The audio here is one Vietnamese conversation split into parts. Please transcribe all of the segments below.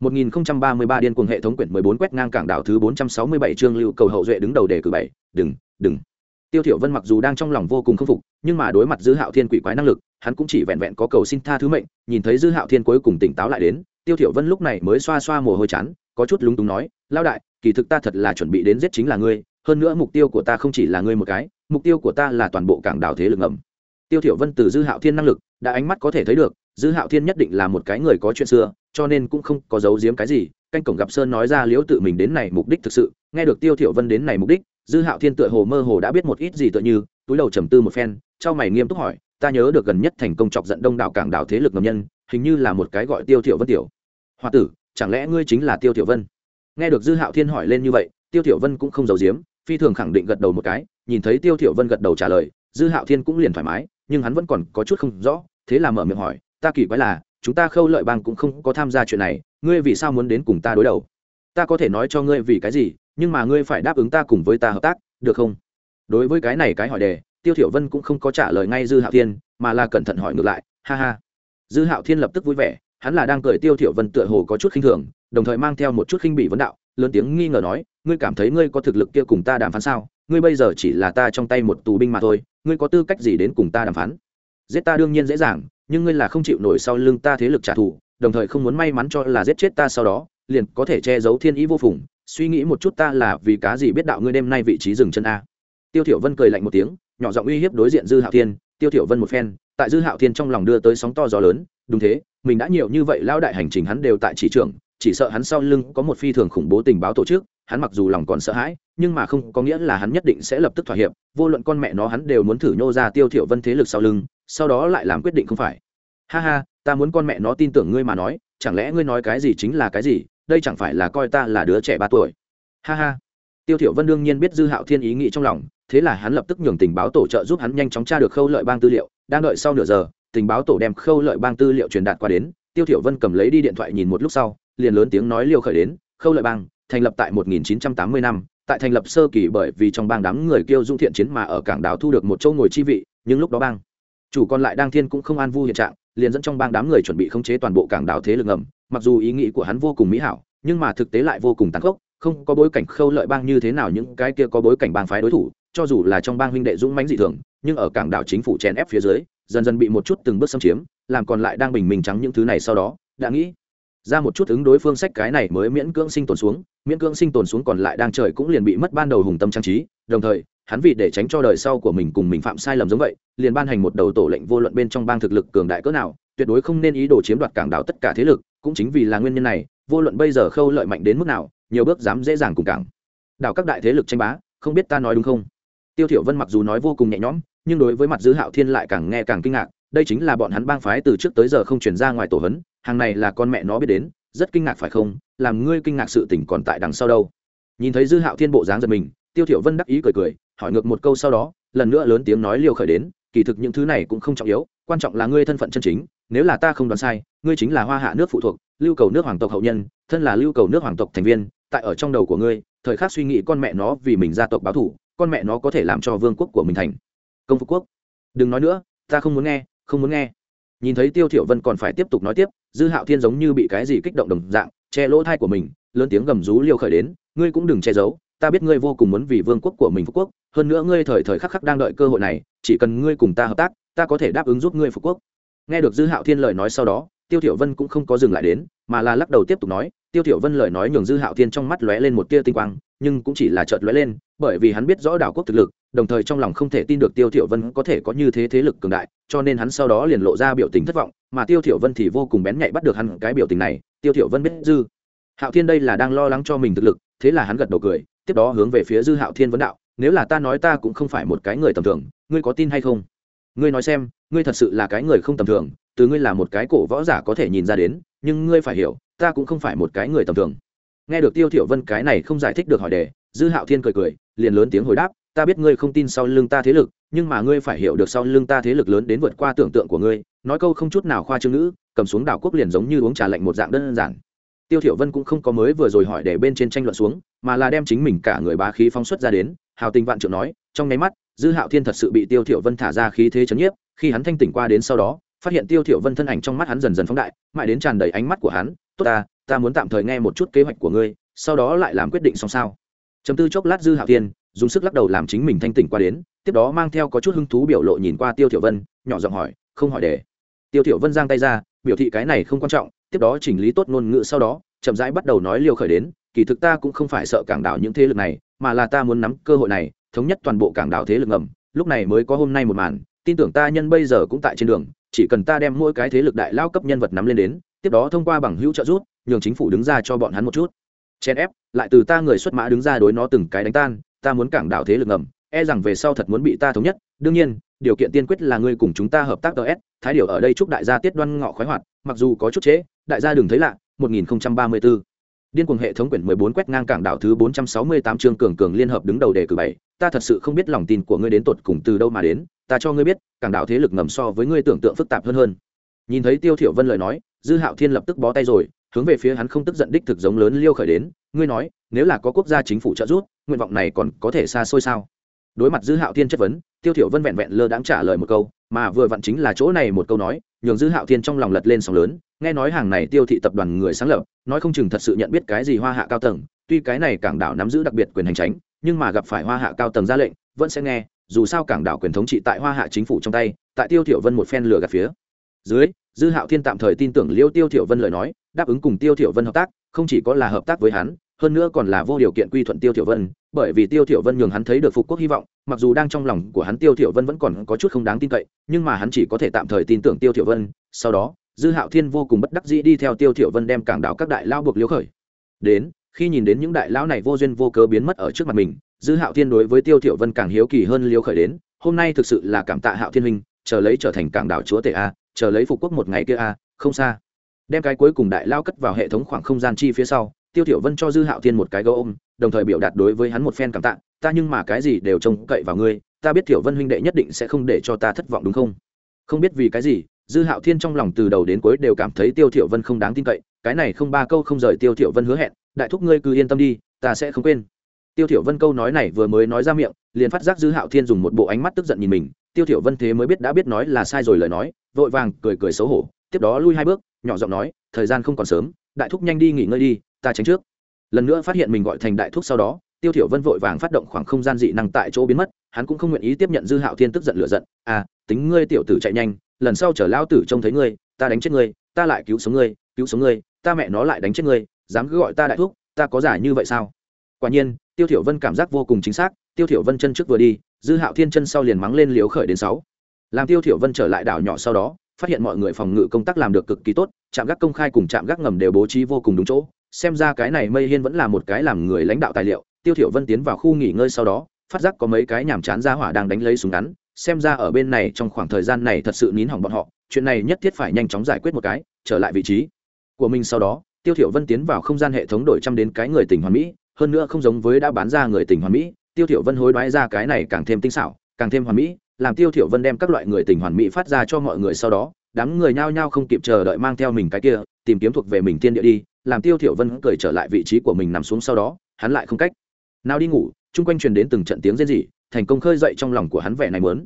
1033 điên cuồng hệ thống quyển 14 quét ngang cảng đảo thứ 467 chương lưu cầu hậu duệ đứng đầu đề cử bảy, đừng, đừng. Tiêu Thiểu Vân mặc dù đang trong lòng vô cùng không phục, nhưng mà đối mặt Dư Hạo Thiên quỷ quái năng lực, hắn cũng chỉ vẹn vẹn có cầu xin tha thứ mệnh, nhìn thấy Dư Hạo Thiên cuối cùng tỉnh táo lại đến, Tiêu Thiểu Vân lúc này mới xoa xoa mồ hôi chán, có chút lúng túng nói, "Lão đại, kỳ thực ta thật là chuẩn bị đến giết chính là ngươi, hơn nữa mục tiêu của ta không chỉ là ngươi một cái, mục tiêu của ta là toàn bộ cảng đảo thế lực ngầm." Tiêu Thiểu Vân từ Dư Hạo Thiên năng lực, đã ánh mắt có thể thấy được, Dư Hạo Thiên nhất định là một cái người có chuyện xưa, cho nên cũng không có giấu giếm cái gì, canh cổng gặp sơn nói ra liễu tự mình đến này mục đích thực sự nghe được tiêu thiểu vân đến này mục đích dư hạo thiên tựa hồ mơ hồ đã biết một ít gì tựa như túi đầu trầm tư một phen trao mày nghiêm túc hỏi ta nhớ được gần nhất thành công chọc giận đông đảo cảng đảo thế lực ngầm nhân hình như là một cái gọi tiêu thiểu vân tiểu. Hoa tử chẳng lẽ ngươi chính là tiêu thiểu vân? Nghe được dư hạo thiên hỏi lên như vậy tiêu thiểu vân cũng không giấu giếm phi thường khẳng định gật đầu một cái nhìn thấy tiêu thiểu vân gật đầu trả lời dư hạo thiên cũng liền thoải mái nhưng hắn vẫn còn có chút không rõ thế là mở miệng hỏi ta kỳ quái là chúng ta khâu lợi bang cũng không có tham gia chuyện này, ngươi vì sao muốn đến cùng ta đối đầu? Ta có thể nói cho ngươi vì cái gì, nhưng mà ngươi phải đáp ứng ta cùng với ta hợp tác, được không? Đối với cái này cái hỏi đề, tiêu thiểu vân cũng không có trả lời ngay dư hạo thiên, mà là cẩn thận hỏi ngược lại, ha ha. Dư hạo thiên lập tức vui vẻ, hắn là đang cười tiêu thiểu vân tựa hồ có chút khinh thường, đồng thời mang theo một chút khinh bỉ vấn đạo, lớn tiếng nghi ngờ nói, ngươi cảm thấy ngươi có thực lực kia cùng ta đàm phán sao? Ngươi bây giờ chỉ là ta trong tay một tù binh mà thôi, ngươi có tư cách gì đến cùng ta đàm phán? Giết ta đương nhiên dễ dàng, nhưng ngươi là không chịu nổi sau lưng ta thế lực trả thù, đồng thời không muốn may mắn cho là giết chết ta sau đó, liền có thể che giấu thiên ý vô phùng. Suy nghĩ một chút ta là vì cá gì biết đạo ngươi đêm nay vị trí dừng chân a? Tiêu thiểu vân cười lạnh một tiếng, nhỏ giọng uy hiếp đối diện dư hạo thiên. Tiêu thiểu vân một phen, tại dư hạo thiên trong lòng đưa tới sóng to gió lớn. Đúng thế, mình đã nhiều như vậy lao đại hành trình hắn đều tại chỉ trưởng chỉ sợ hắn sau lưng có một phi thường khủng bố tình báo tổ chức, hắn mặc dù lòng còn sợ hãi, nhưng mà không có nghĩa là hắn nhất định sẽ lập tức thỏa hiệp. Vô luận con mẹ nó hắn đều muốn thử nhô ra tiêu thiểu vân thế lực sau lưng sau đó lại làm quyết định không phải. Ha ha, ta muốn con mẹ nó tin tưởng ngươi mà nói, chẳng lẽ ngươi nói cái gì chính là cái gì, đây chẳng phải là coi ta là đứa trẻ ba tuổi. Ha ha. Tiêu thiểu vân đương nhiên biết dư hạo thiên ý nghĩ trong lòng, thế là hắn lập tức nhường tình báo tổ trợ giúp hắn nhanh chóng tra được khâu lợi bang tư liệu, đang đợi sau nửa giờ, tình báo tổ đem khâu lợi bang tư liệu truyền đạt qua đến, tiêu thiểu vân cầm lấy đi điện thoại nhìn một lúc sau, liền lớn tiếng nói liều khởi đến, khâu lợi bang, thành lập tại 1980 năm, tại thành lập sơ kỳ bởi vì trong bang đám người kêu dung thiện chiến mà ở cảng đảo thu được một châu ngồi chi vị, nhưng lúc đó bang chủ còn lại đang thiên cũng không an vui hiện trạng, liền dẫn trong bang đám người chuẩn bị khống chế toàn bộ cảng đảo thế lực ngầm, mặc dù ý nghĩ của hắn vô cùng mỹ hảo, nhưng mà thực tế lại vô cùng tàn khốc, không có bối cảnh khâu lợi bang như thế nào những cái kia có bối cảnh bang phái đối thủ, cho dù là trong bang huynh đệ dũng mãnh dị thường, nhưng ở cảng đảo chính phủ chèn ép phía dưới, dần dần bị một chút từng bước xâm chiếm, làm còn lại đang bình minh trắng những thứ này sau đó, đã nghĩ ra một chút ứng đối phương sách cái này mới miễn cưỡng sinh tồn xuống, miễn cưỡng sinh tồn xuống còn lại đang trời cũng liền bị mất ban đầu hùng tâm trang trí, đồng thời hắn vì để tránh cho đời sau của mình cùng mình phạm sai lầm giống vậy, liền ban hành một đầu tổ lệnh vô luận bên trong bang thực lực cường đại cỡ nào, tuyệt đối không nên ý đồ chiếm đoạt cảng đảo tất cả thế lực, cũng chính vì là nguyên nhân này, vô luận bây giờ khâu lợi mạnh đến mức nào, nhiều bước dám dễ dàng cùng cảng đảo các đại thế lực tranh bá, không biết ta nói đúng không? Tiêu thiểu vân mặc dù nói vô cùng nhẹ nhõm, nhưng đối với mặt dư hạo thiên lại càng nghe càng kinh ngạc, đây chính là bọn hắn bang phái từ trước tới giờ không truyền ra ngoài tổ hấn hàng này là con mẹ nó biết đến, rất kinh ngạc phải không? Làm ngươi kinh ngạc sự tình còn tại đằng sau đâu. Nhìn thấy dư hạo thiên bộ dáng giật mình, tiêu thiểu vân đắc ý cười cười hỏi ngược một câu sau đó, lần nữa lớn tiếng nói liều khởi đến, kỳ thực những thứ này cũng không trọng yếu, quan trọng là ngươi thân phận chân chính, nếu là ta không đoán sai, ngươi chính là hoa hạ nước phụ thuộc, lưu cầu nước hoàng tộc hậu nhân, thân là lưu cầu nước hoàng tộc thành viên, tại ở trong đầu của ngươi, thời khắc suy nghĩ con mẹ nó vì mình gia tộc báo thủ con mẹ nó có thể làm cho vương quốc của mình thành công phục quốc. Đừng nói nữa, ta không muốn nghe, không muốn nghe. Nhìn thấy tiêu thiểu vân còn phải tiếp tục nói tiếp, dư hạo thiên giống như bị cái gì kích động đồng dạng, che lỗ thai của mình, lớn tiếng gầm rú liều khởi đến, ngươi cũng đừng che giấu, ta biết ngươi vô cùng muốn vì vương quốc của mình phú quốc hơn nữa ngươi thời thời khắc khắc đang đợi cơ hội này, chỉ cần ngươi cùng ta hợp tác, ta có thể đáp ứng giúp ngươi phục quốc. Nghe được dư hạo thiên lời nói sau đó, tiêu thiểu vân cũng không có dừng lại đến, mà là lắc đầu tiếp tục nói, tiêu thiểu vân lời nói nhường dư hạo thiên trong mắt lóe lên một tia tinh quang, nhưng cũng chỉ là chợt lóe lên, bởi vì hắn biết rõ đảo quốc thực lực, đồng thời trong lòng không thể tin được tiêu thiểu vân có thể có như thế thế lực cường đại, cho nên hắn sau đó liền lộ ra biểu tình thất vọng, mà tiêu thiểu vân thì vô cùng bén nhạy bắt được hắn cái biểu tình này, tiêu thiểu vân biết dư hạo thiên đây là đang lo lắng cho mình thực lực, thế là hắn gật đầu cười, tiếp đó hướng về phía dư hạo thiên vấn đạo nếu là ta nói ta cũng không phải một cái người tầm thường, ngươi có tin hay không? Ngươi nói xem, ngươi thật sự là cái người không tầm thường, từ ngươi là một cái cổ võ giả có thể nhìn ra đến, nhưng ngươi phải hiểu, ta cũng không phải một cái người tầm thường. Nghe được tiêu thiểu vân cái này không giải thích được hỏi đề, dư hạo thiên cười cười, liền lớn tiếng hồi đáp, ta biết ngươi không tin sau lưng ta thế lực, nhưng mà ngươi phải hiểu được sau lưng ta thế lực lớn đến vượt qua tưởng tượng của ngươi. Nói câu không chút nào khoa trương ngữ, cầm xuống đảo quốc liền giống như uống trà lạnh một dạng đơn giản. Tiêu thiểu vân cũng không có mới vừa rồi hỏi để bên trên tranh luận xuống, mà là đem chính mình cả người bá khí phóng xuất ra đến hào tình vạn trượng nói, trong nháy mắt, dư hạo thiên thật sự bị tiêu thiểu vân thả ra khí thế chấn nhiếp, khi hắn thanh tỉnh qua đến sau đó, phát hiện tiêu thiểu vân thân ảnh trong mắt hắn dần dần phóng đại, mãi đến tràn đầy ánh mắt của hắn, tốt ta ta muốn tạm thời nghe một chút kế hoạch của ngươi, sau đó lại làm quyết định xong sao. Chấm tư chốc lát dư hạo thiên, dùng sức lắc đầu làm chính mình thanh tỉnh qua đến, tiếp đó mang theo có chút hứng thú biểu lộ nhìn qua tiêu thiểu vân, nhỏ giọng hỏi, không hỏi để. Tiêu thiểu vân giang tay ra, biểu thị cái này không quan trọng, tiếp đó chỉnh lý tốt ngôn ngữ sau đó, chậm rãi bắt đầu nói liều khởi đến, kỳ thực ta cũng không phải sợ cảng đảo những thế lực này mà là ta muốn nắm cơ hội này thống nhất toàn bộ cảng đảo thế lực ngầm lúc này mới có hôm nay một màn tin tưởng ta nhân bây giờ cũng tại trên đường chỉ cần ta đem mỗi cái thế lực đại lao cấp nhân vật nắm lên đến tiếp đó thông qua bằng hữu trợ giúp nhường chính phủ đứng ra cho bọn hắn một chút. Chen ép lại từ ta người xuất mã đứng ra đối nó từng cái đánh tan ta muốn cảng đảo thế lực ngầm e rằng về sau thật muốn bị ta thống nhất đương nhiên điều kiện tiên quyết là ngươi cùng chúng ta hợp tác ts thái điều ở đây chúc đại gia tiết đoan ngọ khoái hoạt mặc dù có chút chế, đại gia đừng thấy lạ 1034 Điên cuồng hệ thống quyển 14 quét ngang cảng đảo thứ 468 chương cường cường liên hợp đứng đầu đề cử bảy, ta thật sự không biết lòng tin của ngươi đến tột cùng từ đâu mà đến, ta cho ngươi biết, cảng đảo thế lực ngầm so với ngươi tưởng tượng phức tạp hơn hơn. Nhìn thấy Tiêu Thiểu Vân lời nói, Dư Hạo Thiên lập tức bó tay rồi, hướng về phía hắn không tức giận đích thực giống lớn liêu khởi đến, ngươi nói, nếu là có quốc gia chính phủ trợ giúp, nguyện vọng này còn có thể xa xôi sao? Đối mặt Dư Hạo Thiên chất vấn, Tiêu Thiểu Vân vẹn vẹn lơ đãng trả lời một câu, mà vừa vặn chính là chỗ này một câu nói, nhường Dư Hạo Thiên trong lòng lật lên sóng lớn, nghe nói hàng này tiêu thị tập đoàn người sáng lập nói không chừng thật sự nhận biết cái gì hoa hạ cao tầng tuy cái này cảng đảo nắm giữ đặc biệt quyền hành tránh nhưng mà gặp phải hoa hạ cao tầng ra lệnh vẫn sẽ nghe dù sao cảng đảo quyền thống trị tại hoa hạ chính phủ trong tay tại tiêu thiểu vân một phen lừa gạt phía dưới dư hạo thiên tạm thời tin tưởng liêu tiêu thiểu vân lời nói đáp ứng cùng tiêu thiểu vân hợp tác không chỉ có là hợp tác với hắn hơn nữa còn là vô điều kiện quy thuận tiêu thiểu vân, bởi vì tiêu thiểu vân nhường hắn thấy được phục quốc hy vọng, mặc dù đang trong lòng của hắn tiêu thiểu vân vẫn còn có chút không đáng tin cậy, nhưng mà hắn chỉ có thể tạm thời tin tưởng tiêu thiểu vân, sau đó, dư hạo thiên vô cùng bất đắc dĩ đi theo tiêu thiểu vân đem cảng đảo các đại lao buộc liễu khởi. Đến, khi nhìn đến những đại lão này vô duyên vô cớ biến mất ở trước mặt mình, dư hạo thiên đối với tiêu thiểu vân càng hiếu kỳ hơn liễu khởi đến, hôm nay thực sự là cảm tạ hạo thiên huynh, chờ lấy trở thành cảng đảo chúa tể a, chờ lấy phục quốc một ngày kia a, không xa. Đem cái cuối cùng đại lao cất vào hệ thống khoảng không gian chi phía sau tiêu thiểu vân cho dư hạo thiên một cái gấu ôm, đồng thời biểu đạt đối với hắn một phen cảm tạ, ta nhưng mà cái gì đều trông cậy vào ngươi, ta biết thiểu vân huynh đệ nhất định sẽ không để cho ta thất vọng đúng không? Không biết vì cái gì. Dư hạo thiên trong lòng từ đầu đến cuối đều cảm thấy tiêu thiểu vân không đáng tin cậy, cái này không ba câu không rời tiêu thiểu vân hứa hẹn, đại thúc ngươi cứ yên tâm đi, ta sẽ không quên. Tiêu thiểu vân câu nói này vừa mới nói ra miệng, liền phát giác dư hạo thiên dùng một bộ ánh mắt tức giận nhìn mình, tiêu thiểu vân thế mới biết đã biết nói là sai rồi lời nói, vội vàng cười cười xấu hổ, tiếp đó lui hai bước, nhỏ giọng nói, thời gian không còn sớm, đại thúc nhanh đi nghỉ ngơi đi ta tránh trước. Lần nữa phát hiện mình gọi thành đại thúc sau đó, tiêu thiểu vân vội vàng phát động khoảng không gian dị năng tại chỗ biến mất, hắn cũng không nguyện ý tiếp nhận dư hạo thiên tức giận lửa giận. À tính ngươi tiểu tử chạy nhanh, lần sau chở lao tử trông thấy ngươi, ta đánh chết ngươi, ta lại cứu sống ngươi, cứu sống ngươi, ta mẹ nó lại đánh chết ngươi, dám cứ gọi ta đại thúc, ta có giả như vậy sao? Quả nhiên, tiêu thiểu vân cảm giác vô cùng chính xác, tiêu thiểu vân chân trước vừa đi, dư hạo thiên chân sau liền mắng lên liếu khởi đến sáu. Làm tiêu thiểu vân trở lại đảo nhỏ sau đó, phát hiện mọi người phòng ngự công tác làm được cực kỳ tốt, trạm gác công khai cùng trạm gác ngầm đều bố trí vô cùng đúng chỗ xem ra cái này mây hiên vẫn là một cái làm người lãnh đạo tài liệu, tiêu thiểu vân tiến vào khu nghỉ ngơi sau đó, phát giác có mấy cái nhảm chán ra hỏa đang đánh lấy súng ngắn, xem ra ở bên này trong khoảng thời gian này thật sự nín hỏng bọn họ, chuyện này nhất thiết phải nhanh chóng giải quyết một cái, trở lại vị trí của mình sau đó, tiêu thiểu vân tiến vào không gian hệ thống đổi trăm đến cái người tình hoàn mỹ, hơn nữa không giống với đã bán ra người tình hoàn mỹ, tiêu thiểu vân hối đoái ra cái này càng thêm tinh xảo, càng thêm hoàn mỹ, làm tiêu thiểu vân đem các loại người tình hoàn mỹ phát ra cho mọi người sau đó đám người nhao nhao không kịp chờ đợi mang theo mình cái kia, tìm kiếm thuộc về mình tiên địa đi, làm tiêu thiểu vân cười trở lại vị trí của mình nằm xuống sau đó, hắn lại không cách nào đi ngủ, chung quanh truyền đến từng trận tiếng rên rỉ, thành công khơi dậy trong lòng của hắn vẻ này muốn.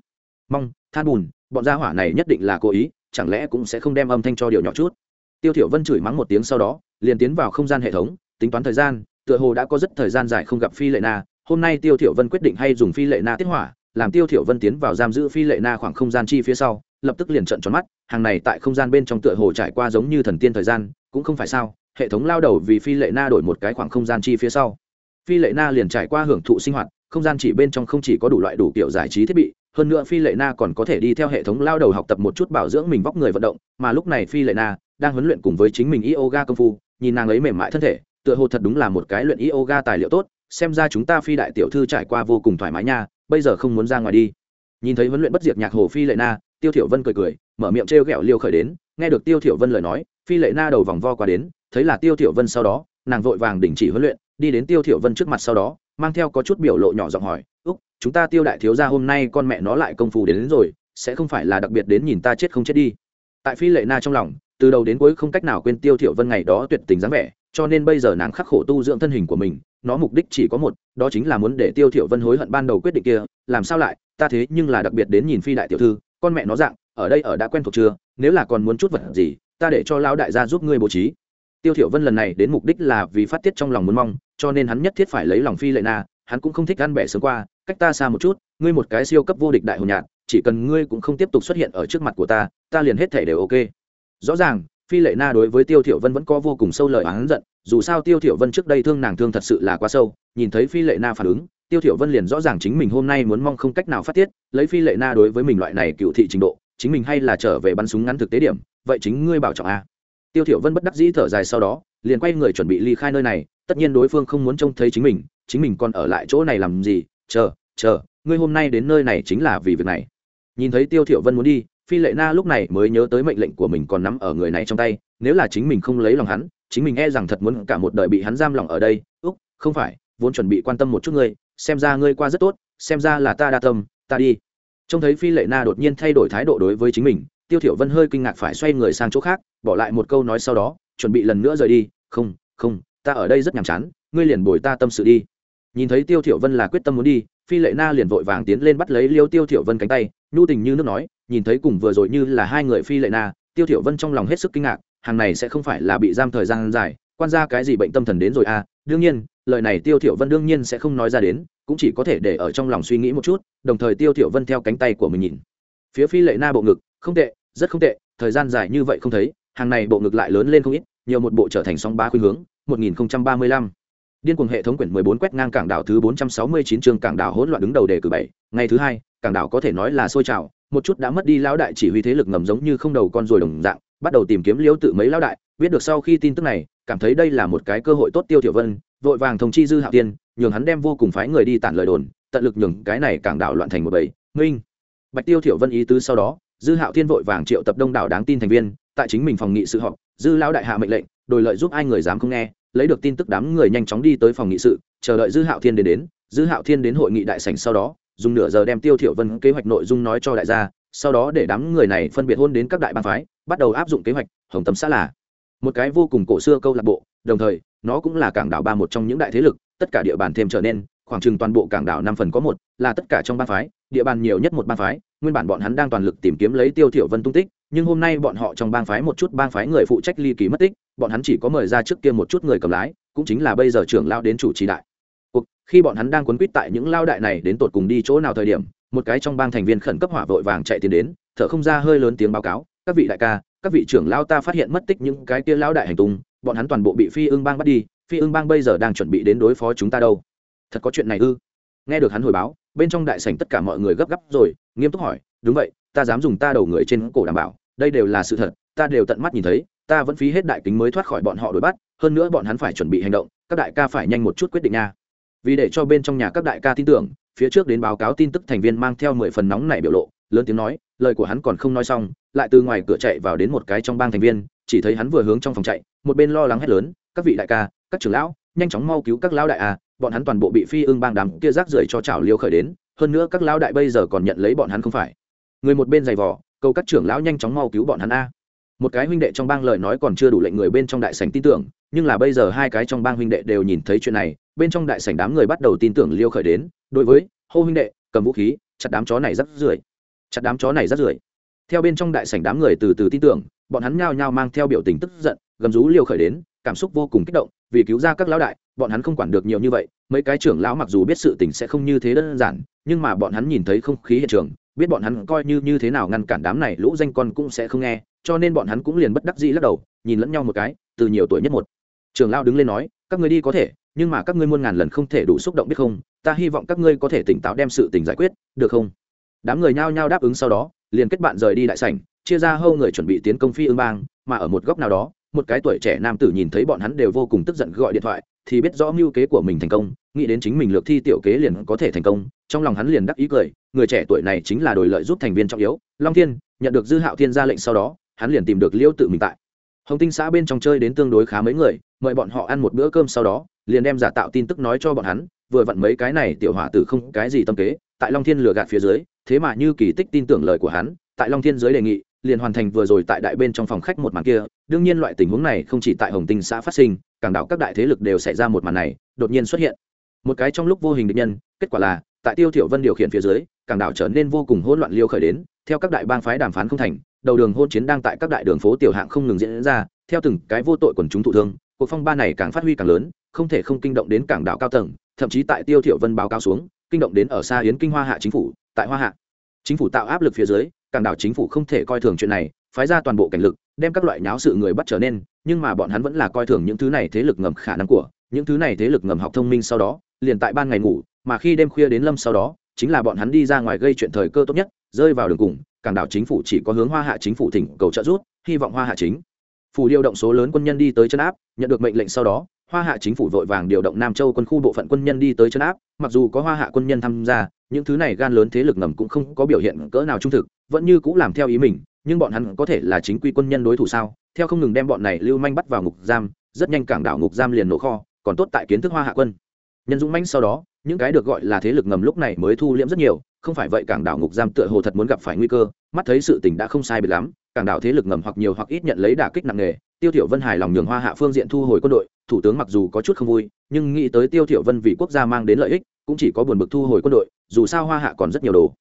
Mong, than buồn bọn gia hỏa này nhất định là cố ý, chẳng lẽ cũng sẽ không đem âm thanh cho điều nhỏ chút. Tiêu thiểu vân chửi mắng một tiếng sau đó, liền tiến vào không gian hệ thống, tính toán thời gian, tựa hồ đã có rất thời gian dài không gặp phi lệ na. Hôm nay tiêu thiểu vân quyết định hay dùng phi lệ na tiết hỏa, làm tiêu thiểu vân tiến vào giam giữ phi lệ na khoảng không gian chi phía sau lập tức liền trợn tròn mắt, hàng này tại không gian bên trong tựa hồ trải qua giống như thần tiên thời gian, cũng không phải sao, hệ thống lao đầu vì phi lệ na đổi một cái khoảng không gian chi phía sau. Phi lệ na liền trải qua hưởng thụ sinh hoạt, không gian chỉ bên trong không chỉ có đủ loại đủ kiểu giải trí thiết bị, hơn nữa phi lệ na còn có thể đi theo hệ thống lao đầu học tập một chút bảo dưỡng mình vóc người vận động, mà lúc này phi lệ na đang huấn luyện cùng với chính mình yoga công phu, nhìn nàng ấy mềm mại thân thể, tựa hồ thật đúng là một cái luyện yoga tài liệu tốt, xem ra chúng ta phi đại tiểu thư trải qua vô cùng thoải mái nha, bây giờ không muốn ra ngoài đi. Nhìn thấy huấn luyện bất diệt nhạc hồ phi lệ na tiêu thiểu vân cười cười mở miệng treo gẹo liêu khởi đến nghe được tiêu thiểu vân lời nói phi lệ na đầu vòng vo qua đến thấy là tiêu thiểu vân sau đó nàng vội vàng đình chỉ huấn luyện đi đến tiêu thiểu vân trước mặt sau đó mang theo có chút biểu lộ nhỏ giọng hỏi úc chúng ta tiêu đại thiếu gia hôm nay con mẹ nó lại công phu đến, đến rồi sẽ không phải là đặc biệt đến nhìn ta chết không chết đi? Tại phi lệ na trong lòng từ đầu đến cuối không cách nào quên tiêu thiểu vân ngày đó tuyệt tình dáng vẻ cho nên bây giờ nàng khắc khổ tu dưỡng thân hình của mình nó mục đích chỉ có một đó chính là muốn để tiêu thiểu vân hối hận ban đầu quyết định kia làm sao lại ta thế nhưng là đặc biệt đến nhìn phi đại tiểu thư con mẹ nó dạng, ở đây ở đã quen thuộc chưa? Nếu là còn muốn chút vật gì, ta để cho lão đại gia giúp ngươi bố trí. Tiêu thiểu vân lần này đến mục đích là vì phát tiết trong lòng muốn mong, cho nên hắn nhất thiết phải lấy lòng phi lệ na, hắn cũng không thích ăn bẻ sớm qua, cách ta xa một chút, ngươi một cái siêu cấp vô địch đại hồn nhạn, chỉ cần ngươi cũng không tiếp tục xuất hiện ở trước mặt của ta ta liền hết thể đều ok. Rõ ràng phi lệ na đối với tiêu thiểu vân vẫn có vô cùng sâu lời oán giận, dù sao tiêu thiểu vân trước đây thương nàng thương thật sự là quá sâu, nhìn thấy phi lệ na phản ứng, tiêu thiểu vân liền rõ ràng chính mình hôm nay muốn mong không cách nào phát tiết, lấy phi lệ na đối với mình loại này cựu thị trình độ, chính mình hay là trở về bắn súng ngắn thực tế điểm, vậy chính ngươi bảo trọng a. Tiêu thiểu vân bất đắc dĩ thở dài sau đó, liền quay người chuẩn bị ly khai nơi này, tất nhiên đối phương không muốn trông thấy chính mình chính mình còn ở lại chỗ này làm gì, chờ chờ, ngươi hôm nay đến nơi này chính là vì việc này. Nhìn thấy tiêu thiểu vân muốn đi phi lệ na lúc này mới nhớ tới mệnh lệnh của mình còn nắm ở người này trong tay, nếu là chính mình không lấy lòng hắn, chính mình e rằng thật muốn cả một đời bị hắn giam lòng ở đây. Úc, không phải, vốn chuẩn bị quan tâm một chút ngươi, xem ra ngươi qua rất tốt, xem ra là ta đa tâm, ta đi. Trông thấy phi lệ na đột nhiên thay đổi thái độ đối với chính mình, tiêu thiểu vân hơi kinh ngạc phải xoay người sang chỗ khác, bỏ lại một câu nói sau đó, chuẩn bị lần nữa rời đi. Không không, ta ở đây rất nhàm chán, ngươi liền bồi ta tâm sự đi. Nhìn thấy tiêu thiểu vân là quyết tâm muốn đi, phi lệ na liền vội vàng tiến lên bắt lấy liêu tiêu thiểu vân cánh tay nhu tình như nước nói, nhìn thấy cùng vừa rồi như là hai người phi lệ na, tiêu thiểu vân trong lòng hết sức kinh ngạc, hàng này sẽ không phải là bị giam thời gian dài, quan ra cái gì bệnh tâm thần đến rồi à? Đương nhiên, lời này tiêu thiểu vân đương nhiên sẽ không nói ra đến, cũng chỉ có thể để ở trong lòng suy nghĩ một chút, đồng thời tiêu thiểu vân theo cánh tay của mình nhìn. Phía phi lệ na bộ ngực, không tệ, rất không tệ, thời gian dài như vậy không thấy, hàng này bộ ngực lại lớn lên không ít, nhiều một bộ trở thành sóng ba khuyên hướng 1035 điên cuồng hệ thống quyển 14 quét ngang cảng đảo thứ 469 chương cảng đảo hỗn loạn đứng đầu đề cử bảy. Ngày thứ hai, cảng đảo có thể nói là sôi trào, một chút đã mất đi lão đại chỉ huy thế lực ngầm giống như không đầu con ruồi đồng dạng, bắt đầu tìm kiếm liễu tự mấy lão đại, biết được sau khi tin tức này, cảm thấy đây là một cái cơ hội tốt tiêu tiểu vân, vội vàng thông chi dư hạo tiên, nhường hắn đem vô cùng phái người đi tản lời đồn, tận lực nhường cái này cảng đảo loạn thành một bầy. Minh. Bạch tiêu tiểu vân ý tứ sau đó, dư hạo thiên vội vàng triệu tập đông đảo đáng tin thành viên, tại chính mình phòng nghị sự họp, dư lão đại hạ mệnh lệnh, đổi lợi giúp ai người dám không nghe lấy được tin tức đám người nhanh chóng đi tới phòng nghị sự, chờ đợi dư hạo thiên đến đến. Dư hạo thiên đến hội nghị đại sảnh sau đó, dùng nửa giờ đem tiêu thiểu vân kế hoạch nội dung nói cho đại gia, sau đó để đám người này phân biệt hôn đến các đại bang phái, bắt đầu áp dụng kế hoạch, hồng tâm xã là một cái vô cùng cổ xưa câu lạc bộ, đồng thời, nó cũng là cảng đảo ba một trong những đại thế lực, tất cả địa bàn thêm trở nên, khoảng chừng toàn bộ cảng đảo năm phần có một, là tất cả trong bang phái, địa bàn nhiều nhất một bang phái, nguyên bản bọn hắn đang toàn lực tìm kiếm lấy tiêu thiểu vân tung tích nhưng hôm nay bọn họ trong bang phái một chút bang phái người phụ trách ly kỳ mất tích, bọn hắn chỉ có mời ra trước kia một chút người cầm lái, cũng chính là bây giờ trưởng lao đến chủ trì đại. Cuộc, khi bọn hắn đang quấn quýt tại những lao đại này đến tột cùng đi chỗ nào thời điểm, một cái trong bang thành viên khẩn cấp hỏa vội vàng chạy tiến đến, thở không ra hơi lớn tiếng báo cáo, các vị đại ca, các vị trưởng lao ta phát hiện mất tích những cái kia lao đại hành tung, bọn hắn toàn bộ bị phi ương bang bắt đi, phi ương bang bây giờ đang chuẩn bị đến đối phó chúng ta đâu. Thật có chuyện này ư? Nghe được hắn hồi báo, bên trong đại sảnh tất cả mọi người gấp gáp rồi, nghiêm túc hỏi, đúng vậy, ta dám dùng ta đầu người trên cổ đảm bảo đây đều là sự thật, ta đều tận mắt nhìn thấy, ta vẫn phí hết đại kính mới thoát khỏi bọn họ đuổi bắt, hơn nữa bọn hắn phải chuẩn bị hành động, các đại ca phải nhanh một chút quyết định nha. Vì để cho bên trong nhà các đại ca tin tưởng, phía trước đến báo cáo tin tức thành viên mang theo mười phần nóng này biểu lộ, lớn tiếng nói, lời của hắn còn không nói xong, lại từ ngoài cửa chạy vào đến một cái trong bang thành viên, chỉ thấy hắn vừa hướng trong phòng chạy, một bên lo lắng hét lớn, các vị đại ca, các trưởng lão, nhanh chóng mau cứu các lão đại à bọn hắn toàn bộ bị phi ưng bang đám kia rác rưởi cho chảo liêu khởi đến, hơn nữa các lão đại bây giờ còn nhận lấy bọn hắn không phải. Người một bên giày vò Cầu các trưởng lão nhanh chóng mau cứu bọn hắn a. Một cái huynh đệ trong bang lời nói còn chưa đủ lệnh người bên trong đại sảnh tin tưởng, nhưng là bây giờ hai cái trong bang huynh đệ đều nhìn thấy chuyện này, bên trong đại sảnh đám người bắt đầu tin tưởng liêu khởi đến, đối với, hô huynh đệ, cầm vũ khí, chặt đám chó này rắc rưởi, chặt đám chó này rắc rưởi. Theo bên trong đại sảnh đám người từ từ tin tưởng, bọn hắn nhao nhao mang theo biểu tình tức giận, gầm rú liêu khởi đến, cảm xúc vô cùng kích động, vì cứu ra các lão đại, bọn hắn không quản được nhiều như vậy, mấy cái trưởng lão mặc dù biết sự tình sẽ không như thế đơn giản, nhưng mà bọn hắn nhìn thấy không khí hiện trường biết bọn hắn coi như như thế nào ngăn cản đám này lũ danh con cũng sẽ không nghe, cho nên bọn hắn cũng liền bất đắc dĩ lắc đầu, nhìn lẫn nhau một cái, từ nhiều tuổi nhất một. Trưởng lão đứng lên nói, các ngươi đi có thể, nhưng mà các ngươi muôn ngàn lần không thể đủ xúc động biết không, ta hy vọng các ngươi có thể tỉnh táo đem sự tình giải quyết, được không? Đám người nhao nhao đáp ứng sau đó, liền kết bạn rời đi đại sảnh, chia ra hâu người chuẩn bị tiến công phi ương bang, mà ở một góc nào đó một cái tuổi trẻ nam tử nhìn thấy bọn hắn đều vô cùng tức giận gọi điện thoại, thì biết rõ mưu kế của mình thành công, nghĩ đến chính mình lược thi tiểu kế liền có thể thành công, trong lòng hắn liền đắc ý cười, người trẻ tuổi này chính là đổi lợi giúp thành viên trọng yếu, long thiên, nhận được dư hạo thiên ra lệnh sau đó, hắn liền tìm được liêu tự mình tại. Hồng tinh xã bên trong chơi đến tương đối khá mấy người, mời bọn họ ăn một bữa cơm sau đó, liền đem giả tạo tin tức nói cho bọn hắn, vừa vặn mấy cái này tiểu hỏa tử không cái gì tâm kế, tại long thiên lừa gạt phía dưới, thế mà như kỳ tích tin tưởng lời của hắn, tại long thiên dưới đề nghị liền hoàn thành vừa rồi tại đại bên trong phòng khách một màn kia, đương nhiên loại tình huống này không chỉ tại hồng tinh xã phát sinh, càng đảo các đại thế lực đều xảy ra một màn này, đột nhiên xuất hiện. Một cái trong lúc vô hình định nhân, kết quả là, tại tiêu thiểu vân điều khiển phía dưới, càng đảo trở nên vô cùng hỗn loạn liêu khởi đến, theo các đại bang phái đàm phán không thành, đầu đường hôn chiến đang tại các đại đường phố tiểu hạng không ngừng diễn ra, theo từng cái vô tội quần chúng thụ thương, cuộc phong ba này càng phát huy càng lớn, không thể không kinh động đến cảng đảo cao tầng, thậm chí tại tiêu thiểu vân báo cáo xuống, kinh động đến ở xa yến kinh hoa hạ chính phủ, tại hoa hạ. Chính phủ tạo áp lực phía dưới cảng đảo chính phủ không thể coi thường chuyện này, phái ra toàn bộ cảnh lực, đem các loại nháo sự người bắt trở nên, nhưng mà bọn hắn vẫn là coi thường những thứ này thế lực ngầm khả năng của, những thứ này thế lực ngầm học thông minh sau đó, liền tại ban ngày ngủ, mà khi đêm khuya đến lâm sau đó, chính là bọn hắn đi ra ngoài gây chuyện thời cơ tốt nhất, rơi vào đường cùng, cảng đảo chính phủ chỉ có hướng hoa hạ chính phủ thỉnh cầu trợ giúp, hy vọng hoa hạ chính phủ điều động số lớn quân nhân đi tới chân áp, nhận được mệnh lệnh sau đó, hoa hạ chính phủ vội vàng điều động nam châu quân khu bộ phận quân nhân đi tới chân áp, mặc dù có hoa hạ quân nhân tham gia, những thứ này gan lớn thế lực ngầm cũng không có biểu hiện cỡ nào trung thực vẫn như cũng làm theo ý mình, nhưng bọn hắn có thể là chính quy quân nhân đối thủ sao? Theo không ngừng đem bọn này lưu manh bắt vào ngục giam, rất nhanh cảng đảo ngục giam liền nổ kho, còn tốt tại kiến thức hoa hạ quân. Nhân dũng manh sau đó, những cái được gọi là thế lực ngầm lúc này mới thu liễm rất nhiều, không phải vậy cảng đảo ngục giam tựa hồ thật muốn gặp phải nguy cơ, mắt thấy sự tình đã không sai biệt lắm, cảng đảo thế lực ngầm hoặc nhiều hoặc ít nhận lấy đả kích nặng nề, tiêu thiểu vân hài lòng nhường hoa hạ phương diện thu hồi quân đội, thủ tướng mặc dù có chút không vui, nhưng nghĩ tới tiêu thiểu vân vì quốc gia mang đến lợi ích, cũng chỉ có buồn bực thu hồi quân đội, dù sao hoa hạ còn rất nhiều đồ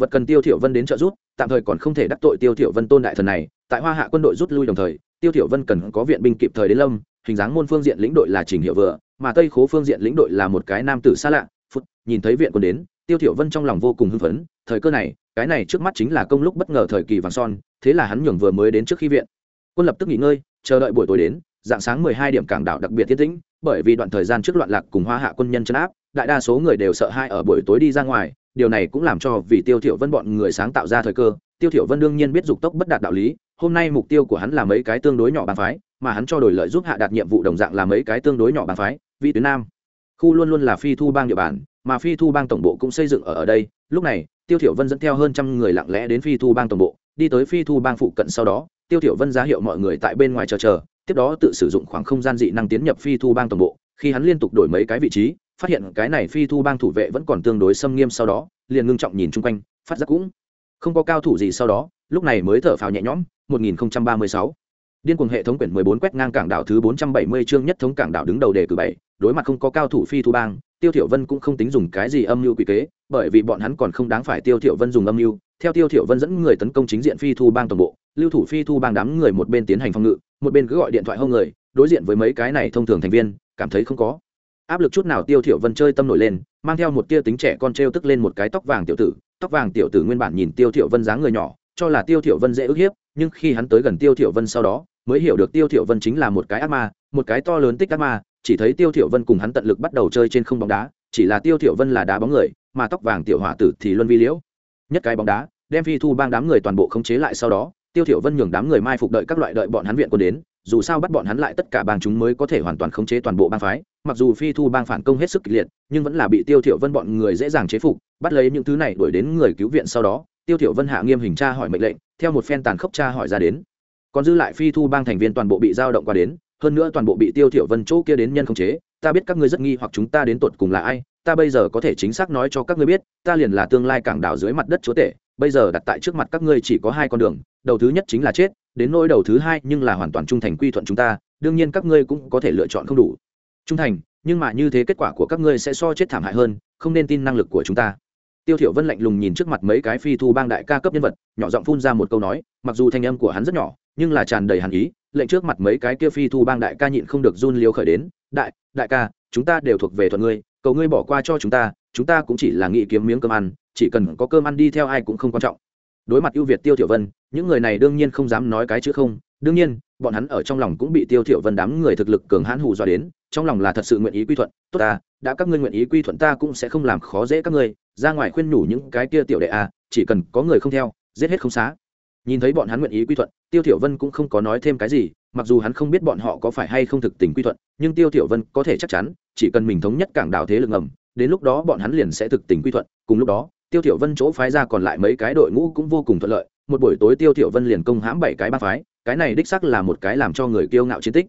vật cần tiêu thiểu vân đến trợ giúp, tạm thời còn không thể đắc tội tiêu thiểu vân tôn đại thần này, tại hoa hạ quân đội rút lui đồng thời, tiêu thiểu vân cần có viện binh kịp thời đến lâm, hình dáng môn phương diện lĩnh đội là trình hiệu vừa, mà tây khố phương diện lĩnh đội là một cái nam tử xa lạ, phút, nhìn thấy viện quân đến, tiêu thiểu vân trong lòng vô cùng hưng phấn, thời cơ này, cái này trước mắt chính là công lúc bất ngờ thời kỳ vàng son, thế là hắn nhường vừa mới đến trước khi viện. Quân lập tức nghỉ ngơi, chờ đợi buổi tối đến, dạng sáng 12 điểm cảng đảo đặc biệt tiến tĩnh, bởi vì đoạn thời gian trước loạn lạc cùng hoa hạ quân nhân chấn áp, đại đa số người đều sợ hai ở buổi tối đi ra ngoài điều này cũng làm cho vì tiêu thiểu vân bọn người sáng tạo ra thời cơ, tiêu thiểu vân đương nhiên biết dục tốc bất đạt đạo lý, hôm nay mục tiêu của hắn là mấy cái tương đối nhỏ bang phái, mà hắn cho đổi lợi giúp hạ đạt nhiệm vụ đồng dạng là mấy cái tương đối nhỏ bang phái vị tuyến nam. Khu luôn luôn là phi thu bang địa bàn, mà phi thu bang tổng bộ cũng xây dựng ở ở đây. Lúc này, tiêu thiểu vân dẫn theo hơn trăm người lặng lẽ đến phi thu bang tổng bộ, đi tới phi thu bang phụ cận sau đó, tiêu thiểu vân ra hiệu mọi người tại bên ngoài chờ chờ, tiếp đó tự sử dụng khoảng không gian dị năng tiến nhập phi thu bang tổng bộ. Khi hắn liên tục đổi mấy cái vị trí phát hiện cái này phi thu bang thủ vệ vẫn còn tương đối xâm nghiêm sau đó, liền ngưng trọng nhìn chung quanh, phát giác cũng không có cao thủ gì sau đó, lúc này mới thở phào nhẹ nhõm 1036 điên cuồng hệ thống quyển 14 quét ngang cảng đảo thứ 470 chương nhất thống cảng đảo đứng đầu đề cử bảy, đối mặt không có cao thủ phi thu bang, tiêu thiểu vân cũng không tính dùng cái gì âm mưu quỷ kế, bởi vì bọn hắn còn không đáng phải tiêu thiểu vân dùng âm mưu. Theo tiêu thiểu vân dẫn người tấn công chính diện phi thu bang toàn bộ, lưu thủ phi thu bang đám người một bên tiến hành phòng ngự, một bên cứ gọi điện thoại hông người, đối diện với mấy cái này thông thường thành viên, cảm thấy không có áp lực chút nào tiêu thiểu vân chơi tâm nổi lên, mang theo một tia tính trẻ con treo tức lên một cái tóc vàng tiểu tử. Tóc vàng tiểu tử nguyên bản nhìn tiêu thiểu vân dáng người nhỏ, cho là tiêu thiểu vân dễ ức hiếp, nhưng khi hắn tới gần tiêu thiểu vân sau đó, mới hiểu được tiêu thiểu vân chính là một cái ác ma, một cái to lớn tích ác ma, chỉ thấy tiêu thiểu vân cùng hắn tận lực bắt đầu chơi trên không bóng đá, chỉ là tiêu thiểu vân là đá bóng người, mà tóc vàng tiểu hỏa tử thì luân vi liễu. Nhất cái bóng đá, đem phi thu bang đám người toàn bộ khống chế lại sau đó, tiêu thiểu vân nhường đám người mai phục đợi các loại đợi bọn hắn viện quân đến dù sao bắt bọn hắn lại tất cả bang chúng mới có thể hoàn toàn khống chế toàn bộ bang phái, mặc dù phi thu bang phản công hết sức kịch liệt, nhưng vẫn là bị tiêu thiểu vân bọn người dễ dàng chế phục, bắt lấy những thứ này đuổi đến người cứu viện sau đó, tiêu thiểu vân hạ nghiêm hình tra hỏi mệnh lệnh, theo một phen tàn khốc tra hỏi ra đến. Còn dư lại phi thu bang thành viên toàn bộ bị giao động qua đến, hơn nữa toàn bộ bị tiêu thiểu vân chỗ kia đến nhân khống chế, ta biết các ngươi rất nghi hoặc chúng ta đến tột cùng là ai, ta bây giờ có thể chính xác nói cho các ngươi biết, ta liền là tương lai cảng đảo dưới mặt đất chúa tể, bây giờ đặt tại trước mặt các ngươi chỉ có hai con đường, đầu thứ nhất chính là chết đến nỗi đầu thứ hai nhưng là hoàn toàn trung thành quy thuận chúng ta, đương nhiên các ngươi cũng có thể lựa chọn không đủ. Trung thành, nhưng mà như thế kết quả của các ngươi sẽ so chết thảm hại hơn, không nên tin năng lực của chúng ta. Tiêu thiểu vân lạnh lùng nhìn trước mặt mấy cái phi thu bang đại ca cấp nhân vật, nhỏ giọng phun ra một câu nói, mặc dù thanh âm của hắn rất nhỏ, nhưng là tràn đầy hàn ý, lệnh trước mặt mấy cái kia phi thu bang đại ca nhịn không được run liêu khởi đến, đại đại ca, chúng ta đều thuộc về thuận ngươi, cầu ngươi bỏ qua cho chúng ta chúng ta cũng chỉ là nghĩ kiếm miếng cơm ăn, chỉ cần có cơm ăn đi theo ai cũng không quan trọng đối mặt ưu việt tiêu thiểu vân, những người này đương nhiên không dám nói cái chữ không. Đương nhiên, bọn hắn ở trong lòng cũng bị tiêu thiểu vân đám người thực lực cường hãn hù dọa đến, trong lòng là thật sự nguyện ý quy thuận. Tốt ta, đã các ngươi nguyện ý quy thuận ta cũng sẽ không làm khó dễ các ngươi, ra ngoài khuyên nhủ những cái kia tiểu đệ à chỉ cần có người không theo, giết hết không xá. Nhìn thấy bọn hắn nguyện ý quy thuận, tiêu thiểu vân cũng không có nói thêm cái gì, mặc dù hắn không biết bọn họ có phải hay không thực tình quy thuận, nhưng tiêu thiểu vân có thể chắc chắn, chỉ cần mình thống nhất cảng đảo thế lực ngầm, đến lúc đó bọn hắn liền sẽ thực tình quy thuận, cùng lúc đó tiêu thiểu vân chỗ phái ra còn lại mấy cái đội ngũ cũng vô cùng thuận lợi, một buổi tối tiêu thiểu vân liền công hãm bảy cái ba phái, cái này đích xác là một cái làm cho người kiêu ngạo chiến tích.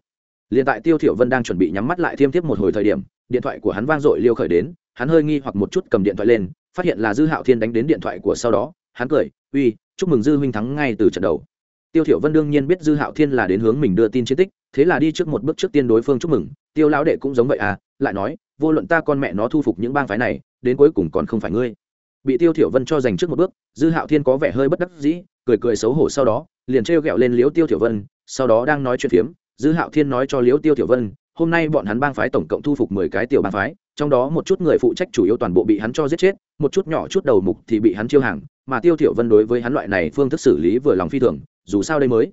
Liền tại tiêu thiểu vân đang chuẩn bị nhắm mắt lại thiêm tiếp một hồi thời điểm, điện thoại của hắn vang dội liêu khởi đến, hắn hơi nghi hoặc một chút cầm điện thoại lên, phát hiện là dư hạo thiên đánh đến điện thoại của sau đó, hắn cười, uy, chúc mừng dư huynh thắng ngay từ trận đầu. Tiêu thiểu vân đương nhiên biết dư hạo thiên là đến hướng mình đưa tin chiến tích, thế là đi trước một bước trước tiên đối phương chúc mừng, tiêu lão đệ cũng giống vậy à lại nói, vô luận ta con mẹ nó thu phục những bang phái này, đến cuối cùng còn không phải ngươi bị tiêu thiểu vân cho giành trước một bước, dư hạo thiên có vẻ hơi bất đắc dĩ, cười cười xấu hổ sau đó, liền treo gẹo lên liếu tiêu thiểu vân, sau đó đang nói chuyện phiếm, dư hạo thiên nói cho liễu tiêu tiểu vân, hôm nay bọn hắn bang phái tổng cộng thu phục mười cái tiểu bang phái, trong đó một chút người phụ trách chủ yếu toàn bộ bị hắn cho giết chết, một chút nhỏ chút đầu mục thì bị hắn chiêu hàng, mà tiêu tiểu vân đối với hắn loại này phương thức xử lý vừa lòng phi thường, dù sao đây mới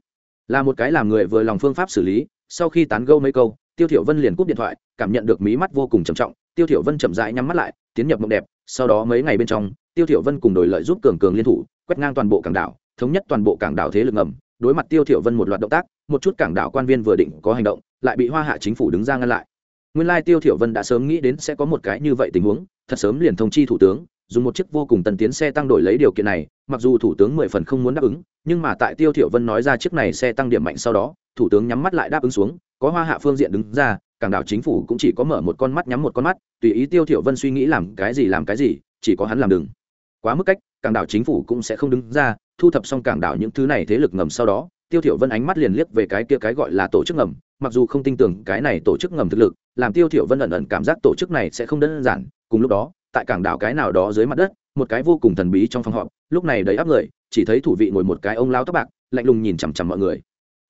là một cái làm người vừa lòng phương pháp xử lý, sau khi tán gẫu mấy câu, tiêu tiểu vân liền cúp điện thoại, cảm nhận được mí mắt vô cùng trầm trọng, tiêu tiểu vân chậm rãi nhắm mắt lại, tiến nhập mộng đẹp, sau đó mấy ngày bên trong tiêu thiểu vân cùng đổi lợi giúp cường cường liên thủ, quét ngang toàn bộ cảng đảo, thống nhất toàn bộ cảng đảo thế lực ngầm, đối mặt tiêu thiểu vân một loạt động tác, một chút cảng đảo quan viên vừa định có hành động, lại bị hoa hạ chính phủ đứng ra ngăn lại. Nguyên lai tiêu thiểu vân đã sớm nghĩ đến sẽ có một cái như vậy tình huống, thật sớm liền thông chi thủ tướng, dùng một chiếc vô cùng tần tiến xe tăng đổi lấy điều kiện này, mặc dù thủ tướng mười phần không muốn đáp ứng, nhưng mà tại tiêu thiểu vân nói ra chiếc này xe tăng điểm mạnh sau đó, thủ tướng nhắm mắt lại đáp ứng xuống, có hoa hạ phương diện đứng ra, cảng đảo chính phủ cũng chỉ có mở một con mắt nhắm một con mắt, tùy ý tiêu thiểu vân suy nghĩ làm cái gì làm cái gì, chỉ có hắn làm đừng quá mức cách, cảng đảo chính phủ cũng sẽ không đứng ra, thu thập xong cảng đảo những thứ này thế lực ngầm sau đó, tiêu thiểu vân ánh mắt liền liếc về cái kia cái gọi là tổ chức ngầm, mặc dù không tin tưởng cái này tổ chức ngầm thực lực, làm tiêu thiểu vân ẩn ẩn cảm giác tổ chức này sẽ không đơn giản. Cùng lúc đó, tại cảng đảo cái nào đó dưới mặt đất, một cái vô cùng thần bí trong phòng họp, lúc này đầy áp người, chỉ thấy thủ vị ngồi một cái ông lão tóc bạc, lạnh lùng nhìn chằm chằm mọi người.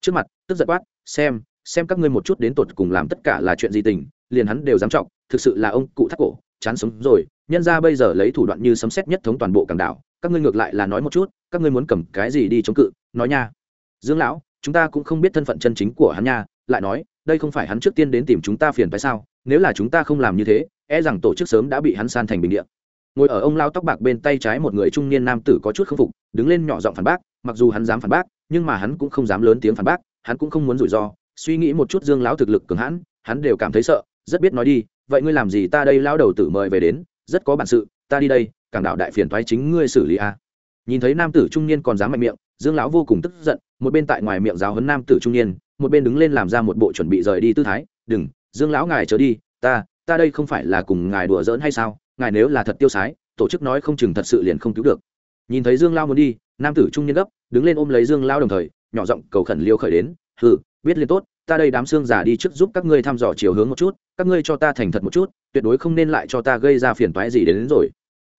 Trước mặt, tức giận quát, xem xem các ngươi một chút đến tột cùng làm tất cả là chuyện gì tình, liền hắn đều dám trọng, thực sự là ông cụ thắt cổ chán sống rồi, nhân ra bây giờ lấy thủ đoạn như sấm xét nhất thống toàn bộ cảng đảo, các ngươi ngược lại là nói một chút, các ngươi muốn cầm cái gì đi chống cự, nói nha. Dương lão, chúng ta cũng không biết thân phận chân chính của hắn nha, lại nói, đây không phải hắn trước tiên đến tìm chúng ta phiền phải sao, nếu là chúng ta không làm như thế e rằng tổ chức sớm đã bị hắn san thành bình địa. Ngồi ở ông lao tóc bạc bên tay trái một người trung niên nam tử có chút k phục, đứng lên nhỏ giọng phản bác, mặc dù hắn dám phản bác, nhưng mà hắn cũng không dám lớn tiếng phản bác, hắn cũng không muốn rủi ro, suy nghĩ một chút dương lão thực lực cường hãn, hắn đều cảm thấy sợ, rất biết nói đi vậy ngươi làm gì ta đây lão đầu tử mời về đến, rất có bản sự, ta đi đây, cảng đạo đại phiền thoái chính ngươi xử lý a. Nhìn thấy nam tử trung niên còn dám mạnh miệng, dương lão vô cùng tức giận, một bên tại ngoài miệng giáo hấn nam tử trung niên, một bên đứng lên làm ra một bộ chuẩn bị rời đi tư thái, đừng, dương lão ngài trở đi, ta ta đây không phải là cùng ngài đùa giỡn hay sao? Ngài nếu là thật tiêu sái, tổ chức nói không chừng thật sự liền không cứu được. Nhìn thấy dương lao muốn đi, nam tử trung niên gấp, đứng lên ôm lấy dương lao đồng thời, nhỏ giọng cầu khẩn liêu khởi đến, hừ, biết liền tốt ta đây đám xương giả đi trước giúp các ngươi thăm dò chiều hướng một chút các ngươi cho ta thành thật một chút tuyệt đối không nên lại cho ta gây ra phiền toái gì đến, đến rồi.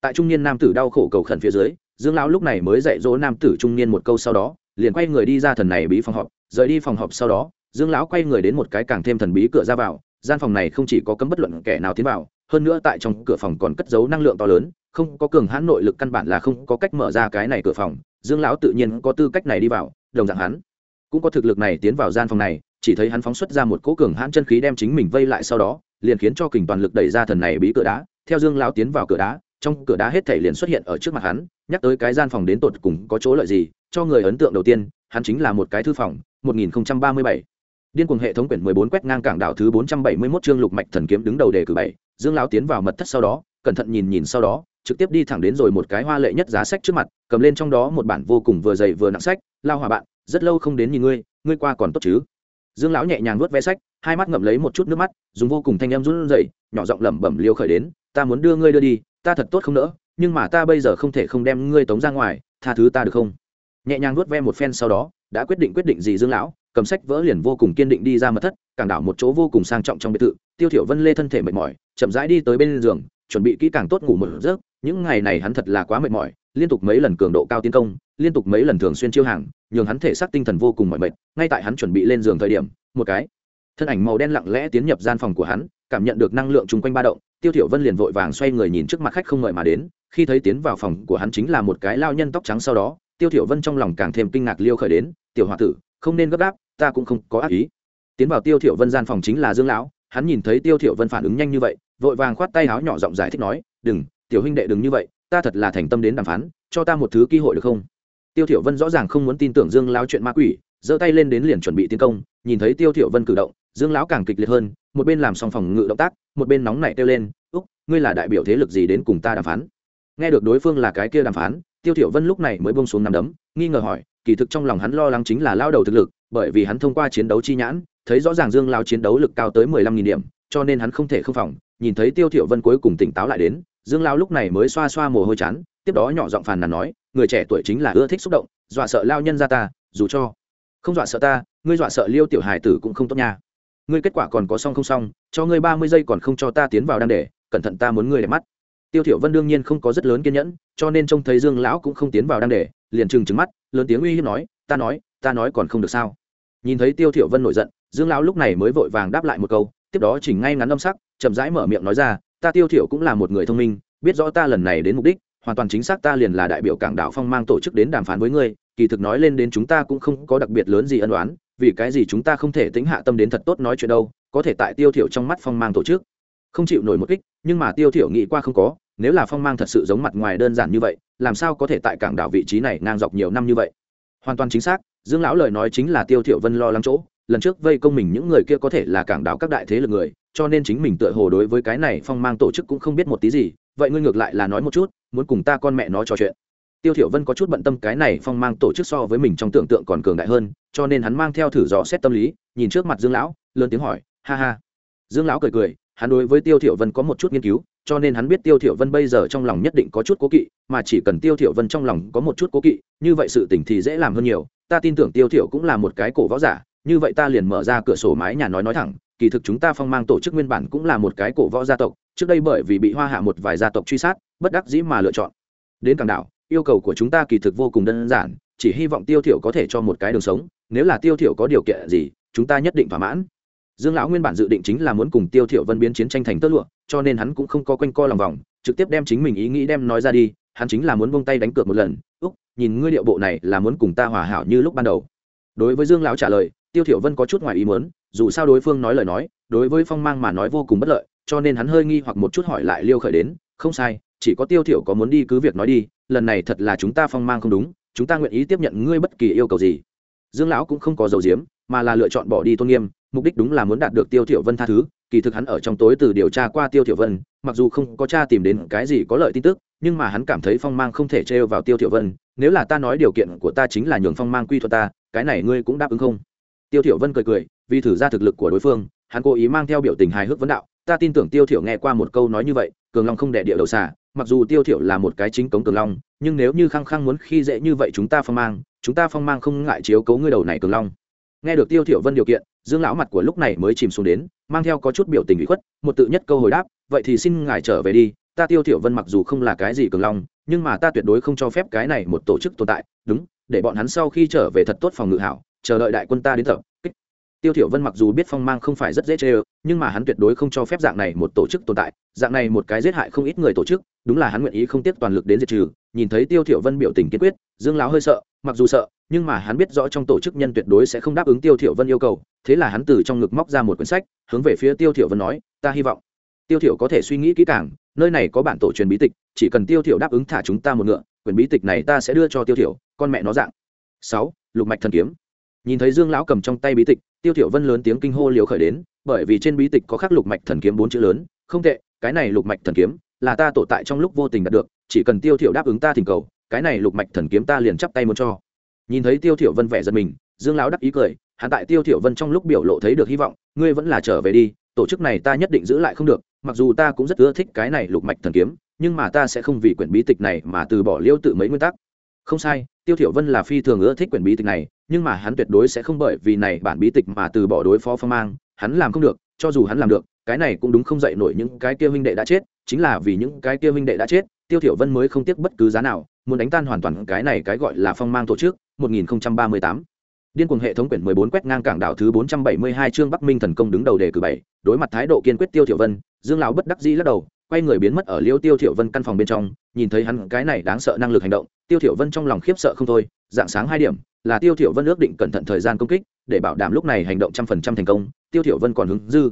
Tại trung niên nam tử đau khổ cầu khẩn phía dưới dương lão lúc này mới dạy dỗ nam tử trung niên một câu sau đó liền quay người đi ra thần này bí phòng họp rời đi phòng họp sau đó dương lão quay người đến một cái càng thêm thần bí cửa ra vào gian phòng này không chỉ có cấm bất luận kẻ nào tiến vào hơn nữa tại trong cửa phòng còn cất giấu năng lượng to lớn không có cường hãn nội lực căn bản là không có cách mở ra cái này cửa phòng dương lão tự nhiên có tư cách này đi vào đồng dạng hắn cũng có thực lực này tiến vào gian phòng này chỉ thấy hắn phóng xuất ra một cỗ cường hãn chân khí đem chính mình vây lại sau đó, liền khiến cho kình toàn lực đẩy ra thần này bí cửa đá. Theo dương lão tiến vào cửa đá, trong cửa đá hết thể liền xuất hiện ở trước mặt hắn, nhắc tới cái gian phòng đến tột cùng có chỗ lợi gì, cho người ấn tượng đầu tiên, hắn chính là một cái thư phòng 1037. điên cuồng hệ thống quyển 14 quét ngang cảng đảo thứ 471 chương lục mạch thần kiếm đứng đầu đề cử bảy. Dương lão tiến vào mật thất sau đó, cẩn thận nhìn nhìn sau đó, trực tiếp đi thẳng đến rồi một cái hoa lệ nhất giá sách trước mặt, cầm lên trong đó một bản vô cùng vừa dày vừa nặng sách. Lao hòa bạn, rất lâu không đến nhìn ngươi ngươi qua còn tốt chứ? Dương lão nhẹ nhàng nuốt ve sách, hai mắt ngậm lấy một chút nước mắt, dùng vô cùng thanh em run rẩy, nhỏ giọng lẩm bẩm liêu khởi đến, ta muốn đưa ngươi đưa đi, ta thật tốt không nỡ, nhưng mà ta bây giờ không thể không đem ngươi tống ra ngoài, tha thứ ta được không? Nhẹ nhàng nuốt ve một phen sau đó, đã quyết định quyết định gì dương lão, cầm sách vỡ liền vô cùng kiên định đi ra mật thất cảng đảo một chỗ vô cùng sang trọng trong biệt thự, tiêu thiểu vân lê thân thể mệt mỏi, chậm rãi đi tới bên giường, chuẩn bị kỹ càng tốt ngủ một giấc, những ngày này hắn thật là quá mệt mỏi, liên tục mấy lần cường độ cao tiến công, liên tục mấy lần thường xuyên chiêu hàng nhường hắn thể xác tinh thần vô cùng mỏi mệt, ngay tại hắn chuẩn bị lên giường thời điểm, một cái thân ảnh màu đen lặng lẽ tiến nhập gian phòng của hắn, cảm nhận được năng lượng chung quanh ba động, tiêu thiểu vân liền vội vàng xoay người nhìn trước mặt khách không ngợi mà đến, khi thấy tiến vào phòng của hắn chính là một cái lao nhân tóc trắng sau đó, tiêu thiểu vân trong lòng càng thêm kinh ngạc liêu khởi đến, tiểu hòa tử, không nên gấp gáp, ta cũng không có ác ý. Tiến vào tiêu thiểu vân gian phòng chính là dương lão, hắn nhìn thấy tiêu thiểu vân phản ứng nhanh như vậy, vội vàng khoát tay áo nhỏ giọng giải thích nói, đừng, tiểu huynh đệ đừng như vậy, ta thật là thành tâm đến đàm phán, cho ta một thứ cơ hội được không? Tiêu thiểu vân rõ ràng không muốn tin tưởng dương lão chuyện ma quỷ, giơ tay lên đến liền chuẩn bị tiến công, nhìn thấy tiêu thiểu vân cử động, dương lão càng kịch liệt hơn, một bên làm xong phòng ngự động tác, một bên nóng nảy kêu lên, úc, ngươi là đại biểu thế lực gì đến cùng ta đàm phán? Nghe được đối phương là cái kia đàm phán, tiêu thiểu vân lúc này mới buông xuống nằm đấm, nghi ngờ hỏi, kỳ thực trong lòng hắn lo lắng chính là lao đầu thực lực, bởi vì hắn thông qua chiến đấu chi nhãn, thấy rõ ràng dương Lão chiến đấu lực cao tới mười lăm nghìn điểm, cho nên hắn không thể không phòng. Nhìn thấy tiêu thiểu vân cuối cùng tỉnh táo lại đến, dương Lão lúc này mới xoa xoa mồ hôi chán, tiếp đó nhỏ giọng phàn nàn nói người trẻ tuổi chính là ưa thích xúc động, dọa sợ lao nhân ra ta, dù cho không dọa sợ ta, ngươi dọa sợ liêu tiểu hải tử cũng không tốt nha. Ngươi kết quả còn có xong không xong, cho ngươi ba mươi giây còn không cho ta tiến vào đan để, cẩn thận ta muốn ngươi để mắt. Tiêu thiểu vân đương nhiên không có rất lớn kiên nhẫn, cho nên trông thấy dương lão cũng không tiến vào đan để, liền trừng trừng mắt, lớn tiếng uy hiếp nói, ta nói ta nói còn không được sao? Nhìn thấy tiêu thiểu vân nổi giận, dương lão lúc này mới vội vàng đáp lại một câu, tiếp đó chỉnh ngay ngắn âm sắc, chậm rãi mở miệng nói ra, ta tiêu thiểu cũng là một người thông minh, biết rõ ta lần này đến mục đích hoàn toàn chính xác ta liền là đại biểu cảng đảo phong mang tổ chức đến đàm phán với ngươi, kỳ thực nói lên đến chúng ta cũng không có đặc biệt lớn gì ân đoán vì cái gì chúng ta không thể tính hạ tâm đến thật tốt nói chuyện đâu, có thể tại tiêu thiểu trong mắt phong mang tổ chức. Không chịu nổi một kích, nhưng mà tiêu thiểu nghĩ qua không có, nếu là phong mang thật sự giống mặt ngoài đơn giản như vậy, làm sao có thể tại cảng đảo vị trí này ngang dọc nhiều năm như vậy? Hoàn toàn chính xác, dương lão lời nói chính là tiêu thiểu vân lo lắng chỗ, lần trước vây công mình những người kia có thể là cảng đảo các đại thế lực người, cho nên chính mình tựa hồ đối với cái này phong mang tổ chức cũng không biết một tí gì vậy ngươi ngược lại là nói một chút, muốn cùng ta con mẹ nó trò chuyện. Tiêu thiểu vân có chút bận tâm cái này phong mang tổ chức so với mình trong tưởng tượng còn cường đại hơn, cho nên hắn mang theo thử dò xét tâm lý, nhìn trước mặt dương lão, lớn tiếng hỏi, ha ha. Dương lão cười cười, hắn đối với tiêu thiểu vân có một chút nghiên cứu, cho nên hắn biết tiêu thiểu vân bây giờ trong lòng nhất định có chút cố kỵ, mà chỉ cần tiêu thiểu vân trong lòng có một chút cố kỵ, như vậy sự tình thì dễ làm hơn nhiều. Ta tin tưởng tiêu thiểu cũng là một cái cổ võ giả, như vậy ta liền mở ra cửa sổ mái nhà nói nói thẳng kỳ thực chúng ta phong mang tổ chức nguyên bản cũng là một cái cổ võ gia tộc, trước đây bởi vì bị hoa hạ một vài gia tộc truy sát, bất đắc dĩ mà lựa chọn. Đến cảng đảo, yêu cầu của chúng ta kỳ thực vô cùng đơn giản, chỉ hy vọng tiêu thiểu có thể cho một cái đường sống, nếu là tiêu thiểu có điều kiện gì, chúng ta nhất định thỏa mãn. Dương lão nguyên bản dự định chính là muốn cùng tiêu thiểu vân biến chiến tranh thành tơ lụa, cho nên hắn cũng không có quanh co lòng vòng, trực tiếp đem chính mình ý nghĩ đem nói ra đi, hắn chính là muốn buông tay đánh cược một lần. Úc, nhìn ngươi điệu bộ này là muốn cùng ta hòa hảo như lúc ban đầu. Đối với dương lão trả lời, tiêu thiểu vân có chút ngoài ý muốn dù sao đối phương nói lời nói, đối với phong mang mà nói vô cùng bất lợi, cho nên hắn hơi nghi hoặc một chút hỏi lại liêu khởi đến, không sai, chỉ có tiêu thiểu có muốn đi cứ việc nói đi, lần này thật là chúng ta phong mang không đúng, chúng ta nguyện ý tiếp nhận ngươi bất kỳ yêu cầu gì. Dương lão cũng không có dầu diếm mà là lựa chọn bỏ đi tôn nghiêm, mục đích đúng là muốn đạt được tiêu thiểu vân tha thứ, kỳ thực hắn ở trong tối từ điều tra qua tiêu thiểu vân, mặc dù không có tra tìm đến cái gì có lợi tin tức, nhưng mà hắn cảm thấy phong mang không thể treo vào tiêu thiểu vân, nếu là ta nói điều kiện của ta chính là nhường phong mang quy thuận ta, cái này ngươi cũng đáp ứng không? Tiêu thiểu vân cười cười, vì thử ra thực lực của đối phương, hắn cố ý mang theo biểu tình hài hước vấn đạo, ta tin tưởng tiêu thiểu nghe qua một câu nói như vậy, cường long không đẻ địa đầu xà, mặc dù tiêu thiểu là một cái chính cống cường long, nhưng nếu như khăng khăng muốn khi dễ như vậy chúng ta phong mang, chúng ta phong mang không ngại chiếu cố ngươi đầu này cường long. Nghe được tiêu thiểu vân điều kiện, dương lão mặt của lúc này mới chìm xuống đến, mang theo có chút biểu tình ủy khuất, một tự nhất câu hồi đáp, vậy thì xin ngài trở về đi, ta tiêu thiểu vân mặc dù không là cái gì cường long, nhưng mà ta tuyệt đối không cho phép cái này một tổ chức tồn tại, đúng, để bọn hắn sau khi trở về thật tốt phòng ngự hảo chờ đợi đại quân ta đến tập, kích. Tiêu thiểu vân mặc dù biết phong mang không phải rất dễ chơi nhưng mà hắn tuyệt đối không cho phép dạng này một tổ chức tồn tại. Dạng này một cái giết hại không ít người tổ chức, đúng là hắn nguyện ý không tiếc toàn lực đến diệt trừ. Nhìn thấy tiêu thiểu vân biểu tình kiên quyết, dương lão hơi sợ, mặc dù sợ, nhưng mà hắn biết rõ trong tổ chức nhân tuyệt đối sẽ không đáp ứng tiêu thiểu vân yêu cầu. Thế là hắn từ trong ngực móc ra một quyển sách, hướng về phía tiêu thiểu vân nói, ta hy vọng. Tiêu thiểu có thể suy nghĩ kỹ càng, nơi này có bản tổ truyền bí tịch, chỉ cần tiêu thiểu đáp ứng thả chúng ta một ngựa, quyển bí tịch này ta sẽ đưa cho tiêu thiểu, con mẹ nó dạng. Sáu, lục mạch thần kiếm nhìn thấy dương lão cầm trong tay bí tịch, tiêu thiểu vân lớn tiếng kinh hô liều khởi đến, bởi vì trên bí tịch có khắc lục mạch thần kiếm bốn chữ lớn, không tệ, cái này lục mạch thần kiếm là ta tổ tại trong lúc vô tình đạt được, chỉ cần tiêu thiểu đáp ứng ta thỉnh cầu, cái này lục mạch thần kiếm ta liền chắp tay muốn cho. Nhìn thấy tiêu thiểu vân vẻ giận mình, dương lão đắc ý cười, hắn tại tiêu thiểu vân trong lúc biểu lộ thấy được hy vọng, ngươi vẫn là trở về đi, tổ chức này ta nhất định giữ lại không được, mặc dù ta cũng rất ưa thích cái này lục mạch thần kiếm, nhưng mà ta sẽ không vì quyển bí tịch này mà từ bỏ liêu tự mấy nguyên tắc không sai tiêu thiểu vân là phi thường ưa thích quyển bí tịch này nhưng mà hắn tuyệt đối sẽ không bởi vì này bản bí tịch mà từ bỏ đối phó phong mang hắn làm không được cho dù hắn làm được cái này cũng đúng không dậy nổi những cái kia huynh đệ đã chết chính là vì những cái kia huynh đệ đã chết tiêu thiểu vân mới không tiếc bất cứ giá nào muốn đánh tan hoàn toàn cái này cái gọi là phong mang tổ chức 1038 Điên cuồng hệ thống quyển 14 quét ngang cảng đảo thứ 472 chương Bắc Minh thần công đứng đầu đề cử 7, đối mặt thái độ kiên quyết Tiêu Thiểu Vân, Dương lão bất đắc dĩ lắc đầu, quay người biến mất ở Liêu Tiêu Thiểu Vân căn phòng bên trong, nhìn thấy hắn cái này đáng sợ năng lực hành động, Tiêu Thiểu Vân trong lòng khiếp sợ không thôi, dạng sáng hai điểm, là Tiêu Thiểu Vân ước định cẩn thận thời gian công kích, để bảo đảm lúc này hành động trăm phần trăm thành công, Tiêu Thiểu Vân còn hứng dư.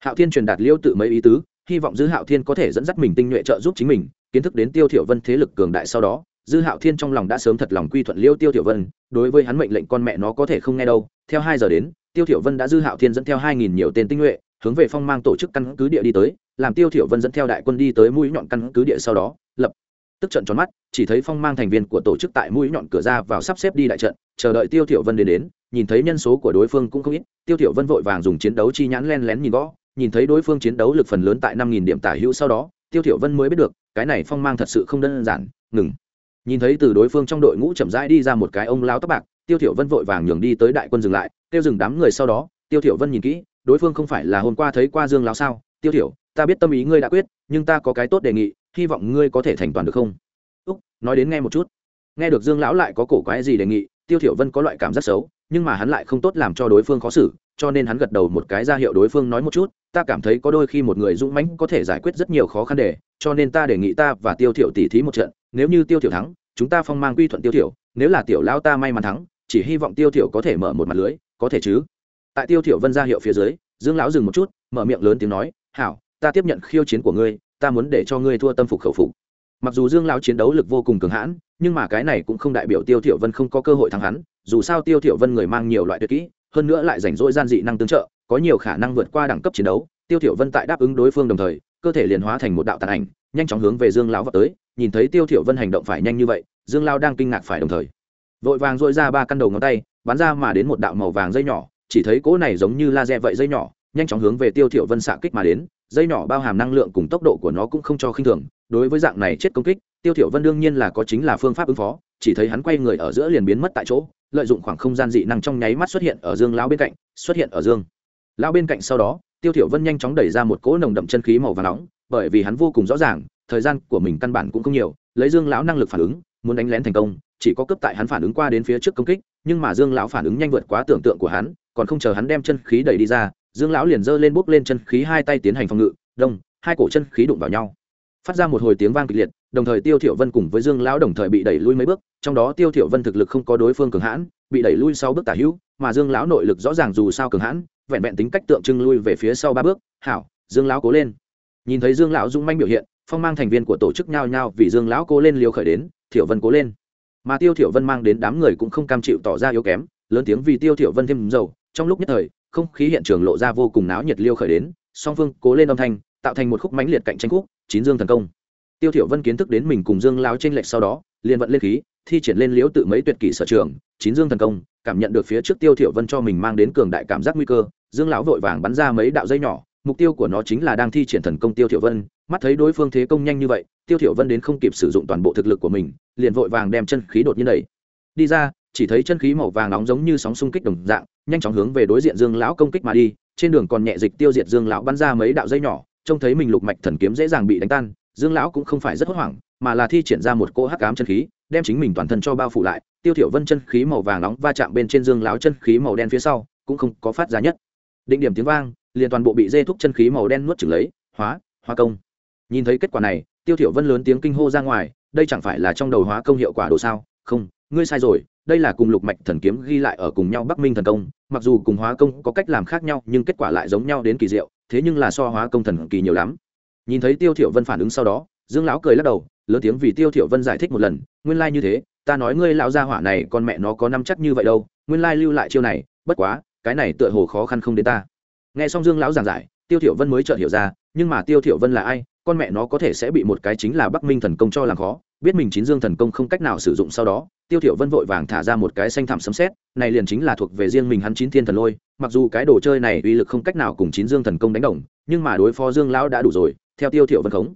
Hạo Thiên truyền đạt Liêu tự mấy ý tứ, hy vọng Dư Hạo Thiên có thể dẫn dắt mình tinh nhuệ trợ giúp chính mình, kiến thức đến Tiêu Thiểu Vân thế lực cường đại sau đó, dư hạo thiên trong lòng đã sớm thật lòng quy thuận liêu tiêu thiểu vân đối với hắn mệnh lệnh con mẹ nó có thể không nghe đâu theo hai giờ đến tiêu thiểu vân đã dư hạo thiên dẫn theo hai nghìn nhiều tên tinh nhuệ hướng về phong mang tổ chức căn cứ địa đi tới, làm tiêu thiểu vân dẫn theo đại quân đi tới mũi nhọn căn cứ địa sau đó, lập tức trận tròn mắt, chỉ thấy phong mang thành viên của tổ chức tại mũi nhọn cửa ra vào sắp xếp đi đại trận, chờ đợi tiêu thiểu vân đến đến, nhìn thấy nhân số của đối phương cũng không ít, tiêu thiểu vân vội vàng dùng chiến đấu chi nhãn len lén nhìn gõ, nhìn thấy đối phương chiến đấu lực phần lớn tại năm nghìn điểm tả hữu sau đó, tiêu thiểu vân mới biết được, cái này phong mang thật sự không đơn giản, ngừng. Nhìn thấy từ đối phương trong đội ngũ chậm rãi đi ra một cái ông lão tóc bạc, tiêu thiểu vân vội vàng nhường đi tới đại quân dừng lại, tiêu dừng đám người sau đó, tiêu thiểu vân nhìn kỹ đối phương không phải là hôm qua thấy qua dương lão sao? Tiêu thiểu, ta biết tâm ý ngươi đã quyết, nhưng ta có cái tốt đề nghị, hy vọng ngươi có thể thành toàn được không? Úc, nói đến nghe một chút. Nghe được dương lão lại có cổ quái gì đề nghị, tiêu thiểu vân có loại cảm giác xấu, nhưng mà hắn lại không tốt làm cho đối phương khó xử, cho nên hắn gật đầu một cái ra hiệu đối phương nói một chút, ta cảm thấy có đôi khi một người dũng mãnh có thể giải quyết rất nhiều khó khăn để, cho nên ta đề nghị ta và tiêu thiểu tỉ thí một trận, nếu như tiêu thiểu thắng, chúng ta phong mang quy thuận tiêu thiểu, nếu là tiểu Lão ta may mắn thắng, chỉ hy vọng tiêu thiểu có thể mở một mặt lưới, có thể chứ? Tại tiêu thiểu vân ra hiệu phía dưới, dương lão dừng một chút, mở miệng lớn tiếng nói, hảo, ta tiếp nhận khiêu chiến của ngươi, ta muốn để cho ngươi thua tâm phục khẩu phục. Mặc dù dương lão chiến đấu lực vô cùng cường hãn, nhưng mà cái này cũng không đại biểu tiêu thiểu vân không có cơ hội thắng hắn, dù sao tiêu thiểu vân người mang nhiều loại tuyệt kỹ, hơn nữa lại rảnh rỗi gian dị năng tương trợ, có nhiều khả năng vượt qua đẳng cấp chiến đấu, tiêu thiểu vân tại đáp ứng đối phương đồng thời, cơ thể liền hóa thành một đạo tàn ảnh, nhanh chóng hướng về dương lão vọt tới, nhìn thấy tiêu thiểu vân hành động phải nhanh như vậy, dương lão đang kinh ngạc phải đồng thời, vội vàng duỗi ra ba căn đầu ngón tay, bắn ra mà đến một đạo màu vàng dây nhỏ chỉ thấy cỗ này giống như laser vậy dây nhỏ, nhanh chóng hướng về tiêu thiểu vân xạ kích mà đến, dây nhỏ bao hàm năng lượng cùng tốc độ của nó cũng không cho khinh thường. Đối với dạng này chết công kích, tiêu thiểu vân đương nhiên là có chính là phương pháp ứng phó, chỉ thấy hắn quay người ở giữa liền biến mất tại chỗ, lợi dụng khoảng không gian dị năng trong nháy mắt xuất hiện ở dương lão bên cạnh, xuất hiện ở dương lão bên cạnh sau đó, tiêu thiểu vân nhanh chóng đẩy ra một cỗ nồng đậm chân khí màu vàng nóng, bởi vì hắn vô cùng rõ ràng, thời gian của mình căn bản cũng không nhiều, lấy dương lão năng lực phản ứng, muốn đánh lén thành công, chỉ có cấp tại hắn phản ứng qua đến phía trước công kích, nhưng mà dương lão phản ứng nhanh vượt quá tưởng tượng của hắn còn không chờ hắn đem chân khí đẩy đi ra, dương lão liền giơ lên bốc lên chân khí hai tay tiến hành phòng ngự, đông, hai cổ chân khí đụng vào nhau. Phát ra một hồi tiếng vang kịch liệt, đồng thời tiêu thiểu vân cùng với dương lão đồng thời bị đẩy lui mấy bước, trong đó tiêu thiểu vân thực lực không có đối phương cường hãn, bị đẩy lui sau bước tả hữu, mà dương lão nội lực rõ ràng dù sao cường hãn, vẹn vẹn tính cách tượng trưng lui về phía sau ba bước, hảo, dương lão cố lên. Nhìn thấy dương lão dũng manh biểu hiện, phong mang thành viên của tổ chức nhao nhao vì dương lão cố lên liều khởi đến, thiểu vân cố lên. Mà tiêu thiểu vân mang đến đám người cũng không cam chịu tỏ ra yếu kém, lớn tiếng vì tiêu thiểu vân thêm dầu trong lúc nhất thời, không khí hiện trường lộ ra vô cùng náo nhiệt liêu khởi đến, song phương cố lên âm thanh, tạo thành một khúc mãnh liệt cạnh tranh khúc, chín dương thần công. Tiêu thiểu vân kiến thức đến mình cùng dương lão tranh lệch sau đó, liền vận lên khí, thi triển lên liễu tự mấy tuyệt kỹ sở trường, chín dương thần công, cảm nhận được phía trước tiêu thiểu vân cho mình mang đến cường đại cảm giác nguy cơ, dương lão vội vàng bắn ra mấy đạo dây nhỏ, mục tiêu của nó chính là đang thi triển thần công tiêu thiểu vân, mắt thấy đối phương thế công nhanh như vậy, tiêu thiểu vân đến không kịp sử dụng toàn bộ thực lực của mình, liền vội vàng đem chân khí đột nhiên đẩy. Đi ra chỉ thấy chân khí màu vàng nóng giống như sóng xung kích đồng dạng, nhanh chóng hướng về đối diện dương lão công kích mà đi, trên đường còn nhẹ dịch tiêu diệt dương lão bắn ra mấy đạo dây nhỏ, trông thấy mình lục mạch thần kiếm dễ dàng bị đánh tan, dương lão cũng không phải rất hốt hoảng, mà là thi triển ra một cỗ hắc ám chân khí, đem chính mình toàn thân cho bao phủ lại, tiêu thiểu vân chân khí màu vàng nóng va chạm bên trên dương lão chân khí màu đen phía sau, cũng không có phát ra nhất. Định điểm tiếng vang, liền toàn bộ bị dê thúc chân khí màu đen nuốt chửng lấy, hóa hóa công. Nhìn thấy kết quả này, tiêu thiểu vân lớn tiếng kinh hô ra ngoài, đây chẳng phải là trong đầu hóa công hiệu quả đồ sao? Không ngươi sai rồi, đây là cùng lục mạch thần kiếm ghi lại ở cùng nhau bắc minh thần công, mặc dù cùng hóa công có cách làm khác nhau, nhưng kết quả lại giống nhau đến kỳ diệu, thế nhưng là so hóa công thần kỳ nhiều lắm. Nhìn thấy tiêu thiểu vân phản ứng sau đó, dương lão cười lắc đầu, lớn tiếng vì tiêu thiểu vân giải thích một lần, nguyên lai like như thế, ta nói ngươi lão gia hỏa này con mẹ nó có năm chắc như vậy đâu, nguyên lai like lưu lại chiêu này, bất quá, cái này tựa hồ khó khăn không đến ta. Nghe xong dương lão giảng giải, tiêu thiểu vân mới chợt hiểu ra, nhưng mà tiêu thiểu vân là ai, con mẹ nó có thể sẽ bị một cái chính là bắc minh thần công cho làm khó, biết mình chín dương thần công không cách nào sử dụng sau đó tiêu thiểu vân vội vàng thả ra một cái xanh thảm sấm sét, này liền chính là thuộc về riêng mình hắn chín thiên thần lôi, mặc dù cái đồ chơi này uy lực không cách nào cùng chín dương thần công đánh đồng, nhưng mà đối phó dương lão đã đủ rồi, theo tiêu thiểu vân khống.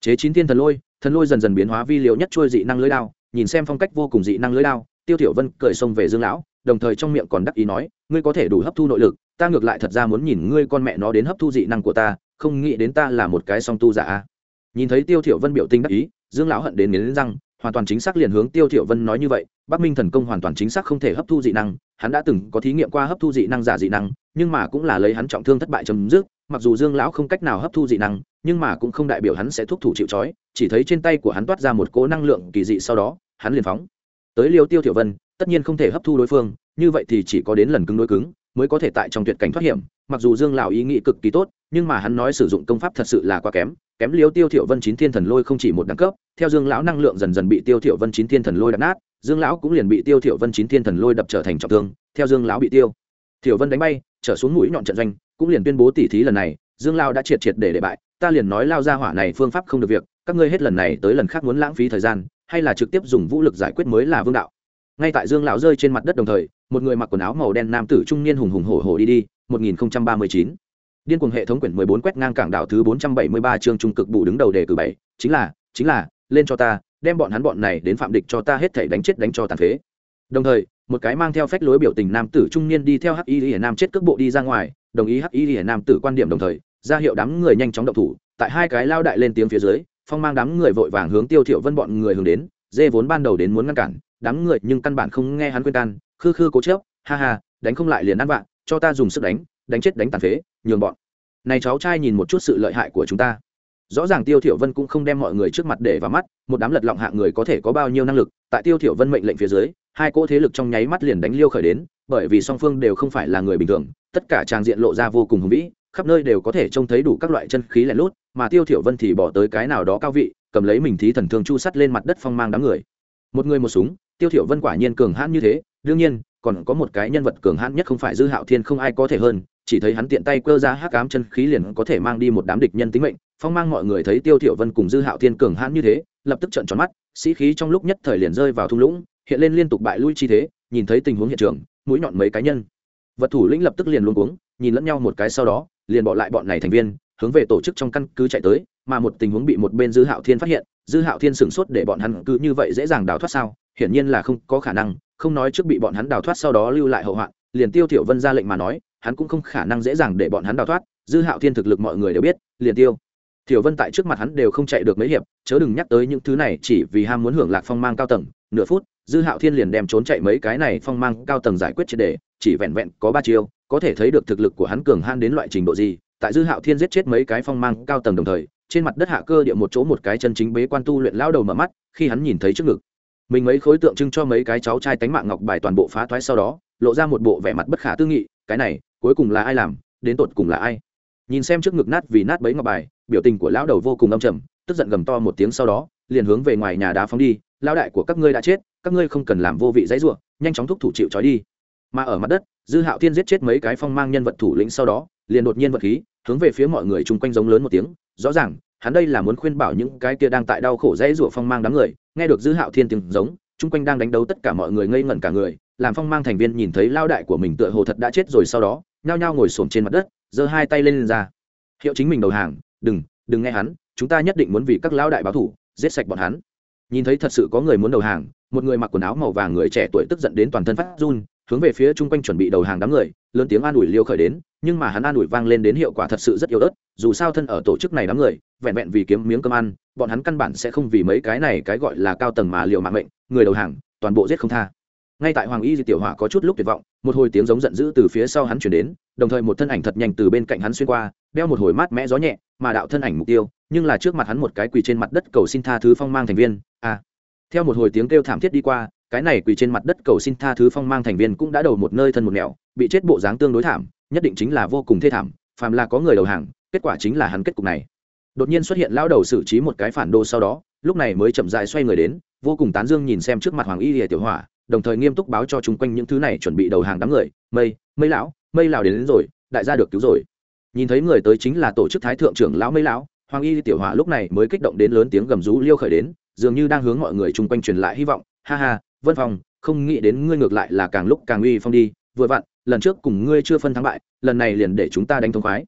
Chế chín thiên thần lôi thần lôi dần dần biến hóa vi liệu nhất trôi dị năng lưới đao, nhìn xem phong cách vô cùng dị năng lưới đao, tiêu thiểu vân cười xông về dương lão, đồng thời trong miệng còn đắc ý nói, ngươi có thể đủ hấp thu nội lực, ta ngược lại thật ra muốn nhìn ngươi con mẹ nó đến hấp thu dị năng của ta, không nghĩ đến ta là một cái song tu giả nhìn thấy tiêu thiểu vân biểu tình đắc ý, dương lão hận đến nghiến răng hoàn toàn chính xác liền hướng tiêu thiểu vân nói như vậy, bắc minh thần công hoàn toàn chính xác không thể hấp thu dị năng, hắn đã từng có thí nghiệm qua hấp thu dị năng giả dị năng, nhưng mà cũng là lấy hắn trọng thương thất bại chấm dứt, mặc dù dương lão không cách nào hấp thu dị năng, nhưng mà cũng không đại biểu hắn sẽ thúc thủ chịu trói, chỉ thấy trên tay của hắn toát ra một cỗ năng lượng kỳ dị sau đó, hắn liền phóng. Tới liêu tiêu thiểu vân, tất nhiên không thể hấp thu đối phương, như vậy thì chỉ có đến lần cứng đối cứng, mới có thể tại trong tuyệt cảnh thoát hiểm, mặc dù dương lão ý nghĩ cực kỳ tốt, nhưng mà hắn nói sử dụng công pháp thật sự là quá kém kém liêu tiêu thiểu vân chín thiên thần lôi không chỉ một đẳng cấp, theo dương lão năng lượng dần dần bị tiêu thiểu vân chín thiên thần lôi đập nát, dương lão cũng liền bị tiêu thiểu vân chín thiên thần lôi đập trở thành trọng thương, theo dương lão bị tiêu. Thiểu vân đánh bay, trở xuống mũi nhọn trận doanh, cũng liền tuyên bố tỷ thí lần này, dương lão đã triệt triệt để để bại, ta liền nói lao ra hỏa này phương pháp không được việc, các ngươi hết lần này tới lần khác muốn lãng phí thời gian, hay là trực tiếp dùng vũ lực giải quyết mới là vương đạo. Ngay tại dương lão rơi trên mặt đất đồng thời, một người mặc quần áo màu đen nam tử trung niên hùng hùng hổ hổ đi đi 1039 điên cuồng hệ thống quyển 14 quét ngang cảng đảo thứ 473 chương trung cực bù đứng đầu đề cử bảy, chính là chính là, lên cho ta, đem bọn hắn bọn này đến phạm địch cho ta hết thảy đánh chết đánh cho tàn phế. Đồng thời, một cái mang theo phách lối biểu tình nam tử trung niên đi theo hắc y hiển nam chết cước bộ đi ra ngoài, đồng ý hắc y hiển nam tử quan điểm đồng thời, ra hiệu đám người nhanh chóng động thủ, tại hai cái lao đại lên tiếng phía dưới, phong mang đám người vội vàng hướng tiêu thiệu vân bọn người hướng đến, dê vốn ban đầu đến muốn ngăn cản, đám người nhưng căn bản không nghe hắn khuyên can, khư khư cố chấp, ha ha, đánh không lại liền ăn vạ, cho ta dùng sức đánh đánh chết đánh tàn phế nhường bọn. Này cháu trai nhìn một chút sự lợi hại của chúng ta. Rõ ràng tiêu thiểu vân cũng không đem mọi người trước mặt để vào mắt, một đám lật lọng hạng người có thể có bao nhiêu năng lực, tại tiêu thiểu vân mệnh lệnh phía dưới, hai cỗ thế lực trong nháy mắt liền đánh liêu khởi đến, bởi vì song phương đều không phải là người bình thường, tất cả trang diện lộ ra vô cùng hùng vĩ, khắp nơi đều có thể trông thấy đủ các loại chân khí lẻ lút, mà tiêu thiểu vân thì bỏ tới cái nào đó cao vị, cầm lấy mình thí thần thương chu sắt lên mặt đất phong mang đám người. Một người một súng, tiêu thiểu vân quả nhiên cường hãn như thế, đương nhiên, còn có một cái nhân vật cường hãn nhất không phải dư hạo thiên không ai có thể hơn chỉ thấy hắn tiện tay quơ ra hắc ám chân khí liền có thể mang đi một đám địch nhân tính mệnh. Phong mang mọi người thấy tiêu thiểu vân cùng dư hạo thiên cường hãn như thế, lập tức trợn tròn mắt, sĩ khí trong lúc nhất thời liền rơi vào thung lũng, hiện lên liên tục bại lui chi thế, nhìn thấy tình huống hiện trường, mũi nhọn mấy cá nhân. Vật thủ lĩnh lập tức liền luống cuống, nhìn lẫn nhau một cái sau đó, liền bỏ lại bọn này thành viên, hướng về tổ chức trong căn cứ chạy tới, mà một tình huống bị một bên dư hạo thiên phát hiện, dư hạo thiên sửng sốt để bọn hắn cứ như vậy dễ dàng đào thoát sao? Hiển nhiên là không có khả năng, không nói trước bị bọn hắn đào thoát sau đó lưu lại hậu hoạn, liền tiêu thiểu vân ra lệnh mà nói hắn cũng không khả năng dễ dàng để bọn hắn đào thoát, dư hạo thiên thực lực mọi người đều biết, liền tiêu. Thiểu vân tại trước mặt hắn đều không chạy được mấy hiệp, chớ đừng nhắc tới những thứ này, chỉ vì ham muốn hưởng lạc phong mang cao tầng, nửa phút, dư hạo thiên liền đem trốn chạy mấy cái này phong mang cao tầng giải quyết triệt đề chỉ vẹn vẹn có ba chiêu, có thể thấy được thực lực của hắn cường han đến loại trình độ gì. Tại dư hạo thiên giết chết mấy cái phong mang cao tầng đồng thời, trên mặt đất hạ cơ địa một chỗ một cái chân chính bế quan tu luyện lao đầu mở mắt, khi hắn nhìn thấy trước ngực. Mình mấy khối tượng trưng cho mấy cái cháu trai tánh mạng ngọc bài toàn bộ phá thoái sau đó, lộ ra một bộ vẻ mặt bất khả tư nghị, cái này cuối cùng là ai làm, đến tột cùng là ai. Nhìn xem trước ngực nát vì nát bấy ngọc bài, biểu tình của lão đầu vô cùng âm trầm, tức giận gầm to một tiếng sau đó, liền hướng về ngoài nhà đá phóng đi lao đại của các ngươi đã chết, các ngươi không cần làm vô vị dãy ruộng nhanh chóng thúc thủ chịu trói đi. Mà ở mặt đất, dư hạo thiên giết chết mấy cái phong mang nhân vật thủ lĩnh sau đó, liền đột nhiên vật khí, hướng về phía mọi người chung quanh giống lớn một tiếng, rõ ràng, hắn đây là muốn khuyên bảo những cái kia đang tại đau khổ dãy ruộng phong mang đám người, nghe được dư hạo thiên tiếng giống, chung quanh đang đánh đấu tất cả mọi người ngây ngẩn cả người, làm phong mang thành viên nhìn thấy lao đại của mình tựa hồ thật đã chết rồi sau đó nhao nhao ngồi xổm trên mặt đất giơ hai tay lên, lên ra. Hiệu chính mình đầu hàng đừng đừng nghe hắn chúng ta nhất định muốn vì các lão đại báo thủ giết sạch bọn hắn. Nhìn thấy thật sự có người muốn đầu hàng một người mặc quần áo màu vàng người trẻ tuổi tức giận đến toàn thân phát run hướng về phía chung quanh chuẩn bị đầu hàng đám người lớn tiếng an ủi liêu khởi đến nhưng mà hắn an ủi vang lên đến hiệu quả thật sự rất yếu ớt dù sao thân ở tổ chức này đám người vẹn vẹn vì kiếm miếng cơm ăn bọn hắn căn bản sẽ không vì mấy cái này cái gọi là cao tầng mà liều mạng mệnh người đầu hàng toàn bộ giết không tha ngay tại hoàng y di tiểu hỏa có chút lúc tuyệt vọng, một hồi tiếng giống giận dữ từ phía sau hắn chuyển đến, đồng thời một thân ảnh thật nhanh từ bên cạnh hắn xuyên qua, đeo một hồi mát mẽ gió nhẹ, mà đạo thân ảnh mục tiêu, nhưng là trước mặt hắn một cái quỳ trên mặt đất cầu xin tha thứ phong mang thành viên a à. theo một hồi tiếng kêu thảm thiết đi qua, cái này quỳ trên mặt đất cầu xin tha thứ phong mang thành viên cũng đã đầu một nơi thân một nẻo, bị chết bộ dáng tương đối thảm, nhất định chính là vô cùng thê thảm, phàm là có người đầu hàng, kết quả chính là hắn kết cục này đột nhiên xuất hiện lão đầu xử trí một cái phản đồ sau đó, lúc này mới chậm dại xoay người đến, vô cùng tán dương nhìn xem trước mặt hoàng y lìa tiểu hỏa đồng thời nghiêm túc báo cho chung quanh những thứ này chuẩn bị đầu hàng đám người mây mây lão mây lão đến, đến rồi đại gia được cứu rồi. Nhìn thấy người tới chính là tổ chức thái thượng trưởng lão mây lão hoàng y tiểu hỏa lúc này mới kích động đến lớn tiếng gầm rú liêu khởi đến dường như đang hướng mọi người chung quanh truyền lại hy vọng ha ha vân phong không nghĩ đến ngươi ngược lại là càng lúc càng uy phong đi vừa vặn lần trước cùng ngươi chưa phân thắng bại lần này liền để chúng ta đánh thông khoái.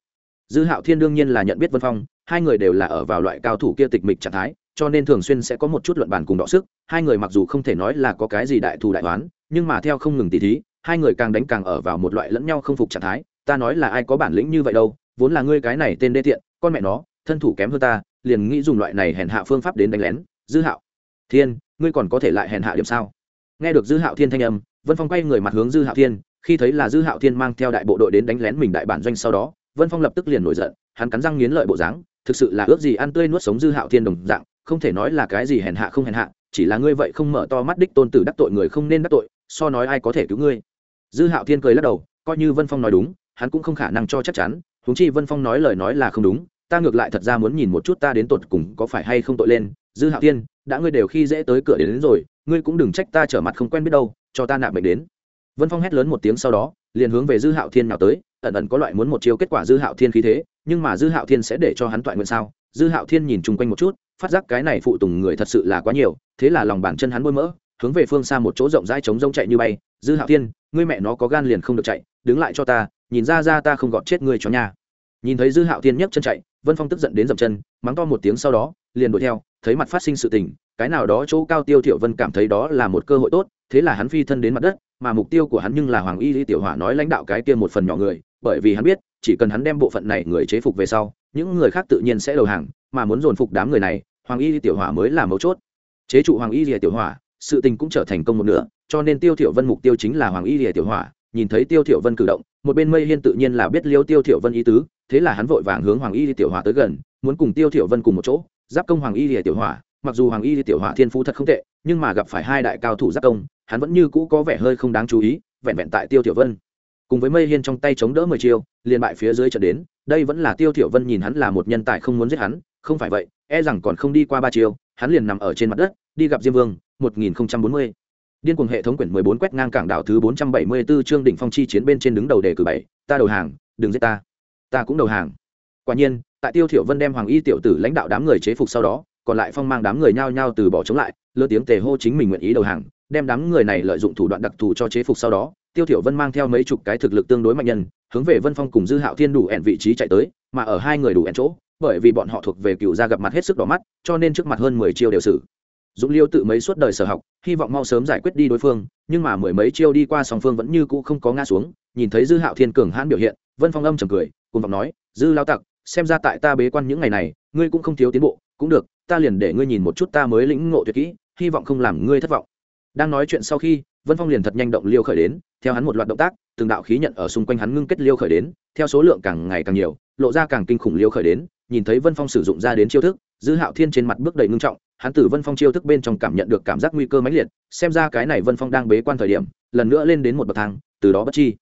Dư hạo thiên đương nhiên là nhận biết vân phong hai người đều là ở vào loại cao thủ kia tịch mịch trạng thái cho nên thường xuyên sẽ có một chút luận bàn cùng đọ sức. Hai người mặc dù không thể nói là có cái gì đại thù đại toán nhưng mà theo không ngừng tỉ thí, hai người càng đánh càng ở vào một loại lẫn nhau không phục trạng thái. Ta nói là ai có bản lĩnh như vậy đâu, vốn là ngươi cái này tên đê tiện, con mẹ nó, thân thủ kém hơn ta, liền nghĩ dùng loại này hèn hạ phương pháp đến đánh lén. Dư hạo, thiên, ngươi còn có thể lại hèn hạ điểm sao? Nghe được dư hạo thiên thanh âm, vân phong quay người mặt hướng dư hạo thiên, khi thấy là dư hạo thiên mang theo đại bộ đội đến đánh lén mình đại bản doanh sau đó, vân phong lập tức liền nổi giận, hắn cắn răng nghiến lợi bộ dáng, thực sự là ước gì ăn tươi nuốt sống dư hạo thiên đồng dạng không thể nói là cái gì hèn hạ không hèn hạ chỉ là ngươi vậy không mở to mắt đích tôn tử đắc tội người không nên đắc tội so nói ai có thể cứu ngươi. Dư hạo thiên cười lắc đầu coi như vân phong nói đúng hắn cũng không khả năng cho chắc chắn huống chi vân phong nói lời nói là không đúng ta ngược lại thật ra muốn nhìn một chút ta đến tột cùng có phải hay không tội lên. Dư hạo thiên đã ngươi đều khi dễ tới cửa đến, đến rồi ngươi cũng đừng trách ta trở mặt không quen biết đâu cho ta nạp bệnh đến. Vân phong hét lớn một tiếng sau đó liền hướng về dư hạo thiên nào tới ẩn ẩn có loại muốn một chiêu kết quả dư hạo thiên khí thế nhưng mà dư hạo thiên sẽ để cho hắn toại nguyện sao? Dư hạo thiên nhìn chung quanh một chút phát giác cái này phụ tùng người thật sự là quá nhiều, thế là lòng bàn chân hắn bôi mỡ, hướng về phương xa một chỗ rộng rãi trống rông chạy như bay. Dư hạo thiên, ngươi mẹ nó có gan liền không được chạy, đứng lại cho ta, nhìn ra ra ta không gọt chết ngươi cho nhà nhìn thấy dư hạo thiên nhấc chân chạy, vân phong tức giận đến dậm chân, mắng to một tiếng sau đó, liền đuổi theo, thấy mặt phát sinh sự tình, cái nào đó chỗ cao tiêu thiệu vân cảm thấy đó là một cơ hội tốt, thế là hắn phi thân đến mặt đất, mà mục tiêu của hắn nhưng là hoàng y lý tiểu hỏa nói lãnh đạo cái kia một phần nhỏ người, bởi vì hắn biết, chỉ cần hắn đem bộ phận này người chế phục về sau, những người khác tự nhiên sẽ đầu hàng, mà muốn dồn phục đám người này hoàng y tiểu hỏa mới là mấu chốt. Chế trụ hoàng y lìa tiểu hỏa, sự tình cũng trở thành công một nửa, cho nên tiêu thiệu vân mục tiêu chính là hoàng y lìa tiểu hỏa. Nhìn thấy tiêu thiểu vân cử động, một bên mây hiên tự nhiên là biết liêu tiêu thiểu vân ý tứ, thế là hắn vội vàng hướng hoàng y tiểu hỏa tới gần, muốn cùng tiêu thiểu vân cùng một chỗ, giáp công hoàng y tiểu hỏa. Mặc dù hoàng y tiểu hỏa thiên phú thật không tệ, nhưng mà gặp phải hai đại cao thủ giáp công, hắn vẫn như cũ có vẻ hơi không đáng chú ý, vẹn vẹn tại tiêu thiểu vân. Cùng với mây hiên trong tay chống đỡ mười chiêu, liền bại phía dưới trận đến, đây vẫn là tiêu thiểu vân nhìn hắn là một nhân tài không muốn giết hắn không phải vậy e rằng còn không đi qua ba chiều, hắn liền nằm ở trên mặt đất đi gặp diêm vương 1040 điên cuồng hệ thống quyển 14 quét ngang cảng đảo thứ 474 chương đỉnh phong chi chiến bên trên đứng đầu đề cử bảy ta đầu hàng đừng giết ta. Ta cũng đầu hàng. Quả nhiên tại tiêu thiểu vân đem hoàng y tiểu tử lãnh đạo đám người chế phục sau đó còn lại phong mang đám người nhao nhao từ bỏ chống lại lơ tiếng tề hô chính mình nguyện ý đầu hàng đem đám người này lợi dụng thủ đoạn đặc thù cho chế phục sau đó tiêu thiểu vân mang theo mấy chục cái thực lực tương đối mạnh nhân hướng về vân phong cùng dư hạo thiên đủ ẻn vị trí chạy tới mà ở hai người đủ ẻn chỗ bởi vì bọn họ thuộc về cựu gia gặp mặt hết sức đỏ mắt, cho nên trước mặt hơn mười chiêu đều xử. Dũng liêu tự mấy suốt đời sở học, hy vọng mau sớm giải quyết đi đối phương, nhưng mà mười mấy chiêu đi qua song phương vẫn như cũ không có ngã xuống, nhìn thấy dư hạo thiên cường hãn biểu hiện, vân phong âm trầm cười cùng vọng nói, dư lao tặc, xem ra tại ta bế quan những ngày này, ngươi cũng không thiếu tiến bộ, cũng được, ta liền để ngươi nhìn một chút ta mới lĩnh ngộ tuyệt kỹ, hy vọng không làm ngươi thất vọng. Đang nói chuyện sau khi, vân phong liền thật nhanh động liêu khởi đến, theo hắn một loạt động tác, từng đạo khí nhận ở xung quanh hắn ngưng kết liêu khởi đến, theo số lượng càng ngày càng nhiều, lộ ra càng kinh khủng liêu khởi đến nhìn thấy vân phong sử dụng ra đến chiêu thức, dư hạo thiên trên mặt bước đầy ngưng trọng, hắn từ vân phong chiêu thức bên trong cảm nhận được cảm giác nguy cơ mãnh liệt, xem ra cái này vân phong đang bế quan thời điểm, lần nữa lên đến một bậc thang, từ đó bất chi.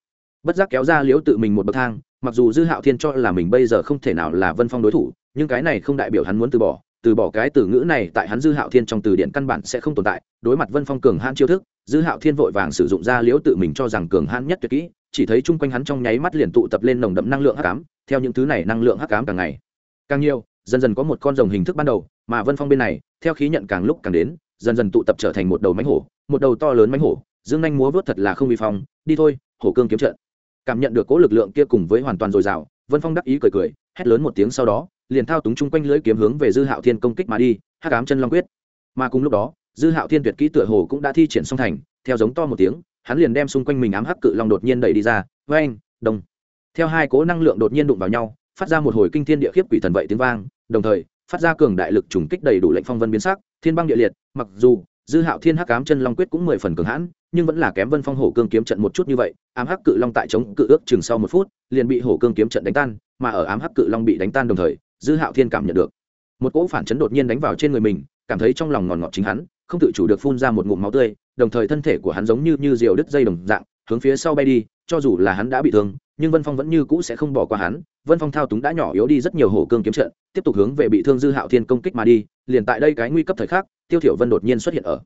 Bất giác kéo ra liễu tự mình một bậc thang, mặc dù dư hạo thiên cho là mình bây giờ không thể nào là vân phong đối thủ, nhưng cái này không đại biểu hắn muốn từ bỏ từ bỏ cái từ ngữ này tại hắn dư hạo thiên trong từ điển căn bản sẽ không tồn tại. Đối mặt vân phong cường hãn chiêu thức, dư hạo thiên vội vàng sử dụng ra liễu tự mình cho rằng cường hãn nhất tuyệt kỹ, chỉ thấy chung quanh hắn trong nháy mắt liền tụ tập lên nồng đậm năng lượng hắc ám, theo những thứ này năng lượng hắc ám càng ngày càng nhiều, dần dần có một con rồng hình thức ban đầu, mà vân phong bên này, theo khí nhận càng lúc càng đến, dần dần tụ tập trở thành một đầu mánh hổ, một đầu to lớn mánh hổ, dương nhanh múa vớt thật là không vi phong, đi thôi, hổ cương kiếm trận. Cảm nhận được cố lực lượng kia cùng với hoàn toàn dồi dào, vân phong đắc ý cười cười, hét lớn một tiếng sau đó, liền thao túng chung quanh lưỡi kiếm hướng về dư hạo thiên công kích mà đi, hắc ám chân long quyết. Mà cùng lúc đó, dư hạo thiên tuyệt kỹ tựa hồ cũng đã thi triển xong thành, theo giống to một tiếng, hắn liền đem xung quanh mình ám hắc cự long đột nhiên đẩy đi ra vê anh đông theo hai cố năng lượng đột nhiên đụng vào nhau phát ra một hồi kinh thiên địa khiếp quỷ thần vậy tiếng vang, đồng thời, phát ra cường đại lực trùng kích đầy đủ lệnh phong vân biến sắc, thiên băng địa liệt, mặc dù, dư hạo thiên hắc ám chân long quyết cũng mười phần cường hãn, nhưng vẫn là kém vân phong hổ cương kiếm trận một chút như vậy, ám hắc cự long tại chống cự ước chừng sau một phút, liền bị hổ cương kiếm trận đánh tan, mà ở ám hắc cự long bị đánh tan đồng thời, dư hạo thiên cảm nhận được, một cỗ phản chấn đột nhiên đánh vào trên người mình, cảm thấy trong lòng ngòn ngọt chính hắn, không tự chủ được phun ra một ngụm máu tươi, đồng thời thân thể của hắn giống như như diều đứt dây đồng dạng, hướng phía sau bay đi, cho dù là hắn đã bị thương nhưng vân phong vẫn như cũ sẽ không bỏ qua hắn vân phong thao túng đã nhỏ yếu đi rất nhiều hổ cương kiếm trận tiếp tục hướng về bị thương dư hạo thiên công kích mà đi liền tại đây cái nguy cấp thời khắc tiêu thiểu vân đột nhiên xuất hiện ở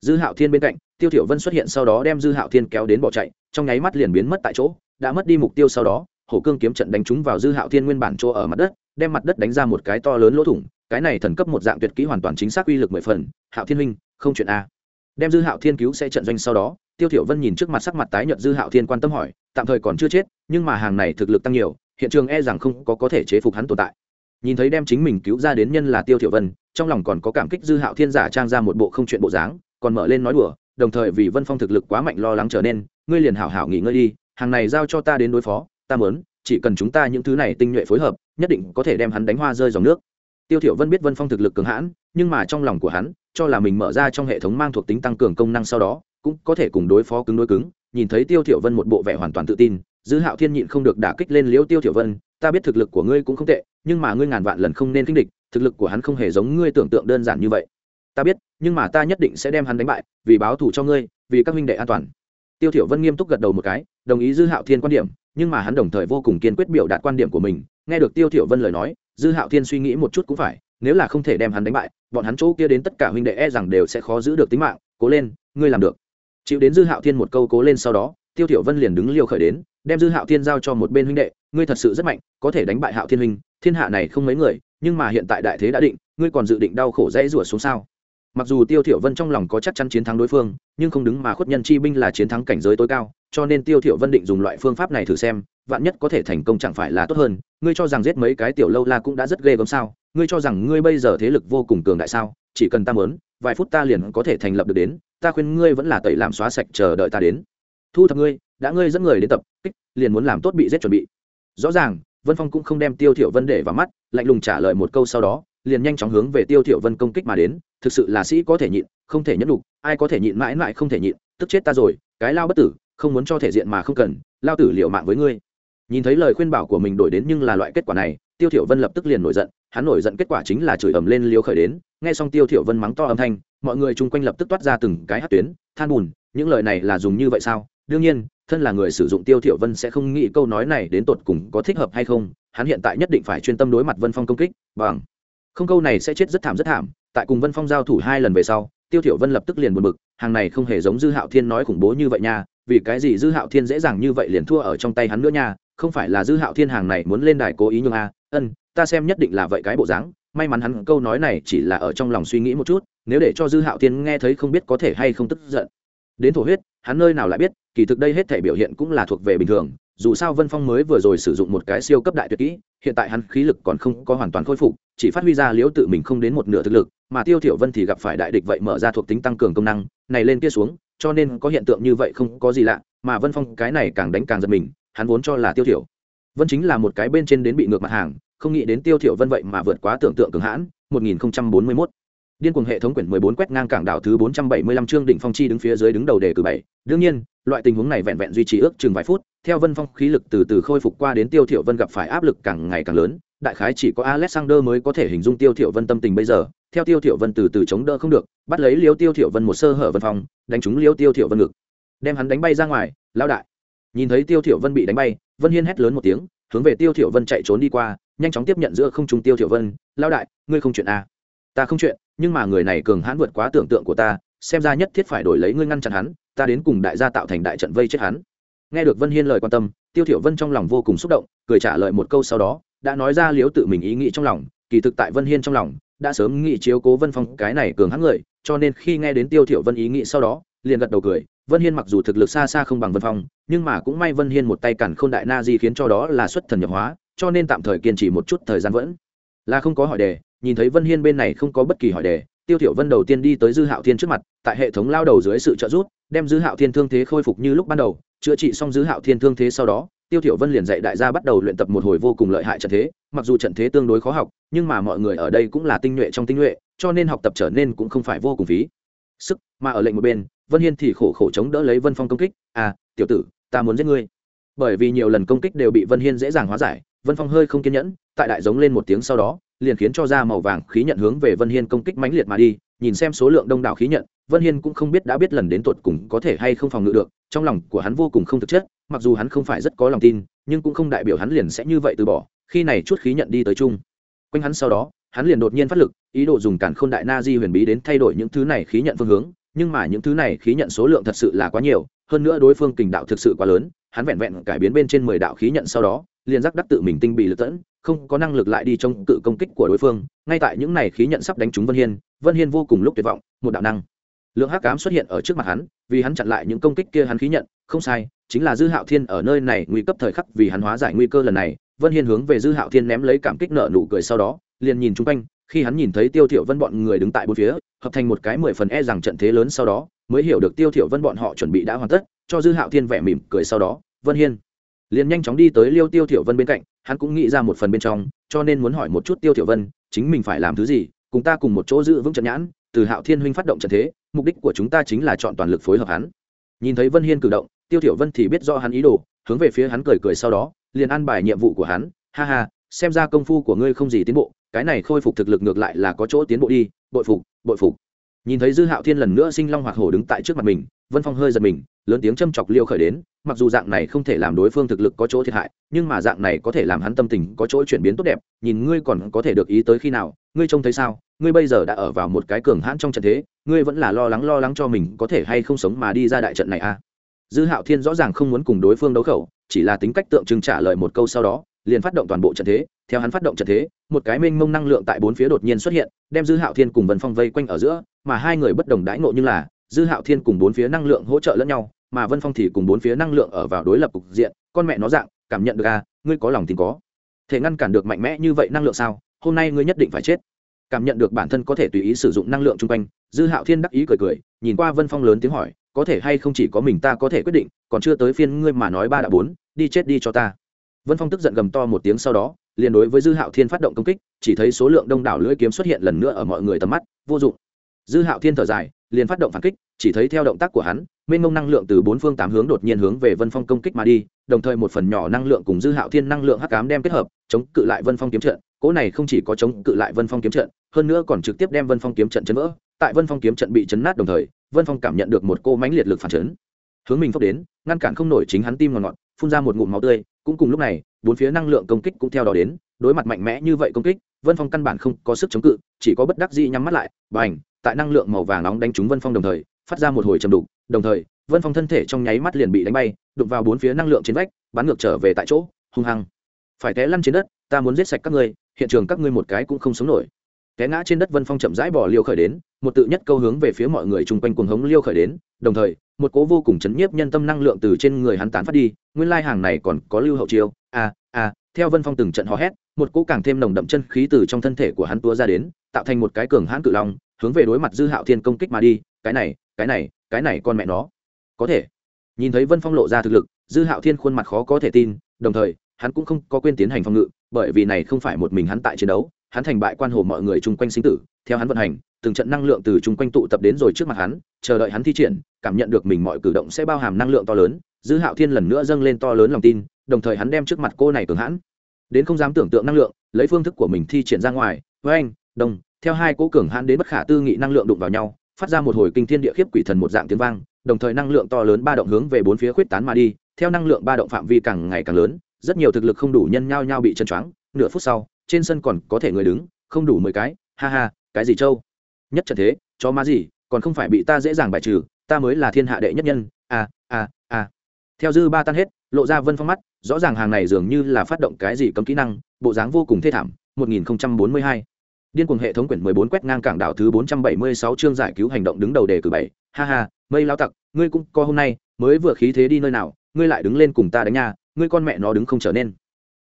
dư hạo thiên bên cạnh tiêu thiểu vân xuất hiện sau đó đem dư hạo thiên kéo đến bỏ chạy trong nháy mắt liền biến mất tại chỗ đã mất đi mục tiêu sau đó hổ cương kiếm trận đánh trúng vào dư hạo thiên nguyên bản chỗ ở mặt đất đem mặt đất đánh ra một cái to lớn lỗ thủng cái này thần cấp một dạng tuyệt kỹ hoàn toàn chính xác uy lực mười phần hạo thiên minh không chuyện a đem dư hạo thiên cứu sẽ trận doanh sau đó tiêu thiểu vân nhìn trước mặt sắc mặt tái nhợt dư hạo thiên quan tâm hỏi tạm thời còn chưa chết, nhưng mà hàng này thực lực tăng nhiều, hiện trường e rằng không có có thể chế phục hắn tồn tại. Nhìn thấy đem chính mình cứu ra đến nhân là tiêu thiểu vân, trong lòng còn có cảm kích dư hạo thiên giả trang ra một bộ không chuyện bộ dáng, còn mở lên nói đùa, đồng thời vì vân phong thực lực quá mạnh lo lắng trở nên, ngươi liền hảo hảo nghỉ ngơi đi, hàng này giao cho ta đến đối phó, ta muốn, chỉ cần chúng ta những thứ này tinh nhuệ phối hợp, nhất định có thể đem hắn đánh hoa rơi dòng nước. Tiêu thiểu vân biết vân phong thực lực cường hãn, nhưng mà trong lòng của hắn, cho là mình mở ra trong hệ thống mang thuộc tính tăng cường công năng sau đó, cũng có thể cùng đối phó cứng đối cứng nhìn thấy tiêu thiểu vân một bộ vẻ hoàn toàn tự tin, dư hạo thiên nhịn không được đả kích lên liễu tiêu thiểu vân, ta biết thực lực của ngươi cũng không tệ, nhưng mà ngươi ngàn vạn lần không nên kinh địch, thực lực của hắn không hề giống ngươi tưởng tượng đơn giản như vậy. Ta biết, nhưng mà ta nhất định sẽ đem hắn đánh bại, vì báo thù cho ngươi, vì các minh đệ an toàn. Tiêu thiểu vân nghiêm túc gật đầu một cái, đồng ý dư hạo thiên quan điểm, nhưng mà hắn đồng thời vô cùng kiên quyết biểu đạt quan điểm của mình, nghe được tiêu thiểu vân lời nói, dư hạo thiên suy nghĩ một chút cũng phải, nếu là không thể đem hắn đánh bại, bọn hắn chỗ kia đến tất cả huynh đệ e rằng đều sẽ khó giữ được tính mạng, cố lên, ngươi làm được chịu đến dư hạo thiên một câu cố lên sau đó, tiêu thiểu vân liền đứng liều khởi đến, đem dư hạo thiên giao cho một bên huynh đệ, ngươi thật sự rất mạnh, có thể đánh bại hạo thiên huynh, thiên hạ này không mấy người, nhưng mà hiện tại đại thế đã định, ngươi còn dự định đau khổ dễ rủa xuống sao? Mặc dù tiêu thiểu vân trong lòng có chắc chắn chiến thắng đối phương, nhưng không đứng mà khuất nhân chi binh là chiến thắng cảnh giới tối cao, cho nên tiêu thiểu vân định dùng loại phương pháp này thử xem, vạn nhất có thể thành công chẳng phải là tốt hơn, ngươi cho rằng giết mấy cái tiểu lâu la cũng đã rất ghê gớm sao? Ngươi cho rằng ngươi bây giờ thế lực vô cùng cường đại sao? Chỉ cần ta muốn, vài phút ta liền có thể thành lập được đến ta khuyên ngươi vẫn là tẩy làm xóa sạch chờ đợi ta đến. Thu thập ngươi, đã ngươi dẫn người đến tập kích, liền muốn làm tốt bị giết chuẩn bị. Rõ ràng, vân phong cũng không đem tiêu thiểu vân để vào mắt, lạnh lùng trả lời một câu sau đó, liền nhanh chóng hướng về tiêu thiểu vân công kích mà đến. Thực sự là sĩ có thể nhịn, không thể nhẫn đủ ai có thể nhịn mãi mãi không thể nhịn, tức chết ta rồi, cái lao bất tử, không muốn cho thể diện mà không cần, lao tử liều mạng với ngươi. Nhìn thấy lời khuyên bảo của mình đổi đến nhưng là loại kết quả này, tiêu thiểu vân lập tức liền nổi giận, hắn nổi giận kết quả chính là chửi ầm lên liếu khởi đến, nghe xong tiêu thiểu vân mắng to âm thanh mọi người chung quanh lập tức toát ra từng cái hát tuyến, than buồn những lời này là dùng như vậy sao? Đương nhiên, thân là người sử dụng tiêu thiểu vân sẽ không nghĩ câu nói này đến tột cùng có thích hợp hay không, hắn hiện tại nhất định phải chuyên tâm đối mặt vân phong công kích, bằng. Không câu này sẽ chết rất thảm rất thảm, tại cùng vân phong giao thủ hai lần về sau, tiêu thiểu vân lập tức liền buồn bực, hàng này không hề giống dư hạo thiên nói khủng bố như vậy nha, vì cái gì dư hạo thiên dễ dàng như vậy liền thua ở trong tay hắn nữa nha, không phải là dư hạo thiên hàng này muốn lên đài cố ý nhưng a, ân, ta xem nhất định là vậy cái bộ dáng may mắn hắn câu nói này chỉ là ở trong lòng suy nghĩ một chút, nếu để cho dư hạo thiên nghe thấy không biết có thể hay không tức giận. Đến thổ huyết, hắn nơi nào lại biết, kỳ thực đây hết thể biểu hiện cũng là thuộc về bình thường, dù sao vân phong mới vừa rồi sử dụng một cái siêu cấp đại tuyệt kỹ, hiện tại hắn khí lực còn không có hoàn toàn khôi phục, chỉ phát huy ra liễu tự mình không đến một nửa thực lực, mà tiêu thiểu vân thì gặp phải đại địch vậy mở ra thuộc tính tăng cường công năng, này lên kia xuống, cho nên có hiện tượng như vậy không có gì lạ, mà vân phong cái này càng đánh càng giật mình, hắn vốn cho là tiêu thiểu vân chính là một cái bên trên đến bị ngược mặt hàng không nghĩ đến tiêu thiểu vân vậy mà vượt quá tưởng tượng cường hãn 1041 điên cuồng hệ thống quyển 14 quét ngang cảng đảo thứ 475 chương đỉnh phong chi đứng phía dưới đứng đầu đề cử bảy. Đương nhiên, loại tình huống này vẹn vẹn duy trì ước chừng vài phút, theo vân phong khí lực từ từ khôi phục qua đến tiêu thiểu vân gặp phải áp lực càng ngày càng lớn, đại khái chỉ có alexander mới có thể hình dung tiêu thiểu vân tâm tình bây giờ. Theo tiêu thiểu vân từ từ chống đỡ không được, bắt lấy liêu tiêu thiểu vân một sơ hở vân phong, đánh trúng liêu tiêu thiểu vân ngực. Đem hắn đánh bay ra ngoài lao đại. Nhìn thấy tiêu thiểu vân bị đánh bay, vân hiên hét lớn một tiếng, hướng về tiêu thiểu vân chạy trốn đi qua nhanh chóng tiếp nhận giữa không trung tiêu thiểu vân lao đại, ngươi không chuyện à? Ta không chuyện, nhưng mà người này cường hãn vượt quá tưởng tượng của ta, xem ra nhất thiết phải đổi lấy ngươi ngăn chặn hắn, ta đến cùng đại gia tạo thành đại trận vây chết hắn. Nghe được vân hiên lời quan tâm, tiêu thiểu vân trong lòng vô cùng xúc động, cười trả lời một câu sau đó, đã nói ra liếu tự mình ý nghĩ trong lòng, kỳ thực tại vân hiên trong lòng, đã sớm nghĩ chiếu cố vân phong cái này cường hãn người, cho nên khi nghe đến tiêu thiểu vân ý nghĩ sau đó, liền gật đầu cười, vân hiên mặc dù thực lực xa xa không bằng vân phong, nhưng mà cũng may vân hiên một tay cản khôn đại na di khiến cho đó là xuất thần nhập hóa cho nên tạm thời kiên trì một chút thời gian vẫn là không có hỏi đề. Nhìn thấy vân hiên bên này không có bất kỳ hỏi đề, tiêu thiểu vân đầu tiên đi tới dư hạo thiên trước mặt, tại hệ thống lao đầu dưới sự trợ giúp, đem dư hạo thiên thương thế khôi phục như lúc ban đầu. Chữa trị xong dư hạo thiên thương thế sau đó, tiêu thiểu vân liền dạy đại gia bắt đầu luyện tập một hồi vô cùng lợi hại trận thế. Mặc dù trận thế tương đối khó học, nhưng mà mọi người ở đây cũng là tinh nhuệ trong tinh nhuệ, cho nên học tập trở nên cũng không phải vô cùng phí. Sức, mà ở lệnh một bên, vân hiên thì khổ khổ chống đỡ lấy vân phong công kích. À tiểu tử, ta muốn giết ngươi. Bởi vì nhiều lần công kích đều bị vân hiên dễ dàng hóa giải vân phong hơi không kiên nhẫn, tại đại giống lên một tiếng sau đó, liền khiến cho ra màu vàng khí nhận hướng về vân hiên công kích mãnh liệt mà đi, nhìn xem số lượng đông đảo khí nhận, vân hiên cũng không biết đã biết lần đến tột cùng có thể hay không phòng ngự được, trong lòng của hắn vô cùng không thực chất, mặc dù hắn không phải rất có lòng tin, nhưng cũng không đại biểu hắn liền sẽ như vậy từ bỏ, khi này chút khí nhận đi tới chung. Quanh hắn sau đó, hắn liền đột nhiên phát lực, ý đồ dùng cản khôn đại na di huyền bí đến thay đổi những thứ này khí nhận phương hướng, nhưng mà những thứ này khí nhận số lượng thật sự là quá nhiều, hơn nữa đối phương kình đạo thực sự quá lớn hắn vẹn vẹn cải biến bên trên mười đạo khí nhận sau đó, liền giác đắc tự mình tinh bị lực tẫn, không có năng lực lại đi trong cự công kích của đối phương. Ngay tại những này khí nhận sắp đánh trúng vân hiên vân hiên vô cùng lúc tuyệt vọng, một đạo năng lượng hắc cám xuất hiện ở trước mặt hắn, vì hắn chặn lại những công kích kia hắn khí nhận. Không sai, chính là dư hạo thiên ở nơi này nguy cấp thời khắc vì hắn hóa giải nguy cơ lần này. Vân hiên hướng về dư hạo thiên ném lấy cảm kích nợ nụ cười sau đó, liền nhìn chung quanh. Khi hắn nhìn thấy tiêu thiểu vân bọn người đứng tại bốn phía, hợp thành một cái mười phần e rằng trận thế lớn sau đó, mới hiểu được tiêu thiểu vân bọn họ chuẩn bị đã hoàn tất, cho dư hạo thiên vẻ mỉm cười sau đó vân hiên. Liền nhanh chóng đi tới liêu tiêu thiểu vân bên cạnh, hắn cũng nghĩ ra một phần bên trong, cho nên muốn hỏi một chút tiêu thiểu vân, chính mình phải làm thứ gì, cùng ta cùng một chỗ giữ vững trận nhãn, từ hạo thiên huynh phát động trận thế, mục đích của chúng ta chính là chọn toàn lực phối hợp hắn. Nhìn thấy vân hiên cử động, tiêu thiểu vân thì biết rõ hắn ý đồ, hướng về phía hắn cười cười sau đó, liền an bài nhiệm vụ của hắn. Ha ha, xem ra công phu của ngươi không gì tiến bộ, cái này khôi phục thực lực ngược lại là có chỗ tiến bộ đi, bội phục bội phục. Nhìn thấy dư hạo thiên lần nữa sinh long hoặc hổ đứng tại trước mặt mình, vân phong hơi giật mình lớn tiếng châm chọc liêu khởi đến, mặc dù dạng này không thể làm đối phương thực lực có chỗ thiệt hại, nhưng mà dạng này có thể làm hắn tâm tình có chỗ chuyển biến tốt đẹp, nhìn ngươi còn có thể được ý tới khi nào, ngươi trông thấy sao, ngươi bây giờ đã ở vào một cái cường hãn trong trận thế, ngươi vẫn là lo lắng lo lắng cho mình có thể hay không sống mà đi ra đại trận này à? Dư hạo thiên rõ ràng không muốn cùng đối phương đấu khẩu, chỉ là tính cách tượng trưng trả lời một câu sau đó, liền phát động toàn bộ trận thế, theo hắn phát động trận thế, một cái mênh mông năng lượng tại bốn phía đột nhiên xuất hiện, đem dư hạo thiên cùng vân phong vây quanh ở giữa, mà hai người bất đồng đãi ngộ như là, dư hạo thiên cùng bốn phía năng lượng hỗ trợ lẫn nhau mà vân phong thì cùng bốn phía năng lượng ở vào đối lập cục diện, con mẹ nó dạng, cảm nhận được à ngươi có lòng tin có. Thể ngăn cản được mạnh mẽ như vậy năng lượng sao? Hôm nay ngươi nhất định phải chết. Cảm nhận được bản thân có thể tùy ý sử dụng năng lượng chung quanh, dư hạo thiên đắc ý cười cười, nhìn qua vân phong lớn tiếng hỏi, có thể hay không chỉ có mình ta có thể quyết định, còn chưa tới phiên ngươi mà nói ba đã bốn, đi chết đi cho ta. Vân phong tức giận gầm to một tiếng sau đó, liền đối với dư hạo thiên phát động công kích, chỉ thấy số lượng đông đảo lưỡi kiếm xuất hiện lần nữa ở mọi người tầm mắt, vô dụng. Dư hạo thiên thở dài liền phát động phản kích, chỉ thấy theo động tác của hắn, mênh mông năng lượng từ bốn phương tám hướng đột nhiên hướng về vân phong công kích mà đi, đồng thời một phần nhỏ năng lượng cùng dư hạo thiên năng lượng hắc cám đem kết hợp, chống cự lại vân phong kiếm trận. Cỗ này không chỉ có chống cự lại vân phong kiếm trận, hơn nữa còn trực tiếp đem vân phong kiếm trận chấn vỡ. Tại vân phong kiếm trận bị chấn nát đồng thời, vân phong cảm nhận được một cô mãnh liệt lực phản chấn. Hướng mình phốc đến, ngăn cản không nổi chính hắn tim ngọt ngọt, phun ra một ngụm máu tươi. Cũng cùng lúc này, bốn phía năng lượng công kích cũng theo đó đến. Đối mặt mạnh mẽ như vậy công kích, vân phong căn bản không có sức chống cự, chỉ có bất đắc dĩ nhắm mắt lại và ảnh tại năng lượng màu vàng nóng đánh trúng vân phong đồng thời, phát ra một hồi trầm đục, đồng thời, vân phong thân thể trong nháy mắt liền bị đánh bay, đụng vào bốn phía năng lượng trên vách, bắn ngược trở về tại chỗ, hung hăng. Phải té lăn trên đất, ta muốn giết sạch các ngươi, hiện trường các ngươi một cái cũng không sống nổi. Té ngã trên đất vân phong chậm rãi bỏ liêu khởi đến, một tự nhất câu hướng về phía mọi người chung quanh cuồng hống liêu khởi đến, đồng thời, một cố vô cùng chấn nhiếp nhân tâm năng lượng từ trên người hắn tán phát đi, nguyên lai hàng này còn có lưu hậu chiêu, a a, theo vân phong từng trận hò hét, một cố càng thêm nồng đậm chân khí từ trong thân thể của hắn tua ra đến, tạo thành một cái cường hãn cự long hướng về đối mặt dư hạo thiên công kích mà đi, cái này cái này cái này con mẹ nó. Có thể. Nhìn thấy vân phong lộ ra thực lực, dư hạo thiên khuôn mặt khó có thể tin, đồng thời, hắn cũng không có quên tiến hành phòng ngự, bởi vì này không phải một mình hắn tại chiến đấu, hắn thành bại quan hồ mọi người chung quanh sinh tử, theo hắn vận hành, từng trận năng lượng từ chung quanh tụ tập đến rồi trước mặt hắn, chờ đợi hắn thi triển, cảm nhận được mình mọi cử động sẽ bao hàm năng lượng to lớn, dư hạo thiên lần nữa dâng lên to lớn lòng tin, đồng thời hắn đem trước mặt cô này cường hãn. Đến không dám tưởng tượng năng lượng, lấy phương thức của mình thi triển ra ngoài với anh đồng theo hai cố cường hãn đến bất khả tư nghị năng lượng đụng vào nhau, phát ra một hồi kinh thiên địa khiếp quỷ thần một dạng tiếng vang, đồng thời năng lượng to lớn ba động hướng về bốn phía khuyết tán mà đi. Theo năng lượng ba động phạm vi càng ngày càng lớn, rất nhiều thực lực không đủ nhân nhao nhao bị chân choáng. Nửa phút sau, trên sân còn có thể người đứng, không đủ mười cái. Ha ha, cái gì trâu? nhất trận thế cho má gì, còn không phải bị ta dễ dàng bài trừ, ta mới là thiên hạ đệ nhất nhân. A a a theo dư ba tan hết, lộ ra vân phong mắt, rõ ràng hàng này dường như là phát động cái gì cấm kỹ năng, bộ dáng vô cùng thê thảm. 1042 điên cuồng hệ thống quyển 14 quét ngang cảng đảo thứ 476 chương giải cứu hành động đứng đầu đề cử bảy. Ha ha, mây lao tặc, ngươi cũng co hôm nay, mới vừa khí thế đi nơi nào, ngươi lại đứng lên cùng ta đánh nha, ngươi con mẹ nó đứng không trở nên.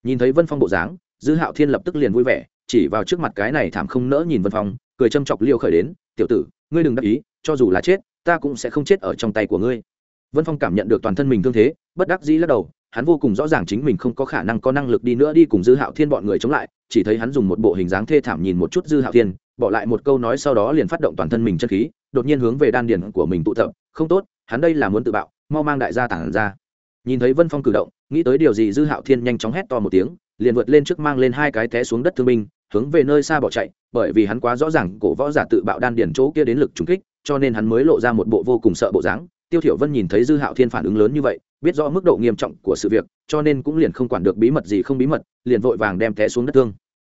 Nhìn thấy vân phong bộ dáng, dư hạo thiên lập tức liền vui vẻ, chỉ vào trước mặt cái này thảm không nỡ nhìn vân phong, cười châm chọc liêu khởi đến, tiểu tử, ngươi đừng đắc ý, cho dù là chết, ta cũng sẽ không chết ở trong tay của ngươi. Vân phong cảm nhận được toàn thân mình thương thế, bất đắc dĩ lắc đầu hắn vô cùng rõ ràng chính mình không có khả năng có năng lực đi nữa đi cùng dư hạo thiên bọn người chống lại, chỉ thấy hắn dùng một bộ hình dáng thê thảm nhìn một chút dư hạo thiên, bỏ lại một câu nói sau đó liền phát động toàn thân mình chân khí, đột nhiên hướng về đan điền của mình tụ tập, không tốt, hắn đây là muốn tự bạo, mau mang đại gia tản ra. Nhìn thấy vân phong cử động, nghĩ tới điều gì dư hạo thiên nhanh chóng hét to một tiếng, liền vượt lên trước mang lên hai cái té xuống đất thương binh, hướng về nơi xa bỏ chạy, bởi vì hắn quá rõ ràng cổ võ giả tự bạo đan điền chỗ kia đến lực trúng kích, cho nên hắn mới lộ ra một bộ vô cùng sợ bộ dáng. Tiêu thiểu vân nhìn thấy dư hạo thiên phản ứng lớn như vậy biết rõ mức độ nghiêm trọng của sự việc, cho nên cũng liền không quản được bí mật gì không bí mật, liền vội vàng đem té xuống đất thương.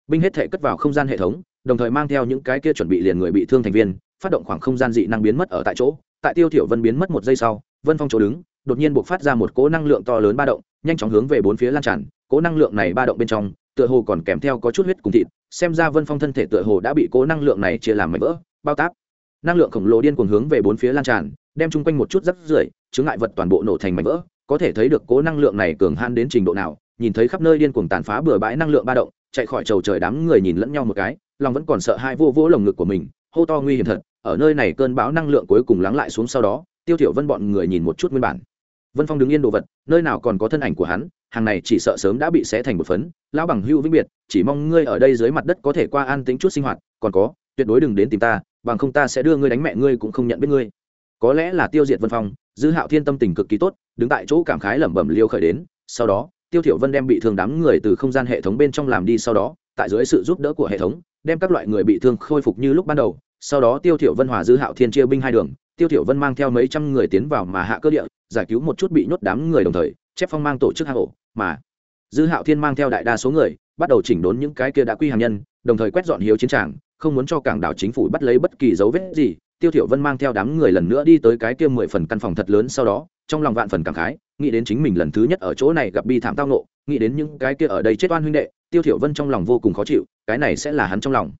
Binh hết thể cất vào không gian hệ thống, đồng thời mang theo những cái kia chuẩn bị liền người bị thương thành viên, phát động khoảng không gian dị năng biến mất ở tại chỗ. Tại tiêu thiểu vân biến mất một giây sau, vân phong chỗ đứng, đột nhiên buộc phát ra một cỗ năng lượng to lớn ba động, nhanh chóng hướng về bốn phía lan tràn. Cỗ năng lượng này ba động bên trong, tựa hồ còn kèm theo có chút huyết cùng thịt, xem ra vân phong thân thể tựa hồ đã bị cỗ năng lượng này chia làm mảnh vỡ, bao táp. Năng lượng khổng lồ điên cuồng hướng về bốn phía lan tràn, đem chung quanh một chút rắc rưởi chứa ngại vật toàn bộ nổ thành mảnh vỡ có thể thấy được cố năng lượng này cường han đến trình độ nào, nhìn thấy khắp nơi điên cuồng tàn phá bừa bãi năng lượng ba động, chạy khỏi trầu trời đám người nhìn lẫn nhau một cái, lòng vẫn còn sợ hai vô vỗ lồng ngực của mình, hô to nguy hiểm thật, ở nơi này cơn bão năng lượng cuối cùng lắng lại xuống sau đó, tiêu thiểu vân bọn người nhìn một chút nguyên bản. Vân phong đứng yên đồ vật, nơi nào còn có thân ảnh của hắn, hàng này chỉ sợ sớm đã bị xé thành một phấn, lão bằng hưu vĩnh biệt, chỉ mong ngươi ở đây dưới mặt đất có thể qua an tính chút sinh hoạt, còn có, tuyệt đối đừng đến tìm ta, bằng không ta sẽ đưa ngươi đánh mẹ ngươi cũng không nhận biết ngươi. Có lẽ là tiêu diệt vân phong dư hạo thiên tâm tình cực kỳ tốt, đứng tại chỗ cảm khái lẩm bẩm liêu khởi đến, sau đó, tiêu thiểu vân đem bị thương đám người từ không gian hệ thống bên trong làm đi, sau đó, tại dưới sự giúp đỡ của hệ thống, đem các loại người bị thương khôi phục như lúc ban đầu. Sau đó tiêu thiểu vân hòa dư hạo thiên chia binh hai đường, tiêu thiểu vân mang theo mấy trăm người tiến vào mà hạ cơ địa, giải cứu một chút bị nhốt đám người đồng thời, chép phong mang tổ chức hang ổ mà dư hạo thiên mang theo đại đa số người, bắt đầu chỉnh đốn những cái kia đã quy hàng nhân, đồng thời quét dọn hiếu chiến tràng, không muốn cho cảng đảo chính phủ bắt lấy bất kỳ dấu vết gì tiêu thiểu vân mang theo đám người lần nữa đi tới cái kia mười phần căn phòng thật lớn sau đó, trong lòng vạn phần cảm khái, nghĩ đến chính mình lần thứ nhất ở chỗ này gặp bi thảm tao nộ nghĩ đến những cái kia ở đây chết oan huynh đệ, tiêu thiểu vân trong lòng vô cùng khó chịu, cái này sẽ là hắn trong lòng.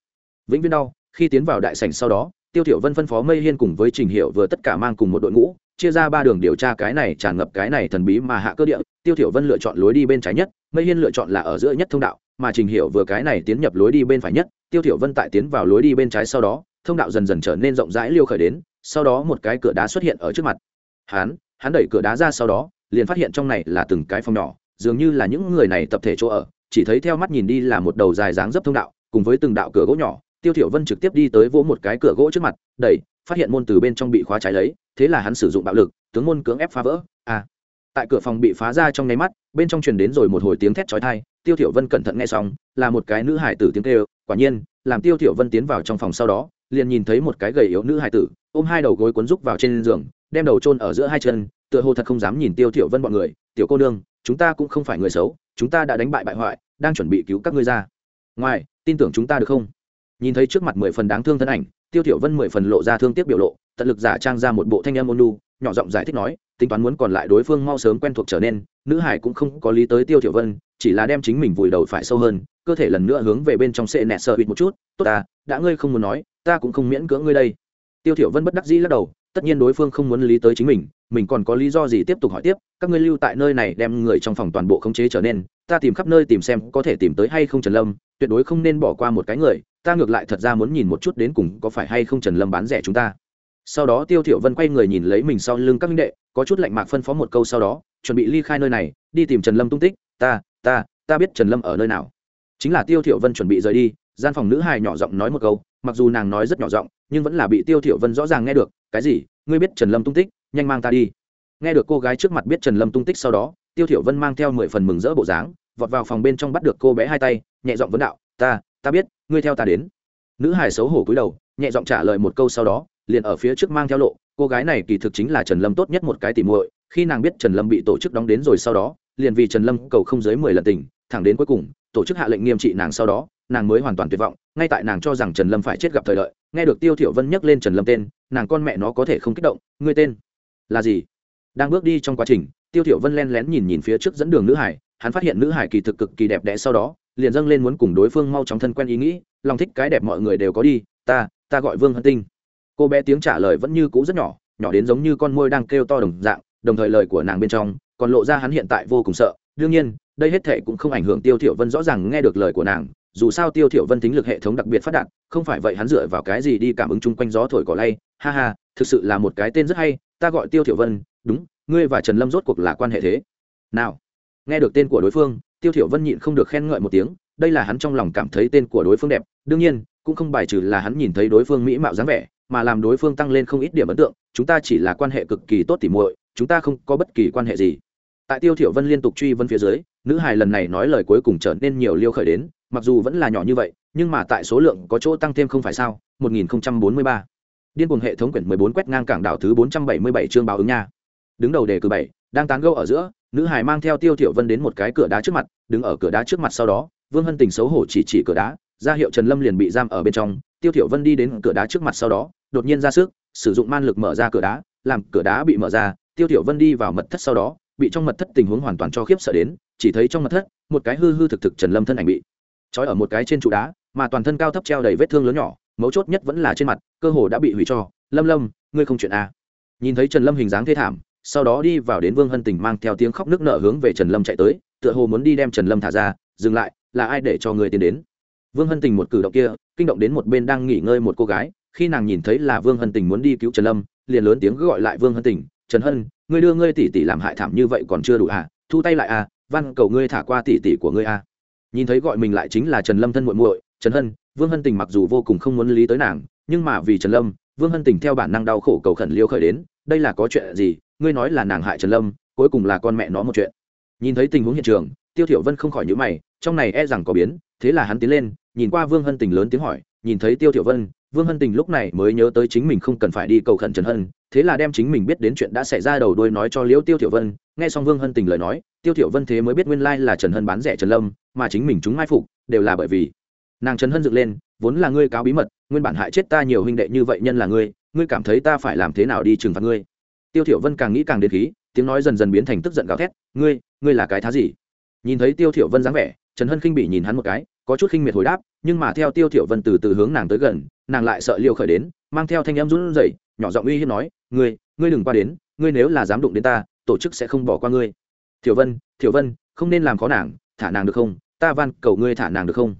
Vĩnh viễn đau, khi tiến vào đại sảnh sau đó, tiêu thiểu vân phân phó mây hiên cùng với trình hiệu vừa tất cả mang cùng một đội ngũ, chia ra ba đường điều tra cái này tràn ngập cái này thần bí mà hạ cơ địa, tiêu thiểu vân lựa chọn lối đi bên trái nhất, mây hiên lựa chọn là ở giữa nhất thông đạo, mà trình hiệu vừa cái này tiến nhập lối đi bên phải nhất, tiêu thiểu vân tại tiến vào lối đi bên trái sau đó thông đạo dần dần trở nên rộng rãi liêu khởi đến, sau đó một cái cửa đá xuất hiện ở trước mặt hắn hắn đẩy cửa đá ra sau đó, liền phát hiện trong này là từng cái phòng nhỏ, dường như là những người này tập thể chỗ ở, chỉ thấy theo mắt nhìn đi là một đầu dài dáng dấp thông đạo, cùng với từng đạo cửa gỗ nhỏ tiêu thiểu vân trực tiếp đi tới vỗ một cái cửa gỗ trước mặt, đẩy, phát hiện môn từ bên trong bị khóa trái lấy, thế là hắn sử dụng bạo lực, tướng môn cưỡng ép phá vỡ à. tại cửa phòng bị phá ra trong nháy mắt, bên trong truyền đến rồi một hồi tiếng thét chói tai, tiêu thiểu vân cẩn thận nghe xong, là một cái nữ hải tử tiếng kêu, quả nhiên, làm tiêu thiểu vân tiến vào trong phòng sau đó liền nhìn thấy một cái gầy yếu nữ hài tử, ôm hai đầu gối cuốn rúc vào trên giường, đem đầu chôn ở giữa hai chân, tựa hồ thật không dám nhìn tiêu thiểu vân bọn người. Tiểu cô nương, chúng ta cũng không phải người xấu, chúng ta đã đánh bại bại hoại, đang chuẩn bị cứu các ngươi ra. Ngoài, tin tưởng chúng ta được không? Nhìn thấy trước mặt mười phần đáng thương thân ảnh, tiêu thiểu vân mười phần lộ ra thương tiếc biểu lộ, tận lực giả trang ra một bộ thanh âm ôn nhu, nhỏ giọng giải thích nói, tính toán muốn còn lại đối phương mau sớm quen thuộc trở nên, nữ hải cũng không có lý tới tiêu thiểu vân, chỉ là đem chính mình vùi đầu phải sâu hơn, cơ thể lần nữa hướng về bên trong sệ nẹt sợ bịt một chút. Tốt ta, đã ngươi không muốn nói ta cũng không miễn cưỡng ngươi đây. Tiêu thiểu vân bất đắc dĩ lắc đầu, tất nhiên đối phương không muốn lý tới chính mình mình còn có lý do gì tiếp tục hỏi tiếp, các ngươi lưu tại nơi này đem người trong phòng toàn bộ khống chế trở nên, ta tìm khắp nơi tìm xem có thể tìm tới hay không trần lâm, tuyệt đối không nên bỏ qua một cái người, ta ngược lại thật ra muốn nhìn một chút đến cùng có phải hay không trần lâm bán rẻ chúng ta. Sau đó tiêu thiểu vân quay người nhìn lấy mình sau lưng các minh đệ, có chút lạnh mạc phân phó một câu sau đó, chuẩn bị ly khai nơi này, đi tìm trần lâm tung tích, ta ta ta biết trần lâm ở nơi nào. Chính là tiêu thiểu vân chuẩn bị rời đi, gian phòng nữ hài nhỏ giọng nói một câu mặc dù nàng nói rất nhỏ giọng, nhưng vẫn là bị tiêu thiểu vân rõ ràng nghe được, cái gì? Ngươi biết trần lâm tung tích, nhanh mang ta đi. Nghe được cô gái trước mặt biết trần lâm tung tích sau đó, tiêu thiểu vân mang theo mười phần mừng rỡ bộ dáng, vọt vào phòng bên trong bắt được cô bé hai tay, nhẹ giọng vấn đạo, ta ta biết, ngươi theo ta đến. Nữ hài xấu hổ cúi đầu, nhẹ giọng trả lời một câu sau đó, liền ở phía trước mang theo lộ, cô gái này kỳ thực chính là trần lâm tốt nhất một cái tỉ muội, khi nàng biết trần lâm bị tổ chức đóng đến rồi sau đó, liền vì trần lâm cầu không dưới mười lần tình, thẳng đến cuối cùng, tổ chức hạ lệnh nghiêm trị nàng sau đó nàng mới hoàn toàn tuyệt vọng, ngay tại nàng cho rằng trần lâm phải chết gặp thời đợi nghe được tiêu thiểu vân nhắc lên trần lâm tên, nàng con mẹ nó có thể không kích động, ngươi tên là gì? Đang bước đi trong quá trình, tiêu thiểu vân len lén nhìn nhìn phía trước dẫn đường nữ hải, hắn phát hiện nữ hải kỳ thực cực kỳ đẹp đẽ sau đó, liền dâng lên muốn cùng đối phương mau chóng thân quen ý nghĩ, lòng thích cái đẹp mọi người đều có đi, ta ta gọi vương hân tinh. Cô bé tiếng trả lời vẫn như cũ rất nhỏ nhỏ đến giống như con môi đang kêu to đồng dạng, đồng thời lời của nàng bên trong còn lộ ra hắn hiện tại vô cùng sợ. Đương nhiên, đây hết thệ cũng không ảnh hưởng tiêu thiểu vân rõ ràng nghe được lời của nàng dù sao tiêu thiểu vân tính lực hệ thống đặc biệt phát đạt, không phải vậy hắn dựa vào cái gì đi cảm ứng chung quanh gió thổi cỏ lay. Ha ha, thực sự là một cái tên rất hay, ta gọi tiêu thiểu vân, đúng, ngươi và trần lâm rốt cuộc là quan hệ thế. Nào, nghe được tên của đối phương, tiêu thiểu vân nhịn không được khen ngợi một tiếng, đây là hắn trong lòng cảm thấy tên của đối phương đẹp, đương nhiên, cũng không bài trừ là hắn nhìn thấy đối phương mỹ mạo dáng vẻ, mà làm đối phương tăng lên không ít điểm ấn tượng, chúng ta chỉ là quan hệ cực kỳ tốt tỉ muội, chúng ta không có bất kỳ quan hệ gì. Tại tiêu thiểu vân liên tục truy vấn phía dưới, nữ hài lần này nói lời cuối cùng trở nên nhiều liêu khởi đến mặc dù vẫn là nhỏ như vậy, nhưng mà tại số lượng có chỗ tăng thêm không phải sao? 1043 điên cuồng hệ thống quyển 14 quét ngang cảng đảo thứ 477 chương báo ứng nha. Đứng đầu đề cử bảy, đang tán gẫu ở giữa, nữ hài mang theo tiêu thiểu vân đến một cái cửa đá trước mặt, đứng ở cửa đá trước mặt sau đó, vương hân tình xấu hổ chỉ chỉ cửa đá, ra hiệu trần lâm liền bị giam ở bên trong. Tiêu thiểu vân đi đến cửa đá trước mặt sau đó, đột nhiên ra sức, sử dụng man lực mở ra cửa đá, làm cửa đá bị mở ra. Tiêu thiểu vân đi vào mật thất sau đó, bị trong mật thất tình huống hoàn toàn cho khiếp sợ đến, chỉ thấy trong mật thất, một cái hư hư thực thực trần lâm thân ảnh bị trói ở một cái trên trụ đá, mà toàn thân cao thấp treo đầy vết thương lớn nhỏ, mấu chốt nhất vẫn là trên mặt, cơ hồ đã bị hủy cho. Lâm lâm, ngươi không chuyện à. nhìn thấy trần lâm hình dáng thê thảm, sau đó đi vào đến vương hân tình mang theo tiếng khóc nước nở hướng về trần lâm chạy tới, tựa hồ muốn đi đem trần lâm thả ra, dừng lại, là ai để cho người tiến đến? Vương hân tình một cử động kia, kinh động đến một bên đang nghỉ ngơi một cô gái, khi nàng nhìn thấy là vương hân tình muốn đi cứu trần lâm, liền lớn tiếng gọi lại vương hân tình, trần hân, ngươi đưa ngươi tỷ tỷ làm hại thảm như vậy còn chưa đủ à? Thu tay lại à văn cầu ngươi thả qua tỷ tỷ của ngươi à nhìn thấy gọi mình lại chính là trần lâm thân muội muội, trần hân, vương hân tình mặc dù vô cùng không muốn lý tới nàng, nhưng mà vì trần lâm, vương hân tình theo bản năng đau khổ cầu khẩn liêu khởi đến, đây là có chuyện gì, ngươi nói là nàng hại trần lâm, cuối cùng là con mẹ nó một chuyện. Nhìn thấy tình huống hiện trường, tiêu thiểu vân không khỏi nhíu mày, trong này e rằng có biến, thế là hắn tiến lên, nhìn qua vương hân tình lớn tiếng hỏi, nhìn thấy tiêu thiểu vân, vương hân tình lúc này mới nhớ tới chính mình không cần phải đi cầu khẩn trần hân, thế là đem chính mình biết đến chuyện đã xảy ra đầu đuôi nói cho liễu tiêu thiểu vân, nghe xong vương hân tình lời nói, tiêu thiểu vân thế mới biết nguyên lai là trần hân bán rẻ trần lâm mà chính mình chúng mai phục, đều là bởi vì. Nàng trần hân dựng lên, vốn là ngươi cáo bí mật, nguyên bản hại chết ta nhiều huynh đệ như vậy nhân là ngươi ngươi cảm thấy ta phải làm thế nào đi trừng phạt ngươi? Tiêu thiểu vân càng nghĩ càng đến khí, tiếng nói dần dần biến thành tức giận gào thét, ngươi ngươi là cái thá gì? Nhìn thấy tiêu thiểu vân dáng vẻ, trần hân khinh bỉ nhìn hắn một cái, có chút khinh miệt hồi đáp, nhưng mà theo tiêu thiểu vân từ từ hướng nàng tới gần, nàng lại sợ liều khởi đến, mang theo thanh em run rẩy, nhỏ giọng uy hiếp nói, ngươi ngươi đừng qua đến, ngươi nếu là dám đụng đến ta, tổ chức sẽ không bỏ qua ngươi. Thiểu vân thiểu vân, không nên làm khó nàng, thả nàng được không? Ta van, cầu ngươi thả nàng được không?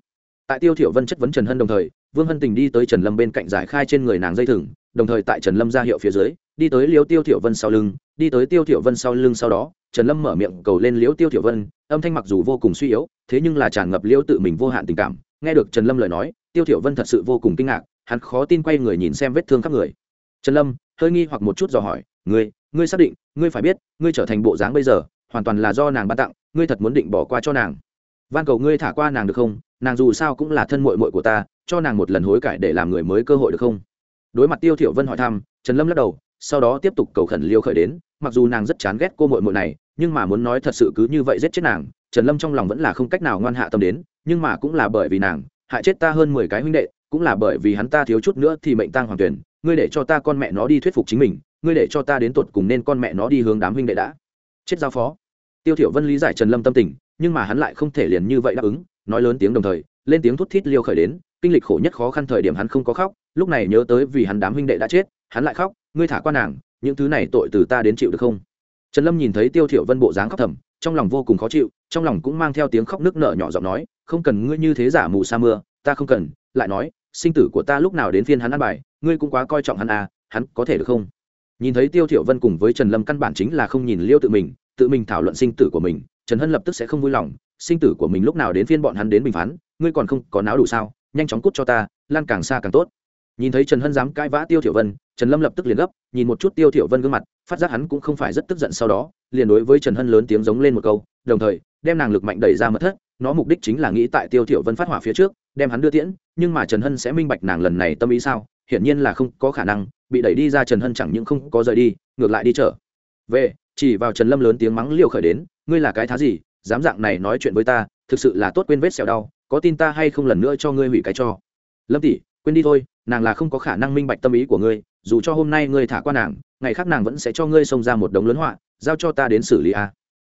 Tại tiêu thiểu vân chất vấn trần hân đồng thời, vương hân tình đi tới trần lâm bên cạnh giải khai trên người nàng dây thừng, đồng thời tại trần lâm ra hiệu phía dưới, đi tới liếu tiêu thiểu vân sau lưng, đi tới tiêu thiểu vân sau lưng sau đó, trần lâm mở miệng cầu lên liếu tiêu thiểu vân, âm thanh mặc dù vô cùng suy yếu, thế nhưng là tràn ngập liêu tự mình vô hạn tình cảm. Nghe được trần lâm lời nói, tiêu thiểu vân thật sự vô cùng kinh ngạc, hắn khó tin quay người nhìn xem vết thương khắp người. Trần lâm, hơi nghi hoặc một chút dò hỏi, ngươi ngươi xác định, ngươi phải biết, ngươi trở thành bộ dáng bây giờ, hoàn toàn là do nàng ban tặng, ngươi thật muốn định bỏ qua cho nàng van cầu ngươi thả qua nàng được không? Nàng dù sao cũng là thân mội mội của ta, cho nàng một lần hối cải để làm người mới cơ hội được không? Đối mặt tiêu thiểu vân hỏi thăm, trần lâm lắc đầu, sau đó tiếp tục cầu khẩn liêu khởi đến, mặc dù nàng rất chán ghét cô mội mội này, nhưng mà muốn nói thật sự cứ như vậy giết chết nàng, trần lâm trong lòng vẫn là không cách nào ngoan hạ tâm đến, nhưng mà cũng là bởi vì nàng, hại chết ta hơn mười cái huynh đệ, cũng là bởi vì hắn ta thiếu chút nữa thì mệnh tang hoàng tuyển, ngươi để cho ta con mẹ nó đi thuyết phục chính mình, ngươi để cho ta đến tột cùng nên con mẹ nó đi hướng đám huynh đệ đã. Chết giao phó. Tiêu thiểu vân lý giải trần lâm tâm tình nhưng mà hắn lại không thể liền như vậy đáp ứng, nói lớn tiếng đồng thời, lên tiếng thút thít liêu khởi đến, kinh lịch khổ nhất khó khăn thời điểm hắn không có khóc, lúc này nhớ tới vì hắn đám huynh đệ đã chết, hắn lại khóc, ngươi thả qua nàng, những thứ này tội từ ta đến chịu được không? Trần lâm nhìn thấy tiêu thiểu vân bộ dáng khóc thầm, trong lòng vô cùng khó chịu, trong lòng cũng mang theo tiếng khóc nức nở nhỏ giọng nói, không cần ngươi như thế giả mù sa mưa, ta không cần. Lại nói, sinh tử của ta lúc nào đến phiên hắn ăn bài, ngươi cũng quá coi trọng hắn à hắn có thể được không? Nhìn thấy tiêu thiểu vân cùng với trần lâm căn bản chính là không nhìn liêu tự mình tự mình thảo luận sinh tử của mình trần hân lập tức sẽ không vui lòng, sinh tử của mình lúc nào đến phiên bọn hắn đến bình phán, ngươi còn không có náo đủ sao, nhanh chóng cút cho ta, lan càng xa càng tốt. Nhìn thấy trần hân dám cãi vã tiêu thiểu vân, trần lâm lập tức liền gấp, nhìn một chút tiêu thiểu vân gương mặt, phát giác hắn cũng không phải rất tức giận sau đó, liền đối với trần hân lớn tiếng giống lên một câu, đồng thời, đem nàng lực mạnh đẩy ra mất thất, nó mục đích chính là nghĩ tại tiêu thiểu vân phát hỏa phía trước, đem hắn đưa tiễn, nhưng mà trần hân sẽ minh bạch nàng lần này tâm ý sao, hiển nhiên là không có khả năng, bị đẩy đi ra trần hân chẳng những không có rời đi, ngược lại đi trở về chỉ vào trần lâm lớn tiếng mắng liều khởi đến, ngươi là cái thá gì? Dám dạng này nói chuyện với ta, thực sự là tốt quên vết sẹo đau, có tin ta hay không lần nữa cho ngươi hủy cái cho? Lâm tỷ, quên đi thôi, nàng là không có khả năng minh bạch tâm ý của ngươi, dù cho hôm nay ngươi thả qua nàng, ngày khác nàng vẫn sẽ cho ngươi xông ra một đống lớn họa, giao cho ta đến xử lý a.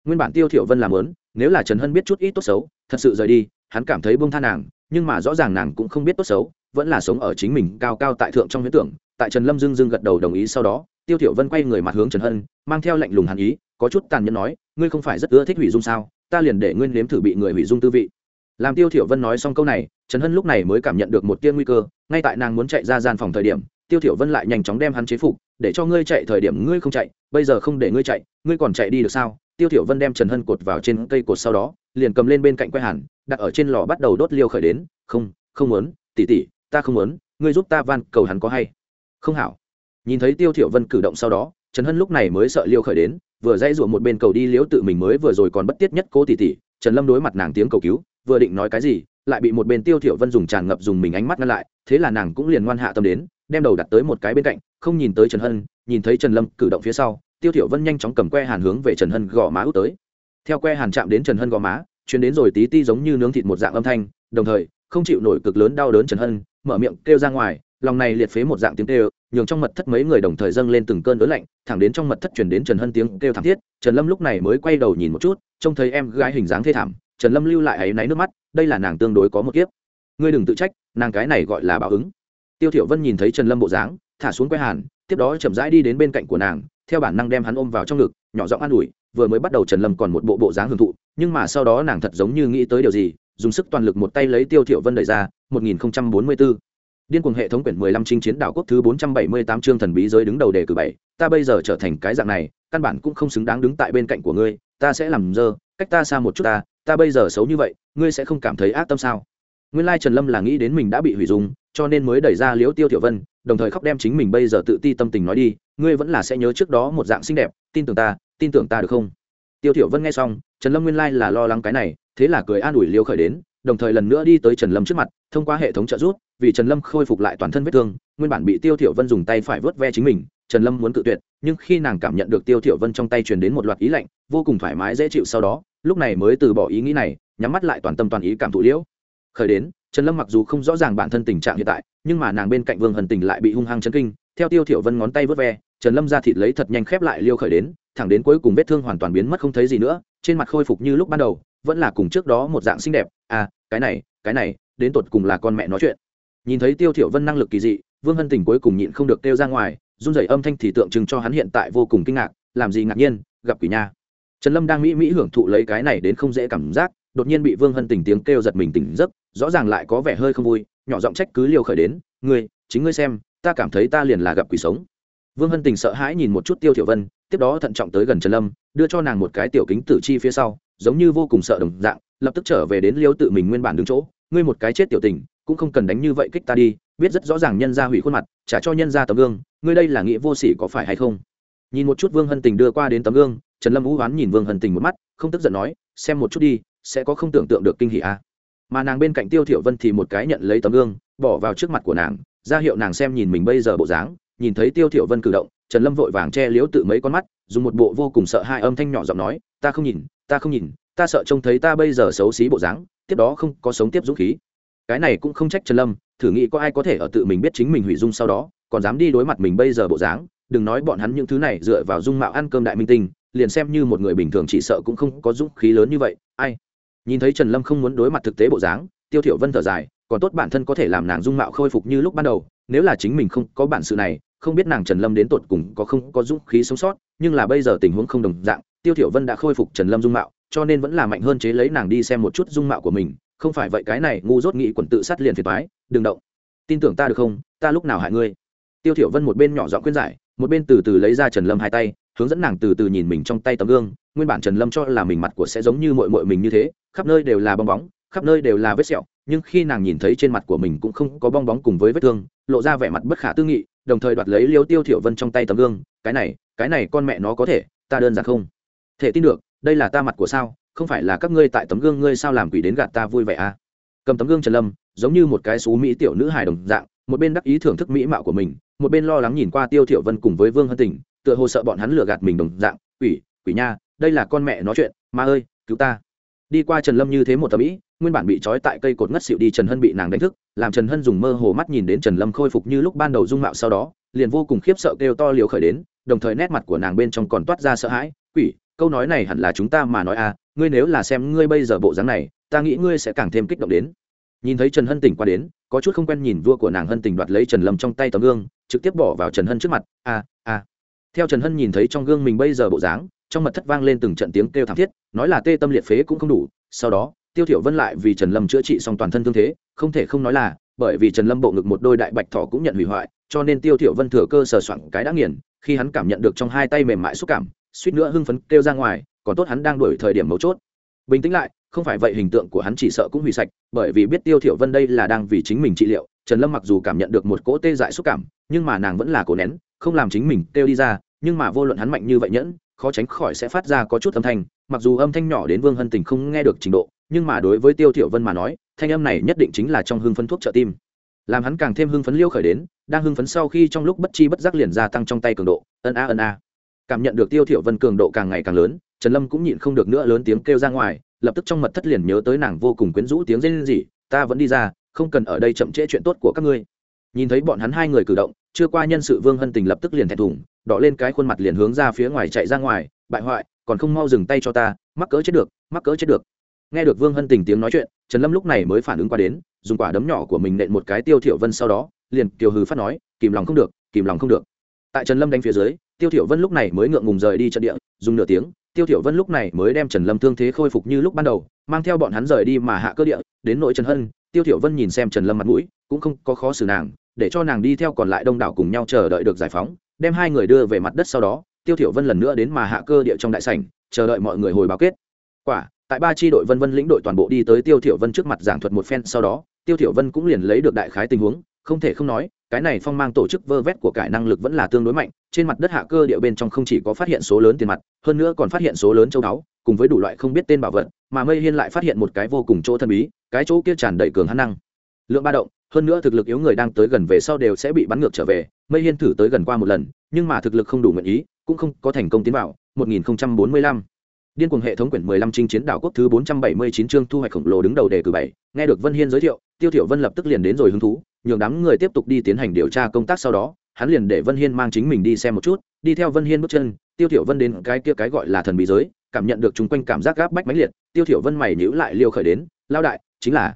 Nguyên bản tiêu thiểu vân làm lớn, nếu là trần hân biết chút ít tốt xấu, thật sự rời đi, hắn cảm thấy buông tha nàng, nhưng mà rõ ràng nàng cũng không biết tốt xấu, vẫn là sống ở chính mình cao cao tại thượng trong huyễn tưởng, tại trần lâm Dương Dương gật đầu đồng ý sau đó tiêu thiểu vân quay người mặt hướng trần hân, mang theo lạnh lùng hàn ý, có chút tàn nhẫn nói, ngươi không phải rất ưa thích hủy dung sao? Ta liền để ngươi nếm thử bị người hủy dung tư vị. Làm tiêu thiểu vân nói xong câu này, trần hân lúc này mới cảm nhận được một tia nguy cơ, ngay tại nàng muốn chạy ra gian phòng thời điểm, tiêu thiểu vân lại nhanh chóng đem hắn chế phục, để cho ngươi chạy thời điểm ngươi không chạy, bây giờ không để ngươi chạy, ngươi còn chạy đi được sao? Tiêu thiểu vân đem trần hân cột vào trên cây cột sau đó, liền cầm lên bên cạnh quay hàn đặt ở trên lò bắt đầu đốt liêu khởi đến, không không muốn, tỷ tỷ, ta không muốn, ngươi giúp ta van cầu hắn có hay. Không hảo nhìn thấy tiêu thiểu vân cử động sau đó, trần hân lúc này mới sợ liêu khởi đến, vừa dãy rủa một bên cầu đi liếu tự mình mới vừa rồi còn bất tiết nhất cố tỷ tỷ trần lâm đối mặt nàng tiếng cầu cứu, vừa định nói cái gì, lại bị một bên tiêu thiểu vân dùng tràn ngập dùng mình ánh mắt ngăn lại, thế là nàng cũng liền ngoan hạ tâm đến, đem đầu đặt tới một cái bên cạnh, không nhìn tới trần hân, nhìn thấy trần lâm cử động phía sau, tiêu thiểu vân nhanh chóng cầm que hàn hướng về trần hân gò má út tới. Theo que hàn chạm đến trần hân gò má, truyền đến rồi tí ti giống như nướng thịt một dạng âm thanh, đồng thời, không chịu nổi cực lớn đau đớn trần hân, mở miệng kêu ra ngoài lòng này liệt phế một dạng tiếng kêu, nhường trong mật thất mấy người đồng thời dâng lên từng cơn đớn lạnh, thẳng đến trong mật thất truyền đến trần hân tiếng kêu thảm thiết, trần lâm lúc này mới quay đầu nhìn một chút, trông thấy em gái hình dáng thê thảm, trần lâm lưu lại ấy náy nước mắt, đây là nàng tương đối có một kiếp. Ngươi đừng tự trách, nàng cái này gọi là báo ứng. Tiêu thiểu vân nhìn thấy trần lâm bộ dáng, thả xuống que hàn, tiếp đó chậm rãi đi đến bên cạnh của nàng, theo bản năng đem hắn ôm vào trong ngực, nhỏ giọng an ủi, vừa mới bắt đầu trần lâm còn một bộ bộ dáng hưởng thụ, nhưng mà sau đó nàng thật giống như nghĩ tới điều gì, dùng sức toàn lực một tay lấy tiêu thiểu vân đẩy ra 1044 điên cuồng hệ thống quyển 15 chinh chiến đảo quốc thứ 478 chương thần bí giới đứng đầu đề cử bảy, ta bây giờ trở thành cái dạng này, căn bản cũng không xứng đáng đứng tại bên cạnh của ngươi, ta sẽ làm dơ, cách ta xa một chút ta ta bây giờ xấu như vậy, ngươi sẽ không cảm thấy ác tâm sao? Nguyên lai trần lâm là nghĩ đến mình đã bị hủy dung, cho nên mới đẩy ra liễu tiêu tiểu vân, đồng thời khóc đem chính mình bây giờ tự ti tâm tình nói đi, ngươi vẫn là sẽ nhớ trước đó một dạng xinh đẹp, tin tưởng ta, tin tưởng ta được không? Tiêu tiểu vân nghe xong, trần lâm nguyên lai là lo lắng cái này, thế là cười an ủi Liễu khởi đến đồng thời lần nữa đi tới trần lâm trước mặt, thông qua hệ thống trợ giúp, vì trần lâm khôi phục lại toàn thân vết thương, nguyên bản bị tiêu thiểu vân dùng tay phải vớt ve chính mình, trần lâm muốn cự tuyệt, nhưng khi nàng cảm nhận được tiêu thiểu vân trong tay truyền đến một loạt ý lạnh, vô cùng thoải mái dễ chịu sau đó, lúc này mới từ bỏ ý nghĩ này, nhắm mắt lại toàn tâm toàn ý cảm thụ liễu. Khởi đến, trần lâm mặc dù không rõ ràng bản thân tình trạng hiện tại, nhưng mà nàng bên cạnh vương hần tình lại bị hung hăng chấn kinh, theo tiêu thiểu vân ngón tay vớt ve, trần lâm ra thịt lấy thật nhanh khép lại liêu khởi đến, thẳng đến cuối cùng vết thương hoàn toàn biến mất không thấy gì nữa, trên mặt khôi phục như lúc ban đầu, vẫn là cùng trước đó một dạng xinh đẹp à cái này cái này, đến tột cùng là con mẹ nói chuyện. Nhìn thấy tiêu thiểu vân năng lực kỳ dị, vương hân tình cuối cùng nhịn không được kêu ra ngoài, run rẩy âm thanh thì tượng trưng cho hắn hiện tại vô cùng kinh ngạc, làm gì ngạc nhiên, gặp quỷ nha. Trần lâm đang mỹ mỹ hưởng thụ lấy cái này đến không dễ cảm giác, đột nhiên bị vương hân tình tiếng kêu giật mình tỉnh giấc, rõ ràng lại có vẻ hơi không vui, nhỏ giọng trách cứ liều khởi đến, ngươi, chính ngươi xem, ta cảm thấy ta liền là gặp quỷ sống. Vương hân tình sợ hãi nhìn một chút tiêu thiểu vân, tiếp đó thận trọng tới gần trần lâm, đưa cho nàng một cái tiểu kính tử chi phía sau, giống như vô cùng sợ đồng dạng lập tức trở về đến liêu tự mình nguyên bản đứng chỗ, ngươi một cái chết tiểu tình, cũng không cần đánh như vậy kích ta đi, biết rất rõ ràng nhân ra hủy khuôn mặt, trả cho nhân ra tấm gương, ngươi đây là nghĩa vô sỉ có phải hay không nhìn một chút vương hân tình đưa qua đến tấm gương, trần lâm vũ hoán nhìn vương hân tình một mắt, không tức giận nói, xem một chút đi, sẽ có không tưởng tượng được kinh hỷ à. mà nàng bên cạnh tiêu thiểu vân thì một cái nhận lấy tấm gương, bỏ vào trước mặt của nàng, ra hiệu nàng xem nhìn mình bây giờ bộ dáng, nhìn thấy tiêu thiểu vân cử động, trần lâm vội vàng che liếu tự mấy con mắt, dùng một bộ vô cùng sợ hai âm thanh nhỏ giọng nói, ta không nhìn, ta không nhìn ta sợ trông thấy ta bây giờ xấu xí bộ dáng, tiếp đó không có sống tiếp dũng khí. Cái này cũng không trách trần lâm, thử nghĩ có ai có thể ở tự mình biết chính mình hủy dung sau đó, còn dám đi đối mặt mình bây giờ bộ dáng, đừng nói bọn hắn những thứ này dựa vào dung mạo ăn cơm đại minh tinh, liền xem như một người bình thường chỉ sợ cũng không có dũng khí lớn như vậy, ai? Nhìn thấy trần lâm không muốn đối mặt thực tế bộ dáng, tiêu thiểu vân thở dài, còn tốt bản thân có thể làm nàng dung mạo khôi phục như lúc ban đầu, nếu là chính mình không có bản sự này, không biết nàng trần lâm đến tột cùng có không có dũng khí sống sót, nhưng là bây giờ tình huống không đồng dạng, tiêu thiểu vân đã khôi phục trần lâm dung mạo cho nên vẫn là mạnh hơn chế lấy nàng đi xem một chút dung mạo của mình, không phải vậy cái này ngu dốt nghị quần tự sát liền phiền toái, đừng động. Tin tưởng ta được không? Ta lúc nào hại ngươi? Tiêu thiểu vân một bên nhỏ giọng khuyên giải, một bên từ từ lấy ra trần lâm hai tay, hướng dẫn nàng từ từ nhìn mình trong tay tấm gương. Nguyên bản trần lâm cho là mình mặt của sẽ giống như mội mội mình như thế, khắp nơi đều là bong bóng, khắp nơi đều là vết sẹo, nhưng khi nàng nhìn thấy trên mặt của mình cũng không có bong bóng cùng với vết thương, lộ ra vẻ mặt bất khả tư nghị, đồng thời đoạt lấy liêu tiêu thiểu vân trong tay tấm gương. Cái này cái này con mẹ nó có thể, ta đơn giản không thể tin được đây là ta mặt của sao, không phải là các ngươi tại tấm gương ngươi sao làm quỷ đến gạt ta vui vẻ à? Cầm tấm gương trần lâm, giống như một cái xú mỹ tiểu nữ hài đồng dạng, một bên đắc ý thưởng thức mỹ mạo của mình, một bên lo lắng nhìn qua tiêu thiểu vân cùng với vương hân tình, tựa hồ sợ bọn hắn lừa gạt mình đồng dạng, quỷ quỷ nha, đây là con mẹ nói chuyện, ma ơi, cứu ta. Đi qua trần lâm như thế một tấm ý, nguyên bản bị trói tại cây cột ngất xịu đi trần hân bị nàng đánh thức, làm trần hân dùng mơ hồ mắt nhìn đến trần lâm khôi phục như lúc ban đầu dung mạo sau đó, liền vô cùng khiếp sợ kêu to liều khởi đến, đồng thời nét mặt của nàng bên trong còn toát ra sợ hãi, quỷ câu nói này hẳn là chúng ta mà nói à ngươi nếu là xem ngươi bây giờ bộ dáng này, ta nghĩ ngươi sẽ càng thêm kích động đến. Nhìn thấy trần hân tỉnh qua đến, có chút không quen nhìn vua của nàng hân tình đoạt lấy trần lâm trong tay tấm gương, trực tiếp bỏ vào trần hân trước mặt a a theo trần hân nhìn thấy trong gương mình bây giờ bộ dáng, trong mật thất vang lên từng trận tiếng kêu thảm thiết, nói là tê tâm liệt phế cũng không đủ, sau đó, tiêu thiểu vân lại vì trần lâm chữa trị xong toàn thân thương thế, không thể không nói là, bởi vì trần lâm bộ ngực một đôi đại bạch thỏ cũng nhận hủy hoại, cho nên tiêu thiểu vân thừa cơ sờ soạn cái đã nghiền, khi hắn cảm nhận được trong hai tay mềm mại xúc cảm suýt nữa hưng phấn kêu ra ngoài, còn tốt hắn đang đuổi thời điểm mấu chốt. Bình tĩnh lại, không phải vậy hình tượng của hắn chỉ sợ cũng hủy sạch, bởi vì biết tiêu thiểu vân đây là đang vì chính mình trị liệu, trần lâm mặc dù cảm nhận được một cỗ tê dại xúc cảm, nhưng mà nàng vẫn là cố nén, không làm chính mình kêu đi ra, nhưng mà vô luận hắn mạnh như vậy nhẫn, khó tránh khỏi sẽ phát ra có chút âm thanh, mặc dù âm thanh nhỏ đến vương hân tình không nghe được trình độ, nhưng mà đối với tiêu thiểu vân mà nói, thanh âm này nhất định chính là trong hưng phấn thuốc trợ tim. Làm hắn càng thêm hưng phấn liêu khởi đến, đang hưng phấn sau khi trong lúc bất chi bất giác liền gia tăng trong tay cường độ, ân a ân a cảm nhận được tiêu thiểu vân cường độ càng ngày càng lớn, trần lâm cũng nhịn không được nữa lớn tiếng kêu ra ngoài, lập tức trong mật thất liền nhớ tới nàng vô cùng quyến rũ tiếng rên rỉ, ta vẫn đi ra, không cần ở đây chậm trễ chuyện tốt của các ngươi. Nhìn thấy bọn hắn hai người cử động, chưa qua nhân sự vương hân tình lập tức liền thẹn thùng, đỏ lên cái khuôn mặt liền hướng ra phía ngoài chạy ra ngoài, bại hoại, còn không mau dừng tay cho ta, mắc cỡ chết được, mắc cỡ chết được. Nghe được vương hân tình tiếng nói chuyện, trần lâm lúc này mới phản ứng qua đến, dùng quả đấm nhỏ của mình nện một cái tiêu thiểu vân sau đó, liền kiều hừ phát nói, kìm lòng không được, kìm lòng không được tại trần lâm đánh phía dưới, tiêu thiểu vân lúc này mới ngượng ngùng rời đi trận địa, dùng nửa tiếng, tiêu thiểu vân lúc này mới đem trần lâm thương thế khôi phục như lúc ban đầu, mang theo bọn hắn rời đi mà hạ cơ địa, đến nội trần hân. Tiêu thiểu vân nhìn xem trần lâm mặt mũi, cũng không có khó xử nàng, để cho nàng đi theo còn lại đông đảo cùng nhau chờ đợi được giải phóng, đem hai người đưa về mặt đất sau đó, tiêu thiểu vân lần nữa đến mà hạ cơ địa trong đại sảnh, chờ đợi mọi người hồi báo kết. Quả, tại ba chi đội vân vân lĩnh đội toàn bộ đi tới tiêu thiểu vân trước mặt giảng thuật một phen sau đó, tiêu thiểu vân cũng liền lấy được đại khái tình huống, không thể không nói cái này phong mang tổ chức vơ vét của cải năng lực vẫn là tương đối mạnh trên mặt đất hạ cơ địa bên trong không chỉ có phát hiện số lớn tiền mặt hơn nữa còn phát hiện số lớn châu báu cùng với đủ loại không biết tên bảo vật mà mây hiên lại phát hiện một cái vô cùng chỗ thần bí cái chỗ kia tràn đầy cường hắn năng. Lượng ba động hơn nữa thực lực yếu người đang tới gần về sau đều sẽ bị bắn ngược trở về mây hiên thử tới gần qua một lần nhưng mà thực lực không đủ nguyện ý cũng không có thành công tiến vào 1045 Điên cuồng hệ thống quyển 15 chinh chiến đảo quốc thứ 479 chương thu hoạch khổng lồ đứng đầu đề cử 7, nghe được Vân Hiên giới thiệu, Tiêu Thiểu Vân lập tức liền đến rồi hứng thú, nhường đám người tiếp tục đi tiến hành điều tra công tác sau đó, hắn liền để Vân Hiên mang chính mình đi xem một chút, đi theo Vân Hiên bước chân, Tiêu Thiểu Vân đến cái kia cái gọi là thần bí giới, cảm nhận được chúng quanh cảm giác gáp bách mãnh liệt, Tiêu Thiểu Vân mày nhíu lại liêu khởi đến, lao đại, chính là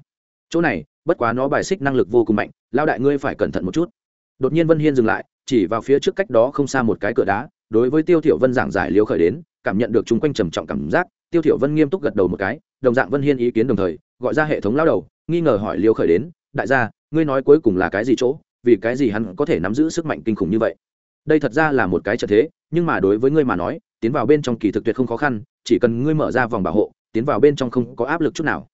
chỗ này, bất quá nó bài xích năng lực vô cùng mạnh, lao đại ngươi phải cẩn thận một chút. Đột nhiên Vân Hiên dừng lại, chỉ vào phía trước cách đó không xa một cái cửa đá, đối với Tiêu Thiểu Vân giảng giải liêu khởi đến, cảm nhận được chúng quanh trầm trọng cảm giác, tiêu thiểu vân nghiêm túc gật đầu một cái đồng dạng vân hiên ý kiến đồng thời gọi ra hệ thống lao đầu nghi ngờ hỏi liêu khởi đến đại gia ngươi nói cuối cùng là cái gì chỗ, vì cái gì hắn có thể nắm giữ sức mạnh kinh khủng như vậy? Đây thật ra là một cái trợ thế, nhưng mà đối với ngươi mà nói, tiến vào bên trong kỳ thực tuyệt không khó khăn, chỉ cần ngươi mở ra vòng bảo hộ, tiến vào bên trong không có áp lực chút nào.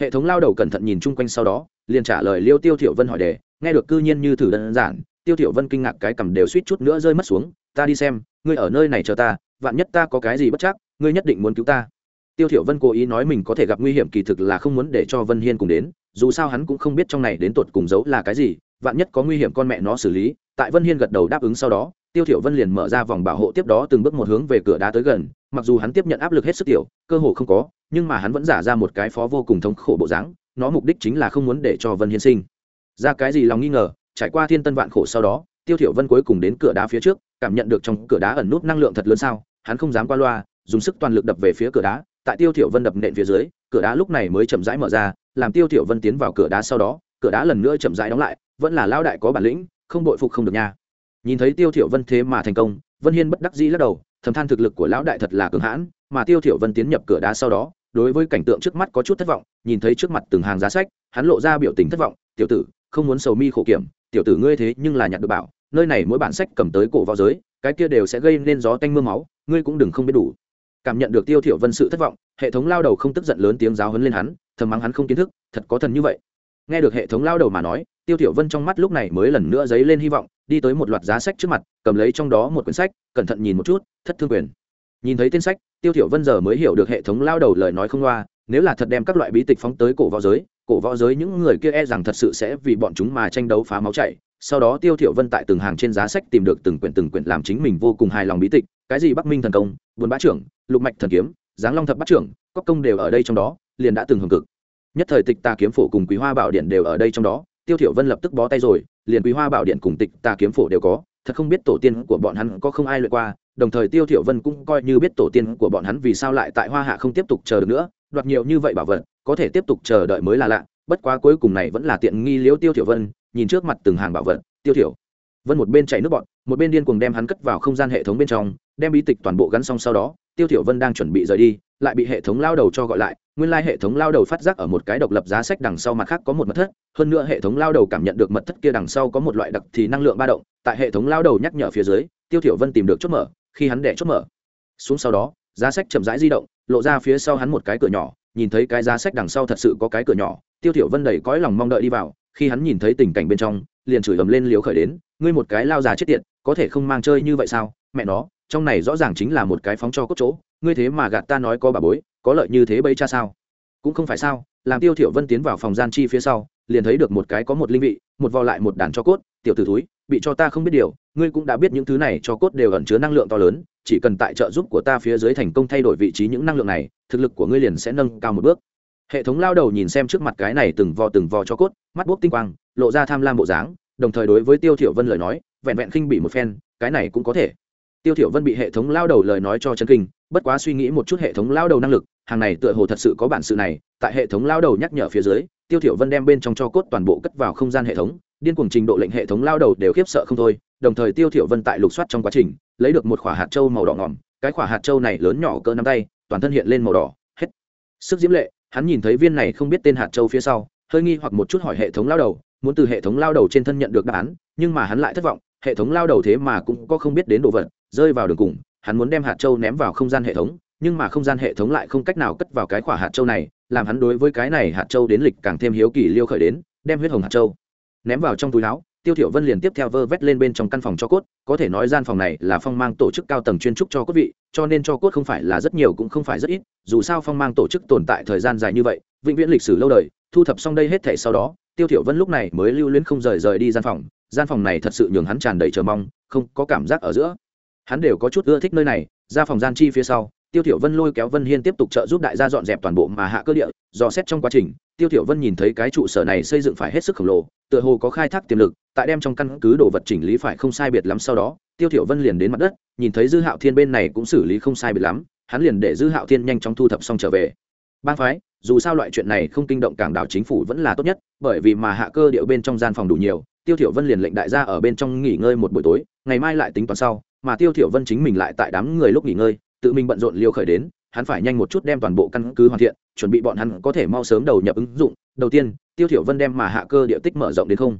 Hệ thống lao đầu cẩn thận nhìn chung quanh sau đó, liền trả lời liêu tiêu thiểu vân hỏi đề, nghe được cư nhiên như thử đơn giản, tiêu thiểu vân kinh ngạc cái cầm đều suýt chút nữa rơi mất xuống, ta đi xem, ngươi ở nơi này chờ ta, vạn nhất ta có cái gì bất chắc, ngươi nhất định muốn cứu ta. Tiêu thiểu vân cố ý nói mình có thể gặp nguy hiểm kỳ thực là không muốn để cho vân hiên cùng đến dù sao hắn cũng không biết trong này đến tột cùng giấu là cái gì, vạn nhất có nguy hiểm con mẹ nó xử lý, tại vân hiên gật đầu đáp ứng sau đó, tiêu thiểu vân liền mở ra vòng bảo hộ tiếp đó từng bước một hướng về cửa đá tới gần, mặc dù hắn tiếp nhận áp lực hết sức tiểu, cơ hồ không có, nhưng mà hắn vẫn giả ra một cái phó vô cùng thống khổ bộ dáng, nó mục đích chính là không muốn để cho vân hiên sinh. Ra cái gì lòng nghi ngờ, trải qua thiên tân vạn khổ sau đó, tiêu thiểu vân cuối cùng đến cửa đá phía trước, cảm nhận được trong cửa đá ẩn nút năng lượng thật lớn sao, hắn không dám qua loa, dùng sức toàn lực đập về phía cửa đá, tại tiêu thiểu vân đập nện phía dưới, cửa đá lúc này mới chậm rãi mở ra làm tiêu thiểu vân tiến vào cửa đá sau đó, cửa đá lần nữa chậm rãi đóng lại, vẫn là lão đại có bản lĩnh, không bội phục không được nha. Nhìn thấy tiêu thiểu vân thế mà thành công, vân hiên bất đắc dĩ lắc đầu, thầm than thực lực của lão đại thật là cường hãn, mà tiêu thiểu vân tiến nhập cửa đá sau đó, đối với cảnh tượng trước mắt có chút thất vọng, nhìn thấy trước mặt từng hàng giá sách, hắn lộ ra biểu tình thất vọng, tiểu tử, không muốn sầu mi khổ kiểm, tiểu tử ngươi thế nhưng là nhặt được bảo, nơi này mỗi bản sách cầm tới cổ vào giới, cái kia đều sẽ gây nên gió tanh mưa máu, ngươi cũng đừng không biết đủ. Cảm nhận được tiêu thiểu vân sự thất vọng, hệ thống lao đầu không tức giận lớn tiếng giáo huấn lên hắn thầm mắng hắn không kiến thức, thật có thần như vậy. Nghe được hệ thống lao đầu mà nói, tiêu tiểu vân trong mắt lúc này mới lần nữa dấy lên hy vọng, đi tới một loạt giá sách trước mặt, cầm lấy trong đó một quyển sách, cẩn thận nhìn một chút, thất thương quyền. Nhìn thấy tên sách, tiêu tiểu vân giờ mới hiểu được hệ thống lao đầu lời nói không loa, nếu là thật đem các loại bí tịch phóng tới cổ võ giới, cổ võ giới những người kia e rằng thật sự sẽ vì bọn chúng mà tranh đấu phá máu chảy. Sau đó tiêu thiểu vân tại từng hàng trên giá sách tìm được từng quyển từng quyển làm chính mình vô cùng hài lòng bí tịch, cái gì bắc minh thần công buồn bá trưởng, lục mạch thần kiếm, giáng long thập bát trưởng, cốc công đều ở đây trong đó liền đã từng hưởng cực. Nhất thời tịch tà kiếm phổ cùng quý hoa bảo điện đều ở đây trong đó, tiêu thiểu vân lập tức bó tay rồi, liền quý hoa bảo điện cùng tịch tà kiếm phổ đều có, thật không biết tổ tiên của bọn hắn có không ai luyện qua, đồng thời tiêu thiểu vân cũng coi như biết tổ tiên của bọn hắn vì sao lại tại hoa hạ không tiếp tục chờ được nữa, đoạt nhiều như vậy bảo vật, có thể tiếp tục chờ đợi mới là lạ, bất quá cuối cùng này vẫn là tiện nghi liễu tiêu thiểu vân, nhìn trước mặt từng hàng bảo vật, tiêu thiểu. Vân một bên chạy nước bọn, một bên điên cuồng đem hắn cất vào không gian hệ thống bên trong, đem bí tịch toàn bộ gắn xong sau đó, tiêu thiểu vân đang chuẩn bị rời đi, lại bị hệ thống lao đầu cho gọi lại nguyên lai hệ thống lao đầu phát giác ở một cái độc lập giá sách đằng sau mặt khác có một mật thất, hơn nữa hệ thống lao đầu cảm nhận được mật thất kia đằng sau có một loại đặc thì năng lượng ba động, tại hệ thống lao đầu nhắc nhở phía dưới, tiêu thiểu vân tìm được chốt mở, khi hắn đẻ chốt mở. Xuống sau đó, giá sách chậm rãi di động, lộ ra phía sau hắn một cái cửa nhỏ, nhìn thấy cái giá sách đằng sau thật sự có cái cửa nhỏ, tiêu thiểu vân đầy cõi lòng mong đợi đi vào, khi hắn nhìn thấy tình cảnh bên trong, liền chửi ầm lên liếu khởi đến, ngươi một cái lao già chết tiệt, có thể không mang chơi như vậy sao? Mẹ nó, trong này rõ ràng chính là một cái phóng cho cốt chỗ, ngươi thế mà gạt ta nói có bà bối có lợi như thế bấy cha sao? Cũng không phải sao, làm tiêu thiểu vân tiến vào phòng gian chi phía sau, liền thấy được một cái có một linh vị, một vò lại một đàn cho cốt, tiểu tử túi bị cho ta không biết điều, ngươi cũng đã biết những thứ này cho cốt đều ẩn chứa năng lượng to lớn, chỉ cần tại trợ giúp của ta phía dưới thành công thay đổi vị trí những năng lượng này, thực lực của ngươi liền sẽ nâng cao một bước. Hệ thống lao đầu nhìn xem trước mặt cái này từng vò từng vò cho cốt, mắt bốc tinh quang, lộ ra tham lam bộ dáng, đồng thời đối với tiêu thiểu vân lời nói, vẹn vẹn khinh bị một phen, cái này cũng có thể. Tiêu thiểu vân bị hệ thống lao đầu lời nói cho chấn kinh, bất quá suy nghĩ một chút hệ thống lao đầu năng lực hàng này tựa hồ thật sự có bản sự này, tại hệ thống lao đầu nhắc nhở phía dưới, tiêu thiểu vân đem bên trong cho cốt toàn bộ cất vào không gian hệ thống, điên cuồng trình độ lệnh hệ thống lao đầu đều khiếp sợ không thôi, đồng thời tiêu thiểu vân tại lục soát trong quá trình, lấy được một quả hạt châu màu đỏ ngỏm, cái quả hạt châu này lớn nhỏ cỡ nắm tay, toàn thân hiện lên màu đỏ, hết. Sức diễm lệ, hắn nhìn thấy viên này không biết tên hạt châu phía sau, hơi nghi hoặc một chút hỏi hệ thống lao đầu, muốn từ hệ thống lao đầu trên thân nhận được đáp án, nhưng mà hắn lại thất vọng, hệ thống lao đầu thế mà cũng có không biết đến đồ vật, rơi vào đường cùng, hắn muốn đem hạt châu ném vào không gian hệ thống nhưng mà không gian hệ thống lại không cách nào cất vào cái quả hạt châu này, làm hắn đối với cái này hạt châu đến lịch càng thêm hiếu kỳ liêu khởi đến, đem huyết hồng hạt châu ném vào trong túi áo. Tiêu thiểu vân liền tiếp theo vơ vét lên bên trong căn phòng cho cốt, có thể nói gian phòng này là phong mang tổ chức cao tầng chuyên trúc cho cốt vị, cho nên cho cốt không phải là rất nhiều cũng không phải rất ít, dù sao phong mang tổ chức tồn tại thời gian dài như vậy, vĩnh viễn lịch sử lâu đời, thu thập xong đây hết thể sau đó, tiêu thiểu vân lúc này mới lưu luyến không rời rời đi gian phòng gian phòng này thật sự nhường hắn tràn đầy chờ mong, không có cảm giác ở giữa. Hắn đều có chút ưa thích nơi này, ra phòng gian chi phía sau tiêu thiểu vân lôi kéo vân hiên tiếp tục trợ giúp đại gia dọn dẹp toàn bộ mà hạ cơ địa do xét trong quá trình, tiêu thiểu vân nhìn thấy cái trụ sở này xây dựng phải hết sức khổng lồ, tựa hồ có khai thác tiềm lực, tại đem trong căn cứ đồ vật chỉnh lý phải không sai biệt lắm sau đó, tiêu thiểu vân liền đến mặt đất, nhìn thấy dư hạo thiên bên này cũng xử lý không sai biệt lắm, hắn liền để dư hạo thiên nhanh chóng thu thập xong trở về. Bang phái, dù sao loại chuyện này không kinh động cảng đảo chính phủ vẫn là tốt nhất, bởi vì mà hạ cơ điệu bên trong gian phòng đủ nhiều, tiêu thiểu vân liền lệnh đại gia ở bên trong nghỉ ngơi một buổi tối, ngày mai lại tính toán sau, mà tiêu thiểu vân chính mình lại tại đám người lúc nghỉ ngơi tự mình bận rộn liều khởi đến hắn phải nhanh một chút đem toàn bộ căn cứ hoàn thiện chuẩn bị bọn hắn có thể mau sớm đầu nhập ứng dụng. Đầu tiên tiêu thiểu vân đem mà hạ cơ địa tích mở rộng đến không.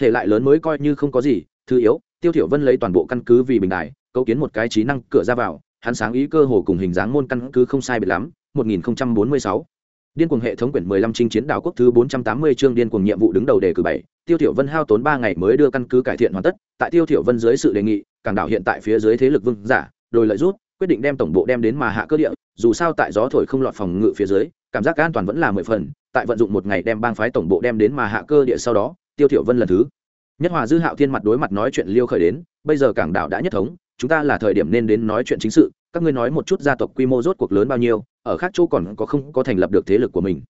Thể lại lớn mới coi như không có gì thứ yếu tiêu thiểu vân lấy toàn bộ căn cứ vì bình đài cấu kiến một cái trí năng cửa ra vào hắn sáng ý cơ hồ cùng hình dáng môn căn cứ không sai biệt lắm 1046 điên cuồng hệ thống quyển 15 chinh chiến đảo quốc thứ 480 chương điên cuồng nhiệm vụ đứng đầu đề cử 7, Tiêu Thiểu Vân hao tốn 3 ngày mới đưa căn cứ cải thiện hoàn tất, tại Tiêu Thiểu Vân dưới sự đề nghị, cảng đảo hiện tại phía dưới thế lực vương giả, đôi lợi rút, quyết định đem tổng bộ đem đến mà hạ cơ địa, dù sao tại gió thổi không lọt phòng ngự phía dưới, cảm giác an toàn vẫn là 10 phần, tại vận dụng một ngày đem bang phái tổng bộ đem đến mà hạ cơ địa sau đó, Tiêu Thiểu Vân lần thứ. Nhất hòa dư hạo thiên mặt đối mặt nói chuyện liêu khởi đến, bây giờ cảng đảo đã nhất thống, chúng ta là thời điểm nên đến nói chuyện chính sự, các ngươi nói một chút gia tộc quy mô rốt cuộc lớn bao nhiêu, ở khác chỗ còn có không có thành lập được thế lực của mình.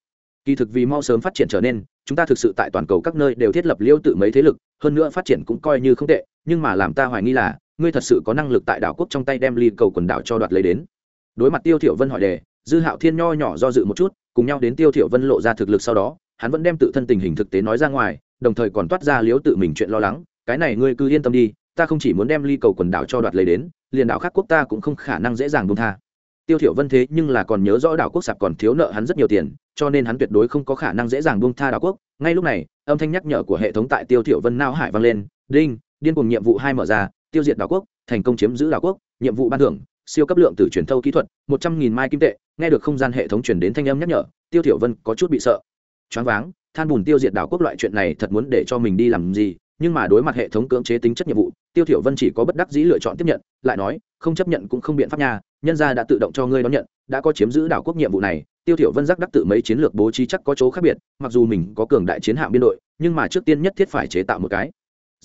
Kỳ thực vì mau sớm phát triển trở nên chúng ta thực sự tại toàn cầu các nơi đều thiết lập liêu tự mấy thế lực hơn nữa phát triển cũng coi như không tệ nhưng mà làm ta hoài nghi là ngươi thật sự có năng lực tại đảo quốc trong tay đem ly cầu quần đảo cho đoạt lấy đến. Đối mặt tiêu thiểu vân hỏi đề, dư hạo thiên nho nhỏ do dự một chút, cùng nhau đến tiêu thiểu vân lộ ra thực lực sau đó, hắn vẫn đem tự thân tình hình thực tế nói ra ngoài, đồng thời còn toát ra liếu tự mình chuyện lo lắng, cái này ngươi cứ yên tâm đi, ta không chỉ muốn đem ly cầu quần đảo cho đoạt lấy đến, liền đảo khác quốc ta cũng không khả năng dễ dàng buông tha. Tiêu thiểu vân thế nhưng là còn nhớ rõ đảo quốc sạp còn thiếu nợ hắn rất nhiều tiền, cho nên hắn tuyệt đối không có khả năng dễ dàng buông tha đảo quốc. Ngay lúc này, âm thanh nhắc nhở của hệ thống tại tiêu thiểu vân nao hải vang lên, đinh, điên cuồng nhiệm vụ hai mở ra tiêu diệt đảo quốc, thành công chiếm giữ đảo quốc, nhiệm vụ ban thưởng, siêu cấp lượng từ truyền thâu kỹ thuật, một trăm nghìn mai kim tệ, nghe được không gian hệ thống truyền đến thanh âm nhắc nhở, tiêu thiểu vân có chút bị sợ. Choáng váng, than bùn tiêu diệt đảo quốc loại chuyện này thật muốn để cho mình đi làm gì, nhưng mà đối mặt hệ thống cưỡng chế tính chất nhiệm vụ, tiêu thiểu vân chỉ có bất đắc dĩ lựa chọn tiếp nhận, lại nói, không chấp nhận cũng không biện pháp nha, nhân gia đã tự động cho ngươi đón nhận, đã có chiếm giữ đảo quốc nhiệm vụ này, tiêu thiểu vân giác đắc tự mấy chiến lược bố trí chắc có chỗ khác biệt, mặc dù mình có cường đại chiến hạm biên đội, nhưng mà trước tiên nhất thiết phải chế tạo một cái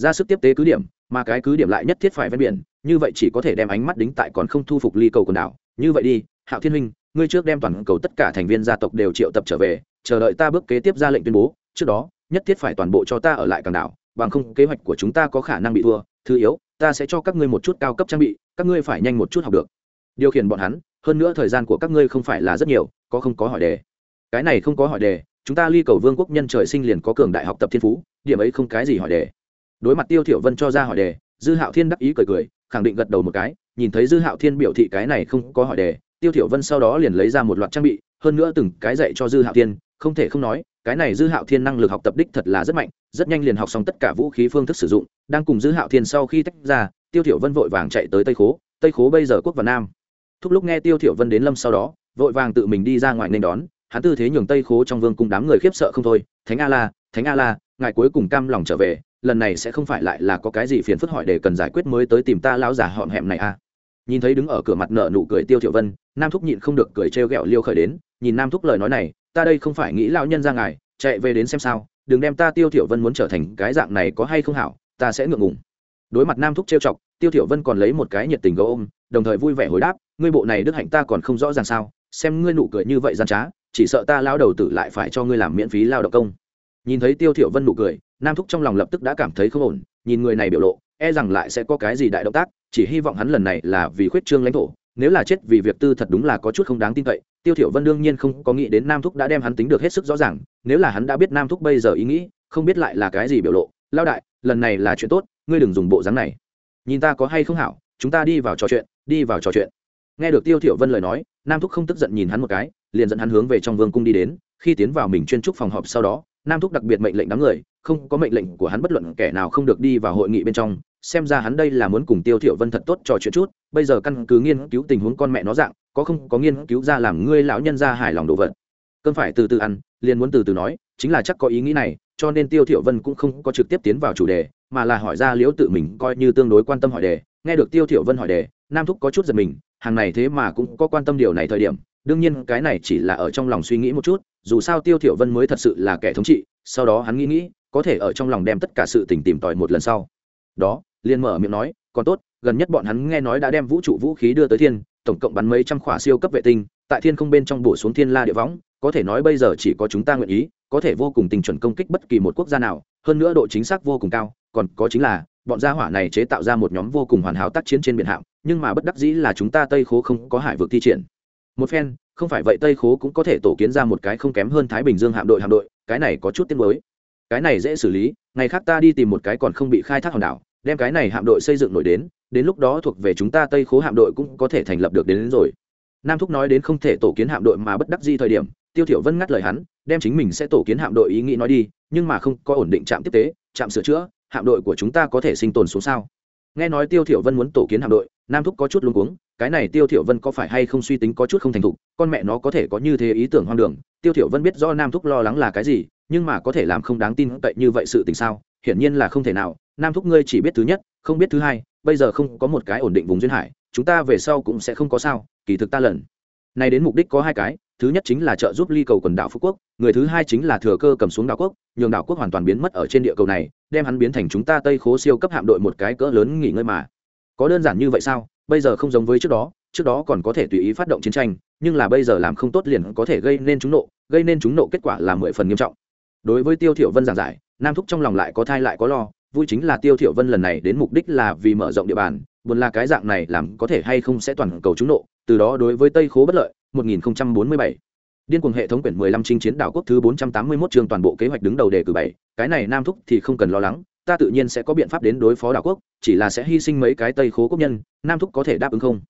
ra sức tiếp tế cứ điểm, mà cái cứ điểm lại nhất thiết phải ven biển, như vậy chỉ có thể đem ánh mắt đính tại còn không thu phục ly cầu quần đảo. Như vậy đi, hạo thiên huynh, ngươi trước đem toàn cầu tất cả thành viên gia tộc đều triệu tập trở về, chờ đợi ta bước kế tiếp ra lệnh tuyên bố, trước đó, nhất thiết phải toàn bộ cho ta ở lại càng đảo, bằng không kế hoạch của chúng ta có khả năng bị thua. Thứ yếu, ta sẽ cho các ngươi một chút cao cấp trang bị, các ngươi phải nhanh một chút học được. Điều khiển bọn hắn, hơn nữa thời gian của các ngươi không phải là rất nhiều, có không có hỏi đề. Cái này không có hỏi đề, chúng ta ly cầu vương quốc nhân trời sinh liền có cường đại học tập thiên phú, điểm ấy không cái gì hỏi đề đối mặt tiêu thiểu vân cho ra hỏi đề, dư hạo thiên đắc ý cười cười, khẳng định gật đầu một cái, nhìn thấy dư hạo thiên biểu thị cái này không có hỏi đề, tiêu thiểu vân sau đó liền lấy ra một loạt trang bị, hơn nữa từng cái dạy cho dư hạo thiên, không thể không nói, cái này dư hạo thiên năng lực học tập đích thật là rất mạnh, rất nhanh liền học xong tất cả vũ khí phương thức sử dụng, đang cùng dư hạo thiên sau khi tách ra, tiêu thiểu vân vội vàng chạy tới tây khố tây khố bây giờ quốc và nam. Thúc lúc nghe tiêu thiểu vân đến lâm sau đó, vội vàng tự mình đi ra ngoài nên đón, hắn tư thế nhường tây khố trong vương cung đám người khiếp sợ không thôi, thánh a la, thánh a la, ngài cuối cùng cam lòng trở về lần này sẽ không phải lại là có cái gì phiền phức hỏi để cần giải quyết mới tới tìm ta lão già họm hẹm này à. Nhìn thấy đứng ở cửa mặt nợ nụ cười tiêu thiểu vân, nam thúc nhịn không được cười trêu ghẹo liêu khởi đến, nhìn nam thúc lời nói này, ta đây không phải nghĩ lão nhân ra ngài, chạy về đến xem sao, đừng đem ta tiêu thiểu vân muốn trở thành cái dạng này có hay không hảo, ta sẽ ngượng ngùng. Đối mặt nam thúc trêu chọc, tiêu thiểu vân còn lấy một cái nhiệt tình gấu ôm, đồng thời vui vẻ hồi đáp, ngươi bộ này đức hạnh ta còn không rõ ràng sao, xem ngươi nụ cười như vậy gian trá, chỉ sợ ta lao đầu tử lại phải cho ngươi làm miễn phí lao động công. Nhìn thấy tiêu thiểu vân nụ cười nam thúc trong lòng lập tức đã cảm thấy không ổn, nhìn người này biểu lộ e rằng lại sẽ có cái gì đại động tác, chỉ hy vọng hắn lần này là vì khuyết trương lãnh thổ, nếu là chết vì việc tư thật đúng là có chút không đáng tin cậy. Tiêu thiểu vân đương nhiên không có nghĩ đến nam thúc đã đem hắn tính được hết sức rõ ràng, nếu là hắn đã biết nam thúc bây giờ ý nghĩ, không biết lại là cái gì biểu lộ. Lao đại, lần này là chuyện tốt, ngươi đừng dùng bộ dáng này. Nhìn ta có hay không hảo, chúng ta đi vào trò chuyện, đi vào trò chuyện. Nghe được tiêu thiểu vân lời nói, nam thúc không tức giận nhìn hắn một cái, liền dẫn hắn hướng về trong vương cung đi đến, khi tiến vào mình chuyên trúc phòng họp sau đó nam thúc đặc biệt mệnh lệnh đám người, không có mệnh lệnh của hắn bất luận kẻ nào không được đi vào hội nghị bên trong. Xem ra hắn đây là muốn cùng tiêu thiểu vân thật tốt trò chuyện chút, bây giờ căn cứ nghiên cứu tình huống con mẹ nó dạng, có không có nghiên cứu ra làm ngươi lão nhân ra hài lòng đồ vật. Cơn phải từ từ ăn, liền muốn từ từ nói, chính là chắc có ý nghĩ này, cho nên tiêu thiểu vân cũng không có trực tiếp tiến vào chủ đề, mà là hỏi ra liễu tự mình coi như tương đối quan tâm hỏi đề. Nghe được tiêu thiểu vân hỏi đề, nam thúc có chút giật mình, hàng này thế mà cũng có quan tâm điều này thời điểm, đương nhiên cái này chỉ là ở trong lòng suy nghĩ một chút dù sao tiêu thiểu vân mới thật sự là kẻ thống trị, sau đó hắn nghĩ nghĩ, có thể ở trong lòng đem tất cả sự tình tìm tòi một lần sau. Đó, liền mở miệng nói, còn tốt, gần nhất bọn hắn nghe nói đã đem vũ trụ vũ khí đưa tới thiên, tổng cộng bắn mấy trăm khỏa siêu cấp vệ tinh, tại thiên không bên trong bổ xuống thiên la địa võng, có thể nói bây giờ chỉ có chúng ta nguyện ý, có thể vô cùng tình chuẩn công kích bất kỳ một quốc gia nào, hơn nữa độ chính xác vô cùng cao, còn có chính là, bọn gia hỏa này chế tạo ra một nhóm vô cùng hoàn hảo tác chiến trên biển hạm, nhưng mà bất đắc dĩ là chúng ta tây khố không có hải vực thi triển. Một phen không phải vậy tây khố cũng có thể tổ kiến ra một cái không kém hơn thái bình dương hạm đội hạm đội cái này có chút tiếng mới cái này dễ xử lý ngày khác ta đi tìm một cái còn không bị khai thác hòn đảo đem cái này hạm đội xây dựng nổi đến đến lúc đó thuộc về chúng ta tây khố hạm đội cũng có thể thành lập được đến, đến rồi nam thúc nói đến không thể tổ kiến hạm đội mà bất đắc di thời điểm tiêu thiểu vân ngắt lời hắn đem chính mình sẽ tổ kiến hạm đội ý nghĩ nói đi nhưng mà không có ổn định trạm tiếp tế trạm sửa chữa hạm đội của chúng ta có thể sinh tồn xuống sao nghe nói tiêu thiểu vân muốn tổ kiến hạm đội nam thúc có chút luống cuống cái này tiêu thiểu vân có phải hay không suy tính có chút không thành thục, con mẹ nó có thể có như thế ý tưởng hoang đường, tiêu thiểu vân biết do nam thúc lo lắng là cái gì, nhưng mà có thể làm không đáng tin cậy như vậy sự tình sao, hiển nhiên là không thể nào, nam thúc ngươi chỉ biết thứ nhất, không biết thứ hai, bây giờ không có một cái ổn định vùng duyên hải, chúng ta về sau cũng sẽ không có sao, kỳ thực ta lần này đến mục đích có hai cái, thứ nhất chính là trợ giúp ly cầu quần đảo phú quốc, người thứ hai chính là thừa cơ cầm xuống đảo quốc, nhường đảo quốc hoàn toàn biến mất ở trên địa cầu này, đem hắn biến thành chúng ta tây khố siêu cấp hạm đội một cái cỡ lớn nghỉ ngơi mà. Có đơn giản như vậy sao? Bây giờ không giống với trước đó trước đó còn có thể tùy ý phát động chiến tranh, nhưng là bây giờ làm không tốt liền có thể gây nên chúng nộ, gây nên chúng nộ kết quả là mười phần nghiêm trọng. Đối với tiêu thiểu vân giảng giải, nam thúc trong lòng lại có thai lại có lo, vui chính là tiêu thiểu vân lần này đến mục đích là vì mở rộng địa bàn, buồn là cái dạng này làm có thể hay không sẽ toàn cầu chúng nộ, từ đó đối với tây khố bất lợi 1047 điên cuồng hệ thống quyển 15 chinh chiến đảo quốc thứ 481 chương toàn bộ kế hoạch đứng đầu đề cử bảy, cái này nam thúc thì không cần lo lắng ta tự nhiên sẽ có biện pháp đến đối phó đảo quốc, chỉ là sẽ hy sinh mấy cái tây khố quốc nhân, nam thúc có thể đáp ứng không?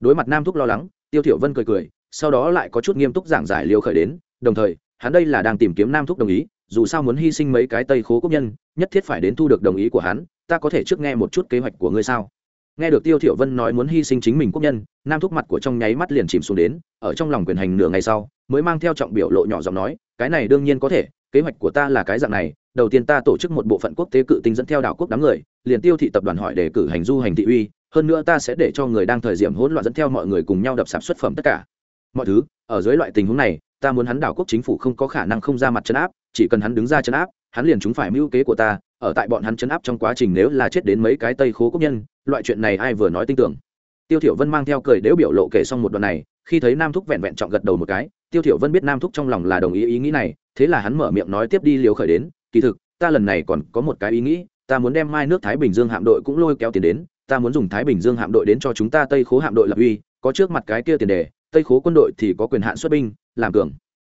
Đối mặt nam thúc lo lắng, tiêu thiểu vân cười cười, sau đó lại có chút nghiêm túc giảng giải liều khởi đến, đồng thời, hắn đây là đang tìm kiếm nam thúc đồng ý, dù sao muốn hy sinh mấy cái tây khố quốc nhân, nhất thiết phải đến thu được đồng ý của hắn, ta có thể trước nghe một chút kế hoạch của ngươi sao? Nghe được tiêu thiểu vân nói muốn hy sinh chính mình quốc nhân, nam thúc mặt của trong nháy mắt liền chìm xuống đến, ở trong lòng quyền hành nửa ngày sau, mới mang theo trọng biểu lộ nhỏ giọng nói, cái này đương nhiên có thể, kế hoạch của ta là cái dạng này đầu tiên ta tổ chức một bộ phận quốc tế cự tinh dẫn theo đảo quốc đám người, liền tiêu thị tập đoàn hỏi để cử hành du hành thị uy, hơn nữa ta sẽ để cho người đang thời điểm hỗn loạn dẫn theo mọi người cùng nhau đập sạp xuất phẩm tất cả. Mọi thứ, ở dưới loại tình huống này, ta muốn hắn đảo quốc chính phủ không có khả năng không ra mặt chấn áp, chỉ cần hắn đứng ra chấn áp, hắn liền chúng phải mưu kế của ta, ở tại bọn hắn chấn áp trong quá trình nếu là chết đến mấy cái tây khố quốc nhân, loại chuyện này ai vừa nói tin tưởng. Tiêu thiểu vân mang theo cười đếu biểu lộ kể xong một đoạn này, khi thấy nam thúc vẹn vẹn trọng gật đầu một cái, tiêu thiểu vân biết nam thúc trong lòng là đồng ý ý nghĩ này, thế là hắn mở miệng nói tiếp đi liều khởi đến kỳ thực, ta lần này còn có một cái ý nghĩ, ta muốn đem mai nước thái bình dương hạm đội cũng lôi kéo tiền đến, ta muốn dùng thái bình dương hạm đội đến cho chúng ta tây khố hạm đội lập uy, có trước mặt cái kia tiền đề, tây khố quân đội thì có quyền hạn xuất binh, làm cường.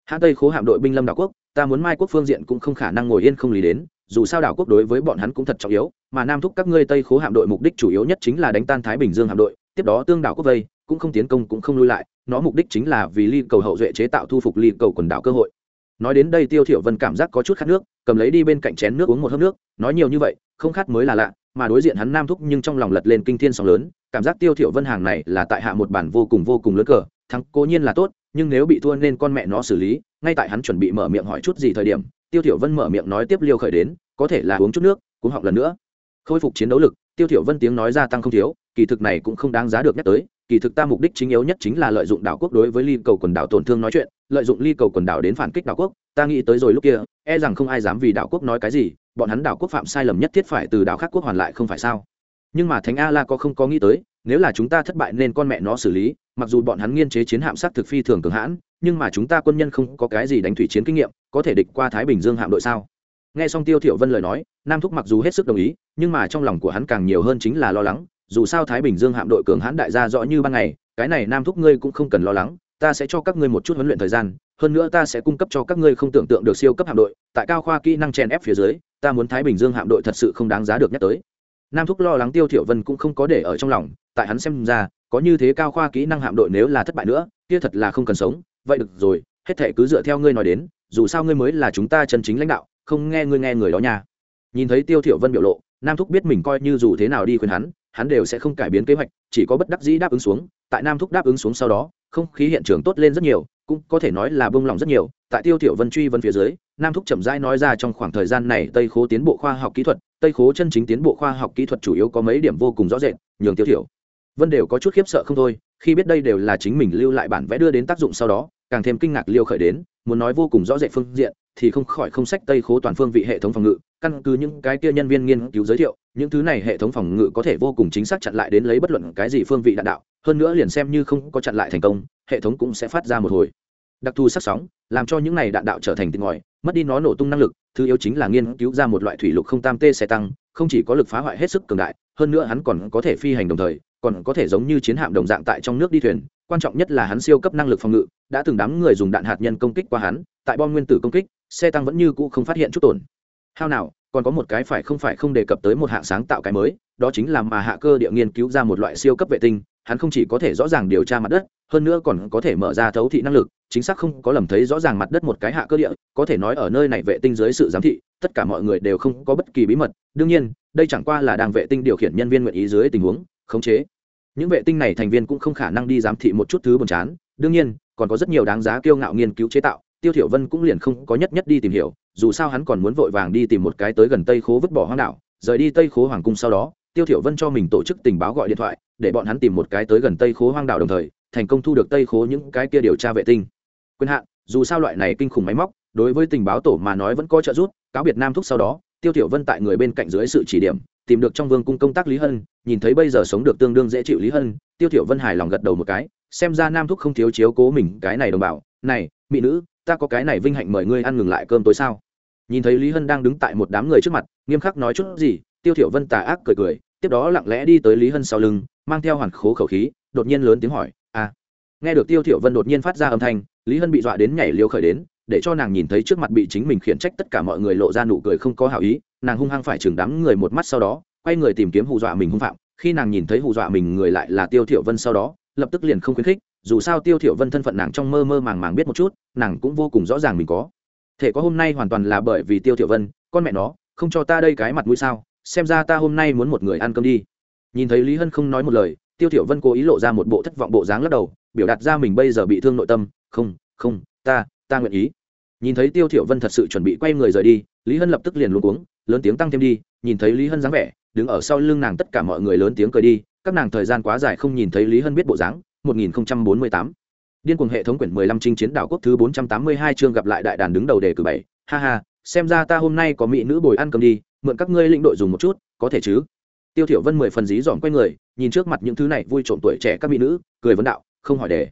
Hãng tây khố hạm đội binh lâm đảo quốc, ta muốn mai quốc phương diện cũng không khả năng ngồi yên không lý đến, dù sao đảo quốc đối với bọn hắn cũng thật trọng yếu, mà nam thúc các ngươi tây khố hạm đội mục đích chủ yếu nhất chính là đánh tan thái bình dương hạm đội, tiếp đó tương đảo quốc vây, cũng không tiến công cũng không lui lại, nó mục đích chính là vì ly cầu hậu duệ chế tạo thu phục ly cầu quần đảo cơ hội nói đến đây tiêu thiểu vân cảm giác có chút khát nước, cầm lấy đi bên cạnh chén nước uống một hớp nước, nói nhiều như vậy, không khát mới là lạ, mà đối diện hắn nam thúc nhưng trong lòng lật lên kinh thiên sóng lớn, cảm giác tiêu thiểu vân hàng này là tại hạ một bản vô cùng vô cùng lớn cờ, thắng cố nhiên là tốt, nhưng nếu bị thua nên con mẹ nó xử lý, ngay tại hắn chuẩn bị mở miệng hỏi chút gì thời điểm, tiêu thiểu vân mở miệng nói tiếp liêu khởi đến, có thể là uống chút nước cũng học lần nữa. Khôi phục chiến đấu lực, tiêu thiểu vân tiếng nói gia tăng không thiếu, kỳ thực này cũng không đáng giá được nhắc tới, kỳ thực ta mục đích chính yếu nhất chính là lợi dụng đảo quốc đối với ly cầu quần đảo tổn thương nói chuyện lợi dụng ly cầu quần đảo đến phản kích đảo quốc, ta nghĩ tới rồi lúc kia e rằng không ai dám vì đảo quốc nói cái gì, bọn hắn đảo quốc phạm sai lầm nhất thiết phải từ đảo khác quốc hoàn lại không phải sao? Nhưng mà thánh a la có không có nghĩ tới, nếu là chúng ta thất bại nên con mẹ nó xử lý, mặc dù bọn hắn nghiên chế chiến hạm sắc thực phi thường cường hãn, nhưng mà chúng ta quân nhân không có cái gì đánh thủy chiến kinh nghiệm, có thể địch qua thái bình dương hạm đội sao? Nghe xong tiêu thiểu vân lời nói, nam thúc mặc dù hết sức đồng ý, nhưng mà trong lòng của hắn càng nhiều hơn chính là lo lắng, dù sao thái bình dương hạm đội cường hãn đại gia rõ như ban ngày, cái này nam thúc ngươi cũng không cần lo lắng ta sẽ cho các ngươi một chút huấn luyện thời gian, hơn nữa ta sẽ cung cấp cho các ngươi không tưởng tượng được siêu cấp hạm đội, tại cao khoa kỹ năng chèn ép phía dưới, ta muốn thái bình dương hạm đội thật sự không đáng giá được nhắc tới. Nam thúc lo lắng tiêu thiểu vân cũng không có để ở trong lòng, tại hắn xem ra, có như thế cao khoa kỹ năng hạm đội nếu là thất bại nữa, kia thật là không cần sống, vậy được rồi, hết thề cứ dựa theo ngươi nói đến, dù sao ngươi mới là chúng ta chân chính lãnh đạo, không nghe ngươi nghe người đó nha. Nhìn thấy tiêu thiểu vân biểu lộ, nam thúc biết mình coi như dù thế nào đi khuyên hắn hắn đều sẽ không cải biến kế hoạch, chỉ có bất đắc dĩ đáp ứng xuống, tại nam thúc đáp ứng xuống sau đó không khí hiện trường tốt lên rất nhiều, cũng có thể nói là bông lòng rất nhiều. Tại tiêu thiểu vân truy vân phía dưới, nam thúc chậm rãi nói ra trong khoảng thời gian này tây khố tiến bộ khoa học kỹ thuật, tây khố chân chính tiến bộ khoa học kỹ thuật chủ yếu có mấy điểm vô cùng rõ rệt, nhường tiêu thiểu vân đều có chút khiếp sợ không thôi, khi biết đây đều là chính mình lưu lại bản vẽ đưa đến tác dụng sau đó, càng thêm kinh ngạc liêu khởi đến, muốn nói vô cùng rõ rệt phương diện, thì không khỏi không sách tây khố toàn phương vị hệ thống phòng ngự căn cứ những cái kia nhân viên nghiên cứu giới thiệu, những thứ này hệ thống phòng ngự có thể vô cùng chính xác chặn lại đến lấy bất luận cái gì phương vị đạn đạo, hơn nữa liền xem như không có chặn lại thành công, hệ thống cũng sẽ phát ra một hồi. Đặc thù sắc sóng, làm cho những này đạn đạo trở thành tinh ngòi, mất đi nó nổ tung năng lực, thứ yếu chính là nghiên cứu ra một loại thủy lục không tam t xe tăng, không chỉ có lực phá hoại hết sức cường đại, hơn nữa hắn còn có thể phi hành đồng thời, còn có thể giống như chiến hạm đồng dạng tại trong nước đi thuyền, quan trọng nhất là hắn siêu cấp năng lực phòng ngự, đã từng đám người dùng đạn hạt nhân công kích qua hắn, tại bom nguyên tử công kích, xe tăng vẫn như cũ không phát hiện chút tổn hao nào, còn có một cái phải không phải không đề cập tới một hạng sáng tạo cái mới, đó chính là mà hạ cơ địa nghiên cứu ra một loại siêu cấp vệ tinh, hắn không chỉ có thể rõ ràng điều tra mặt đất, hơn nữa còn có thể mở ra thấu thị năng lực, chính xác không có lầm thấy rõ ràng mặt đất một cái hạ cơ địa, có thể nói ở nơi này vệ tinh dưới sự giám thị, tất cả mọi người đều không có bất kỳ bí mật, đương nhiên, đây chẳng qua là đang vệ tinh điều khiển nhân viên nguyện ý dưới tình huống, khống chế. Những vệ tinh này thành viên cũng không khả năng đi giám thị một chút thứ buồn chán, đương nhiên, còn có rất nhiều đáng giá kiêu ngạo nghiên cứu chế tạo tiêu thiểu vân cũng liền không có nhất nhất đi tìm hiểu, dù sao hắn còn muốn vội vàng đi tìm một cái tới gần tây khố vứt bỏ hoang đảo. Rời đi tây khố hoàng cung sau đó, tiêu thiểu vân cho mình tổ chức tình báo gọi điện thoại, để bọn hắn tìm một cái tới gần tây khố hoang đảo đồng thời, thành công thu được tây khố những cái kia điều tra vệ tinh. Quyền hạn, dù sao loại này kinh khủng máy móc, đối với tình báo tổ mà nói vẫn có trợ giúp, cáo biệt nam thúc sau đó, tiêu thiểu vân tại người bên cạnh dưới sự chỉ điểm, tìm được trong vương cung công tác lý hân, nhìn thấy bây giờ sống được tương đương dễ chịu lý hân, tiêu thiểu vân hài lòng gật đầu một cái, xem ra nam thúc không thiếu chiếu cố mình, cái này đồng bào, này, mỹ nữ ta có cái này vinh hạnh mời ngươi ăn ngừng lại cơm tối sao? Nhìn thấy lý hân đang đứng tại một đám người trước mặt, nghiêm khắc nói chút gì, tiêu thiểu vân tà ác cười cười, tiếp đó lặng lẽ đi tới lý hân sau lưng, mang theo hoàn khố khẩu khí, đột nhiên lớn tiếng hỏi a nghe được tiêu thiểu vân đột nhiên phát ra âm thanh, lý hân bị dọa đến nhảy liều khởi đến, để cho nàng nhìn thấy trước mặt bị chính mình khiển trách tất cả mọi người lộ ra nụ cười không có hảo ý, nàng hung hăng phải chừng đám người một mắt sau đó, quay người tìm kiếm hù dọa mình hung phạm, khi nàng nhìn thấy hù dọa mình người lại là tiêu thiểu vân sau đó, lập tức liền không khuyến khích dù sao tiêu thiểu vân thân phận nàng trong mơ mơ màng màng biết một chút, nàng cũng vô cùng rõ ràng mình có. Thể có hôm nay hoàn toàn là bởi vì tiêu thiểu vân, con mẹ nó, không cho ta đây cái mặt mũi sao, xem ra ta hôm nay muốn một người ăn cơm đi. Nhìn thấy lý hân không nói một lời, tiêu thiểu vân cố ý lộ ra một bộ thất vọng bộ dáng lắc đầu, biểu đạt ra mình bây giờ bị thương nội tâm, không không, ta ta nguyện ý. Nhìn thấy tiêu thiểu vân thật sự chuẩn bị quay người rời đi, lý hân lập tức liền luống cuống, lớn tiếng tăng thêm đi, nhìn thấy lý hân dáng vẻ, đứng ở sau lưng nàng tất cả mọi người lớn tiếng cười đi, các nàng thời gian quá dài không nhìn thấy lý hân biết bộ dáng 1048 điên cuồng hệ thống quyển 15 trinh chiến đảo quốc thứ 482 chương gặp lại đại đàn đứng đầu đề cử bảy. Ha ha, xem ra ta hôm nay có mỹ nữ bồi ăn cơm đi, mượn các ngươi lĩnh đội dùng một chút, có thể chứ? Tiêu thiểu vân mười phần dí dỏm quay người, nhìn trước mặt những thứ này vui trộm tuổi trẻ các mỹ nữ, cười vấn đạo, không hỏi đề.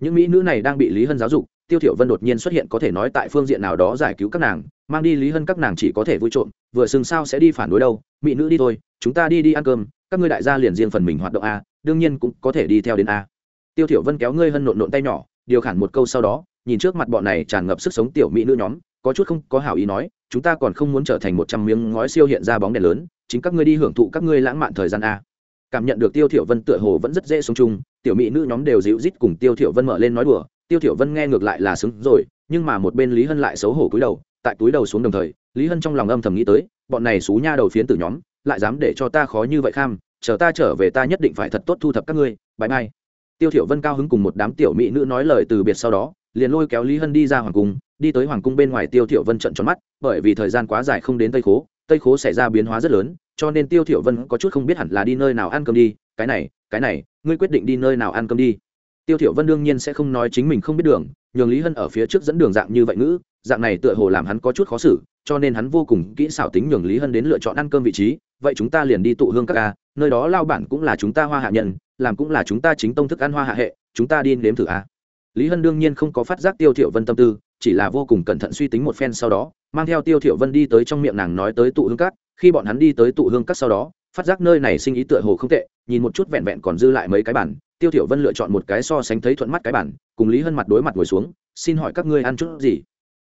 Những mỹ nữ này đang bị lý hân giáo dục, tiêu thiểu vân đột nhiên xuất hiện có thể nói tại phương diện nào đó giải cứu các nàng, mang đi lý hân các nàng chỉ có thể vui trộm, vừa sừng sao sẽ đi phản đối đâu, mỹ nữ đi thôi, chúng ta đi đi ăn cơm, các ngươi đại gia liền riêng phần mình hoạt động a, đương nhiên cũng có thể đi theo đến a tiêu thiểu vân kéo ngươi hân nộn nộn tay nhỏ, điều khản một câu sau đó, nhìn trước mặt bọn này tràn ngập sức sống tiểu mỹ nữ nhóm, có chút không có hảo ý nói, chúng ta còn không muốn trở thành một trăm miếng ngói siêu hiện ra bóng đèn lớn, chính các ngươi đi hưởng thụ các ngươi lãng mạn thời gian a cảm nhận được tiêu thiểu vân tựa hồ vẫn rất dễ sống chung, tiểu mỹ nữ nhóm đều dịu dít cùng tiêu thiểu vân mở lên nói đùa, tiêu thiểu vân nghe ngược lại là sướng rồi, nhưng mà một bên lý hân lại xấu hổ cúi đầu, tại túi đầu xuống đồng thời, lý hân trong lòng âm thầm nghĩ tới, bọn này xú nha đầu phiến tử nhóm, lại dám để cho ta khó như vậy kham, chờ ta trở về ta nhất định phải thật tốt thu thập các ngươi, bye mai tiêu thiểu vân cao hứng cùng một đám tiểu mỹ nữ nói lời từ biệt sau đó, liền lôi kéo lý hân đi ra hoàng cung, đi tới hoàng cung bên ngoài tiêu thiểu vân trợn tròn mắt, bởi vì thời gian quá dài không đến tây khố tây khố xảy ra biến hóa rất lớn, cho nên tiêu thiểu vân có chút không biết hẳn là đi nơi nào ăn cơm đi, cái này cái này, ngươi quyết định đi nơi nào ăn cơm đi? Tiêu thiểu vân đương nhiên sẽ không nói chính mình không biết đường, nhường lý hân ở phía trước dẫn đường dạng như vậy ngữ, dạng này tựa hồ làm hắn có chút khó xử, cho nên hắn vô cùng kỹ xảo tính nhường lý hân đến lựa chọn ăn cơm vị trí, vậy chúng ta liền đi tụ hương các ca, nơi đó lao bản cũng là chúng ta hoa hạ nhân làm cũng là chúng ta chính tông thức ăn hoa hạ hệ, chúng ta đi nếm thử a lý hân đương nhiên không có phát giác tiêu thiểu vân tâm tư, chỉ là vô cùng cẩn thận suy tính một phen sau đó, mang theo tiêu thiểu vân đi tới trong miệng nàng nói tới tụ hương cát, khi bọn hắn đi tới tụ hương cát sau đó, phát giác nơi này sinh ý tựa hồ không tệ, nhìn một chút vẹn vẹn còn dư lại mấy cái bản tiêu thiểu vân lựa chọn một cái so sánh thấy thuận mắt cái bản cùng lý hân mặt đối mặt ngồi xuống, xin hỏi các ngươi ăn chút gì?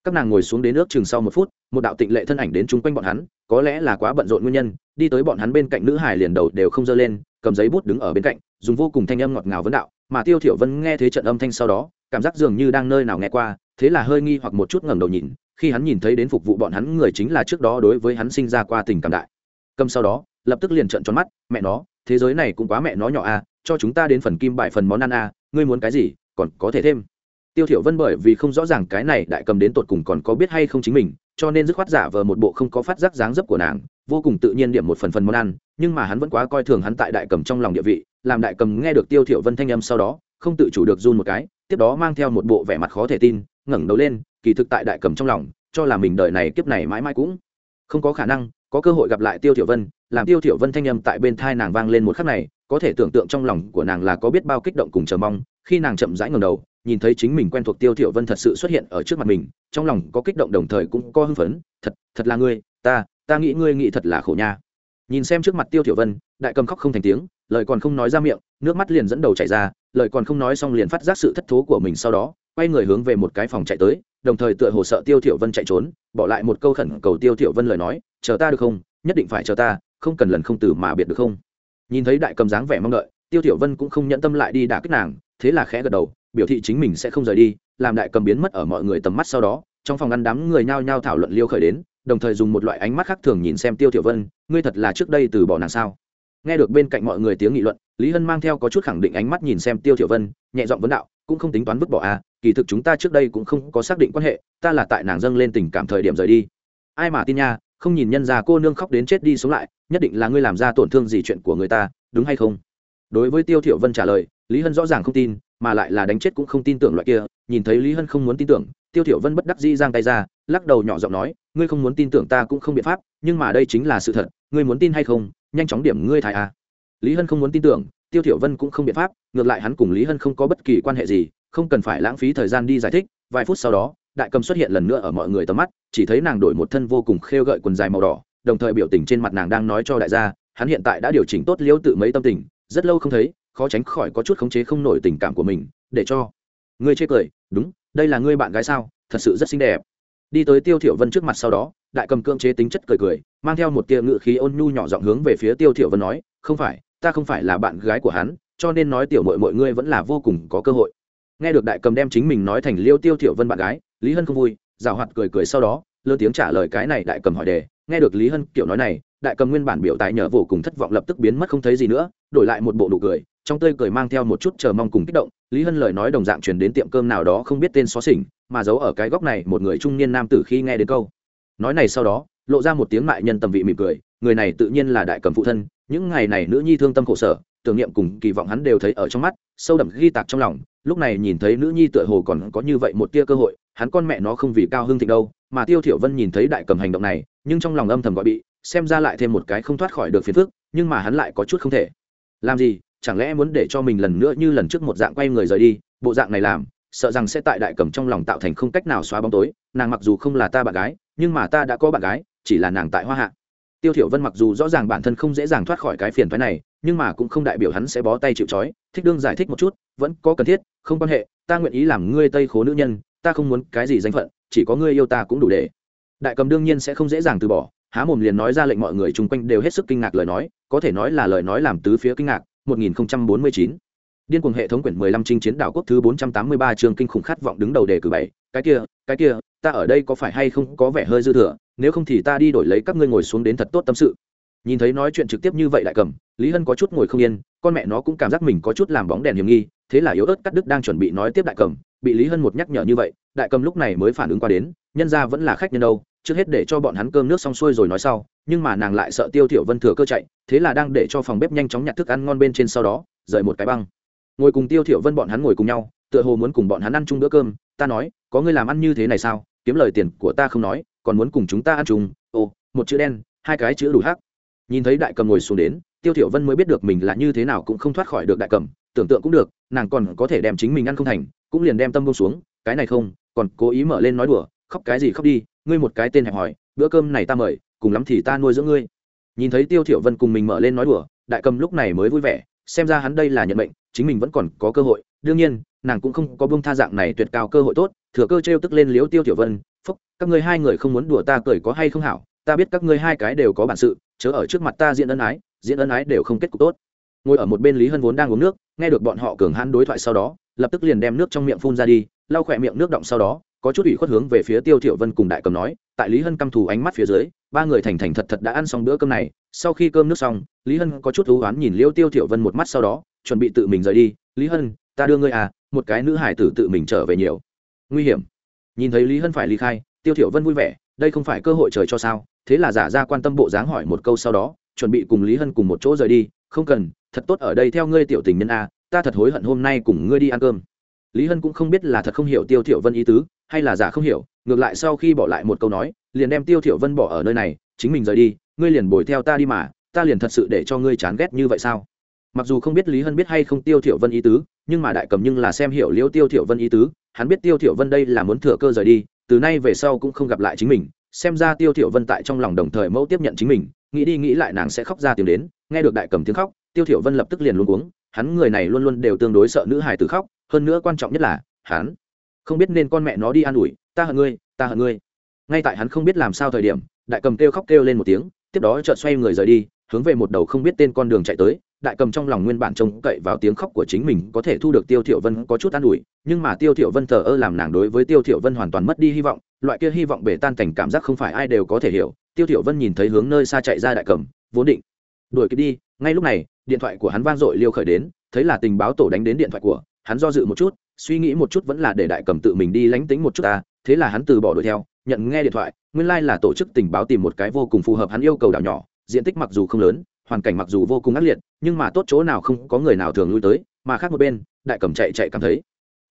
Các nàng ngồi xuống đến nước chừng sau một phút, một đạo tịnh lệ thân ảnh đến chung quanh bọn hắn, có lẽ là quá bận rộn nguyên nhân, đi tới bọn hắn bên cạnh nữ hải liền đầu đều không dơ lên, cầm giấy bút đứng ở bên cạnh dùng vô cùng thanh âm ngọt ngào vấn đạo, mà tiêu thiểu vân nghe thế trận âm thanh sau đó, cảm giác dường như đang nơi nào nghe qua, thế là hơi nghi hoặc một chút ngẩng đầu nhìn, khi hắn nhìn thấy đến phục vụ bọn hắn người chính là trước đó đối với hắn sinh ra qua tình cảm đại. Cầm sau đó, lập tức liền trợn tròn mắt, mẹ nó, thế giới này cũng quá mẹ nó nhỏ a cho chúng ta đến phần kim bại phần món ăn a ngươi muốn cái gì, còn có thể thêm. Tiêu thiểu vân bởi vì không rõ ràng cái này đại cầm đến tột cùng còn có biết hay không chính mình, cho nên dứt khoát giả vờ một bộ không có phát giác dáng dấp của nàng vô cùng tự nhiên điểm một phần phần món ăn, nhưng mà hắn vẫn quá coi thường hắn tại đại cầm trong lòng địa vị, làm đại cầm nghe được tiêu thiểu vân thanh âm sau đó, không tự chủ được run một cái, tiếp đó mang theo một bộ vẻ mặt khó thể tin, ngẩng đầu lên, kỳ thực tại đại cầm trong lòng, cho là mình đời này kiếp này mãi mãi cũng không có khả năng, có cơ hội gặp lại tiêu thiểu vân, làm tiêu thiểu vân thanh âm tại bên thai nàng vang lên một khắc này, có thể tưởng tượng trong lòng của nàng là có biết bao kích động cùng chờ mong, khi nàng chậm rãi ngẩng đầu, nhìn thấy chính mình quen thuộc tiêu thiểu vân thật sự xuất hiện ở trước mặt mình, trong lòng có kích động đồng thời cũng có hưng phấn, thật thật là ngươi, ta ta nghĩ ngươi nghĩ thật là khổ nha. Nhìn xem trước mặt tiêu tiểu vân, đại cầm khóc không thành tiếng, lời còn không nói ra miệng, nước mắt liền dẫn đầu chảy ra, lời còn không nói xong liền phát giác sự thất thố của mình sau đó, quay người hướng về một cái phòng chạy tới, đồng thời tựa hồ sợ tiêu tiểu vân chạy trốn, bỏ lại một câu khẩn cầu tiêu tiểu vân lời nói, chờ ta được không? Nhất định phải chờ ta, không cần lần không từ mà biệt được không? Nhìn thấy đại cầm dáng vẻ mong đợi, tiêu tiểu vân cũng không nhẫn tâm lại đi đả kích nàng, thế là khẽ gật đầu, biểu thị chính mình sẽ không rời đi, làm đại cầm biến mất ở mọi người tầm mắt sau đó, trong phòng ăn đám người nhao nhao thảo luận liêu khởi đến đồng thời dùng một loại ánh mắt khác thường nhìn xem tiêu tiểu vân, ngươi thật là trước đây từ bỏ nàng sao? Nghe được bên cạnh mọi người tiếng nghị luận, lý hân mang theo có chút khẳng định ánh mắt nhìn xem tiêu tiểu vân, nhẹ giọng vấn đạo, cũng không tính toán vứt bỏ à kỳ thực chúng ta trước đây cũng không có xác định quan hệ, ta là tại nàng dâng lên tình cảm thời điểm rời đi. Ai mà tin nha, không nhìn nhân ra cô nương khóc đến chết đi sống lại, nhất định là ngươi làm ra tổn thương gì chuyện của người ta, đúng hay không? Đối với tiêu thiểu vân trả lời, lý hân rõ ràng không tin, mà lại là đánh chết cũng không tin tưởng loại kia, nhìn thấy lý hân không muốn tin tưởng, tiêu thiểu vân bất đắc dĩ giang tay ra, lắc đầu nhỏ giọng nói ngươi không muốn tin tưởng ta cũng không biện pháp, nhưng mà đây chính là sự thật, ngươi muốn tin hay không, nhanh chóng điểm ngươi thải à. Lý hân không muốn tin tưởng, tiêu thiểu vân cũng không biện pháp, ngược lại hắn cùng lý hân không có bất kỳ quan hệ gì, không cần phải lãng phí thời gian đi giải thích, vài phút sau đó, đại cầm xuất hiện lần nữa ở mọi người tầm mắt, chỉ thấy nàng đổi một thân vô cùng khêu gợi quần dài màu đỏ, đồng thời biểu tình trên mặt nàng đang nói cho đại gia, hắn hiện tại đã điều chỉnh tốt liêu tự mấy tâm tình, rất lâu không thấy, khó tránh khỏi có chút khống chế không nổi tình cảm của mình, để cho ngươi chê cười, đúng, đây là ngươi bạn gái sao, thật sự rất xinh đẹp đi tới tiêu thiểu vân trước mặt sau đó, đại cầm cưỡng chế tính chất cười cười, mang theo một tia ngự khí ôn nhu nhỏ giọng hướng về phía tiêu thiểu vân nói, không phải, ta không phải là bạn gái của hắn, cho nên nói tiểu muội muội ngươi vẫn là vô cùng có cơ hội. Nghe được đại cầm đem chính mình nói thành liêu tiêu thiểu vân bạn gái, lý hân không vui rào hoạt cười cười sau đó lơ tiếng trả lời cái này đại cầm hỏi đề. Nghe được lý hân kiểu nói này, đại cầm nguyên bản biểu tài nhờ vô cùng thất vọng lập tức biến mất không thấy gì nữa, đổi lại một bộ nụ cười trong tươi cười mang theo một chút chờ mong cùng kích động, lý hân lời nói đồng dạng truyền đến tiệm cơm nào đó không biết tên xó xỉnh, mà giấu ở cái góc này một người trung niên nam tử khi nghe đến câu. Nói này sau đó, lộ ra một tiếng mại nhân tầm vị mỉm cười, người này tự nhiên là đại cầm phụ thân, những ngày này nữ nhi thương tâm khổ sở, tưởng niệm cùng kỳ vọng hắn đều thấy ở trong mắt, sâu đậm ghi tạc trong lòng, lúc này nhìn thấy nữ nhi tựa hồ còn có như vậy một tia cơ hội, hắn con mẹ nó không vì cao hưng thịnh đâu, mà tiêu thiểu vân nhìn thấy đại cầm hành động này, nhưng trong lòng âm thầm gọi bị, xem ra lại thêm một cái không thoát khỏi được phiền phức, nhưng mà hắn lại có chút không thể. Làm gì chẳng lẽ muốn để cho mình lần nữa như lần trước một dạng quay người rời đi, bộ dạng này làm, sợ rằng sẽ tại đại cầm trong lòng tạo thành không cách nào xóa bóng tối. Nàng mặc dù không là ta bạn gái, nhưng mà ta đã có bạn gái, chỉ là nàng tại hoa hạ. Tiêu thiểu vân mặc dù rõ ràng bản thân không dễ dàng thoát khỏi cái phiền toái này, nhưng mà cũng không đại biểu hắn sẽ bó tay chịu trói, thích đương giải thích một chút, vẫn có cần thiết, không quan hệ, ta nguyện ý làm ngươi tây khố nữ nhân, ta không muốn cái gì danh phận, chỉ có ngươi yêu ta cũng đủ để. Đại cầm đương nhiên sẽ không dễ dàng từ bỏ, há mồm liền nói ra lệnh mọi người chung quanh đều hết sức kinh ngạc lời nói, có thể nói là lời nói làm tứ phía kinh ngạc. 1049 điên cuồng hệ thống quyển 15 chinh chiến đảo quốc thứ 483 trường kinh khủng khát vọng đứng đầu đề cử bảy. Cái kia cái kia, ta ở đây có phải hay không có vẻ hơi dư thừa? Nếu không thì ta đi đổi lấy các ngươi ngồi xuống đến thật tốt tâm sự. Nhìn thấy nói chuyện trực tiếp như vậy đại cầm, lý hân có chút ngồi không yên, con mẹ nó cũng cảm giác mình có chút làm bóng đèn hiểm nghi, thế là yếu ớt cắt đứt đang chuẩn bị nói tiếp đại cầm. Bị lý hân một nhắc nhở như vậy, đại cầm lúc này mới phản ứng qua đến, nhân ra vẫn là khách nhân đâu trước hết để cho bọn hắn cơm nước xong xuôi rồi nói sau, nhưng mà nàng lại sợ tiêu thiểu vân thừa cơ chạy, thế là đang để cho phòng bếp nhanh chóng nhặt thức ăn ngon bên trên sau đó, rời một cái băng. Ngồi cùng tiêu thiểu vân bọn hắn ngồi cùng nhau, tựa hồ muốn cùng bọn hắn ăn chung bữa cơm, ta nói, có người làm ăn như thế này sao? Kiếm lời tiền của ta không nói, còn muốn cùng chúng ta ăn chung. Ô một chữ đen, hai cái chữ đủ hắc. Nhìn thấy đại cầm ngồi xuống đến, tiêu thiểu vân mới biết được mình là như thế nào cũng không thoát khỏi được đại cầm, tưởng tượng cũng được, nàng còn có thể đem chính mình ăn không thành, cũng liền đem tâm buông xuống, cái này không, còn cố ý mở lên nói đùa, khóc cái gì khóc đi ngươi một cái tên hẹp hỏi, bữa cơm này ta mời, cùng lắm thì ta nuôi dưỡng ngươi. Nhìn thấy tiêu thiểu vân cùng mình mở lên nói đùa, đại cầm lúc này mới vui vẻ, xem ra hắn đây là nhận mệnh, chính mình vẫn còn có cơ hội. Đương nhiên, nàng cũng không có buông tha dạng này tuyệt cao cơ hội tốt, thừa cơ treo tức lên liếu tiêu thiểu vân, phúc, các ngươi hai người không muốn đùa ta cười có hay không hảo? Ta biết các ngươi hai cái đều có bản sự, chớ ở trước mặt ta diễn ân ái, diễn ân ái đều không kết cục tốt. Ngồi ở một bên lý hân vốn đang uống nước, nghe được bọn họ cường hãn đối thoại sau đó, lập tức liền đem nước trong miệng phun ra đi, lau khỏe miệng nước động sau đó có chút ủy khuất hướng về phía tiêu thiểu vân cùng đại cầm nói, tại lý hân căm thù ánh mắt phía dưới, ba người thành thành thật thật đã ăn xong bữa cơm này. Sau khi cơm nước xong, lý hân có chút thú oán nhìn liêu tiêu thiểu vân một mắt sau đó, chuẩn bị tự mình rời đi. Lý hân, ta đưa ngươi à một cái nữ hải tử tự mình trở về nhiều. Nguy hiểm. Nhìn thấy lý hân phải ly khai, tiêu thiểu vân vui vẻ, đây không phải cơ hội trời cho sao. Thế là giả ra quan tâm bộ dáng hỏi một câu sau đó, chuẩn bị cùng lý hân cùng một chỗ rời đi. Không cần, thật tốt ở đây theo ngươi tiểu tình nhân a ta thật hối hận hôm nay cùng ngươi đi ăn cơm. Lý hân cũng không biết là thật không hiểu tiêu thiểu vân ý tứ hay là giả không hiểu, ngược lại sau khi bỏ lại một câu nói, liền đem tiêu thiểu vân bỏ ở nơi này, chính mình rời đi, ngươi liền bồi theo ta đi mà, ta liền thật sự để cho ngươi chán ghét như vậy sao? Mặc dù không biết lý hân biết hay không tiêu thiểu vân ý tứ, nhưng mà đại cầm nhưng là xem hiểu liễu tiêu thiểu vân ý tứ, hắn biết tiêu thiểu vân đây là muốn thừa cơ rời đi, từ nay về sau cũng không gặp lại chính mình, xem ra tiêu thiểu vân tại trong lòng đồng thời mẫu tiếp nhận chính mình, nghĩ đi nghĩ lại nàng sẽ khóc ra tiếng đến, nghe được đại cầm tiếng khóc, tiêu thiểu vân lập tức liền luống cuống, hắn người này luôn luôn đều tương đối sợ nữ hài tử khóc, hơn nữa quan trọng nhất là, hắn không biết nên con mẹ nó đi an ủi, ta hận ngươi, ta hận ngươi. Ngay tại hắn không biết làm sao thời điểm, đại cầm kêu khóc kêu lên một tiếng, tiếp đó chợt xoay người rời đi, hướng về một đầu không biết tên con đường chạy tới. Đại cầm trong lòng nguyên bản trông cậy vào tiếng khóc của chính mình có thể thu được tiêu thiểu vân có chút an ủi, nhưng mà tiêu thiểu vân thờ ơ làm nàng đối với tiêu thiểu vân hoàn toàn mất đi hy vọng, loại kia hy vọng bể tan cảnh cảm giác không phải ai đều có thể hiểu. Tiêu thiểu vân nhìn thấy hướng nơi xa chạy ra đại cầm, vốn định đuổi kịp đi, ngay lúc này, điện thoại của hắn vang dội liêu khởi đến, thấy là tình báo tổ đánh đến điện thoại của, hắn do dự một chút suy nghĩ một chút vẫn là để đại cầm tự mình đi lánh tính một chút ta, thế là hắn từ bỏ đuổi theo, nhận nghe điện thoại, nguyên lai、like、là tổ chức tình báo tìm một cái vô cùng phù hợp hắn yêu cầu đảo nhỏ, diện tích mặc dù không lớn, hoàn cảnh mặc dù vô cùng ác liệt, nhưng mà tốt chỗ nào không có người nào thường lui tới, mà khác một bên, đại cầm chạy chạy cảm thấy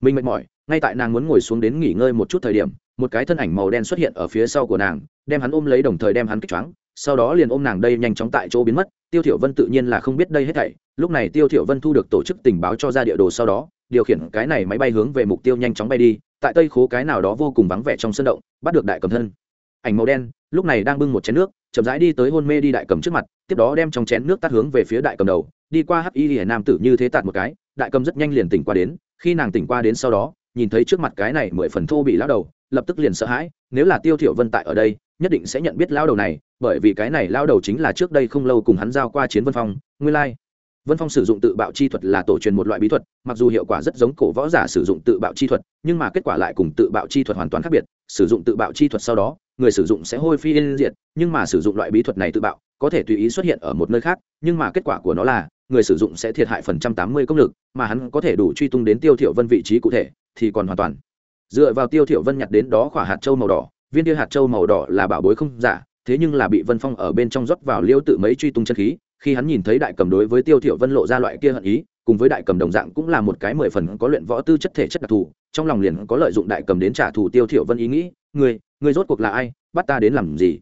mình mệt mỏi, ngay tại nàng muốn ngồi xuống đến nghỉ ngơi một chút thời điểm, một cái thân ảnh màu đen xuất hiện ở phía sau của nàng, đem hắn ôm lấy đồng thời đem hắn kích choáng, sau đó liền ôm nàng đây nhanh chóng tại chỗ biến mất, tiêu thiểu vân tự nhiên là không biết đây hết thảy, lúc này tiêu thiểu vân thu được tổ chức tình báo cho ra địa đồ sau đó điều khiển cái này máy bay hướng về mục tiêu nhanh chóng bay đi, tại tây khố cái nào đó vô cùng vắng vẻ trong sân động, bắt được đại cầm thân ảnh màu đen, lúc này đang bưng một chén nước, chậm rãi đi tới hôn mê đi đại cầm trước mặt, tiếp đó đem trong chén nước tắt hướng về phía đại cầm đầu, đi qua hắc y hiển nam tử như thế tạt một cái, đại cầm rất nhanh liền tỉnh qua đến, khi nàng tỉnh qua đến sau đó, nhìn thấy trước mặt cái này mười phần thô bị lao đầu, lập tức liền sợ hãi, nếu là tiêu thiểu vân tại ở đây, nhất định sẽ nhận biết lao đầu này, bởi vì cái này lao đầu chính là trước đây không lâu cùng hắn giao qua chiến vân phong, nguyên lai like vân phong sử dụng tự bạo chi thuật là tổ truyền một loại bí thuật, mặc dù hiệu quả rất giống cổ võ giả sử dụng tự bạo chi thuật, nhưng mà kết quả lại cùng tự bạo chi thuật hoàn toàn khác biệt. Sử dụng tự bạo chi thuật sau đó, người sử dụng sẽ hôi phi yên diệt, nhưng mà sử dụng loại bí thuật này tự bạo, có thể tùy ý xuất hiện ở một nơi khác, nhưng mà kết quả của nó là, người sử dụng sẽ thiệt hại phần trăm tám mươi công lực, mà hắn có thể đủ truy tung đến tiêu thiểu vân vị trí cụ thể, thì còn hoàn toàn. Dựa vào tiêu thiểu vân nhặt đến đó quả hạt châu màu đỏ, viên kia hạt châu màu đỏ là bảo bối không giả, thế nhưng là bị vân phong ở bên trong rót vào liêu tự mấy truy tung chân khí khi hắn nhìn thấy đại cầm đối với tiêu thiểu vân lộ ra loại kia hận ý, cùng với đại cầm đồng dạng cũng là một cái mười phần có luyện võ tư chất thể chất đặc thù, trong lòng liền có lợi dụng đại cầm đến trả thù tiêu thiểu vân ý nghĩ người người rốt cuộc là ai? Bắt ta đến làm gì?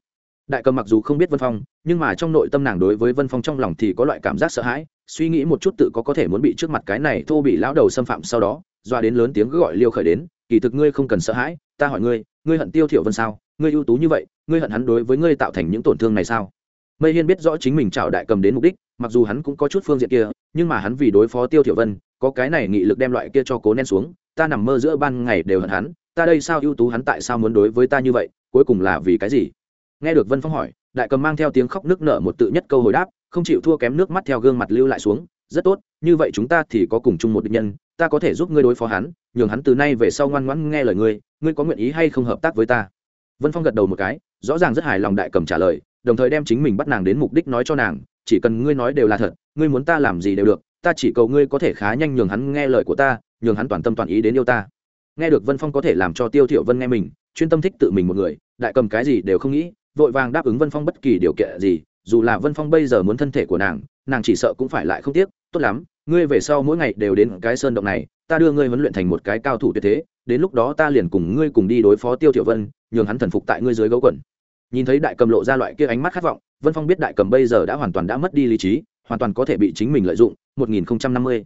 Đại cầm mặc dù không biết vân phong, nhưng mà trong nội tâm nàng đối với vân phong trong lòng thì có loại cảm giác sợ hãi, suy nghĩ một chút tự có có thể muốn bị trước mặt cái này thô bị lão đầu xâm phạm sau đó, doa đến lớn tiếng gọi liêu khởi đến, kỳ thực ngươi không cần sợ hãi, ta hỏi ngươi ngươi hận tiêu thiểu vân sao? Ngươi ưu tú như vậy, ngươi hận hắn đối với ngươi tạo thành những tổn thương này sao? Mây hiên biết rõ chính mình chào đại cầm đến mục đích, mặc dù hắn cũng có chút phương diện kia, nhưng mà hắn vì đối phó tiêu thiểu vân, có cái này nghị lực đem loại kia cho cố nén xuống, ta nằm mơ giữa ban ngày đều hận hắn, ta đây sao ưu tú hắn tại sao muốn đối với ta như vậy, cuối cùng là vì cái gì? Nghe được vân phong hỏi, đại cầm mang theo tiếng khóc nước nở một tự nhất câu hồi đáp, không chịu thua kém nước mắt theo gương mặt lưu lại xuống, rất tốt, như vậy chúng ta thì có cùng chung một định nhân, ta có thể giúp ngươi đối phó hắn, nhường hắn từ nay về sau ngoan ngoãn nghe lời ngươi ngươi có nguyện ý hay không hợp tác với ta? Vân phong gật đầu một cái, rõ ràng rất hài lòng đại cầm trả lời đồng thời đem chính mình bắt nàng đến mục đích nói cho nàng, chỉ cần ngươi nói đều là thật, ngươi muốn ta làm gì đều được, ta chỉ cầu ngươi có thể khá nhanh nhường hắn nghe lời của ta, nhường hắn toàn tâm toàn ý đến yêu ta. Nghe được vân phong có thể làm cho tiêu thiểu vân nghe mình, chuyên tâm thích tự mình một người, đại cầm cái gì đều không nghĩ, vội vàng đáp ứng vân phong bất kỳ điều kiện gì, dù là vân phong bây giờ muốn thân thể của nàng nàng chỉ sợ cũng phải lại không tiếc, tốt lắm, ngươi về sau mỗi ngày đều đến cái sơn động này, ta đưa ngươi huấn luyện thành một cái cao thủ tuyệt thế, đến lúc đó ta liền cùng ngươi cùng đi đối phó tiêu thiểu vân, nhường hắn thần phục tại ngươi dưới gấu quần nhìn thấy đại cầm lộ ra loại kia ánh mắt khát vọng, vân phong biết đại cầm bây giờ đã hoàn toàn đã mất đi lý trí, hoàn toàn có thể bị chính mình lợi dụng. 1050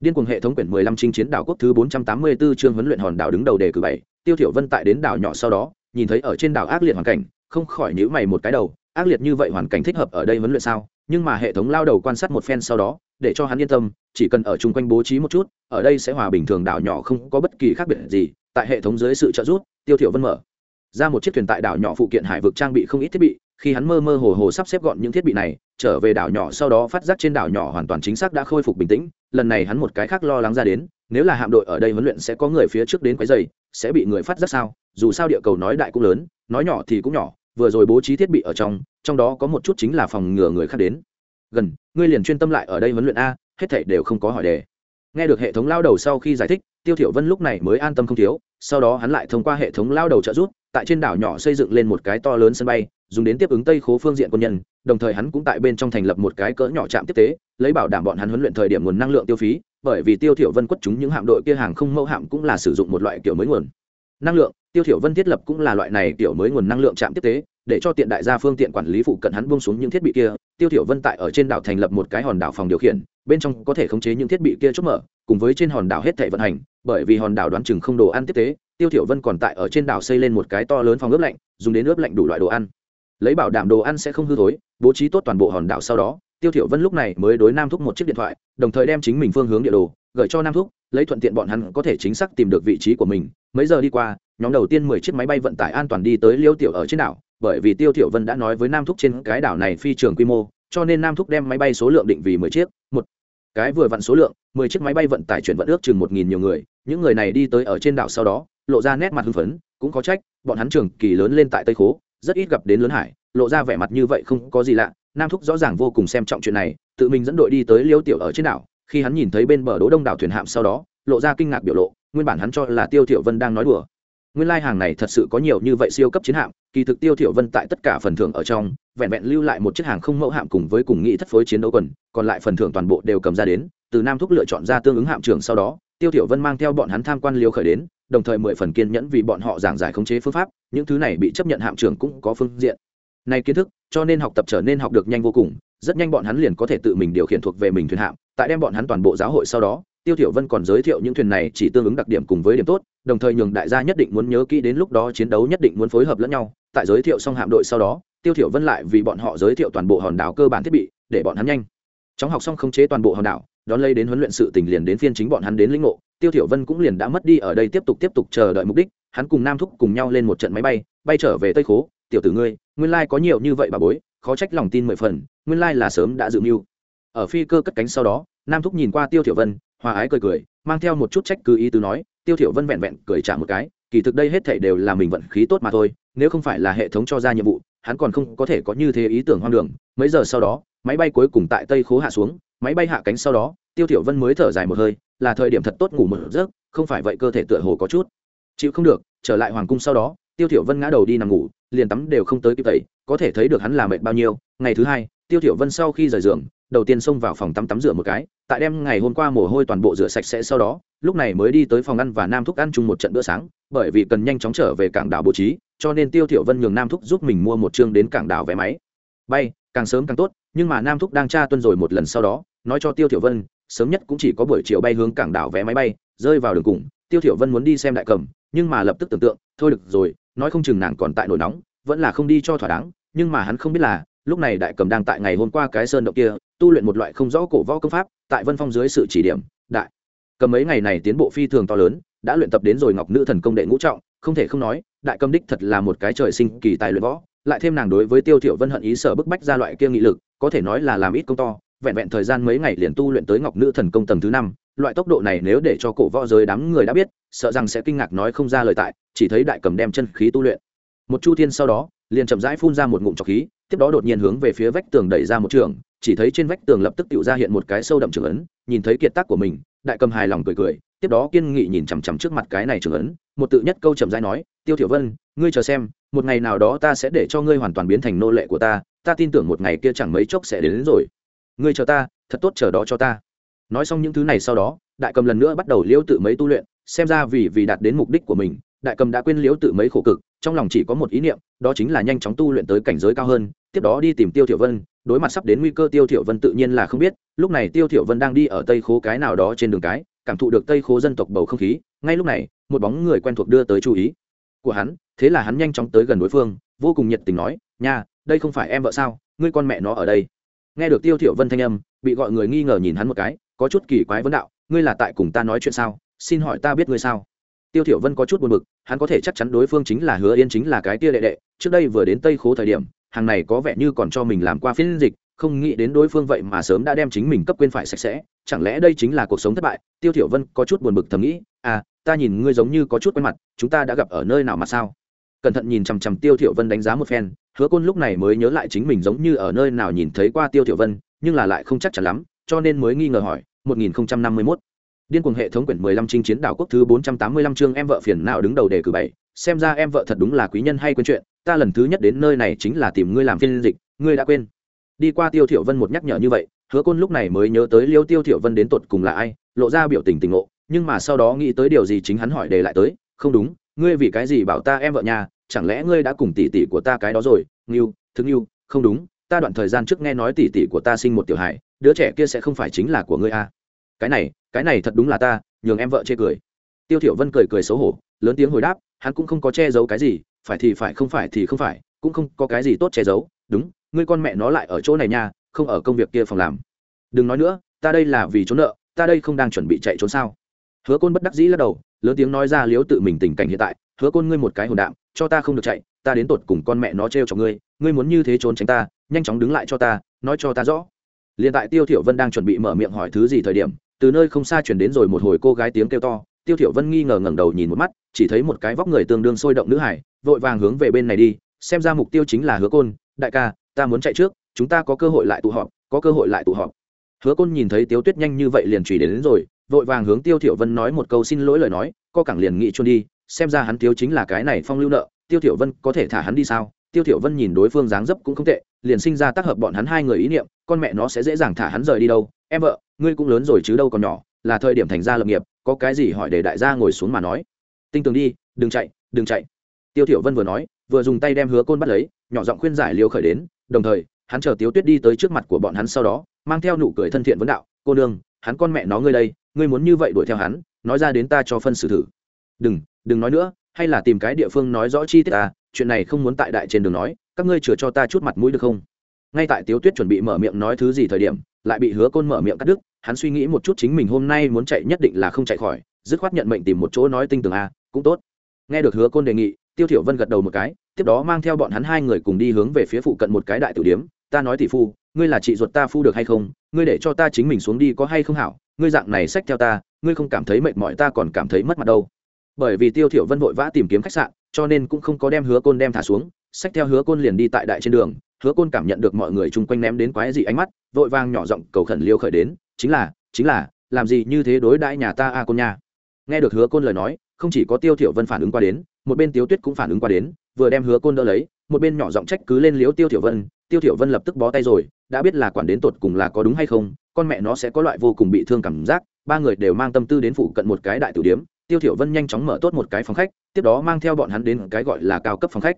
điên cuồng hệ thống quyển 15 chinh chiến đảo quốc thứ 484 chương huấn luyện hòn đảo đứng đầu đề cử bảy, tiêu thiểu vân tại đến đảo nhỏ sau đó, nhìn thấy ở trên đảo ác liệt hoàn cảnh, không khỏi nhíu mày một cái đầu. Ác liệt như vậy hoàn cảnh thích hợp ở đây huấn luyện sao? Nhưng mà hệ thống lao đầu quan sát một phen sau đó, để cho hắn yên tâm, chỉ cần ở chung quanh bố trí một chút, ở đây sẽ hòa bình thường, đảo nhỏ không có bất kỳ khác biệt gì. Tại hệ thống dưới sự trợ giúp, tiêu thiểu vân mở ra một chiếc thuyền tại đảo nhỏ phụ kiện hải vực trang bị không ít thiết bị, khi hắn mơ mơ hồ hồ sắp xếp gọn những thiết bị này, trở về đảo nhỏ sau đó phát giác trên đảo nhỏ hoàn toàn chính xác đã khôi phục bình tĩnh, lần này hắn một cái khác lo lắng ra đến, nếu là hạm đội ở đây huấn luyện sẽ có người phía trước đến quấy giày sẽ bị người phát giác sao? Dù sao địa cầu nói đại cũng lớn, nói nhỏ thì cũng nhỏ, vừa rồi bố trí thiết bị ở trong trong đó có một chút chính là phòng ngừa người khác đến. Gần, ngươi liền chuyên tâm lại ở đây huấn luyện a, hết thảy đều không có hỏi đề. Nghe được hệ thống lao đầu sau khi giải thích, tiêu thiểu vân lúc này mới an tâm không thiếu sau đó hắn lại thông qua hệ thống lao đầu trợ giúp, tại trên đảo nhỏ xây dựng lên một cái to lớn sân bay, dùng đến tiếp ứng tây khố phương diện quân nhân, đồng thời hắn cũng tại bên trong thành lập một cái cỡ nhỏ trạm tiếp tế, lấy bảo đảm bọn hắn huấn luyện thời điểm nguồn năng lượng tiêu phí, bởi vì tiêu thiểu vân quất chúng những hạm đội kia hàng không mẫu hạm cũng là sử dụng một loại kiểu mới nguồn năng lượng tiêu thiểu vân thiết lập cũng là loại này tiểu mới nguồn năng lượng chạm tiếp tế, để cho tiện đại gia phương tiện quản lý phụ cận hắn buông xuống những thiết bị kia, tiêu thiểu vân tại ở trên đảo thành lập một cái hòn đảo phòng điều khiển, bên trong có thể khống chế những thiết bị kia chốt mở, cùng với trên hòn đảo hết thảy vận hành, bởi vì hòn đảo đoán chừng không đồ ăn tiếp tế, tiêu thiểu vân còn tại ở trên đảo xây lên một cái to lớn phòng ướp lạnh, dùng đến ướp lạnh đủ loại đồ ăn. Lấy bảo đảm đồ ăn sẽ không hư thối, bố trí tốt toàn bộ hòn đảo sau đó, tiêu thiểu vân lúc này mới đối nam thúc một chiếc điện thoại, đồng thời đem chính mình phương hướng địa đồ gửi cho nam thúc, lấy thuận tiện bọn hắn có thể chính xác tìm được vị trí của mình. Mấy giờ đi qua, nhóm đầu tiên mười chiếc máy bay vận tải an toàn đi tới liêu tiểu ở trên đảo, bởi vì tiêu tiểu vân đã nói với nam thúc trên cái đảo này phi trường quy mô, cho nên nam thúc đem máy bay số lượng định vì mười chiếc. Một, cái vừa vặn số lượng, mười chiếc máy bay vận tải chuyển vận ước chừng một nghìn nhiều người. Những người này đi tới ở trên đảo sau đó, lộ ra nét mặt hưng phấn, cũng có trách, bọn hắn trường kỳ lớn lên tại tây khố, rất ít gặp đến lớn hải, lộ ra vẻ mặt như vậy không có gì lạ. Nam thúc rõ ràng vô cùng xem trọng chuyện này, tự mình dẫn đội đi tới liêu tiểu ở trên đảo khi hắn nhìn thấy bên bờ đỗ đông đảo thuyền hạm sau đó, lộ ra kinh ngạc biểu lộ, nguyên bản hắn cho là tiêu thiểu vân đang nói đùa. Nguyên lai hàng này thật sự có nhiều như vậy siêu cấp chiến hạm, kỳ thực tiêu thiểu vân tại tất cả phần thưởng ở trong, vẹn vẹn lưu lại một chiếc hàng không mẫu hạm cùng với cùng nghĩ thất phối chiến đấu quần, còn lại phần thưởng toàn bộ đều cầm ra đến, từ nam thúc lựa chọn ra tương ứng hạm trưởng sau đó, tiêu thiểu vân mang theo bọn hắn tham quan liêu khởi đến, đồng thời mười phần kiên nhẫn vì bọn họ giảng giải khống chế phương pháp, những thứ này bị chấp nhận hạm trưởng cũng có phương diện. Này kiến thức cho nên học tập trở nên học được nhanh vô cùng, rất nhanh bọn hắn liền có thể tự mình điều khiển thuộc về mình thuyền hạm, tại đem bọn hắn toàn bộ giáo hội sau đó, tiêu thiểu vân còn giới thiệu những thuyền này chỉ tương ứng đặc điểm cùng với điểm tốt, đồng thời nhường đại gia nhất định muốn nhớ kỹ đến lúc đó chiến đấu nhất định muốn phối hợp lẫn nhau, tại giới thiệu xong hạm đội sau đó, tiêu thiểu vân lại vì bọn họ giới thiệu toàn bộ hòn đảo cơ bản thiết bị, để bọn hắn nhanh. Chóng học xong không chế toàn bộ hòn đảo, đón lấy đến huấn luyện sự tình liền đến phiên chính bọn hắn đến lĩnh ngộ, tiêu thiểu vân cũng liền đã mất đi ở đây tiếp tục tiếp tục chờ đợi mục đích, hắn cùng nam thúc cùng nhau lên một trận máy bay bay trở về tây khố tiểu tử ngươi, nguyên lai có nhiều như vậy bà bối, khó trách lòng tin mười phần, nguyên lai là sớm đã dự mưu. Ở phi cơ cất cánh sau đó, nam thúc nhìn qua tiêu thiểu vân, hòa ái cười cười, mang theo một chút trách cứ ý tứ nói, tiêu thiểu vân vẹn vẹn cười trả một cái, kỳ thực đây hết thảy đều là mình vận khí tốt mà thôi, nếu không phải là hệ thống cho ra nhiệm vụ, hắn còn không có thể có như thế ý tưởng hoang đường. Mấy giờ sau đó, máy bay cuối cùng tại tây khố hạ xuống, máy bay hạ cánh sau đó, tiêu thiểu vân mới thở dài một hơi, là thời điểm thật tốt ngủ một giấc, không phải vậy cơ thể tựa hồ có chút. Chịu không được, trở lại hoàng cung sau đó tiêu thiểu vân ngã đầu đi nằm ngủ, liền tắm đều không tới kịp tẩy, có thể thấy được hắn là mệt bao nhiêu. Ngày thứ hai, tiêu thiểu vân sau khi rời giường, đầu tiên xông vào phòng tắm tắm rửa một cái, tại đêm ngày hôm qua mồ hôi toàn bộ rửa sạch sẽ sau đó, lúc này mới đi tới phòng ăn và nam thúc ăn chung một trận bữa sáng, bởi vì cần nhanh chóng trở về cảng đảo bố trí, cho nên tiêu thiểu vân nhường nam thúc giúp mình mua một chương đến cảng đảo vé máy. Bay, càng sớm càng tốt, nhưng mà nam thúc đang tra tuân rồi một lần sau đó, nói cho tiêu thiểu vân, sớm nhất cũng chỉ có buổi chiều bay hướng cảng đảo vé máy bay, rơi vào đường cùng, tiêu thiểu vân muốn đi xem đại cầm, nhưng mà lập tức tưởng tượng, thôi được rồi nói không chừng nàng còn tại nổi nóng, vẫn là không đi cho thỏa đáng, nhưng mà hắn không biết là, lúc này đại cầm đang tại ngày hôm qua cái sơn động kia, tu luyện một loại không rõ cổ võ công pháp, tại vân phong dưới sự chỉ điểm, đại cầm mấy ngày này tiến bộ phi thường to lớn, đã luyện tập đến rồi ngọc nữ thần công đệ ngũ trọng, không thể không nói, đại cầm đích thật là một cái trời sinh kỳ tài luyện võ, lại thêm nàng đối với tiêu thiểu vân hận ý sở bức bách ra loại kia nghị lực, có thể nói là làm ít công to, vẹn vẹn thời gian mấy ngày liền tu luyện tới ngọc nữ thần công tầng thứ năm loại tốc độ này nếu để cho cổ võ giới đám người đã biết sợ rằng sẽ kinh ngạc nói không ra lời tại chỉ thấy đại cầm đem chân khí tu luyện. Một chu thiên sau đó liền chậm rãi phun ra một ngụm trọc khí tiếp đó đột nhiên hướng về phía vách tường đẩy ra một trường chỉ thấy trên vách tường lập tức tự ra hiện một cái sâu đậm trường ấn nhìn thấy kiệt tác của mình đại cầm hài lòng cười cười tiếp đó kiên nghị nhìn chằm chằm trước mặt cái này trường ấn một tự nhất câu chậm rãi nói tiêu thiểu vân ngươi chờ xem một ngày nào đó ta sẽ để cho ngươi hoàn toàn biến thành nô lệ của ta ta tin tưởng một ngày kia chẳng mấy chốc sẽ đến, đến rồi. Ngươi chờ ta thật tốt chờ đó cho ta nói xong những thứ này sau đó, đại cầm lần nữa bắt đầu liễu tự mấy tu luyện, xem ra vì vì đạt đến mục đích của mình, đại cầm đã quên liễu tự mấy khổ cực, trong lòng chỉ có một ý niệm, đó chính là nhanh chóng tu luyện tới cảnh giới cao hơn, tiếp đó đi tìm tiêu thiểu vân, đối mặt sắp đến nguy cơ tiêu thiểu vân tự nhiên là không biết, lúc này tiêu thiểu vân đang đi ở tây khố cái nào đó trên đường cái, cảm thụ được tây khố dân tộc bầu không khí, ngay lúc này, một bóng người quen thuộc đưa tới chú ý của hắn, thế là hắn nhanh chóng tới gần đối phương, vô cùng nhiệt tình nói, nha, đây không phải em vợ sao? Ngươi con mẹ nó ở đây. Nghe được tiêu thiểu vân thanh âm bị gọi người nghi ngờ nhìn hắn một cái, có chút kỳ quái vấn đạo, ngươi là tại cùng ta nói chuyện sao? Xin hỏi ta biết ngươi sao? Tiêu thiểu vân có chút buồn bực, hắn có thể chắc chắn đối phương chính là hứa yên chính là cái tia đệ đệ, trước đây vừa đến tây khố thời điểm, hàng này có vẻ như còn cho mình làm qua phiên dịch, không nghĩ đến đối phương vậy mà sớm đã đem chính mình cấp quên phải sạch sẽ, chẳng lẽ đây chính là cuộc sống thất bại? Tiêu thiểu vân có chút buồn bực thầm nghĩ à ta nhìn ngươi giống như có chút quen mặt, chúng ta đã gặp ở nơi nào mà sao? Cẩn thận nhìn chằm chằm tiêu thiểu vân đánh giá một phen, hứa côn lúc này mới nhớ lại chính mình giống như ở nơi nào nhìn thấy qua tiêu thiểu vân nhưng là lại không chắc chắn lắm, cho nên mới nghi ngờ hỏi 1051 điên cuồng hệ thống quyển 15 chinh chiến đảo quốc thứ 485 chương em vợ phiền nào đứng đầu đề cử bảy, xem ra em vợ thật đúng là quý nhân hay quên chuyện, ta lần thứ nhất đến nơi này chính là tìm ngươi làm phiên dịch, ngươi đã quên. Đi qua tiêu thiểu vân một nhắc nhở như vậy, hứa côn lúc này mới nhớ tới liêu tiêu thiểu vân đến tột cùng là ai, lộ ra biểu tình tình ngộ, nhưng mà sau đó nghĩ tới điều gì chính hắn hỏi đề lại tới, không đúng, ngươi vì cái gì bảo ta em vợ nhà, chẳng lẽ ngươi đã cùng tỷ tỷ của ta cái đó rồi, ngưu thương ngưu, không đúng ta đoạn thời gian trước nghe nói tỷ tỷ của ta sinh một tiểu hài, đứa trẻ kia sẽ không phải chính là của ngươi à. cái này cái này thật đúng là ta, nhường em vợ chê cười. Tiêu thiểu vân cười cười xấu hổ, lớn tiếng hồi đáp, hắn cũng không có che giấu cái gì, phải thì phải, không phải thì không phải, cũng không có cái gì tốt che giấu. Đúng, ngươi con mẹ nó lại ở chỗ này nha, không ở công việc kia phòng làm. Đừng nói nữa, ta đây là vì trốn nợ, ta đây không đang chuẩn bị chạy trốn sao. Hứa côn bất đắc dĩ lắc đầu, lớn tiếng nói ra liếu tự mình tình cảnh hiện tại hứa côn ngươi một cái hồn đạm cho ta không được chạy ta đến tột cùng con mẹ nó trêu cho ngươi ngươi muốn như thế trốn tránh ta nhanh chóng đứng lại cho ta nói cho ta rõ. Liền tại tiêu thiểu vân đang chuẩn bị mở miệng hỏi thứ gì thời điểm từ nơi không xa truyền đến rồi một hồi cô gái tiếng kêu to tiêu thiểu vân nghi ngờ ngẩng đầu nhìn một mắt chỉ thấy một cái vóc người tương đương sôi động nữ hải vội vàng hướng về bên này đi xem ra mục tiêu chính là hứa côn đại ca ta muốn chạy trước chúng ta có cơ hội lại tụ họp có cơ hội lại tụ họp. Hứa côn nhìn thấy tiêu tuyết nhanh như vậy liền trùy đến, đến rồi vội vàng hướng tiêu thiểu vân nói một câu xin lỗi lời nói co cẳng liền nghị trôn đi xem ra hắn thiếu chính là cái này phong lưu nợ, tiêu thiểu vân có thể thả hắn đi sao? Tiêu thiểu vân nhìn đối phương dáng dấp cũng không tệ, liền sinh ra tác hợp bọn hắn hai người ý niệm, con mẹ nó sẽ dễ dàng thả hắn rời đi đâu. Em vợ, ngươi cũng lớn rồi chứ đâu còn nhỏ, là thời điểm thành gia lập nghiệp, có cái gì hỏi để đại gia ngồi xuống mà nói. Tinh tường đi, đừng chạy đừng chạy. Tiêu thiểu vân vừa nói, vừa dùng tay đem hứa côn bắt lấy, nhỏ giọng khuyên giải liêu khởi đến, đồng thời, hắn chờ tiếu tuyết đi tới trước mặt của bọn hắn sau đó, mang theo nụ cười thân thiện vấn đạo, cô đương hắn con mẹ nó ngươi đây, ngươi muốn như vậy đuổi theo hắn, nói ra đến ta cho phân xử thử. Đừng đừng nói nữa, hay là tìm cái địa phương nói rõ chi tiết ta, chuyện này không muốn tại đại trên đường nói, các ngươi chừa cho ta chút mặt mũi được không? Ngay tại tiếu tuyết chuẩn bị mở miệng nói thứ gì thời điểm, lại bị hứa côn mở miệng cắt đứt, hắn suy nghĩ một chút chính mình hôm nay muốn chạy nhất định là không chạy khỏi, dứt khoát nhận mệnh tìm một chỗ nói tinh tường a, cũng tốt. Nghe được hứa côn đề nghị, tiêu thiểu vân gật đầu một cái, tiếp đó mang theo bọn hắn hai người cùng đi hướng về phía phụ cận một cái đại tử điếm, ta nói tỷ phu, ngươi là chị ruột ta phu được hay không? Ngươi để cho ta chính mình xuống đi có hay không hảo? Ngươi dạng này xách theo ta, ngươi không cảm thấy mệt mỏi ta còn cảm thấy mất mặt đâu bởi vì tiêu thiểu vân vội vã tìm kiếm khách sạn, cho nên cũng không có đem hứa côn đem thả xuống. Xách theo hứa côn liền đi tại đại trên đường, hứa côn cảm nhận được mọi người chung quanh ném đến quái dị ánh mắt, vội vàng nhỏ giọng cầu khẩn liêu khởi đến, chính là chính là, làm gì như thế đối đãi nhà ta a côn nha? Nghe được hứa côn lời nói, không chỉ có tiêu thiểu vân phản ứng qua đến, một bên tiêu tuyết cũng phản ứng qua đến, vừa đem hứa côn đỡ lấy, một bên nhỏ giọng trách cứ lên liếu tiêu thiểu vân, tiêu thiểu vân lập tức bó tay rồi, đã biết là quản đến tột cùng là có đúng hay không, con mẹ nó sẽ có loại vô cùng bị thương cảm giác, ba người đều mang tâm tư đến phụ cận một cái đại tử điếm tiêu thiểu vân nhanh chóng mở tốt một cái phòng khách, tiếp đó mang theo bọn hắn đến cái gọi là cao cấp phòng khách.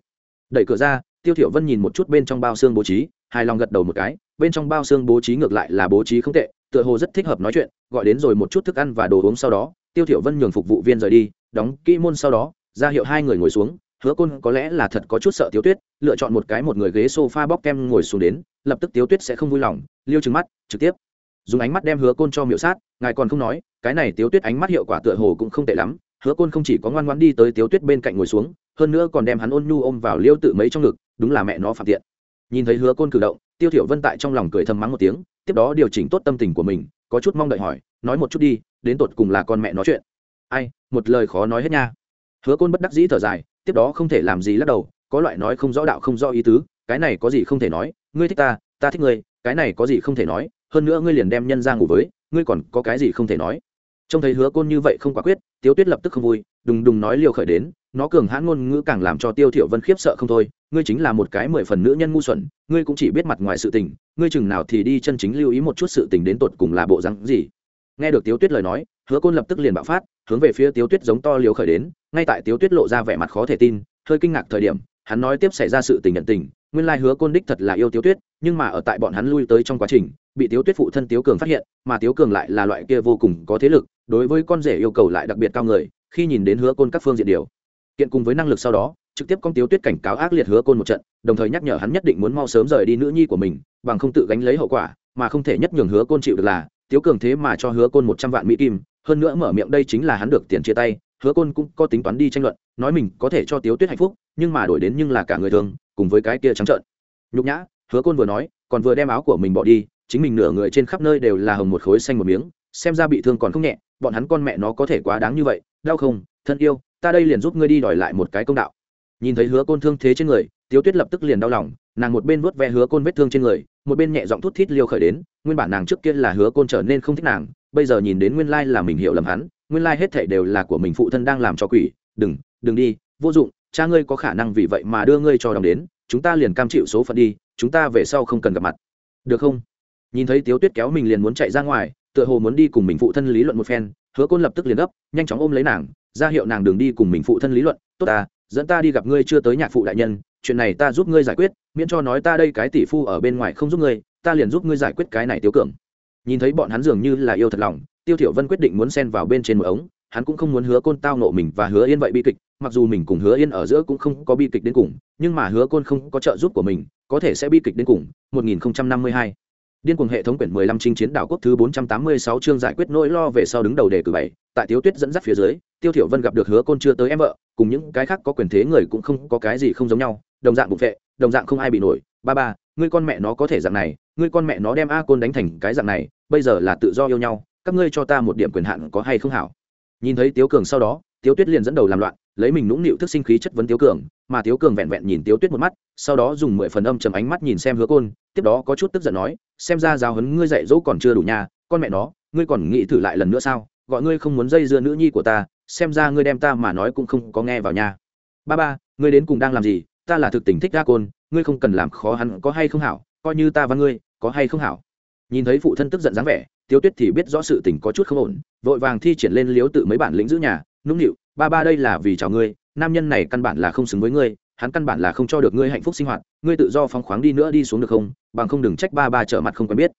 Đẩy cửa ra, tiêu thiểu vân nhìn một chút bên trong bao xương bố trí, hài lòng gật đầu một cái, bên trong bao xương bố trí ngược lại là bố trí không tệ, tựa hồ rất thích hợp nói chuyện, gọi đến rồi một chút thức ăn và đồ uống sau đó, tiêu thiểu vân nhường phục vụ viên rời đi, đóng kỹ môn sau đó, ra hiệu hai người ngồi xuống, hứa côn có lẽ là thật có chút sợ Tiêu tuyết, lựa chọn một cái một người ghế sofa bóc kem ngồi xuống đến, lập tức Tiêu tuyết sẽ không vui lòng, liêu trừng mắt, trực tiếp. Dùng ánh mắt đem hứa côn cho miệu sát, ngài còn không nói cái này tiếu tuyết ánh mắt hiệu quả tựa hồ cũng không tệ lắm, hứa côn không chỉ có ngoan ngoãn đi tới tiếu tuyết bên cạnh ngồi xuống, hơn nữa còn đem hắn ôn nhu ôm vào liêu tự mấy trong ngực, đúng là mẹ nó phạm tiện. Nhìn thấy hứa côn cử động, tiêu thiểu vân tại trong lòng cười thầm mắng một tiếng, tiếp đó điều chỉnh tốt tâm tình của mình, có chút mong đợi hỏi, nói một chút đi, đến tột cùng là con mẹ nói chuyện? Ai, một lời khó nói hết nha. Hứa côn bất đắc dĩ thở dài, tiếp đó không thể làm gì lắc đầu, có loại nói không rõ đạo không rõ ý tứ, cái này có gì không thể nói, ngươi thích ta ta thích ngươi, cái này có gì không thể nói, hơn nữa ngươi liền đem nhân ra ngủ với, ngươi còn có cái gì không thể nói trông thấy hứa côn như vậy không quả quyết tiêu tuyết lập tức không vui, đùng đùng nói liều khởi đến, nó cường hãn ngôn ngữ càng làm cho tiêu thiểu vân khiếp sợ không thôi, ngươi chính là một cái mười phần nữ nhân ngu xuẩn, ngươi cũng chỉ biết mặt ngoài sự tình, ngươi chừng nào thì đi chân chính lưu ý một chút sự tình đến tột cùng là bộ dáng gì. Nghe được tiêu tuyết lời nói, hứa côn lập tức liền bạo phát, hướng về phía tiêu tuyết giống to liều khởi đến, ngay tại tiêu tuyết lộ ra vẻ mặt khó thể tin, hơi kinh ngạc thời điểm, hắn nói tiếp xảy ra sự tình nhận tình nguyên lai hứa côn đích thật là yêu tiếu tuyết, nhưng mà ở tại bọn hắn lui tới trong quá trình, bị tiếu tuyết phụ thân tiếu cường phát hiện, mà tiếu cường lại là loại kia vô cùng có thế lực, đối với con rể yêu cầu lại đặc biệt cao người, khi nhìn đến hứa côn các phương diện điều, kiện cùng với năng lực sau đó, trực tiếp con tiếu tuyết cảnh cáo ác liệt hứa côn một trận, đồng thời nhắc nhở hắn nhất định muốn mau sớm rời đi nữ nhi của mình, bằng không tự gánh lấy hậu quả, mà không thể nhất nhường hứa côn chịu được là, tiếu cường thế mà cho hứa côn một trăm vạn mỹ kim, hơn nữa mở miệng đây chính là hắn được tiền chia tay, hứa côn cũng có tính toán đi tranh luận, nói mình có thể cho tiếu tuyết hạnh phúc, nhưng mà đổi đến nhưng là cả người thường cùng với cái kia trắng trợn. Nhục nhã, hứa côn vừa nói, còn vừa đem áo của mình bỏ đi, chính mình nửa người trên khắp nơi đều là hồng một khối xanh một miếng, xem ra bị thương còn không nhẹ, bọn hắn con mẹ nó có thể quá đáng như vậy, đau không? Thân yêu, ta đây liền giúp ngươi đi đòi lại một cái công đạo. Nhìn thấy hứa côn thương thế trên người, tiếu tuyết lập tức liền đau lòng, nàng một bên vuốt ve hứa côn vết thương trên người, một bên nhẹ giọng thút thít liêu khởi đến, nguyên bản nàng trước kia là hứa côn trở nên không thích nàng, bây giờ nhìn đến nguyên lai là mình hiểu lầm hắn, nguyên lai hết thảy đều là của mình phụ thân đang làm cho quỷ, đừng đừng đi, vô dụng cha ngươi có khả năng vì vậy mà đưa ngươi cho đồng đến, chúng ta liền cam chịu số phận đi, chúng ta về sau không cần gặp mặt. Được không? Nhìn thấy tiếu tuyết kéo mình liền muốn chạy ra ngoài, tựa hồ muốn đi cùng mình phụ thân lý luận một phen, hứa côn lập tức liền gấp, nhanh chóng ôm lấy nàng, ra hiệu nàng đường đi cùng mình phụ thân lý luận, tốt ta, dẫn ta đi gặp ngươi chưa tới nhạc phụ đại nhân, chuyện này ta giúp ngươi giải quyết, miễn cho nói ta đây cái tỷ phu ở bên ngoài không giúp ngươi, ta liền giúp ngươi giải quyết cái này tiêu cường. Nhìn thấy bọn hắn dường như là yêu thật lòng, tiêu thiểu vân quyết định muốn xen vào bên trên một ống, hắn cũng không muốn hứa côn tao nộ mình và hứa yên vậy bi kịch mặc dù mình cùng hứa yên ở giữa cũng không có bi kịch đến cùng nhưng mà hứa côn không có trợ giúp của mình có thể sẽ bi kịch đến cùng 1052 Điên cuồng hệ thống quyển 15 chinh chiến đảo quốc thứ 486 chương giải quyết nỗi lo về sau đứng đầu đề cử bảy, tại Tiếu Tuyết dẫn dắt phía dưới, Tiêu Thiểu Vân gặp được Hứa Côn chưa tới em vợ, cùng những cái khác có quyền thế người cũng không có cái gì không giống nhau, đồng dạng bụng vệ, đồng dạng không ai bị nổi. Ba ba, ngươi con mẹ nó có thể dạng này, ngươi con mẹ nó đem A Côn đánh thành cái dạng này, bây giờ là tự do yêu nhau, các ngươi cho ta một điểm quyền hạn có hay không hảo nhìn thấy tiếu cường sau đó tiếu tuyết liền dẫn đầu làm loạn, lấy mình nũng nịu thức sinh khí chất vấn tiếu cường, mà tiếu cường vẹn vẹn nhìn tiếu tuyết một mắt, sau đó dùng mười phần âm chầm ánh mắt nhìn xem hứa côn, tiếp đó có chút tức giận nói, xem ra giáo hấn ngươi dạy dỗ còn chưa đủ nhà con mẹ nó, ngươi còn nghĩ thử lại lần nữa sao? Gọi ngươi không muốn dây dưa nữ nhi của ta, xem ra ngươi đem ta mà nói cũng không có nghe vào nhà ba ba, ngươi đến cùng đang làm gì? Ta là thực tình thích ra côn, ngươi không cần làm khó hắn, có hay không hảo? Coi như ta và ngươi, có hay không hảo? Nhìn thấy phụ thân tức giận dáng vẻ, tiếu tuyết thì biết rõ sự tình có chút không ổn, vội vàng thi triển lên liếu tự mấy bản lĩnh giữ nhà nũng nịu, ba ba đây là vì chào ngươi, nam nhân này căn bản là không xứng với ngươi, hắn căn bản là không cho được ngươi hạnh phúc sinh hoạt, ngươi tự do phóng khoáng đi nữa đi xuống được không, bằng không đừng trách ba ba trở mặt không quen biết.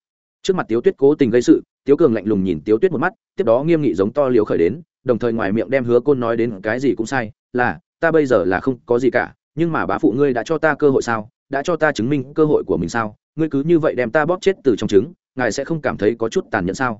Trước mặt tiếu tuyết cố tình gây sự, tiếu cường lạnh lùng nhìn tiếu tuyết một mắt, tiếp đó nghiêm nghị giống to liều khởi đến, đồng thời ngoài miệng đem hứa côn nói đến cái gì cũng sai, là, ta bây giờ là không có gì cả, nhưng mà bá phụ ngươi đã cho ta cơ hội sao, đã cho ta chứng minh cơ hội của mình sao, ngươi cứ như vậy đem ta bóp chết từ trong trứng, ngài sẽ không cảm thấy có chút tàn nhẫn sao?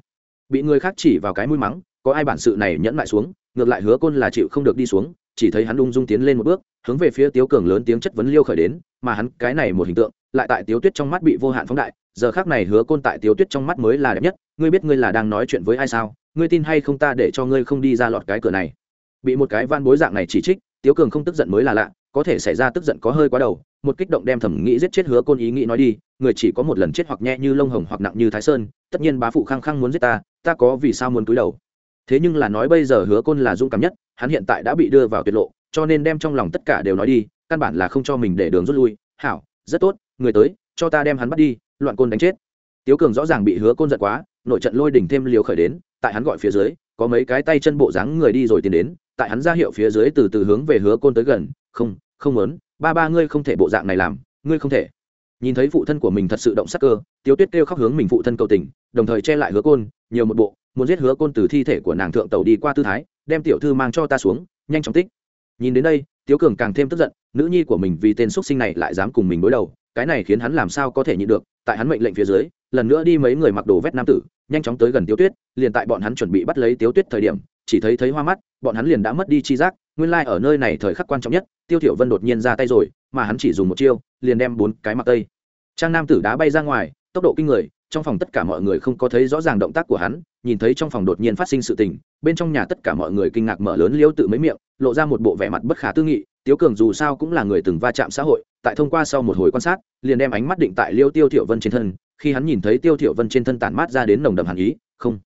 Bị người khác chỉ vào cái mũi mắng có ai bản sự này nhẫn lại xuống, ngược lại hứa côn là chịu không được đi xuống, chỉ thấy hắn ung dung tiến lên một bước, hướng về phía tiếu cường lớn tiếng chất vấn liêu khởi đến, mà hắn, cái này một hình tượng, lại tại tiếu tuyết trong mắt bị vô hạn phóng đại, giờ khác này hứa côn tại tiếu tuyết trong mắt mới là đẹp nhất, ngươi biết ngươi là đang nói chuyện với ai sao, ngươi tin hay không ta để cho ngươi không đi ra lọt cái cửa này. Bị một cái van bối dạng này chỉ trích, tiếu cường không tức giận mới là lạ, có thể xảy ra tức giận có hơi quá đầu, một kích động đem thẩm nghĩ giết chết hứa côn ý nghĩ nói đi, người chỉ có một lần chết hoặc nhẹ như lông hồng hoặc nặng như thái sơn, tất nhiên bá phụ khăng khăng muốn giết ta ta có vì sao muốn cúi đầu? Thế nhưng là nói bây giờ hứa côn là dũng cảm nhất, hắn hiện tại đã bị đưa vào tuyệt lộ, cho nên đem trong lòng tất cả đều nói đi, căn bản là không cho mình để đường rút lui. Hảo, rất tốt, người tới, cho ta đem hắn bắt đi, loạn côn đánh chết. Tiếu cường rõ ràng bị hứa côn giận quá, nội trận lôi đỉnh thêm liều khởi đến, tại hắn gọi phía dưới, có mấy cái tay chân bộ dáng người đi rồi tiến đến, tại hắn ra hiệu phía dưới từ từ hướng về hứa côn tới gần, không không muốn, ba ba ngươi không thể bộ dạng này làm, ngươi không thể. Nhìn thấy phụ thân của mình thật sự động sắc cơ, tiếu tuyết kêu khóc hướng mình phụ thân cầu tình, đồng thời che lại hứa côn, nhiều một bộ muốn giết hứa côn từ thi thể của nàng thượng tàu đi qua tư thái, đem tiểu thư mang cho ta xuống, nhanh chóng tích. Nhìn đến đây, tiếu cường càng thêm tức giận, nữ nhi của mình vì tên x sinh này lại dám cùng mình đối đầu, cái này khiến hắn làm sao có thể nhịn được, tại hắn mệnh lệnh phía dưới, lần nữa đi mấy người mặc đồ vét nam tử, nhanh chóng tới gần tiếu tuyết, liền tại bọn hắn chuẩn bị bắt lấy tiếu tuyết thời điểm, chỉ thấy thấy hoa mắt, bọn hắn liền đã mất đi chi giác, nguyên lai、like、ở nơi này thời khắc quan trọng nhất, tiêu thiểu vân đột nhiên ra tay rồi, mà hắn chỉ dùng một chiêu, liền đem bốn cái mặc tây. Trang nam tử đá bay ra ngoài, tốc độ kinh người, trong phòng tất cả mọi người không có thấy rõ ràng động tác của hắn nhìn thấy trong phòng đột nhiên phát sinh sự tình, bên trong nhà tất cả mọi người kinh ngạc mở lớn liêu tự mấy miệng, lộ ra một bộ vẻ mặt bất khả tư nghị, tiếu cường dù sao cũng là người từng va chạm xã hội, tại thông qua sau một hồi quan sát, liền đem ánh mắt định tại liêu tiêu thiểu vân trên thân, khi hắn nhìn thấy tiêu thiểu vân trên thân tản mát ra đến nồng đậm hàn ý, không,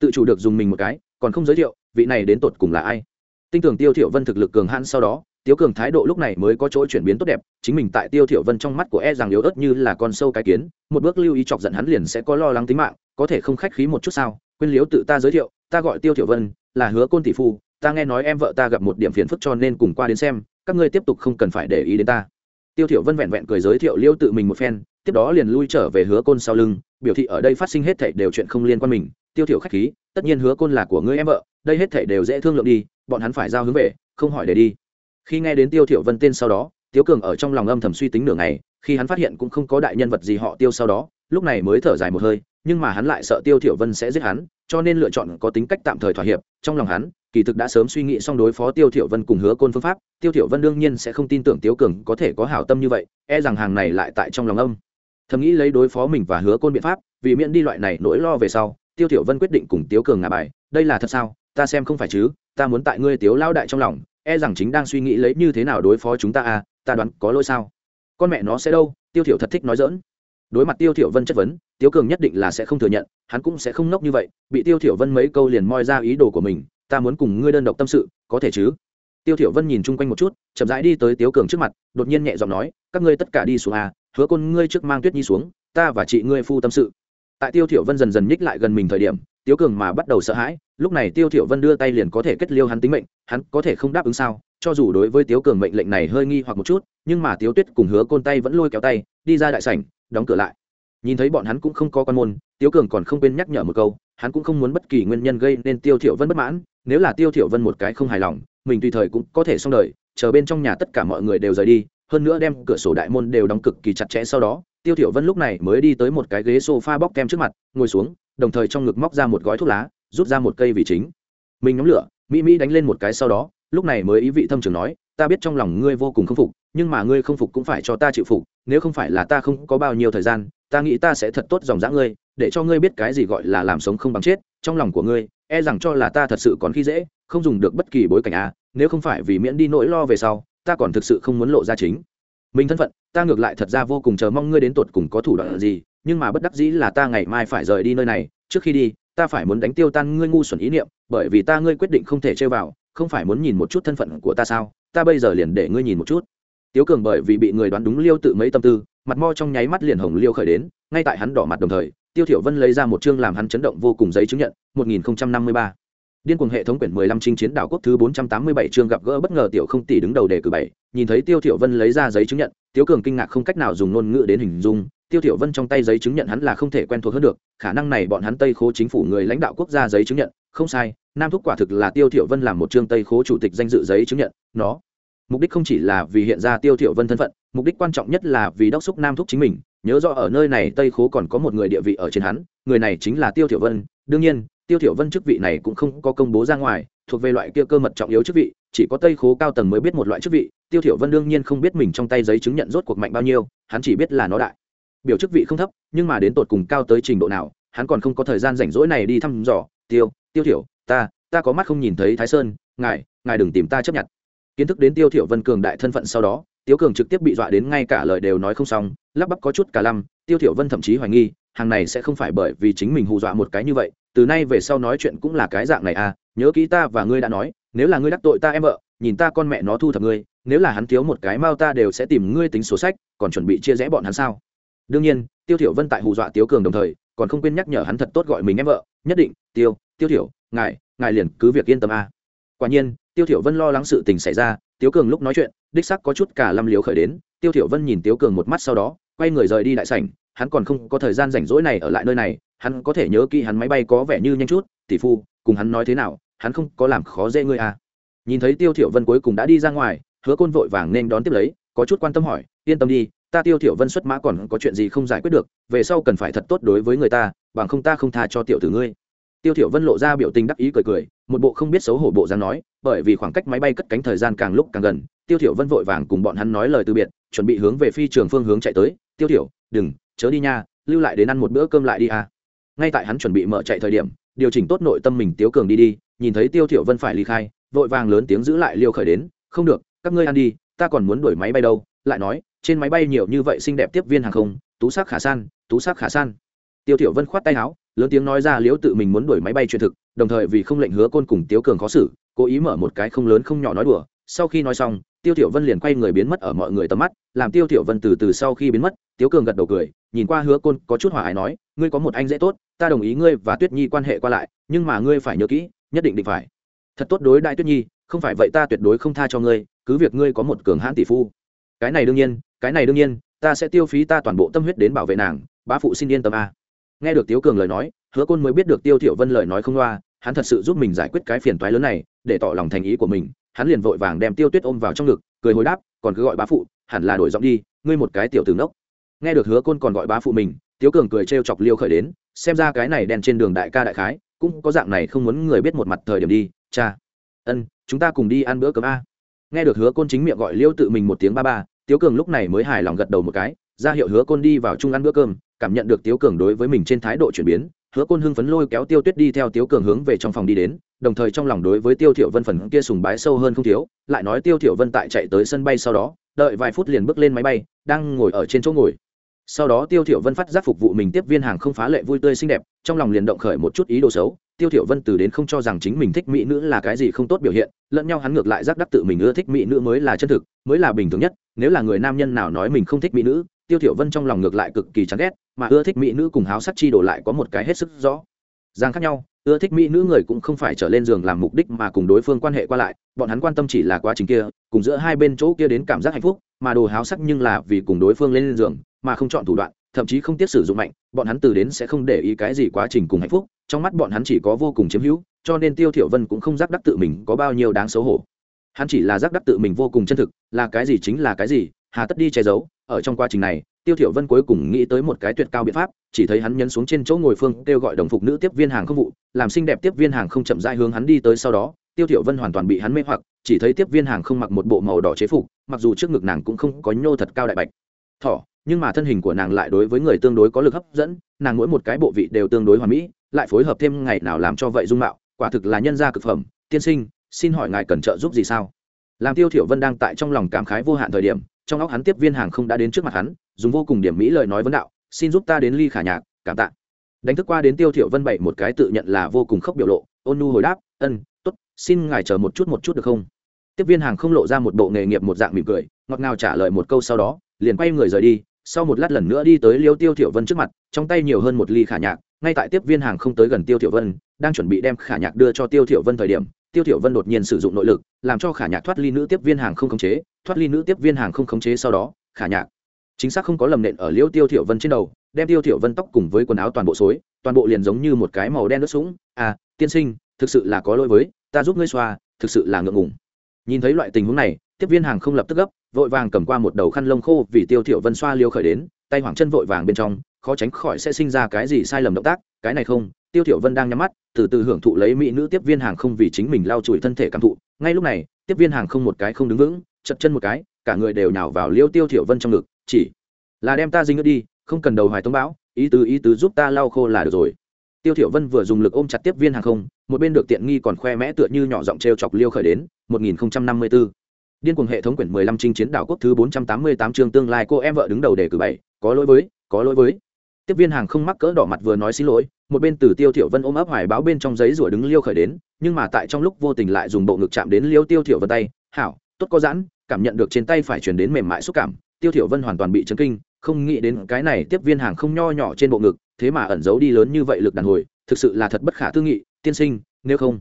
tự chủ được dùng mình một cái, còn không giới thiệu, vị này đến tột cùng là ai? Tin tưởng tiêu thiểu vân thực lực cường hãn sau đó tiêu cường thái độ lúc này mới có chỗ chuyển biến tốt đẹp, chính mình tại tiêu thiểu vân trong mắt của e rằng yếu ớt như là con sâu cái kiến, một bước lưu ý chọc giận hắn liền sẽ có lo lắng tính mạng, có thể không khách khí một chút sao? Quên liếu tự ta giới thiệu, ta gọi tiêu thiểu vân, là hứa côn tỷ phu, ta nghe nói em vợ ta gặp một điểm phiền phức cho nên cùng qua đến xem, các ngươi tiếp tục không cần phải để ý đến ta. Tiêu thiểu vân vẹn vẹn cười giới thiệu liêu tự mình một phen, tiếp đó liền lui trở về hứa côn sau lưng, biểu thị ở đây phát sinh hết thảy đều chuyện không liên quan mình. Tiêu thiểu khách khí, tất nhiên hứa côn là của ngươi em vợ, đây hết thảy đều dễ thương lượng đi, bọn hắn phải giao hướng về, không hỏi để đi. Khi nghe đến tiêu thiểu vân tên sau đó tiêu cường ở trong lòng âm thầm suy tính nửa ngày, khi hắn phát hiện cũng không có đại nhân vật gì họ tiêu sau đó, lúc này mới thở dài một hơi, nhưng mà hắn lại sợ tiêu thiểu vân sẽ giết hắn, cho nên lựa chọn có tính cách tạm thời thỏa hiệp. Trong lòng hắn, kỳ thực đã sớm suy nghĩ xong đối phó tiêu thiểu vân cùng hứa côn phương pháp, tiêu thiểu vân đương nhiên sẽ không tin tưởng tiêu cường có thể có hảo tâm như vậy e rằng hàng này lại tại trong lòng âm. Thầm nghĩ lấy đối phó mình và hứa côn biện pháp, vì miễn đi loại này nỗi lo về sau, tiêu thiểu vân quyết định cùng tiêu cường ngả bài, đây là thật sao? Ta xem không phải chứ, ta muốn tại ngươi tiếu lao đại trong lòng e rằng chính đang suy nghĩ lấy như thế nào đối phó chúng ta à ta đoán có lỗi sao? Con mẹ nó sẽ đâu? Tiêu thiểu thật thích nói dỡn đối mặt tiêu thiểu vân chất vấn tiêu cường nhất định là sẽ không thừa nhận, hắn cũng sẽ không nốc như vậy, bị tiêu thiểu vân mấy câu liền moi ra ý đồ của mình, ta muốn cùng ngươi đơn độc tâm sự, có thể chứ? Tiêu thiểu vân nhìn chung quanh một chút, chậm rãi đi tới tiêu cường trước mặt, đột nhiên nhẹ giọng nói, các ngươi tất cả đi xuống à hứa côn ngươi trước mang tuyết nhi xuống, ta và chị ngươi phu tâm sự. Tại tiêu thiểu vân dần dần nhích lại gần mình thời điểm tiêu cường mà bắt đầu sợ hãi, lúc này tiêu thiểu vân đưa tay liền có thể kết liêu hắn tính mệnh hắn có thể không đáp ứng sao? Cho dù đối với Tiếu cường mệnh lệnh này hơi nghi hoặc một chút, nhưng mà Tiếu tuyết cùng hứa côn tay vẫn lôi kéo tay, đi ra đại sảnh, đóng cửa lại. Nhìn thấy bọn hắn cũng không có quan môn, Tiếu cường còn không quên nhắc nhở một câu, hắn cũng không muốn bất kỳ nguyên nhân gây nên tiêu thiểu vân bất mãn, nếu là tiêu thiểu vân một cái không hài lòng, mình tùy thời cũng có thể xong đời, chờ bên trong nhà tất cả mọi người đều rời đi, hơn nữa đem cửa sổ đại môn đều đóng cực kỳ chặt chẽ sau đó, tiêu thiểu vân lúc này mới đi tới một cái ghế sofa bóc kem trước mặt, ngồi xuống, đồng thời trong ngực móc ra một gói thuốc lá, rút ra một cây vị chính. Mình nhóm lửa mỹ mỹ đánh lên một cái sau đó, lúc này mới ý vị thâm trường nói, ta biết trong lòng ngươi vô cùng không phục, nhưng mà ngươi không phục cũng phải cho ta chịu phục, nếu không phải là ta không có bao nhiêu thời gian, ta nghĩ ta sẽ thật tốt dòng dã ngươi, để cho ngươi biết cái gì gọi là làm sống không bằng chết, trong lòng của ngươi e rằng cho là ta thật sự còn khi dễ, không dùng được bất kỳ bối cảnh à nếu không phải vì miễn đi nỗi lo về sau, ta còn thực sự không muốn lộ ra chính. Mình thân phận, ta ngược lại thật ra vô cùng chờ mong ngươi đến tột cùng có thủ đoạn gì, nhưng mà bất đắc dĩ là ta ngày mai phải rời đi nơi này, trước khi đi, ta phải muốn đánh tiêu tan ngươi ngu xuẩn ý niệm bởi vì ta ngươi quyết định không thể chơi vào, không phải muốn nhìn một chút thân phận của ta sao? Ta bây giờ liền để ngươi nhìn một chút. Tiếu cường bởi vì bị người đoán đúng liêu tự mấy tâm tư, mặt mo trong nháy mắt liền hồng liêu khởi đến, ngay tại hắn đỏ mặt đồng thời, tiêu thiểu vân lấy ra một chương làm hắn chấn động vô cùng giấy chứng nhận 1053 điên cuồng hệ thống quyển 15 chinh chiến đảo quốc thứ 487 chương gặp gỡ bất ngờ tiểu không tỷ đứng đầu đề cử bảy, nhìn thấy tiêu thiểu vân lấy ra giấy chứng nhận, tiếu cường kinh ngạc không cách nào dùng ngôn ngữ đến hình dung, tiêu thiểu vân trong tay giấy chứng nhận hắn là không thể quen thuộc hơn được, khả năng này bọn hắn tây khố chính phủ người lãnh đạo quốc gia giấy chứng nhận, không sai nam thúc quả thực là tiêu thiểu vân làm một trương tây khố chủ tịch danh dự giấy chứng nhận, nó. Mục đích không chỉ là vì hiện ra tiêu thiểu vân thân phận, mục đích quan trọng nhất là vì đốc xúc nam thúc chính mình. Nhớ rõ ở nơi này tây khố còn có một người địa vị ở trên hắn, người này chính là tiêu thiểu vân. Đương nhiên, tiêu thiểu vân chức vị này cũng không có công bố ra ngoài, thuộc về loại kia cơ mật trọng yếu chức vị, chỉ có tây khố cao tầng mới biết một loại chức vị. Tiêu thiểu vân đương nhiên không biết mình trong tay giấy chứng nhận rốt cuộc mạnh bao nhiêu, hắn chỉ biết là nó đại. Biểu chức vị không thấp, nhưng mà đến tột cùng cao tới trình độ nào, hắn còn không có thời gian rảnh rỗi này đi thăm dò. Tiêu tiêu thiểu ta ta có mắt không nhìn thấy thái sơn, ngài ngài đừng tìm ta chấp nhận. Kiến thức đến tiêu thiểu vân cường đại thân phận sau đó tiêu cường trực tiếp bị dọa đến ngay cả lời đều nói không xong, lắp bắp có chút cả lăm, tiêu thiểu vân thậm chí hoài nghi, hàng này sẽ không phải bởi vì chính mình hù dọa một cái như vậy, từ nay về sau nói chuyện cũng là cái dạng này à nhớ kỹ ta và ngươi đã nói, nếu là ngươi đắc tội ta em vợ, nhìn ta con mẹ nó thu thập ngươi, nếu là hắn thiếu một cái mao ta đều sẽ tìm ngươi tính số sách, còn chuẩn bị chia rẽ bọn hắn sao? Đương nhiên, tiêu thiểu vân tại hù dọa tiêu cường đồng thời, còn không quên nhắc nhở hắn thật tốt gọi mình em vợ, nhất định, tiêu tiêu thiểu ngài ngài liền cứ việc yên tâm a. Quả nhiên, tiêu thiểu vân lo lắng sự tình xảy ra tiêu cường lúc nói chuyện, đích xác có chút cả lâm liếu khởi đến. Tiêu thiểu vân nhìn tiêu cường một mắt sau đó, quay người rời đi đại sảnh, hắn còn không có thời gian rảnh rỗi này ở lại nơi này, hắn có thể nhớ kỹ hắn máy bay có vẻ như nhanh chút, tỷ phu, cùng hắn nói thế nào, hắn không có làm khó dễ ngươi à. Nhìn thấy tiêu thiểu vân cuối cùng đã đi ra ngoài, hứa côn vội vàng nên đón tiếp lấy, có chút quan tâm hỏi, yên tâm đi, ta tiêu thiểu vân xuất mã còn có chuyện gì không giải quyết được, về sau cần phải thật tốt đối với người ta, bằng không ta không tha cho tiểu tử ngươi tiêu thiểu vân lộ ra biểu tình đắc ý cười cười, một bộ không biết xấu hổ bộ dáng nói, bởi vì khoảng cách máy bay cất cánh thời gian càng lúc càng gần, tiêu thiểu vân vội vàng cùng bọn hắn nói lời từ biệt, chuẩn bị hướng về phi trường phương hướng chạy tới, tiêu thiểu, đừng, chớ đi nha, lưu lại đến ăn một bữa cơm lại đi à. Ngay tại hắn chuẩn bị mở chạy thời điểm, điều chỉnh tốt nội tâm mình tiêu cường đi đi, nhìn thấy tiêu thiểu vân phải ly khai, vội vàng lớn tiếng giữ lại liêu khởi đến, không được, các ngươi ăn đi, ta còn muốn đuổi máy bay đâu. Lại nói, trên máy bay nhiều như vậy xinh đẹp tiếp viên hàng không, tú sắc khả san, tú sắc khả san. Tiêu thiểu vân khoát tay áo lớn tiếng nói ra liễu tự mình muốn đuổi máy bay chuyện thực, đồng thời vì không lệnh hứa côn cùng tiêu cường khó xử, cố ý mở một cái không lớn không nhỏ nói đùa. Sau khi nói xong, tiêu tiểu vân liền quay người biến mất ở mọi người tầm mắt, làm tiêu tiểu vân từ từ sau khi biến mất tiêu cường gật đầu cười, nhìn qua hứa côn có chút hòa ái nói, ngươi có một anh dễ tốt, ta đồng ý ngươi và tuyết nhi quan hệ qua lại, nhưng mà ngươi phải nhớ kỹ, nhất định định phải. Thật tốt đối đại tuyết nhi, không phải vậy ta tuyệt đối không tha cho ngươi, cứ việc ngươi có một cường hãn tỷ phu. Cái này đương nhiên, cái này đương nhiên, ta sẽ tiêu phí ta toàn bộ tâm huyết đến bảo vệ nàng, bá phụ xin yên tâm a nghe được tiêu cường lời nói, hứa côn mới biết được tiêu thiểu vân lời nói không loa, hắn thật sự giúp mình giải quyết cái phiền toái lớn này, để tỏ lòng thành ý của mình, hắn liền vội vàng đem tiêu tuyết ôm vào trong ngực, cười hồi đáp, còn cứ gọi bá phụ, hẳn là đổi giọng đi, ngươi một cái tiểu tử nốc nghe được hứa côn còn gọi bá phụ mình tiêu cường cười trêu chọc liêu khởi đến, xem ra cái này đen trên đường đại ca đại khái, cũng có dạng này không muốn người biết một mặt thời điểm đi, cha, ân, chúng ta cùng đi ăn bữa cơm a. Nghe được hứa côn chính miệng gọi liêu tự mình một tiếng ba ba, tiếu cường lúc này mới hài lòng gật đầu một cái ra hiệu hứa côn đi vào chung ăn bữa cơm, cảm nhận được tiếu cường đối với mình trên thái độ chuyển biến, hứa côn hưng phấn lôi kéo tiêu tuyết đi theo tiếu cường hướng về trong phòng đi đến, đồng thời trong lòng đối với tiêu thiểu vân phần kia sùng bái sâu hơn không thiếu, lại nói tiêu thiểu vân tại chạy tới sân bay sau đó, đợi vài phút liền bước lên máy bay, đang ngồi ở trên chỗ ngồi. Sau đó tiêu thiểu vân phát giác phục vụ mình tiếp viên hàng không phá lệ vui tươi xinh đẹp, trong lòng liền động khởi một chút ý đồ xấu, tiêu thiểu vân từ đến không cho rằng chính mình thích mỹ nữ là cái gì không tốt biểu hiện, lẫn nhau hắn ngược lại giác đắc tự mình ưa thích mỹ nữ mới là chân thực, mới là bình thường nhất, nếu là người nam nhân nào nói mình không thích mỹ nữ tiêu thiểu vân trong lòng ngược lại cực kỳ chán ghét, mà ưa thích mỹ nữ cùng háo sắc chi đổ lại có một cái hết sức rõ. Ràng khác nhau, ưa thích mỹ nữ người cũng không phải trở lên giường làm mục đích mà cùng đối phương quan hệ qua lại, bọn hắn quan tâm chỉ là quá trình kia, cùng giữa hai bên chỗ kia đến cảm giác hạnh phúc, mà đồ háo sắc nhưng là vì cùng đối phương lên giường, mà không chọn thủ đoạn, thậm chí không tiếp sử dụng mạnh, bọn hắn từ đến sẽ không để ý cái gì quá trình cùng hạnh phúc, trong mắt bọn hắn chỉ có vô cùng chiếm hữu, cho nên tiêu thiểu vân cũng không giác đắc tự mình có bao nhiêu đáng xấu hổ. Hắn chỉ là giác đắc tự mình vô cùng chân thực, là cái gì chính là cái gì hà tất đi che giấu, ở trong quá trình này, tiêu thiểu vân cuối cùng nghĩ tới một cái tuyệt cao biện pháp, chỉ thấy hắn nhấn xuống trên chỗ ngồi phương kêu gọi đồng phục nữ tiếp viên hàng không vụ, làm xinh đẹp tiếp viên hàng không chậm rãi hướng hắn đi tới sau đó, tiêu thiểu vân hoàn toàn bị hắn mê hoặc, chỉ thấy tiếp viên hàng không mặc một bộ màu đỏ chế phục, mặc dù trước ngực nàng cũng không có nhô thật cao đại bạch. Thỏ, nhưng mà thân hình của nàng lại đối với người tương đối có lực hấp dẫn, nàng mỗi một cái bộ vị đều tương đối hoàn mỹ, lại phối hợp thêm ngày nào làm cho vậy dung mạo, quả thực là nhân gia cực phẩm. Tiên sinh, xin hỏi ngài cần trợ giúp gì sao? Làm tiêu thiểu vân đang tại trong lòng cảm khái vô hạn thời điểm trong óc hắn tiếp viên hàng không đã đến trước mặt hắn, dùng vô cùng điểm mỹ lời nói vấn đạo, xin giúp ta đến ly khả nhạc, cảm tạ. Đánh thức qua đến tiêu thiểu vân bảy một cái tự nhận là vô cùng khốc biểu lộ, ôn nu hồi đáp, ân, tốt, xin ngài chờ một chút một chút được không? Tiếp viên hàng không lộ ra một bộ nghề nghiệp một dạng mỉm cười, ngọt ngào trả lời một câu sau đó, liền quay người rời đi, sau một lát lần nữa đi tới liêu tiêu thiểu vân trước mặt, trong tay nhiều hơn một ly khả nhạc, ngay tại tiếp viên hàng không tới gần tiêu thiểu vân, đang chuẩn bị đem khả nhạc đưa cho tiêu thiểu vân thời điểm tiêu thiểu vân đột nhiên sử dụng nội lực, làm cho khả nhạc thoát ly nữ tiếp viên hàng không khống chế, thoát ly nữ tiếp viên hàng không khống chế sau đó, khả nhạc chính xác không có lầm nện ở liêu tiêu thiểu vân trên đầu, đem tiêu thiểu vân tóc cùng với quần áo toàn bộ xối, toàn bộ liền giống như một cái màu đen nước sũng à tiên sinh, thực sự là có lỗi với, ta giúp ngươi xoa, thực sự là ngượng ngùng. Nhìn thấy loại tình huống này, tiếp viên hàng không lập tức gấp, vội vàng cầm qua một đầu khăn lông khô vì tiêu thiểu vân xoa liêu khởi đến, tay hoảng chân vội vàng bên trong khó tránh khỏi sẽ sinh ra cái gì sai lầm động tác, cái này không, tiêu thiểu vân đang nhắm mắt, từ từ hưởng thụ lấy mỹ nữ tiếp viên hàng không vì chính mình lau chùi thân thể cảm thụ. Ngay lúc này, tiếp viên hàng không một cái không đứng vững, chật chân một cái, cả người đều nhào vào liêu tiêu thiểu vân trong ngực, chỉ, là đem ta dinh nữa đi, không cần đầu hoài tống bão, ý tứ ý tứ giúp ta lau khô là được rồi. Tiêu thiểu vân vừa dùng lực ôm chặt tiếp viên hàng không, một bên được tiện nghi còn khoe mẽ tựa như nhỏ giọng treo chọc liêu khởi đến 1054 điên cuồng hệ thống quyển 15 trinh chiến đảo quốc thứ 488 chương tương lai, cô em vợ đứng đầu đề cử bảy, có lỗi với, có lỗi với tiếp viên hàng không mắc cỡ đỏ mặt vừa nói xin lỗi, một bên từ tiêu thiểu vân ôm ấp hoài báo bên trong giấy rủa đứng liêu khởi đến, nhưng mà tại trong lúc vô tình lại dùng bộ ngực chạm đến liêu tiêu thiểu vân tay, hảo, tốt có giãn, cảm nhận được trên tay phải truyền đến mềm mại xúc cảm. Tiêu thiểu vân hoàn toàn bị chấn kinh, không nghĩ đến cái này tiếp viên hàng không nho nhỏ trên bộ ngực, thế mà ẩn giấu đi lớn như vậy lực đàn hồi, thực sự là thật bất khả tư nghị, tiên sinh, nếu không,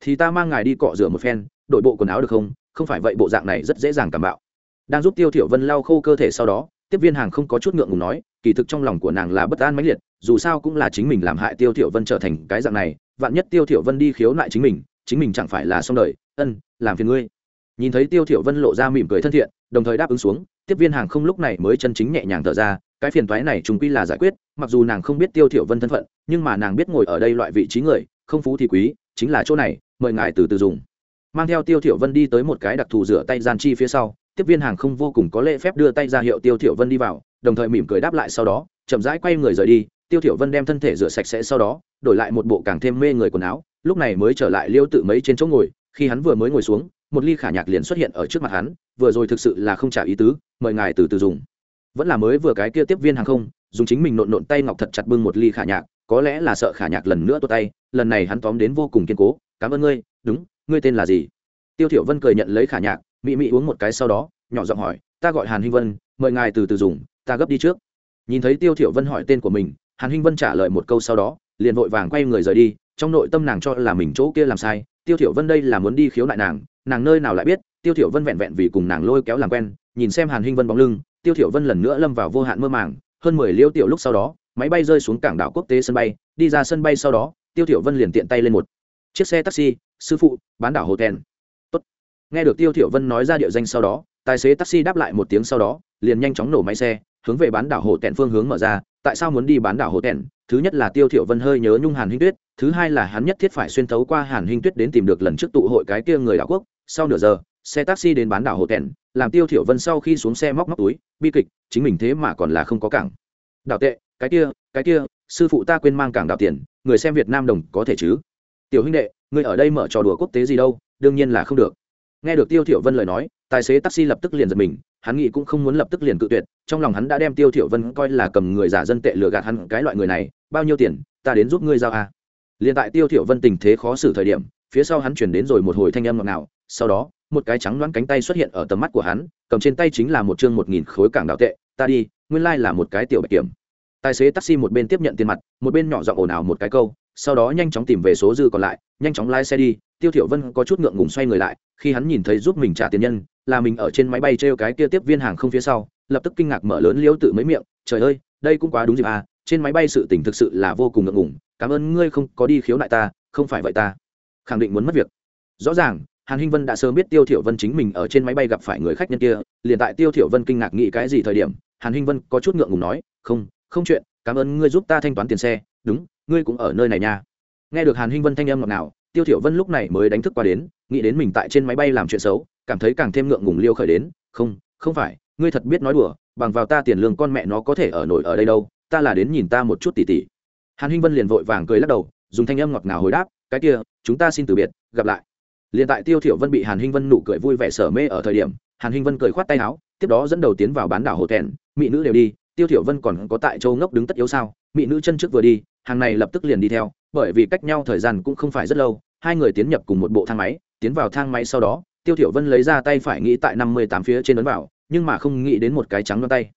thì ta mang ngài đi cọ rửa một phen, đổi bộ quần áo được không? Không phải vậy bộ dạng này rất dễ dàng cảm bạo. Đang giúp tiêu thiểu vân lau khô cơ thể sau đó tiếp viên hàng không có chút ngượng ngùng nói, kỳ thực trong lòng của nàng là bất an mãnh liệt, dù sao cũng là chính mình làm hại tiêu thiểu vân trở thành cái dạng này, vạn nhất tiêu thiểu vân đi khiếu nại chính mình chính mình chẳng phải là xong đời, ân, làm phiền ngươi. Nhìn thấy tiêu thiểu vân lộ ra mỉm cười thân thiện, đồng thời đáp ứng xuống, tiếp viên hàng không lúc này mới chân chính nhẹ nhàng thở ra, cái phiền toái này trùng quy là giải quyết, mặc dù nàng không biết tiêu thiểu vân thân phận, nhưng mà nàng biết ngồi ở đây loại vị trí người, không phú thì quý, chính là chỗ này, mời ngài từ từ dùng. Mang theo tiêu thiểu vân đi tới một cái đặc thù rửa tay gian chi phía sau tiếp viên hàng không vô cùng có lễ phép đưa tay ra hiệu tiêu thiểu vân đi vào, đồng thời mỉm cười đáp lại sau đó, chậm rãi quay người rời đi, tiêu thiểu vân đem thân thể rửa sạch sẽ sau đó, đổi lại một bộ càng thêm mê người quần áo, lúc này mới trở lại liêu tự mấy trên chỗ ngồi, khi hắn vừa mới ngồi xuống, một ly khả nhạc liền xuất hiện ở trước mặt hắn, vừa rồi thực sự là không trả ý tứ, mời ngài từ từ dùng. Vẫn là mới vừa cái kia tiếp viên hàng không, dùng chính mình nộn nộn tay ngọc thật chặt bưng một ly khả nhạc, có lẽ là sợ khả nhạc lần nữa tuột tay, lần này hắn tóm đến vô cùng kiên cố, cảm ơn ngươi, đúng, ngươi tên là gì? Tiêu thiểu vân cười nhận lấy khả nhạc, mị mị uống một cái sau đó, nhỏ giọng hỏi, ta gọi hàn hinh vân, mời ngài từ từ dùng, ta gấp đi trước. Nhìn thấy tiêu thiểu vân hỏi tên của mình, hàn hinh vân trả lời một câu sau đó, liền vội vàng quay người rời đi, trong nội tâm nàng cho là mình chỗ kia làm sai, tiêu thiểu vân đây là muốn đi khiếu nại nàng nàng nơi nào lại biết, tiêu thiểu vân vẹn vẹn vì cùng nàng lôi kéo làm quen, nhìn xem hàn hinh vân bóng lưng, tiêu thiểu vân lần nữa lâm vào vô hạn mơ màng, hơn mười liêu tiểu lúc sau đó, máy bay rơi xuống cảng đảo quốc tế sân bay, đi ra sân bay sau đó, tiêu thiểu vân liền tiện tay lên một chiếc xe taxi, sư phụ, bán đảo hotel tèn nghe được tiêu thiểu vân nói ra địa danh sau đó, tài xế taxi đáp lại một tiếng sau đó, liền nhanh chóng nổ máy xe, hướng về bán đảo hồ tẹn phương hướng mở ra. Tại sao muốn đi bán đảo hồ tẹn thứ nhất là tiêu thiểu vân hơi nhớ nhung hàn hinh tuyết, thứ hai là hắn nhất thiết phải xuyên thấu qua hàn hinh tuyết đến tìm được lần trước tụ hội cái kia người đảo quốc. Sau nửa giờ, xe taxi đến bán đảo hồ tẹn làm tiêu thiểu vân sau khi xuống xe móc móc túi, bi kịch, chính mình thế mà còn là không có cảng. Đảo tệ, cái kia cái kia, sư phụ ta quên mang cảng đảo tiền, người xem việt nam đồng có thể chứ? Tiểu huynh đệ người ở đây mở trò đùa quốc tế gì đâu, đương nhiên là không được nghe được tiêu thiểu vân lời nói, tài xế taxi lập tức liền giật mình, hắn nghĩ cũng không muốn lập tức liền cự tuyệt, trong lòng hắn đã đem tiêu thiểu vân coi là cầm người giả dân tệ lừa gạt hắn cái loại người này, bao nhiêu tiền, ta đến giúp ngươi giao a à. liền tại tiêu thiểu vân tình thế khó xử thời điểm, phía sau hắn chuyển đến rồi một hồi thanh âm ngọt ngào, sau đó, một cái trắng loáng cánh tay xuất hiện ở tầm mắt của hắn, cầm trên tay chính là một trương một nghìn khối cảng đạo tệ, ta đi, nguyên lai like là một cái tiểu bạch kiểm tài xế taxi một bên tiếp nhận tiền mặt, một bên nhỏ giọng ồn ào một cái câu, sau đó nhanh chóng tìm về số dư còn lại, nhanh chóng lái xe đi, tiêu thiểu vân có chút ngượng ngùng xoay người lại khi hắn nhìn thấy giúp mình trả tiền nhân, là mình ở trên máy bay treo cái kia tiếp viên hàng không phía sau, lập tức kinh ngạc mở lớn liếu tự mấy miệng, trời ơi, đây cũng quá đúng dịp à trên máy bay sự tình thực sự là vô cùng ngượng ngùng, cảm ơn ngươi không có đi khiếu nại ta, không phải vậy ta. Khẳng định muốn mất việc. Rõ ràng, hàn hinh vân đã sớm biết tiêu thiểu vân chính mình ở trên máy bay gặp phải người khách nhân kia, liền tại tiêu thiểu vân kinh ngạc nghĩ cái gì thời điểm, hàn hinh vân có chút ngượng ngùng nói, không không chuyện, cảm ơn ngươi giúp ta thanh toán tiền xe, đúng, ngươi cũng ở nơi này nha. Nghe được hàn hinh vân thanh âm ngọt ngào tiêu thiểu vân lúc này mới đánh thức qua đến, nghĩ đến mình tại trên máy bay làm chuyện xấu, cảm thấy càng thêm ngượng ngùng liêu khởi đến, không không phải, ngươi thật biết nói đùa, bằng vào ta tiền lương con mẹ nó có thể ở nổi ở đây đâu, ta là đến nhìn ta một chút tỉ tỉ. Hàn hinh vân liền vội vàng cười lắc đầu, dùng thanh âm ngọt ngào hồi đáp, cái kia, chúng ta xin từ biệt, gặp lại. Liền tại tiêu thiểu vân bị hàn hinh vân nụ cười vui vẻ sở mê ở thời điểm, hàn hinh vân cười khoát tay áo, tiếp đó dẫn đầu tiến vào bán đảo hồ thẹn, mỹ nữ đều đi tiêu thiểu vân còn có tại châu ngốc đứng tất yếu sao? Mỹ nữ chân trước vừa đi, hàng này lập tức liền đi theo, bởi vì cách nhau thời gian cũng không phải rất lâu, hai người tiến nhập cùng một bộ thang máy, tiến vào thang máy sau đó, tiêu thiểu vân lấy ra tay phải nghĩ tại năm mươi tám phía trên ấn vào, nhưng mà không nghĩ đến một cái trắng ngón tay.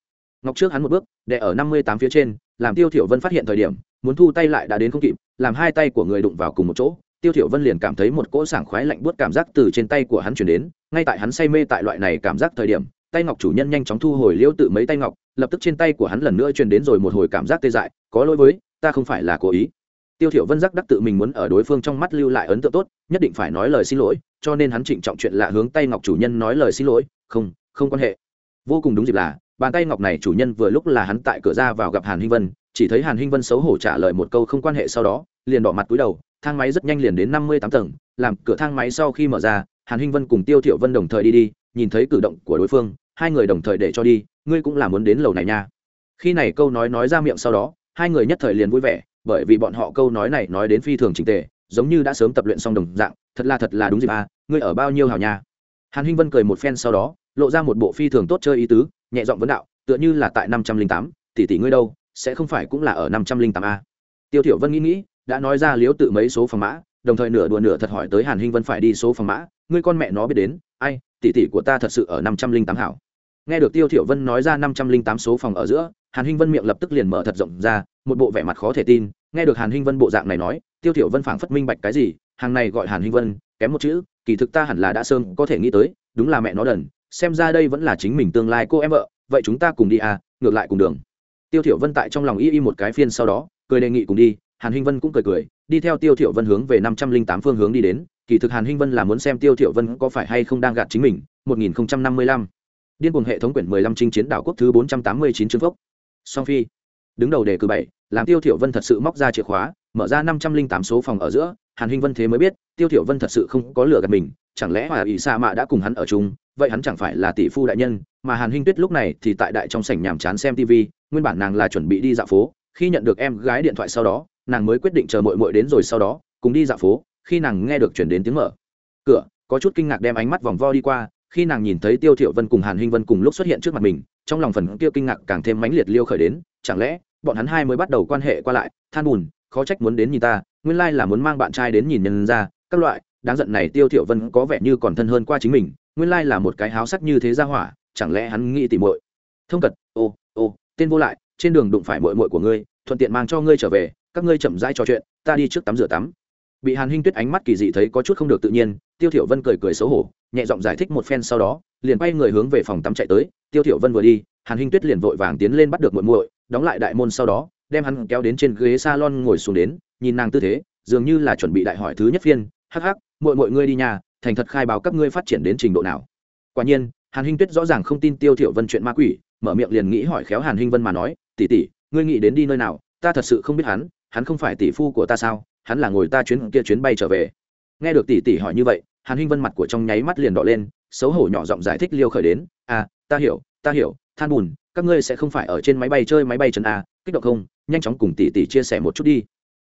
Ngọc trước hắn một bước để ở năm mươi tám phía trên, làm tiêu thiểu vân phát hiện thời điểm, muốn thu tay lại đã đến không kịp, làm hai tay của người đụng vào cùng một chỗ, tiêu thiểu vân liền cảm thấy một cỗ sảng khoái lạnh buốt cảm giác từ trên tay của hắn truyền đến, ngay tại hắn say mê tại loại này cảm giác thời điểm tay ngọc chủ nhân nhanh chóng thu hồi liễu tự mấy tay ngọc, lập tức trên tay của hắn lần nữa truyền đến rồi một hồi cảm giác tê dại, có lỗi với, ta không phải là cố ý. Tiêu thiểu vân giác đắc tự mình muốn ở đối phương trong mắt lưu lại ấn tượng tốt, nhất định phải nói lời xin lỗi, cho nên hắn trịnh trọng chuyện lạ hướng tay ngọc chủ nhân nói lời xin lỗi, không không quan hệ. Vô cùng đúng dịp là, bàn tay ngọc này chủ nhân vừa lúc là hắn tại cửa ra vào gặp hàn hinh vân, chỉ thấy hàn hinh vân xấu hổ trả lời một câu không quan hệ sau đó, liền đỏ mặt cúi đầu, thang máy rất nhanh liền đến năm mươi tám tầng, làm cửa thang máy sau khi mở ra, hàn hinh vân cùng tiêu thiểu vân đồng thời đi đi, nhìn thấy cử động của đối phương hai người đồng thời để cho đi, ngươi cũng là muốn đến lầu này nha. Khi này câu nói nói ra miệng sau đó, hai người nhất thời liền vui vẻ, bởi vì bọn họ câu nói này nói đến phi thường trình tề, giống như đã sớm tập luyện xong đồng dạng, thật là thật là đúng dịp à ngươi ở bao nhiêu hào nha? Hàn hinh vân cười một phen sau đó, lộ ra một bộ phi thường tốt chơi ý tứ, nhẹ giọng vấn đạo, tựa như là tại năm trăm linh tám, tỷ tỷ ngươi đâu, sẽ không phải cũng là ở năm trăm linh tám a tiêu thiểu vân nghĩ nghĩ, đã nói ra liếu tự mấy số phòng mã, đồng thời nửa đùa nửa thật hỏi tới hàn hinh vân phải đi số phòng mã, ngươi con mẹ nó biết đến, ai, tỷ tỷ của ta thật sự ở năm trăm linh tám hảo nghe được tiêu thiểu vân nói ra năm trăm linh tám số phòng ở giữa, hàn hinh vân miệng lập tức liền mở thật rộng ra, một bộ vẻ mặt khó thể tin. Nghe được hàn hinh vân bộ dạng này nói, tiêu thiểu vân phảng phất minh bạch cái gì, hàng này gọi hàn hinh vân, kém một chữ, kỳ thực ta hẳn là đã sơn có thể nghĩ tới, đúng là mẹ nó đần, xem ra đây vẫn là chính mình tương lai cô em vợ, vậy chúng ta cùng đi à ngược lại cùng đường. Tiêu thiểu vân tại trong lòng y y một cái phiên sau đó, cười đề nghị cùng đi, hàn hinh vân cũng cười cười, đi theo tiêu thiểu vân hướng về năm trăm linh tám phương hướng đi đến, kỳ thực hàn hinh vân là muốn xem tiêu thiểu vân có phải hay không đang gạt chính mình 1055 điên cuồng hệ thống quyển 15 chinh chiến đảo quốc thứ 489 chương phốc song phi. Đứng đầu đề cử bảy, làm tiêu thiểu vân thật sự móc ra chìa khóa, mở ra 508 số phòng ở giữa, hàn hinh vân thế mới biết, tiêu thiểu vân thật sự không có lừa gạt mình, chẳng lẽ hòa ỷ sa mạ đã cùng hắn ở chung, vậy hắn chẳng phải là tỷ phu đại nhân, mà hàn hinh tuyết lúc này thì tại đại trong sảnh nhàm chán xem tv nguyên bản nàng là chuẩn bị đi dạo phố, khi nhận được em gái điện thoại sau đó, nàng mới quyết định chờ mội mội đến rồi sau đó, cùng đi dạo phố, khi nàng nghe được chuyển đến tiếng mở. Cửa, có chút kinh ngạc đem ánh mắt vòng vo đi qua khi nàng nhìn thấy tiêu thiệu vân cùng hàn hinh vân cùng lúc xuất hiện trước mặt mình, trong lòng phần kia kinh ngạc càng thêm mãnh liệt liêu khởi đến, chẳng lẽ, bọn hắn hai mới bắt đầu quan hệ qua lại, than buồn khó trách muốn đến nhìn ta, nguyên lai là muốn mang bạn trai đến nhìn nhân ra, các loại, đáng giận này tiêu thiệu vân có vẻ như còn thân hơn qua chính mình, nguyên lai là một cái háo sắc như thế ra hỏa, chẳng lẽ hắn nghĩ tỉ muội? Thông cật, ô ô, tên vô lại, trên đường đụng phải muội muội của ngươi, thuận tiện mang cho ngươi trở về, các ngươi chậm rãi trò chuyện, ta đi trước tắm rửa tắm. Bị hàn hinh tuyết ánh mắt kỳ dị thấy có chút không được tự nhiên tiêu thiểu vân cười cười xấu hổ, nhẹ giọng giải thích một phen sau đó, liền quay người hướng về phòng tắm chạy tới. Tiêu thiểu vân vừa đi, hàn hinh tuyết liền vội vàng tiến lên bắt được muội muội, đóng lại đại môn sau đó, đem hắn kéo đến trên ghế salon ngồi xuống đến, nhìn nàng tư thế, dường như là chuẩn bị đại hỏi thứ nhất phiên. Hắc hắc, muội muội ngươi đi nhà, thành thật khai báo các ngươi phát triển đến trình độ nào? Quả nhiên, hàn hinh tuyết rõ ràng không tin tiêu thiểu vân chuyện ma quỷ, mở miệng liền nghĩ hỏi khéo hàn hinh vân mà nói, tỷ tỷ, ngươi nghĩ đến đi nơi nào? Ta thật sự không biết hắn hắn không phải tỷ phu của ta sao? Hắn là ngồi ta chuyến kia chuyến bay trở về. Nghe được tỷ tỷ hỏi như vậy hàn hinh vân mặt của trong nháy mắt liền đỏ lên, xấu hổ nhỏ giọng giải thích liêu khởi đến à ta hiểu ta hiểu, than buồn các ngươi sẽ không phải ở trên máy bay chơi máy bay chân a, kích động không, nhanh chóng cùng tỷ tỷ chia sẻ một chút đi.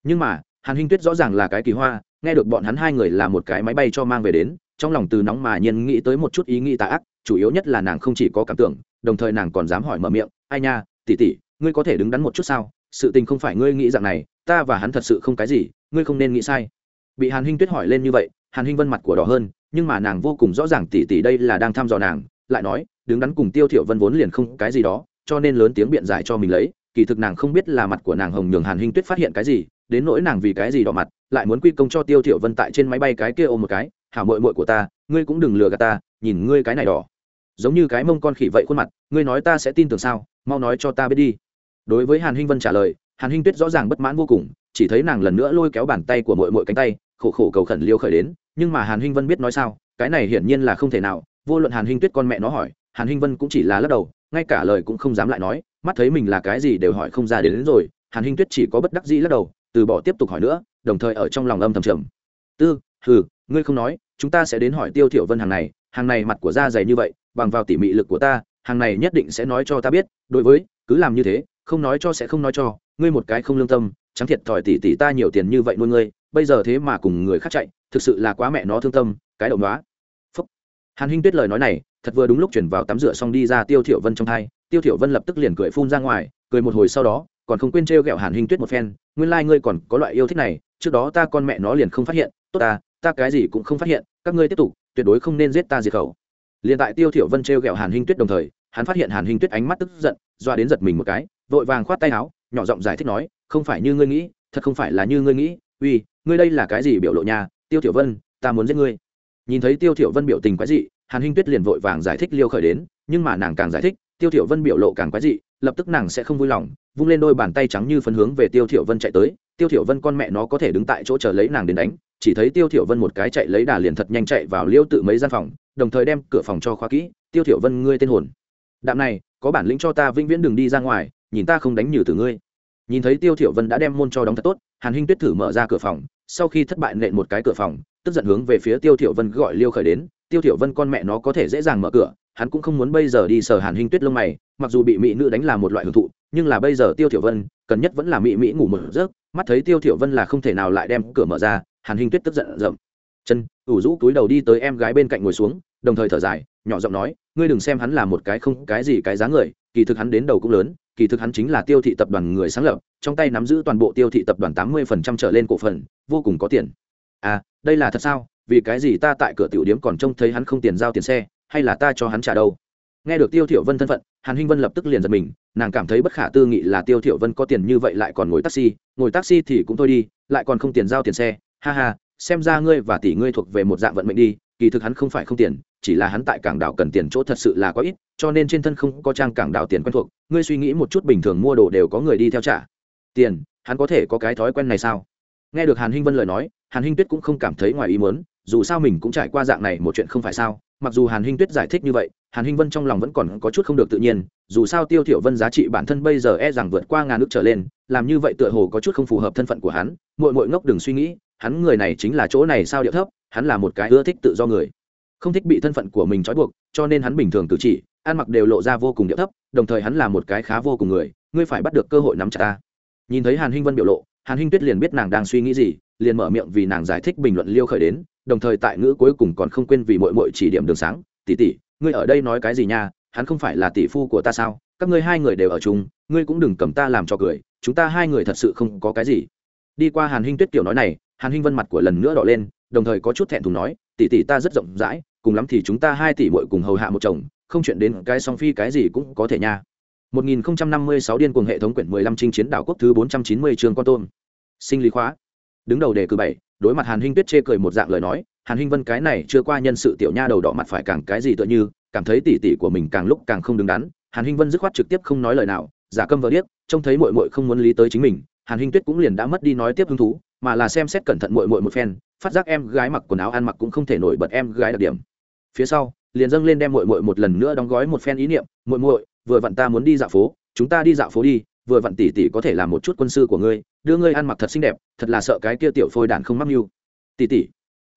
Nhưng mà, hàn hinh tuyết rõ ràng là cái kỳ hoa, nghe được bọn hắn hai người là một cái máy bay cho mang về đến, trong lòng từ nóng mà nhiên nghĩ tới một chút ý nghĩ tà ác, chủ yếu nhất là nàng không chỉ có cảm tưởng, đồng thời nàng còn dám hỏi mở miệng, ai nha, tỷ tỷ, ngươi có thể đứng đắn một chút sao? Sự tình không phải ngươi nghĩ rằng này, ta và hắn thật sự không cái gì, ngươi không nên nghĩ sai. Bị hàn hinh tuyết hỏi lên như vậy hàn hinh vân mặt của đỏ hơn, nhưng mà nàng vô cùng rõ ràng tỷ tỷ đây là đang thăm dò nàng, lại nói, đứng đắn cùng tiêu thiểu vân vốn liền không cái gì đó, cho nên lớn tiếng biện giải cho mình lấy, kỳ thực nàng không biết là mặt của nàng hồng nhường hàn hinh tuyết phát hiện cái gì, đến nỗi nàng vì cái gì đỏ mặt, lại muốn quy công cho tiêu thiểu vân tại trên máy bay cái kia ôm một cái, hảo muội muội của ta, ngươi cũng đừng lừa gạt ta, nhìn ngươi cái này đỏ. Giống như cái mông con khỉ vậy khuôn mặt, ngươi nói ta sẽ tin tưởng sao, mau nói cho ta biết đi. Đối với hàn hinh vân trả lời, hàn hinh tuyết rõ ràng bất mãn vô cùng, chỉ thấy nàng lần nữa lôi kéo bàn tay của mội mội cánh tay khổ khổ cầu khẩn liêu khởi đến nhưng mà hàn hinh vân biết nói sao cái này hiển nhiên là không thể nào vô luận hàn hinh tuyết con mẹ nó hỏi hàn hinh vân cũng chỉ là lắc đầu ngay cả lời cũng không dám lại nói mắt thấy mình là cái gì đều hỏi không ra đến, đến rồi hàn hinh tuyết chỉ có bất đắc dĩ lắc đầu từ bỏ tiếp tục hỏi nữa đồng thời ở trong lòng âm thầm trầm. Tư hừ ngươi không nói chúng ta sẽ đến hỏi tiêu thiểu vân hàng này hàng này mặt của da dày như vậy bằng vào tỉ mị lực của ta hàng này nhất định sẽ nói cho ta biết đối với cứ làm như thế không nói cho sẽ không nói cho ngươi một cái không lương tâm trắng thiệt thòi tỷ tỷ ta nhiều tiền như vậy nuôi ngươi, bây giờ thế mà cùng người khác chạy, thực sự là quá mẹ nó thương tâm, cái động đó phúc. Hàn huynh tuyết lời nói này, thật vừa đúng lúc chuyển vào tắm rửa xong đi ra tiêu thiểu vân trong thai, tiêu thiểu vân lập tức liền cười phun ra ngoài, cười một hồi sau đó, còn không quên treo gẹo hàn huynh tuyết một phen, nguyên lai like ngươi còn có loại yêu thích này, trước đó ta con mẹ nó liền không phát hiện, tốt ta ta cái gì cũng không phát hiện, các ngươi tiếp tục, tuyệt đối không nên giết ta diệt khẩu. Liền tại tiêu thiểu vân treo gẹo hàn huynh tuyết đồng thời, hắn phát hiện hàn huynh tuyết ánh mắt tức giận doa đến giật mình một cái, vội vàng khoát tay áo, nhỏ giọng giải thích nói không phải như ngươi nghĩ, thật không phải là như ngươi nghĩ. Uy, ngươi đây là cái gì biểu lộ nhà tiêu Tiểu vân, ta muốn giết ngươi. Nhìn thấy tiêu Tiểu vân biểu tình quái dị, hàn Hinh tuyết liền vội vàng giải thích liêu khởi đến, nhưng mà nàng càng giải thích, tiêu Tiểu vân biểu lộ càng quái dị, lập tức nàng sẽ không vui lòng, vung lên đôi bàn tay trắng như phấn hướng về tiêu Tiểu vân chạy tới. Tiêu Tiểu vân con mẹ nó có thể đứng tại chỗ chờ lấy nàng đến đánh, chỉ thấy tiêu Tiểu vân một cái chạy lấy đà liền thật nhanh chạy vào liêu tự mấy gian phòng, đồng thời đem cửa phòng cho khóa kỹ. Tiêu Tiểu vân, ngươi tên hồn. Đạm này, có bản lĩnh cho ta vĩnh viễn đừng đi ra ngoài, nhìn ta không đánh nhử từ ngươi nhìn thấy tiêu thiểu vân đã đem môn cho đóng thật tốt, hàn hinh tuyết thử mở ra cửa phòng, sau khi thất bại nện một cái cửa phòng, tức giận hướng về phía tiêu thiểu vân gọi liêu khởi đến, tiêu thiểu vân con mẹ nó có thể dễ dàng mở cửa, hắn cũng không muốn bây giờ đi sờ hàn hinh tuyết lông mày, mặc dù bị mỹ nữ đánh là một loại hưởng thụ, nhưng là bây giờ tiêu thiểu vân, cần nhất vẫn là mỹ mỹ ngủ một giấc, mắt thấy tiêu thiểu vân là không thể nào lại đem cửa mở ra, hàn hinh tuyết tức giận rậm. Chân, ủ rũ túi đầu đi tới em gái bên cạnh ngồi xuống, đồng thời thở dài, nhỏ giọng nói ngươi đừng xem hắn là một cái không cái gì cái giá người, kỳ thực hắn đến đầu cũng lớn, kỳ thực hắn chính là tiêu thị tập đoàn người sáng lập, trong tay nắm giữ toàn bộ tiêu thị tập đoàn tám mươi phần trăm trở lên cổ phần, vô cùng có tiền. À đây là thật sao? Vì cái gì ta tại cửa tiểu điếm còn trông thấy hắn không tiền giao tiền xe, hay là ta cho hắn trả đâu? Nghe được tiêu thiểu vân thân phận, hàn hinh vân lập tức liền giật mình, nàng cảm thấy bất khả tư nghị là tiêu thiểu vân có tiền như vậy lại còn ngồi taxi ngồi taxi thì cũng thôi đi, lại còn không tiền giao tiền xe. Ha ha, xem ra ngươi và tỷ ngươi thuộc về một dạng vận mệnh đi kỳ thực hắn không phải không tiền, chỉ là hắn tại cảng đảo cần tiền chỗ thật sự là có ít, cho nên trên thân không có trang cảng đảo tiền quen thuộc, ngươi suy nghĩ một chút bình thường mua đồ đều có người đi theo trả. Tiền, hắn có thể có cái thói quen này sao? Nghe được hàn hinh vân lời nói, hàn hinh tuyết cũng không cảm thấy ngoài ý muốn, dù sao mình cũng trải qua dạng này một chuyện không phải sao, mặc dù hàn hinh tuyết giải thích như vậy, hàn hinh vân trong lòng vẫn còn có chút không được tự nhiên, dù sao tiêu thiểu vân giá trị bản thân bây giờ e rằng vượt qua ngàn nước trở lên, làm như vậy tựa hồ có chút không phù hợp thân phận của hắn, muội muội ngốc đừng suy nghĩ, hắn người này chính là chỗ này sao điệu thấp hắn là một cái ưa thích tự do người. Không thích bị thân phận của mình trói buộc, cho nên hắn bình thường cử chỉ, ăn mặc đều lộ ra vô cùng điệu thấp, đồng thời hắn là một cái khá vô cùng người, ngươi phải bắt được cơ hội nắm chặt ta. Nhìn thấy hàn hinh vân biểu lộ, hàn hinh tuyết liền biết nàng đang suy nghĩ gì, liền mở miệng vì nàng giải thích bình luận liêu khởi đến, đồng thời tại ngữ cuối cùng còn không quên vì mội mội chỉ điểm đường sáng, tỷ tỷ, ngươi ở đây nói cái gì nha? Hắn không phải là tỷ phu của ta sao? Các ngươi hai người đều ở chung, ngươi cũng đừng cầm ta làm cho cười, chúng ta hai người thật sự không có cái gì. Đi qua hàn hinh tuyết kiểu nói này, hàn hinh vân mặt của lần nữa đỏ lên đồng thời có chút thẹn thùng nói, tỷ tỷ ta rất rộng rãi, cùng lắm thì chúng ta hai tỷ muội cùng hầu hạ một chồng, không chuyện đến cái song phi cái gì cũng có thể nha. 1056 điên cuồng hệ thống quyển 15 chinh chiến đảo quốc thứ 490 trường con tôm. Sinh lý khóa. Đứng đầu đề cử bảy, đối mặt hàn hinh tuyết chê cười một dạng lời nói, hàn hinh vân cái này chưa qua nhân sự tiểu nha đầu đỏ mặt phải càng cái gì tựa như, cảm thấy tỷ tỷ của mình càng lúc càng không đứng đắn. Hàn hinh vân dứt khoát trực tiếp không nói lời nào, giả câm vờ điếc, trông thấy muội muội không muốn lý tới chính mình, hàn hinh tuyết cũng liền đã mất đi nói tiếp hứng thú, mà là xem xét cẩn thận muội muội một phen phát giác em gái mặc quần áo ăn mặc cũng không thể nổi bật em gái đặc điểm. Phía sau, liền dâng lên đem muội muội một lần nữa đóng gói một phen ý niệm, muội muội, vừa vặn ta muốn đi dạo phố, chúng ta đi dạo phố đi, vừa vặn tỷ tỷ có thể làm một chút quân sư của ngươi, đưa ngươi ăn mặc thật xinh đẹp, thật là sợ cái kia tiểu phôi đàn không mắc mưu. Tỷ tỷ.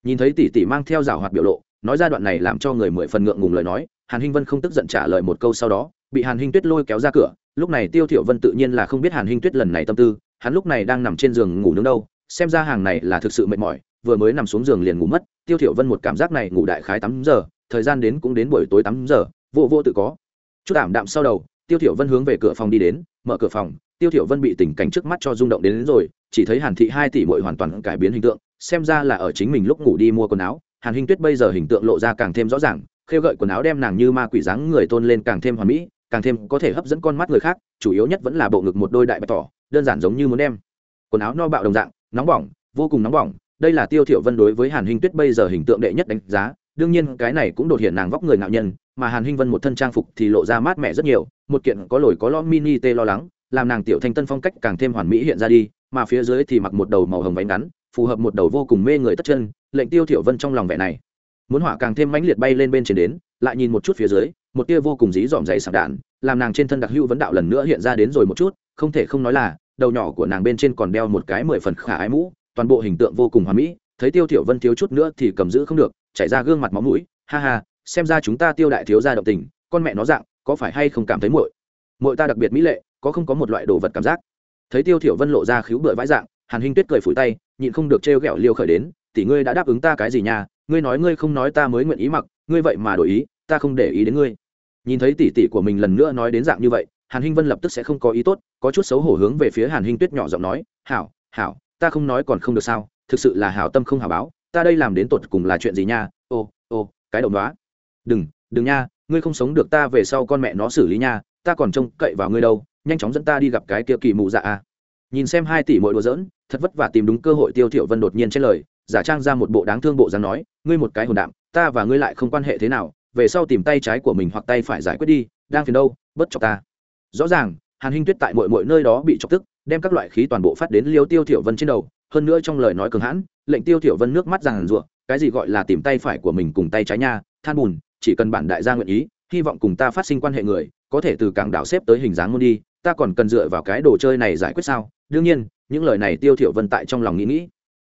Nhìn thấy tỷ tỷ mang theo rào hoạt biểu lộ, nói ra đoạn này làm cho người mười phần ngượng ngùng lời nói, hàn hinh vân không tức giận trả lời một câu sau đó, bị hàn hinh tuyết lôi kéo ra cửa. Lúc này tiêu thiểu vân tự nhiên là không biết hàn hinh tuyết lần này tâm tư, hắn lúc này đang nằm trên giường ngủ nướng đâu, xem ra hàng này là thực sự mệt mỏi vừa mới nằm xuống giường liền ngủ mất tiêu thiểu vân một cảm giác này ngủ đại khái tám giờ thời gian đến cũng đến buổi tối tám giờ vô vô tự có. Chút ảm đạm sau đầu tiêu thiểu vân hướng về cửa phòng đi đến mở cửa phòng tiêu thiểu vân bị tình cảnh trước mắt cho rung động đến, đến rồi chỉ thấy hàn thị hai tỷ muội hoàn toàn cải biến hình tượng xem ra là ở chính mình lúc ngủ đi mua quần áo. Hàn hình tuyết bây giờ hình tượng lộ ra càng thêm rõ ràng khêu gợi quần áo đem nàng như ma quỷ dáng người tôn lên càng thêm hoàn mỹ càng thêm có thể hấp dẫn con mắt người khác chủ yếu nhất vẫn là bộ ngực một đôi đại bạch tỏ đơn giản giống như muốn đem quần áo no bạo đồng dạng nóng bỏng vô cùng nóng bỏng đây là tiêu thiểu vân đối với hàn hinh tuyết bây giờ hình tượng đệ nhất đánh giá, đương nhiên cái này cũng đột hiện nàng vóc người ngạo nhân, mà hàn hinh vân một thân trang phục thì lộ ra mát mẻ rất nhiều, một kiện có lồi có lo mini tê lo lắng, làm nàng tiểu thanh tân phong cách càng thêm hoàn mỹ hiện ra đi, mà phía dưới thì mặc một đầu màu hồng váy ngắn, phù hợp một đầu vô cùng mê người tất chân, lệnh tiêu thiểu vân trong lòng vẻ này. Muốn hỏa càng thêm mãnh liệt bay lên bên trên đến, lại nhìn một chút phía dưới, một tia vô cùng dí dỏm dày sạc đạn, làm nàng trên thân đặc hữu vấn đạo lần nữa hiện ra đến rồi một chút, không thể không nói là, đầu nhỏ của nàng bên trên còn đeo một cái mười phần khả ái mũ toàn bộ hình tượng vô cùng hoàn mỹ, thấy tiêu thiểu vân thiếu chút nữa thì cầm giữ không được, chảy ra gương mặt máu mũi, ha ha, xem ra chúng ta tiêu đại thiếu gia động tình, con mẹ nó dạng, có phải hay không cảm thấy muội? Muội ta đặc biệt mỹ lệ, có không có một loại đồ vật cảm giác. Thấy tiêu thiểu vân lộ ra khiếu bựa vãi dạng, hàn hinh tuyết cười phủi tay, nhịn không được trêu ghẹo liêu khởi đến, tỷ ngươi đã đáp ứng ta cái gì nha? Ngươi nói ngươi không nói ta mới nguyện ý mặc, ngươi vậy mà đổi ý, ta không để ý đến ngươi. Nhìn thấy tỷ tỷ của mình lần nữa nói đến dạng như vậy, hàn hinh vân lập tức sẽ không có ý tốt, có chút xấu hổ hướng về phía hàn hinh tuyết nhỏ giọng nói, hảo hảo ta không nói còn không được sao, thực sự là hảo tâm không hảo báo, ta đây làm đến tột cùng là chuyện gì nha, ô ô, cái động đó đừng đừng nha, ngươi không sống được ta về sau con mẹ nó xử lý nha, ta còn trông cậy vào ngươi đâu, nhanh chóng dẫn ta đi gặp cái kia kỳ mụ dạ à. nhìn xem hai tỷ mỗi đùa giỡn, thật vất vả tìm đúng cơ hội tiêu thiểu vân đột nhiên trên lời, giả trang ra một bộ đáng thương bộ dáng nói, ngươi một cái hồn đạm, ta và ngươi lại không quan hệ thế nào, về sau tìm tay trái của mình hoặc tay phải giải quyết đi, đang phiền đâu, bất chọc ta rõ ràng, hàn hinh tuyết tại mọi mọi nơi đó bị chọc tức đem các loại khí toàn bộ phát đến liêu tiêu thiểu vân trên đầu, hơn nữa trong lời nói cường hãn, lệnh tiêu thiểu vân nước mắt ràng rụa cái gì gọi là tìm tay phải của mình cùng tay trái nha, than buồn chỉ cần bản đại gia nguyện ý, hy vọng cùng ta phát sinh quan hệ người, có thể từ cảng đảo xếp tới hình dáng môn đi, ta còn cần dựa vào cái đồ chơi này giải quyết sao? Đương nhiên, những lời này tiêu thiểu vân tại trong lòng nghĩ nghĩ.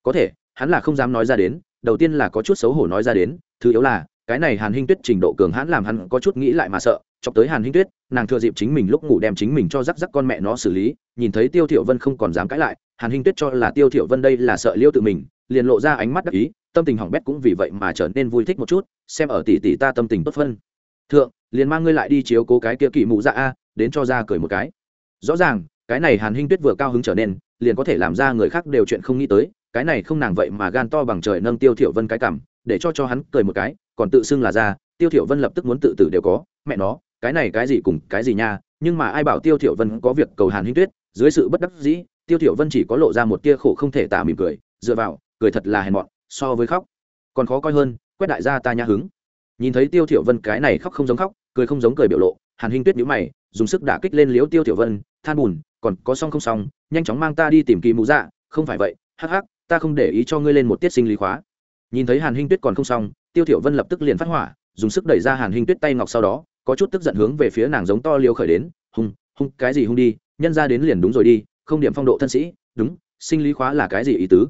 Có thể, hắn là không dám nói ra đến, đầu tiên là có chút xấu hổ nói ra đến, thứ yếu là, cái này hàn hinh tuyết trình độ cường hãn làm hắn có chút nghĩ lại mà sợ, chọc tới hàn hinh tuyết nàng thừa dịp chính mình lúc ngủ đem chính mình cho rắc rắc con mẹ nó xử lý, nhìn thấy tiêu thiểu vân không còn dám cãi lại, hàn hinh tuyết cho là tiêu thiểu vân đây là sợ liêu tự mình, liền lộ ra ánh mắt đắc ý, tâm tình hỏng bét cũng vì vậy mà trở nên vui thích một chút, xem ở tỷ tỷ ta tâm tình tốt phân thượng, liền mang ngươi lại đi chiếu cố cái kia kỳ mụ dạ a, đến cho ra cười một cái. Rõ ràng, cái này hàn hinh tuyết vừa cao hứng trở nên, liền có thể làm ra người khác đều chuyện không nghĩ tới, cái này không nàng vậy mà gan to bằng trời nâng tiêu thiểu vân cái cằm, để cho cho hắn cười một cái, còn tự xưng là ra, tiêu thiểu vân lập tức muốn tự tử đều có, mẹ nó cái này cái gì cùng cái gì nha, nhưng mà ai bảo tiêu thiểu vân có việc cầu hàn hinh tuyết, dưới sự bất đắc dĩ, tiêu thiểu vân chỉ có lộ ra một tia khổ không thể tả mỉm cười, dựa vào, cười thật là hèn mọn, so với khóc. Còn khó coi hơn, quét đại gia ta nhã hứng. Nhìn thấy tiêu thiểu vân cái này khóc không giống khóc, cười không giống cười biểu lộ, hàn hinh tuyết nhíu mày, dùng sức đả kích lên liếu tiêu thiểu vân, than buồn còn có xong không xong, nhanh chóng mang ta đi tìm kỳ mụ dạ không phải vậy, hắc hắc, ta không để ý cho ngươi lên một tiết sinh lý khóa. Nhìn thấy hàn hinh tuyết còn không xong, tiêu thiểu vân lập tức liền phát hỏa, dùng sức đẩy ra hàn hinh tuyết tay ngọc sau đó có chút tức giận hướng về phía nàng giống to liều khởi đến, hung hung, cái gì hung đi, nhân ra đến liền đúng rồi đi, không điểm phong độ thân sĩ, đúng, sinh lý khóa là cái gì ý tứ?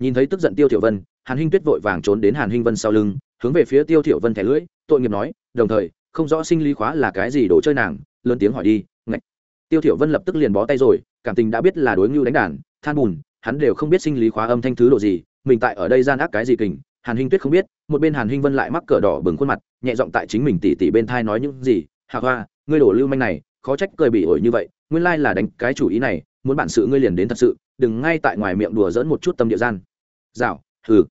Nhìn thấy tức giận tiêu thiểu vân, hàn hinh tuyết vội vàng trốn đến hàn hinh vân sau lưng, hướng về phía tiêu thiểu vân thẻ lưỡi, tội nghiệp nói, đồng thời, không rõ sinh lý khóa là cái gì đồ chơi nàng, lớn tiếng hỏi đi, ngạch. Tiêu thiểu vân lập tức liền bó tay rồi, cảm tình đã biết là đối ngưu đánh đàn, than bùn, hắn đều không biết sinh lý khóa âm thanh thứ độ gì, mình tại ở đây gian ác cái gì kình hàn hinh tuyết không biết, một bên hàn hinh vân lại mắc cờ đỏ bừng khuôn mặt, nhẹ giọng tại chính mình tỉ tỉ bên thai nói những gì hạ hoa, ngươi đổ lưu manh này, khó trách cười bị ổi như vậy, nguyên lai là đánh cái chủ ý này, muốn bản sự ngươi liền đến thật sự, đừng ngay tại ngoài miệng đùa dỡn một chút tâm địa gian. Dạo, hừ.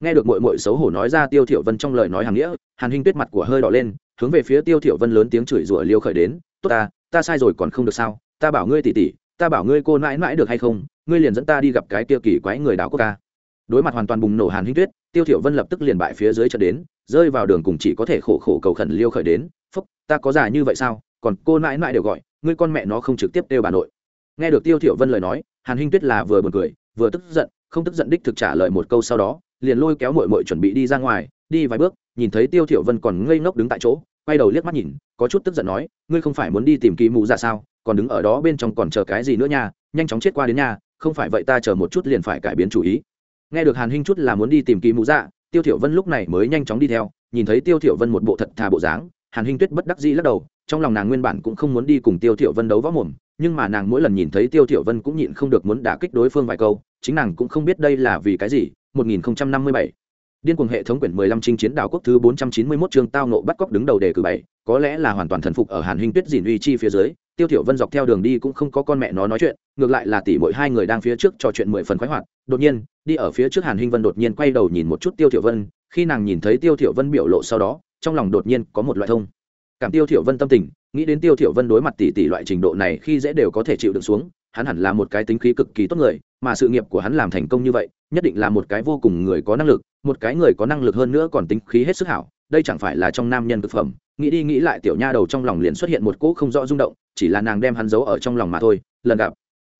Nghe được mội mội xấu hổ nói ra tiêu thiểu vân trong lời nói hàng nghĩa, hàn hinh tuyết mặt của hơi đỏ lên, hướng về phía tiêu thiểu vân lớn tiếng chửi rủa liêu khởi đến, tốt ta ta sai rồi còn không được sao, ta bảo ngươi tỉ tỉ, ta bảo ngươi cô mãi mãi được hay không, ngươi liền dẫn ta đi gặp cái tiêu kỳ quái người đảo quốc ca đối mặt hoàn toàn bùng nổ hàn hinh tuyết, tiêu thiểu vân lập tức liền bại phía dưới trận đến, rơi vào đường cùng chỉ có thể khổ khổ cầu khẩn liêu khởi đến, phúc, ta có già như vậy sao? Còn cô mãi mãi đều gọi, ngươi con mẹ nó không trực tiếp tiêu bà nội. Nghe được tiêu thiểu vân lời nói, hàn hinh tuyết là vừa buồn cười, vừa tức giận, không tức giận đích thực trả lời một câu sau đó, liền lôi kéo muội muội chuẩn bị đi ra ngoài, đi vài bước, nhìn thấy tiêu thiểu vân còn ngây ngốc đứng tại chỗ, quay đầu liếc mắt nhìn, có chút tức giận nói, ngươi không phải muốn đi tìm kỳ mù ra sao? Còn đứng ở đó bên trong còn chờ cái gì nữa nha? Nhanh chóng chết qua đến nhà không phải vậy ta chờ một chút liền phải cải biến chủ ý nghe được hàn hinh chút là muốn đi tìm kỳ mụ dạ tiêu thiểu vân lúc này mới nhanh chóng đi theo nhìn thấy tiêu thiểu vân một bộ thật thà bộ dáng hàn hinh tuyết bất đắc dĩ lắc đầu trong lòng nàng nguyên bản cũng không muốn đi cùng tiêu thiểu vân đấu võ mồm nhưng mà nàng mỗi lần nhìn thấy tiêu thiểu vân cũng nhịn không được muốn đả kích đối phương vài câu chính nàng cũng không biết đây là vì cái gì 1057 Điên cuồng hệ thống quyển 15 chinh chiến đảo quốc thứ 491 chương tao nộ bắt cóc đứng đầu đề cử bảy, có lẽ là hoàn toàn thần phục ở Hàn Hinh Tuyết gìn uy chi phía dưới, Tiêu Thiểu Vân dọc theo đường đi cũng không có con mẹ nó nói chuyện, ngược lại là tỷ muội hai người đang phía trước trò chuyện mười phần khoái hoạt. Đột nhiên, đi ở phía trước Hàn Hinh Vân đột nhiên quay đầu nhìn một chút Tiêu Thiểu Vân, khi nàng nhìn thấy Tiêu Thiểu Vân biểu lộ sau đó, trong lòng đột nhiên có một loại thông. Cảm Tiêu Thiểu Vân tâm tình, nghĩ đến Tiêu Thiểu Vân đối mặt tỷ tỷ loại trình độ này khi dễ đều có thể chịu đựng xuống, hắn hẳn là một cái tính khí cực kỳ tốt người, mà sự nghiệp của hắn làm thành công như vậy, nhất định là một cái vô cùng người có năng lực, một cái người có năng lực hơn nữa còn tính khí hết sức hảo, đây chẳng phải là trong nam nhân cực phẩm. Nghĩ đi nghĩ lại tiểu nha đầu trong lòng liền xuất hiện một cỗ không rõ rung động, chỉ là nàng đem hắn giấu ở trong lòng mà thôi. Lần gặp,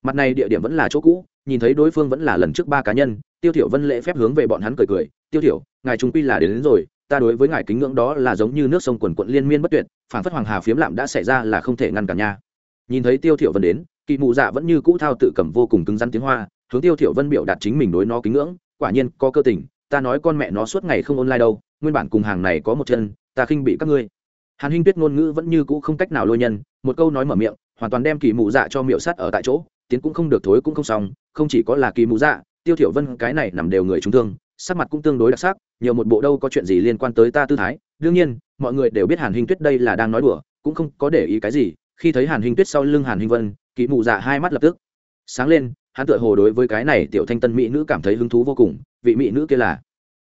mặt này địa điểm vẫn là chỗ cũ, nhìn thấy đối phương vẫn là lần trước ba cá nhân, Tiêu Thiểu Vân lễ phép hướng về bọn hắn cười cười, "Tiêu Thiểu, ngài trung quy là đến, đến rồi, ta đối với ngài kính ngưỡng đó là giống như nước sông quần quận liên miên bất tuyệt, phảng phất hoàng hà phiếm lạm đã xảy ra là không thể ngăn cản nha." Nhìn thấy Tiêu Thiểu Vân đến, kỳ mụ dạ vẫn như cũ thao tự cầm vô cùng cứng rắn tiếng hoa hướng tiêu thiểu vân biểu đạt chính mình đối nó kính ngưỡng quả nhiên có cơ tình ta nói con mẹ nó suốt ngày không online đâu nguyên bản cùng hàng này có một chân ta khinh bị các ngươi hàn hinh tuyết ngôn ngữ vẫn như cũ không cách nào lôi nhân một câu nói mở miệng hoàn toàn đem kỳ mụ dạ cho miệu sắt ở tại chỗ, tiến cũng không được, thối cũng không xong, không chỉ có là kỳ mụ dạ tiêu thiểu vân cái này nằm đều người trúng thương, sắc mặt cũng tương đối đặc sắc, nhiều một bộ đâu có chuyện gì liên quan tới ta tư thái. Đương nhiên, mọi người đều biết hàn hình tuyết đây là đang nói đùa, cũng không có để ý cái gì, khi thấy hàn hình tuyết sau lưng hàn hình vân, kỳ mụ dạ hai mắt lập tức sáng lên, hắn tựa hồ đối với cái này tiểu thanh tân mỹ nữ cảm thấy hứng thú vô cùng, vị mỹ nữ kia là,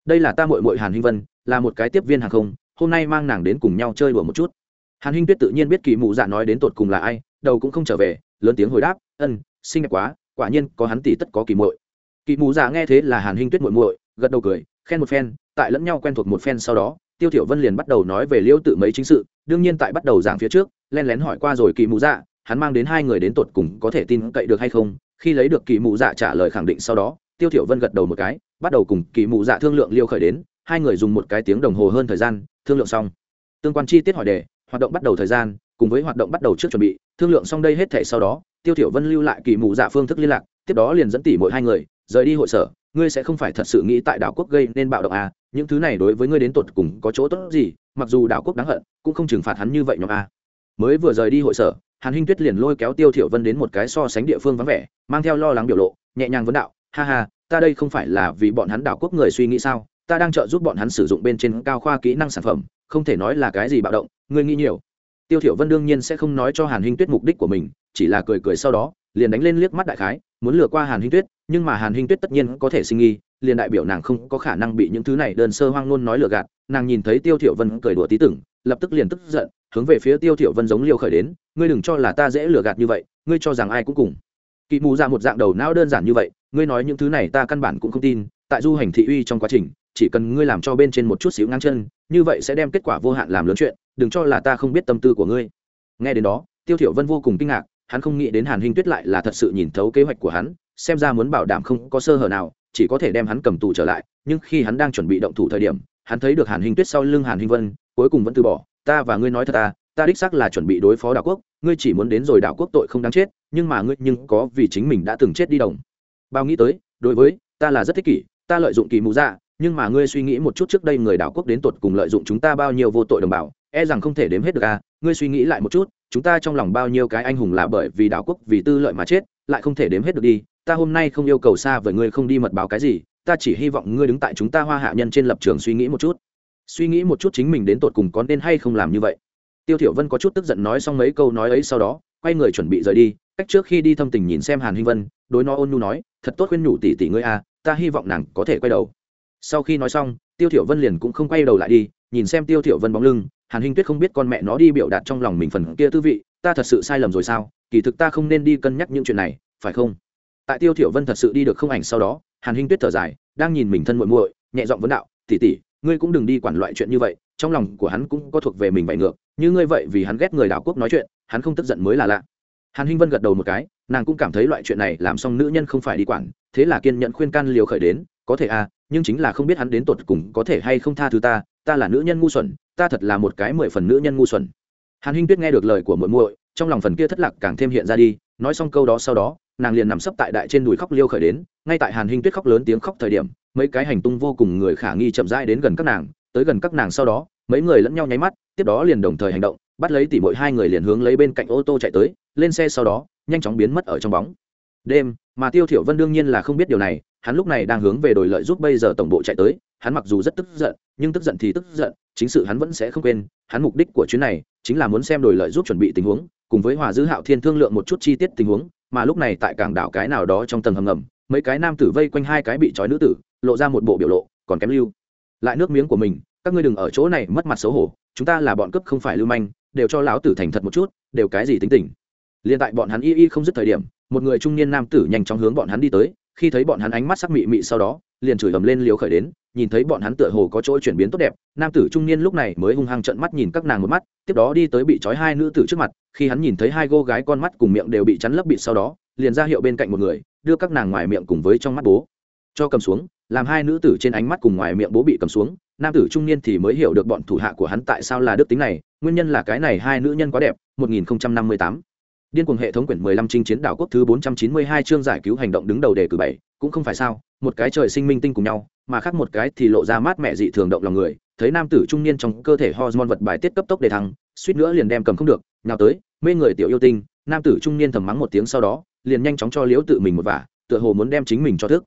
đây là ta muội muội hàn hình vân, là một cái tiếp viên hàng không, hôm nay mang nàng đến cùng nhau chơi đùa một chút. Hàn hình tuyết tự nhiên biết kỳ mụ dạ nói đến tột cùng là ai đầu cũng không trở về, lớn tiếng hồi đáp, ân, xinh đẹp quá, quả nhiên có hắn tỷ tất có kỳ muội. Kỳ mù giả nghe thế là hàn hinh tuyết muội muội, gật đầu cười, khen một phen, tại lẫn nhau quen thuộc một phen sau đó, tiêu thiểu vân liền bắt đầu nói về liêu tự mấy chính sự, đương nhiên tại bắt đầu giảng phía trước, len lén hỏi qua rồi kỳ mù dạ hắn mang đến hai người đến tột cùng có thể tin cậy được hay không? Khi lấy được kỳ mù dạ trả lời khẳng định sau đó, tiêu thiểu vân gật đầu một cái, bắt đầu cùng kỳ mù dạ thương lượng liêu khởi đến, hai người dùng một cái tiếng đồng hồ hơn thời gian, thương lượng xong. Tương quan chi tiết hỏi đề, hoạt động bắt đầu thời gian cùng với hoạt động bắt đầu trước chuẩn bị, thương lượng xong đây hết thể sau đó, tiêu thiểu vân lưu lại kỳ mù dạ phương thức liên lạc, tiếp đó liền dẫn tỷ mỗi hai người, rời đi hội sở. Ngươi sẽ không phải thật sự nghĩ tại đảo quốc gây nên bạo động à? Những thứ này đối với ngươi đến tột cùng có chỗ tốt gì? Mặc dù đảo quốc đáng hận, cũng không trừng phạt hắn như vậy nhóm a à. mới vừa rời đi hội sở, hàn hinh tuyết liền lôi kéo tiêu thiểu vân đến một cái so sánh địa phương vắng vẻ, mang theo lo lắng biểu lộ, nhẹ nhàng vấn đạo, ha ha, ta đây không phải là vì bọn hắn đảo quốc người suy nghĩ sao? Ta đang trợ giúp bọn hắn sử dụng bên trên cao khoa kỹ năng sản phẩm, không thể nói là cái gì bạo động, ngươi nghĩ nhiều tiêu thiểu vân đương nhiên sẽ không nói cho hàn hinh tuyết mục đích của mình, chỉ là cười cười sau đó, liền đánh lên liếc mắt đại khái, muốn lừa qua hàn hinh tuyết, nhưng mà hàn hinh tuyết tất nhiên có thể sinh nghi, liền đại biểu nàng không có khả năng bị những thứ này đơn sơ hoang ngôn nói lừa gạt, nàng nhìn thấy tiêu thiểu vân cười đùa tí tưởng lập tức liền tức giận, hướng về phía tiêu thiểu vân giống liều khởi đến, ngươi đừng cho là ta dễ lừa gạt như vậy, ngươi cho rằng ai cũng cùng. Kỵ mù ra một dạng đầu não đơn giản như vậy, ngươi nói những thứ này ta căn bản cũng không tin, tại du hành thị uy trong quá trình, chỉ cần ngươi làm cho bên trên một chút xíu ngang chân như vậy sẽ đem kết quả vô hạn làm lớn chuyện, đừng cho là ta không biết tâm tư của ngươi. Nghe đến đó, tiêu thiểu vân vô cùng kinh ngạc, hắn không nghĩ đến hàn hinh tuyết lại là thật sự nhìn thấu kế hoạch của hắn, xem ra muốn bảo đảm không có sơ hở nào, chỉ có thể đem hắn cầm tù trở lại, nhưng khi hắn đang chuẩn bị động thủ thời điểm, hắn thấy được hàn hinh tuyết sau lưng hàn hinh vân, cuối cùng vẫn từ bỏ, ta và ngươi nói thật ta ta đích xác là chuẩn bị đối phó đảo quốc, ngươi chỉ muốn đến rồi đảo quốc tội không đáng chết, nhưng mà ngươi nhưng có vì chính mình đã từng chết đi đồng. Bao nghĩ tới, đối với, ta là rất thích kỷ, ta lợi dụng kỳ mũ dạ nhưng mà ngươi suy nghĩ một chút trước đây người đảo quốc đến tột cùng lợi dụng chúng ta bao nhiêu vô tội đồng bào e rằng không thể đếm hết được à? Ngươi suy nghĩ lại một chút, chúng ta trong lòng bao nhiêu cái anh hùng là bởi vì đảo quốc vì tư lợi mà chết, lại không thể đếm hết được đi. Ta hôm nay không yêu cầu xa với ngươi không đi mật báo cái gì, ta chỉ hy vọng ngươi đứng tại chúng ta hoa hạ nhân trên lập trường suy nghĩ một chút. Suy nghĩ một chút chính mình đến tột cùng có nên hay không làm như vậy. Tiêu thiểu vân có chút tức giận nói xong mấy câu nói ấy sau đó, quay người chuẩn bị rời đi. Cách trước khi đi thâm tình nhìn xem hàn hinh vân, đối nó ôn nhu nói, thật tốt khuyên nhủ tỷ tỷ ngươi a ta hy vọng nàng có thể quay đầu sau khi nói xong, tiêu thiểu vân liền cũng không quay đầu lại đi, nhìn xem tiêu thiểu vân bóng lưng, hàn hinh tuyết không biết con mẹ nó đi biểu đạt trong lòng mình phần kia tư vị, ta thật sự sai lầm rồi sao? Kỳ thực ta không nên đi cân nhắc những chuyện này, phải không? Tại tiêu thiểu vân thật sự đi được không ảnh sau đó, hàn hinh tuyết thở dài, đang nhìn mình thân muội muội, nhẹ giọng vấn đạo, tỷ tỷ, ngươi cũng đừng đi quản loại chuyện như vậy, trong lòng của hắn cũng có thuộc về mình vậy ngược, như ngươi vậy vì hắn ghét người đảo quốc nói chuyện, hắn không tức giận mới là lạ. Hàn hinh vân gật đầu một cái, nàng cũng cảm thấy loại chuyện này làm xong nữ nhân không phải đi quản, thế là kiên nhẫn khuyên can liều khởi đến có thể à nhưng chính là không biết hắn đến tột cùng có thể hay không tha thứ ta ta là nữ nhân ngu xuẩn, ta thật là một cái mười phần nữ nhân ngu xuẩn. Hàn hinh tuyết nghe được lời của muội muội, trong lòng phần kia thất lạc càng thêm hiện ra đi, nói xong câu đó sau đó, nàng liền nằm sấp tại đại trên đùi khóc liêu khởi đến, ngay tại hàn hinh tuyết khóc lớn tiếng khóc thời điểm, mấy cái hành tung vô cùng người khả nghi chậm rãi đến gần các nàng, tới gần các nàng sau đó, mấy người lẫn nhau nháy mắt, tiếp đó liền đồng thời hành động, bắt lấy tỉ mỗi hai người liền hướng lấy bên cạnh ô tô chạy tới, lên xe sau đó, nhanh chóng biến mất ở trong bóng. Đêm, mà tiêu thiểu vân đương nhiên là không biết điều này hắn lúc này đang hướng về đổi lợi giúp bây giờ tổng bộ chạy tới, hắn mặc dù rất tức giận, nhưng tức giận thì tức giận, chính sự hắn vẫn sẽ không quên, hắn mục đích của chuyến này chính là muốn xem đổi lợi giúp chuẩn bị tình huống, cùng với hòa dư hạo thiên thương lượng một chút chi tiết tình huống, mà lúc này tại cảng đảo cái nào đó trong tầng hầm ngầm, mấy cái nam tử vây quanh hai cái bị trói nữ tử, lộ ra một bộ biểu lộ, còn kém lưu. Lại nước miếng của mình, các ngươi đừng ở chỗ này mất mặt xấu hổ, chúng ta là bọn cướp không phải lưu manh, đều cho lão tử thành thật một chút, đều cái gì tính tình. Liền tại bọn hắn y y không dứt thời điểm, một người trung niên nam tử nhanh chóng hướng bọn hắn đi tới khi thấy bọn hắn ánh mắt sắc mị mị sau đó, liền chửi ầm lên liều khởi đến, nhìn thấy bọn hắn tựa hồ có chỗ chuyển biến tốt đẹp, nam tử trung niên lúc này mới hung hăng trợn mắt nhìn các nàng một mắt, tiếp đó đi tới bị trói hai nữ tử trước mặt, khi hắn nhìn thấy hai cô gái con mắt cùng miệng đều bị chắn lấp bịt sau đó, liền ra hiệu bên cạnh một người, đưa các nàng ngoài miệng cùng với trong mắt bố. Cho cầm xuống, làm hai nữ tử trên ánh mắt cùng ngoài miệng bố bị cầm xuống, nam tử trung niên thì mới hiểu được bọn thủ hạ của hắn tại sao là đức tính này, nguyên nhân là cái này hai nữ nhân quá đẹp 1058 điên cuồng hệ thống quyển 15 chinh chiến đảo quốc thứ 492 chương giải cứu hành động đứng đầu đề cử bảy, cũng không phải sao, một cái trời sinh minh tinh cùng nhau, mà khác một cái thì lộ ra mát mẹ dị thường động lòng người, thấy nam tử trung niên trong cơ thể hormone vật bài tiết cấp tốc để thăng, suýt nữa liền đem cầm không được, nào tới, mê người tiểu yêu tinh, nam tử trung niên thầm mắng một tiếng sau đó, liền nhanh chóng cho liễu tự mình một vả, tựa hồ muốn đem chính mình cho thức.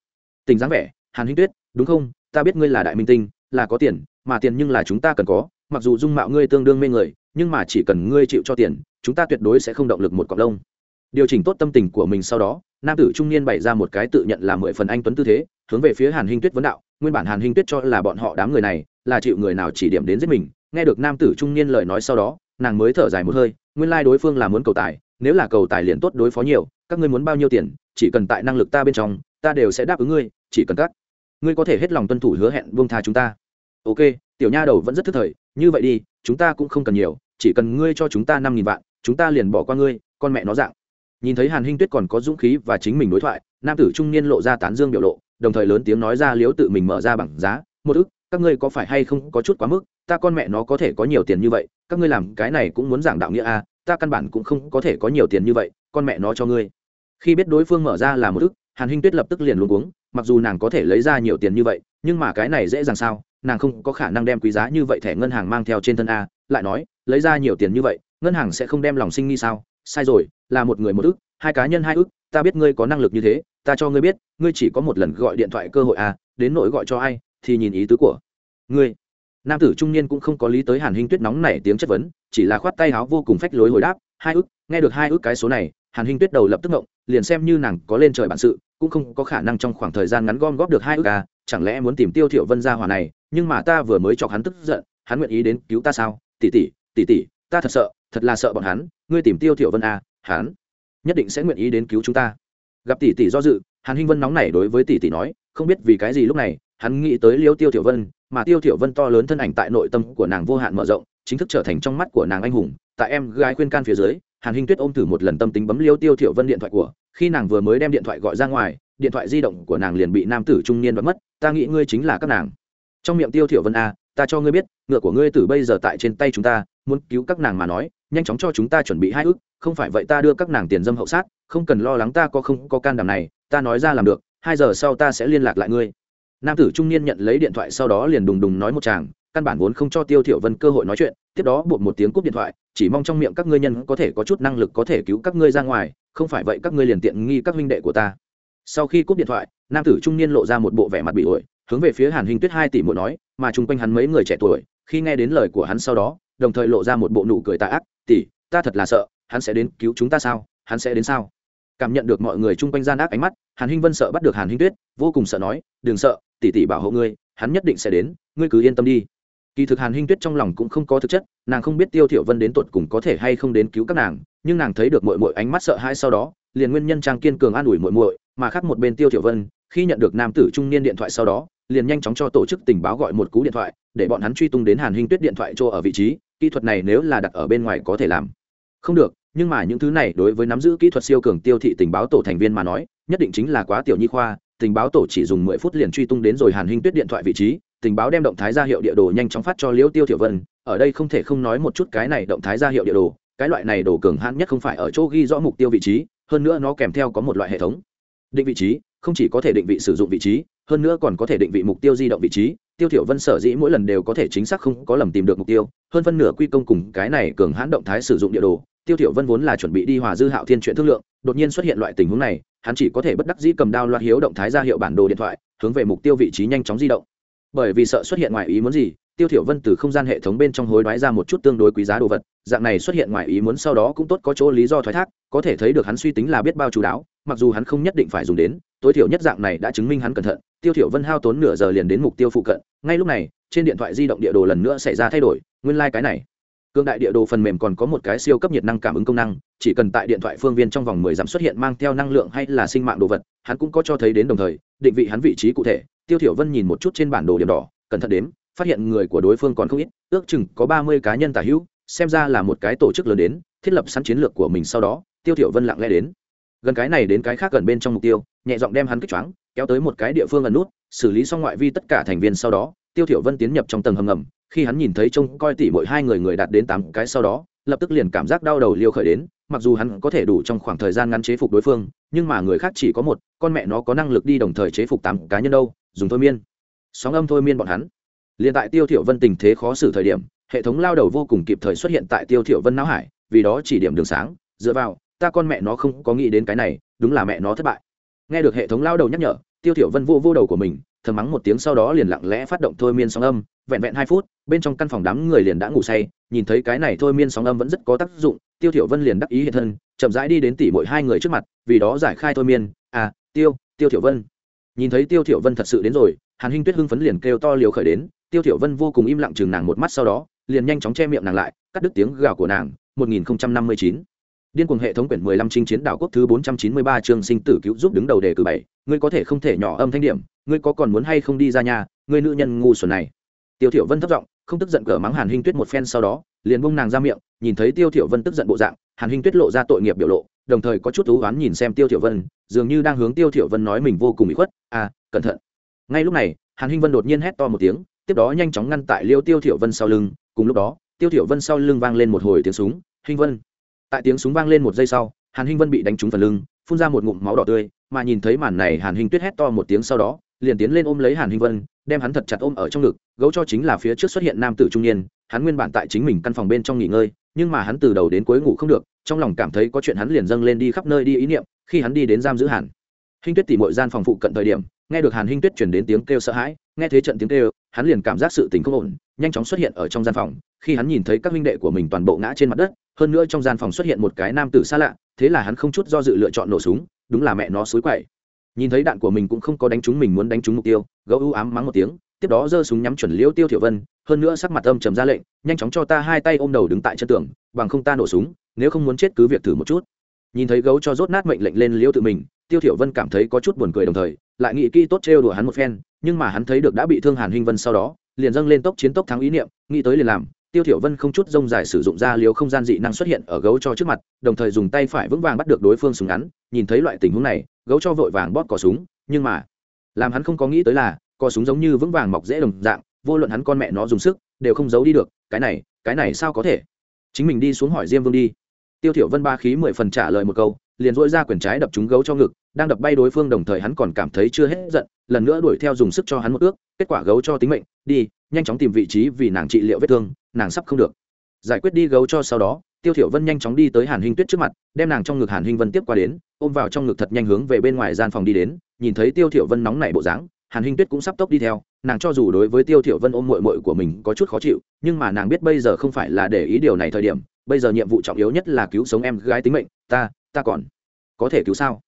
Tình dáng vẻ, hàn hinh tuyết, đúng không? Ta biết ngươi là đại minh tinh, là có tiền, mà tiền nhưng là chúng ta cần có, mặc dù dung mạo ngươi tương đương mê người, nhưng mà chỉ cần ngươi chịu cho tiền chúng ta tuyệt đối sẽ không động lực một cọc lông. Điều chỉnh tốt tâm tình của mình sau đó, nam tử trung niên bày ra một cái tự nhận là mười phần anh tuấn tư thế, hướng về phía hàn hinh tuyết vấn đạo, nguyên bản hàn hinh tuyết cho là bọn họ đám người này là chịu người nào chỉ điểm đến giết mình, nghe được nam tử trung niên lời nói sau đó, nàng mới thở dài một hơi, nguyên lai đối phương là muốn cầu tài, nếu là cầu tài liền tốt đối phó nhiều, các ngươi muốn bao nhiêu tiền, chỉ cần tại năng lực ta bên trong, ta đều sẽ đáp ứng ngươi, chỉ cần các ngươi có thể hết lòng tuân thủ hứa hẹn buông tha chúng ta. Ok, tiểu nha đầu vẫn rất thức thời, như vậy đi, chúng ta cũng không cần nhiều, chỉ cần ngươi cho chúng ta năm nghìn vạn chúng ta liền bỏ qua ngươi con mẹ nó dạng. Nhìn thấy hàn hinh tuyết còn có dũng khí và chính mình đối thoại nam tử trung niên lộ ra tán dương biểu lộ đồng thời lớn tiếng nói ra liếu tự mình mở ra bảng giá một ức các ngươi có phải hay không có chút quá mức? Ta con mẹ nó có thể có nhiều tiền như vậy các ngươi làm cái này cũng muốn giảng đạo nghĩa a à, ta căn bản cũng không có thể có nhiều tiền như vậy con mẹ nó cho ngươi. Khi biết đối phương mở ra là một ức hàn hinh tuyết lập tức liền luôn uống mặc dù nàng có thể lấy ra nhiều tiền như vậy nhưng mà cái này dễ dàng sao? Nàng không có khả năng đem quý giá như vậy thẻ ngân hàng mang theo trên thân a lại nói lấy ra nhiều tiền như vậy ngân hàng sẽ không đem lòng sinh nghi sao sai rồi, là một người một ức, hai cá nhân hai ức, ta biết ngươi có năng lực như thế, ta cho ngươi biết, ngươi chỉ có một lần gọi điện thoại cơ hội à? đến nỗi gọi cho ai, thì nhìn ý tứ của ngươi nam tử trung niên cũng không có lý tới hàn hinh tuyết nóng nảy tiếng chất vấn, chỉ là khoát tay háo vô cùng phách lối hồi đáp, hai ức, nghe được hai ức cái số này, hàn hinh tuyết đầu lập tức ngộng, liền xem như nàng có lên trời bản sự, cũng không có khả năng trong khoảng thời gian ngắn gom góp được hai ức à chẳng lẽ muốn tìm tiêu thiệu vân gia hỏa này, nhưng mà ta vừa mới chọc hắn tức giận, hắn nguyện ý đến cứu ta sao tỷ tỷ tỷ tỷ, ta thật sợ thật là sợ bọn hắn, ngươi tìm tiêu thiểu vân à hắn nhất định sẽ nguyện ý đến cứu chúng ta. Gặp tỷ tỷ do dự, hàn hinh vân nóng nảy đối với tỷ tỷ nói, không biết vì cái gì lúc này, hắn nghĩ tới liêu tiêu thiểu vân, mà tiêu thiểu vân to lớn thân ảnh tại nội tâm của nàng vô hạn mở rộng, chính thức trở thành trong mắt của nàng anh hùng. Tại em gái khuyên can phía dưới, hàn hinh tuyết ôm thử một lần tâm tính bấm liêu tiêu thiểu vân điện thoại của, khi nàng vừa mới đem điện thoại gọi ra ngoài, điện thoại di động của nàng liền bị nam tử trung niên đoạt mất, ta nghĩ ngươi chính là các nàng. Trong miệng tiêu thiểu vân a ta cho ngươi biết, ngựa của ngươi từ bây giờ tại trên tay chúng ta, muốn cứu các nàng mà nói nhanh chóng cho chúng ta chuẩn bị hai ước, không phải vậy ta đưa các nàng tiền dâm hậu sát, không cần lo lắng ta có không có can đảm này, ta nói ra làm được, hai giờ sau ta sẽ liên lạc lại ngươi. Nam tử trung niên nhận lấy điện thoại sau đó liền đùng đùng nói một chàng căn bản vốn không cho tiêu thiểu vân cơ hội nói chuyện, tiếp đó buộc một tiếng cúp điện thoại, chỉ mong trong miệng các ngươi nhân có thể có chút năng lực có thể cứu các ngươi ra ngoài, không phải vậy các ngươi liền tiện nghi các huynh đệ của ta. Sau khi cúp điện thoại, nam tử trung niên lộ ra một bộ vẻ mặt bị ổi, hướng về phía hàn hình tuyết hai tỷ muội nói, mà chung quanh hắn mấy người trẻ tuổi, khi nghe đến lời của hắn sau đó, đồng thời lộ ra một bộ nụ cười tà ác tỷ, ta thật là sợ, hắn sẽ đến cứu chúng ta sao? Hắn sẽ đến sao? Cảm nhận được mọi người chung quanh gian ác ánh mắt, hàn hinh vân sợ bắt được hàn hinh tuyết, vô cùng sợ nói, đừng sợ, tỷ tỷ bảo hộ ngươi, hắn nhất định sẽ đến, ngươi cứ yên tâm đi. Kỳ thực hàn hinh tuyết trong lòng cũng không có thực chất, nàng không biết tiêu thiểu vân đến tuột cùng có thể hay không đến cứu các nàng, nhưng nàng thấy được muội muội ánh mắt sợ hãi sau đó, liền nguyên nhân trang kiên cường an ủi muội muội, mà khác một bên tiêu thiểu vân, khi nhận được nam tử trung niên điện thoại sau đó, liền nhanh chóng cho tổ chức tình báo gọi một cú điện thoại, để bọn hắn truy tung đến hàn hinh tuyết điện thoại cho ở vị trí kỹ thuật này nếu là đặt ở bên ngoài có thể làm. Không được, nhưng mà những thứ này đối với nắm giữ kỹ thuật siêu cường tiêu thị tình báo tổ thành viên mà nói, nhất định chính là quá tiểu nhi khoa, tình báo tổ chỉ dùng mười phút liền truy tung đến rồi hàn hinh tuyết điện thoại vị trí, tình báo đem động thái ra hiệu địa đồ nhanh chóng phát cho liễu tiêu tiểu vân, ở đây không thể không nói một chút cái này động thái ra hiệu địa đồ, cái loại này đồ cường hãn nhất không phải ở chỗ ghi rõ mục tiêu vị trí, hơn nữa nó kèm theo có một loại hệ thống. Định vị trí, không chỉ có thể định vị sử dụng vị trí, hơn nữa còn có thể định vị mục tiêu di động vị trí tiêu thiểu vân sở dĩ mỗi lần đều có thể chính xác không có lầm tìm được mục tiêu, hơn phân nửa quy công cùng cái này cường hãn động thái sử dụng địa đồ. Tiêu thiểu vân vốn là chuẩn bị đi hòa dư hạo thiên chuyện thương lượng, đột nhiên xuất hiện loại tình huống này, hắn chỉ có thể bất đắc dĩ cầm đao loạt hiếu động thái ra hiệu bản đồ điện thoại, hướng về mục tiêu vị trí nhanh chóng di động. Bởi vì sợ xuất hiện ngoài ý muốn gì, tiêu thiểu vân từ không gian hệ thống bên trong hối đoái ra một chút tương đối quý giá đồ vật, dạng này xuất hiện ngoài ý muốn sau đó cũng tốt có chỗ lý do thoái thác, có thể thấy được hắn suy tính là biết bao chú đáo, mặc dù hắn không nhất định phải dùng đến, tối thiểu nhất dạng này đã chứng minh hắn cẩn thận. Tiêu thiểu vân hao tốn nửa giờ liền đến mục tiêu phụ cận ngay lúc này, trên điện thoại di động địa đồ lần nữa xảy ra thay đổi, nguyên lai cái này. Cương đại địa đồ phần mềm còn có một cái siêu cấp nhiệt năng cảm ứng công năng, chỉ cần tại điện thoại phương viên trong vòng mười dặm xuất hiện mang theo năng lượng hay là sinh mạng đồ vật, hắn cũng có cho thấy đến đồng thời, định vị hắn vị trí cụ thể. Tiêu thiểu vân nhìn một chút trên bản đồ điểm đỏ, cẩn thận đếm, phát hiện người của đối phương còn không ít, ước chừng có ba mươi cá nhân tả hữu, xem ra là một cái tổ chức lớn đến, thiết lập sẵn chiến lược của mình sau đó, tiêu thiểu vân lặng lẽ đến. Gần cái này đến cái khác gần bên trong mục tiêu, nhẹ giọng đem hắn kích choáng kéo tới một cái địa phương ẩn nút, xử lý xong ngoại vi tất cả thành viên sau đó, tiêu thiểu vân tiến nhập trong tầng hầm ngầm, khi hắn nhìn thấy trông coi tỷ mỗi hai người người đạt đến tám cái sau đó, lập tức liền cảm giác đau đầu liêu khởi đến, mặc dù hắn có thể đủ trong khoảng thời gian ngắn chế phục đối phương, nhưng mà người khác chỉ có một, con mẹ nó có năng lực đi đồng thời chế phục tám cá nhân đâu, dùng thôi miên. Sóng âm thôi miên bọn hắn. Liền tại tiêu thiểu vân tình thế khó xử thời điểm, hệ thống lao đầu vô cùng kịp thời xuất hiện tại tiêu thiểu vân não hải, vì đó chỉ điểm đường sáng, dựa vào, ta con mẹ nó không có nghĩ đến cái này, đúng là mẹ nó thất bại. Nghe được hệ thống lao đầu nhắc nhở tiêu thiểu vân vô vô đầu của mình, thầm mắng một tiếng sau đó liền lặng lẽ phát động thôi miên sóng âm, vẹn vẹn hai phút, bên trong căn phòng đám người liền đã ngủ say, nhìn thấy cái này thôi miên sóng âm vẫn rất có tác dụng, tiêu thiểu vân liền đắc ý hiện thân, chậm rãi đi đến tỉ mỗi hai người trước mặt, vì đó giải khai thôi miên à tiêu tiêu thiểu vân. Nhìn thấy tiêu thiểu vân thật sự đến rồi, hàn hinh tuyết hưng phấn liền kêu to liều khởi đến, tiêu thiểu vân vô cùng im lặng chừng nàng một mắt sau đó, liền nhanh chóng che miệng nàng lại, cắt đứt tiếng gào của nàng 1059 điên cuồng hệ thống quyển 15 chinh chiến đảo quốc thứ 493 chương sinh tử cứu giúp đứng đầu đề cử bảy, ngươi có thể không thể nhỏ âm thanh điểm, ngươi có còn muốn hay không đi ra nhà, ngươi nữ nhân ngu xuẩn này. Tiêu thiểu vân thấp giọng, không tức giận cỡ mắng hàn hinh tuyết một phen sau đó, liền bung nàng ra miệng, nhìn thấy tiêu thiểu vân tức giận bộ dạng, hàn hinh tuyết lộ ra tội nghiệp biểu lộ, đồng thời có chút thú oán nhìn xem tiêu thiểu vân, dường như đang hướng tiêu thiểu vân nói mình vô cùng bị khuất à cẩn thận. Ngay lúc này, hàn hinh vân đột nhiên hét to một tiếng, tiếp đó nhanh chóng ngăn tại liêu tiêu thiểu vân sau lưng, cùng lúc đó, tiêu thiểu vân sau lưng vang lên một hồi tiếng súng, hinh vân! Tại tiếng súng vang lên một giây sau, hàn hinh vân bị đánh trúng phần lưng, phun ra một ngụm máu đỏ tươi, mà nhìn thấy màn này hàn hinh tuyết hét to một tiếng sau đó, liền tiến lên ôm lấy hàn hinh vân, đem hắn thật chặt ôm ở trong ngực, gấu cho chính là phía trước xuất hiện nam tử trung niên, hắn nguyên bản tại chính mình căn phòng bên trong nghỉ ngơi, nhưng mà hắn từ đầu đến cuối ngủ không được, trong lòng cảm thấy có chuyện hắn liền dâng lên đi khắp nơi đi ý niệm, khi hắn đi đến giam giữ hàn hinh tuyết tỉ mọi gian phòng phụ cận thời điểm, nghe được hàn hinh tuyết chuyển đến tiếng kêu sợ hãi, nghe thấy trận tiếng kêu, hắn liền cảm giác sự tình không ổn, nhanh chóng xuất hiện ở trong gian phòng, khi hắn nhìn thấy các huynh đệ của mình toàn bộ ngã trên mặt đất hơn nữa trong gian phòng xuất hiện một cái nam tử xa lạ, thế là hắn không chút do dự lựa chọn nổ súng, đúng là mẹ nó xối quậy. Nhìn thấy đạn của mình cũng không có đánh trúng mình muốn đánh trúng mục tiêu, gấu ưu ám mắng một tiếng, tiếp đó giơ súng nhắm chuẩn liêu tiêu thiểu vân, hơn nữa sắc mặt âm trầm ra lệnh, nhanh chóng cho ta hai tay ôm đầu đứng tại chân tường, bằng không ta nổ súng, nếu không muốn chết cứ việc thử một chút. Nhìn thấy gấu cho rốt nát mệnh lệnh lên liêu tự mình, tiêu thiểu vân cảm thấy có chút buồn cười đồng thời, lại nghĩ kỹ tốt trêu đùa hắn một phen, nhưng mà hắn thấy được đã bị thương hàn hinh vân sau đó, liền dâng lên tốc chiến tốc thắng ý niệm, nghĩ tới liền làm tiêu thiểu vân không chút rông dài sử dụng ra liều không gian dị năng xuất hiện ở gấu cho trước mặt, đồng thời dùng tay phải vững vàng bắt được đối phương súng ngắn. Nhìn thấy loại tình huống này, gấu cho vội vàng bóp cò súng, nhưng mà làm hắn không có nghĩ tới là cò súng giống như vững vàng mọc dễ đồng dạng, vô luận hắn con mẹ nó dùng sức, đều không giấu đi được, cái này cái này sao có thể? Chính mình đi xuống hỏi diêm vương đi. Tiêu thiểu vân ba khí mười phần trả lời một câu, liền dỗi ra quyền trái đập trúng gấu cho ngực, đang đập bay đối phương đồng thời hắn còn cảm thấy chưa hết giận, lần nữa đuổi theo dùng sức cho hắn một ước, kết quả gấu cho tính mệnh, đi, nhanh chóng tìm vị trí vì nàng trị liệu vết thương nàng sắp không được. Giải quyết đi gấu cho sau đó, tiêu thiểu vân nhanh chóng đi tới hàn hinh tuyết trước mặt, đem nàng trong ngực hàn hinh vân tiếp qua đến, ôm vào trong ngực thật nhanh hướng về bên ngoài gian phòng đi đến, nhìn thấy tiêu thiểu vân nóng nảy bộ dáng, hàn hinh tuyết cũng sắp tốc đi theo, nàng cho dù đối với tiêu thiểu vân ôm muội muội của mình có chút khó chịu, nhưng mà nàng biết bây giờ không phải là để ý điều này thời điểm, bây giờ nhiệm vụ trọng yếu nhất là cứu sống em gái tính mệnh, ta ta còn có thể cứu sao?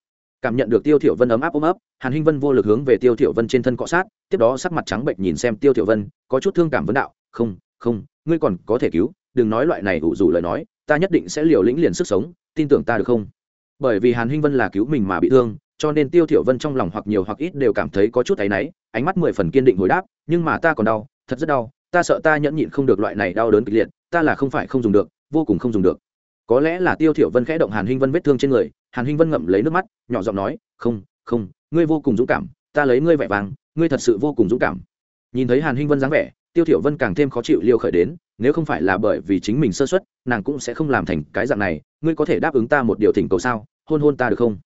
Cảm nhận được tiêu thiểu vân ấm áp ôm ấp, hàn hinh vân vô lực hướng về tiêu thiểu vân trên thân cọ sát, tiếp đó sắc mặt trắng bệnh nhìn xem tiêu thiểu vân, có chút thương cảm vấn đạo, không không ngươi còn có thể cứu, đừng nói loại này ủ rủ lời nói, ta nhất định sẽ liều lĩnh liền sức sống, tin tưởng ta được không? Bởi vì hàn hinh vân là cứu mình mà bị thương, cho nên tiêu thiểu vân trong lòng hoặc nhiều hoặc ít đều cảm thấy có chút thấy náy, ánh mắt mười phần kiên định hồi đáp, nhưng mà ta còn đau, thật rất đau, ta sợ ta nhẫn nhịn không được loại này đau đớn kịch liệt, ta là không phải không dùng được, vô cùng không dùng được. Có lẽ là tiêu thiểu vân khẽ động hàn hinh vân vết thương trên người, hàn hinh vân ngậm lấy nước mắt, nhỏ giọng nói, không không, ngươi vô cùng dũng cảm, ta lấy ngươi vẻ vàng, ngươi thật sự vô cùng dũng cảm. Nhìn thấy hàn hinh vân dáng vẻ tiêu thiểu vân càng thêm khó chịu liêu khởi đến, nếu không phải là bởi vì chính mình sơ suất, nàng cũng sẽ không làm thành cái dạng này, ngươi có thể đáp ứng ta một điều thỉnh cầu sao, hôn hôn ta được không?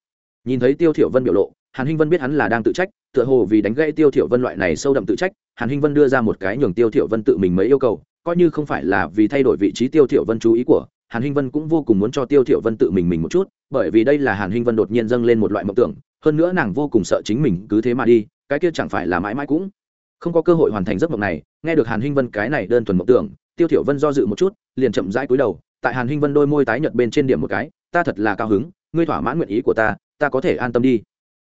Nhìn thấy tiêu thiểu vân biểu lộ, hàn hinh vân biết hắn là đang tự trách, tựa hồ vì đánh gãy tiêu thiểu vân loại này sâu đậm tự trách, hàn hinh vân đưa ra một cái nhường tiêu thiểu vân tự mình mấy yêu cầu, coi như không phải là vì thay đổi vị trí tiêu thiểu vân chú ý của, hàn hinh vân cũng vô cùng muốn cho tiêu thiểu vân tự mình mình một chút, bởi vì đây là hàn hinh vân đột nhiên dâng lên một loại mộng tưởng, hơn nữa nàng vô cùng sợ chính mình cứ thế mà đi, cái kia chẳng phải là mãi mãi cũng không có cơ hội hoàn thành giấc mộng này, nghe được hàn hinh vân cái này đơn thuần mộng tưởng, tiêu thiểu vân do dự một chút, liền chậm rãi cúi đầu, tại hàn hinh vân đôi môi tái nhợt bên trên điểm một cái, ta thật là cao hứng, ngươi thỏa mãn nguyện ý của ta ta có thể an tâm đi.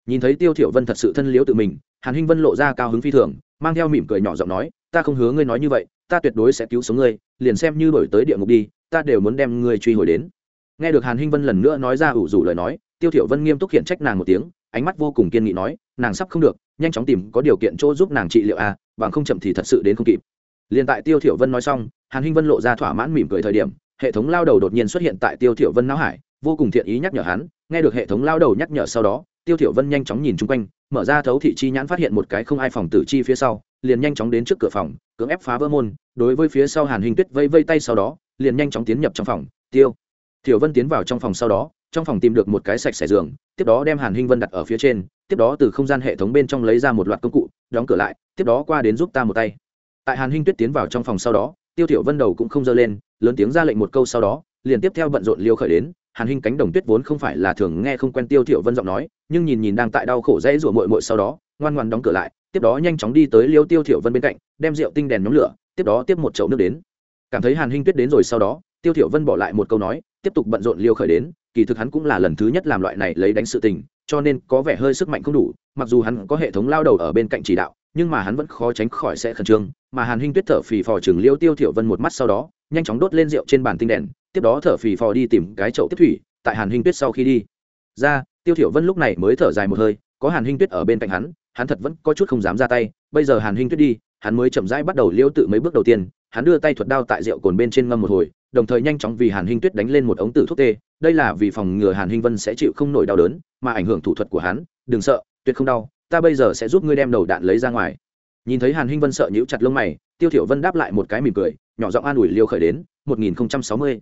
Nhìn thấy tiêu thiểu vân thật sự thân liếu tự mình, hàn hinh vân lộ ra cao hứng phi thường, mang theo mỉm cười nhỏ giọng nói, ta không hứa ngươi nói như vậy, ta tuyệt đối sẽ cứu sống ngươi, liền xem như đổi tới địa ngục đi, ta đều muốn đem ngươi truy hồi đến. Nghe được hàn hinh vân lần nữa nói ra ủ rủ lời nói, tiêu thiểu vân nghiêm túc khiển trách nàng một tiếng, ánh mắt vô cùng kiên nghị nói nàng sắp không được nhanh chóng tìm có điều kiện chỗ giúp nàng trị liệu a à, bằng không chậm thì thật sự đến không kịp. Liền tại tiêu thiểu vân nói xong hàn hinh vân lộ ra thỏa mãn mỉm cười thời điểm hệ thống lao đầu đột nhiên xuất hiện tại tiêu thiểu vân não hải vô cùng thiện ý nhắc nhở hắn nghe được hệ thống lao đầu nhắc nhở sau đó tiêu thiểu vân nhanh chóng nhìn chung quanh mở ra thấu thị chi nhãn phát hiện một cái không ai phòng tử chi phía sau liền nhanh chóng đến trước cửa phòng cưỡng ép phá vỡ môn đối với phía sau hàn hình tuyết vây vây tay sau đó liền nhanh chóng tiến nhập trong phòng tiêu. Thiểu vân tiến vào trong phòng sau đó trong phòng tìm được một cái sạch sẽ giường tiếp đó đem hàn hinh vân đặt ở phía trên tiếp đó từ không gian hệ thống bên trong lấy ra một loạt công cụ, đóng cửa lại, tiếp đó qua đến giúp ta một tay. Tại hàn hinh tuyết tiến vào trong phòng sau đó, tiêu thiểu vân đầu cũng không dơ lên, lớn tiếng ra lệnh một câu sau đó, liền tiếp theo bận rộn liêu khởi đến. Hàn hinh cánh đồng tuyết vốn không phải là thường nghe không quen tiêu thiểu vân giọng nói, nhưng nhìn nhìn đang tại đau khổ dễ rủa muội muội sau đó, ngoan ngoãn đóng cửa lại, tiếp đó nhanh chóng đi tới liêu tiêu thiểu vân bên cạnh, đem rượu tinh đèn nhóm lửa, tiếp đó tiếp một chậu nước đến. Cảm thấy hàn hinh tuyết đến rồi sau đó, tiêu thiểu vân bỏ lại một câu nói, tiếp tục bận rộn liêu khởi đến, kỳ thực hắn cũng là lần thứ nhất làm loại này lấy đánh sự tình cho nên có vẻ hơi sức mạnh không đủ, mặc dù hắn có hệ thống lao đầu ở bên cạnh chỉ đạo, nhưng mà hắn vẫn khó tránh khỏi sẽ khẩn trương, mà hàn hinh tuyết thở phì phò chừng liêu tiêu thiểu vân một mắt sau đó, nhanh chóng đốt lên rượu trên bàn tinh đèn, tiếp đó thở phì phò đi tìm cái chậu tiếp thủy, tại hàn hinh tuyết sau khi đi. Ra, tiêu thiểu vân lúc này mới thở dài một hơi, có hàn hinh tuyết ở bên cạnh hắn hắn thật vẫn có chút không dám ra tay, bây giờ hàn hinh tuyết đi, hắn mới chậm rãi bắt đầu liêu tự mấy bước đầu tiên, hắn đưa tay thuật đao tại rượu cồn bên trên ngâm một hồi, đồng thời nhanh chóng vì hàn hinh tuyết đánh lên một ống tử thuốc tê đây là vì phòng ngừa hàn hinh vân sẽ chịu không nổi đau đớn, mà ảnh hưởng thủ thuật của hắn, đừng sợ, tuyệt không đau, ta bây giờ sẽ giúp ngươi đem đầu đạn lấy ra ngoài. Nhìn thấy hàn hinh vân sợ nhíu chặt lông mày, tiêu thiểu vân đáp lại một cái mỉm cười, nhỏ giọng an ủi liêu khởi đến 1060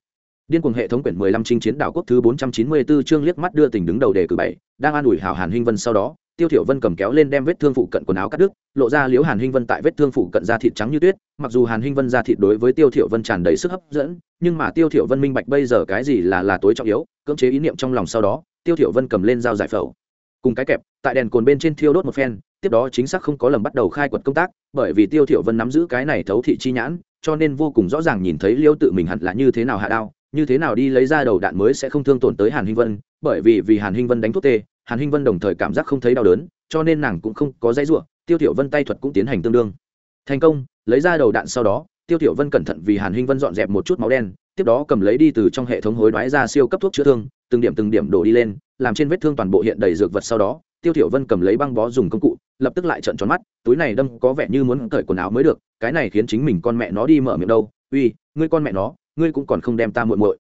điên cuồng hệ thống quyển 15 chinh chiến đảo quốc thứ 494 chương liếc mắt đưa tình đứng đầu đề cử bảy, đang an ủi hảo hàn hinh vân sau đó tiêu thiểu vân cầm kéo lên đem vết thương phụ cận quần áo cắt đứt, lộ ra liễu hàn hinh vân tại vết thương phụ cận da thịt trắng như tuyết, mặc dù hàn hinh vân da thịt đối với tiêu thiểu vân tràn đầy sức hấp dẫn, nhưng mà tiêu thiểu vân minh bạch bây giờ cái gì là là tối trọng yếu, cưỡng chế ý niệm trong lòng sau đó, tiêu thiểu vân cầm lên dao giải phẫu. Cùng cái kẹp, tại đèn cồn bên trên thiêu đốt một phen, tiếp đó chính xác không có lầm bắt đầu khai quật công tác, bởi vì tiêu thiểu vân nắm giữ cái này thấu thị chi nhãn, cho nên vô cùng rõ ràng nhìn thấy liêu tự mình hẳn là như thế nào hạ đao, như thế nào đi lấy ra đầu đạn mới sẽ không thương tổn tới hàn hinh vân, bởi vì vì hàn hinh vân đánh thuốc tê hàn hinh vân đồng thời cảm giác không thấy đau đớn, cho nên nàng cũng không có dãy ruộng tiêu tiểu vân tay thuật cũng tiến hành tương đương. Thành công, lấy ra đầu đạn sau đó, tiêu tiểu vân cẩn thận vì hàn hinh vân dọn dẹp một chút máu đen, tiếp đó cầm lấy đi từ trong hệ thống hối đoái ra siêu cấp thuốc chữa thương, từng điểm từng điểm đổ đi lên, làm trên vết thương toàn bộ hiện đầy dược vật sau đó, tiêu tiểu vân cầm lấy băng bó dùng công cụ, lập tức lại trợn tròn mắt, túi này đâm có vẻ như muốn cởi quần áo mới được, cái này khiến chính mình con mẹ nó đi mở miệng đâu, uy, ngươi con mẹ nó, ngươi cũng còn không đem ta muội muội.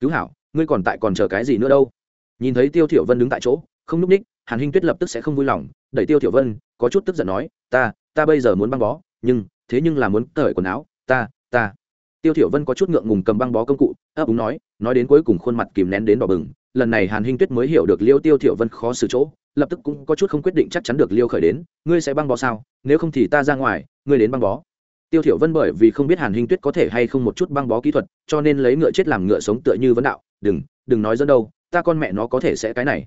Cứu hảo, ngươi còn tại còn chờ cái gì nữa đâu? Nhìn thấy tiêu tiểu vân đứng tại chỗ không núp ních, hàn hinh tuyết lập tức sẽ không vui lòng, đẩy tiêu tiểu vân, có chút tức giận nói, ta ta bây giờ muốn băng bó, nhưng, thế nhưng là muốn cởi quần áo, ta ta. Tiêu tiểu vân có chút ngượng ngùng cầm băng bó công cụ, ấp úng nói nói đến cuối cùng khuôn mặt kìm nén đến đỏ bừng, lần này hàn hinh tuyết mới hiểu được liêu tiêu tiểu vân khó xử chỗ, lập tức cũng có chút không quyết định chắc chắn được liêu khởi đến, ngươi sẽ băng bó sao? Nếu không thì ta ra ngoài, ngươi đến băng bó. Tiêu thiểu vân bởi vì không biết hàn hinh tuyết có thể hay không một chút băng bó kỹ thuật, cho nên lấy ngựa chết làm ngựa sống tựa như vấn đạo, đừng đừng nói dẫn đâu, ta con mẹ nó có thể sẽ cái này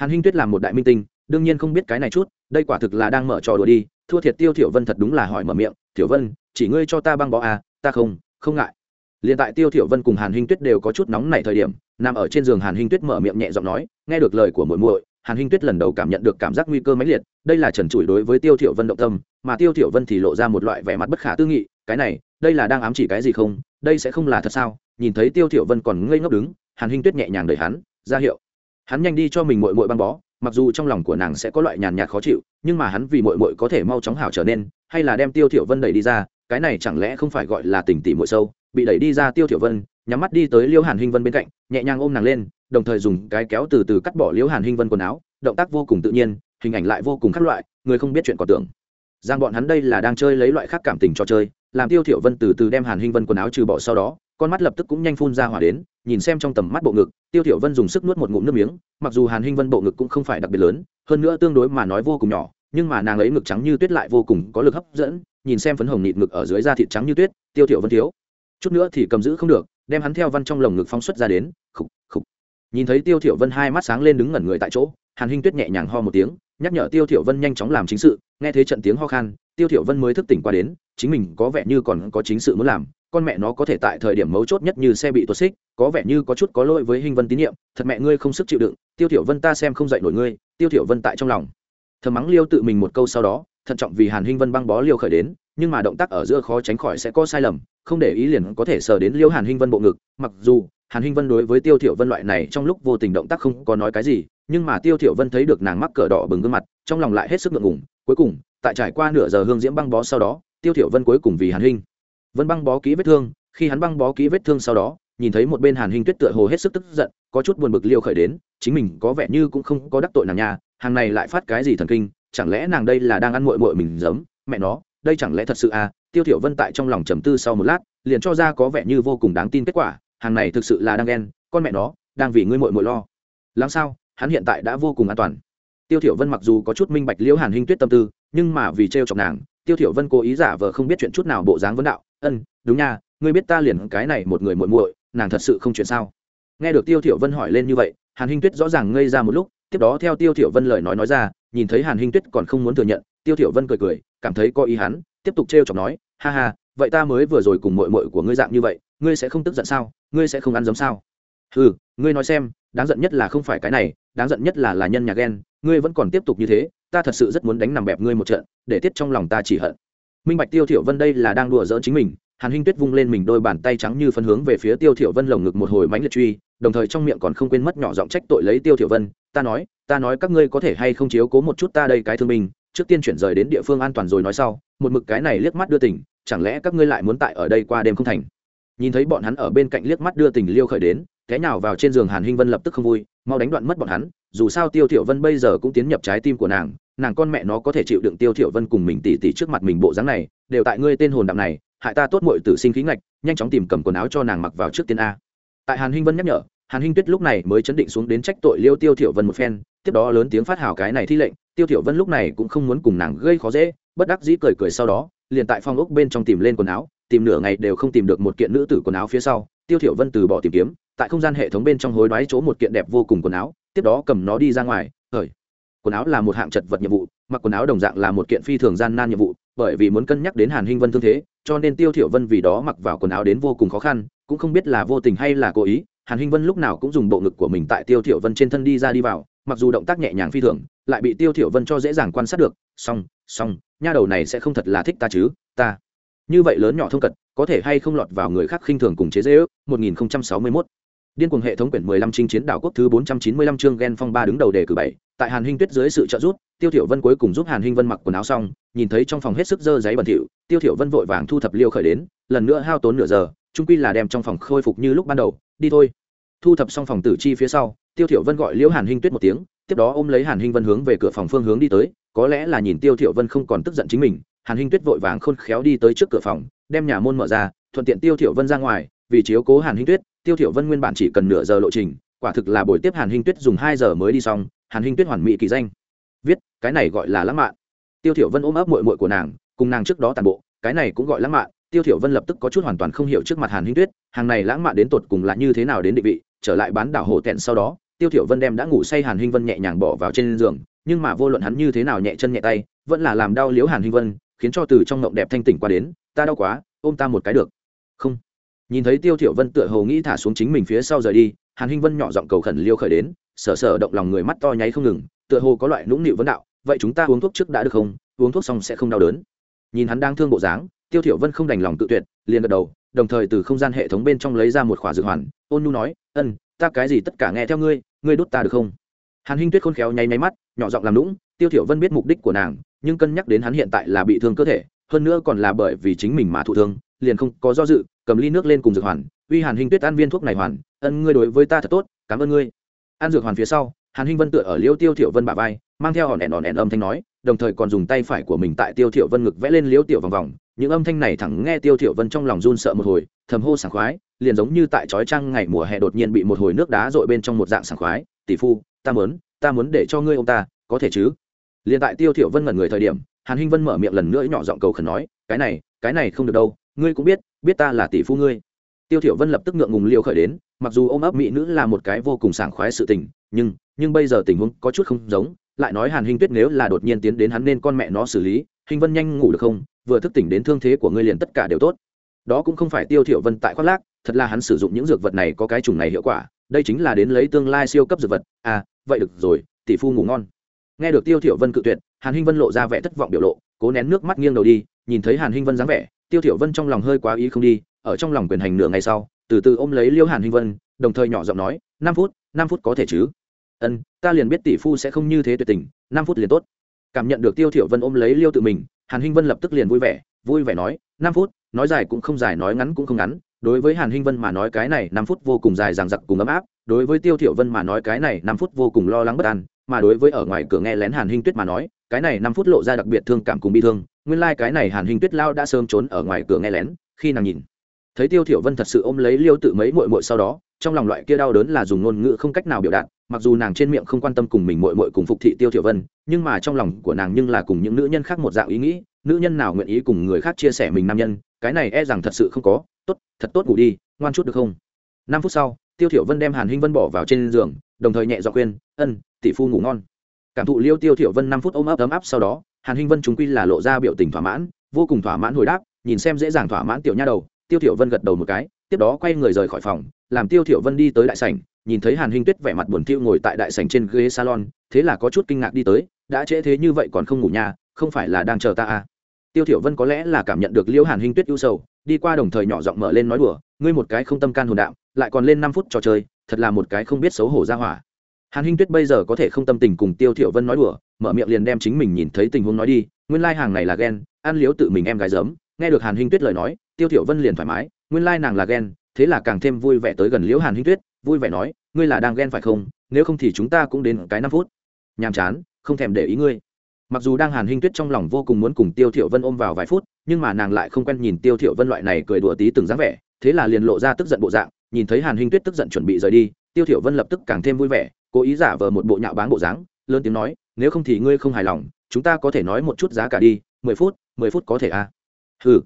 hàn hinh tuyết làm một đại minh tinh, đương nhiên không biết cái này chút, đây quả thực là đang mở trò đùa đi, thua thiệt tiêu thiểu vân thật đúng là hỏi mở miệng thiểu vân, chỉ ngươi cho ta băng bó à ta không không ngại. Liền tại tiêu thiểu vân cùng hàn hinh tuyết đều có chút nóng nảy thời điểm, nằm ở trên giường hàn hinh tuyết mở miệng nhẹ giọng nói, nghe được lời của muội muội, hàn hinh tuyết lần đầu cảm nhận được cảm giác nguy cơ mãnh liệt, đây là trần trụi đối với tiêu thiểu vân động tâm, mà tiêu thiểu vân thì lộ ra một loại vẻ mặt bất khả tư nghị, cái này, đây là đang ám chỉ cái gì không? Đây sẽ không là thật sao? Nhìn thấy tiêu thiểu vân còn ngây ngốc đứng, hàn hinh tuyết nhẹ nhàng đẩy hắn, ra hiệu hắn nhanh đi cho mình muội muội băng bó, mặc dù trong lòng của nàng sẽ có loại nhàn nhạt khó chịu, nhưng mà hắn vì muội muội có thể mau chóng hảo trở nên, hay là đem tiêu thiểu vân đẩy đi ra, cái này chẳng lẽ không phải gọi là tình tỷ muội sâu, bị đẩy đi ra tiêu thiểu vân, nhắm mắt đi tới liêu hàn hinh vân bên cạnh, nhẹ nhàng ôm nàng lên, đồng thời dùng cái kéo từ từ cắt bỏ liêu hàn hinh vân quần áo, động tác vô cùng tự nhiên, hình ảnh lại vô cùng khác loại, người không biết chuyện còn tưởng. Giang bọn hắn đây là đang chơi lấy loại khác cảm tình cho chơi, làm tiêu thiểu vân từ từ đem hàn hinh vân quần áo trừ bỏ sau đó con mắt lập tức cũng nhanh phun ra hỏa đến, nhìn xem trong tầm mắt bộ ngực, tiêu thiểu vân dùng sức nuốt một ngụm nước miếng, mặc dù hàn hinh vân bộ ngực cũng không phải đặc biệt lớn, hơn nữa tương đối mà nói vô cùng nhỏ, nhưng mà nàng ấy ngực trắng như tuyết lại vô cùng có lực hấp dẫn, nhìn xem phấn hồng nịt ngực ở dưới da thịt trắng như tuyết, tiêu thiểu vân thiếu. Chút nữa thì cầm giữ không được, đem hắn theo văn trong lồng ngực phóng xuất ra đến, khục khục. Nhìn thấy tiêu thiểu vân hai mắt sáng lên đứng ngẩn người tại chỗ, hàn hinh tuyết nhẹ nhàng ho một tiếng, nhắc nhở tiêu thiểu vân nhanh chóng làm chính sự, nghe thấy trận tiếng ho khan, tiêu thiểu vân mới thức tỉnh qua đến, chính mình có vẻ như còn có chính sự muốn làm con mẹ nó có thể tại thời điểm mấu chốt nhất như xe bị tuột xích, có vẻ như có chút có lỗi với hình vân tín nhiệm, thật mẹ ngươi không sức chịu đựng, tiêu thiểu vân ta xem không dậy nổi ngươi. Tiêu thiểu vân tại trong lòng thầm mắng liêu tự mình một câu sau đó, thận trọng vì hàn hinh vân băng bó liêu khởi đến, nhưng mà động tác ở giữa khó tránh khỏi sẽ có sai lầm, không để ý liền có thể sờ đến liêu hàn hinh vân bộ ngực, mặc dù hàn hinh vân đối với tiêu thiểu vân loại này trong lúc vô tình động tác không có nói cái gì, nhưng mà tiêu thiểu vân thấy được nàng mắc cỡ đỏ bừng gương mặt, trong lòng lại hết sức ngượng ngùng, cuối cùng, tại trải qua nửa giờ hương diễm băng bó sau đó, tiêu thiểu vân cuối cùng vì hàn hinh vân băng bó kỹ vết thương, khi hắn băng bó kỹ vết thương sau đó, nhìn thấy một bên hàn hinh tuyết tựa hồ hết sức tức giận, có chút buồn bực liêu khởi đến, chính mình có vẻ như cũng không có đắc tội nàng nhà hàng này lại phát cái gì thần kinh, chẳng lẽ nàng đây là đang ăn mội mội mình giấm, mẹ nó, đây chẳng lẽ thật sự à? Tiêu thiểu vân tại trong lòng trầm tư sau một lát, liền cho ra có vẻ như vô cùng đáng tin kết quả, hàng này thực sự là đang ghen, con mẹ nó, đang vì ngươi mội mội lo. Làm sao, hắn hiện tại đã vô cùng an toàn. Tiêu thiểu vân mặc dù có chút minh bạch liễu hàn hinh tuyết tâm tư, nhưng mà vì treo chọc nàng, tiêu thiểu vân cố ý giả vờ không biết chuyện chút nào bộ dáng vấn đạo ân, đúng nha, ngươi biết ta liền cái này một người muội muội, nàng thật sự không chuyện sao? Nghe được tiêu thiểu vân hỏi lên như vậy, hàn hinh tuyết rõ ràng ngây ra một lúc, tiếp đó theo tiêu thiểu vân lời nói nói ra, nhìn thấy hàn hinh tuyết còn không muốn thừa nhận, tiêu thiểu vân cười cười, cảm thấy có ý hắn, tiếp tục treo chọc nói, ha ha, vậy ta mới vừa rồi cùng muội muội của ngươi dạng như vậy, ngươi sẽ không tức giận sao? Ngươi sẽ không ăn giống sao? Ừ ngươi nói xem, đáng giận nhất là không phải cái này, đáng giận nhất là là nhân nhà ghen, ngươi vẫn còn tiếp tục như thế, ta thật sự rất muốn đánh nằm bẹp ngươi một trận, để tiết trong lòng ta chỉ hận minh bạch tiêu thiểu vân đây là đang đùa giỡn chính mình, hàn hinh tuyết vung lên mình đôi bàn tay trắng như phân hướng về phía tiêu thiểu vân lồng ngực một hồi mãnh liệt truy, đồng thời trong miệng còn không quên mất nhỏ giọng trách tội lấy tiêu thiểu vân, ta nói ta nói các ngươi có thể hay không chiếu cố một chút ta đây cái thương mình trước tiên chuyển rời đến địa phương an toàn rồi nói sau, một mực cái này liếc mắt đưa tình, chẳng lẽ các ngươi lại muốn tại ở đây qua đêm không thành? Nhìn thấy bọn hắn ở bên cạnh liếc mắt đưa tình liêu khởi đến té nào vào trên giường hàn hinh vân lập tức không vui, mau đánh đoạn mất bọn hắn, dù sao tiêu thiểu vân bây giờ cũng tiến nhập trái tim của nàng nàng con mẹ nó có thể chịu đựng tiêu thiểu vân cùng mình tỉ tỉ trước mặt mình bộ dáng này, đều tại ngươi tên hồn đạm này, hại ta tốt muội tử sinh khí ngạch, nhanh chóng tìm cầm quần áo cho nàng mặc vào trước tiên a. Tại hàn hinh vân nhắc nhở, hàn hinh tuyết lúc này mới chấn định xuống đến trách tội liêu tiêu thiểu vân một phen, tiếp đó lớn tiếng phát hào cái này thi lệnh, tiêu thiểu vân lúc này cũng không muốn cùng nàng gây khó dễ, bất đắc dĩ cười cười sau đó, liền tại phòng ốc bên trong tìm lên quần áo, tìm nửa ngày đều không tìm được một kiện nữ tử quần áo phía sau, tiêu thiểu vân từ bỏ tìm kiếm tại không gian hệ thống bên trong hối đoái chỗ một kiện đẹp vô cùng quần áo, tiếp đó cầm nó đi ra ngoài khởi quần áo là một hạng chật vật nhiệm vụ, mặc quần áo đồng dạng là một kiện phi thường gian nan nhiệm vụ, bởi vì muốn cân nhắc đến hàn hinh vân thương thế, cho nên tiêu thiểu vân vì đó mặc vào quần áo đến vô cùng khó khăn, cũng không biết là vô tình hay là cố ý, hàn hinh vân lúc nào cũng dùng bộ ngực của mình tại tiêu thiểu vân trên thân đi ra đi vào, mặc dù động tác nhẹ nhàng phi thường, lại bị tiêu thiểu vân cho dễ dàng quan sát được song song nha đầu này sẽ không thật là thích ta chứ, ta. Như vậy lớn nhỏ thông cật, có thể hay không lọt vào người khác khinh thường cùng chế dễ ước 1061 điên cuồng hệ thống quyển 15 chinh chiến đảo quốc thứ 495 chương gen phong ba đứng đầu đề cử bảy. Tại hàn hinh tuyết dưới sự trợ giúp, tiêu thiểu vân cuối cùng giúp hàn hinh vân mặc quần áo xong, nhìn thấy trong phòng hết sức dơ giấy bẩn thỉu, tiêu thiểu vân vội vàng thu thập liêu khởi đến, lần nữa hao tốn nửa giờ trung quy là đem trong phòng khôi phục như lúc ban đầu, đi thôi. Thu thập xong phòng tử chi phía sau, tiêu thiểu vân gọi liễu hàn hinh tuyết một tiếng, tiếp đó ôm lấy hàn hinh vân hướng về cửa phòng phương hướng đi tới, có lẽ là nhìn tiêu thiểu vân không còn tức giận chính mình, hàn hinh tuyết vội vàng khôn khéo đi tới trước cửa phòng, đem nhà môn mở ra, thuận tiện tiêu thiểu vân ra ngoài vì chiếu cố hàn hinh tuyết, tiêu thiểu vân nguyên bản chỉ cần nửa giờ lộ trình, quả thực là buổi tiếp hàn hinh tuyết dùng hai giờ mới đi xong, hàn hinh tuyết hoàn mỹ kỳ danh. Viết, cái này gọi là lãng mạn. Tiêu thiểu vân ôm ấp muội muội của nàng, cùng nàng trước đó tàn bộ, cái này cũng gọi lãng mạn, tiêu thiểu vân lập tức có chút hoàn toàn không hiểu trước mặt hàn hinh tuyết, hàng này lãng mạn đến tột cùng là như thế nào đến định vị, trở lại bán đảo hồ tẹn sau đó, tiêu thiểu vân đem đã ngủ say hàn hinh vân nhẹ nhàng bỏ vào trên giường, nhưng mà vô luận hắn như thế nào nhẹ chân nhẹ tay, vẫn là làm đau liễu hàn hinh vân, khiến cho từ trong ngộng đẹp thanh tỉnh qua đến, ta đau quá, ôm ta một cái được. Không nhìn thấy tiêu thiểu vân tựa hồ nghĩ thả xuống chính mình phía sau rời đi, hàn hinh vân nhỏ giọng cầu khẩn liêu khởi đến sở sở động lòng người mắt to nháy không ngừng, tựa hồ có loại nũng nịu vấn đạo, vậy chúng ta uống thuốc trước đã được không? Uống thuốc xong sẽ không đau đớn. Nhìn hắn đang thương bộ dáng, tiêu thiểu vân không đành lòng tự tuyệt, liền gật đầu, đồng thời từ không gian hệ thống bên trong lấy ra một khỏa dược hoàn, ôn nu nói, ân, ta cái gì tất cả nghe theo ngươi ngươi đốt ta được không? Hàn hinh tuyết khôn khéo nháy nháy mắt, nhỏ giọng làm lũng tiêu thiểu vân biết mục đích của nàng, nhưng cân nhắc đến hắn hiện tại là bị thương cơ thể, hơn nữa còn là bởi vì chính mình mà thụ thương liền không có do dự, cầm ly nước lên cùng dược hoàn. Uy hàn hinh tuyết ăn viên thuốc này hoàn, ân ngươi đối với ta thật tốt, cảm ơn ngươi. Ăn dược hoàn phía sau, hàn hinh vân tựa ở liêu tiêu thiểu vân bả vai, mang theo hòn ẻn hòn ẻn âm thanh nói, đồng thời còn dùng tay phải của mình tại tiêu thiểu vân ngực vẽ lên liêu tiểu vòng vòng. Những âm thanh này thẳng nghe tiêu thiểu vân trong lòng run sợ một hồi, thầm hô sảng khoái, liền giống như tại chói trăng ngày mùa hè đột nhiên bị một hồi nước đá dội bên trong một dạng sảng khoái. Tỷ phu, ta muốn ta muốn để cho ngươi ông ta, có thể chứ? Liền tại tiêu thiểu vân ngẩn người thời điểm, hàn hinh vân mở miệng lần nữa nhỏ giọng cầu khẩn nói, cái này cái này không được đâu ngươi cũng biết biết ta là tỷ phu ngươi. Tiêu thiểu vân lập tức ngượng ngùng liều khởi đến, mặc dù ôm ấp mỹ nữ là một cái vô cùng sảng khoái sự tình, nhưng nhưng bây giờ tình huống có chút không giống, lại nói hàn hinh tuyết nếu là đột nhiên tiến đến hắn nên con mẹ nó xử lý, hình vân nhanh ngủ được không? Vừa thức tỉnh đến thương thế của ngươi liền tất cả đều tốt. Đó cũng không phải tiêu thiểu vân tại khoác lác, thật là hắn sử dụng những dược vật này có cái trùng này hiệu quả, đây chính là đến lấy tương lai siêu cấp dược vật. À vậy được rồi, tỷ phu ngủ ngon. Nghe được tiêu thiểu vân cự tuyệt, hàn hinh vân lộ ra vẻ thất vọng biểu lộ, cố nén nước mắt nghiêng đầu đi, nhìn thấy hàn hinh vân dáng vẻ tiêu thiểu vân trong lòng hơi quá ý không đi, ở trong lòng quyền hành nửa ngày sau, từ từ ôm lấy liêu hàn hinh vân, đồng thời nhỏ giọng nói, năm phút năm phút có thể chứ? Ân, ta liền biết tỷ phu sẽ không như thế tuyệt tình, năm phút liền tốt. Cảm nhận được tiêu thiểu vân ôm lấy liêu tự mình, hàn hinh vân lập tức liền vui vẻ vui vẻ nói, năm phút, nói dài cũng không dài, nói ngắn cũng không ngắn, đối với hàn hinh vân mà nói cái này năm phút vô cùng dài, dằng dặc cùng ấm áp, đối với tiêu thiểu vân mà nói cái này năm phút vô cùng lo lắng bất an, mà đối với ở ngoài cửa nghe lén hàn hinh tuyết mà nói, cái này năm phút lộ ra đặc biệt thương cảm cùng bi thương nguyên lai like cái này hàn hinh tuyết lao đã sớm trốn ở ngoài cửa nghe lén, khi nàng nhìn. Thấy tiêu thiểu vân thật sự ôm lấy liêu tự mấy muội muội sau đó, trong lòng loại kia đau đớn là dùng ngôn ngữ không cách nào biểu đạt, mặc dù nàng trên miệng không quan tâm cùng mình muội muội cùng phục thị tiêu thiểu vân, nhưng mà trong lòng của nàng nhưng là cùng những nữ nhân khác một dạng ý nghĩ, nữ nhân nào nguyện ý cùng người khác chia sẻ mình nam nhân, cái này e rằng thật sự không có, tốt, thật tốt ngủ đi, ngoan chút được không? Năm phút sau, tiêu thiểu vân đem hàn hinh vân bỏ vào trên giường, đồng thời nhẹ giọng khuyên, ân, tỷ phu ngủ ngon. Cảm thụ liêu tiêu thiểu vân năm phút ôm ấp ấm áp sau đó hàn hinh vân chúng quy là lộ ra biểu tình thỏa mãn, vô cùng thỏa mãn hồi đáp, nhìn xem dễ dàng thỏa mãn tiểu nha đầu, tiêu thiểu vân gật đầu một cái, tiếp đó quay người rời khỏi phòng, làm tiêu thiểu vân đi tới đại sảnh, nhìn thấy hàn hinh tuyết vẻ mặt buồn thiu ngồi tại đại sảnh trên ghế salon, thế là có chút kinh ngạc đi tới, đã trễ thế như vậy còn không ngủ nhà, không phải là đang chờ ta à? Tiêu thiểu vân có lẽ là cảm nhận được liễu hàn hinh tuyết ưu sầu, đi qua đồng thời nhỏ giọng mở lên nói đùa, ngươi một cái không tâm can hồn đạo lại còn lên năm phút trò chơi, thật là một cái không biết xấu hổ ra hỏa. Hàn hinh tuyết bây giờ có thể không tâm tình cùng tiêu thiểu vân nói đùa mở miệng liền đem chính mình nhìn thấy tình huống nói đi, nguyên lai hàng này là ghen ăn liếu tự mình em gái giấm. Nghe được hàn hinh tuyết lời nói, tiêu thiểu vân liền thoải mái, nguyên lai nàng là ghen thế là càng thêm vui vẻ tới gần liễu hàn hinh tuyết, vui vẻ nói, ngươi là đang ghen phải không? Nếu không thì chúng ta cũng đến cái năm phút. Nhàm chán, không thèm để ý ngươi. Mặc dù đang hàn hinh tuyết trong lòng vô cùng muốn cùng tiêu thiểu vân ôm vào vài phút, nhưng mà nàng lại không quen nhìn tiêu thiểu vân loại này cười đùa tí từng dáng vẻ, thế là liền lộ ra tức giận bộ dạng, nhìn thấy hàn hinh tuyết tức giận chuẩn bị rời đi, tiêu thiểu vân lập tức càng thêm vui vẻ, cố ý giả vờ một bộ nhạo báng bộ dáng, lớn tiếng nói nếu không thì ngươi không hài lòng, chúng ta có thể nói một chút giá cả đi, mười phút mười phút có thể à? Hừ.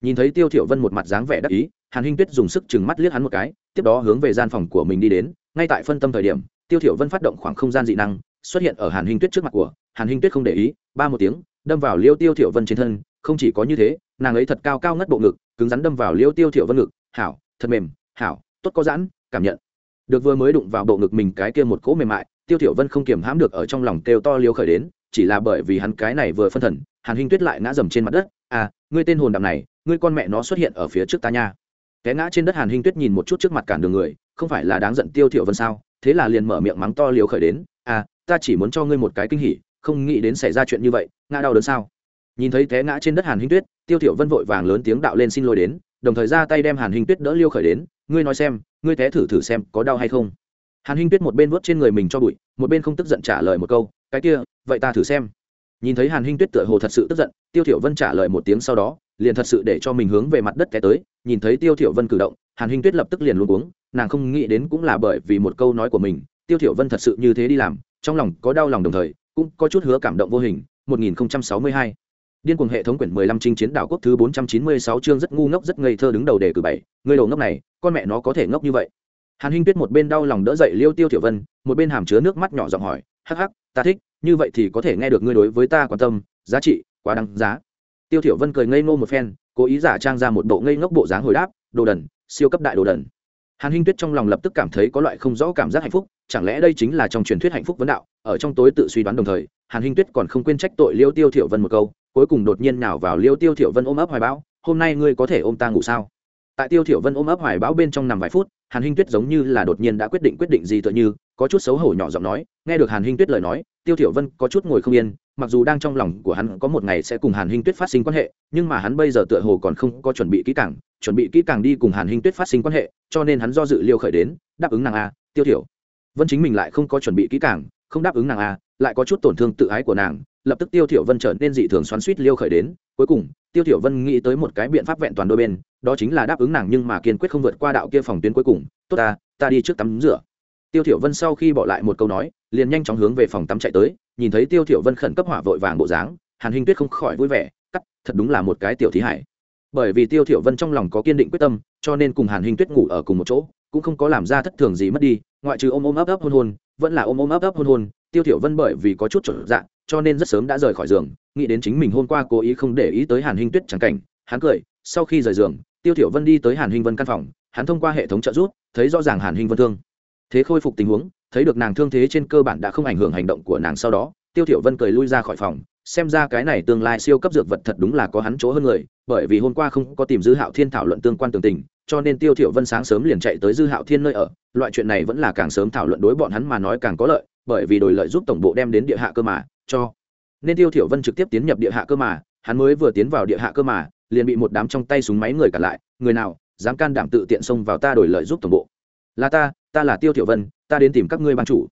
Nhìn thấy tiêu thiểu vân một mặt dáng vẻ đắc ý, hàn hinh tuyết dùng sức chừng mắt liếc hắn một cái, tiếp đó hướng về gian phòng của mình đi đến. Ngay tại phân tâm thời điểm, tiêu thiểu vân phát động khoảng không gian dị năng, xuất hiện ở hàn hinh tuyết trước mặt của. Hàn hinh tuyết không để ý, ba một tiếng, đâm vào liêu tiêu thiểu vân trên thân. Không chỉ có như thế, nàng ấy thật cao cao ngất bộ ngực, cứng rắn đâm vào liêu tiêu thiểu vân ngực. Hảo, thật mềm. Hảo, tốt có giãn, cảm nhận. Được vừa mới đụng vào bộ ngực mình cái kia một cỗ mềm mại tiêu thiểu vân không kiềm hãm được ở trong lòng kêu to liêu khởi đến, chỉ là bởi vì hắn cái này vừa phân thần, hàn hinh tuyết lại ngã dầm trên mặt đất. À ngươi tên hồn đạm này, ngươi con mẹ nó xuất hiện ở phía trước ta nha. Té ngã trên đất hàn hinh tuyết nhìn một chút trước mặt cản đường người, không phải là đáng giận tiêu thiểu vân sao? Thế là liền mở miệng mắng to liêu khởi đến. À ta chỉ muốn cho ngươi một cái kinh hỉ, không nghĩ đến xảy ra chuyện như vậy, ngã đau đớn sao? Nhìn thấy té ngã trên đất hàn hinh tuyết, tiêu thiểu vân vội vàng lớn tiếng đạo lên xin lỗi đến, đồng thời ra tay đem hàn hinh tuyết đỡ liêu khởi đến. Ngươi nói xem, ngươi té thử thử xem có đau hay không? Hàn hinh tuyết một bên vớt trên người mình cho bụi, một bên không tức giận trả lời một câu, cái kia, vậy ta thử xem. Nhìn thấy hàn hinh tuyết tựa hồ thật sự tức giận, tiêu thiểu vân trả lời một tiếng sau đó, liền thật sự để cho mình hướng về mặt đất té tới, nhìn thấy tiêu thiểu vân cử động, hàn hinh tuyết lập tức liền luống cuống, nàng không nghĩ đến cũng là bởi vì một câu nói của mình, tiêu thiểu vân thật sự như thế đi làm, trong lòng có đau lòng đồng thời, cũng có chút hứa cảm động vô hình 1062 điên cuồng hệ thống quyển 15 trinh chiến đảo quốc thứ 496 chương rất ngu ngốc, rất ngây thơ đứng đầu đề cử bảy người đầu ngốc này, con mẹ nó có thể ngốc như vậy hàn hinh tuyết một bên đau lòng đỡ dậy liêu tiêu thiểu vân, một bên hàm chứa nước mắt nhỏ giọng hỏi, hắc hắc, ta thích, như vậy thì có thể nghe được ngươi đối với ta quan tâm, giá trị quá đáng giá. Tiêu thiểu vân cười ngây ngô một phen, cố ý giả trang ra một bộ ngây ngốc bộ dáng hồi đáp, đồ đần, siêu cấp đại đồ đần. Hàn hinh tuyết trong lòng lập tức cảm thấy có loại không rõ cảm giác hạnh phúc, chẳng lẽ đây chính là trong truyền thuyết hạnh phúc vấn đạo, ở trong tối tự suy đoán đồng thời, hàn hinh tuyết còn không quên trách tội liêu tiêu thiểu vân một câu, cuối cùng đột nhiên nào vào liêu tiêu thiểu vân ôm ấp hoài bão, hôm nay ngươi có thể ôm ta ngủ sao? Tại tiêu thiểu vân ôm ấp hoài bão bên trong nằm vài phút hàn hinh tuyết giống như là đột nhiên đã quyết định quyết định gì tựa như, có chút xấu hổ nhỏ giọng nói, nghe được hàn hinh tuyết lời nói, tiêu thiểu vân có chút ngồi không yên, mặc dù đang trong lòng của hắn có một ngày sẽ cùng hàn hinh tuyết phát sinh quan hệ, nhưng mà hắn bây giờ tựa hồ còn không có chuẩn bị kỹ càng, chuẩn bị kỹ càng đi cùng hàn hinh tuyết phát sinh quan hệ, cho nên hắn do dự liêu khởi đến, đáp ứng nàng a, tiêu thiểu. Vân chính mình lại không có chuẩn bị kỹ càng, không đáp ứng nàng a, lại có chút tổn thương tự ái của nàng lập tức tiêu thiểu vân trở nên dị thường xoắn xuýt liêu khởi đến, cuối cùng, tiêu thiểu vân nghĩ tới một cái biện pháp vẹn toàn đôi bên, đó chính là đáp ứng nàng nhưng mà kiên quyết không vượt qua đạo kia phòng tuyến cuối cùng, tốt ta ta đi trước tắm rửa. Tiêu thiểu vân sau khi bỏ lại một câu nói, liền nhanh chóng hướng về phòng tắm chạy tới, nhìn thấy tiêu thiểu vân khẩn cấp hỏa vội vàng bộ dáng, hàn hinh tuyết không khỏi vui vẻ, cắt, thật đúng là một cái tiểu thí hải. Bởi vì tiêu thiểu vân trong lòng có kiên định quyết tâm, cho nên cùng hàn hinh tuyết ngủ ở cùng một chỗ, cũng không có làm ra thất thường gì mất đi, ngoại trừ ôm ôm ấp ấp hôn hôn, vẫn là ôm ôm ấp ấp hôn hôn tiêu thiểu vân bởi vì có chút trở dạng cho nên rất sớm đã rời khỏi giường, nghĩ đến chính mình hôm qua cố ý không để ý tới hàn hinh tuyết chẳng cảnh, hắn cười, sau khi rời giường, tiêu thiểu vân đi tới hàn hinh vân căn phòng, hắn thông qua hệ thống trợ giúp, thấy rõ ràng hàn hinh vân thương. Thế khôi phục tình huống, thấy được nàng thương thế trên cơ bản đã không ảnh hưởng hành động của nàng sau đó, tiêu thiểu vân cười lui ra khỏi phòng, xem ra cái này tương lai siêu cấp dược vật thật đúng là có hắn chỗ hơn người, bởi vì hôm qua không có tìm dư hạo thiên thảo luận tương quan tường tình, cho nên tiêu thiểu vân sáng sớm liền chạy tới dư hạo thiên nơi ở, loại chuyện này vẫn là càng sớm thảo luận đối bọn hắn mà nói càng có lợi bởi vì đổi lợi giúp tổng bộ đem đến địa hạ cơ mà, cho nên tiêu thiểu vân trực tiếp tiến nhập địa hạ cơ mà, hắn mới vừa tiến vào địa hạ cơ mà, liền bị một đám trong tay súng máy người cả lại, người nào dám can đảm tự tiện xông vào ta đổi lợi giúp tổng bộ? Là ta ta là tiêu thiểu vân, ta đến tìm các ngươi ban chủ.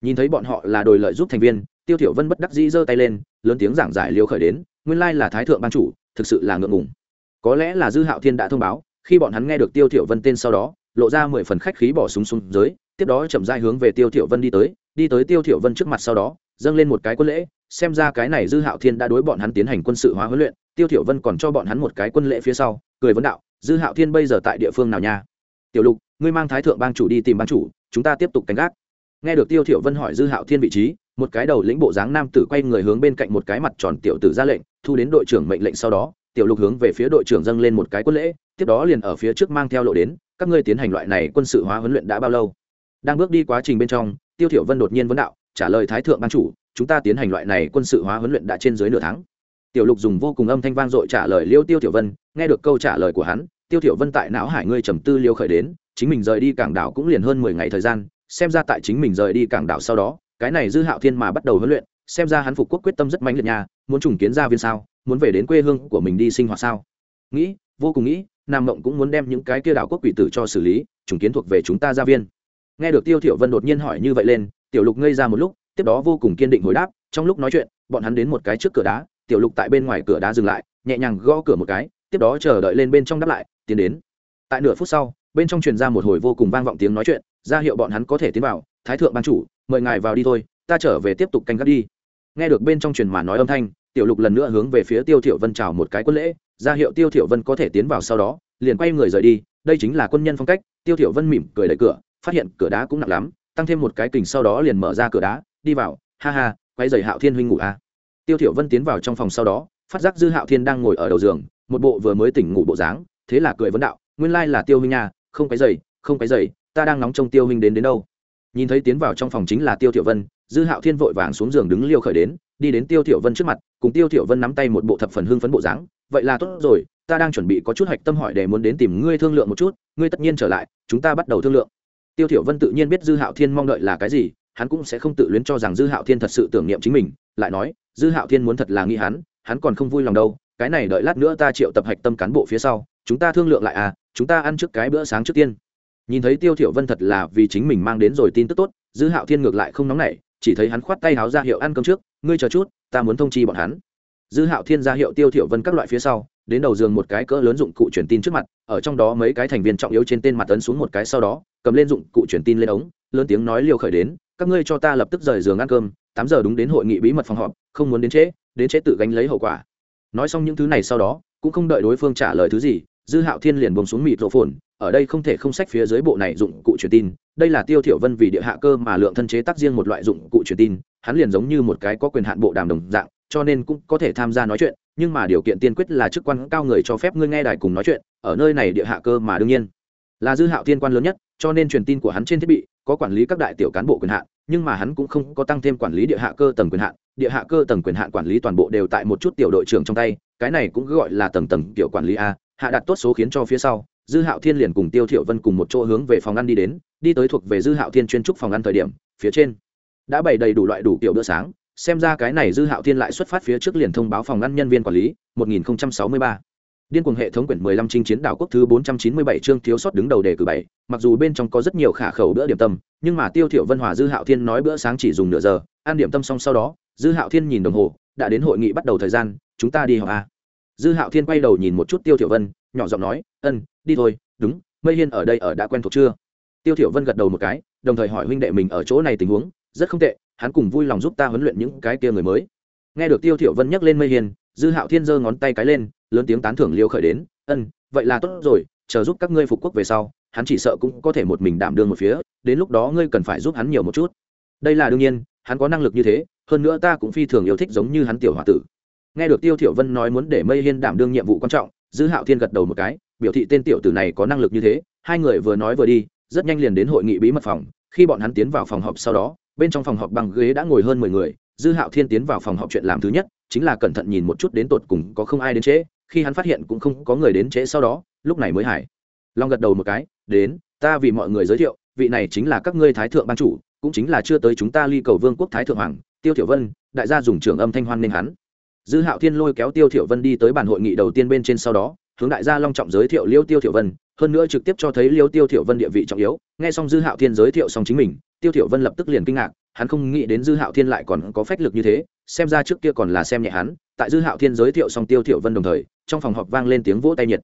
Nhìn thấy bọn họ là đổi lợi giúp thành viên, tiêu thiểu vân bất đắc dĩ giơ tay lên, lớn tiếng giảng giải liêu khởi đến, nguyên lai là thái thượng ban chủ, thực sự là ngượng ngùng. Có lẽ là dư hạo thiên đã thông báo, khi bọn hắn nghe được tiêu thiểu vân tên sau đó, lộ ra mười phần khách khí bỏ súng xuống dưới tiếp đó chậm rãi hướng về tiêu thiểu vân đi tới đi tới tiêu thiểu vân trước mặt sau đó, dâng lên một cái quân lễ, xem ra cái này dư hạo thiên đã đối bọn hắn tiến hành quân sự hóa huấn luyện, tiêu thiểu vân còn cho bọn hắn một cái quân lễ phía sau, cười vấn đạo, dư hạo thiên bây giờ tại địa phương nào nha? Tiểu lục, ngươi mang thái thượng bang chủ đi tìm bang chủ, chúng ta tiếp tục canh gác. Nghe được tiêu thiểu vân hỏi dư hạo thiên vị trí, một cái đầu lĩnh bộ dáng nam tử quay người hướng bên cạnh một cái mặt tròn tiểu tử ra lệnh, thu đến đội trưởng mệnh lệnh sau đó, tiểu lục hướng về phía đội trưởng dâng lên một cái quân lễ, tiếp đó liền ở phía trước mang theo lộ đến, các ngươi tiến hành loại này quân sự hóa huấn luyện đã bao lâu? Đang bước đi quá trình bên trong, tiêu thiểu vân đột nhiên vấn đạo, trả lời thái thượng ban chủ, chúng ta tiến hành loại này quân sự hóa huấn luyện đã trên dưới nửa tháng. Tiểu lục dùng vô cùng âm thanh vang dội trả lời liêu tiêu thiểu vân, nghe được câu trả lời của hắn, tiêu thiểu vân tại não hải ngươi trầm tư liêu khởi đến, chính mình rời đi cảng đảo cũng liền hơn mười ngày thời gian, xem ra tại chính mình rời đi cảng đảo sau đó, cái này dư hạo thiên mà bắt đầu huấn luyện, xem ra hắn phục quốc quyết tâm rất mãnh liệt nha, muốn trùng kiến gia viên sao, muốn về đến quê hương của mình đi sinh hoạt sao? Nghĩ, vô cùng nghĩ, nam mộng cũng muốn đem những cái kia đảo quốc quỷ tử cho xử lý, trùng kiến thuộc về chúng ta gia viên nghe được tiêu thiểu vân đột nhiên hỏi như vậy lên, tiểu lục ngây ra một lúc, tiếp đó vô cùng kiên định hồi đáp, trong lúc nói chuyện, bọn hắn đến một cái trước cửa đá, tiểu lục tại bên ngoài cửa đá dừng lại, nhẹ nhàng gõ cửa một cái, tiếp đó chờ đợi lên bên trong đáp lại, tiến đến. Tại nửa phút sau, bên trong truyền ra một hồi vô cùng vang vọng tiếng nói chuyện, ra hiệu bọn hắn có thể tiến vào, thái thượng ban chủ, mời ngài vào đi thôi, ta trở về tiếp tục canh gác đi. Nghe được bên trong truyền mà nói âm thanh, tiểu lục lần nữa hướng về phía tiêu thiểu vân chào một cái quân lễ, ra hiệu tiêu thiểu vân có thể tiến vào sau đó, liền quay người rời đi, đây chính là quân nhân phong cách, tiêu thiểu vân mỉm cười đẩy cửa phát hiện cửa đá cũng nặng lắm, tăng thêm một cái kình sau đó liền mở ra cửa đá, đi vào, ha ha, quay giày hạo thiên huynh ngủ à. Tiêu thiểu vân tiến vào trong phòng sau đó, phát giác dư hạo thiên đang ngồi ở đầu giường, một bộ vừa mới tỉnh ngủ bộ dáng, thế là cười vấn đạo, nguyên lai là tiêu huynh nha, không quấy giày không quấy giày ta đang nóng trong tiêu huynh đến đến đâu. Nhìn thấy tiến vào trong phòng chính là tiêu thiểu vân, dư hạo thiên vội vàng xuống giường đứng liêu khởi đến, đi đến tiêu thiểu vân trước mặt, cùng tiêu thiểu vân nắm tay một bộ thập phần hưng phấn bộ dáng, vậy là tốt rồi, ta đang chuẩn bị có chút hạch tâm hỏi để muốn đến tìm ngươi thương lượng một chút, ngươi tất nhiên trở lại, chúng ta bắt đầu thương lượng tiêu thiểu vân tự nhiên biết dư hạo thiên mong đợi là cái gì, hắn cũng sẽ không tự luyến cho rằng dư hạo thiên thật sự tưởng niệm chính mình, lại nói, dư hạo thiên muốn thật là nghi hắn hắn còn không vui lòng đâu, cái này đợi lát nữa ta triệu tập hạch tâm cán bộ phía sau, chúng ta thương lượng lại à chúng ta ăn trước cái bữa sáng trước tiên. Nhìn thấy tiêu thiểu vân thật là vì chính mình mang đến rồi tin tức tốt, dư hạo thiên ngược lại không nóng nảy, chỉ thấy hắn khoát tay háo ra hiệu ăn cơm trước, ngươi chờ chút, ta muốn thông chi bọn hắn. Dư hạo thiên ra hiệu tiêu thiểu vân các loại phía sau đến đầu giường một cái cỡ lớn dụng cụ truyền tin trước mặt, ở trong đó mấy cái thành viên trọng yếu trên tên mặt tấn xuống một cái sau đó, cầm lên dụng cụ truyền tin lên ống, lớn tiếng nói liều khởi đến, các ngươi cho ta lập tức rời giường ăn cơm, tám giờ đúng đến hội nghị bí mật phòng họp, không muốn đến trễ đến trễ tự gánh lấy hậu quả. Nói xong những thứ này sau đó, cũng không đợi đối phương trả lời thứ gì, dư hạo thiên liền buông xuống mịt rộ phồn ở đây không thể không sách phía dưới bộ này dụng cụ truyền tin, đây là tiêu thiểu vân vì địa hạ cơ mà lượng thân chế tác riêng một loại dụng cụ truyền tin, hắn liền giống như một cái có quyền hạn bộ đàm đồng dạng cho nên cũng có thể tham gia nói chuyện, nhưng mà điều kiện tiên quyết là chức quan cao người cho phép ngươi nghe đài cùng nói chuyện, ở nơi này địa hạ cơ mà đương nhiên. Là dư hạo thiên quan lớn nhất, cho nên truyền tin của hắn trên thiết bị có quản lý các đại tiểu cán bộ quyền hạn, nhưng mà hắn cũng không có tăng thêm quản lý địa hạ cơ tầng quyền hạn, địa hạ cơ tầng quyền hạn quản lý toàn bộ đều tại một chút tiểu đội trưởng trong tay, cái này cũng gọi là tầng tầng tiểu quản lý a, hạ đặt tốt số khiến cho phía sau, dư hạo thiên liền cùng tiêu thiểu vân cùng một chỗ hướng về phòng ăn đi đến, đi tới thuộc về dư hạo thiên chuyên trúc phòng ăn thời điểm, phía trên đã bày đầy đủ loại đủ kiểu bữa sáng xem ra cái này dư hạo thiên lại xuất phát phía trước liền thông báo phòng ngăn nhân viên quản lý 1063 điên cuồng hệ thống quyển 15 chinh chiến đảo quốc thứ 497 chương thiếu sót đứng đầu đề cử bảy. Mặc dù bên trong có rất nhiều khả khẩu bữa điểm tâm, nhưng mà tiêu thiểu vân hòa dư hạo thiên nói bữa sáng chỉ dùng nửa giờ, ăn điểm tâm xong sau đó, dư hạo thiên nhìn đồng hồ, đã đến hội nghị bắt đầu thời gian, chúng ta đi họp a à? dư hạo thiên quay đầu nhìn một chút tiêu thiểu vân, nhỏ giọng nói, ân, đi thôi, đúng, mây hiên ở đây ở đã quen thuộc chưa? Tiêu thiểu vân gật đầu một cái, đồng thời hỏi huynh đệ mình ở chỗ này tình huống, rất không tệ hắn cùng vui lòng giúp ta huấn luyện những cái kia người mới. Nghe được tiêu thiểu vân nhắc lên mây hiên, dư hạo thiên giơ ngón tay cái lên, lớn tiếng tán thưởng liêu khởi đến, ân, vậy là tốt rồi, chờ giúp các ngươi phục quốc về sau, hắn chỉ sợ cũng có thể một mình đảm đương một phía, đến lúc đó ngươi cần phải giúp hắn nhiều một chút. Đây là đương nhiên, hắn có năng lực như thế, hơn nữa ta cũng phi thường yêu thích giống như hắn tiểu hòa tử. Nghe được tiêu thiểu vân nói muốn để mây hiên đảm đương nhiệm vụ quan trọng, dư hạo thiên gật đầu một cái, biểu thị tên tiểu tử này có năng lực như thế, hai người vừa nói vừa đi, rất nhanh liền đến hội nghị bí mật phòng, khi bọn hắn tiến vào phòng họp sau đó bên trong phòng họp bằng ghế đã ngồi hơn mười người, dư hạo thiên tiến vào phòng họp chuyện làm thứ nhất, chính là cẩn thận nhìn một chút đến tột cùng có không ai đến trễ, khi hắn phát hiện cũng không có người đến trễ sau đó, lúc này mới hải long gật đầu một cái, đến, ta vì mọi người giới thiệu, vị này chính là các ngươi thái thượng ban chủ, cũng chính là chưa tới chúng ta ly cầu vương quốc thái thượng hoàng, tiêu thiểu vân, đại gia dùng trưởng âm thanh hoan nên hắn. Dư hạo thiên lôi kéo tiêu thiểu vân đi tới bàn hội nghị đầu tiên bên trên sau đó, hướng đại gia long trọng giới thiệu liêu tiêu thiểu vân hơn nữa trực tiếp cho thấy liêu tiêu thiểu vân địa vị trọng yếu, nghe xong dư hạo thiên giới thiệu xong chính mình, tiêu thiểu vân lập tức liền kinh ngạc, hắn không nghĩ đến dư hạo thiên lại còn có phách lực như thế, xem ra trước kia còn là xem nhẹ hắn, tại dư hạo thiên giới thiệu xong tiêu thiểu vân đồng thời, trong phòng họp vang lên tiếng vỗ tay nhiệt.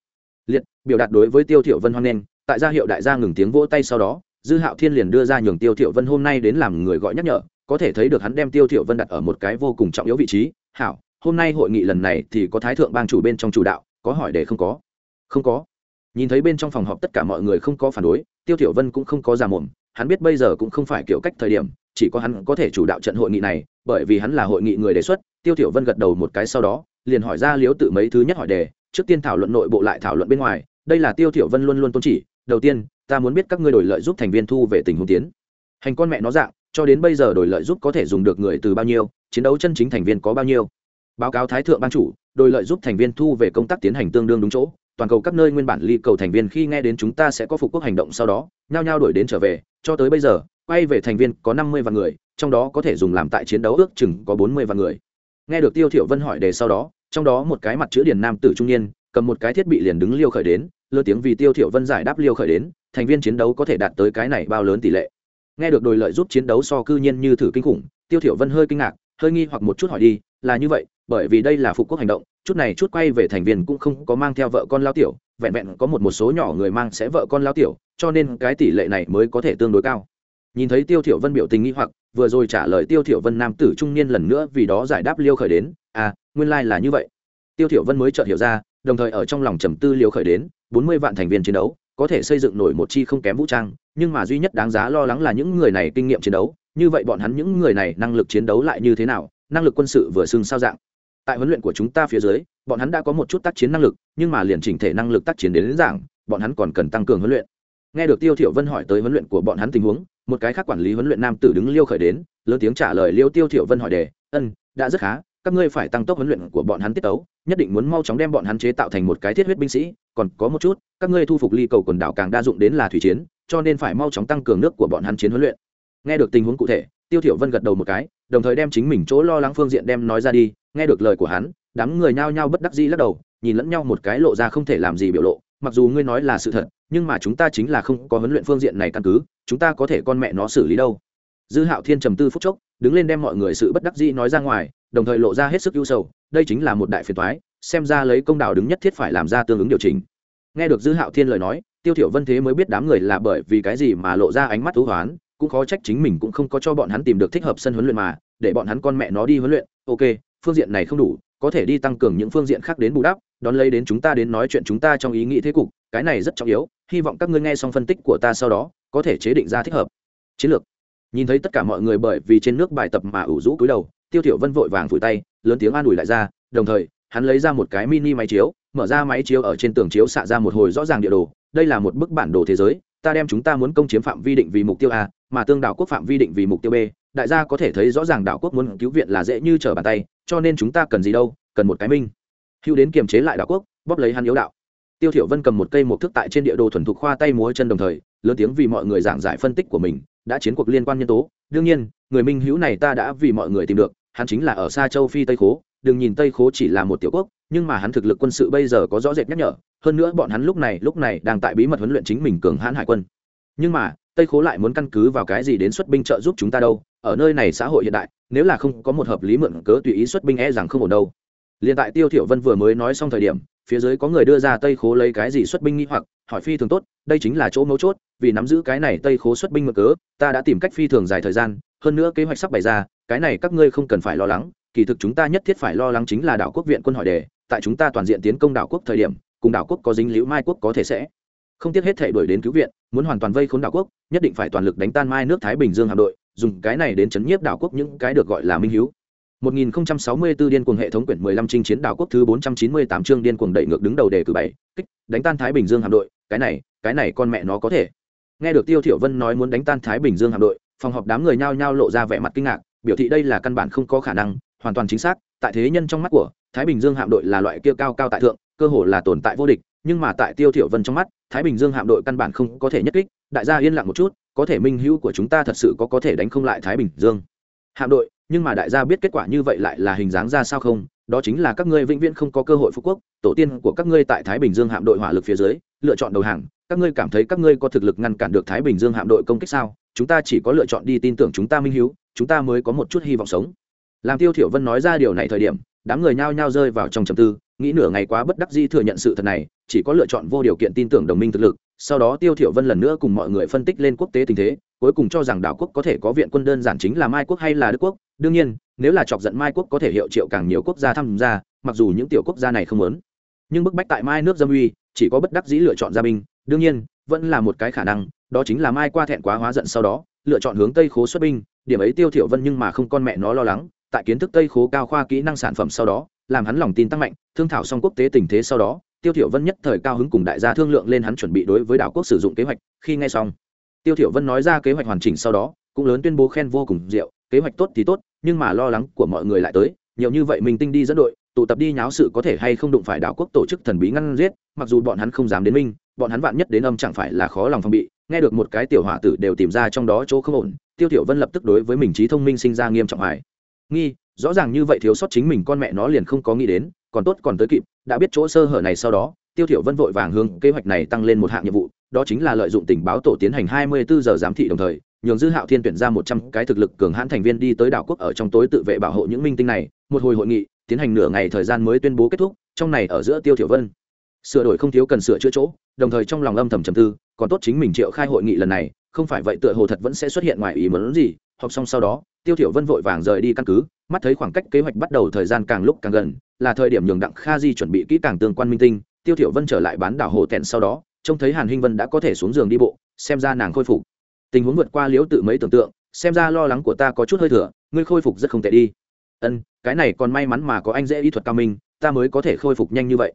Liệt, biểu đạt đối với tiêu thiểu vân hoan nghênh, tại gia hiệu đại gia ngừng tiếng vỗ tay sau đó, dư hạo thiên liền đưa ra nhường tiêu thiểu vân hôm nay đến làm người gọi nhắc nhở, có thể thấy được hắn đem tiêu thiểu vân đặt ở một cái vô cùng trọng yếu vị trí, hảo, hôm nay hội nghị lần này thì có thái thượng bang chủ bên trong chủ đạo, có hỏi để không có? Không có nhìn thấy bên trong phòng họp tất cả mọi người không có phản đối, tiêu thiểu vân cũng không có giả mồm, hắn biết bây giờ cũng không phải kiểu cách thời điểm, chỉ có hắn có thể chủ đạo trận hội nghị này, bởi vì hắn là hội nghị người đề xuất, tiêu thiểu vân gật đầu một cái sau đó, liền hỏi ra liếu tự mấy thứ nhất hỏi đề, trước tiên thảo luận nội bộ lại thảo luận bên ngoài, đây là tiêu thiểu vân luôn luôn tôn chỉ, đầu tiên, ta muốn biết các ngươi đổi lợi giúp thành viên thu về tình huống tiến. Hành con mẹ nó dạng, cho đến bây giờ đổi lợi giúp có thể dùng được người từ bao nhiêu, chiến đấu chân chính thành viên có bao nhiêu. Báo cáo thái thượng ban chủ, đổi lợi giúp thành viên thu về công tác tiến hành tương đương đúng chỗ toàn cầu các nơi nguyên bản ly cầu thành viên khi nghe đến chúng ta sẽ có phục quốc hành động sau đó, nhao nhao đổi đến trở về, cho tới bây giờ, quay về thành viên có năm mươi vạn người, trong đó có thể dùng làm tại chiến đấu ước chừng có bốn mươi vạn người. Nghe được tiêu thiểu vân hỏi đề sau đó, trong đó một cái mặt chữ điển nam tử trung niên, cầm một cái thiết bị liền đứng liêu khởi đến, lơ tiếng vì tiêu thiểu vân giải đáp liêu khởi đến, thành viên chiến đấu có thể đạt tới cái này bao lớn tỷ lệ. Nghe được đồi lợi giúp chiến đấu so cư nhiên như thử kinh khủng, tiêu thiểu vân hơi kinh ngạc, hơi nghi hoặc một chút hỏi đi, là như vậy bởi vì đây là phục quốc hành động, chút này chút quay về thành viên cũng không có mang theo vợ con lao tiểu, vẹn vẹn có một một số nhỏ người mang sẽ vợ con lao tiểu, cho nên cái tỷ lệ này mới có thể tương đối cao. Nhìn thấy tiêu thiểu vân biểu tình nghi hoặc, vừa rồi trả lời tiêu thiểu vân nam tử trung niên lần nữa vì đó giải đáp liêu khởi đến à nguyên lai like là như vậy. Tiêu thiểu vân mới chợt hiểu ra, đồng thời ở trong lòng trầm tư liêu khởi đến, bốn mươi vạn thành viên chiến đấu, có thể xây dựng nổi một chi không kém vũ trang, nhưng mà duy nhất đáng giá lo lắng là những người này kinh nghiệm chiến đấu, như vậy bọn hắn những người này năng lực chiến đấu lại như thế nào, năng lực quân sự vừa xưng sao dạng tại huấn luyện của chúng ta phía dưới bọn hắn đã có một chút tác chiến năng lực nhưng mà liền chỉnh thể năng lực tác chiến đến, đến giảng bọn hắn còn cần tăng cường huấn luyện. Nghe được tiêu thiểu vân hỏi tới huấn luyện của bọn hắn tình huống một cái khác quản lý huấn luyện nam tử đứng liêu khởi đến lớn tiếng trả lời liêu tiêu thiểu vân hỏi đề ân đã rất khá các ngươi phải tăng tốc huấn luyện của bọn hắn tiết tấu nhất định muốn mau chóng đem bọn hắn chế tạo thành một cái thiết huyết binh sĩ còn có một chút các ngươi thu phục ly cầu quần đảo càng đa dụng đến là thủy chiến cho nên phải mau chóng tăng cường nước của bọn hắn chiến huấn luyện. Nghe được tình huống cụ thể tiêu thiểu vân gật đầu một cái đồng thời đem chính mình chỗ lo lắng phương diện đem nói ra đi, nghe được lời của hắn, đám người nhao nhao bất đắc dĩ lắc đầu, nhìn lẫn nhau một cái lộ ra không thể làm gì biểu lộ, mặc dù ngươi nói là sự thật, nhưng mà chúng ta chính là không có huấn luyện phương diện này căn cứ, chúng ta có thể con mẹ nó xử lý đâu. Dư hạo thiên trầm tư phúc chốc, đứng lên đem mọi người sự bất đắc dĩ nói ra ngoài, đồng thời lộ ra hết sức ưu sầu, đây chính là một đại phiền toái, xem ra lấy công đạo đứng nhất thiết phải làm ra tương ứng điều chỉnh. Nghe được dư hạo thiên lời nói, tiêu thiểu vân thế mới biết đám người là bởi vì cái gì mà lộ ra ánh mắt thú hoán cũng khó trách chính mình cũng không có cho bọn hắn tìm được thích hợp sân huấn luyện mà, để bọn hắn con mẹ nó đi huấn luyện. Ok, phương diện này không đủ, có thể đi tăng cường những phương diện khác đến bù đắp, đón lấy đến chúng ta đến nói chuyện chúng ta trong ý nghĩ thế cục, cái này rất trọng yếu, hy vọng các ngươi nghe xong phân tích của ta sau đó, có thể chế định ra thích hợp. Chiến lược. Nhìn thấy tất cả mọi người bởi vì trên nước bài tập mà ủ rũ cúi đầu, tiêu thiểu vân vội vàng phủi tay, lớn tiếng an ủi lại ra, đồng thời, hắn lấy ra một cái mini máy chiếu, mở ra máy chiếu ở trên tường chiếu xạ ra một hồi rõ ràng địa đồ, đây là một bức bản đồ thế giới ta đem chúng ta muốn công chiếm phạm vi định vì mục tiêu a, mà tương đảo quốc phạm vi định vì mục tiêu b, đại gia có thể thấy rõ ràng đảo quốc muốn cứu viện là dễ như trở bàn tay, cho nên chúng ta cần gì đâu, cần một cái minh. Hữu đến kiềm chế lại đảo quốc, bóp lấy hắn yếu đạo. Tiêu thiểu vân cầm một cây một thước tại trên địa đồ thuần thục khoa tay múa chân đồng thời, lớn tiếng vì mọi người giảng giải phân tích của mình, đã chiến cuộc liên quan nhân tố. Đương nhiên, người minh hữu này ta đã vì mọi người tìm được, hắn chính là ở xa châu phi tây khố, đừng nhìn tây khố chỉ là một tiểu quốc nhưng mà hắn thực lực quân sự bây giờ có rõ rệt nhắc nhở, hơn nữa bọn hắn lúc này lúc này đang tại bí mật huấn luyện chính mình cường hãn hải quân. Nhưng mà, tây khố lại muốn căn cứ vào cái gì đến xuất binh trợ giúp chúng ta đâu? Ở nơi này xã hội hiện đại, nếu là không có một hợp lý mượn cớ tùy ý xuất binh e rằng không ổn đâu. Liền tại tiêu thiểu vân vừa mới nói xong thời điểm, phía dưới có người đưa ra tây khố lấy cái gì xuất binh nghi hoặc, hỏi phi thường tốt, đây chính là chỗ mấu chốt, vì nắm giữ cái này tây khố xuất binh mượn cớ, ta đã tìm cách phi thường dài thời gian, hơn nữa kế hoạch sắp bày ra, cái này các ngươi không cần phải lo lắng, kỳ thực chúng ta nhất thiết phải lo lắng chính là đảo quốc viện quân hỏi đề tại chúng ta toàn diện tiến công đảo quốc thời điểm, cùng đảo quốc có dính liễu mai quốc có thể sẽ không tiếc hết thể đuổi đến cứu viện, muốn hoàn toàn vây khốn đảo quốc, nhất định phải toàn lực đánh tan mai nước thái bình dương hạm đội, dùng cái này đến chấn nhiếp đảo quốc những cái được gọi là minh hiếu. 1064 điên cuồng hệ thống quyển 15 chinh chiến đảo quốc thứ 498 chương điên cuồng đẩy ngược đứng đầu đề cử bảy, kích, đánh tan thái bình dương hạm đội, cái này cái này con mẹ nó có thể. Nghe được tiêu thiểu vân nói muốn đánh tan thái bình dương hạm đội, phòng họp đám người nhao nhao lộ ra vẻ mặt kinh ngạc, biểu thị đây là căn bản không có khả năng hoàn toàn chính xác, tại thế nhân trong mắt của, thái bình dương hạm đội là loại kia cao cao tại thượng, cơ hồ là tồn tại vô địch, nhưng mà tại tiêu thiểu vân trong mắt, thái bình dương hạm đội căn bản không có thể nhất kích. Đại gia yên lặng một chút, có thể minh hữu của chúng ta thật sự có có thể đánh không lại thái bình dương. Hạm đội, nhưng mà đại gia biết kết quả như vậy lại là hình dáng ra sao không? Đó chính là các ngươi vĩnh viễn không có cơ hội phú quốc, tổ tiên của các ngươi tại thái bình dương hạm đội hỏa lực phía dưới, lựa chọn đầu hàng. Các ngươi cảm thấy các ngươi có thực lực ngăn cản được thái bình dương hạm đội công kích sao? Chúng ta chỉ có lựa chọn đi tin tưởng chúng ta minh hiếu chúng ta mới có một chút hy vọng sống làm tiêu thiểu vân nói ra điều này thời điểm, đám người nhao nhao rơi vào trong trầm tư, nghĩ nửa ngày quá bất đắc dĩ thừa nhận sự thật này, chỉ có lựa chọn vô điều kiện tin tưởng đồng minh thực lực, sau đó tiêu thiểu vân lần nữa cùng mọi người phân tích lên quốc tế tình thế, cuối cùng cho rằng đảo quốc có thể có viện quân đơn giản chính là mai quốc hay là đức quốc. Đương nhiên, nếu là chọc giận mai quốc có thể hiệu triệu càng nhiều quốc gia tham gia, mặc dù những tiểu quốc gia này không muốn. Nhưng bức bách tại mai nước dâm uy, chỉ có bất đắc dĩ lựa chọn gia binh. Đương nhiên, vẫn là một cái khả năng, đó chính là mai qua thẹn quá hóa giận sau đó, lựa chọn hướng tây khố xuất binh. Điểm ấy tiêu thiểu vân nhưng mà không con mẹ nó lo lắng tại kiến thức tây khố cao khoa kỹ năng sản phẩm sau đó, làm hắn lòng tin tăng mạnh, thương thảo xong quốc tế tình thế sau đó, tiêu thiểu vân nhất thời cao hứng cùng đại gia thương lượng lên hắn chuẩn bị đối với đảo quốc sử dụng kế hoạch, khi nghe xong, tiêu thiểu vân nói ra kế hoạch hoàn chỉnh sau đó, cũng lớn tuyên bố khen vô cùng diệu, kế hoạch tốt thì tốt, nhưng mà lo lắng của mọi người lại tới, nhiều như vậy mình tinh đi dẫn đội, tụ tập đi nháo sự có thể hay không đụng phải đảo quốc tổ chức thần bí ngăn giết, mặc dù bọn hắn không dám đến minh bọn hắn vạn nhất đến âm chẳng phải là khó lòng phòng bị, nghe được một cái tiểu hỏa tử đều tìm ra trong đó chỗ không ổn, tiêu thiểu vân lập tức đối với mình trí thông minh sinh ra nghiêm trọng hại nghi, rõ ràng như vậy thiếu sót chính mình con mẹ nó liền không có nghĩ đến, còn tốt còn tới kịp, đã biết chỗ sơ hở này sau đó, tiêu thiểu vân vội vàng hướng kế hoạch này tăng lên một hạng nhiệm vụ, đó chính là lợi dụng tình báo tổ tiến hành 24 giờ giám thị đồng thời, nhường dư hạo thiên tuyển ra 100 cái thực lực cường hãn thành viên đi tới đảo quốc ở trong tối tự vệ bảo hộ những minh tinh này, một hồi hội nghị, tiến hành nửa ngày thời gian mới tuyên bố kết thúc, trong này ở giữa tiêu thiểu vân. Sửa đổi không thiếu cần sửa chữa chỗ, đồng thời trong lòng âm thầm trầm tư, còn tốt chính mình triệu khai hội nghị lần này, không phải vậy tựa hồ thật vẫn sẽ xuất hiện ngoài ý muốn gì, học xong sau đó tiêu thiểu vân vội vàng rời đi căn cứ, mắt thấy khoảng cách kế hoạch bắt đầu thời gian càng lúc càng gần, là thời điểm nhường đặng kha di chuẩn bị kỹ càng tương quan minh tinh, tiêu thiểu vân trở lại bán đảo hồ tẹn sau đó, trông thấy hàn hinh vân đã có thể xuống giường đi bộ, xem ra nàng khôi phục. Tình huống vượt qua liễu tự mấy tưởng tượng, xem ra lo lắng của ta có chút hơi thừa, ngươi khôi phục rất không tệ đi. Ân, cái này còn may mắn mà có anh dễ y thuật cao minh, ta mới có thể khôi phục nhanh như vậy.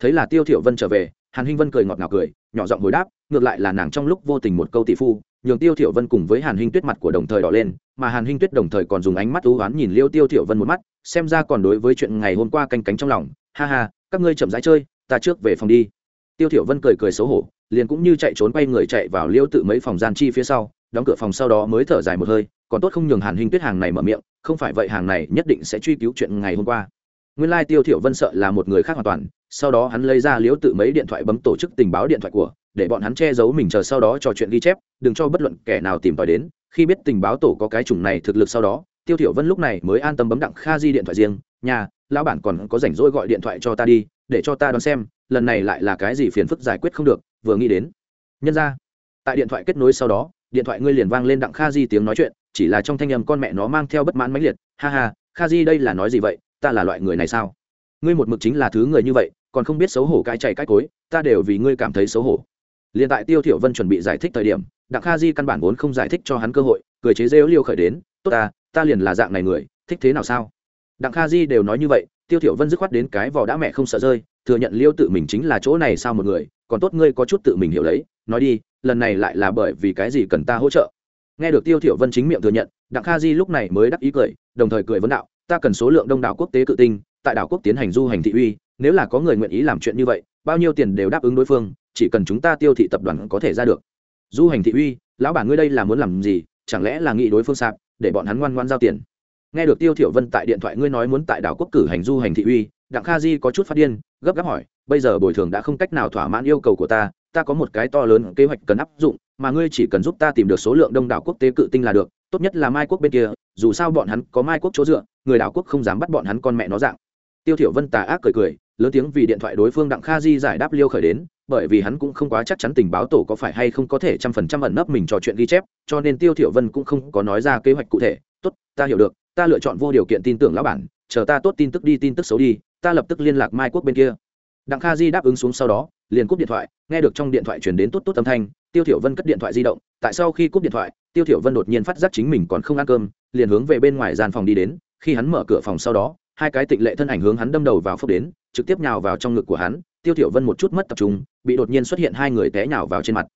Thấy là tiêu thiểu vân trở về, hàn hinh vân cười ngọt ngào cười, nhỏ giọng hồi đáp, ngược lại là nàng trong lúc vô tình một câu tỷ phu nhường tiêu thiểu vân cùng với hàn hinh tuyết mặt của đồng thời đỏ lên, mà hàn hinh tuyết đồng thời còn dùng ánh mắt u ám nhìn liêu tiêu thiểu vân một mắt, xem ra còn đối với chuyện ngày hôm qua canh cánh trong lòng. Ha ha, các ngươi chậm rãi chơi, ta trước về phòng đi. Tiêu thiểu vân cười cười xấu hổ, liền cũng như chạy trốn quay người chạy vào liêu tự mấy phòng gian chi phía sau, đóng cửa phòng sau đó mới thở dài một hơi, còn tốt không nhường hàn hinh tuyết hàng này mở miệng, không phải vậy hàng này nhất định sẽ truy cứu chuyện ngày hôm qua. Nguyên lai tiêu thiểu vân sợ là một người khác hoàn toàn, sau đó hắn lấy ra liếu tự mấy điện thoại bấm tổ chức tình báo điện thoại của để bọn hắn che giấu mình chờ sau đó trò chuyện ghi chép, đừng cho bất luận kẻ nào tìm tòi đến, khi biết tình báo tổ có cái chủng này thực lực sau đó, tiêu thiểu vân lúc này mới an tâm bấm đặng kha di điện thoại riêng, nhà, lão bản còn có rảnh rỗi gọi điện thoại cho ta đi, để cho ta đoán xem, lần này lại là cái gì phiền phức giải quyết không được, vừa nghĩ đến. Nhân ra. Tại điện thoại kết nối sau đó, điện thoại ngươi liền vang lên đặng kha di tiếng nói chuyện, chỉ là trong thanh âm con mẹ nó mang theo bất mãn mãnh liệt, ha ha, kha di đây là nói gì vậy, ta là loại người này sao? Ngươi một mực chính là thứ người như vậy, còn không biết xấu hổ cái chạy cái cối, ta đều vì ngươi cảm thấy xấu hổ liền tại tiêu thiểu vân chuẩn bị giải thích thời điểm, đặng kha di căn bản vốn không giải thích cho hắn cơ hội, cười chế rêu liêu khởi đến, tốt ta ta liền là dạng này người, thích thế nào sao? Đặng kha di đều nói như vậy, tiêu thiểu vân dứt khoát đến cái vỏ đã mẹ không sợ rơi, thừa nhận liêu tự mình chính là chỗ này sao một người, còn tốt ngươi có chút tự mình hiểu lấy, nói đi, lần này lại là bởi vì cái gì cần ta hỗ trợ? Nghe được tiêu thiểu vân chính miệng thừa nhận, đặng kha di lúc này mới đắc ý cười, đồng thời cười vấn đạo, ta cần số lượng đông đảo quốc tế cự tinh, tại đảo quốc tiến hành du hành thị uy, nếu là có người nguyện ý làm chuyện như vậy, bao nhiêu tiền đều đáp ứng đối phương chỉ cần chúng ta tiêu thị tập đoàn có thể ra được. Du hành thị uy, lão bản ngươi đây là muốn làm gì? Chẳng lẽ là nghị đối phương sạp, để bọn hắn ngoan ngoan giao tiền? Nghe được tiêu thiểu vân tại điện thoại ngươi nói muốn tại đảo quốc cử hành du hành thị uy, đặng kha di có chút phát điên, gấp gáp hỏi, bây giờ bồi thường đã không cách nào thỏa mãn yêu cầu của ta ta có một cái to lớn kế hoạch cần áp dụng, mà ngươi chỉ cần giúp ta tìm được số lượng đông đảo quốc tế cự tinh là được, tốt nhất là mai quốc bên kia, dù sao bọn hắn có mai quốc chỗ dựa, người đảo quốc không dám bắt bọn hắn con mẹ nó dạng. Tiêu thiểu vân tà ác cười cười, lớn tiếng vì điện thoại đối phương đặng kha di giải đáp liêu khởi đến bởi vì hắn cũng không quá chắc chắn tình báo tổ có phải hay không có thể trăm phần trăm ẩn nấp mình trò chuyện ghi chép, cho nên tiêu thiểu vân cũng không có nói ra kế hoạch cụ thể. Tốt, ta hiểu được, ta lựa chọn vô điều kiện tin tưởng lão bản, chờ ta tốt tin tức đi, tin tức xấu đi, ta lập tức liên lạc mai quốc bên kia. Đặng kha di đáp ứng xuống sau đó, liền cúp điện thoại, nghe được trong điện thoại truyền đến tốt tốt âm thanh, tiêu thiểu vân cất điện thoại di động. Tại sau khi cúp điện thoại, tiêu thiểu vân đột nhiên phát giác chính mình còn không ăn cơm, liền hướng về bên ngoài gian phòng đi đến. Khi hắn mở cửa phòng sau đó, hai cái tịnh lệ thân ảnh hướng hắn đâm đầu vào phốc đến, trực tiếp nhào vào trong ngực của hắn. Tiêu thiểu vân một chút mất tập trung bị đột nhiên xuất hiện hai người té nhào vào trên mặt.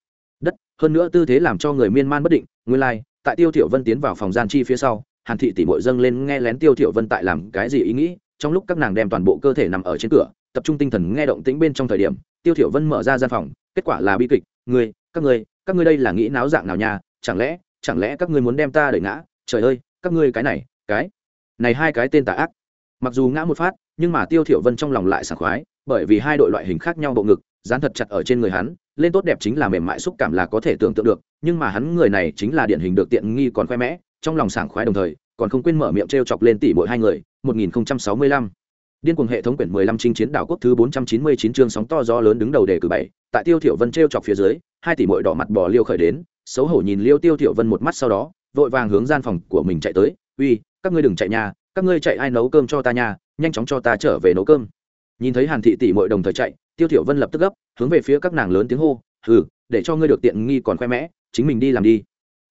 Đất hơn nữa tư thế làm cho người miên man bất định nguyên lai、like, tại tiêu thiểu vân tiến vào phòng gian chi phía sau hàn thị tỷ muội dâng lên nghe lén tiêu thiểu vân tại làm cái gì ý nghĩ trong lúc các nàng đem toàn bộ cơ thể nằm ở trên cửa tập trung tinh thần nghe động tĩnh bên trong thời điểm tiêu thiểu vân mở ra gian phòng kết quả là bi kịch người các ngươi các ngươi đây là nghĩ náo dạng nào nhà chẳng lẽ chẳng lẽ các ngươi muốn đem ta đẩy ngã? Trời ơi các ngươi cái này cái này hai cái tên tà ác. Mặc dù ngã một phát nhưng mà tiêu thiểu vân trong lòng lại sảng khoái bởi vì hai đội loại hình khác nhau bộ ngực dán thật chặt ở trên người hắn lên tốt đẹp chính là mềm mại xúc cảm là có thể tưởng tượng được nhưng mà hắn người này chính là điển hình được tiện nghi còn khoe mẽ trong lòng sảng khoái đồng thời còn không quên mở miệng treo chọc lên tỷ mỗi hai người 1065 Điên cuồng hệ thống quyển 15 chinh chiến đảo quốc thứ 499 chương sóng to gió lớn đứng đầu đề cử bảy, tại Tiêu Thiểu Vân treo chọc phía dưới, hai tỷ muội đỏ mặt bò liêu khởi đến, xấu hổ nhìn Liêu Tiêu Thiểu Vân một mắt sau đó, vội vàng hướng gian phòng của mình chạy tới, "Uy, các ngươi đừng chạy nha, các ngươi chạy ai nấu cơm cho ta nha, nhanh chóng cho ta trở về nấu cơm." Nhìn thấy Hàn thị tỷ muội đồng thời chạy, tiêu thiểu vân lập tức gấp, hướng về phía các nàng lớn tiếng hô, hừ, để cho ngươi được tiện nghi còn khoe mẽ, chính mình đi làm đi.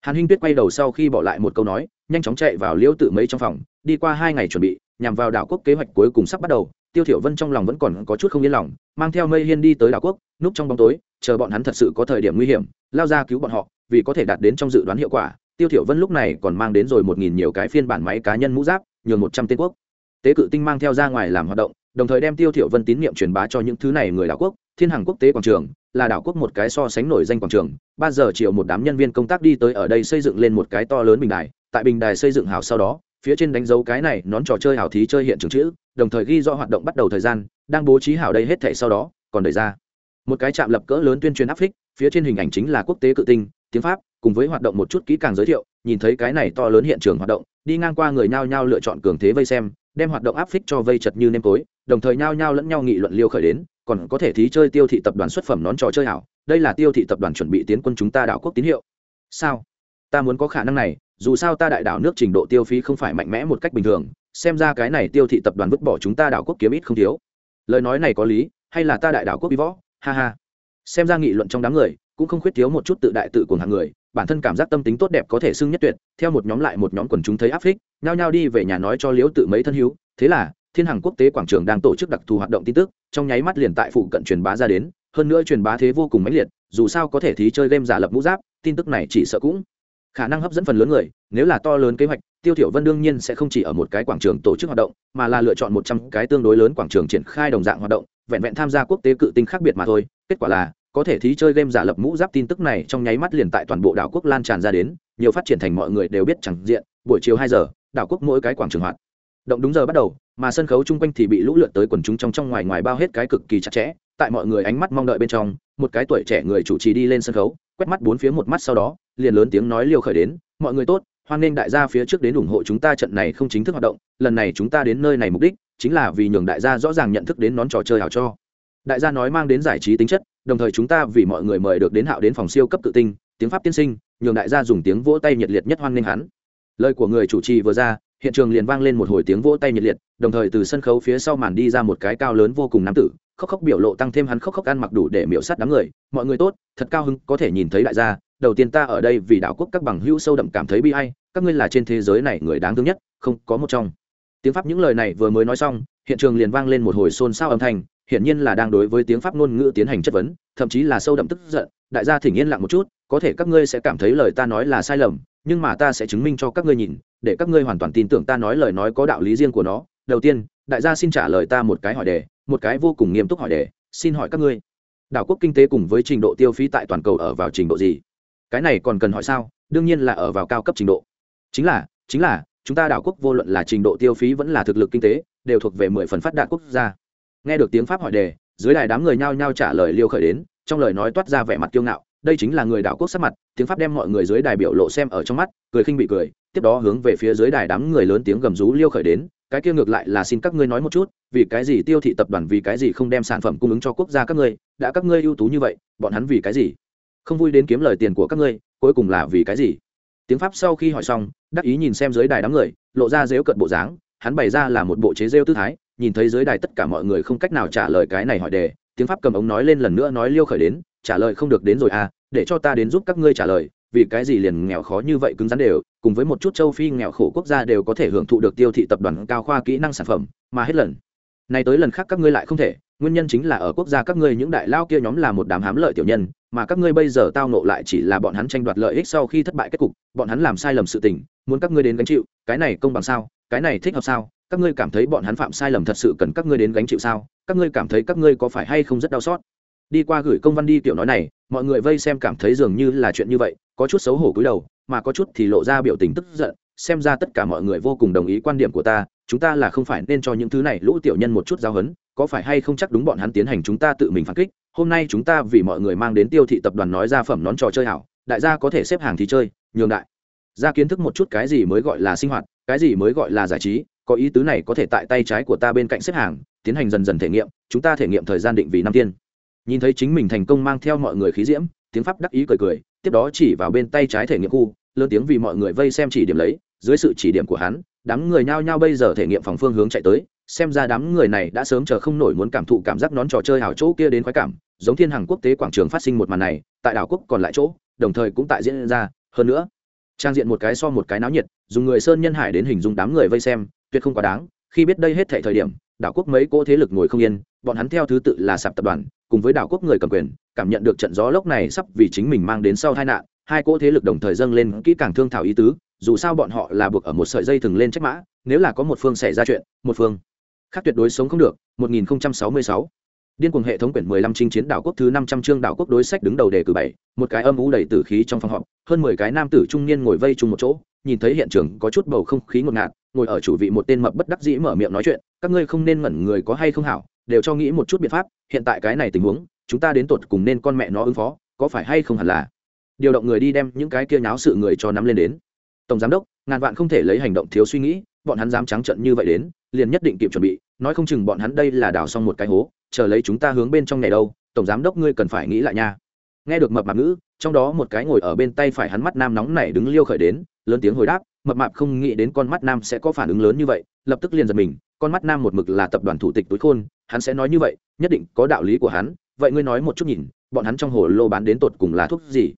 Hàn huynh tuyết quay đầu sau khi bỏ lại một câu nói, nhanh chóng chạy vào liễu tự mấy trong phòng, đi qua hai ngày chuẩn bị, nhằm vào đảo quốc kế hoạch cuối cùng sắp bắt đầu. Tiêu thiểu vân trong lòng vẫn còn có chút không yên lòng, mang theo mây hiên đi tới đảo quốc, núp trong bóng tối, chờ bọn hắn thật sự có thời điểm nguy hiểm, lao ra cứu bọn họ, vì có thể đạt đến trong dự đoán hiệu quả. Tiêu thiểu vân lúc này còn mang đến rồi một nghìn nhiều cái phiên bản máy cá nhân mũ giáp, nhường một trăm tên quốc. Tế cự tinh mang theo ra ngoài làm hoạt động đồng thời đem tiêu thiểu vân tín niệm truyền bá cho những thứ này người đảo quốc, thiên hàng quốc tế quảng trường, là đảo quốc một cái so sánh nổi danh quảng trường. Ba giờ chiều một đám nhân viên công tác đi tới ở đây xây dựng lên một cái to lớn bình đài, tại bình đài xây dựng hào sau đó, phía trên đánh dấu cái này nón trò chơi hào thí chơi hiện trường chữ, đồng thời ghi rõ hoạt động bắt đầu thời gian, đang bố trí hào đây hết thảy sau đó, còn đẩy ra. Một cái trạm lập cỡ lớn tuyên truyền áp phích phía trên hình ảnh chính là quốc tế cự tinh, tiếng pháp, cùng với hoạt động một chút kỹ càng giới thiệu, nhìn thấy cái này to lớn hiện trường hoạt động, đi ngang qua người nhao nhao lựa chọn cường thế vây xem đem hoạt động áp phích cho vây chật như nêm tối đồng thời nhao nhao lẫn nhau nghị luận liêu khởi đến, còn có thể thí chơi tiêu thị tập đoàn xuất phẩm nón trò chơi ảo đây là tiêu thị tập đoàn chuẩn bị tiến quân chúng ta đảo quốc tín hiệu. Sao? Ta muốn có khả năng này, dù sao ta đại đảo nước trình độ tiêu phí không phải mạnh mẽ một cách bình thường, xem ra cái này tiêu thị tập đoàn vứt bỏ chúng ta đảo quốc kiếm ít không thiếu. Lời nói này có lý, hay là ta đại đảo quốc bí võ? Ha ha. Xem ra nghị luận trong đám người cũng không khuyết thiếu một chút tự đại tự của hàng người bản thân cảm giác tâm tính tốt đẹp có thể xưng nhất tuyệt, theo một nhóm lại một nhóm quần chúng thấy áp phích, nhao nhao đi về nhà nói cho liễu tự mấy thân hữu, thế là, thiên hàng quốc tế quảng trường đang tổ chức đặc thù hoạt động tin tức, trong nháy mắt liền tại phụ cận truyền bá ra đến, hơn nữa truyền bá thế vô cùng mãnh liệt, dù sao có thể thí chơi game giả lập mũ giáp, tin tức này chỉ sợ cũng khả năng hấp dẫn phần lớn người, nếu là to lớn kế hoạch, tiêu thiểu vân đương nhiên sẽ không chỉ ở một cái quảng trường tổ chức hoạt động, mà là lựa chọn một trăm cái tương đối lớn quảng trường triển khai đồng dạng hoạt động, vẹn vẹn tham gia quốc tế cự tinh khác biệt mà thôi, kết quả là có thể thí chơi game giả lập mũ giáp tin tức này trong nháy mắt liền tại toàn bộ đảo quốc lan tràn ra đến, nhiều phát triển thành mọi người đều biết chẳng diện, buổi chiều hai giờ, đảo quốc mỗi cái quảng trường hoạt. Động đúng giờ bắt đầu, mà sân khấu chung quanh thì bị lũ lượt tới quần chúng trong trong ngoài ngoài bao hết cái cực kỳ chặt chẽ, tại mọi người ánh mắt mong đợi bên trong, một cái tuổi trẻ người chủ trì đi lên sân khấu, quét mắt bốn phía một mắt sau đó, liền lớn tiếng nói liều khởi đến, mọi người tốt, hoan nghênh đại gia phía trước đến ủng hộ chúng ta trận này không chính thức hoạt động, lần này chúng ta đến nơi này mục đích chính là vì nhường đại gia rõ ràng nhận thức đến nón trò chơi hảo cho. Đại gia nói mang đến giải trí tính chất đồng thời chúng ta vì mọi người mời được đến hạo đến phòng siêu cấp tự tinh, tiếng pháp tiên sinh, nhường đại gia dùng tiếng vỗ tay nhiệt liệt nhất hoan nghênh hắn. Lời của người chủ trì vừa ra, hiện trường liền vang lên một hồi tiếng vỗ tay nhiệt liệt, đồng thời từ sân khấu phía sau màn đi ra một cái cao lớn vô cùng nam tử, khóc khóc biểu lộ tăng thêm hắn khóc khóc ăn mặc đủ để miễu sát đám người, mọi người tốt, thật cao hứng, có thể nhìn thấy đại gia, đầu tiên ta ở đây vì đảo quốc các bằng hữu sâu đậm cảm thấy bi ai, các ngươi là trên thế giới này người đáng thương nhất, không có một trong. Tiếng pháp những lời này vừa mới nói xong, hiện trường liền vang lên một hồi xôn xao âm thanh hiển nhiên là đang đối với tiếng pháp ngôn ngữ tiến hành chất vấn, thậm chí là sâu đậm tức giận. Đại gia thỉnh yên lặng một chút, có thể các ngươi sẽ cảm thấy lời ta nói là sai lầm, nhưng mà ta sẽ chứng minh cho các ngươi nhìn, để các ngươi hoàn toàn tin tưởng ta nói lời nói có đạo lý riêng của nó. Đầu tiên, đại gia xin trả lời ta một cái hỏi đề, một cái vô cùng nghiêm túc hỏi đề, xin hỏi các ngươi, đảo quốc kinh tế cùng với trình độ tiêu phí tại toàn cầu ở vào trình độ gì? Cái này còn cần hỏi sao? Đương nhiên là ở vào cao cấp trình độ. Chính là chính là, chúng ta đảo quốc vô luận là trình độ tiêu phí vẫn là thực lực kinh tế, đều thuộc về mười phần phát đạt quốc gia nghe được tiếng pháp hỏi đề, dưới đài đám người nhao nhao trả lời liêu khởi đến, trong lời nói toát ra vẻ mặt kiêu ngạo, đây chính là người đảo quốc sắc mặt, tiếng pháp đem mọi người dưới đài biểu lộ xem ở trong mắt, cười khinh bị cười, tiếp đó hướng về phía dưới đài đám người lớn tiếng gầm rú liêu khởi đến, cái kia ngược lại là xin các ngươi nói một chút, vì cái gì tiêu thị tập đoàn vì cái gì không đem sản phẩm cung ứng cho quốc gia các ngươi, đã các ngươi ưu tú như vậy, bọn hắn vì cái gì? Không vui đến kiếm lời tiền của các ngươi, cuối cùng là vì cái gì? Tiếng pháp sau khi hỏi xong, đắc ý nhìn xem dưới đài đám người, lộ ra dếu cận bộ dáng, hắn bày ra là một bộ chế rêu tư thái nhìn thấy dưới đài tất cả mọi người không cách nào trả lời cái này hỏi đề, tiếng pháp cầm ống nói lên lần nữa nói liêu khởi đến, trả lời không được đến rồi à để cho ta đến giúp các ngươi trả lời, vì cái gì liền nghèo khó như vậy cứng rắn đều, cùng với một chút châu phi nghèo khổ quốc gia đều có thể hưởng thụ được tiêu thị tập đoàn cao khoa kỹ năng sản phẩm, mà hết lần này tới lần khác các ngươi lại không thể, nguyên nhân chính là ở quốc gia các ngươi những đại lao kia nhóm là một đám hám lợi tiểu nhân, mà các ngươi bây giờ tao nộ lại chỉ là bọn hắn tranh đoạt lợi ích sau khi thất bại kết cục, bọn hắn làm sai lầm sự tình, muốn các ngươi đến gánh chịu, cái này công bằng sao, cái này thích hợp sao các ngươi cảm thấy bọn hắn phạm sai lầm thật sự cần các ngươi đến gánh chịu sao? Các ngươi cảm thấy các ngươi có phải hay không rất đau xót? Đi qua gửi công văn đi, tiểu nói này, mọi người vây xem cảm thấy dường như là chuyện như vậy, có chút xấu hổ cúi đầu, mà có chút thì lộ ra biểu tình tức giận, xem ra tất cả mọi người vô cùng đồng ý quan điểm của ta, chúng ta là không phải nên cho những thứ này lũ tiểu nhân một chút giáo hấn có phải hay không chắc đúng bọn hắn tiến hành chúng ta tự mình phản kích? Hôm nay chúng ta vì mọi người mang đến tiêu thị tập đoàn nói ra phẩm nón trò chơi hảo, đại gia có thể xếp hàng thì chơi, nhường đại ra kiến thức một chút cái gì mới gọi là sinh hoạt, cái gì mới gọi là giải trí có ý tứ này có thể tại tay trái của ta bên cạnh xếp hàng, tiến hành dần dần thể nghiệm, chúng ta thể nghiệm thời gian định vì năm tiên. Nhìn thấy chính mình thành công mang theo mọi người khí diễm, tiếng pháp đắc ý cười cười, tiếp đó chỉ vào bên tay trái thể nghiệm khu, lớn tiếng vì mọi người vây xem chỉ điểm lấy, dưới sự chỉ điểm của hắn, đám người nhao nhao bây giờ thể nghiệm phòng phương hướng chạy tới, xem ra đám người này đã sớm chờ không nổi muốn cảm thụ cảm giác nón trò chơi hảo chỗ kia đến khoái cảm, giống thiên hàng quốc tế quảng trường phát sinh một màn này, tại đảo quốc còn lại chỗ, đồng thời cũng tại diễn ra. Hơn nữa, trang diện một cái so một cái náo nhiệt, dùng người sơn nhân hải đến hình dung đám người vây xem tuyệt không quá đáng, khi biết đây hết thảy thời điểm, đảo quốc mấy cỗ thế lực ngồi không yên, bọn hắn theo thứ tự là sạp tập đoàn, cùng với đảo quốc người cầm quyền, cảm nhận được trận gió lốc này sắp vì chính mình mang đến sau tai nạn, hai cỗ thế lực đồng thời dâng lên kỹ càng thương thảo ý tứ, dù sao bọn họ là buộc ở một sợi dây thừng lên trách mã, nếu là có một phương xảy ra chuyện, một phương khác tuyệt đối sống không được 1066 điên cuồng hệ thống quyển 15 chinh chiến đảo quốc thứ 500 chương đảo quốc đối sách đứng đầu đề cử bảy, một cái âm u đầy tử khí trong phòng họp, hơn 10 cái nam tử trung niên ngồi vây chung một chỗ, nhìn thấy hiện trường có chút bầu không khí ngột ngạt ngồi ở chủ vị một tên mập bất đắc dĩ mở miệng nói chuyện, các ngươi không nên ngẩn người có hay không hảo, đều cho nghĩ một chút biện pháp, hiện tại cái này tình huống, chúng ta đến tột cùng nên con mẹ nó ứng phó, có phải hay không hẳn là? Điều động người đi đem những cái kia nháo sự người cho nắm lên đến. Tổng giám đốc, ngàn vạn không thể lấy hành động thiếu suy nghĩ, bọn hắn dám trắng trận như vậy đến, liền nhất định kịp chuẩn bị, nói không chừng bọn hắn đây là đào xong một cái hố, chờ lấy chúng ta hướng bên trong này đâu, tổng giám đốc ngươi cần phải nghĩ lại nha. Nghe được mập mạp ngữ, trong đó một cái ngồi ở bên tay phải hắn mắt nam nóng này đứng liêu khởi đến lớn tiếng hồi đáp, mập mạp không nghĩ đến con mắt nam sẽ có phản ứng lớn như vậy, lập tức liền giật mình, con mắt nam một mực là tập đoàn thủ tịch túi khôn, hắn sẽ nói như vậy, nhất định có đạo lý của hắn, vậy ngươi nói một chút nhìn, bọn hắn trong hồ lô bán đến tột cùng là thuốc gì?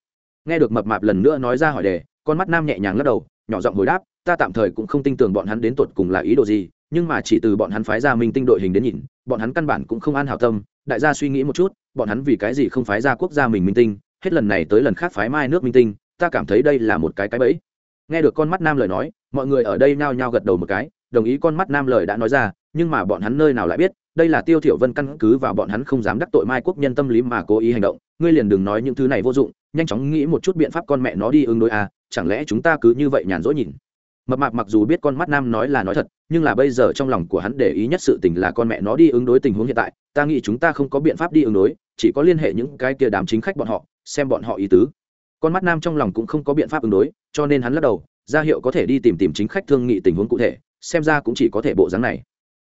Nghe được mập mạp lần nữa nói ra hỏi đề, con mắt nam nhẹ nhàng lắc đầu, nhỏ giọng hồi đáp, ta tạm thời cũng không tin tưởng bọn hắn đến tột cùng là ý đồ gì, nhưng mà chỉ từ bọn hắn phái ra minh tinh đội hình đến nhìn, bọn hắn căn bản cũng không an hảo tâm, đại gia suy nghĩ một chút, bọn hắn vì cái gì không phái ra quốc gia mình minh tinh, hết lần này tới lần khác phái mai nước minh tinh, ta cảm thấy đây là một cái cái bẫy nghe được con mắt nam lời nói, mọi người ở đây nhao nhao gật đầu một cái, đồng ý con mắt nam lời đã nói ra, nhưng mà bọn hắn nơi nào lại biết, đây là tiêu thiểu vân căn cứ vào bọn hắn không dám đắc tội mai quốc nhân tâm lý mà cố ý hành động, ngươi liền đừng nói những thứ này vô dụng, nhanh chóng nghĩ một chút biện pháp con mẹ nó đi ứng đối à chẳng lẽ chúng ta cứ như vậy nhàn rỗi nhìn? Mập mạp mặc dù biết con mắt nam nói là nói thật, nhưng là bây giờ trong lòng của hắn để ý nhất sự tình là con mẹ nó đi ứng đối tình huống hiện tại, ta nghĩ chúng ta không có biện pháp đi ứng đối, chỉ có liên hệ những cái kia đám chính khách bọn họ, xem bọn họ ý tứ con mắt nam trong lòng cũng không có biện pháp ứng đối, cho nên hắn lắc đầu, ra hiệu có thể đi tìm tìm chính khách thương nghị tình huống cụ thể, xem ra cũng chỉ có thể bộ dáng này.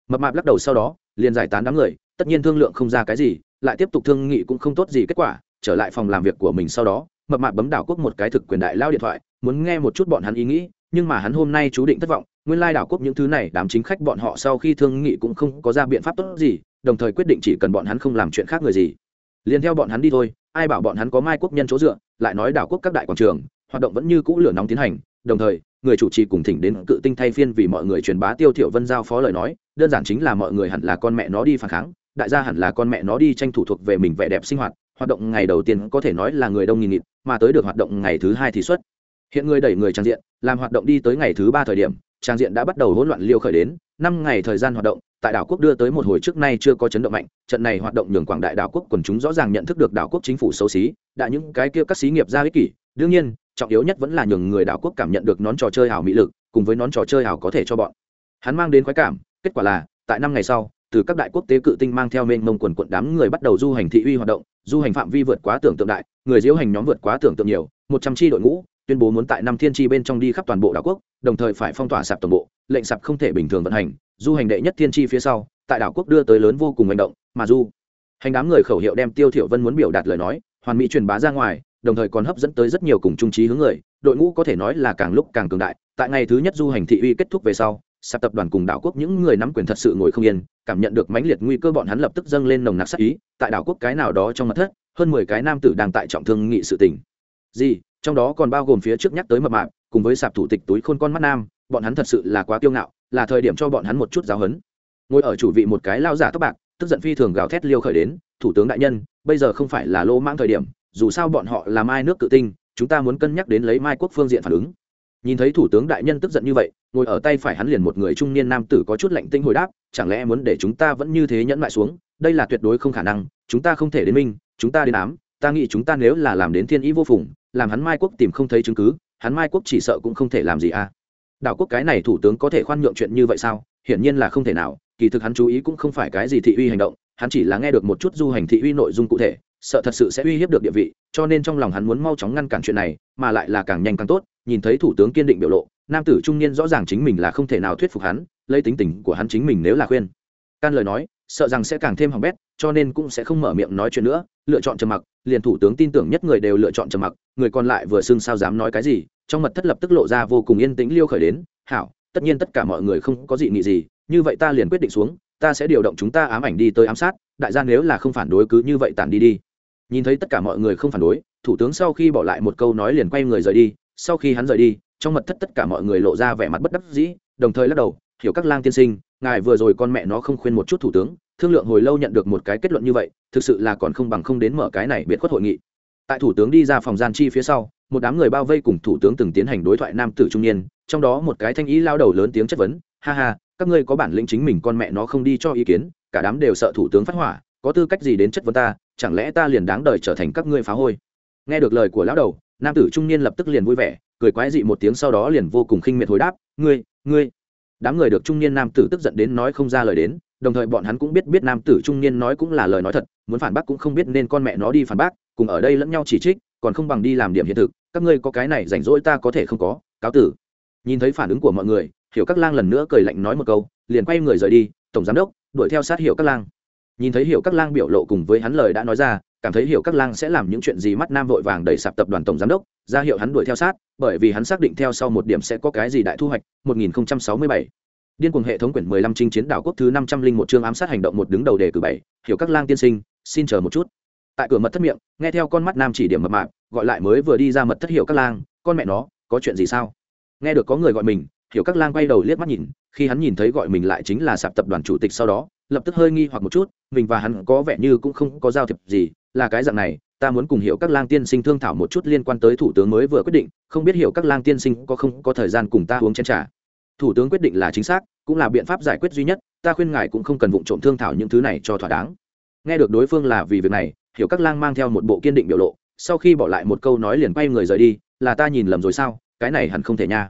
Mập mạp lắc đầu sau đó, liền giải tán đám người, tất nhiên thương lượng không ra cái gì, lại tiếp tục thương nghị cũng không tốt gì kết quả, trở lại phòng làm việc của mình sau đó, mập mạp bấm đảo quốc một cái thực quyền đại lao điện thoại, muốn nghe một chút bọn hắn ý nghĩ, nhưng mà hắn hôm nay chú định thất vọng, nguyên lai đảo quốc những thứ này, đám chính khách bọn họ sau khi thương nghị cũng không có ra biện pháp tốt gì, đồng thời quyết định chỉ cần bọn hắn không làm chuyện khác người gì. Liền theo bọn hắn đi thôi, ai bảo bọn hắn có mai quốc nhân chỗ dựa lại nói đảo quốc các đại quảng trường, hoạt động vẫn như cũ lửa nóng tiến hành, đồng thời, người chủ trì cùng thỉnh đến cự tinh thay phiên vì mọi người truyền bá tiêu thiểu vân giao phó lời nói, đơn giản chính là mọi người hẳn là con mẹ nó đi phản kháng, đại gia hẳn là con mẹ nó đi tranh thủ thuộc về mình vẻ đẹp sinh hoạt hoạt động ngày đầu tiên có thể nói là người đông nghìn nghịt, mà tới được hoạt động ngày thứ hai thì xuất. Hiện người đẩy người trang diện, làm hoạt động đi tới ngày thứ ba thời điểm trang diện đã bắt đầu hỗn loạn liêu khởi đến, năm ngày thời gian hoạt động, tại đảo quốc đưa tới một hồi trước nay chưa có chấn động mạnh, trận này hoạt động nhường quảng đại đảo quốc quần chúng rõ ràng nhận thức được đảo quốc chính phủ xấu xí, đã những cái kia các xí nghiệp ra ích kỷ. Đương nhiên, trọng yếu nhất vẫn là nhường người đảo quốc cảm nhận được nón trò chơi hảo mỹ lực, cùng với nón trò chơi hảo có thể cho bọn. Hắn mang đến khoái cảm, kết quả là, tại năm ngày sau, từ các đại quốc tế cự tinh mang theo mênh mông quần quận đám người bắt đầu du hành thị uy hoạt động, du hành phạm vi vượt quá tưởng tượng đại, người diễu hành nhóm vượt quá tưởng tượng nhiều, một trăm tri đội ngũ tuyên bố muốn tại năm thiên tri bên trong đi khắp toàn bộ đảo quốc, đồng thời phải phong tỏa sạp tổng bộ, lệnh sạp không thể bình thường vận hành, du hành đệ nhất thiên tri phía sau, tại đảo quốc đưa tới lớn vô cùng hành động, mà du hành đám người khẩu hiệu đem tiêu thiểu vân muốn biểu đạt lời nói, hoàn mỹ truyền bá ra ngoài, đồng thời còn hấp dẫn tới rất nhiều cùng trung trí hướng người, đội ngũ có thể nói là càng lúc càng cường đại, tại ngày thứ nhất du hành thị uy kết thúc về sau, sạp tập đoàn cùng đảo quốc những người nắm quyền thật sự ngồi không yên, cảm nhận được mãnh liệt nguy cơ bọn hắn lập tức dâng lên nồng nặc sát ý, tại đảo quốc cái nào đó trong mặt thất, hơn mười cái nam tử đang tại trọng thương nghị sự tình. Gì? Trong đó còn bao gồm phía trước nhắc tới mập mạp, cùng với sạp thủ tịch túi khôn con mắt nam, bọn hắn thật sự là quá kiêu ngạo, là thời điểm cho bọn hắn một chút giáo hấn ngồi ở chủ vị một cái lao giả tóc bạc, tức giận phi thường gào thét liêu khởi đến, thủ tướng đại nhân, bây giờ không phải là lô mang thời điểm, dù sao bọn họ là mai nước cự tinh, chúng ta muốn cân nhắc đến lấy mai quốc phương diện phản ứng. Nhìn thấy thủ tướng đại nhân tức giận như vậy, ngồi ở tay phải hắn liền một người trung niên nam tử có chút lạnh tinh hồi đáp, chẳng lẽ muốn để chúng ta vẫn như thế nhẫn lại xuống? Đây là tuyệt đối không khả năng, chúng ta không thể đến minh, chúng ta đến ám, ta nghĩ chúng ta nếu là làm đến thiên ý vô phùng làm hắn mai quốc tìm không thấy chứng cứ, hắn mai quốc chỉ sợ cũng không thể làm gì à. Đảo quốc cái này thủ tướng có thể khoan nhượng chuyện như vậy sao? Hiển nhiên là không thể nào, kỳ thực hắn chú ý cũng không phải cái gì thị uy hành động, hắn chỉ là nghe được một chút du hành thị uy nội dung cụ thể, sợ thật sự sẽ uy hiếp được địa vị, cho nên trong lòng hắn muốn mau chóng ngăn cản chuyện này, mà lại là càng nhanh càng tốt, nhìn thấy thủ tướng kiên định biểu lộ, nam tử trung niên rõ ràng chính mình là không thể nào thuyết phục hắn, lấy tính tình của hắn chính mình nếu là khuyên. Can lời nói, sợ rằng sẽ càng thêm hỏng bét, cho nên cũng sẽ không mở miệng nói chuyện nữa, lựa chọn trầm mặc liền thủ tướng tin tưởng nhất người đều lựa chọn trầm mặc, người còn lại vừa xưng sao dám nói cái gì, trong mật thất lập tức lộ ra vô cùng yên tĩnh liêu khởi đến, hảo, tất nhiên tất cả mọi người không có dị nghị gì, như vậy ta liền quyết định xuống, ta sẽ điều động chúng ta ám ảnh đi tới ám sát, đại gia nếu là không phản đối cứ như vậy tản đi đi. Nhìn thấy tất cả mọi người không phản đối, thủ tướng sau khi bỏ lại một câu nói liền quay người rời đi, sau khi hắn rời đi, trong mật thất tất cả mọi người lộ ra vẻ mặt bất đắc dĩ, đồng thời lắc đầu, hiểu các lang tiên sinh, ngài vừa rồi con mẹ nó không khuyên một chút thủ tướng thương lượng hồi lâu nhận được một cái kết luận như vậy, thực sự là còn không bằng không đến mở cái này biệt khuất hội nghị. Tại thủ tướng đi ra phòng gian chi phía sau, một đám người bao vây cùng thủ tướng từng tiến hành đối thoại nam tử trung niên, trong đó một cái thanh ý lao đầu lớn tiếng chất vấn, ha ha, các ngươi có bản lĩnh chính mình con mẹ nó không đi cho ý kiến, cả đám đều sợ thủ tướng phát hỏa, có tư cách gì đến chất vấn ta, chẳng lẽ ta liền đáng đời trở thành các ngươi phá hôi? Nghe được lời của lão đầu, nam tử trung niên lập tức liền vui vẻ, cười quái dị một tiếng sau đó liền vô cùng khinh miệt hồi đáp, ngươi ngươi. Đám người được trung niên nam tử tức giận đến nói không ra lời đến đồng thời bọn hắn cũng biết biết nam tử trung niên nói cũng là lời nói thật, muốn phản bác cũng không biết nên con mẹ nó đi phản bác, cùng ở đây lẫn nhau chỉ trích, còn không bằng đi làm điểm hiện thực, các ngươi có cái này rảnh rỗi ta có thể không có, cáo tử. Nhìn thấy phản ứng của mọi người, hiểu các lang lần nữa cười lạnh nói một câu, liền quay người rời đi, tổng giám đốc, đuổi theo sát hiểu các lang. Nhìn thấy hiểu các lang biểu lộ cùng với hắn lời đã nói ra, cảm thấy hiểu các lang sẽ làm những chuyện gì mắt nam vội vàng đẩy sạp tập đoàn tổng giám đốc, ra hiệu hắn đuổi theo sát, bởi vì hắn xác định theo sau một điểm sẽ có cái gì đại thu hoạch 1067 điên cuồng hệ thống quyển 15 chinh chiến đảo quốc thứ 501 chương ám sát hành động một đứng đầu đề cử bảy, hiểu các lang tiên sinh, xin chờ một chút. Tại cửa mật thất miệng, nghe theo con mắt nam chỉ điểm mập mạp, gọi lại mới vừa đi ra mật thất hiểu các lang, con mẹ nó, có chuyện gì sao? Nghe được có người gọi mình, hiểu các lang quay đầu liếc mắt nhìn, khi hắn nhìn thấy gọi mình lại chính là sạp tập đoàn chủ tịch sau đó, lập tức hơi nghi hoặc một chút, mình và hắn có vẻ như cũng không có giao thiệp gì, là cái dạng này, ta muốn cùng hiểu các lang tiên sinh thương thảo một chút liên quan tới thủ tướng mới vừa quyết định, không biết hiểu các lang tiên sinh có không có thời gian cùng ta uống chén trà thủ tướng quyết định là chính xác, cũng là biện pháp giải quyết duy nhất, ta khuyên ngài cũng không cần vụ trộm thương thảo những thứ này cho thỏa đáng. Nghe được đối phương là vì việc này, hiểu các lang mang theo một bộ kiên định biểu lộ, sau khi bỏ lại một câu nói liền quay người rời đi, là ta nhìn lầm rồi sao, cái này hẳn không thể nha.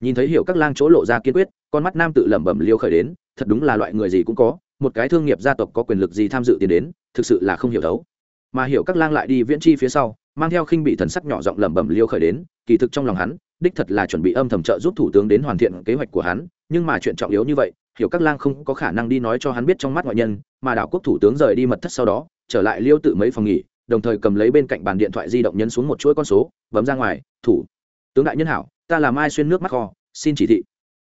Nhìn thấy hiểu các lang chỗ lộ ra kiên quyết, con mắt nam tự lẩm bẩm liêu khởi đến, thật đúng là loại người gì cũng có, một cái thương nghiệp gia tộc có quyền lực gì tham dự tiền đến, thực sự là không hiểu thấu. Mà hiểu các lang lại đi viễn chi phía sau, mang theo khinh bị thần sắc nhỏ giọng lẩm bẩm liêu khởi đến, kỳ thực trong lòng hắn đích thật là chuẩn bị âm thầm trợ giúp thủ tướng đến hoàn thiện kế hoạch của hắn, nhưng mà chuyện trọng yếu như vậy, hiểu các lang không có khả năng đi nói cho hắn biết trong mắt ngoại nhân, mà đảo quốc thủ tướng rời đi mật thất sau đó, trở lại liêu tự mấy phòng nghỉ, đồng thời cầm lấy bên cạnh bàn điện thoại di động nhấn xuống một chuỗi con số, bấm ra ngoài, thủ, tướng đại nhân hảo, ta là mai xuyên nước mắt kho, xin chỉ thị.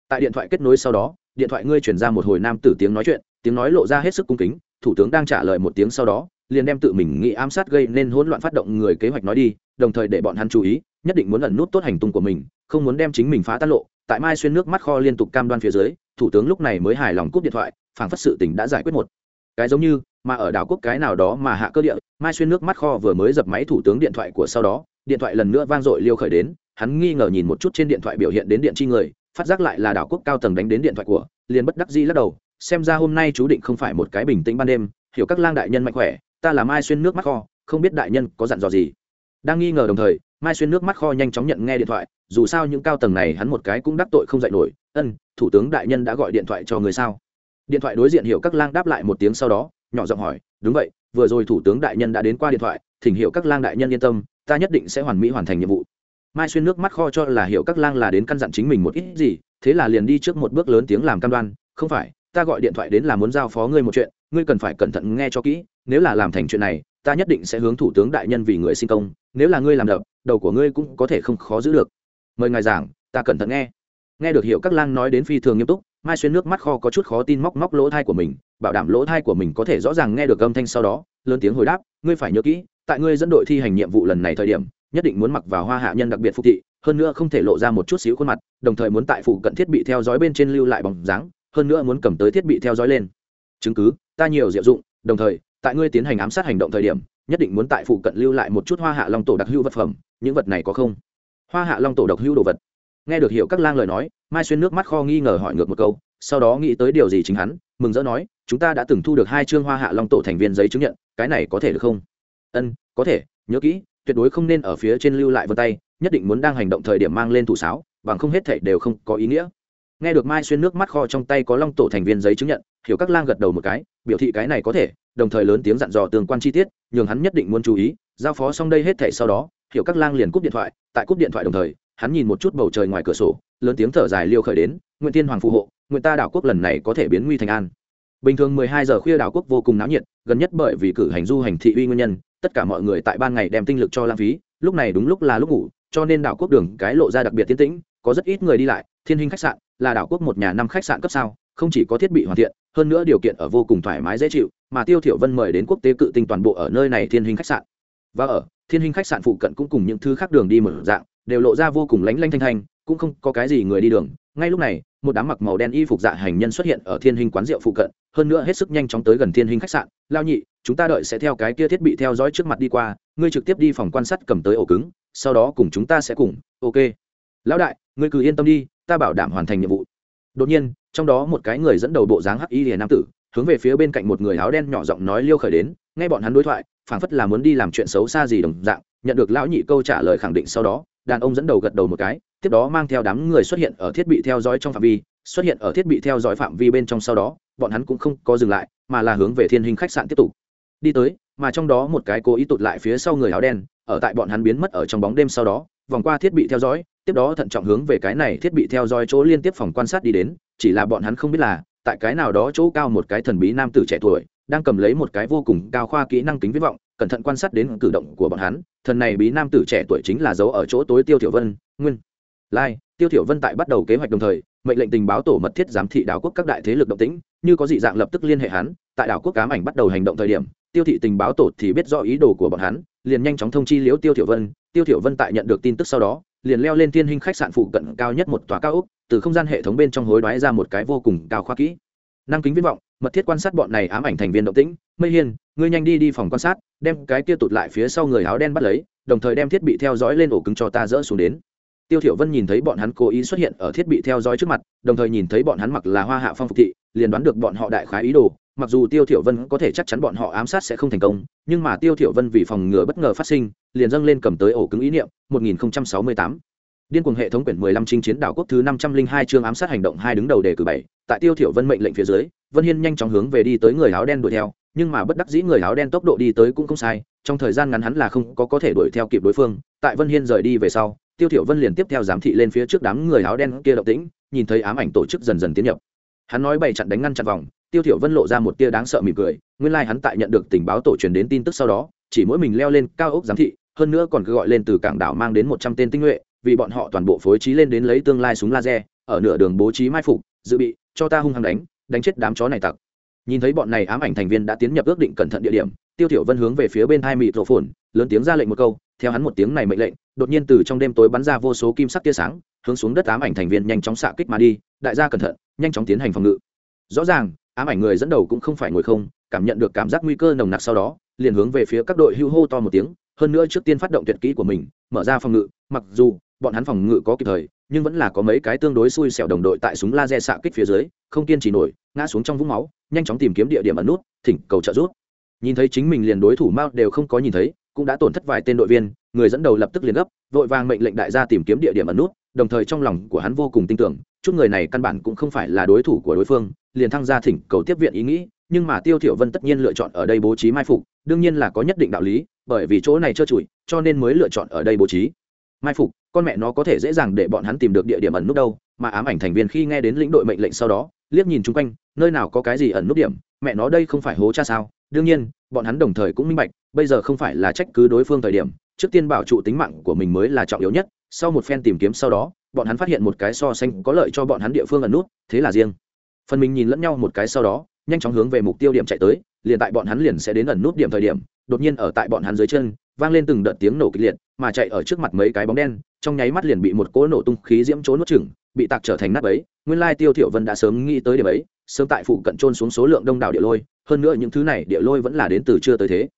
Tại điện thoại kết nối sau đó, điện thoại ngươi chuyển ra một hồi nam tử tiếng nói chuyện, tiếng nói lộ ra hết sức cung kính, thủ tướng đang trả lời một tiếng sau đó, liền đem tự mình nghĩ ám sát gây nên hỗn loạn phát động người kế hoạch nói đi, đồng thời để bọn hắn chú ý nhất định muốn ẩn nút tốt hành tung của mình, không muốn đem chính mình phá tan lộ. Tại mai xuyên nước mắt kho liên tục cam đoan phía dưới, thủ tướng lúc này mới hài lòng cúp điện thoại, phảng phất sự tình đã giải quyết một. Cái giống như, mà ở đảo quốc cái nào đó mà hạ cơ địa, mai xuyên nước mắt kho vừa mới dập máy thủ tướng điện thoại của sau đó, điện thoại lần nữa vang dội liêu khởi đến. Hắn nghi ngờ nhìn một chút trên điện thoại biểu hiện đến điện chi người, phát giác lại là đảo quốc cao tầng đánh đến điện thoại của, liền bất đắc dĩ lắc đầu, xem ra hôm nay chú định không phải một cái bình tĩnh ban đêm, hiểu các lang đại nhân mạnh khỏe, ta là mai xuyên nước mắt kho, không biết đại nhân có dặn dò gì. Đang nghi ngờ đồng thời mai xuyên nước mắt kho nhanh chóng nhận nghe điện thoại, dù sao những cao tầng này hắn một cái cũng đắc tội không dạy nổi. Ân, thủ tướng đại nhân đã gọi điện thoại cho người sao? Điện thoại đối diện hiểu các lang đáp lại một tiếng sau đó, nhỏ giọng hỏi, đúng vậy, vừa rồi thủ tướng đại nhân đã đến qua điện thoại, thỉnh hiểu các lang đại nhân yên tâm, ta nhất định sẽ hoàn mỹ hoàn thành nhiệm vụ. Mai xuyên nước mắt kho cho là hiểu các lang là đến căn dặn chính mình một ít gì, thế là liền đi trước một bước lớn tiếng làm cam đoan, không phải, ta gọi điện thoại đến là muốn giao phó ngươi một chuyện, ngươi cần phải cẩn thận nghe cho kỹ, nếu là làm thành chuyện này, ta nhất định sẽ hướng thủ tướng đại nhân vì người sinh công, nếu là ngươi làm đập đầu của ngươi cũng có thể không khó giữ được. Mời ngài giảng, ta cẩn thận nghe. Nghe được hiểu các lang nói đến phi thường nghiêm túc, mai xuyên nước mắt kho có chút khó tin móc móc lỗ thai của mình, bảo đảm lỗ thai của mình có thể rõ ràng nghe được âm thanh sau đó, lớn tiếng hồi đáp, ngươi phải nhớ kỹ, tại ngươi dẫn đội thi hành nhiệm vụ lần này thời điểm, nhất định muốn mặc vào hoa hạ nhân đặc biệt phục thị, hơn nữa không thể lộ ra một chút xíu khuôn mặt, đồng thời muốn tại phụ cận thiết bị theo dõi bên trên lưu lại bóng dáng, hơn nữa muốn cầm tới thiết bị theo dõi lên. Chứng cứ, ta nhiều diệu dụng, đồng thời, tại ngươi tiến hành ám sát hành động thời điểm nhất định muốn tại phụ cận lưu lại một chút hoa hạ long tổ đặc hữu vật phẩm, những vật này có không? Hoa hạ long tổ độc hữu đồ vật. Nghe được hiểu các lang lời nói, mai xuyên nước mắt kho nghi ngờ hỏi ngược một câu, sau đó nghĩ tới điều gì chính hắn, mừng rỡ nói, chúng ta đã từng thu được hai chương hoa hạ long tổ thành viên giấy chứng nhận, cái này có thể được không? Ân, có thể, nhớ kỹ, tuyệt đối không nên ở phía trên lưu lại vân tay, nhất định muốn đang hành động thời điểm mang lên thủ sáo, bằng không hết thể đều không có ý nghĩa. Nghe được mai xuyên nước mắt kho trong tay có long tổ thành viên giấy chứng nhận, hiểu các lang gật đầu một cái, biểu thị cái này có thể đồng thời lớn tiếng dặn dò tương quan chi tiết, nhường hắn nhất định muốn chú ý. Giao phó xong đây hết thể sau đó, hiểu các lang liền cúp điện thoại. Tại cúp điện thoại đồng thời, hắn nhìn một chút bầu trời ngoài cửa sổ, lớn tiếng thở dài liêu khởi đến nguyễn tiên hoàng phù hộ nguyễn ta đảo quốc lần này có thể biến nguy thành an. Bình thường 12 giờ khuya đảo quốc vô cùng náo nhiệt, gần nhất bởi vì cử hành du hành thị uy nguyên nhân, tất cả mọi người tại ban ngày đem tinh lực cho lãng phí, lúc này đúng lúc là lúc ngủ, cho nên đảo quốc đường cái lộ ra đặc biệt tiến tĩnh, có rất ít người đi lại, thiên hình khách sạn, là đảo quốc một nhà năm khách sạn cấp sao không chỉ có thiết bị hoàn thiện, hơn nữa điều kiện ở vô cùng thoải mái dễ chịu, mà tiêu thiểu vân mời đến quốc tế cự tinh toàn bộ ở nơi này thiên hình khách sạn. Và ở, thiên hình khách sạn phụ cận cũng cùng những thứ khác đường đi mở dạng, đều lộ ra vô cùng lánh lanh thanh thanh, cũng không có cái gì người đi đường. Ngay lúc này, một đám mặc màu đen y phục dạ hành nhân xuất hiện ở thiên hình quán rượu phụ cận, hơn nữa hết sức nhanh chóng tới gần thiên hình khách sạn. Lao nhị, chúng ta đợi sẽ theo cái kia thiết bị theo dõi trước mặt đi qua, ngươi trực tiếp đi phòng quan sát cầm tới ổ cứng, sau đó cùng chúng ta sẽ cùng. Ok. Lão đại, ngươi cứ yên tâm đi, ta bảo đảm hoàn thành nhiệm vụ. Đột nhiên trong đó một cái người dẫn đầu bộ dáng hắc y liền nam tử, hướng về phía bên cạnh một người áo đen nhỏ giọng nói liêu khởi đến, nghe bọn hắn đối thoại, phảng phất là muốn đi làm chuyện xấu xa gì đồng dạng, nhận được lão nhị câu trả lời khẳng định sau đó, đàn ông dẫn đầu gật đầu một cái, tiếp đó mang theo đám người xuất hiện ở thiết bị theo dõi trong phạm vi, xuất hiện ở thiết bị theo dõi phạm vi bên trong sau đó, bọn hắn cũng không có dừng lại, mà là hướng về thiên hình khách sạn tiếp tục. Đi tới, mà trong đó một cái cố ý tụt lại phía sau người áo đen, ở tại bọn hắn biến mất ở trong bóng đêm sau đó, vòng qua thiết bị theo dõi tiếp đó thận trọng hướng về cái này thiết bị theo dõi chỗ liên tiếp phòng quan sát đi đến, chỉ là bọn hắn không biết là, tại cái nào đó chỗ cao một cái thần bí nam tử trẻ tuổi, đang cầm lấy một cái vô cùng cao khoa kỹ năng kính viễn vọng, cẩn thận quan sát đến cử động của bọn hắn, thần này bí nam tử trẻ tuổi chính là dấu ở chỗ tối tiêu tiểu vân, nguyên lai, tiêu tiểu vân tại bắt đầu kế hoạch đồng thời, mệnh lệnh tình báo tổ mật thiết giám thị đảo quốc các đại thế lực động tĩnh, như có dị dạng lập tức liên hệ hắn, tại đảo quốc cám ảnh bắt đầu hành động thời điểm, tiêu thị tình báo tổ thì biết rõ ý đồ của bọn hắn, liền nhanh chóng thông chi liễu tiêu tiểu vân, tiêu tiểu vân tại nhận được tin tức sau đó liền leo lên thiên hình khách sạn phụ cận cao nhất một tòa cao ốc, từ không gian hệ thống bên trong hối đoái ra một cái vô cùng cao khoa kỹ. Năng kính viễn vọng, mật thiết quan sát bọn này ám ảnh thành viên động tĩnh. Mây hiên, ngươi nhanh đi đi phòng quan sát, đem cái kia tụt lại phía sau người áo đen bắt lấy, đồng thời đem thiết bị theo dõi lên ổ cứng cho ta dỡ xuống đến. Tiêu thiểu vân nhìn thấy bọn hắn cố ý xuất hiện ở thiết bị theo dõi trước mặt, đồng thời nhìn thấy bọn hắn mặc là hoa hạ phong phục thị, liền đoán được bọn họ đại khái ý đồ mặc dù tiêu thiểu vân có thể chắc chắn bọn họ ám sát sẽ không thành công, nhưng mà tiêu thiểu vân vì phòng ngừa bất ngờ phát sinh, liền dâng lên cầm tới ổ cứng ý niệm 1068 điên cuồng hệ thống quyển 15 chinh chiến đảo quốc thứ 502 chương ám sát hành động hai đứng đầu đề cử bảy, tại tiêu thiểu vân mệnh lệnh phía dưới, vân hiên nhanh chóng hướng về đi tới người áo đen đuổi theo, nhưng mà bất đắc dĩ người áo đen tốc độ đi tới cũng không sai, trong thời gian ngắn hắn là không có có thể đuổi theo kịp đối phương, tại vân hiên rời đi về sau, tiêu thiểu vân liền tiếp theo giám thị lên phía trước đám người áo đen kia động tĩnh, nhìn thấy ám ảnh tổ chức dần dần tiến nhập. Hắn nói bày chặn đánh ngăn chặn vòng tiêu thiểu vân lộ ra một tia đáng sợ mỉm cười, nguyên lai like hắn tại nhận được tình báo tổ truyền đến tin tức sau đó, chỉ mỗi mình leo lên cao ốc giám thị, hơn nữa còn cứ gọi lên từ cảng đảo mang đến một trăm tên tinh nhuệ, vì bọn họ toàn bộ phối trí lên đến lấy tương lai súng laser, ở nửa đường bố trí mai phục, dự bị, cho ta hung hăng đánh đánh chết đám chó này tặc. Nhìn thấy bọn này ám ảnh thành viên đã tiến nhập ước định cẩn thận địa điểm, tiêu thiểu vân hướng về phía bên hai mịt rổ phồn lớn tiếng ra lệnh một câu, theo hắn một tiếng này mệnh lệnh, đột nhiên từ trong đêm tối bắn ra vô số kim sắc tia sáng, hướng xuống đất ám ảnh thành viên nhanh chóng xạ kích mà đi, đại gia cẩn thận, nhanh chóng tiến hành phòng ngự. Rõ ràng ám ảnh người dẫn đầu cũng không phải ngồi không, cảm nhận được cảm giác nguy cơ nồng nặc sau đó, liền hướng về phía các đội hưu hô to một tiếng, hơn nữa trước tiên phát động tuyệt kỹ của mình, mở ra phòng ngự, mặc dù bọn hắn phòng ngự có kịp thời, nhưng vẫn là có mấy cái tương đối xui xẻo đồng đội tại súng laser xạ kích phía dưới, không kiên trì nổi, ngã xuống trong vũng máu, nhanh chóng tìm kiếm địa điểm ẩn nút, thỉnh cầu trợ giúp. Nhìn thấy chính mình liền đối thủ mao đều không có nhìn thấy, cũng đã tổn thất vài tên đội viên, người dẫn đầu lập tức liền gấp, vội vàng mệnh lệnh đại gia tìm kiếm địa điểm ẩn nút, đồng thời trong lòng của hắn vô cùng tin tưởng chút người này căn bản cũng không phải là đối thủ của đối phương, liền thăng ra thỉnh cầu tiếp viện ý nghĩ, nhưng mà tiêu thiểu vân tất nhiên lựa chọn ở đây bố trí mai phục, đương nhiên là có nhất định đạo lý, bởi vì chỗ này trơ trụi, cho nên mới lựa chọn ở đây bố trí. Mai phục, con mẹ nó có thể dễ dàng để bọn hắn tìm được địa điểm ẩn nút đâu, mà ám ảnh thành viên khi nghe đến lĩnh đội mệnh lệnh sau đó, liếc nhìn chung quanh, nơi nào có cái gì ẩn nút điểm, mẹ nó đây không phải hố cha sao? Đương nhiên, bọn hắn đồng thời cũng minh bạch, bây giờ không phải là trách cứ đối phương thời điểm, trước tiên bảo trụ tính mạng của mình mới là trọng yếu nhất sau một phen tìm kiếm sau đó, bọn hắn phát hiện một cái so sánh có lợi cho bọn hắn địa phương ẩn nút, thế là riêng. Phần mình nhìn lẫn nhau một cái sau đó, nhanh chóng hướng về mục tiêu điểm chạy tới, liền tại bọn hắn liền sẽ đến ẩn nút điểm thời điểm, đột nhiên ở tại bọn hắn dưới chân, vang lên từng đợt tiếng nổ kịch liệt, mà chạy ở trước mặt mấy cái bóng đen, trong nháy mắt liền bị một cỗ nổ tung khí diễm trốn nuốt chừng bị tạc trở thành nát ấy nguyên lai tiêu thiểu vân đã sớm nghĩ tới điểm ấy, sớm tại phụ cận trôn xuống số lượng đông đảo địa lôi, hơn nữa những thứ này địa lôi vẫn là đến từ chưa tới thế.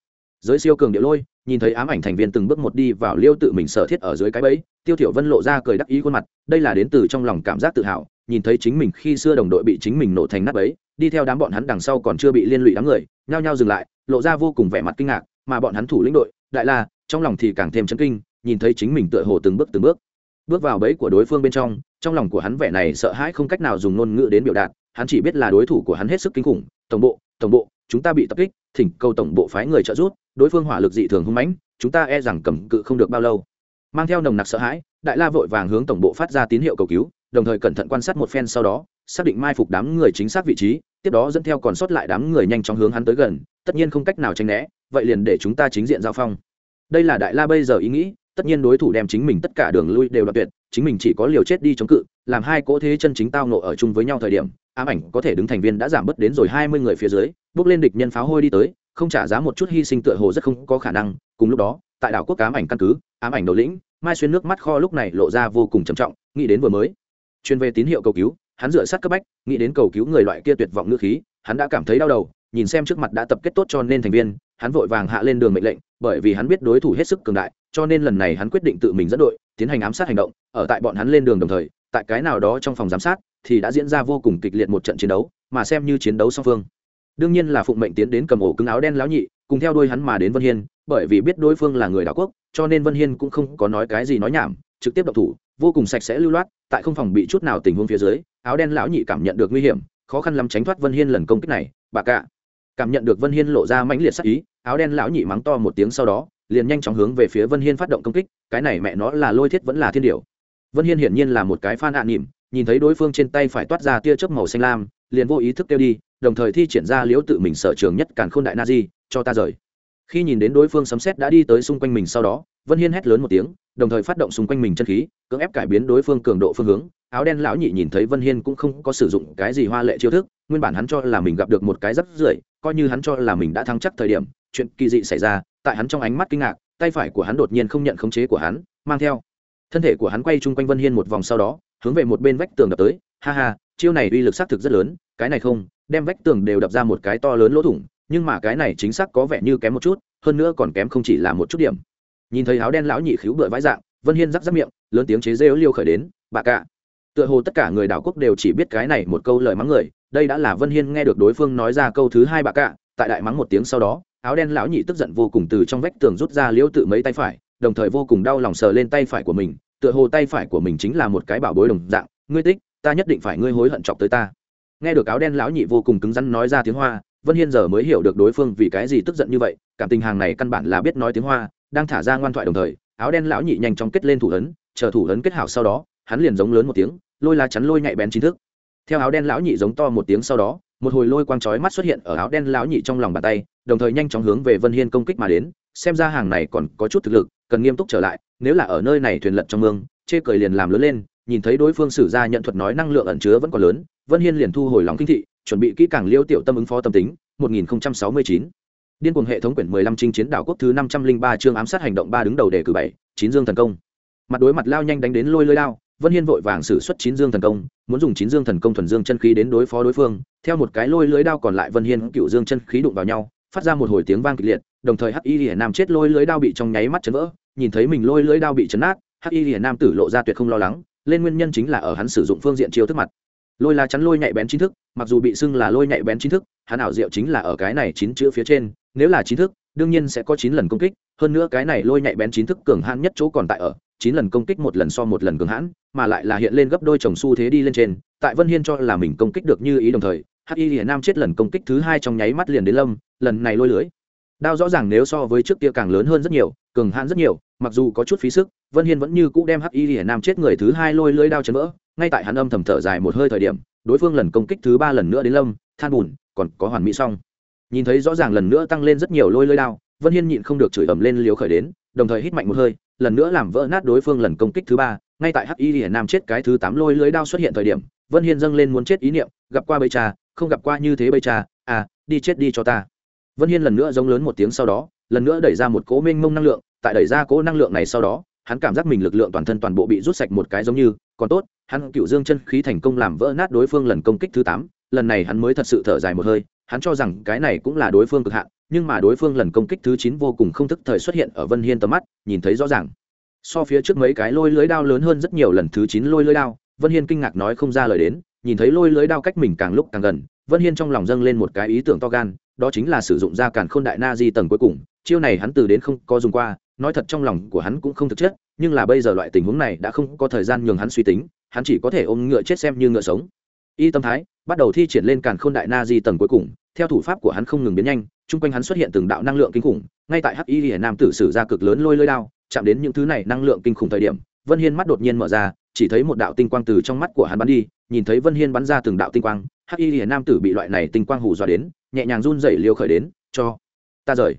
Giới siêu cường địa lôi nhìn thấy ám ảnh thành viên từng bước một đi vào liêu tự mình sở thiết ở dưới cái bẫy, tiêu thiểu vân lộ ra cười đắc ý khuôn mặt, đây là đến từ trong lòng cảm giác tự hào, nhìn thấy chính mình khi xưa đồng đội bị chính mình nổ thành nát bẫy, đi theo đám bọn hắn đằng sau còn chưa bị liên lụy đám người, nhao nhao dừng lại, lộ ra vô cùng vẻ mặt kinh ngạc, mà bọn hắn thủ lĩnh đội, đại la, trong lòng thì càng thêm chấn kinh, nhìn thấy chính mình tựa hồ từng bước từng bước. Bước vào bẫy của đối phương bên trong trong lòng của hắn vẻ này sợ hãi không cách nào dùng ngôn ngữ đến biểu đạt, hắn chỉ biết là đối thủ của hắn hết sức kinh khủng, tổng bộ tổng bộ chúng ta bị tập kích, thỉnh cầu tổng bộ phái người trợ giúp, đối phương hỏa lực dị thường hung mãnh, chúng ta e rằng cầm cự không được bao lâu. Mang theo nồng nặc sợ hãi, đại la vội vàng hướng tổng bộ phát ra tín hiệu cầu cứu, đồng thời cẩn thận quan sát một phen sau đó, xác định mai phục đám người chính xác vị trí, tiếp đó dẫn theo còn sót lại đám người nhanh chóng hướng hắn tới gần, tất nhiên không cách nào tránh né, vậy liền để chúng ta chính diện giao phong. Đây là đại la bây giờ ý nghĩ, tất nhiên đối thủ đem chính mình tất cả đường lui đều đoạt tuyệt, chính mình chỉ có liều chết đi chống cự, làm hai cỗ thế chân chính tao nộ ở chung với nhau thời điểm ám ảnh có thể đứng thành viên đã giảm bớt đến rồi hai mươi người phía dưới, bước lên địch nhân pháo hôi đi tới, không trả giá một chút hy sinh tựa hồ rất không có khả năng. Cùng lúc đó, tại đảo quốc ám ảnh căn cứ, ám ảnh đầu lĩnh, mai xuyên nước mắt kho lúc này lộ ra vô cùng trầm trọng, nghĩ đến vừa mới. Chuyên về tín hiệu cầu cứu, hắn dựa sát cấp bách, nghĩ đến cầu cứu người loại kia tuyệt vọng ngữ khí, hắn đã cảm thấy đau đầu, nhìn xem trước mặt đã tập kết tốt cho nên thành viên, hắn vội vàng hạ lên đường mệnh lệnh, bởi vì hắn biết đối thủ hết sức cường đại, cho nên lần này hắn quyết định tự mình dẫn đội, tiến hành ám sát hành động, ở tại bọn hắn lên đường đồng thời, tại cái nào đó trong phòng giám sát thì đã diễn ra vô cùng kịch liệt một trận chiến đấu, mà xem như chiến đấu song phương. Đương nhiên là phụng mệnh tiến đến cầm ổ cứng áo đen lão nhị, cùng theo đuôi hắn mà đến vân hiên, bởi vì biết đối phương là người đảo quốc, cho nên vân hiên cũng không có nói cái gì nói nhảm, trực tiếp độc thủ, vô cùng sạch sẽ lưu loát, tại không phòng bị chút nào tình huống phía dưới, áo đen lão nhị cảm nhận được nguy hiểm, khó khăn lắm tránh thoát vân hiên lần công kích này, bà cả. Cảm nhận được vân hiên lộ ra mãnh liệt sắc ý, áo đen lão nhị mắng to một tiếng sau đó, liền nhanh chóng hướng về phía vân hiên phát động công kích, cái này mẹ nó là lôi thiết vẫn là thiên điều vân hiên hiển nhiên là một cái phan ạ nỉm nhìn thấy đối phương trên tay phải toát ra tia chớp màu xanh lam, liền vô ý thức kêu đi, đồng thời thi triển ra liễu tự mình sở trường nhất càn khôn đại na di, cho ta rời. Khi nhìn đến đối phương sấm xét đã đi tới xung quanh mình sau đó, vân hiên hét lớn một tiếng, đồng thời phát động xung quanh mình chân khí, cưỡng ép cải biến đối phương cường độ phương hướng. Áo đen lão nhị nhìn thấy vân hiên cũng không có sử dụng cái gì hoa lệ chiêu thức, nguyên bản hắn cho là mình gặp được một cái rất rưởi, coi như hắn cho là mình đã thắng chắc thời điểm, chuyện kỳ dị xảy ra, tại hắn trong ánh mắt kinh ngạc, tay phải của hắn đột nhiên không nhận khống chế của hắn, mang theo. Thân thể của hắn quay chung quanh vân hiên một vòng sau đó hướng về một bên vách tường đập tới. Ha ha, chiêu này uy lực xác thực rất lớn, cái này không, đem vách tường đều đập ra một cái to lớn lỗ thủng, nhưng mà cái này chính xác có vẻ như kém một chút, hơn nữa còn kém không chỉ là một chút điểm. Nhìn thấy áo đen lão nhị khíu bựa vãi dạng, vân hiên rắc rắc miệng, lớn tiếng chế rêu liêu khởi đến, bà cả. Tựa hồ tất cả người đảo quốc đều chỉ biết cái này một câu lời mắng người, đây đã là vân hiên nghe được đối phương nói ra câu thứ hai bà cả, tại đại mắng một tiếng sau đó, áo đen lão nhị tức giận vô cùng từ trong vách tường rút ra liêu tự mấy tay phải, đồng thời vô cùng đau lòng sờ lên tay phải của mình tựa hồ tay phải của mình chính là một cái bảo bối đồng dạng, ngươi tích, ta nhất định phải ngươi hối hận chọc tới ta. Nghe được áo đen lão nhị vô cùng cứng rắn nói ra tiếng hoa, vân hiên giờ mới hiểu được đối phương vì cái gì tức giận như vậy, cảm tình hàng này căn bản là biết nói tiếng hoa, đang thả ra ngoan thoại đồng thời, áo đen lão nhị nhanh chóng kết lên thủ ấn, chờ thủ ấn kết hảo sau đó, hắn liền giống lớn một tiếng, lôi lá chắn lôi nhạy bén chính thức. Theo áo đen lão nhị giống to một tiếng sau đó, một hồi lôi quang chói mắt xuất hiện ở áo đen lão nhị trong lòng bàn tay, đồng thời nhanh chóng hướng về vân hiên công kích mà đến, xem ra hàng này còn có chút thực lực, cần nghiêm túc trở lại nếu là ở nơi này thuyền lật trong mương, chê cười liền làm lớn lên, nhìn thấy đối phương sử ra nhận thuật nói năng lượng ẩn chứa vẫn còn lớn, vân hiên liền thu hồi lòng kinh thị, chuẩn bị kỹ càng liêu tiểu tâm ứng phó tâm tính 1069. điên cuồng hệ thống quyển 15 trinh chiến đảo quốc thứ 503 chương ám sát hành động ba đứng đầu đề cử bảy, chín dương thần công. Mặt đối mặt lao nhanh đánh đến lôi lơi lao, vân hiên vội vàng sử xuất chín dương thần công, muốn dùng chín dương thần công thuần dương chân khí đến đối phó đối phương. Theo một cái lôi lưới đao còn lại vân hiên cựu dương chân khí đụng vào nhau, phát ra một hồi tiếng vang kịch liệt, đồng thời hắc y hiển nam chết lôi lưới đao bị trong nháy mắt chấn vỡ nhìn thấy mình lôi lưỡi đao bị chấn nát hắc y hiển nam tử lộ ra tuyệt không lo lắng, lên nguyên nhân chính là ở hắn sử dụng phương diện chiêu thức mặt. Lôi là chắn lôi nhạy bén chính thức, mặc dù bị xưng là lôi nhạy bén chính thức, hắn ảo diệu chính là ở cái này chín chữ phía trên, nếu là chính thức, đương nhiên sẽ có chín lần công kích, hơn nữa cái này lôi nhạy bén chính thức cường hãn nhất chỗ còn tại ở, chín lần công kích một lần so một lần cường hãn, mà lại là hiện lên gấp đôi chồng xu thế đi lên trên, tại vân hiên cho là mình công kích được như ý đồng thời, hắc y hiển nam chết lần công kích thứ hai trong nháy mắt liền đến lâm, lần này lôi lưới đao rõ ràng nếu so với trước kia càng lớn hơn rất nhiều cường hãn rất nhiều, mặc dù có chút phí sức, vân hiên vẫn như cũ đem hắc y hiển nam chết người thứ hai lôi lưỡi đao chấn vỡ, ngay tại hắn âm thầm thở dài một hơi thời điểm, đối phương lần công kích thứ ba lần nữa đến lâm, than bùn, còn có hoàn mỹ xong. Nhìn thấy rõ ràng lần nữa tăng lên rất nhiều lôi lưỡi đao, vân hiên nhịn không được chửi ẩm lên liều khởi đến, đồng thời hít mạnh một hơi, lần nữa làm vỡ nát đối phương lần công kích thứ ba, ngay tại hắc y hiển nam chết cái thứ tám lôi lưỡi đao xuất hiện thời điểm, vân hiên dâng lên muốn chết ý niệm, gặp qua bây cha, không gặp qua như thế bây cha à đi chết đi cho ta vân hiên lần nữa giống lớn một tiếng sau đó, lần nữa đẩy ra một cỗ mênh mông năng lượng, tại đẩy ra cỗ năng lượng này sau đó, hắn cảm giác mình lực lượng toàn thân toàn bộ bị rút sạch một cái giống như, còn tốt, hắn cựu dương chân khí thành công làm vỡ nát đối phương lần công kích thứ tám, lần này hắn mới thật sự thở dài một hơi, hắn cho rằng cái này cũng là đối phương cực hạn, nhưng mà đối phương lần công kích thứ chín vô cùng không thức thời xuất hiện ở vân hiên tầm mắt, nhìn thấy rõ ràng. So phía trước mấy cái lôi lưới đao lớn hơn rất nhiều lần thứ chín lôi lưới đao, vân hiên kinh ngạc nói không ra lời đến, nhìn thấy lôi lưới đao cách mình càng lúc càng gần vân hiên trong lòng dâng lên một cái ý tưởng to gan, đó chính là sử dụng ra càn khôn đại na di tầng cuối cùng, chiêu này hắn từ đến không có dùng qua, nói thật trong lòng của hắn cũng không thực chất, nhưng là bây giờ loại tình huống này đã không có thời gian nhường hắn suy tính, hắn chỉ có thể ôm ngựa chết xem như ngựa sống. Y tâm thái, bắt đầu thi triển lên càn khôn đại na di tầng cuối cùng, theo thủ pháp của hắn không ngừng biến nhanh, chung quanh hắn xuất hiện từng đạo năng lượng kinh khủng, ngay tại hắc y hiển nam tử sử ra cực lớn lôi lôi đao, chạm đến những thứ này năng lượng kinh khủng thời điểm, vân hiên mắt đột nhiên mở ra, chỉ thấy một đạo tinh quang từ trong mắt của hắn bắn đi, nhìn thấy vân hiên bắn ra từng đạo tinh quang hắc y hiển nam tử bị loại này tinh quang hù dọa đến, nhẹ nhàng run rẩy liều khởi đến, cho ta rời.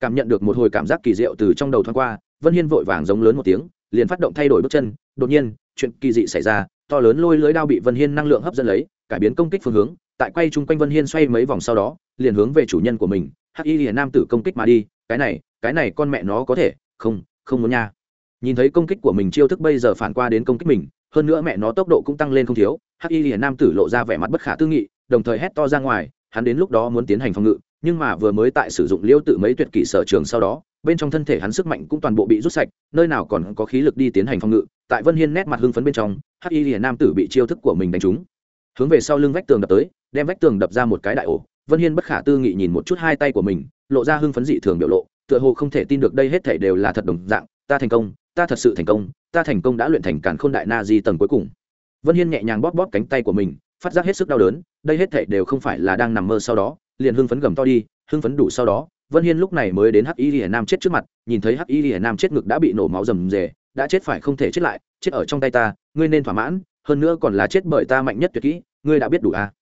Cảm nhận được một hồi cảm giác kỳ diệu từ trong đầu thoáng qua, vân hiên vội vàng giống lớn một tiếng, liền phát động thay đổi bước chân. Đột nhiên, chuyện kỳ dị xảy ra, to lớn lôi lưới đao bị vân hiên năng lượng hấp dẫn lấy, cải biến công kích phương hướng, tại quay chung quanh vân hiên xoay mấy vòng sau đó, liền hướng về chủ nhân của mình, hắc y hiền nam tử công kích mà đi, cái này cái này con mẹ nó có thể, không không muốn nha. Nhìn thấy công kích của mình, chiêu thức bây giờ phản qua đến công kích mình hơn nữa mẹ nó tốc độ cũng tăng lên không thiếu, hắc y hiền nam tử lộ ra vẻ mặt bất khả tư nghị, đồng thời hét to ra ngoài, hắn đến lúc đó muốn tiến hành phòng ngự, nhưng mà vừa mới tại sử dụng liêu tự mấy tuyệt kỹ sở trường sau đó, bên trong thân thể hắn sức mạnh cũng toàn bộ bị rút sạch, nơi nào còn có khí lực đi tiến hành phòng ngự, tại vân hiên nét mặt hưng phấn bên trong, hắc y hiền nam tử bị chiêu thức của mình đánh trúng. Hướng về sau lưng vách tường đập tới, đem vách tường đập ra một cái đại ổ, vân hiên bất khả tư nghị nhìn một chút hai tay của mình, lộ ra hưng phấn dị thường biểu lộ, tựa hồ không thể tin được đây hết thể đều là thật đồng dạng, ta thành công ta thật sự thành công, ta thành công đã luyện thành cản khôn đại na di tầng cuối cùng vân hiên nhẹ nhàng bóp bóp cánh tay của mình, phát giác hết sức đau đớn, đây hết thệ đều không phải là đang nằm mơ sau đó, liền hưng phấn gầm to đi, hưng phấn đủ sau đó, vân hiên lúc này mới đến hắc y hiển nam chết trước mặt, nhìn thấy hắc y hiển nam chết ngực đã bị nổ máu rầm rề, đã chết phải không thể chết lại, chết ở trong tay ta, ngươi nên thỏa mãn, hơn nữa còn là chết bởi ta mạnh nhất tuyệt kỹ, ngươi đã biết đủ à.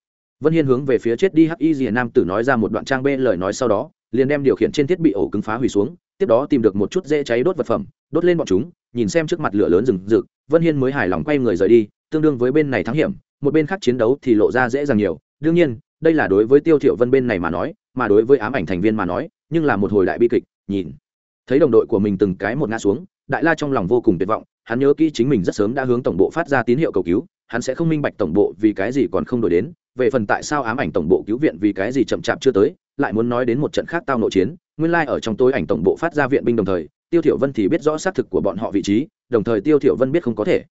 vân hiên hướng về phía chết đi hắc y hiển nam tử nói ra một đoạn trang bê lời nói sau đó, liền đem điều khiển trên thiết bị ổ cứng phá hủy xuống tiếp đó tìm được một chút dễ cháy đốt vật phẩm, đốt lên bọn chúng, nhìn xem trước mặt lửa lớn rừng rực, vân hiên mới hài lòng quay người rời đi, tương đương với bên này thắng hiểm, một bên khác chiến đấu thì lộ ra dễ dàng nhiều. Đương nhiên, đây là đối với tiêu thiểu vân bên này mà nói, mà đối với ám ảnh thành viên mà nói, nhưng là một hồi đại bi kịch, nhìn. Thấy đồng đội của mình từng cái một ngã xuống, đại la trong lòng vô cùng tuyệt vọng, hắn nhớ kỹ chính mình rất sớm đã hướng tổng bộ phát ra tín hiệu cầu cứu, hắn sẽ không minh bạch tổng bộ vì cái gì còn không đổi đến, về phần tại sao ám ảnh tổng bộ cứu viện vì cái gì chậm chạp chưa tới lại muốn nói đến một trận khác tao nội chiến, nguyên lai ở trong tối ảnh tổng bộ phát ra viện binh đồng thời, tiêu thiểu vân thì biết rõ xác thực của bọn họ vị trí, đồng thời tiêu thiểu vân biết không có thể.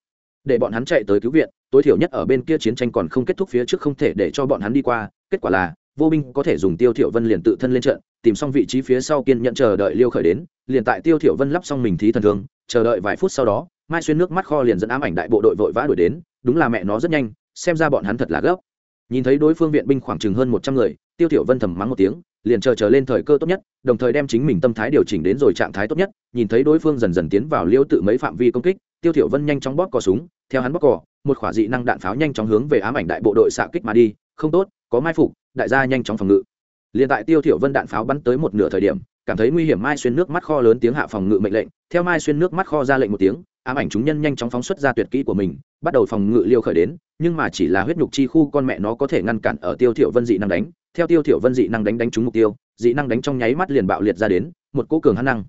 Để bọn hắn chạy tới cứu viện, tối thiểu nhất ở bên kia chiến tranh còn không kết thúc phía trước không thể để cho bọn hắn đi qua, kết quả là, vô binh có thể dùng tiêu thiểu vân liền tự thân lên trận, tìm xong vị trí phía sau kiên nhận chờ đợi liêu khởi đến, liền tại tiêu thiểu vân lắp xong mình thí thần thương, chờ đợi vài phút sau đó, mai xuyên nước mắt kho liền dẫn ám ảnh đại bộ đội vội vã đuổi đến, đúng là mẹ nó rất nhanh, xem ra bọn hắn thật là gấp nhìn thấy đối phương viện binh khoảng chừng hơn một trăm người, tiêu thiểu vân thầm mắng một tiếng, liền chờ chờ lên thời cơ tốt nhất, đồng thời đem chính mình tâm thái điều chỉnh đến rồi trạng thái tốt nhất. Nhìn thấy đối phương dần dần tiến vào liêu tự mấy phạm vi công kích, tiêu thiểu vân nhanh chóng bóp cò súng, theo hắn bóp cò, một khỏa dị năng đạn pháo nhanh chóng hướng về ám ảnh đại bộ đội xạ kích mà đi. Không tốt, có mai phục, đại gia nhanh chóng phòng ngự. Liền tại tiêu thiểu vân đạn pháo bắn tới một nửa thời điểm, cảm thấy nguy hiểm mai xuyên nước mắt kho lớn tiếng hạ phòng ngự mệnh lệnh. Theo mai xuyên nước mắt kho ra lệnh một tiếng, ám ảnh chúng nhân nhanh chóng phóng xuất ra tuyệt kỹ của mình bắt đầu phòng ngự liêu khởi đến, nhưng mà chỉ là huyết nhục chi khu con mẹ nó có thể ngăn cản ở tiêu thiểu vân dị năng đánh. Theo tiêu thiểu vân dị năng đánh đánh trúng mục tiêu, dị năng đánh trong nháy mắt liền bạo liệt ra đến, một cỗ cường hắn năng.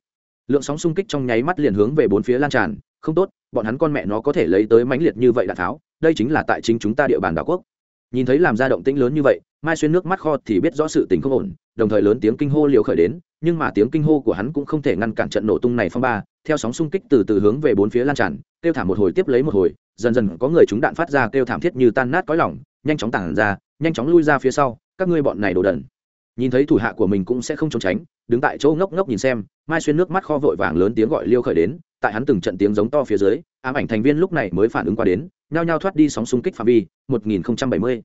Lượng sóng xung kích trong nháy mắt liền hướng về bốn phía lan tràn, không tốt, bọn hắn con mẹ nó có thể lấy tới mãnh liệt như vậy đạn tháo, đây chính là tại chính chúng ta địa bàn đảo quốc. Nhìn thấy làm ra động tĩnh lớn như vậy, mai xuyên nước mắt kho thì biết rõ sự tình không ổn đồng thời lớn tiếng kinh hô liều khởi đến, nhưng mà tiếng kinh hô của hắn cũng không thể ngăn cản trận nổ tung này phong ba, theo sóng xung kích từ từ hướng về bốn phía lan tràn, kêu thảm một hồi tiếp lấy một hồi, dần dần có người chúng đạn phát ra kêu thảm thiết như tan nát cõi lỏng nhanh chóng tản ra, nhanh chóng lui ra phía sau, các ngươi bọn này đồ đần nhìn thấy thủ hạ của mình cũng sẽ không trốn tránh, đứng tại chỗ ngốc ngốc nhìn xem, mai xuyên nước mắt kho vội vàng lớn tiếng gọi liêu khởi đến, tại hắn từng trận tiếng giống to phía dưới, ám ảnh thành viên lúc này mới phản ứng qua đến, nhao nhao thoát đi sóng xung kích phạm vi 1070.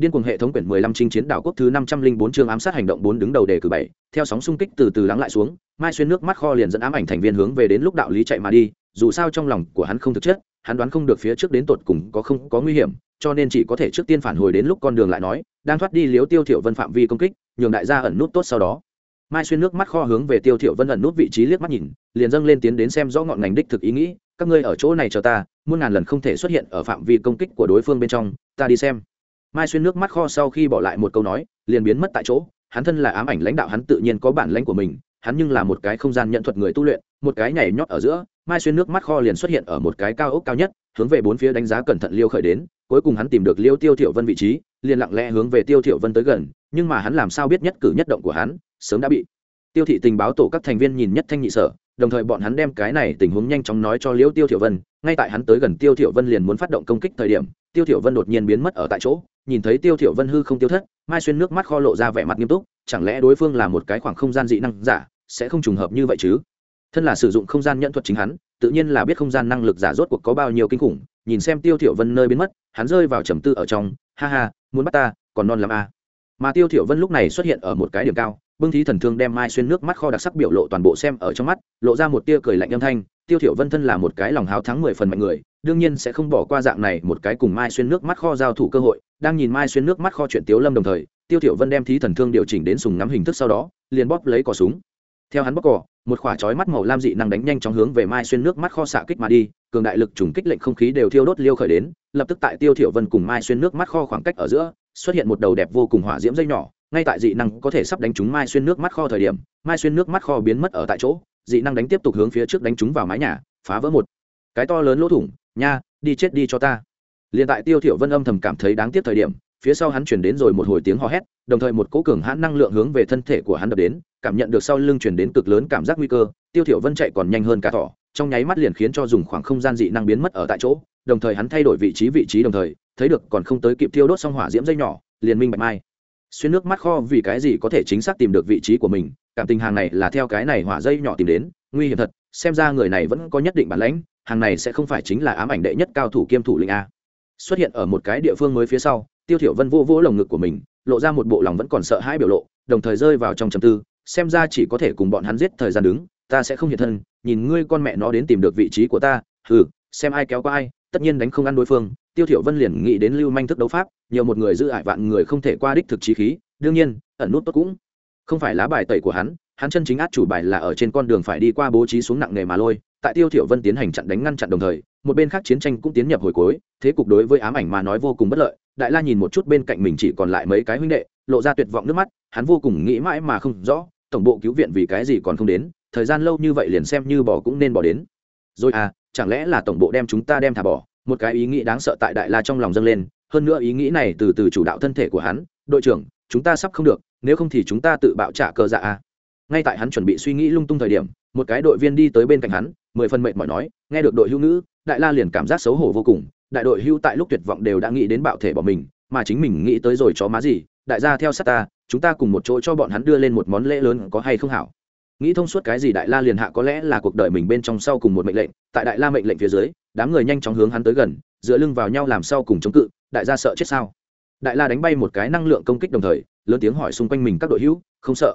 Điên cuồng hệ thống quyển 15 chinh chiến đảo quốc thứ 504 chương ám sát hành động 4 đứng đầu đề cử 7, theo sóng xung kích từ từ lắng lại xuống, Mai xuyên nước mắt kho liền dẫn ám ảnh thành viên hướng về đến lúc đạo lý chạy mà đi, dù sao trong lòng của hắn không thực chất, hắn đoán không được phía trước đến tột cùng có không có nguy hiểm, cho nên chỉ có thể trước tiên phản hồi đến lúc con đường lại nói, đang thoát đi liếu tiêu thiểu vân phạm vi công kích, nhường đại gia ẩn nút tốt sau đó. Mai xuyên nước mắt kho hướng về tiêu thiểu vân ẩn nút vị trí liếc mắt nhìn, liền dâng lên tiến đến xem rõ ngọn ngành đích thực ý nghĩ, các ngươi ở chỗ này chờ ta, muôn ngàn lần không thể xuất hiện ở phạm vi công kích của đối phương bên trong, ta đi xem mai xuyên nước mắt kho sau khi bỏ lại một câu nói, liền biến mất tại chỗ. Hắn thân là ám ảnh lãnh đạo, hắn tự nhiên có bản lãnh của mình, hắn nhưng là một cái không gian nhận thuật người tu luyện, một cái nhảy nhót ở giữa, mai xuyên nước mắt kho liền xuất hiện ở một cái cao ốc cao nhất, hướng về bốn phía đánh giá cẩn thận liêu khởi đến, cuối cùng hắn tìm được liêu tiêu thiểu vân vị trí, liền lặng lẽ hướng về tiêu thiểu vân tới gần, nhưng mà hắn làm sao biết nhất cử nhất động của hắn, sớm đã bị tiêu thị tình báo tổ các thành viên nhìn nhất thanh nhị sở, đồng thời bọn hắn đem cái này tình huống nhanh chóng nói cho liêu tiêu thiểu vân, ngay tại hắn tới gần tiêu thiểu vân liền muốn phát động công kích thời điểm tiêu thiểu vân đột nhiên biến mất ở tại chỗ, nhìn thấy tiêu thiểu vân hư không tiêu thất, mai xuyên nước mắt kho lộ ra vẻ mặt nghiêm túc, chẳng lẽ đối phương là một cái khoảng không gian dị năng giả, sẽ không trùng hợp như vậy chứ thân là sử dụng không gian nhận thuật chính hắn, tự nhiên là biết không gian năng lực giả rốt cuộc có bao nhiêu kinh khủng, nhìn xem tiêu thiểu vân nơi biến mất, hắn rơi vào trầm tư ở trong, ha ha, muốn bắt ta, còn non lắm à. mà tiêu thiểu vân lúc này xuất hiện ở một cái điểm cao, bưng thí thần thương đem mai xuyên nước mắt kho đặc sắc biểu lộ toàn bộ xem ở trong mắt, lộ ra một tia cười lạnh âm thanh tiêu thiểu vân thân là một cái lòng háo thắng mười phần mạnh người, đương nhiên sẽ không bỏ qua dạng này một cái cùng mai xuyên nước mắt kho giao thủ cơ hội. Đang nhìn mai xuyên nước mắt kho chuyện tiếu lâm đồng thời, tiêu thiểu vân đem thí thần thương điều chỉnh đến súng ngắm hình thức sau đó, liền bóp lấy cò súng. Theo hắn bóp cò, một quả chói mắt màu lam dị năng đánh nhanh chóng hướng về mai xuyên nước mắt kho xạ kích mà đi, cường đại lực trùng kích lệnh không khí đều thiêu đốt liêu khởi đến, lập tức tại tiêu thiểu vân cùng mai xuyên nước mắt kho khoảng cách ở giữa, xuất hiện một đầu đẹp vô cùng hỏa diễm dây nhỏ, ngay tại dị năng có thể sắp đánh trúng mai xuyên nước mắt kho thời điểm, mai xuyên nước mắt kho biến mất ở tại chỗ dị năng đánh tiếp tục hướng phía trước đánh trúng vào mái nhà, phá vỡ một cái to lớn lỗ thủng, nha, đi chết đi cho ta. Liền tại tiêu thiểu vân âm thầm cảm thấy đáng tiếc thời điểm, phía sau hắn chuyển đến rồi một hồi tiếng hò hét, đồng thời một cỗ cường hãn năng lượng hướng về thân thể của hắn đập đến, cảm nhận được sau lưng chuyển đến cực lớn cảm giác nguy cơ, tiêu thiểu vân chạy còn nhanh hơn cả thỏ, trong nháy mắt liền khiến cho dùng khoảng không gian dị năng biến mất ở tại chỗ, đồng thời hắn thay đổi vị trí vị trí đồng thời, thấy được còn không tới kịp tiêu đốt xong hỏa diễm dây nhỏ, liền minh bạch mai xuyên nước mắt kho vì cái gì có thể chính xác tìm được vị trí của mình, cảm tình hàng này là theo cái này hỏa dây nhỏ tìm đến, nguy hiểm thật, xem ra người này vẫn có nhất định bản lãnh, hàng này sẽ không phải chính là ám ảnh đệ nhất cao thủ kiêm thủ lĩnh a. Xuất hiện ở một cái địa phương mới phía sau, tiêu thiểu vân vô vỗ lồng ngực của mình, lộ ra một bộ lòng vẫn còn sợ hãi biểu lộ, đồng thời rơi vào trong trầm tư, xem ra chỉ có thể cùng bọn hắn giết thời gian đứng, ta sẽ không hiện thân, nhìn ngươi con mẹ nó đến tìm được vị trí của ta, hừ, xem ai kéo qua ai, tất nhiên đánh không ăn đối phương tiêu thiểu vân liền nghĩ đến lưu manh thức đấu pháp, nhiều một người giữ ải vạn người không thể qua đích thực chí khí, đương nhiên, ẩn nút tốt cũng không phải lá bài tẩy của hắn hắn chân chính át chủ bài là ở trên con đường phải đi qua bố trí xuống nặng nghề mà lôi, tại tiêu thiểu vân tiến hành chặn đánh ngăn chặn đồng thời, một bên khác chiến tranh cũng tiến nhập hồi cuối, thế cục đối với ám ảnh mà nói vô cùng bất lợi, đại la nhìn một chút bên cạnh mình chỉ còn lại mấy cái huynh đệ, lộ ra tuyệt vọng nước mắt, hắn vô cùng nghĩ mãi mà không rõ, tổng bộ cứu viện vì cái gì còn không đến, thời gian lâu như vậy liền xem như bỏ cũng nên bỏ đến. Rồi à chẳng lẽ là tổng bộ đem chúng ta đem thả bỏ? Một cái ý nghĩ đáng sợ tại đại la trong lòng dâng lên hơn nữa ý nghĩ này từ từ chủ đạo thân thể của hắn đội trưởng chúng ta sắp không được nếu không thì chúng ta tự bạo trả cờ dạ à ngay tại hắn chuẩn bị suy nghĩ lung tung thời điểm một cái đội viên đi tới bên cạnh hắn mười phần mệnh mỏi nói nghe được đội hữu nữ, đại la liền cảm giác xấu hổ vô cùng đại đội hữu tại lúc tuyệt vọng đều đã nghĩ đến bạo thể bỏ mình mà chính mình nghĩ tới rồi chó má gì đại gia theo sát ta chúng ta cùng một chỗ cho bọn hắn đưa lên một món lễ lớn có hay không hảo. Nghĩ thông suốt cái gì đại la liền hạ có lẽ là cuộc đời mình bên trong sau cùng một mệnh lệnh tại đại la mệnh lệnh phía dưới đám người nhanh chóng hướng hắn tới gần, dựa lưng vào nhau làm sau cùng chống cự, đại gia sợ chết sao? Đại la đánh bay một cái năng lượng công kích đồng thời, lớn tiếng hỏi xung quanh mình các đội hữu, không sợ.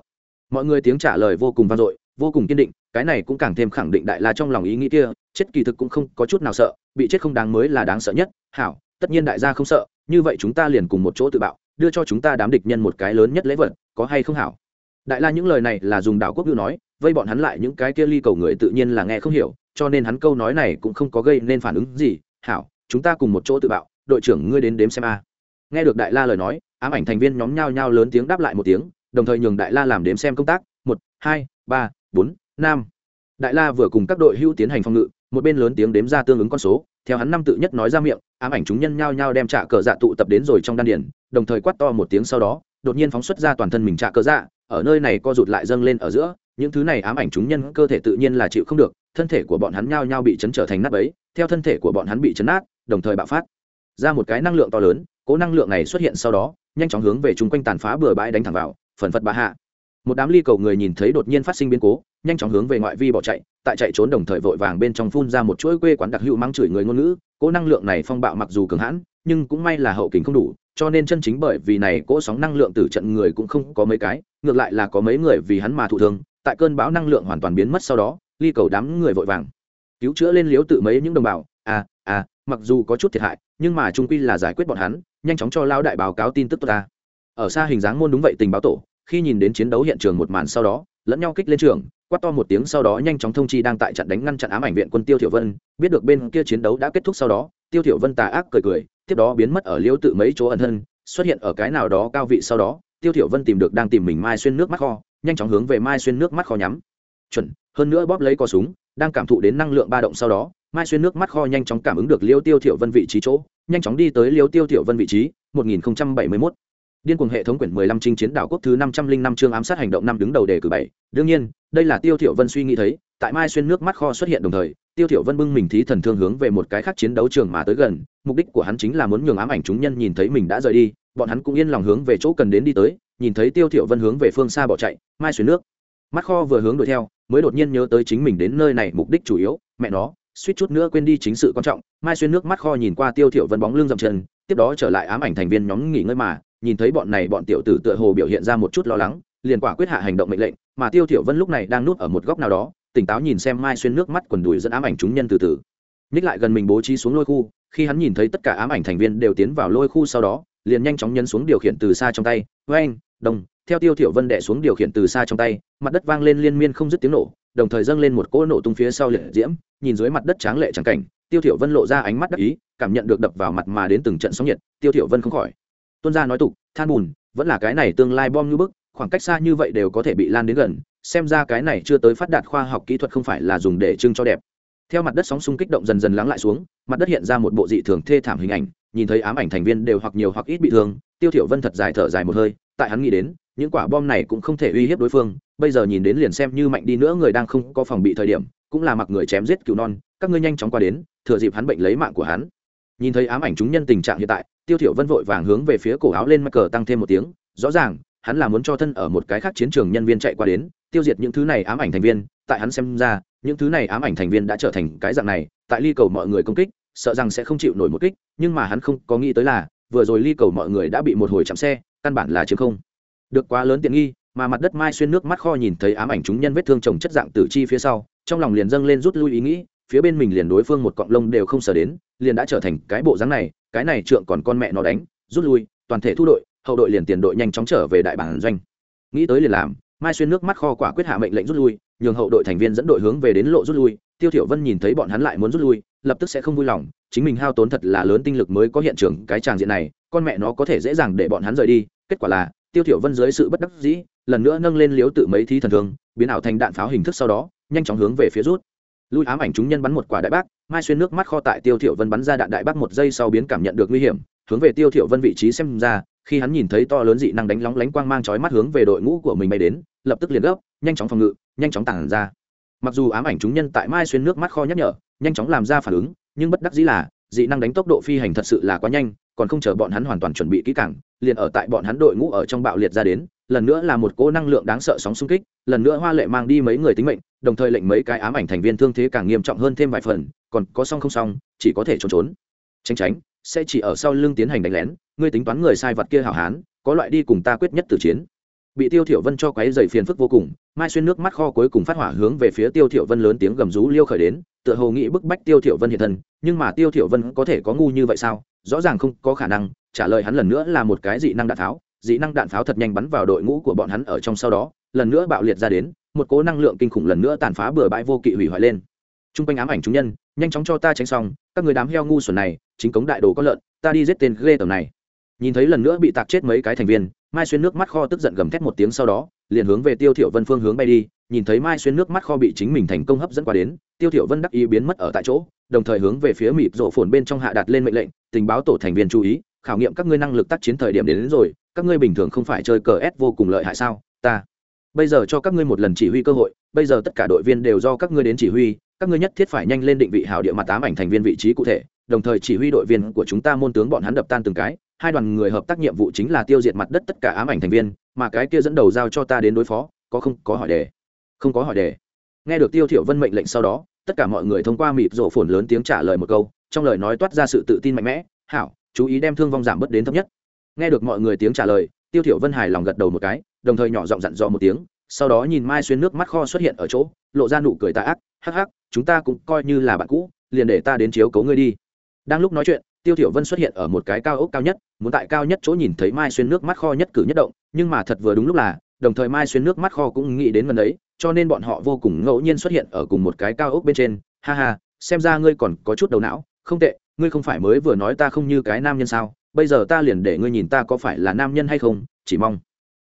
Mọi người tiếng trả lời vô cùng vang dội, vô cùng kiên định, cái này cũng càng thêm khẳng định đại la trong lòng ý nghĩ kia, chết kỳ thực cũng không có chút nào sợ, bị chết không đáng mới là đáng sợ nhất, hảo, tất nhiên đại gia không sợ, như vậy chúng ta liền cùng một chỗ tự bạo, đưa cho chúng ta đám địch nhân một cái lớn nhất lễ vật, có hay không hảo? Đại la những lời này là dùng đảo quốc ngữ nói, vây bọn hắn lại những cái kia ly cầu người tự nhiên là nghe không hiểu cho nên hắn câu nói này cũng không có gây nên phản ứng gì. Hảo, chúng ta cùng một chỗ tự bạo, đội trưởng ngươi đến đếm xem a. Nghe được đại la lời nói, ám ảnh thành viên nhóm nhao nhao lớn tiếng đáp lại một tiếng, đồng thời nhường đại la làm đếm xem công tác. Một, hai, ba, bốn, năm. Đại la vừa cùng các đội hưu tiến hành phòng ngự, một bên lớn tiếng đếm ra tương ứng con số. Theo hắn năm tự nhất nói ra miệng, ám ảnh chúng nhân nhao nhao đem trả cờ dạ tụ tập đến rồi trong đan điển đồng thời quát to một tiếng sau đó, đột nhiên phóng xuất ra toàn thân mình trả cờ dạ. Ở nơi này co rụt lại dâng lên ở giữa, những thứ này ám ảnh chúng nhân cơ thể tự nhiên là chịu không được thân thể của bọn hắn nhao nhao bị chấn trở thành nát ấy theo thân thể của bọn hắn bị chấn nát, đồng thời bạo phát. Ra một cái năng lượng to lớn, cố năng lượng này xuất hiện sau đó, nhanh chóng hướng về chung quanh tàn phá bừa bãi đánh thẳng vào, phần phật bà hạ. Một đám ly cầu người nhìn thấy đột nhiên phát sinh biến cố, nhanh chóng hướng về ngoại vi bỏ chạy, tại chạy trốn đồng thời vội vàng bên trong phun ra một chuỗi quê quán đặc hữu mang chửi người ngôn ngữ, cố năng lượng này phong bạo mặc dù cường hãn, nhưng cũng may là hậu kính không đủ, cho nên chân chính bởi vì này cỗ sóng năng lượng từ trận người cũng không có mấy cái, ngược lại là có mấy người vì hắn mà thụ thương, tại cơn bão năng lượng hoàn toàn biến mất sau đó ly cầu đám người vội vàng. Cứu chữa lên liếu tự mấy những đồng bào à à mặc dù có chút thiệt hại, nhưng mà trung quy là giải quyết bọn hắn, nhanh chóng cho lao đại báo cáo tin tức tốt ta. Ở xa hình dáng môn đúng vậy tình báo tổ, khi nhìn đến chiến đấu hiện trường một màn sau đó, lẫn nhau kích lên trường, quát to một tiếng sau đó nhanh chóng thông chi đang tại trận đánh ngăn chặn ám ảnh viện quân tiêu thiểu vân, biết được bên kia chiến đấu đã kết thúc sau đó, tiêu thiểu vân tà ác cười cười, tiếp đó biến mất ở liêu tự mấy chỗ ẩn thân, xuất hiện ở cái nào đó cao vị sau đó, tiêu thiểu vân tìm được đang tìm mình mai xuyên nước mắt kho, nhanh chóng hướng về mai xuyên nước mắt kho nhắm. Chuẩn hơn nữa bóp lấy cò súng, đang cảm thụ đến năng lượng ba động sau đó, mai xuyên nước mắt kho nhanh chóng cảm ứng được liêu tiêu thiểu vân vị trí chỗ, nhanh chóng đi tới liêu tiêu thiểu vân vị trí 1071 điên cuồng hệ thống quyển 15 chinh chiến đảo quốc thứ 505 chương ám sát hành động năm đứng đầu đề cử bảy. Đương nhiên, đây là tiêu thiểu vân suy nghĩ thấy, tại mai xuyên nước mắt kho xuất hiện đồng thời, tiêu thiểu vân bưng mình thí thần thương hướng về một cái khác chiến đấu trường mà tới gần, mục đích của hắn chính là muốn nhường ám ảnh chúng nhân nhìn thấy mình đã rời đi, bọn hắn cũng yên lòng hướng về chỗ cần đến đi tới, nhìn thấy tiêu thiểu vân hướng về phương xa bỏ chạy, mai xuyên nước mắt kho vừa hướng đuổi theo, mới đột nhiên nhớ tới chính mình đến nơi này mục đích chủ yếu, mẹ nó, suýt chút nữa quên đi chính sự quan trọng, mai xuyên nước mắt kho nhìn qua tiêu thiểu vân bóng lưng dậm chân, tiếp đó trở lại ám ảnh thành viên nhóm nghỉ ngơi mà, nhìn thấy bọn này bọn tiểu tử tựa hồ biểu hiện ra một chút lo lắng, liền quả quyết hạ hành động mệnh lệnh, mà tiêu thiểu vân lúc này đang núp ở một góc nào đó, tỉnh táo nhìn xem mai xuyên nước mắt quần đùi dẫn ám ảnh chúng nhân từ từ. Ních lại gần mình bố trí xuống lôi khu, khi hắn nhìn thấy tất cả ám ảnh thành viên đều tiến vào lôi khu sau đó, liền nhanh chóng nhấn xuống điều khiển từ xa trong tay với anh đồng, theo tiêu thiểu vân đệ xuống điều khiển từ xa trong tay mặt đất vang lên liên miên không dứt tiếng nổ, đồng thời dâng lên một cỗ nổ tung phía sau liệt diễm, nhìn dưới mặt đất tráng lệ chẳng cảnh, tiêu thiểu vân lộ ra ánh mắt đắc ý, cảm nhận được đập vào mặt mà đến từng trận sóng nhiệt, tiêu thiểu vân không khỏi. Tuân gia nói tục, than bùn, vẫn là cái này tương lai bom như bức, khoảng cách xa như vậy đều có thể bị lan đến gần, xem ra cái này chưa tới phát đạt khoa học kỹ thuật không phải là dùng để trưng cho đẹp. Theo mặt đất sóng xung kích động dần dần lắng lại xuống, mặt đất hiện ra một bộ dị thường thê thảm hình ảnh, nhìn thấy ám ảnh thành viên đều hoặc nhiều hoặc ít bị thương, tiêu thiểu vân thật dài thở dài một hơi tại hắn nghĩ đến, những quả bom này cũng không thể uy hiếp đối phương, bây giờ nhìn đến liền xem như mạnh đi nữa người đang không có phòng bị thời điểm, cũng là mặc người chém giết cứu non, các ngươi nhanh chóng qua đến, thừa dịp hắn bệnh lấy mạng của hắn. Nhìn thấy ám ảnh chúng nhân tình trạng hiện tại, tiêu thiểu vân vội vàng hướng về phía cổ áo lên mắc cờ tăng thêm một tiếng, rõ ràng, hắn là muốn cho thân ở một cái khác chiến trường nhân viên chạy qua đến, tiêu diệt những thứ này ám ảnh thành viên, tại hắn xem ra, những thứ này ám ảnh thành viên đã trở thành cái dạng này, tại ly cầu mọi người công kích, sợ rằng sẽ không chịu nổi một kích, nhưng mà hắn không có nghĩ tới là, vừa rồi ly cầu mọi người đã bị một hồi chạm xe căn bản là chiếm không. Được quá lớn tiện nghi, mà mặt đất mai xuyên nước mắt kho nhìn thấy ám ảnh chúng nhân vết thương chồng chất dạng tử chi phía sau, trong lòng liền dâng lên rút lui ý nghĩ, phía bên mình liền đối phương một cọng lông đều không sờ đến, liền đã trở thành cái bộ dáng này, cái này trượng còn con mẹ nó đánh, rút lui, toàn thể thu đội, hậu đội liền tiền đội nhanh chóng trở về đại bản doanh. Nghĩ tới liền làm, mai xuyên nước mắt kho quả quyết hạ mệnh lệnh rút lui, nhường hậu đội thành viên dẫn đội hướng về đến lộ rút lui, tiêu thiểu vân nhìn thấy bọn hắn lại muốn rút lui, lập tức sẽ không vui lòng, chính mình hao tốn thật là lớn tinh lực mới có hiện trường cái tràng diện này, con mẹ nó có thể dễ dàng để bọn hắn rời đi kết quả là, tiêu thiểu vân dưới sự bất đắc dĩ, lần nữa nâng lên liếu tự mấy thí thần thương biến ảo thành đạn pháo hình thức sau đó, nhanh chóng hướng về phía rút. Lui ám ảnh chúng nhân bắn một quả đại bác, mai xuyên nước mắt kho tại tiêu thiểu vân bắn ra đạn đại bác một giây sau biến cảm nhận được nguy hiểm, hướng về tiêu thiểu vân vị trí xem ra, khi hắn nhìn thấy to lớn dị năng đánh lóng lánh quang mang chói mắt hướng về đội ngũ của mình bay đến, lập tức liền gấp, nhanh chóng phòng ngự, nhanh chóng tàng ra. Mặc dù ám ảnh chúng nhân tại mai xuyên nước mắt kho nhắc nhở, nhanh chóng làm ra phản ứng, nhưng bất đắc dĩ là, dị năng đánh tốc độ phi hành thật sự là quá nhanh còn không chờ bọn hắn hoàn toàn chuẩn bị kỹ càng, liền ở tại bọn hắn đội ngũ ở trong bạo liệt ra đến, lần nữa là một cỗ năng lượng đáng sợ sóng xung kích, lần nữa hoa lệ mang đi mấy người tính mệnh, đồng thời lệnh mấy cái ám ảnh thành viên thương thế càng nghiêm trọng hơn thêm vài phần, còn có xong không xong chỉ có thể trốn trốn. Tránh tránh, sẽ chỉ ở sau lưng tiến hành đánh lén, ngươi tính toán người sai vật kia hảo hán, có loại đi cùng ta quyết nhất tử chiến bị tiêu thiểu vân cho quấy dày phiền phức vô cùng, mai xuyên nước mắt kho cuối cùng phát hỏa hướng về phía tiêu thiểu vân lớn tiếng gầm rú liêu khởi đến, tựa hồ nghĩ bức bách tiêu thiểu vân hiện thân, nhưng mà tiêu thiểu vân có thể có ngu như vậy sao? Rõ ràng không có khả năng, trả lời hắn lần nữa là một cái dị năng đạn pháo, dị năng đạn pháo thật nhanh bắn vào đội ngũ của bọn hắn ở trong sau đó, lần nữa bạo liệt ra đến, một cố năng lượng kinh khủng lần nữa tàn phá bừa bãi vô kỵ hủy hoại lên. Trung quanh ám ảnh chúng nhân, nhanh chóng cho ta tránh xong, các người đám heo ngu xuẩn này, chính cống đại đồ có lợn, ta đi giết tên ghê tởm này nhìn thấy lần nữa bị tạc chết mấy cái thành viên mai xuyên nước mắt kho tức giận gầm thét một tiếng sau đó liền hướng về tiêu thiểu vân phương hướng bay đi. Nhìn thấy mai xuyên nước mắt kho bị chính mình thành công hấp dẫn qua đến tiêu thiểu vân đắc ý biến mất ở tại chỗ đồng thời hướng về phía mịp rộ phồn bên trong hạ đặt lên mệnh lệnh tình báo tổ thành viên chú ý khảo nghiệm các ngươi năng lực tác chiến thời điểm đến, đến rồi các ngươi bình thường không phải chơi cờ s vô cùng lợi hại sao? Ta bây giờ cho các ngươi một lần chỉ huy cơ hội bây giờ tất cả đội viên đều do các ngươi đến chỉ huy các ngươi nhất thiết phải nhanh lên định vị hảo địa mặt tám ảnh thành viên vị trí cụ thể đồng thời chỉ huy đội viên của chúng ta môn tướng bọn hắn đập tan từng cái, hai đoàn người hợp tác nhiệm vụ chính là tiêu diệt mặt đất tất cả ám ảnh thành viên, mà cái kia dẫn đầu giao cho ta đến đối phó, có không, có hỏi đề. Không có hỏi đề. Nghe được tiêu thiểu vân mệnh lệnh sau đó, tất cả mọi người thông qua mịt rổ phồn lớn tiếng trả lời một câu, trong lời nói toát ra sự tự tin mạnh mẽ, hảo, chú ý đem thương vong giảm bớt đến thấp nhất. Nghe được mọi người tiếng trả lời, tiêu thiểu vân hài lòng gật đầu một cái, đồng thời nhỏ giọng dặn dò một tiếng, sau đó nhìn mai xuyên nước mắt kho xuất hiện ở chỗ, lộ ra nụ cười tà ác, hắc hắc, chúng ta cũng coi như là bạn cũ, liền để ta đến chiếu cố ngươi đi đang lúc nói chuyện, tiêu thiểu vân xuất hiện ở một cái cao ốc cao nhất, muốn tại cao nhất chỗ nhìn thấy mai xuyên nước mắt kho nhất cử nhất động, nhưng mà thật vừa đúng lúc là, đồng thời mai xuyên nước mắt kho cũng nghĩ đến gần ấy cho nên bọn họ vô cùng ngẫu nhiên xuất hiện ở cùng một cái cao ốc bên trên. Ha ha, xem ra ngươi còn có chút đầu não. Không tệ, ngươi không phải mới vừa nói ta không như cái nam nhân sao? Bây giờ ta liền để ngươi nhìn ta có phải là nam nhân hay không? Chỉ mong,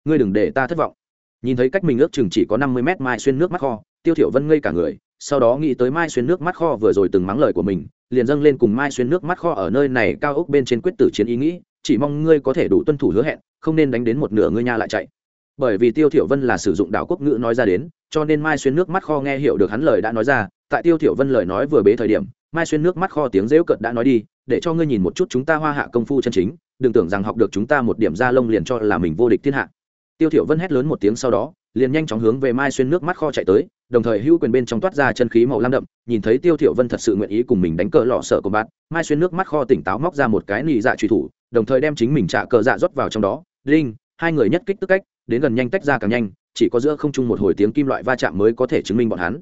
ngươi đừng để ta thất vọng. Nhìn thấy cách mình ước chừng chỉ có năm mươi mét mai xuyên nước mắt kho, tiêu thiểu vân ngây cả người sau đó nghĩ tới mai xuyên nước mắt kho vừa rồi từng mắng lời của mình, liền dâng lên cùng mai xuyên nước mắt kho ở nơi này cao ốc bên trên quyết tử chiến ý nghĩ, chỉ mong ngươi có thể đủ tuân thủ hứa hẹn, không nên đánh đến một nửa ngươi nha lại chạy. Bởi vì tiêu thiểu vân là sử dụng đạo quốc ngữ nói ra đến, cho nên mai xuyên nước mắt kho nghe hiểu được hắn lời đã nói ra, tại tiêu thiểu vân lời nói vừa bế thời điểm, mai xuyên nước mắt kho tiếng rêu cợt đã nói đi, để cho ngươi nhìn một chút chúng ta hoa hạ công phu chân chính, đừng tưởng rằng học được chúng ta một điểm ra lông liền cho là mình vô địch thiên hạ. Tiêu thiểu vân hét lớn một tiếng sau đó liền nhanh chóng hướng về mai xuyên nước mắt kho chạy tới, đồng thời hữu quyền bên trong toát ra chân khí màu lam đậm, nhìn thấy tiêu thiểu vân thật sự nguyện ý cùng mình đánh cờ lọ sợ của bạn, mai xuyên nước mắt kho tỉnh táo móc ra một cái nị dạ truy thủ, đồng thời đem chính mình trả cờ dạ rót vào trong đó. Đinh, hai người nhất kích tức cách, đến gần nhanh tách ra càng nhanh, chỉ có giữa không trung một hồi tiếng kim loại va chạm mới có thể chứng minh bọn hắn.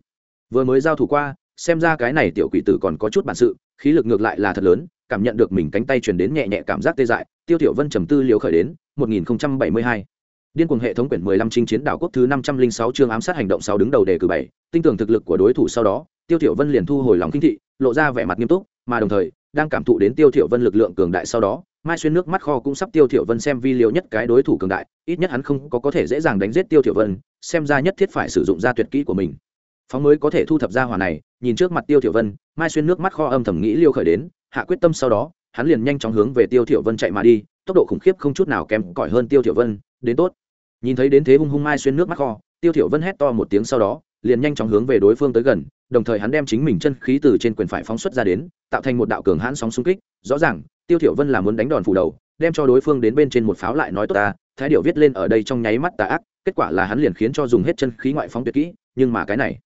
Vừa mới giao thủ qua, xem ra cái này tiểu quỷ tử còn có chút bản sự, khí lực ngược lại là thật lớn, cảm nhận được mình cánh tay truyền đến nhẹ nhẹ cảm giác tê dại, tiêu tiểu vân trầm tư liều khởi đến 1072 điên cuồng hệ thống quyển 15 chinh chiến đảo quốc thứ 506 chương ám sát hành động sau đứng đầu đề cử bảy, tinh tưởng thực lực của đối thủ sau đó, tiêu thiểu vân liền thu hồi lòng kinh thị, lộ ra vẻ mặt nghiêm túc, mà đồng thời, đang cảm thụ đến tiêu thiểu vân lực lượng cường đại sau đó, mai xuyên nước mắt kho cũng sắp tiêu thiểu vân xem vi liều nhất cái đối thủ cường đại, ít nhất hắn không có có thể dễ dàng đánh giết tiêu thiểu vân, xem ra nhất thiết phải sử dụng ra tuyệt kỹ của mình. Phóng mới có thể thu thập ra hỏa này, nhìn trước mặt tiêu thiểu vân, mai xuyên nước mắt kho âm thầm nghĩ liêu khởi đến, hạ quyết tâm sau đó, hắn liền nhanh chóng hướng về tiêu thiểu vân chạy mà đi, tốc độ khủng khiếp không chút nào kém cỏi hơn tiêu thiểu vân, đến tốt nhìn thấy đến thế hung hung mai xuyên nước mắt kho, tiêu thiểu vân hét to một tiếng sau đó, liền nhanh chóng hướng về đối phương tới gần, đồng thời hắn đem chính mình chân khí từ trên quyền phải phóng xuất ra đến, tạo thành một đạo cường hãn sóng xung kích. Rõ ràng, tiêu thiểu vân là muốn đánh đòn phủ đầu, đem cho đối phương đến bên trên một pháo lại nói tốt ta, thái điệu viết lên ở đây trong nháy mắt tà ác, kết quả là hắn liền khiến cho dùng hết chân khí ngoại phóng tuyệt kỹ, nhưng mà cái này,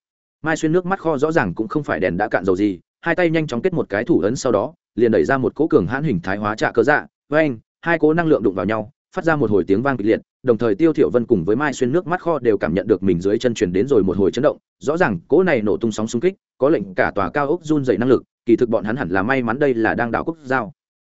mai xuyên nước mắt kho rõ ràng cũng không phải đèn đã cạn dầu gì, hai tay nhanh chóng kết một cái thủ ấn sau đó, liền đẩy ra một cỗ cường hãn hình thái hóa trạ cơ dạ với anh hai cỗ năng lượng đụng vào nhau, phát ra một hồi tiếng vang kịch liệt đồng thời tiêu thiểu vân cùng với mai xuyên nước mắt kho đều cảm nhận được mình dưới chân truyền đến rồi một hồi chấn động, rõ ràng cỗ này nổ tung sóng xung kích, có lệnh cả tòa cao ốc run dày năng lực, kỳ thực bọn hắn hẳn là may mắn đây là đang đảo quốc giao.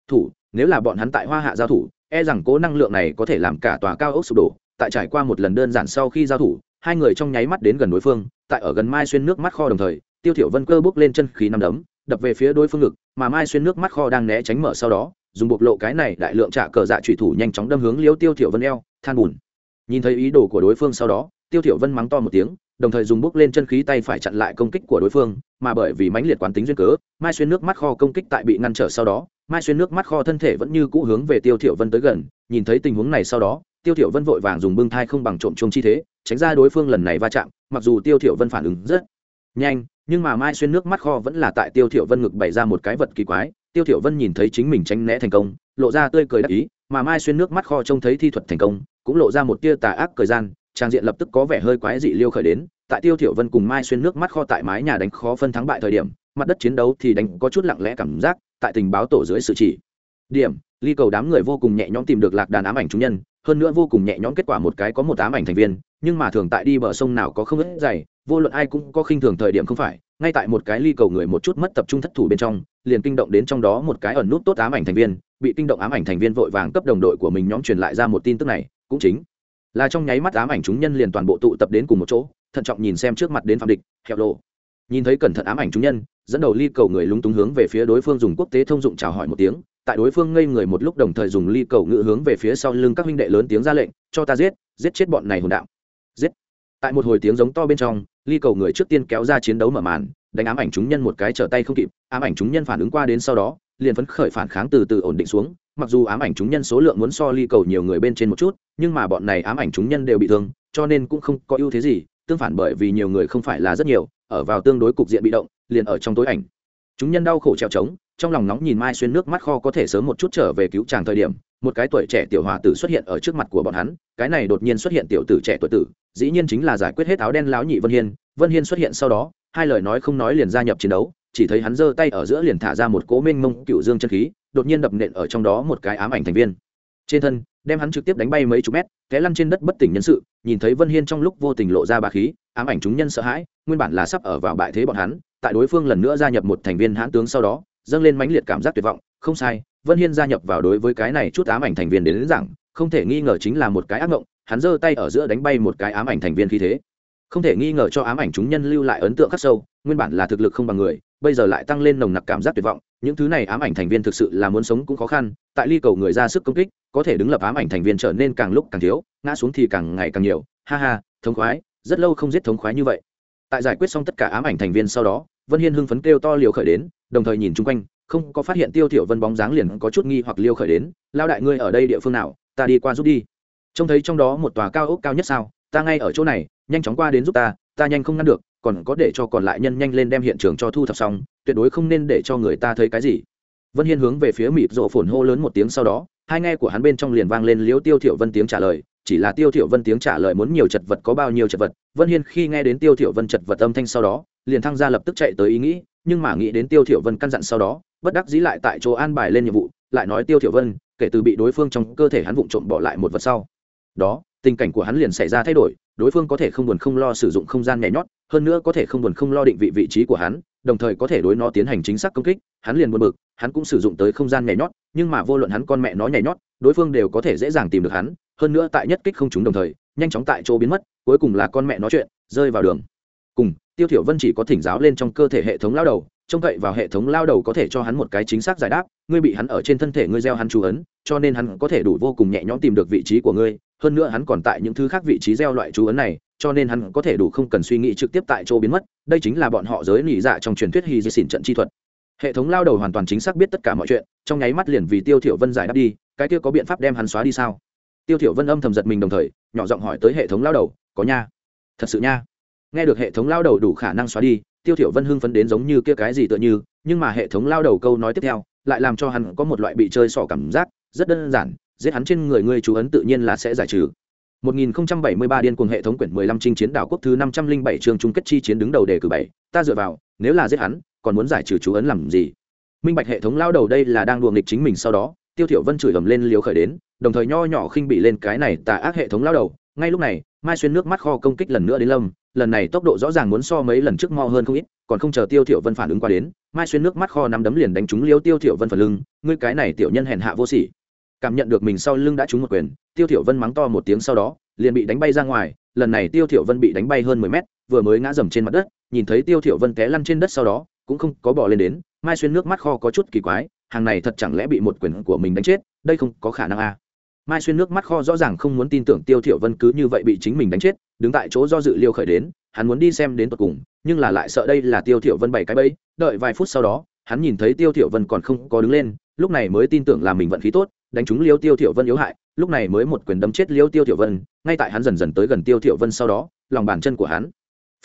Thủ, nếu là bọn hắn tại hoa hạ giao thủ e rằng cố năng lượng này có thể làm cả tòa cao ốc sụp đổ. Tại trải qua một lần đơn giản sau khi giao thủ, hai người trong nháy mắt đến gần đối phương, tại ở gần mai xuyên nước mắt kho đồng thời, tiêu thiểu vân cơ bước lên chân khí năm đấm, đập về phía đối phương ngực, mà mai xuyên nước mắt kho đang né tránh mở sau đó, dùng bộc lộ cái này đại lượng trả cờ dạ trụy thủ nhanh chóng đâm hướng liêu tiêu thiểu vân eo than buồn nhìn thấy ý đồ của đối phương sau đó, tiêu thiểu vân mắng to một tiếng, đồng thời dùng bước lên chân khí tay phải chặn lại công kích của đối phương, mà bởi vì mãnh liệt quán tính duyên cớ, mai xuyên nước mắt kho công kích tại bị ngăn trở sau đó, mai xuyên nước mắt kho thân thể vẫn như cũ hướng về tiêu thiểu vân tới gần, nhìn thấy tình huống này sau đó, tiêu thiểu vân vội vàng dùng bưng thai không bằng trộm chung chi thế, tránh ra đối phương lần này va chạm, mặc dù tiêu thiểu vân phản ứng rất nhanh, nhưng mà mai xuyên nước mắt kho vẫn là tại tiêu thiểu vân ngực bày ra một cái vật kỳ quái, tiêu thiểu vân nhìn thấy chính mình tránh né thành công, lộ ra tươi cười đắc ý mà mai xuyên nước mắt kho trông thấy thi thuật thành công, cũng lộ ra một tia tà ác cười gian, trang diện lập tức có vẻ hơi quái dị liêu khởi đến. Tại tiêu thiểu vân cùng mai xuyên nước mắt kho tại mái nhà đánh khó phân thắng bại thời điểm, mặt đất chiến đấu thì đánh có chút lặng lẽ cảm giác, tại tình báo tổ dưới sự chỉ. Điểm, ly cầu đám người vô cùng nhẹ nhõm tìm được lạc đàn ám ảnh chúng nhân, hơn nữa vô cùng nhẹ nhõm kết quả một cái có một ám ảnh thành viên, nhưng mà thường tại đi bờ sông nào có không ít dày, vô luận ai cũng có khinh thường thời điểm không phải ngay tại một cái ly cầu người một chút mất tập trung thất thủ bên trong, liền kinh động đến trong đó một cái ẩn nút tốt ám ảnh thành viên, bị kinh động ám ảnh thành viên vội vàng cấp đồng đội của mình nhóm truyền lại ra một tin tức này, cũng chính là trong nháy mắt ám ảnh chúng nhân liền toàn bộ tụ tập đến cùng một chỗ, thận trọng nhìn xem trước mặt đến phạm địch hẹo lộ. Nhìn thấy cẩn thận ám ảnh chúng nhân, dẫn đầu ly cầu người lúng túng hướng về phía đối phương dùng quốc tế thông dụng chào hỏi một tiếng, tại đối phương ngây người một lúc đồng thời dùng ly cầu ngự hướng về phía sau lưng các huynh đệ lớn tiếng ra lệnh, cho ta giết giết chết bọn này hồn đạo. Giết. Tại một hồi tiếng giống to bên trong ly cầu người trước tiên kéo ra chiến đấu mở màn, đánh ám ảnh chúng nhân một cái trở tay không kịp, ám ảnh chúng nhân phản ứng qua đến sau đó, liền phấn khởi phản kháng từ từ ổn định xuống. Mặc dù ám ảnh chúng nhân số lượng muốn so ly cầu nhiều người bên trên một chút, nhưng mà bọn này ám ảnh chúng nhân đều bị thương, cho nên cũng không có ưu thế gì, tương phản bởi vì nhiều người không phải là rất nhiều, ở vào tương đối cục diện bị động, liền ở trong tối ảnh. Chúng nhân đau khổ trèo trống trong lòng nóng nhìn mai xuyên nước mắt kho có thể sớm một chút trở về cứu chàng thời điểm, một cái tuổi trẻ tiểu hòa tử xuất hiện ở trước mặt của bọn hắn, cái này đột nhiên xuất hiện tiểu tử trẻ tuổi tử, dĩ nhiên chính là giải quyết hết áo đen láo nhị vân hiên vân hiên xuất hiện sau đó, hai lời nói không nói liền gia nhập chiến đấu, chỉ thấy hắn giơ tay ở giữa liền thả ra một cố minh mông cựu dương chân khí, đột nhiên đập nện ở trong đó một cái ám ảnh thành viên. Trên thân, đem hắn trực tiếp đánh bay mấy chục mét, té lăn trên đất bất tỉnh nhân sự, nhìn thấy vân hiên trong lúc vô tình lộ ra bà khí, ám ảnh chúng nhân sợ hãi, nguyên bản là sắp ở vào bại thế bọn hắn, tại đối phương lần nữa gia nhập một thành viên hãn tướng sau đó dâng lên mãnh liệt cảm giác tuyệt vọng. Không sai vân hiên gia nhập vào đối với cái này chút ám ảnh thành viên đến, đến rằng không thể nghi ngờ chính là một cái ác mộng hắn giơ tay ở giữa đánh bay một cái ám ảnh thành viên khi thế. Không thể nghi ngờ cho ám ảnh chúng nhân lưu lại ấn tượng khắc sâu nguyên bản là thực lực không bằng người bây giờ lại tăng lên nồng nặc cảm giác tuyệt vọng những thứ này ám ảnh thành viên thực sự là muốn sống cũng khó khăn tại ly cầu người ra sức công kích có thể đứng lập ám ảnh thành viên trở nên càng lúc càng thiếu ngã xuống thì càng ngày càng nhiều ha ha thống khoái rất lâu không giết thống khoái như vậy. Tại giải quyết xong tất cả ám ảnh thành viên sau đó vân hiên hưng phấn kêu to liều khởi đến đồng thời nhìn chung quanh, không có phát hiện tiêu thiểu vân bóng dáng liền có chút nghi hoặc liêu khởi đến lao đại ngươi ở đây địa phương nào? Ta đi qua giúp đi. Trông thấy trong đó một tòa cao ốc cao nhất sao, ta ngay ở chỗ này, nhanh chóng qua đến giúp ta ta nhanh không ngăn được, còn có để cho còn lại nhân nhanh lên đem hiện trường cho thu thập xong, tuyệt đối không nên để cho người ta thấy cái gì. Vân hiên hướng về phía mịt rộ phồn hô lớn một tiếng sau đó, hai nghe của hắn bên trong liền vang lên liếu tiêu thiểu vân tiếng trả lời, chỉ là tiêu thiểu vân tiếng trả lời muốn nhiều chật vật có bao nhiêu chật vật. Vân hiên khi nghe đến tiêu thiểu vân chật vật âm thanh sau đó, liền thăng ra lập tức chạy tới ý nghĩ nhưng mà nghĩ đến tiêu thiểu vân căn dặn sau đó, bất đắc dĩ lại tại chỗ an bài lên nhiệm vụ, lại nói tiêu thiểu vân, kể từ bị đối phương trong cơ thể hắn vụng trộm bỏ lại một vật sau. Đó, tình cảnh của hắn liền xảy ra thay đổi, đối phương có thể không buồn không lo sử dụng không gian nhảy nhót, hơn nữa có thể không buồn không lo định vị vị trí của hắn, đồng thời có thể đối nó tiến hành chính xác công kích, hắn liền buồn bực, hắn cũng sử dụng tới không gian nhảy nhót, nhưng mà vô luận hắn con mẹ nó nhảy nhót, đối phương đều có thể dễ dàng tìm được hắn, hơn nữa tại nhất kích không chúng đồng thời, nhanh chóng tại chỗ biến mất, cuối cùng là con mẹ nói chuyện, rơi vào đường cùng, tiêu thiểu vân chỉ có thỉnh giáo lên trong cơ thể hệ thống lao đầu, trông cậy vào hệ thống lao đầu có thể cho hắn một cái chính xác giải đáp, ngươi bị hắn ở trên thân thể ngươi gieo hắn chú ấn, cho nên hắn có thể đủ vô cùng nhẹ nhõm tìm được vị trí của ngươi, hơn nữa hắn còn tại những thứ khác vị trí gieo loại chú ấn này, cho nên hắn có thể đủ không cần suy nghĩ trực tiếp tại chỗ biến mất, đây chính là bọn họ giới lì dạ trong truyền thuyết hy di xỉn trận chi thuật. Hệ thống lao đầu hoàn toàn chính xác biết tất cả mọi chuyện, trong nháy mắt liền vì tiêu thiểu vân giải đáp đi, cái kia có biện pháp đem hắn xóa đi sao? Tiêu thiểu vân âm thầm giật mình đồng thời, nhỏ giọng hỏi tới hệ thống lao đầu, có nha, thật sự nha nghe được hệ thống lao đầu đủ khả năng xóa đi tiêu thiểu vân hưng phấn đến giống như kia cái gì tựa như nhưng mà hệ thống lao đầu câu nói tiếp theo lại làm cho hắn có một loại bị chơi sọ cảm giác rất đơn giản giết hắn trên người ngươi chú ấn tự nhiên là sẽ giải trừ 1073 điên cuồng hệ thống quyển 15 chinh chiến đảo quốc thứ 507 chương chung kết chi chiến đứng đầu đề cử 7, ta dựa vào, nếu là giết hắn, còn muốn giải trừ chú ấn làm gì? Minh Bạch hệ thống lao đầu đây là đang đùa nghịch chính mình sau đó, Tiêu Thiểu Vân chửi ầm lên liếu khởi đến, đồng thời nho nhỏ khinh bị lên cái này tà ác hệ thống lao đầu, ngay lúc này, Mai xuyên nước mắt kho công kích lần nữa đến Lâm, lần này tốc độ rõ ràng muốn so mấy lần trước mo hơn không ít, còn không chờ Tiêu Thiểu Vân phản ứng qua đến, Mai xuyên nước mắt kho nắm đấm liền đánh trúng Liêu Tiêu Thiểu Vân phần lưng, ngươi cái này tiểu nhân hèn hạ vô sỉ. Cảm nhận được mình sau lưng đã trúng một quyền, Tiêu Thiểu Vân mắng to một tiếng sau đó, liền bị đánh bay ra ngoài lần này tiêu thiểu vân bị đánh bay hơn mười mét vừa mới ngã dầm trên mặt đất nhìn thấy tiêu thiểu vân té lăn trên đất sau đó cũng không có bỏ lên đến mai xuyên nước mắt kho có chút kỳ quái hàng này thật chẳng lẽ bị một quyền của mình đánh chết đây không có khả năng à. mai xuyên nước mắt kho rõ ràng không muốn tin tưởng tiêu thiểu vân cứ như vậy bị chính mình đánh chết đứng tại chỗ do dự liêu khởi đến, hắn muốn đi xem đến tận cùng, nhưng là lại sợ đây là tiêu thiểu vân bảy cái bẫy, đợi vài phút sau đó, hắn nhìn thấy tiêu thiểu vân còn không có đứng lên, lúc này mới tin tưởng là mình vận khí tốt, đánh trúng liêu tiêu thiểu vân yếu hại, lúc này mới một quyền đấm chết liêu tiêu thiểu vân, ngay tại hắn dần dần tới gần tiêu thiểu vân sau đó, lòng bàn chân của hắn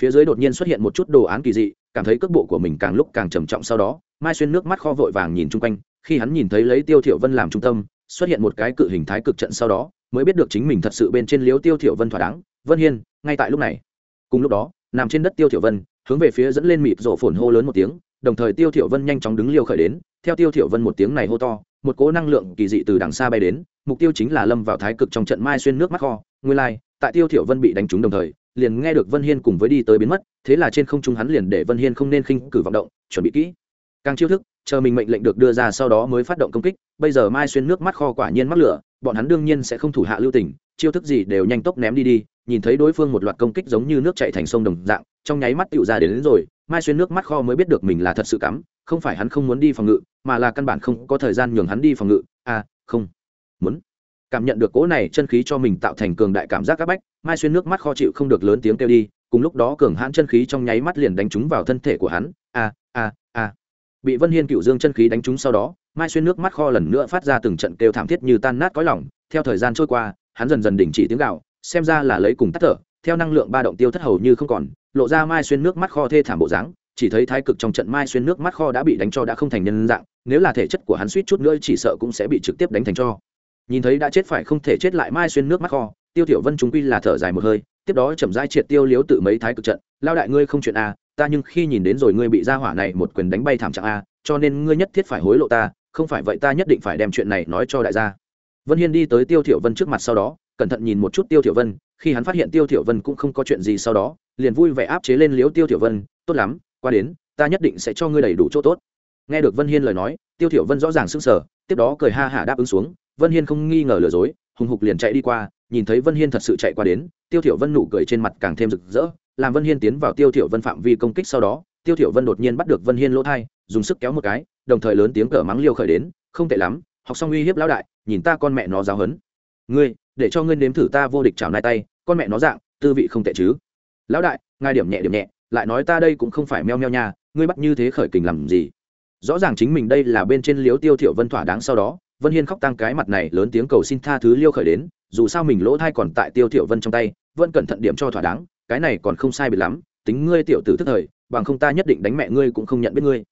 phía dưới đột nhiên xuất hiện một chút đồ án kỳ dị, cảm thấy cước bộ của mình càng lúc càng trầm trọng sau đó, mai xuyên nước mắt kho vội vàng nhìn chung quanh, khi hắn nhìn thấy lấy tiêu thiểu vân làm trung tâm, xuất hiện một cái cự hình thái cực trận sau đó, mới biết được chính mình thật sự bên trên liêu tiêu thiểu vân thỏa đáng vân hiên ngay tại lúc này cùng lúc đó nằm trên đất tiêu thiểu vân hướng về phía dẫn lên mịt rộ phồn hô lớn một tiếng đồng thời tiêu thiểu vân nhanh chóng đứng liêu khởi đến theo tiêu thiểu vân một tiếng này hô to một cỗ năng lượng kỳ dị từ đằng xa bay đến mục tiêu chính là lâm vào thái cực trong trận mai xuyên nước mắt kho nguyên lai like, tại tiêu thiểu vân bị đánh trúng đồng thời liền nghe được vân hiên cùng với đi tới biến mất thế là trên không trung hắn liền để vân hiên không nên khinh cử vọng động chuẩn bị kỹ càng chiêu thức chờ mình mệnh lệnh được đưa ra sau đó mới phát động công kích bây giờ mai xuyên nước mắt kho quả nhiên mắc lửa bọn hắn đương nhiên sẽ không thủ hạ lưu tình chiêu thức gì đều nhanh tốc ném đi đi nhìn thấy đối phương một loạt công kích giống như nước chảy thành sông đồng dạng trong nháy mắt tựu ra đến, đến rồi mai xuyên nước mắt kho mới biết được mình là thật sự cắm không phải hắn không muốn đi phòng ngự mà là căn bản không có thời gian nhường hắn đi phòng ngự. À không. Muốn. Cảm nhận được cỗ này chân khí cho mình tạo thành cường đại cảm giác áp bách mai xuyên nước mắt kho chịu không được lớn tiếng kêu đi cùng lúc đó cường hãn chân khí trong nháy mắt liền đánh trúng vào thân thể của hắn. A a a bị vân hiên cựu dương chân khí đánh trúng sau đó mai xuyên nước mắt kho lần nữa phát ra từng trận kêu thảm thiết như tan nát cõi lỏng theo thời gian trôi qua hắn dần dần đình chỉ tiếng gạo xem ra là lấy cùng tắt thở, theo năng lượng ba động tiêu thất hầu như không còn, lộ ra mai xuyên nước mắt kho thê thảm bộ dáng, chỉ thấy thái cực trong trận mai xuyên nước mắt kho đã bị đánh cho đã không thành nhân dạng, nếu là thể chất của hắn suýt chút nữa chỉ sợ cũng sẽ bị trực tiếp đánh thành cho. Nhìn thấy đã chết phải không thể chết lại mai xuyên nước mắt kho, tiêu tiểu vân chúng quy là thở dài một hơi, tiếp đó chậm rãi triệt tiêu liếu tự mấy thái cực trận lao đại ngươi không chuyện a ta nhưng khi nhìn đến rồi ngươi bị ra hỏa này một quyền đánh bay thảm trạng a cho nên ngươi nhất thiết phải hối lộ ta, không phải vậy ta nhất định phải đem chuyện này nói cho đại gia. Vân hiên đi tới tiêu tiểu vân trước mặt sau đó cẩn thận nhìn một chút tiêu tiểu vân, khi hắn phát hiện tiêu tiểu vân cũng không có chuyện gì sau đó, liền vui vẻ áp chế lên liếu tiêu tiểu vân, tốt lắm, qua đến, ta nhất định sẽ cho ngươi đầy đủ chỗ tốt. Nghe được vân hiên lời nói, tiêu thiểu vân rõ ràng sững sờ, tiếp đó cười ha hả đáp ứng xuống, vân hiên không nghi ngờ lừa dối, hùng hục liền chạy đi qua, nhìn thấy vân hiên thật sự chạy qua đến, tiêu thiểu vân nụ cười trên mặt càng thêm rực rỡ, làm vân hiên tiến vào tiêu thiểu vân phạm vi công kích sau đó, tiêu thiểu vân đột nhiên bắt được vân hiên lỗ thay dùng sức kéo một cái, đồng thời lớn tiếng cờ mắng liêu khởi đến, không tệ lắm, học xong uy hiếp lão đại, nhìn ta con mẹ nó giáo hấn ngươi để cho ngươi nếm thử ta vô địch chảo nai tay, con mẹ nó dạng, tư vị không tệ chứ. Lão đại, ngài điểm nhẹ điểm nhẹ, lại nói ta đây cũng không phải meo meo nha, ngươi bắt như thế khởi kình làm gì? Rõ ràng chính mình đây là bên trên liếu tiêu thiểu vân thỏa đáng sau đó, vân hiên khóc tăng cái mặt này lớn tiếng cầu xin tha thứ liêu khởi đến, dù sao mình lỗ thai còn tại tiêu thiểu vân trong tay, vẫn cẩn thận điểm cho thỏa đáng, cái này còn không sai biệt lắm, tính ngươi tiểu tử tức thời, bằng không ta nhất định đánh mẹ ngươi cũng không nhận biết ngươi.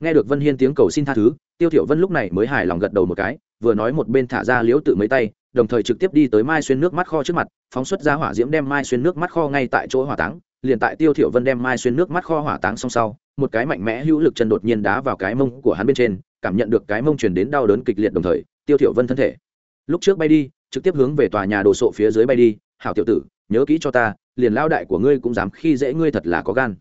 Nghe được vân hiên tiếng cầu xin tha thứ, tiêu thiểu vân lúc này mới hài lòng gật đầu một cái, vừa nói một bên thả ra liếu tự mấy tay đồng thời trực tiếp đi tới mai xuyên nước mắt kho trước mặt, phóng xuất ra hỏa diễm đem mai xuyên nước mắt kho ngay tại chỗ hỏa táng, liền tại tiêu thiểu vân đem mai xuyên nước mắt kho hỏa táng xong sau, một cái mạnh mẽ hữu lực chân đột nhiên đá vào cái mông của hắn bên trên, cảm nhận được cái mông truyền đến đau đớn kịch liệt đồng thời, tiêu thiểu vân thân thể lúc trước bay đi, trực tiếp hướng về tòa nhà đồ sộ phía dưới bay đi, hảo tiểu tử, nhớ kỹ cho ta, liền lao đại của ngươi cũng dám khi dễ ngươi thật là có gan.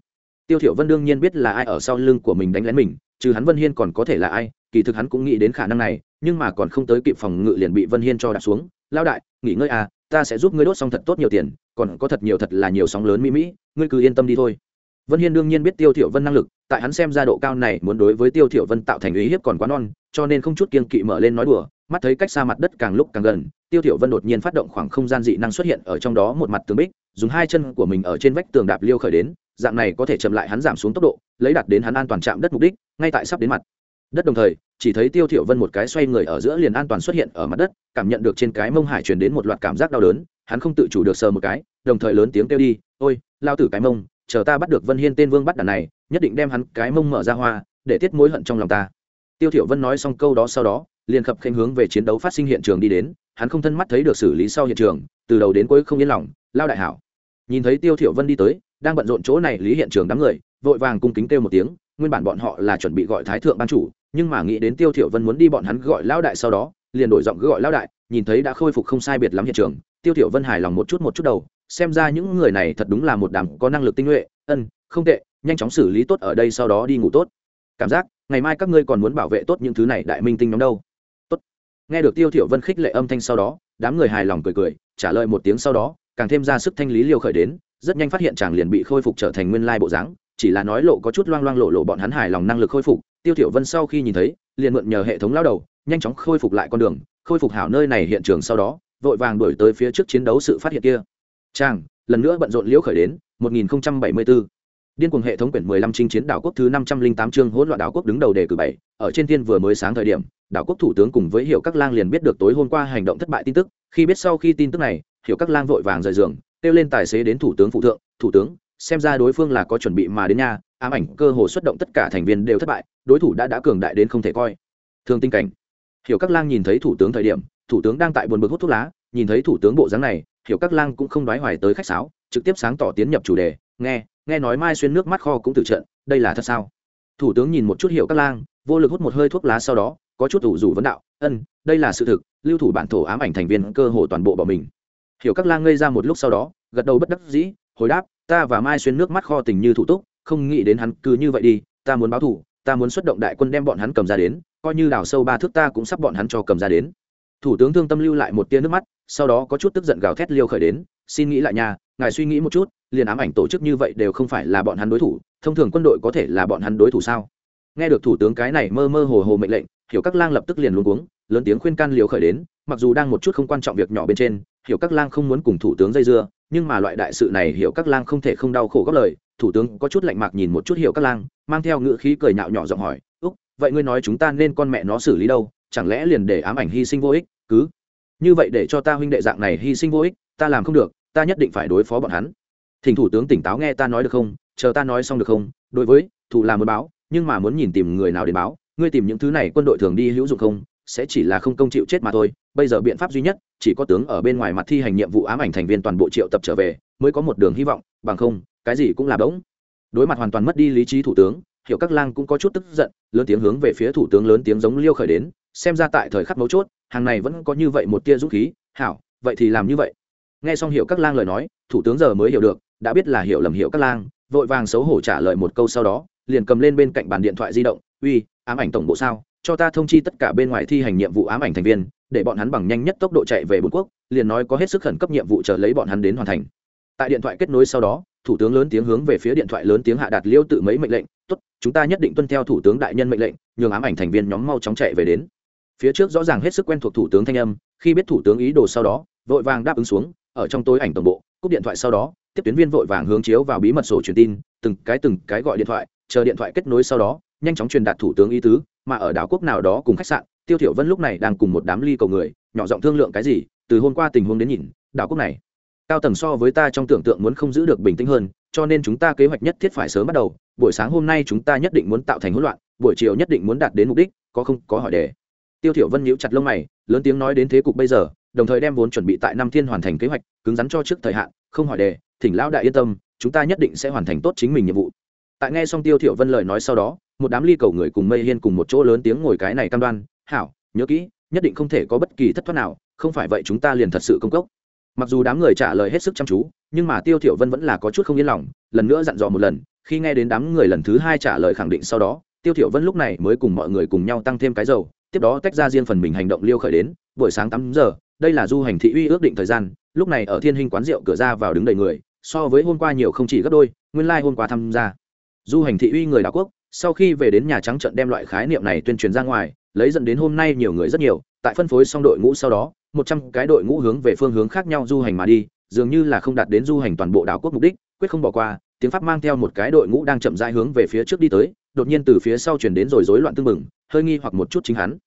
Tiêu thiểu vân đương nhiên biết là ai ở sau lưng của mình đánh lén mình, trừ hắn vân hiên còn có thể là ai, kỳ thực hắn cũng nghĩ đến khả năng này nhưng mà còn không tới kịp phòng ngự liền bị vân hiên cho đạp xuống. Lao đại, nghỉ ngơi à ta sẽ giúp ngươi đốt xong thật tốt nhiều tiền, còn có thật nhiều thật là nhiều sóng lớn mỹ mỹ, ngươi cứ yên tâm đi thôi. Vân hiên đương nhiên biết tiêu thiểu vân năng lực, tại hắn xem ra độ cao này muốn đối với tiêu thiểu vân tạo thành ý hiếp còn quá non, cho nên không chút kiên kỵ mở lên nói đùa, mắt thấy cách xa mặt đất càng lúc càng gần, tiêu thiểu vân đột nhiên phát động khoảng không gian dị năng xuất hiện ở trong đó một mặt tường bích, dùng hai chân của mình ở trên vách tường đạp liêu khởi đến, dạng này có thể chậm lại hắn giảm xuống tốc độ, lấy đạt đến hắn an toàn chạm đất mục đích, ngay tại sắp đến mặt đất đồng thời, chỉ thấy tiêu thiểu vân một cái xoay người ở giữa liền an toàn xuất hiện ở mặt đất, cảm nhận được trên cái mông hải truyền đến một loạt cảm giác đau đớn, hắn không tự chủ được sờ một cái, đồng thời lớn tiếng kêu đi, ôi, lao tử cái mông, chờ ta bắt được vân hiên tên vương bắt đàn này, nhất định đem hắn cái mông mở ra hoa, để tiết mối hận trong lòng ta. Tiêu thiểu vân nói xong câu đó sau đó, liền khập khênh hướng về chiến đấu phát sinh hiện trường đi đến, hắn không thân mắt thấy được xử lý sau hiện trường, từ đầu đến cuối không yên lòng, lao đại hảo. Nhìn thấy tiêu thiểu vân đi tới, đang bận rộn chỗ này lý hiện trường đám người, vội vàng cung kính kêu một tiếng, nguyên bản bọn họ là chuẩn bị gọi thái thượng ban chủ nhưng mà nghĩ đến tiêu thiểu vân muốn đi bọn hắn gọi lão đại sau đó, liền đổi giọng gọi lão đại, nhìn thấy đã khôi phục không sai biệt lắm hiện trường, tiêu thiểu vân hài lòng một chút một chút đầu, xem ra những người này thật đúng là một đám có năng lực tinh nhuệ, ân, không tệ, nhanh chóng xử lý tốt ở đây sau đó đi ngủ tốt. Cảm giác, ngày mai các ngươi còn muốn bảo vệ tốt những thứ này đại minh tinh nhóm đâu. Tốt. Nghe được tiêu thiểu vân khích lệ âm thanh sau đó, đám người hài lòng cười cười, trả lời một tiếng sau đó, càng thêm ra sức thanh lý liêu khởi đến, rất nhanh phát hiện chàng liền bị khôi phục trở thành nguyên lai bộ dáng, chỉ là nói lộ có chút loang loang lộ lộ bọn hắn hài lòng năng lực khôi phục tiêu thiểu vân sau khi nhìn thấy, liền mượn nhờ hệ thống lao đầu, nhanh chóng khôi phục lại con đường, khôi phục hảo nơi này hiện trường sau đó, vội vàng đuổi tới phía trước chiến đấu sự phát hiện kia. Chàng, lần nữa bận rộn liễu khởi đến 1074 điên cuồng hệ thống quyển 15 chinh chiến đảo quốc thứ 508 chương hỗn loạn đảo quốc đứng đầu đề cử bảy. Ở trên thiên vừa mới sáng thời điểm, đảo quốc thủ tướng cùng với hiệu các lang liền biết được tối hôm qua hành động thất bại tin tức. Khi biết sau khi tin tức này hiệu các lang vội vàng rời giường, kêu lên tài xế đến thủ tướng phụ thượng, thủ tướng, xem ra đối phương là có chuẩn bị mà đến nhà ám ảnh cơ hồ xuất động tất cả thành viên đều thất bại, đối thủ đã đã cường đại đến không thể coi. Thương tinh cảnh. Hiểu các lang nhìn thấy thủ tướng thời điểm, thủ tướng đang tại buồn bực hút thuốc lá, nhìn thấy thủ tướng bộ dáng này, hiểu các lang cũng không đoái hoài tới khách sáo, trực tiếp sáng tỏ tiến nhập chủ đề, nghe nghe nói mai xuyên nước mắt kho cũng từ trận, đây là thật sao? Thủ tướng nhìn một chút hiểu các lang, vô lực hút một hơi thuốc lá sau đó, có chút ủ rủ vấn đạo, ân, đây là sự thực, lưu thủ bản thổ ám ảnh thành viên cơ hồ toàn bộ bỏ mình. Hiểu các lang ngây ra một lúc sau đó, gật đầu bất đắc dĩ, hồi đáp, ta và mai xuyên nước mắt kho tình như thủ túc không nghĩ đến hắn cứ như vậy đi, ta muốn báo thủ, ta muốn xuất động đại quân đem bọn hắn cầm ra đến, coi như đào sâu ba thước ta cũng sắp bọn hắn cho cầm ra đến. Thủ tướng thương tâm lưu lại một tia nước mắt, sau đó có chút tức giận gào thét liêu khởi đến, xin nghĩ lại nhà ngài suy nghĩ một chút, liền ám ảnh tổ chức như vậy đều không phải là bọn hắn đối thủ, thông thường quân đội có thể là bọn hắn đối thủ sao? Nghe được thủ tướng cái này mơ mơ hồ hồ mệnh lệnh, hiểu các lang lập tức liền luôn cuống, lớn tiếng khuyên can liều khởi đến mặc dù đang một chút không quan trọng việc nhỏ bên trên, hiểu các lang không muốn cùng thủ tướng dây dưa, nhưng mà loại đại sự này hiểu các lang không thể không đau khổ góp lời. Thủ tướng có chút lạnh mạc nhìn một chút hiểu các lang, mang theo ngựa khí cười nhạo nhỏ giọng hỏi, úc, vậy ngươi nói chúng ta nên con mẹ nó xử lý đâu? Chẳng lẽ liền để ám ảnh hy sinh vô ích, cứ? Như vậy để cho ta huynh đệ dạng này hy sinh vô ích, ta làm không được, ta nhất định phải đối phó bọn hắn. Thỉnh thủ tướng tỉnh táo nghe ta nói được không? Chờ ta nói xong được không? Đối với, thủ là muốn báo, nhưng mà muốn nhìn tìm người nào để báo. Ngươi tìm những thứ này quân đội thường đi hữu dụng không? Sẽ chỉ là không công chịu chết mà thôi, bây giờ biện pháp duy nhất, chỉ có tướng ở bên ngoài mặt thi hành nhiệm vụ ám ảnh thành viên toàn bộ triệu tập trở về, mới có một đường hy vọng, bằng không, cái gì cũng là bỗng. Đối mặt hoàn toàn mất đi lý trí thủ tướng hiểu các lang cũng có chút tức giận, lớn tiếng hướng về phía thủ tướng lớn tiếng giống liêu khởi đến, xem ra tại thời khắc mấu chốt, hàng này vẫn có như vậy một tia dũng khí, hảo, vậy thì làm như vậy. Nghe xong hiểu các lang lời nói, thủ tướng giờ mới hiểu được, đã biết là hiểu lầm hiểu các lang, vội vàng xấu hổ trả lời một câu sau đó, liền cầm lên bên cạnh bàn điện thoại di động, uy, ám ảnh tổng bộ sao? Cho ta thông chi tất cả bên ngoài thi hành nhiệm vụ ám ảnh thành viên, để bọn hắn bằng nhanh nhất tốc độ chạy về bốn quốc, liền nói có hết sức khẩn cấp nhiệm vụ chờ lấy bọn hắn đến hoàn thành. Tại điện thoại kết nối sau đó, thủ tướng lớn tiếng hướng về phía điện thoại lớn tiếng hạ đạt liêu tự mấy mệnh lệnh, tốt, chúng ta nhất định tuân theo thủ tướng đại nhân mệnh lệnh, nhường ám ảnh thành viên nhóm mau chóng chạy về đến. Phía trước rõ ràng hết sức quen thuộc thủ tướng thanh âm, khi biết thủ tướng ý đồ sau đó, vội vàng đáp ứng xuống, ở trong tối ảnh tổng bộ, cúp điện thoại sau đó, tiếp tuyến viên vội vàng hướng chiếu vào bí mật sổ truyền tin, từng cái từng cái gọi điện thoại, chờ điện thoại kết nối sau đó, nhanh chóng truyền đạt thủ tướng ý tứ mà ở đảo quốc nào đó cùng khách sạn, tiêu thiểu vân lúc này đang cùng một đám ly cầu người, nhỏ giọng thương lượng cái gì, từ hôm qua tình huống đến nhìn, đảo quốc này, cao tầng so với ta trong tưởng tượng muốn không giữ được bình tĩnh hơn, cho nên chúng ta kế hoạch nhất thiết phải sớm bắt đầu, buổi sáng hôm nay chúng ta nhất định muốn tạo thành hỗn loạn, buổi chiều nhất định muốn đạt đến mục đích, có không, có hỏi đề. Tiêu thiểu vân nhíu chặt lông mày, lớn tiếng nói đến thế cục bây giờ, đồng thời đem vốn chuẩn bị tại năm thiên hoàn thành kế hoạch, cứng rắn cho trước thời hạn, không hỏi đề, thỉnh lão đại yên tâm, chúng ta nhất định sẽ hoàn thành tốt chính mình nhiệm vụ. Tại nghe xong tiêu thiểu vân lời nói sau đó một đám ly cầu người cùng mây hiên cùng một chỗ lớn tiếng ngồi cái này cam đoan, hảo, nhớ kỹ, nhất định không thể có bất kỳ thất thoát nào, không phải vậy chúng ta liền thật sự công cốc. Mặc dù đám người trả lời hết sức chăm chú, nhưng mà tiêu thiểu vân vẫn là có chút không yên lòng, lần nữa dặn dò một lần, khi nghe đến đám người lần thứ hai trả lời khẳng định sau đó, tiêu thiểu vân lúc này mới cùng mọi người cùng nhau tăng thêm cái dầu, tiếp đó tách ra riêng phần mình hành động liêu khởi đến, buổi sáng tám giờ, đây là du hành thị uy ước định thời gian, lúc này ở thiên hình quán rượu cửa ra vào đứng đầy người, so với hôm qua nhiều không chỉ gấp đôi, nguyên lai hôm qua tham gia du hành thị uy người đảo quốc sau khi về đến nhà trắng trận đem loại khái niệm này tuyên truyền ra ngoài, lấy dẫn đến hôm nay nhiều người rất nhiều, tại phân phối xong đội ngũ sau đó, một trăm cái đội ngũ hướng về phương hướng khác nhau du hành mà đi, dường như là không đạt đến du hành toàn bộ đảo quốc mục đích, quyết không bỏ qua, tiếng pháp mang theo một cái đội ngũ đang chậm rãi hướng về phía trước đi tới, đột nhiên từ phía sau chuyển đến rồi rối loạn tưng mừng hơi nghi hoặc một chút chính hắn.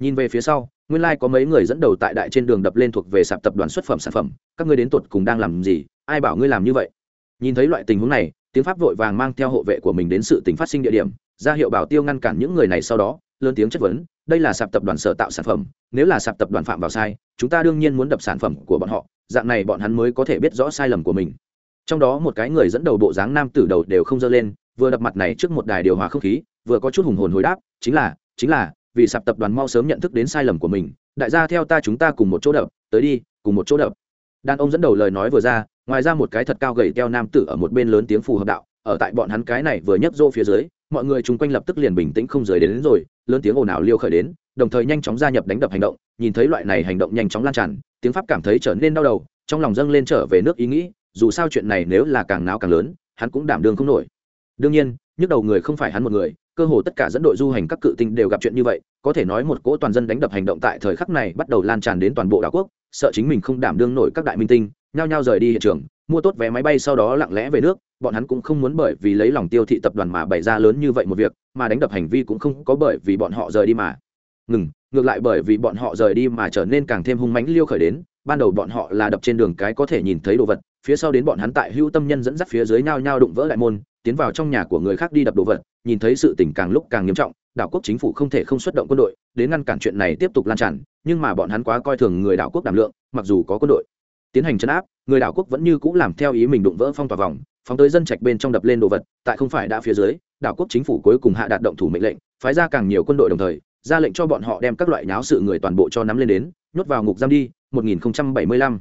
Nhìn về phía sau, nguyên lai có mấy người dẫn đầu tại đại trên đường đập lên thuộc về sạp tập đoàn xuất phẩm sản phẩm, các ngươi đến tuột cùng đang làm gì, ai bảo ngươi làm như vậy? Nhìn thấy loại tình huống này tiếng pháp vội vàng mang theo hộ vệ của mình đến sự tình phát sinh địa điểm, ra hiệu bảo tiêu ngăn cản những người này sau đó, lớn tiếng chất vấn, đây là sạp tập đoàn sở tạo sản phẩm, nếu là sạp tập đoàn phạm vào sai, chúng ta đương nhiên muốn đập sản phẩm của bọn họ, dạng này bọn hắn mới có thể biết rõ sai lầm của mình. Trong đó một cái người dẫn đầu bộ dáng nam tử đầu đều không dơ lên, vừa đập mặt này trước một đài điều hòa không khí, vừa có chút hùng hồn hồi đáp, chính là chính là, vì sạp tập đoàn mau sớm nhận thức đến sai lầm của mình, đại gia theo ta chúng ta cùng một chỗ đập, tới đi, cùng một chỗ đập. Đàn ông dẫn đầu lời nói vừa ra ngoài ra một cái thật cao gầy teo nam tử ở một bên lớn tiếng phù hợp đạo ở tại bọn hắn cái này vừa nhấp rô phía dưới mọi người chung quanh lập tức liền bình tĩnh không rời đến, đến rồi lớn tiếng ồn ào liêu khởi đến đồng thời nhanh chóng gia nhập đánh đập hành động nhìn thấy loại này hành động nhanh chóng lan tràn tiếng pháp cảm thấy trở nên đau đầu trong lòng dâng lên trở về nước ý nghĩ dù sao chuyện này nếu là càng náo càng lớn hắn cũng đảm đương không nổi. Đương nhiên nhức đầu người không phải hắn một người cơ hồ tất cả dẫn đội du hành các cự tinh đều gặp chuyện như vậy có thể nói một cỗ toàn dân đánh đập hành động tại thời khắc này bắt đầu lan tràn đến toàn bộ đảo quốc sợ chính mình không đảm đương nổi các đại minh tinh nhao nhao rời đi hiện trường, mua tốt vé máy bay sau đó lặng lẽ về nước, bọn hắn cũng không muốn bởi vì lấy lòng tiêu thị tập đoàn mà bày ra lớn như vậy một việc, mà đánh đập hành vi cũng không có bởi vì bọn họ rời đi mà. Ngừng, ngược lại bởi vì bọn họ rời đi mà trở nên càng thêm hung mãnh liêu khởi đến, ban đầu bọn họ là đập trên đường cái có thể nhìn thấy đồ vật, phía sau đến bọn hắn tại hưu tâm nhân dẫn dắt phía dưới nhao nhao đụng vỡ lại môn, tiến vào trong nhà của người khác đi đập đồ vật, nhìn thấy sự tình càng lúc càng nghiêm trọng, đảo quốc chính phủ không thể không xuất động quân đội, đến ngăn cản chuyện này tiếp tục lan tràn, nhưng mà bọn hắn quá coi thường người đảo quốc đảm lượng, mặc dù có quân đội tiến hành chấn áp người đảo quốc vẫn như cũ làm theo ý mình đụng vỡ phong tỏa vòng phóng tới dân trạch bên trong đập lên đồ vật tại không phải đã phía dưới đảo quốc chính phủ cuối cùng hạ đạt động thủ mệnh lệnh phái ra càng nhiều quân đội đồng thời ra lệnh cho bọn họ đem các loại nháo sự người toàn bộ cho nắm lên đến nhốt vào ngục giam đi 1075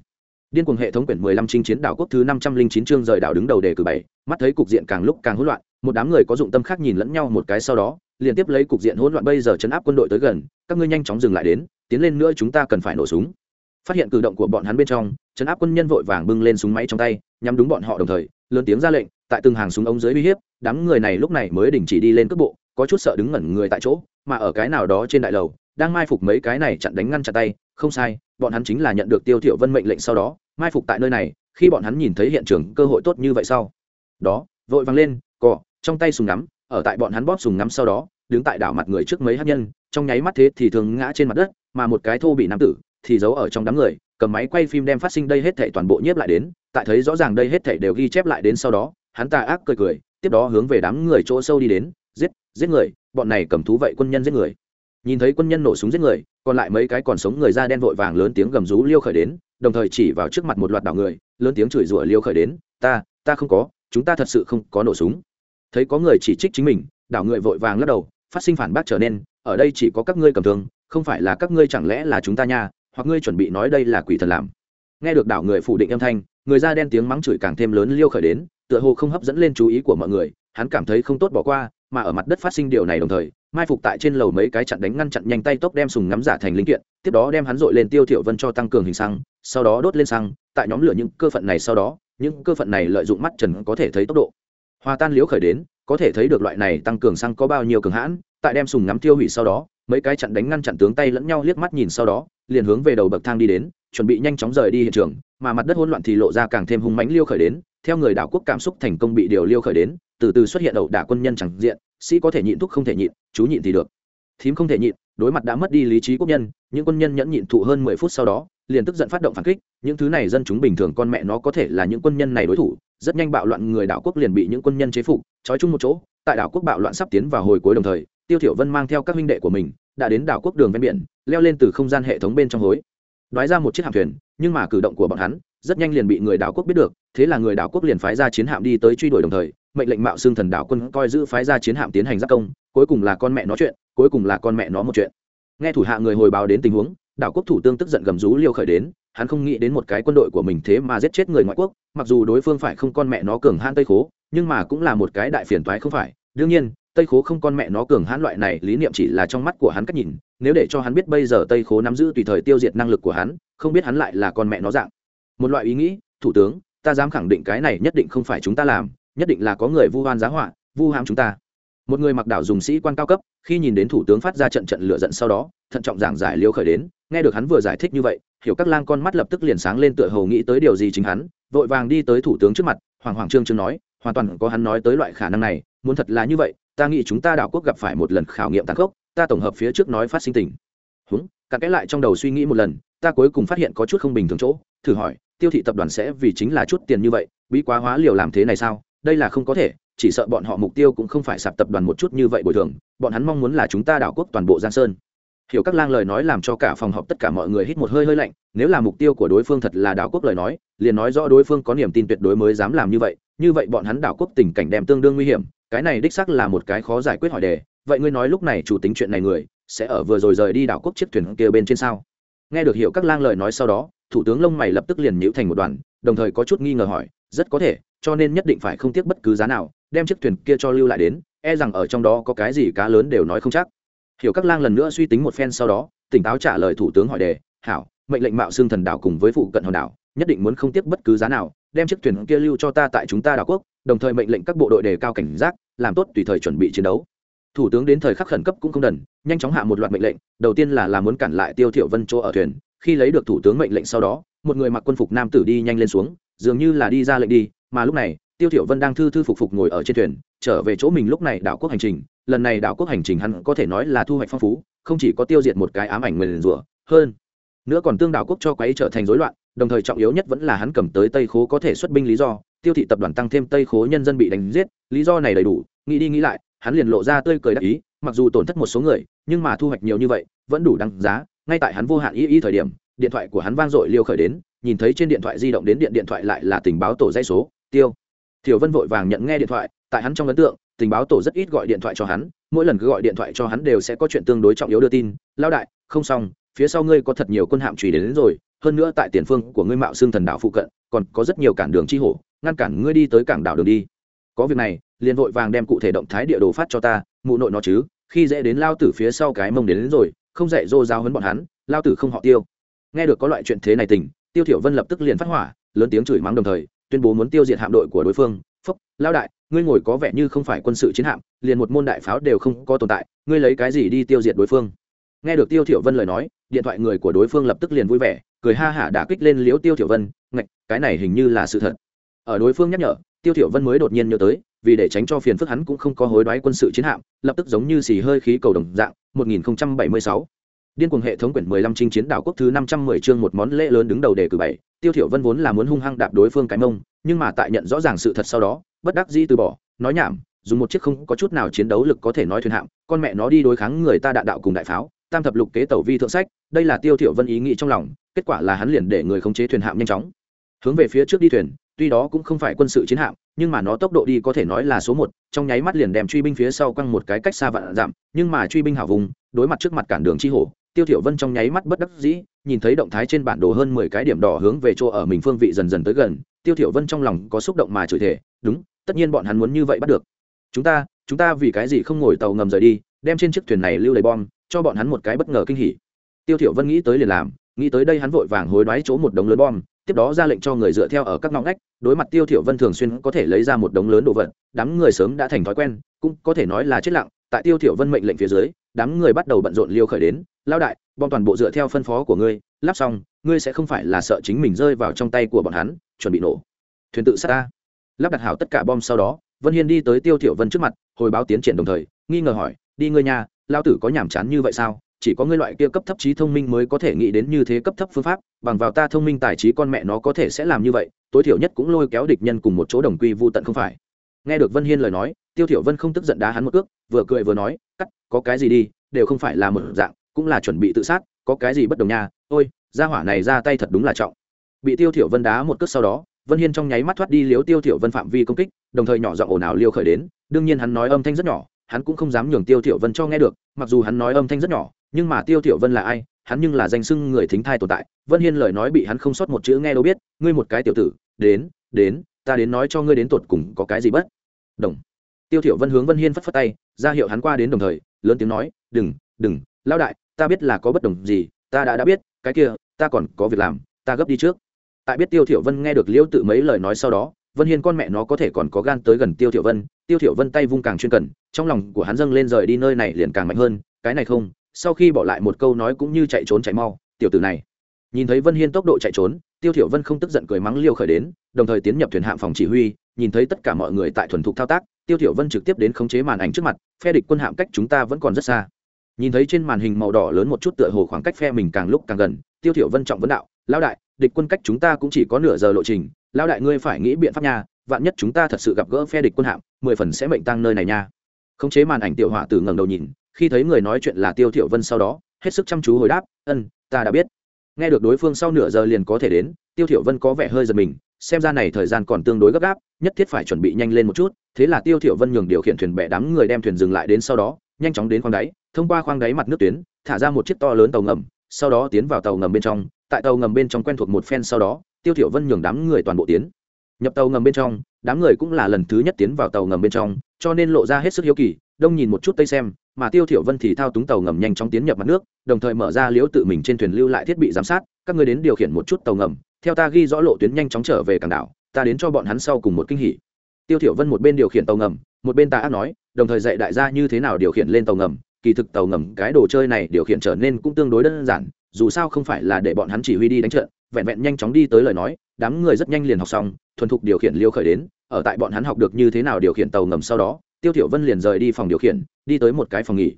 Điên cuồng hệ thống quyển 15 chinh chiến đảo quốc thứ 509 chương rời đảo đứng đầu đề cử bảy, mắt thấy cục diện càng lúc càng hỗn loạn, một đám người có dụng tâm khác nhìn lẫn nhau một cái sau đó, liên tiếp lấy cục diện hỗn loạn bây giờ chấn áp quân đội tới gần, các ngươi nhanh chóng dừng lại đến, tiến lên nữa chúng ta cần phải nổ súng. Phát hiện cử động của bọn hắn bên trong, chấn áp quân nhân vội vàng bưng lên súng máy trong tay, nhắm đúng bọn họ đồng thời, lớn tiếng ra lệnh, tại từng hàng súng ống dưới uy hiếp, đám người này lúc này mới đình chỉ đi lên cước bộ, có chút sợ đứng ngẩn người tại chỗ, mà ở cái nào đó trên đại lầu, đang mai phục mấy cái này chặn đánh ngăn chặn tay, không sai, bọn hắn chính là nhận được Tiêu thiểu Vân mệnh lệnh sau đó, mai phục tại nơi này khi bọn hắn nhìn thấy hiện trường cơ hội tốt như vậy sau đó vội văng lên cò, trong tay súng ngắm ở tại bọn hắn bóp súng ngắm sau đó đứng tại đảo mặt người trước mấy hắc nhân trong nháy mắt thế thì thường ngã trên mặt đất mà một cái thô bị nam tử thì giấu ở trong đám người, cầm máy quay phim đem phát sinh đây hết thảy toàn bộ nhiếp lại đến, tại thấy rõ ràng đây hết thảy đều ghi chép lại đến sau đó, hắn ta ác cười cười, tiếp đó hướng về đám người chỗ sâu đi đến, giết giết người, bọn này cầm thú vậy quân nhân giết người. Nhìn thấy quân nhân nổ súng giết người, còn lại mấy cái còn sống người da đen vội vàng lớn tiếng gầm rú liêu khởi đến, đồng thời chỉ vào trước mặt một loạt đảo người, lớn tiếng chửi rủa liêu khởi đến, ta ta không có, chúng ta thật sự không có nổ súng. Thấy có người chỉ trích chính mình, đảo người vội vàng lắc đầu, phát sinh phản bác trở nên, ở đây chỉ có các ngươi cầm thương, không phải là các ngươi chẳng lẽ là chúng ta nha hoặc ngươi chuẩn bị nói đây là quỷ thần làm. Nghe được đảo người phủ định âm thanh, người da đen tiếng mắng chửi càng thêm lớn liêu khởi đến, tựa hồ không hấp dẫn lên chú ý của mọi người, hắn cảm thấy không tốt bỏ qua, mà ở mặt đất phát sinh điều này đồng thời, mai phục tại trên lầu mấy cái chặn đánh ngăn chặn nhanh tay tốc đem sùng ngắm giả thành linh kiện, tiếp đó đem hắn dội lên tiêu thiểu vân cho tăng cường hình xăng, sau đó đốt lên xăng, tại nhóm lửa những cơ phận này sau đó, những cơ phận này lợi dụng mắt trần có thể thấy tốc độ. Hòa tan liễu khởi đến, có thể thấy được loại này tăng cường xăng có bao nhiêu cường hãn, tại đem sùng ngắm tiêu hủy sau đó mấy cái chặn đánh ngăn chặn tướng tay lẫn nhau liếc mắt nhìn sau đó, liền hướng về đầu bậc thang đi đến, chuẩn bị nhanh chóng rời đi hiện trường, mà mặt đất hỗn loạn thì lộ ra càng thêm hung mãnh liêu khởi đến, theo người đảo quốc cảm xúc thành công bị điều liêu khởi đến, từ từ xuất hiện ẩu đả quân nhân chẳng diện, sĩ có thể nhịn thúc không thể nhịn, chú nhịn thì được. Thím không thể nhịn, đối mặt đã mất đi lý trí quốc nhân, những quân nhân nhẫn nhịn thụ hơn mười phút sau đó, liền tức giận phát động phản kích, những thứ này dân chúng bình thường con mẹ nó có thể là những quân nhân này đối thủ, rất nhanh bạo loạn người đảo quốc liền bị những quân nhân chế phục, trói chung một chỗ, tại đảo quốc bạo loạn sắp tiến vào hồi cuối đồng thời tiêu thiểu vân mang theo các huynh đệ của mình, đã đến đảo quốc đường ven biển, leo lên từ không gian hệ thống bên trong hối. Đoái ra một chiếc hạm thuyền, nhưng mà cử động của bọn hắn rất nhanh liền bị người đảo quốc biết được, thế là người đảo quốc liền phái ra chiến hạm đi tới truy đuổi đồng thời, mệnh lệnh mạo xương thần đảo quân coi giữ phái ra chiến hạm tiến hành giáp công, cuối cùng là con mẹ nó chuyện, cuối cùng là con mẹ nó một chuyện. Nghe thủ hạ người hồi báo đến tình huống, đảo quốc thủ tướng tức giận gầm rú liêu khởi đến, hắn không nghĩ đến một cái quân đội của mình thế mà giết chết người ngoại quốc, mặc dù đối phương phải không con mẹ nó cường hãn tây khố, nhưng mà cũng là một cái đại phiền toái không phải. Đương nhiên tây khố không con mẹ nó cường hãn loại này, lý niệm chỉ là trong mắt của hắn cách nhìn, nếu để cho hắn biết bây giờ tây khố nắm giữ tùy thời tiêu diệt năng lực của hắn, không biết hắn lại là con mẹ nó dạng. Một loại ý nghĩ, thủ tướng, ta dám khẳng định cái này nhất định không phải chúng ta làm, nhất định là có người vu hoan giá họa, vu hãm chúng ta. Một người mặc đảo dùng sĩ quan cao cấp, khi nhìn đến thủ tướng phát ra trận trận lửa giận sau đó, thận trọng giảng giải liêu khởi đến, nghe được hắn vừa giải thích như vậy, hiểu các lang con mắt lập tức liền sáng lên tựa hầu nghĩ tới điều gì chính hắn, vội vàng đi tới thủ tướng trước mặt hoàng hoàng trương trương nói, hoàn toàn có hắn nói tới loại khả năng này, muốn thật là như vậy ta nghĩ chúng ta đảo quốc gặp phải một lần khảo nghiệm tàn khốc, ta tổng hợp phía trước nói phát sinh tình. Húng cặn kẽ lại trong đầu suy nghĩ một lần, ta cuối cùng phát hiện có chút không bình thường chỗ, thử hỏi, tiêu thị tập đoàn sẽ vì chính là chút tiền như vậy, bí quá hóa liều làm thế này sao? Đây là không có thể, chỉ sợ bọn họ mục tiêu cũng không phải sạp tập đoàn một chút như vậy bồi thường, bọn hắn mong muốn là chúng ta đảo quốc toàn bộ giang sơn. Hiểu các lang lời nói làm cho cả phòng họp tất cả mọi người hít một hơi hơi lạnh, nếu là mục tiêu của đối phương thật là đảo quốc lời nói, liền nói rõ đối phương có niềm tin tuyệt đối mới dám làm như vậy như vậy bọn hắn đảo quốc tình cảnh đem tương đương nguy hiểm cái này đích xác là một cái khó giải quyết hỏi đề. Vậy ngươi nói lúc này chủ tính chuyện này người sẽ ở vừa rồi rời đi đảo quốc chiếc thuyền kia bên trên sao? Nghe được hiểu các lang lời nói sau đó, thủ tướng lông mày lập tức liền nhíu thành một đoàn, đồng thời có chút nghi ngờ hỏi, rất có thể, cho nên nhất định phải không tiếc bất cứ giá nào, đem chiếc thuyền kia cho lưu lại đến e rằng ở trong đó có cái gì cá lớn đều nói không chắc. Hiểu các lang lần nữa suy tính một phen sau đó, tỉnh táo trả lời thủ tướng hỏi đề, hảo, mệnh lệnh mạo xương thần đảo cùng với phụ cận hòn đảo, nhất định muốn không tiếc bất cứ giá nào, đem chiếc thuyền kia lưu cho ta tại chúng ta đảo quốc đồng thời mệnh lệnh các bộ đội đề cao cảnh giác, làm tốt tùy thời chuẩn bị chiến đấu. Thủ tướng đến thời khắc khẩn cấp cũng không đần, nhanh chóng hạ một loạt mệnh lệnh, đầu tiên là làm muốn cản lại tiêu thiểu vân chỗ ở thuyền, khi lấy được thủ tướng mệnh lệnh sau đó, một người mặc quân phục nam tử đi nhanh lên xuống, dường như là đi ra lệnh đi, mà lúc này, tiêu thiểu vân đang thư thư phục phục ngồi ở trên thuyền, trở về chỗ mình lúc này đảo quốc hành trình, lần này đảo quốc hành trình hắn có thể nói là thu hoạch phong phú, không chỉ có tiêu diệt một cái ám ảnh nguyền rủa, hơn nữa còn tương đảo quốc cho quấy trở thành rối loạn, đồng thời trọng yếu nhất vẫn là hắn cầm tới tây khố có thể xuất binh lý do tiêu thị tập đoàn tăng thêm tây khố nhân dân bị đánh giết lý do này đầy đủ nghĩ đi nghĩ lại hắn liền lộ ra tươi cười đắc ý mặc dù tổn thất một số người nhưng mà thu hoạch nhiều như vậy vẫn đủ đăng giá ngay tại hắn vô hạn ý ý thời điểm điện thoại của hắn vang dội liêu khởi đến nhìn thấy trên điện thoại di động đến điện điện thoại lại là tình báo tổ dây số tiêu. Thiểu vân vội vàng nhận nghe điện thoại tại hắn trong ấn tượng tình báo tổ rất ít gọi điện thoại cho hắn mỗi lần cứ gọi điện thoại cho hắn đều sẽ có chuyện tương đối trọng yếu đưa tin lao đại không xong phía sau ngươi có thật nhiều quân hạm truy đến, đến rồi hơn nữa tại tiền phương của ngươi mạo xương thần đảo phụ cận còn có rất nhiều cản đường chi hổ ngăn cản ngươi đi tới cảng đảo đường đi. Có việc này liền vội vàng đem cụ thể động thái địa đồ phát cho ta mụ nội nó chứ khi dễ đến lao tử phía sau cái mông đến, đến rồi không dạy dô giáo hấn bọn hắn lao tử không họ tiêu. Nghe được có loại chuyện thế này tình tiêu thiểu vân lập tức liền phát hỏa lớn tiếng chửi mắng đồng thời tuyên bố muốn tiêu diệt hạm đội của đối phương. Phúc lao đại ngươi ngồi có vẻ như không phải quân sự chiến hạm liền một môn đại pháo đều không có tồn tại ngươi lấy cái gì đi tiêu diệt đối phương? Nghe được tiêu thiểu vân lời nói điện thoại người của đối phương lập tức liền vui vẻ cười ha hả đả kích lên liễu tiêu thiểu vân ngạch cái này hình như là sự thật ở đối phương nhắc nhở, tiêu thiểu vân mới đột nhiên nhớ tới, vì để tránh cho phiền phức hắn cũng không có hối đoái quân sự chiến hạm, lập tức giống như xì hơi khí cầu đồng dạng 1076 điên cuồng hệ thống quyển 15 chinh chiến đảo quốc thứ 510 chương một món lễ lớn đứng đầu đề cử bảy. Tiêu thiểu vân vốn là muốn hung hăng đạp đối phương cái mông, nhưng mà tại nhận rõ ràng sự thật sau đó, bất đắc dĩ từ bỏ, nói nhảm, dùng một chiếc không có chút nào chiến đấu lực có thể nói thuyền hạm, con mẹ nó đi đối kháng người ta đạn đạo cùng đại pháo, tam thập lục kế tẩu vi thượng sách, đây là tiêu thiểu vân ý nghĩ trong lòng, kết quả là hắn liền để người khống chế thuyền hạm nhanh chóng. Hướng về phía trước đi thuyền tuy đó cũng không phải quân sự chiến hạm nhưng mà nó tốc độ đi có thể nói là số một trong nháy mắt liền đem truy binh phía sau quăng một cái cách xa vạn giảm nhưng mà truy binh hảo vùng đối mặt trước mặt cản đường chi hổ tiêu thiểu vân trong nháy mắt bất đắc dĩ nhìn thấy động thái trên bản đồ hơn mười cái điểm đỏ hướng về chỗ ở mình phương vị dần dần tới gần tiêu thiểu vân trong lòng có xúc động mà chửi thề, đúng tất nhiên bọn hắn muốn như vậy bắt được. Chúng ta chúng ta vì cái gì không ngồi tàu ngầm rời đi đem trên chiếc thuyền này lưu đầy bom cho bọn hắn một cái bất ngờ kinh hỉ. Tiêu thiểu vân nghĩ tới liền làm nghĩ tới đây hắn vội vàng hối đoái chỗ một đống lớn bom tiếp đó ra lệnh cho người dựa theo ở các ngõ ngách, đối mặt tiêu thiểu vân thường xuyên có thể lấy ra một đống lớn đồ vật, đám người sớm đã thành thói quen, cũng có thể nói là chết lặng. Tại tiêu thiểu vân mệnh lệnh phía dưới, đám người bắt đầu bận rộn liêu khởi đến lao đại, bom toàn bộ dựa theo phân phó của ngươi, lắp xong, ngươi sẽ không phải là sợ chính mình rơi vào trong tay của bọn hắn, chuẩn bị nổ. Thuyền tự sát ta. Lắp đặt hảo tất cả bom sau đó, vân hiên đi tới tiêu thiểu vân trước mặt, hồi báo tiến triển đồng thời, nghi ngờ hỏi, đi ngươi nhà lao tử có nhảm chán như vậy sao? Chỉ có ngươi loại kia cấp thấp trí thông minh mới có thể nghĩ đến như thế cấp thấp phương pháp, bằng vào ta thông minh tài trí con mẹ nó có thể sẽ làm như vậy, tối thiểu nhất cũng lôi kéo địch nhân cùng một chỗ đồng quy vu tận không phải. Nghe được vân hiên lời nói, tiêu thiểu vân không tức giận đá hắn một cước, vừa cười vừa nói, cắt, có cái gì đi, đều không phải là một dạng, cũng là chuẩn bị tự sát, có cái gì bất đồng nha, ôi, gia hỏa này ra tay thật đúng là trọng. Bị tiêu thiểu vân đá một cước sau đó, vân hiên trong nháy mắt thoát đi liếu tiêu thiểu vân phạm vi công kích, đồng thời nhỏ giọng ồn ào liêu khởi đến, đương nhiên hắn nói âm thanh rất nhỏ, hắn cũng không dám nhường tiêu thiểu vân cho nghe được, mặc dù hắn nói âm thanh rất nhỏ nhưng mà tiêu thiểu vân là ai? Hắn nhưng là danh sưng người thính thai tồn tại. Vân hiên lời nói bị hắn không sót một chữ nghe đâu biết. Ngươi một cái tiểu tử, đến đến, ta đến nói cho ngươi đến tuột cùng có cái gì bất. Đồng. Tiêu thiểu vân hướng vân hiên phất phất tay, ra hiệu hắn qua đến đồng thời, lớn tiếng nói, đừng đừng, lão đại, ta biết là có bất đồng gì, ta đã đã biết, cái kia, ta còn có việc làm, ta gấp đi trước. Tại biết tiêu thiểu vân nghe được liễu tự mấy lời nói sau đó, vân hiên con mẹ nó có thể còn có gan tới gần tiêu thiểu vân. Tiêu thiểu vân tay vung càng chuyên cần, trong lòng của hắn dâng lên rời đi nơi này liền càng mạnh hơn, cái này không sau khi bỏ lại một câu nói cũng như chạy trốn chạy mau, tiểu tử này. Nhìn thấy vân hiên tốc độ chạy trốn, tiêu thiểu vân không tức giận cười mắng liêu khởi đến, đồng thời tiến nhập thuyền hạm phòng chỉ huy, nhìn thấy tất cả mọi người tại thuần thục thao tác, tiêu thiểu vân trực tiếp đến khống chế màn ảnh trước mặt, phe địch quân hạm cách chúng ta vẫn còn rất xa. Nhìn thấy trên màn hình màu đỏ lớn một chút tựa hồ khoảng cách phe mình càng lúc càng gần, tiêu thiểu vân trọng vấn đạo, lão đại, địch quân cách chúng ta cũng chỉ có nửa giờ lộ trình, lão đại ngươi phải nghĩ biện pháp nha, vạn nhất chúng ta thật sự gặp gỡ phe địch quân hạm, mười phần sẽ mệnh tăng nơi này nha. Khống chế màn ảnh tiểu hỏa tử ngẩng đầu nhìn khi thấy người nói chuyện là tiêu thiểu vân sau đó, hết sức chăm chú hồi đáp ân ta đã biết. Nghe được đối phương sau nửa giờ liền có thể đến, tiêu thiểu vân có vẻ hơi giật mình, xem ra này thời gian còn tương đối gấp gáp, nhất thiết phải chuẩn bị nhanh lên một chút, thế là tiêu thiểu vân nhường điều khiển thuyền bè đám người đem thuyền dừng lại đến sau đó, nhanh chóng đến khoang đáy, thông qua khoang đáy mặt nước tuyến, thả ra một chiếc to lớn tàu ngầm, sau đó tiến vào tàu ngầm bên trong, tại tàu ngầm bên trong quen thuộc một phen sau đó, tiêu thiểu vân nhường đám người toàn bộ tiến. Nhập tàu ngầm bên trong, đám người cũng là lần thứ nhất tiến vào tàu ngầm bên trong, cho nên lộ ra hết sức hiếu kỳ, đông nhìn một chút tây xem mà tiêu thiểu vân thì thao túng tàu ngầm nhanh chóng tiến nhập mặt nước, đồng thời mở ra liễu tự mình trên thuyền lưu lại thiết bị giám sát, các ngươi đến điều khiển một chút tàu ngầm, theo ta ghi rõ lộ tuyến nhanh chóng trở về cảng đảo, ta đến cho bọn hắn sau cùng một kinh hỉ. Tiêu thiểu vân một bên điều khiển tàu ngầm, một bên ta ác nói, đồng thời dạy đại gia như thế nào điều khiển lên tàu ngầm, kỳ thực tàu ngầm cái đồ chơi này điều khiển trở nên cũng tương đối đơn giản, dù sao không phải là để bọn hắn chỉ huy đi đánh trận, vẹn vẹn nhanh chóng đi tới lời nói, đám người rất nhanh liền học xong, thuần thục điều khiển liêu khởi đến, ở tại bọn hắn học được như thế nào điều khiển tàu ngầm sau đó, tiêu thiểu vân liền rời đi phòng điều khiển đi tới một cái phòng nghỉ.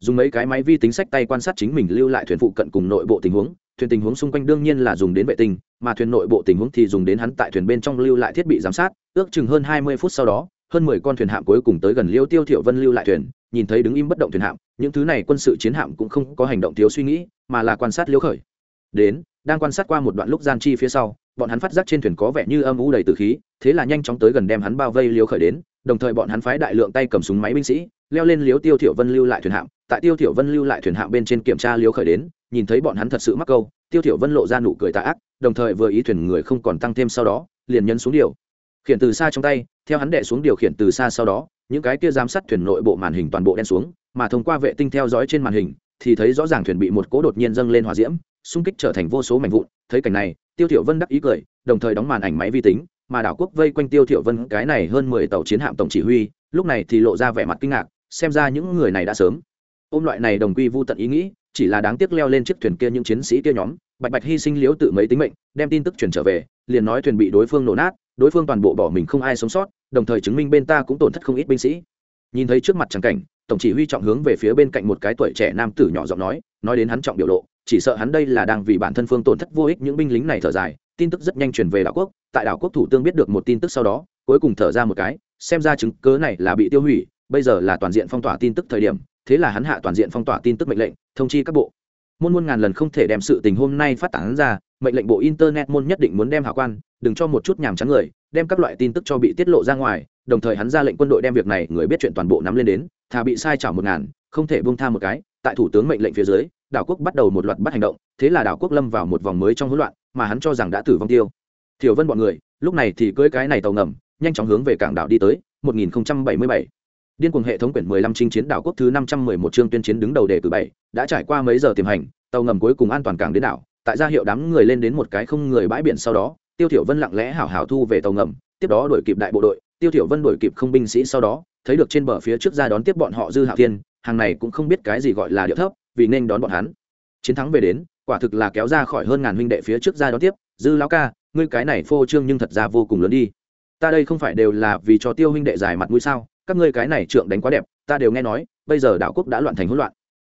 Dùng mấy cái máy vi tính sách tay quan sát chính mình lưu lại thuyền phụ cận cùng nội bộ tình huống, thuyền tình huống xung quanh đương nhiên là dùng đến vệ tinh, mà thuyền nội bộ tình huống thì dùng đến hắn tại thuyền bên trong lưu lại thiết bị giám sát, ước chừng hơn hai mươi phút sau đó, hơn mười con thuyền hạm cuối cùng tới gần liêu tiêu thiểu vân lưu lại thuyền, nhìn thấy đứng im bất động thuyền hạm, những thứ này quân sự chiến hạm cũng không có hành động thiếu suy nghĩ, mà là quan sát liêu khởi. Đến, đang quan sát qua một đoạn lúc gian chi phía sau, bọn hắn phát giác trên thuyền có vẻ như âm u đầy tử khí, thế là nhanh chóng tới gần đem hắn bao vây liêu khởi đến, đồng thời bọn hắn phái đại lượng tay cầm súng máy binh sĩ leo lên liếu tiêu thiểu vân lưu lại thuyền hạm. Tại tiêu thiểu vân lưu lại thuyền hạm bên trên kiểm tra liếu khởi đến, nhìn thấy bọn hắn thật sự mắc câu, tiêu thiểu vân lộ ra nụ cười tà ác, đồng thời vừa ý thuyền người không còn tăng thêm sau đó, liền nhấn xuống điều. Khiển từ xa trong tay, theo hắn đệ xuống điều khiển từ xa sau đó, những cái kia giám sát thuyền nội bộ màn hình toàn bộ đen xuống, mà thông qua vệ tinh theo dõi trên màn hình, thì thấy rõ ràng thuyền bị một cỗ đột nhiên dâng lên hỏa diễm, xung kích trở thành vô số mảnh vụn. Thấy cảnh này, tiêu thiểu vân đắc ý cười, đồng thời đóng màn ảnh máy vi tính, mà đảo quốc vây quanh tiêu thiểu vân cái này hơn mười tàu chiến hạm tổng chỉ huy, lúc này thì lộ ra vẻ mặt kinh ngạc xem ra những người này đã sớm. Ôm loại này đồng quy vu tận ý nghĩ, chỉ là đáng tiếc leo lên chiếc thuyền kia những chiến sĩ kia nhóm, bạch bạch hy sinh liếu tự mấy tính mệnh, đem tin tức truyền trở về, liền nói thuyền bị đối phương nổ nát, đối phương toàn bộ bỏ mình không ai sống sót, đồng thời chứng minh bên ta cũng tổn thất không ít binh sĩ. Nhìn thấy trước mặt trắng cảnh, tổng chỉ huy trọng hướng về phía bên cạnh một cái tuổi trẻ nam tử nhỏ giọng nói nói đến hắn trọng biểu lộ, chỉ sợ hắn đây là đang vì bản thân phương tổn thất vô ích những binh lính này thở dài, tin tức rất nhanh truyền về đảo quốc, tại đảo quốc thủ tướng biết được một tin tức sau đó, cuối cùng thở ra một cái, xem ra chứng cớ này là bị tiêu hủy bây giờ là toàn diện phong tỏa tin tức thời điểm, thế là hắn hạ toàn diện phong tỏa tin tức mệnh lệnh, thông chi các bộ. Môn muôn ngàn lần không thể đem sự tình hôm nay phát tán ra, mệnh lệnh bộ internet môn nhất định muốn đem hạ quan, đừng cho một chút nhàm chán người, đem các loại tin tức cho bị tiết lộ ra ngoài, đồng thời hắn ra lệnh quân đội đem việc này người biết chuyện toàn bộ nắm lên đến, thà bị sai chảo một ngàn, không thể buông tha một cái, tại thủ tướng mệnh lệnh phía dưới, đảo quốc bắt đầu một loạt bắt hành động, thế là đảo quốc lâm vào một vòng mới trong hỗn loạn, mà hắn cho rằng đã tử vong tiêu. Thiểu vân bọn người, lúc này thì cưỡi cái này tàu ngầm, nhanh chóng hướng về cảng đảo đi tới 1077 điên cuồng hệ thống quyển 15 chinh chiến đảo quốc thứ 511 chương tuyên chiến đứng đầu đề cử bảy, đã trải qua mấy giờ tiềm hành, tàu ngầm cuối cùng an toàn cảng đến đảo, tại gia hiệu đám người lên đến một cái không người bãi biển sau đó, tiêu thiểu vân lặng lẽ hảo hảo thu về tàu ngầm, tiếp đó đuổi kịp đại bộ đội, tiêu thiểu vân đuổi kịp không binh sĩ sau đó, thấy được trên bờ phía trước ra đón tiếp bọn họ dư hạo thiên, hàng này cũng không biết cái gì gọi là địa thấp, vì nên đón bọn hắn. Chiến thắng về đến, quả thực là kéo ra khỏi hơn ngàn huynh đệ phía trước ra đón tiếp, dư lão ca, ngươi cái này phô trương nhưng thật ra vô cùng lớn đi. Ta đây không phải đều là vì cho tiêu huynh đệ giải mặt mũi sao? Các ngươi cái này trượng đánh quá đẹp, ta đều nghe nói, bây giờ đảo quốc đã loạn thành hỗn loạn.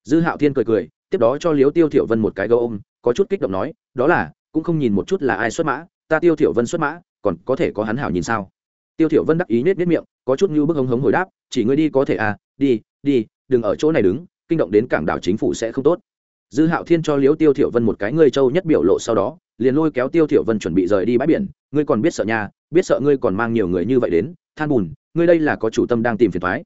Dư hạo thiên cười cười, tiếp đó cho liếu tiêu thiểu vân một cái gấu ôm, có chút kích động nói, đó là, cũng không nhìn một chút là ai xuất mã, ta tiêu thiểu vân xuất mã, còn có thể có hắn hảo nhìn sao? Tiêu thiểu vân đắc ý nết nết miệng, có chút như bức hống hống hồi đáp, chỉ ngươi đi có thể à đi đi, đừng ở chỗ này đứng, kinh động đến cảng đảo chính phủ sẽ không tốt. Dư hạo thiên cho liếu tiêu thiểu vân một cái ngươi châu nhất biểu lộ sau đó, liền lôi kéo tiêu thiểu vân chuẩn bị rời đi bãi biển, ngươi còn biết sợ nhà, biết sợ ngươi còn mang nhiều người như vậy đến, than bùn ngươi đây là có chủ tâm đang tìm phiền toái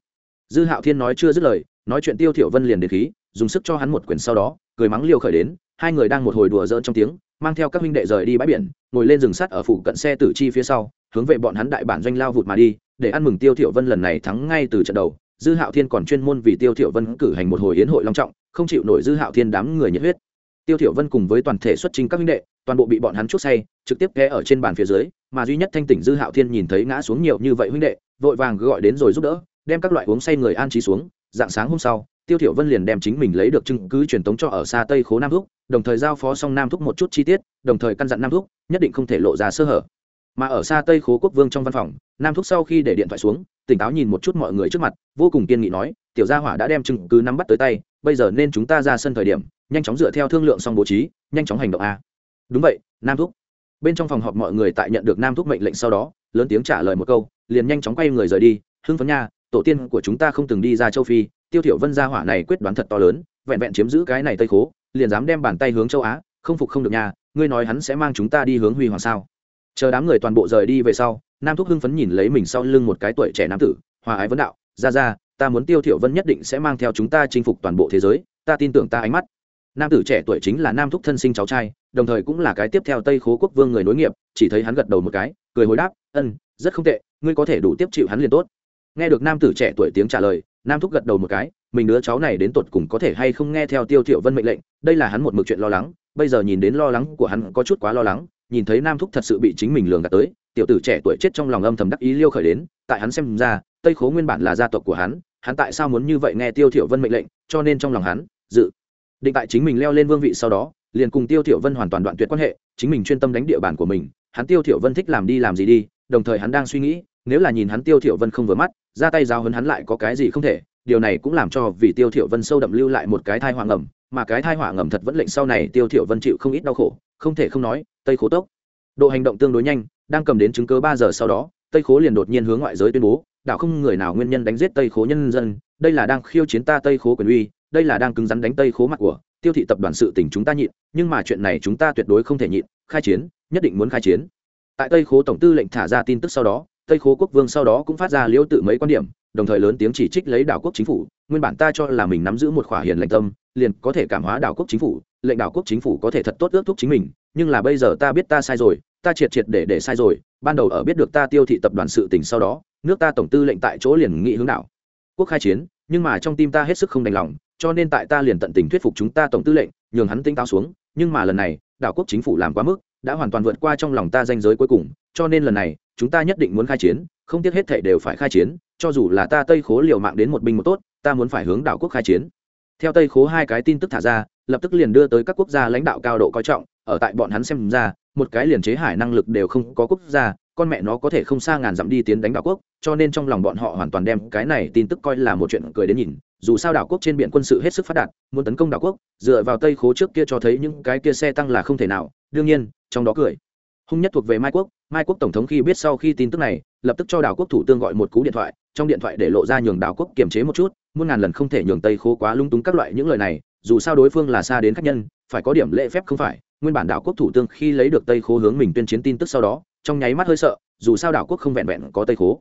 dư hạo thiên nói chưa dứt lời, nói chuyện tiêu thiểu vân liền đến khí, dùng sức cho hắn một quyền sau đó, cười mắng liều khởi đến, hai người đang một hồi đùa giỡn trong tiếng, mang theo các huynh đệ rời đi bãi biển, ngồi lên rừng sắt ở phụ cận xe tử chi phía sau, hướng về bọn hắn đại bản doanh lao vụt mà đi, để ăn mừng tiêu thiểu vân lần này thắng ngay từ trận đầu. Dư hạo thiên còn chuyên môn vì tiêu thiểu vân cử hành một hồi yến hội long trọng, không chịu nổi dư hạo thiên đám người nhiệt huyết. Tiêu thiểu vân cùng với toàn thể xuất trình các huynh đệ, toàn bộ bị bọn hắn chuốc say, trực tiếp ghé ở trên bàn phía dưới, mà duy nhất thanh tỉnh dư hạo thiên nhìn thấy ngã xuống nhiều như vậy huynh đệ vội vàng gọi đến rồi giúp đỡ, đem các loại uống say người an trí xuống. Dạng sáng hôm sau, tiêu thiểu vân liền đem chính mình lấy được chứng cứ truyền tống cho ở xa tây khố nam thúc, đồng thời giao phó xong nam thúc một chút chi tiết, đồng thời căn dặn nam thúc, nhất định không thể lộ ra sơ hở. Mà ở xa tây khố quốc vương trong văn phòng, nam thúc sau khi để điện thoại xuống, tỉnh táo nhìn một chút mọi người trước mặt, vô cùng kiên nghị nói, tiểu gia hỏa đã đem chứng cứ nắm bắt tới tay, bây giờ nên chúng ta ra sân thời điểm, nhanh chóng dựa theo thương lượng xong bố trí, nhanh chóng hành động a. Đúng vậy, nam thúc. Bên trong phòng họp mọi người tại nhận được nam thúc mệnh lệnh sau đó, lớn tiếng trả lời một câu liền nhanh chóng quay người rời đi. Hưng phấn nha, tổ tiên của chúng ta không từng đi ra châu phi, tiêu thiểu vân gia hỏa này quyết đoán thật to lớn, vẹn vẹn chiếm giữ cái này tây khố, liền dám đem bàn tay hướng châu á, không phục không được nha, ngươi nói hắn sẽ mang chúng ta đi hướng huy hoàng sao? Chờ đám người toàn bộ rời đi về sau, nam thúc hưng phấn nhìn lấy mình sau lưng một cái tuổi trẻ nam tử, hòa ái vấn đạo, ra ra, ta muốn tiêu thiểu vân nhất định sẽ mang theo chúng ta chinh phục toàn bộ thế giới, ta tin tưởng ta ánh mắt nam tử trẻ tuổi chính là nam thúc thân sinh cháu trai, đồng thời cũng là cái tiếp theo tây khố quốc vương người nối nghiệp, chỉ thấy hắn gật đầu một cái, cười hồi đáp, ân, rất không tệ, ngươi có thể đủ tiếp chịu hắn liền tốt. Nghe được nam tử trẻ tuổi tiếng trả lời, nam thúc gật đầu một cái, mình đứa cháu này đến tột cùng có thể hay không nghe theo tiêu thiểu vân mệnh lệnh, đây là hắn một mực chuyện lo lắng, bây giờ nhìn đến lo lắng của hắn có chút quá lo lắng, nhìn thấy nam thúc thật sự bị chính mình lường gạt tới, tiểu tử trẻ tuổi chết trong lòng âm thầm đắc ý liêu khởi đến, tại hắn xem ra, tây khố nguyên bản là gia tộc của hắn hắn tại sao muốn như vậy nghe tiêu thiểu vân mệnh lệnh, cho nên trong lòng hắn, dự định tại chính mình leo lên vương vị sau đó, liền cùng tiêu thiểu vân hoàn toàn đoạn tuyệt quan hệ, chính mình chuyên tâm đánh địa bàn của mình, hắn tiêu thiểu vân thích làm đi làm gì đi, đồng thời hắn đang suy nghĩ, nếu là nhìn hắn tiêu thiểu vân không vừa mắt, ra tay giao hấn hắn lại có cái gì không thể, điều này cũng làm cho vì tiêu thiểu vân sâu đậm lưu lại một cái thai hoàng ẩm mà cái thai hỏa ngầm thật vẫn lệnh sau này tiêu thiểu vân chịu không ít đau khổ, không thể không nói, tây khố tốc. Độ hành động tương đối nhanh, đang cầm đến chứng cứ ba giờ sau đó, tây khố liền đột nhiên hướng ngoại giới tuyên bố, đảo không người nào nguyên nhân đánh giết tây khố nhân dân, đây là đang khiêu chiến ta tây khố quyền uy đây là đang cứng rắn đánh tây khố mặt của tiêu thị tập đoàn sự tình chúng ta nhịn, nhưng mà chuyện này chúng ta tuyệt đối không thể nhịn, khai chiến, nhất định muốn khai chiến. Tại tây khố tổng tư lệnh thả ra tin tức sau đó, tây khố quốc vương sau đó cũng phát ra liễu tự mấy quan điểm, đồng thời lớn tiếng chỉ trích lấy đảo quốc chính phủ, nguyên bản ta cho là mình nắm giữ một khỏa hiền lệnh tâm, liền có thể cảm hóa đảo quốc chính phủ, lệnh đảo quốc chính phủ có thể thật tốt ước thúc chính mình, nhưng là bây giờ ta biết ta sai rồi, ta triệt triệt để để sai rồi, ban đầu ở biết được ta tiêu thị tập đoàn sự tình sau đó, nước ta tổng tư lệnh tại chỗ liền nghị hướng đảo. Quốc khai chiến, nhưng mà trong tim ta hết sức không đành lòng cho nên tại ta liền tận tình thuyết phục chúng ta tổng tư lệnh, nhường hắn tinh táo xuống, nhưng mà lần này, đảo quốc chính phủ làm quá mức, đã hoàn toàn vượt qua trong lòng ta danh giới cuối cùng, cho nên lần này, chúng ta nhất định muốn khai chiến, không tiếc hết thệ đều phải khai chiến, cho dù là ta tây khố liều mạng đến một binh một tốt, ta muốn phải hướng đảo quốc khai chiến. Theo tây khố hai cái tin tức thả ra, lập tức liền đưa tới các quốc gia lãnh đạo cao độ coi trọng, ở tại bọn hắn xem ra, một cái liền chế hải năng lực đều không có quốc gia, con mẹ nó có thể không xa ngàn dặm đi tiến đánh đảo quốc, cho nên trong lòng bọn họ hoàn toàn đem cái này tin tức coi là một chuyện cười đến nhìn dù sao đảo quốc trên biển quân sự hết sức phát đạt, muốn tấn công đảo quốc, dựa vào tây khố trước kia cho thấy những cái kia xe tăng là không thể nào. Đương nhiên, trong đó cười. Hung nhất thuộc về mai quốc. Mai quốc tổng thống khi biết sau khi tin tức này, lập tức cho đảo quốc thủ tướng gọi một cú điện thoại, trong điện thoại để lộ ra nhường đảo quốc kiềm chế một chút, muôn ngàn lần không thể nhường tây khố quá lung túng các loại những lời này, dù sao đối phương là xa đến khách nhân, phải có điểm lễ phép không phải. Nguyên bản đảo quốc thủ tướng khi lấy được tây khố hướng mình tuyên chiến tin tức sau đó, trong nháy mắt hơi sợ, dù sao đảo quốc không vẹn vẹn có tây khố.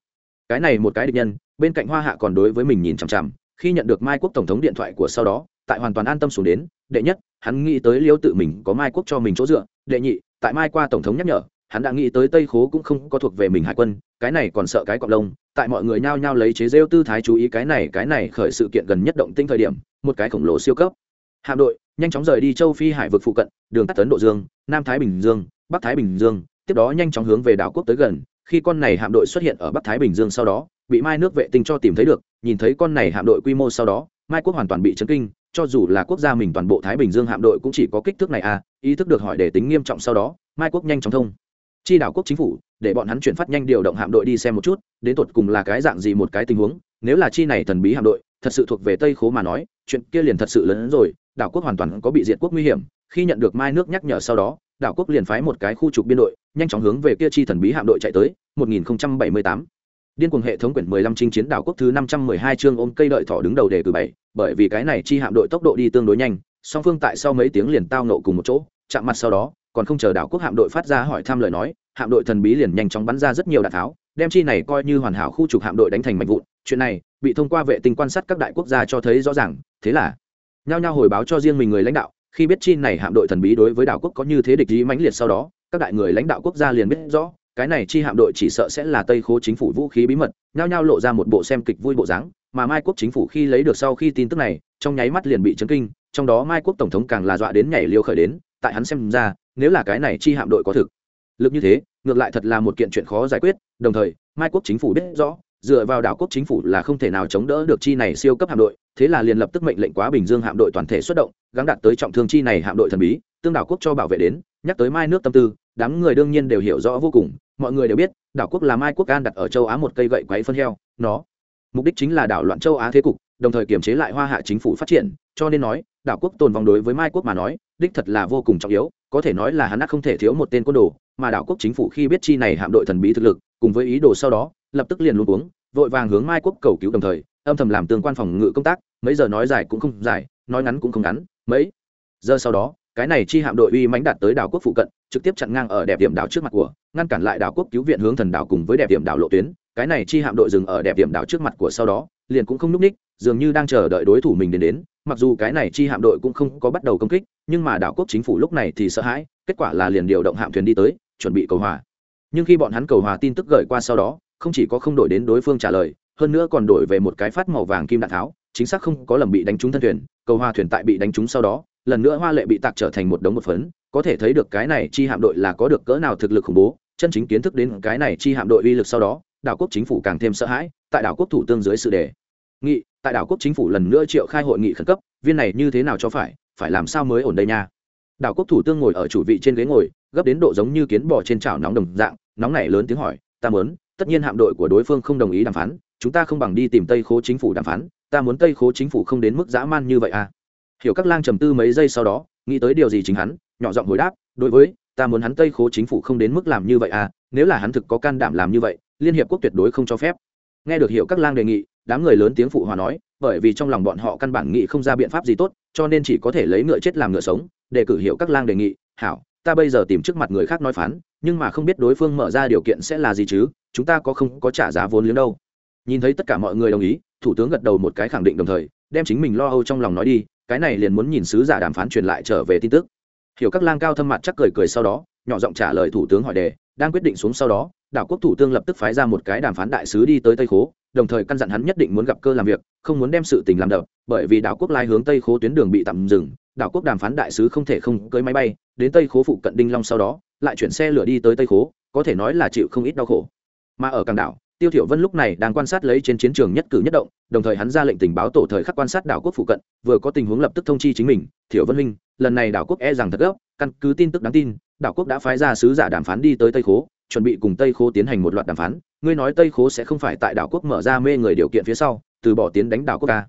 Cái này một cái địch nhân, bên cạnh hoa hạ còn đối với mình nhìn chằm chằm khi nhận được mai quốc tổng thống điện thoại của sau đó, tại hoàn toàn an tâm xuống đến, đệ nhất, hắn nghĩ tới liêu tự mình có mai quốc cho mình chỗ dựa, đệ nhị, tại mai qua tổng thống nhắc nhở, hắn đã nghĩ tới tây khố cũng không có thuộc về mình hải quân, cái này còn sợ cái cọp lông, tại mọi người nhao nhao lấy chế rêu tư thái chú ý cái này cái này khởi sự kiện gần nhất động tinh thời điểm, một cái khổng lồ siêu cấp. Hạm đội, nhanh chóng rời đi châu phi hải vực phụ cận, đường tắt tấn độ dương, nam thái bình dương, bắc thái bình dương, tiếp đó nhanh chóng hướng về đảo quốc tới gần, khi con này hạm đội xuất hiện ở bắc thái bình dương sau đó bị mai nước vệ tinh cho tìm thấy được, nhìn thấy con này hạm đội quy mô sau đó, mai quốc hoàn toàn bị chấn kinh, cho dù là quốc gia mình toàn bộ thái bình dương hạm đội cũng chỉ có kích thước này à ý thức được hỏi để tính nghiêm trọng sau đó, mai quốc nhanh chóng thông. Chi đảo quốc chính phủ, để bọn hắn chuyển phát nhanh điều động hạm đội đi xem một chút, đến tột cùng là cái dạng gì một cái tình huống, nếu là chi này thần bí hạm đội, thật sự thuộc về tây khố mà nói, chuyện kia liền thật sự lớn hơn rồi, đảo quốc hoàn toàn có bị diệt quốc nguy hiểm, khi nhận được mai nước nhắc nhở sau đó, đảo quốc liền phái một cái khu trục biên đội, nhanh chóng hướng về kia chi thần bí hạm đội chạy tới 1078 điên cuồng hệ thống quyển 15 chinh chiến đảo quốc thứ 512 chương ôm cây đợi thỏ đứng đầu đề cử bảy, bởi vì cái này chi hạm đội tốc độ đi tương đối nhanh, song phương tại sau mấy tiếng liền tao nộ cùng một chỗ, chạm mặt sau đó, còn không chờ đảo quốc hạm đội phát ra hỏi thăm lời nói, hạm đội thần bí liền nhanh chóng bắn ra rất nhiều đạn tháo, đem chi này coi như hoàn hảo khu trục hạm đội đánh thành mảnh vụn. Chuyện này, bị thông qua vệ tinh quan sát các đại quốc gia cho thấy rõ ràng, thế là, nhao nhao hồi báo cho riêng mình người lãnh đạo, khi biết chi này hạm đội thần bí đối với đảo quốc có như thế địch ý mãnh liệt sau đó, các đại người lãnh đạo quốc gia liền biết rõ cái này chi hạm đội chỉ sợ sẽ là tây khố chính phủ vũ khí bí mật, nhao nhao lộ ra một bộ xem kịch vui bộ dáng, mà mai quốc chính phủ khi lấy được sau khi tin tức này, trong nháy mắt liền bị chấn kinh, trong đó mai quốc tổng thống càng là dọa đến nhảy liêu khởi đến, tại hắn xem ra, nếu là cái này chi hạm đội có thực lực như thế, ngược lại thật là một kiện chuyện khó giải quyết, đồng thời, mai quốc chính phủ biết rõ, dựa vào đảo quốc chính phủ là không thể nào chống đỡ được chi này siêu cấp hạm đội, thế là liền lập tức mệnh lệnh quá bình dương hạm đội toàn thể xuất động, gắng đạt tới trọng thương chi này hạm đội thần bí, tương đảo quốc cho bảo vệ đến, nhắc tới mai nước tâm tư, đám người đương nhiên đều hiểu rõ vô cùng mọi người đều biết, đảo quốc là mai quốc an đặt ở châu á một cây gậy quáy phân heo, nó mục đích chính là đảo loạn châu á thế cục, đồng thời kiềm chế lại hoa hạ chính phủ phát triển, cho nên nói, đảo quốc tồn vong đối với mai quốc mà nói, đích thật là vô cùng trọng yếu, có thể nói là hắn đã không thể thiếu một tên quân đồ, mà đảo quốc chính phủ khi biết chi này hạm đội thần bí thực lực, cùng với ý đồ sau đó, lập tức liền luôn uống vội vàng hướng mai quốc cầu cứu đồng thời, âm thầm làm tương quan phòng ngự công tác, mấy giờ nói dài cũng không dài, nói ngắn cũng không ngắn, mấy giờ sau đó, cái này chi hạm đội uy mãnh đạt tới đảo quốc phụ cận trực tiếp chặn ngang ở đẹp điểm đảo trước mặt của, ngăn cản lại đảo quốc cứu viện hướng thần đảo cùng với đẹp điểm đảo lộ tuyến. Cái này chi hạm đội dừng ở đẹp điểm đảo trước mặt của sau đó, liền cũng không núp ních, dường như đang chờ đợi đối thủ mình đến đến. Mặc dù cái này chi hạm đội cũng không có bắt đầu công kích, nhưng mà đảo quốc chính phủ lúc này thì sợ hãi, kết quả là liền điều động hạm thuyền đi tới, chuẩn bị cầu hòa. Nhưng khi bọn hắn cầu hòa tin tức gửi qua sau đó, không chỉ có không đổi đến đối phương trả lời, hơn nữa còn đổi về một cái phát màu vàng kim đạn tháo, chính xác không có lầm bị đánh trúng thân thuyền, cầu hòa thuyền tại bị đánh trúng sau đó lần nữa hoa lệ bị tạc trở thành một đống một phấn, có thể thấy được cái này chi hạm đội là có được cỡ nào thực lực khủng bố, chân chính kiến thức đến cái này chi hạm đội uy lực sau đó, đảo quốc chính phủ càng thêm sợ hãi, tại đảo quốc thủ tương dưới sự đề. Nghị, tại đảo quốc chính phủ lần nữa triệu khai hội nghị khẩn cấp, viên này như thế nào cho phải phải làm sao mới ổn đây nha? Đảo quốc thủ tương ngồi ở chủ vị trên ghế ngồi, gấp đến độ giống như kiến bò trên chảo nóng đồng dạng, nóng này lớn tiếng hỏi, ta muốn, tất nhiên hạm đội của đối phương không đồng ý đàm phán, chúng ta không bằng đi tìm tây khố chính phủ đàm phán, ta muốn tây khố chính phủ không đến mức dã man như vậy à? Hiểu các lang trầm tư mấy giây sau đó, nghĩ tới điều gì chính hắn, nhỏ giọng hồi đáp, đối với, ta muốn hắn tây khố chính phủ không đến mức làm như vậy à nếu là hắn thực có can đảm làm như vậy, liên hiệp quốc tuyệt đối không cho phép. Nghe được hiểu các lang đề nghị, đám người lớn tiếng phụ hòa nói, bởi vì trong lòng bọn họ căn bản nghĩ không ra biện pháp gì tốt, cho nên chỉ có thể lấy ngựa chết làm ngựa sống để cử Hiểu các lang đề nghị, hảo, ta bây giờ tìm trước mặt người khác nói phán, nhưng mà không biết đối phương mở ra điều kiện sẽ là gì chứ, chúng ta có không có trả giá vốn liếng đâu. Nhìn thấy tất cả mọi người đồng ý, thủ tướng gật đầu một cái khẳng định đồng thời, đem chính mình lo âu trong lòng nói đi cái này liền muốn nhìn sứ giả đàm phán truyền lại trở về tin tức. Hiểu các lang cao thâm mặt chắc cười cười sau đó, nhỏ giọng trả lời thủ tướng hỏi đề, đang quyết định xuống sau đó, đảo quốc thủ tướng lập tức phái ra một cái đàm phán đại sứ đi tới tây khố, đồng thời căn dặn hắn nhất định muốn gặp cơ làm việc, không muốn đem sự tình làm đập, bởi vì đảo quốc lai hướng tây khố tuyến đường bị tạm dừng, đảo quốc đàm phán đại sứ không thể không cưới máy bay, đến tây khố phụ cận đinh long sau đó, lại chuyển xe lửa đi tới tây khố, có thể nói là chịu không ít đau khổ. Mà ở càng đảo tiêu thiểu vân lúc này đang quan sát lấy trên chiến trường nhất cử nhất động, đồng thời hắn ra lệnh tình báo tổ thời khắc quan sát đảo quốc phụ cận, vừa có tình huống lập tức thông chi chính mình. Thiểu vân minh lần này đảo quốc e rằng thật gấp, căn cứ tin tức đáng tin, đảo quốc đã phái ra sứ giả đàm phán đi tới tây khố, chuẩn bị cùng tây khố tiến hành một loạt đàm phán. Ngươi nói tây khố sẽ không phải tại đảo quốc mở ra mê người điều kiện phía sau, từ bỏ tiến đánh đảo quốc ca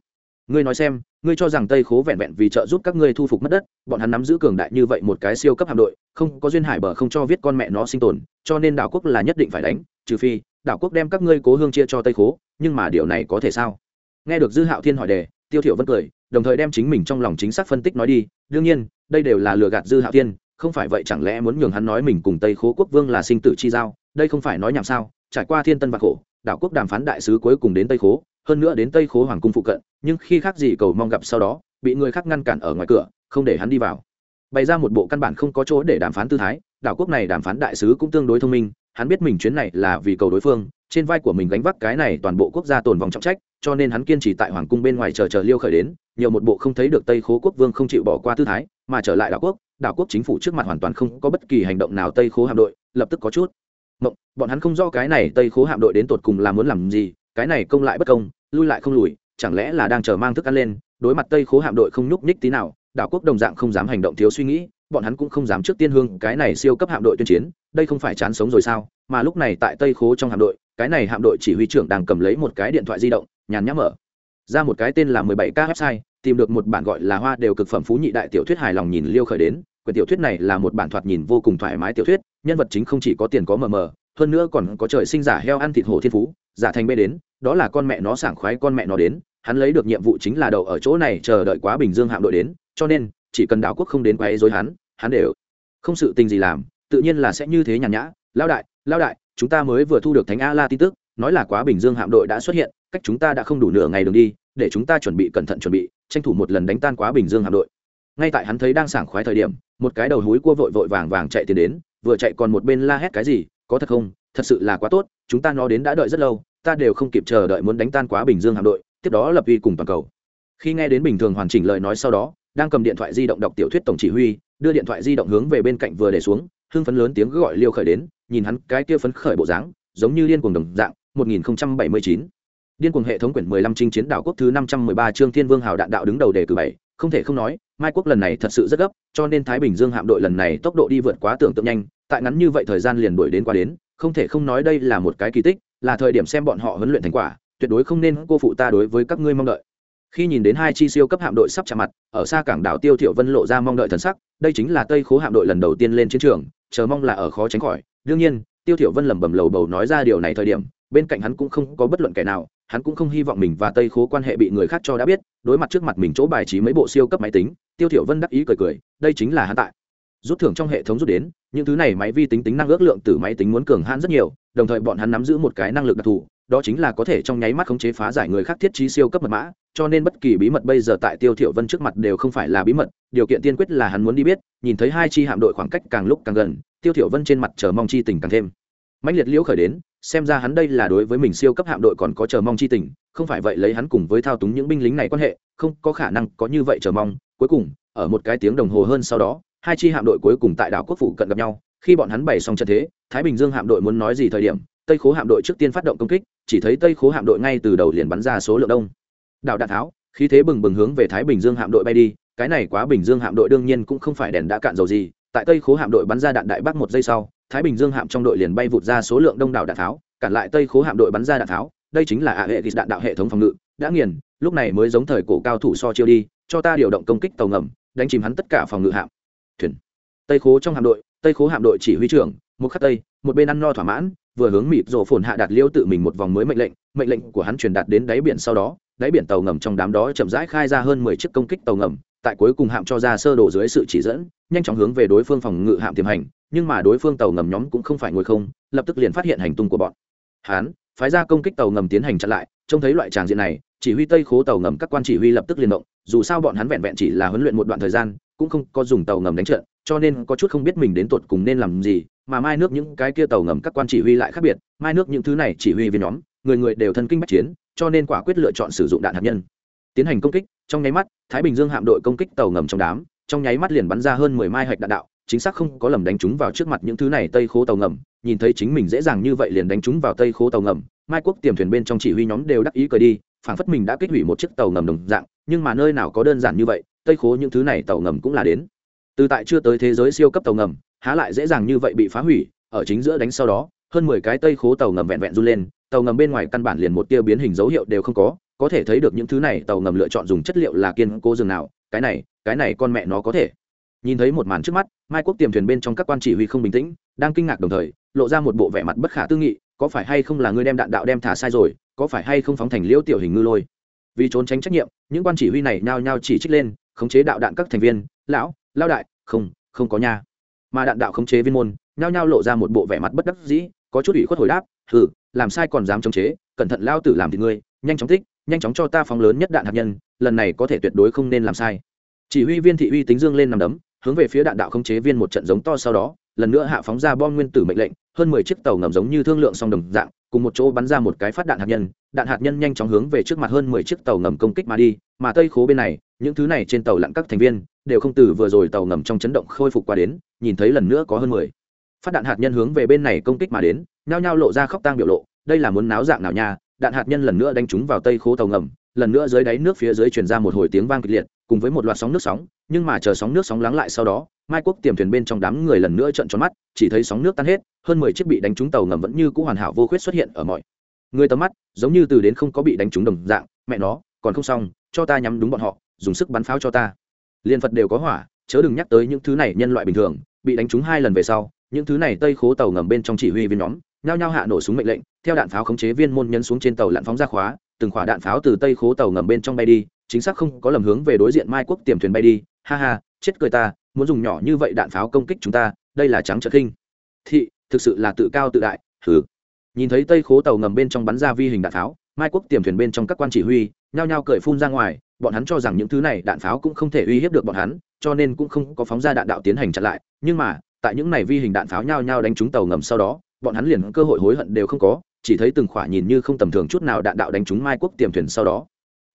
ngươi nói xem, ngươi cho rằng tây khố vẹn vẹn vì trợ giúp các ngươi thu phục mất đất, bọn hắn nắm giữ cường đại như vậy một cái siêu cấp hạm đội, không có duyên hải bờ không cho viết con mẹ nó sinh tồn, cho nên đảo quốc là nhất định phải đánh, trừ phi đảo quốc đem các ngươi cố hương chia cho tây khố, nhưng mà điều này có thể sao? Nghe được dư hạo thiên hỏi đề, tiêu thiểu vân cười, đồng thời đem chính mình trong lòng chính xác phân tích nói đi, đương nhiên, đây đều là lừa gạt dư hạo thiên, không phải vậy chẳng lẽ muốn nhường hắn nói mình cùng tây khố quốc vương là sinh tử chi giao, đây không phải nói nhảm sao? Trải qua thiên tân và khổ, đảo quốc đàm phán đại sứ cuối cùng đến tây khố, hơn nữa đến tây khố hoàng cung phụ cận, nhưng khi khác gì cầu mong gặp sau đó, bị người khác ngăn cản ở ngoài cửa, không để hắn đi vào. Bày ra một bộ căn bản không có chỗ để đàm phán tư thái, đảo quốc này đàm phán đại sứ cũng tương đối thông minh hắn biết mình chuyến này là vì cầu đối phương, trên vai của mình gánh vác cái này toàn bộ quốc gia tồn vòng trọng trách, cho nên hắn kiên trì tại hoàng cung bên ngoài chờ chờ liêu khởi đến, nhiều một bộ không thấy được tây khố quốc vương không chịu bỏ qua tư thái, mà trở lại đảo quốc đảo quốc chính phủ trước mặt hoàn toàn không có bất kỳ hành động nào tây khố hạm đội, lập tức có chút mộng. Bọn hắn không do cái này tây khố hạm đội đến tột cùng là muốn làm gì, cái này công lại bất công, lui lại không lùi, chẳng lẽ là đang chờ mang thức ăn lên, đối mặt tây khố hạm đội không nhúc nhích tí nào, đảo quốc đồng dạng không dám hành động thiếu suy nghĩ, bọn hắn cũng không dám trước tiên hương cái này siêu cấp hạm đội tuyên chiến đây không phải chán sống rồi sao? Mà lúc này tại tây khố trong hạm đội, cái này hạm đội chỉ huy trưởng đang cầm lấy một cái điện thoại di động, nhàn nhã mở. Ra một cái tên là 17 k website, tìm được một bản gọi là hoa đều cực phẩm phú nhị đại tiểu thuyết hài lòng nhìn liêu khởi đến. Quyển tiểu thuyết này là một bản thoạt nhìn vô cùng thoải mái tiểu thuyết, nhân vật chính không chỉ có tiền có mờ mờ, hơn nữa còn có trời sinh giả heo ăn thịt hổ thiên phú, giả thành bê đến, đó là con mẹ nó sảng khoái con mẹ nó đến. Hắn lấy được nhiệm vụ chính là đậu ở chỗ này chờ đợi quá bình dương hạm đội đến, cho nên chỉ cần đảo quốc không đến quấy rối hắn hắn đều không sự tình gì làm tự nhiên là sẽ như thế nhàn nhã. Lao đại lao đại, chúng ta mới vừa thu được thánh a la tin tức, nói là quá bình dương hạm đội đã xuất hiện, cách chúng ta đã không đủ nửa ngày đường đi, để chúng ta chuẩn bị cẩn thận chuẩn bị, tranh thủ một lần đánh tan quá bình dương hạm đội. Ngay tại hắn thấy đang sảng khoái thời điểm, một cái đầu hối cua vội vội vàng vàng chạy tiến đến, vừa chạy còn một bên la hét cái gì, có thật không? Thật sự là quá tốt, chúng ta nó đến đã đợi rất lâu, ta đều không kịp chờ đợi muốn đánh tan quá bình dương hạm đội, tiếp đó lập uy cùng toàn cầu. Khi nghe đến bình thường hoàn chỉnh lời nói sau đó, đang cầm điện thoại di động đọc tiểu thuyết tổng chỉ huy, đưa điện thoại di động hướng về bên cạnh vừa để xuống hưng phấn lớn tiếng gọi liêu khởi đến, nhìn hắn cái kia phấn khởi bộ dáng, giống như điên cuồng đồng dạng 1079 điên cuồng hệ thống quyển 15 chinh chiến đảo quốc thứ 513 trương thiên vương hào đạn đạo đứng đầu đề cử bảy, không thể không nói, mai quốc lần này thật sự rất gấp, cho nên thái bình dương hạm đội lần này tốc độ đi vượt quá tưởng tượng nhanh, tại ngắn như vậy thời gian liền đuổi đến qua đến, không thể không nói đây là một cái kỳ tích, là thời điểm xem bọn họ huấn luyện thành quả, tuyệt đối không nên cô phụ ta đối với các ngươi mong đợi. Khi nhìn đến hai chi siêu cấp hạm đội sắp chạm mặt, ở xa cảng đảo tiêu thiệu vân lộ ra mong đợi thần sắc, đây chính là tây khố hạm đội lần đầu tiên lên chiến trường chờ mong là ở khó tránh khỏi. Đương nhiên, tiêu thiểu vân lẩm bẩm lầu bầu nói ra điều này thời điểm, bên cạnh hắn cũng không có bất luận kẻ nào, hắn cũng không hy vọng mình và tây khố quan hệ bị người khác cho đã biết, đối mặt trước mặt mình chỗ bài trí mấy bộ siêu cấp máy tính, tiêu thiểu vân đắc ý cười cười, đây chính là hắn tại. Rút thưởng trong hệ thống rút đến, những thứ này máy vi tính tính năng ước lượng từ máy tính muốn cường hãn rất nhiều, đồng thời bọn hắn nắm giữ một cái năng lực đặc thù, đó chính là có thể trong nháy mắt khống chế phá giải người khác thiết trí siêu cấp mật mã, cho nên bất kỳ bí mật bây giờ tại tiêu thiểu vân trước mặt đều không phải là bí mật, điều kiện tiên quyết là hắn muốn đi biết nhìn thấy hai chi hạm đội khoảng cách càng lúc càng gần, tiêu thiểu vân trên mặt chờ mong chi tình càng thêm. Mãnh liệt liễu khởi đến, xem ra hắn đây là đối với mình siêu cấp hạm đội còn có chờ mong chi tình, không phải vậy lấy hắn cùng với thao túng những binh lính này quan hệ, không có khả năng có như vậy chờ mong. Cuối cùng, ở một cái tiếng đồng hồ hơn sau đó, hai chi hạm đội cuối cùng tại đảo quốc phủ cận gặp nhau. Khi bọn hắn bày xong trận thế, thái bình dương hạm đội muốn nói gì thời điểm, tây khố hạm đội trước tiên phát động công kích, chỉ thấy tây khố hạm đội ngay từ đầu liền bắn ra số lượng đông. Đảo đạn tháo, khí thế bừng bừng hướng về thái bình dương hạm đội bay đi cái này quá bình dương hạm đội đương nhiên cũng không phải đèn đã cạn dầu gì, tại tây khố hạm đội bắn ra đạn đại bác một giây sau, thái bình dương hạm trong đội liền bay vụt ra số lượng đông đảo đạn tháo, cản lại tây khố hạm đội bắn ra đạn tháo, đây chính là ạ hệ đạn đạo hệ thống phòng ngự, đã nghiền, lúc này mới giống thời cổ cao thủ so chiêu đi, cho ta điều động công kích tàu ngầm, đánh chìm hắn tất cả phòng ngự hạm. Thuyền. Tây khố trong hạm đội, tây khố hạm đội chỉ huy trưởng, một khắc tây, một bên ăn no thỏa mãn, vừa hướng mịt rổ phồn hạ đạt liêu tự mình một vòng mới mệnh lệnh mệnh lệnh của hắn truyền đạt đến đáy biển sau đó, đáy biển tàu ngầm trong đám đó chậm rãi khai ra hơn mười chiếc công kích tàu ngầm tại cuối cùng hạm cho ra sơ đồ dưới sự chỉ dẫn, nhanh chóng hướng về đối phương phòng ngự hạm tiềm hành, nhưng mà đối phương tàu ngầm nhóm cũng không phải ngồi không, lập tức liền phát hiện hành tung của bọn. Hán, phái ra công kích tàu ngầm tiến hành chặn lại, trông thấy loại tràng diện này, chỉ huy tây khố tàu ngầm các quan chỉ huy lập tức liên động, dù sao bọn hắn vẹn vẹn chỉ là huấn luyện một đoạn thời gian, cũng không có dùng tàu ngầm đánh trận, cho nên có chút không biết mình đến tuột cùng nên làm gì, mà mai nước những cái kia tàu ngầm các quan chỉ huy lại khác biệt, mai nước những thứ này chỉ huy viên nhóm, người người đều thân kinh bách chiến, cho nên quả quyết lựa chọn sử dụng đạn hạt nhân tiến hành công kích, trong nháy mắt, thái bình dương hạm đội công kích tàu ngầm trong đám, trong nháy mắt liền bắn ra hơn mười mai hạch đạn đạo, chính xác không có lầm đánh trúng vào trước mặt những thứ này tây khố tàu ngầm, nhìn thấy chính mình dễ dàng như vậy liền đánh trúng vào tây khố tàu ngầm, mai quốc tiềm thuyền bên trong chỉ huy nhóm đều đắc ý cười đi, phảng phất mình đã kích hủy một chiếc tàu ngầm đồng dạng, nhưng mà nơi nào có đơn giản như vậy, tây khố những thứ này tàu ngầm cũng là đến. Từ tại chưa tới thế giới siêu cấp tàu ngầm, há lại dễ dàng như vậy bị phá hủy, ở chính giữa đánh sau đó, hơn mười cái tây khố tàu ngầm vẹn vẹn run lên, tàu ngầm bên ngoài căn bản liền một tia biến hình dấu hiệu đều không có có thể thấy được những thứ này tàu ngầm lựa chọn dùng chất liệu là kiên cố rừng nào, cái này cái này con mẹ nó có thể. Nhìn thấy một màn trước mắt, mai quốc tiềm thuyền bên trong các quan chỉ huy không bình tĩnh, đang kinh ngạc đồng thời, lộ ra một bộ vẻ mặt bất khả tư nghị, có phải hay không là ngươi đem đạn đạo đem thả sai rồi, có phải hay không phóng thành liễu tiểu hình ngư lôi? Vì trốn tránh trách nhiệm, những quan chỉ huy này nhao nhao chỉ trích lên, khống chế đạo đạn các thành viên, lão lao đại, không không có nha. Mà đạn đạo khống chế viên môn, nhao nhao lộ ra một bộ vẻ mặt bất đắc dĩ, có chút ủy khuất hồi đáp, hừ, làm sai còn dám chống chế, cẩn thận lao tử làm thì ngươi, nhanh chóng thích nhanh chóng cho ta phóng lớn nhất đạn hạt nhân, lần này có thể tuyệt đối không nên làm sai. Chỉ huy viên thị uy tính dương lên nằm đấm, hướng về phía đạn đạo khống chế viên một trận giống to sau đó, lần nữa hạ phóng ra bom nguyên tử mệnh lệnh, hơn mười chiếc tàu ngầm giống như thương lượng song đồng dạng, cùng một chỗ bắn ra một cái phát đạn hạt nhân, đạn hạt nhân nhanh chóng hướng về trước mặt hơn mười chiếc tàu ngầm công kích mà đi, mà tây khố bên này, những thứ này trên tàu lặn các thành viên, đều không từ vừa rồi tàu ngầm trong chấn động khôi phục qua đến, nhìn thấy lần nữa có hơn mười. Phát đạn hạt nhân hướng về bên này công kích mà đến, nhao nhao lộ ra khóc tang biểu lộ, đây là muốn náo dạng nào nha đạn hạt nhân lần nữa đánh trúng vào tây khố tàu ngầm, lần nữa dưới đáy nước phía dưới truyền ra một hồi tiếng vang kịch liệt, cùng với một loạt sóng nước sóng, nhưng mà chờ sóng nước sóng lắng lại sau đó, mai quốc tiềm thuyền bên trong đám người lần nữa trận tròn mắt, chỉ thấy sóng nước tan hết, hơn mười chiếc bị đánh trúng tàu ngầm vẫn như cũ hoàn hảo vô khuyết xuất hiện ở mọi người tầm mắt, giống như từ đến không có bị đánh trúng đồng dạng, mẹ nó, còn không xong, cho ta nhắm đúng bọn họ, dùng sức bắn pháo cho ta. Liên phật đều có hỏa, chớ đừng nhắc tới những thứ này nhân loại bình thường, bị đánh trúng hai lần về sau, những thứ này tây khố tàu ngầm bên trong chỉ huy viên nhóm nhao nhao hạ nổ súng mệnh lệnh, theo đạn pháo khống chế viên môn nhân xuống trên tàu lặn phóng ra khóa, từng khỏa đạn pháo từ tây khố tàu ngầm bên trong bay đi, chính xác không có lầm hướng về đối diện mai quốc tiềm thuyền bay đi. Ha ha, chết cười ta, muốn dùng nhỏ như vậy đạn pháo công kích chúng ta, đây là trắng trợn khinh thị, thực sự là tự cao tự đại thử nhìn thấy tây khố tàu ngầm bên trong bắn ra vi hình đạn pháo, mai quốc tiềm thuyền bên trong các quan chỉ huy, nhao nhao cởi phun ra ngoài, bọn hắn cho rằng những thứ này đạn pháo cũng không thể uy hiếp được bọn hắn, cho nên cũng không có phóng ra đạn đạo tiến hành chặn lại. Nhưng mà, tại những này vi hình đạn pháo nhao nhao đánh trúng tàu ngầm sau đó bọn hắn liền cơ hội hối hận đều không có, chỉ thấy từng khỏa nhìn như không tầm thường chút nào đạn đạo đánh trúng mai quốc tiềm thuyền sau đó.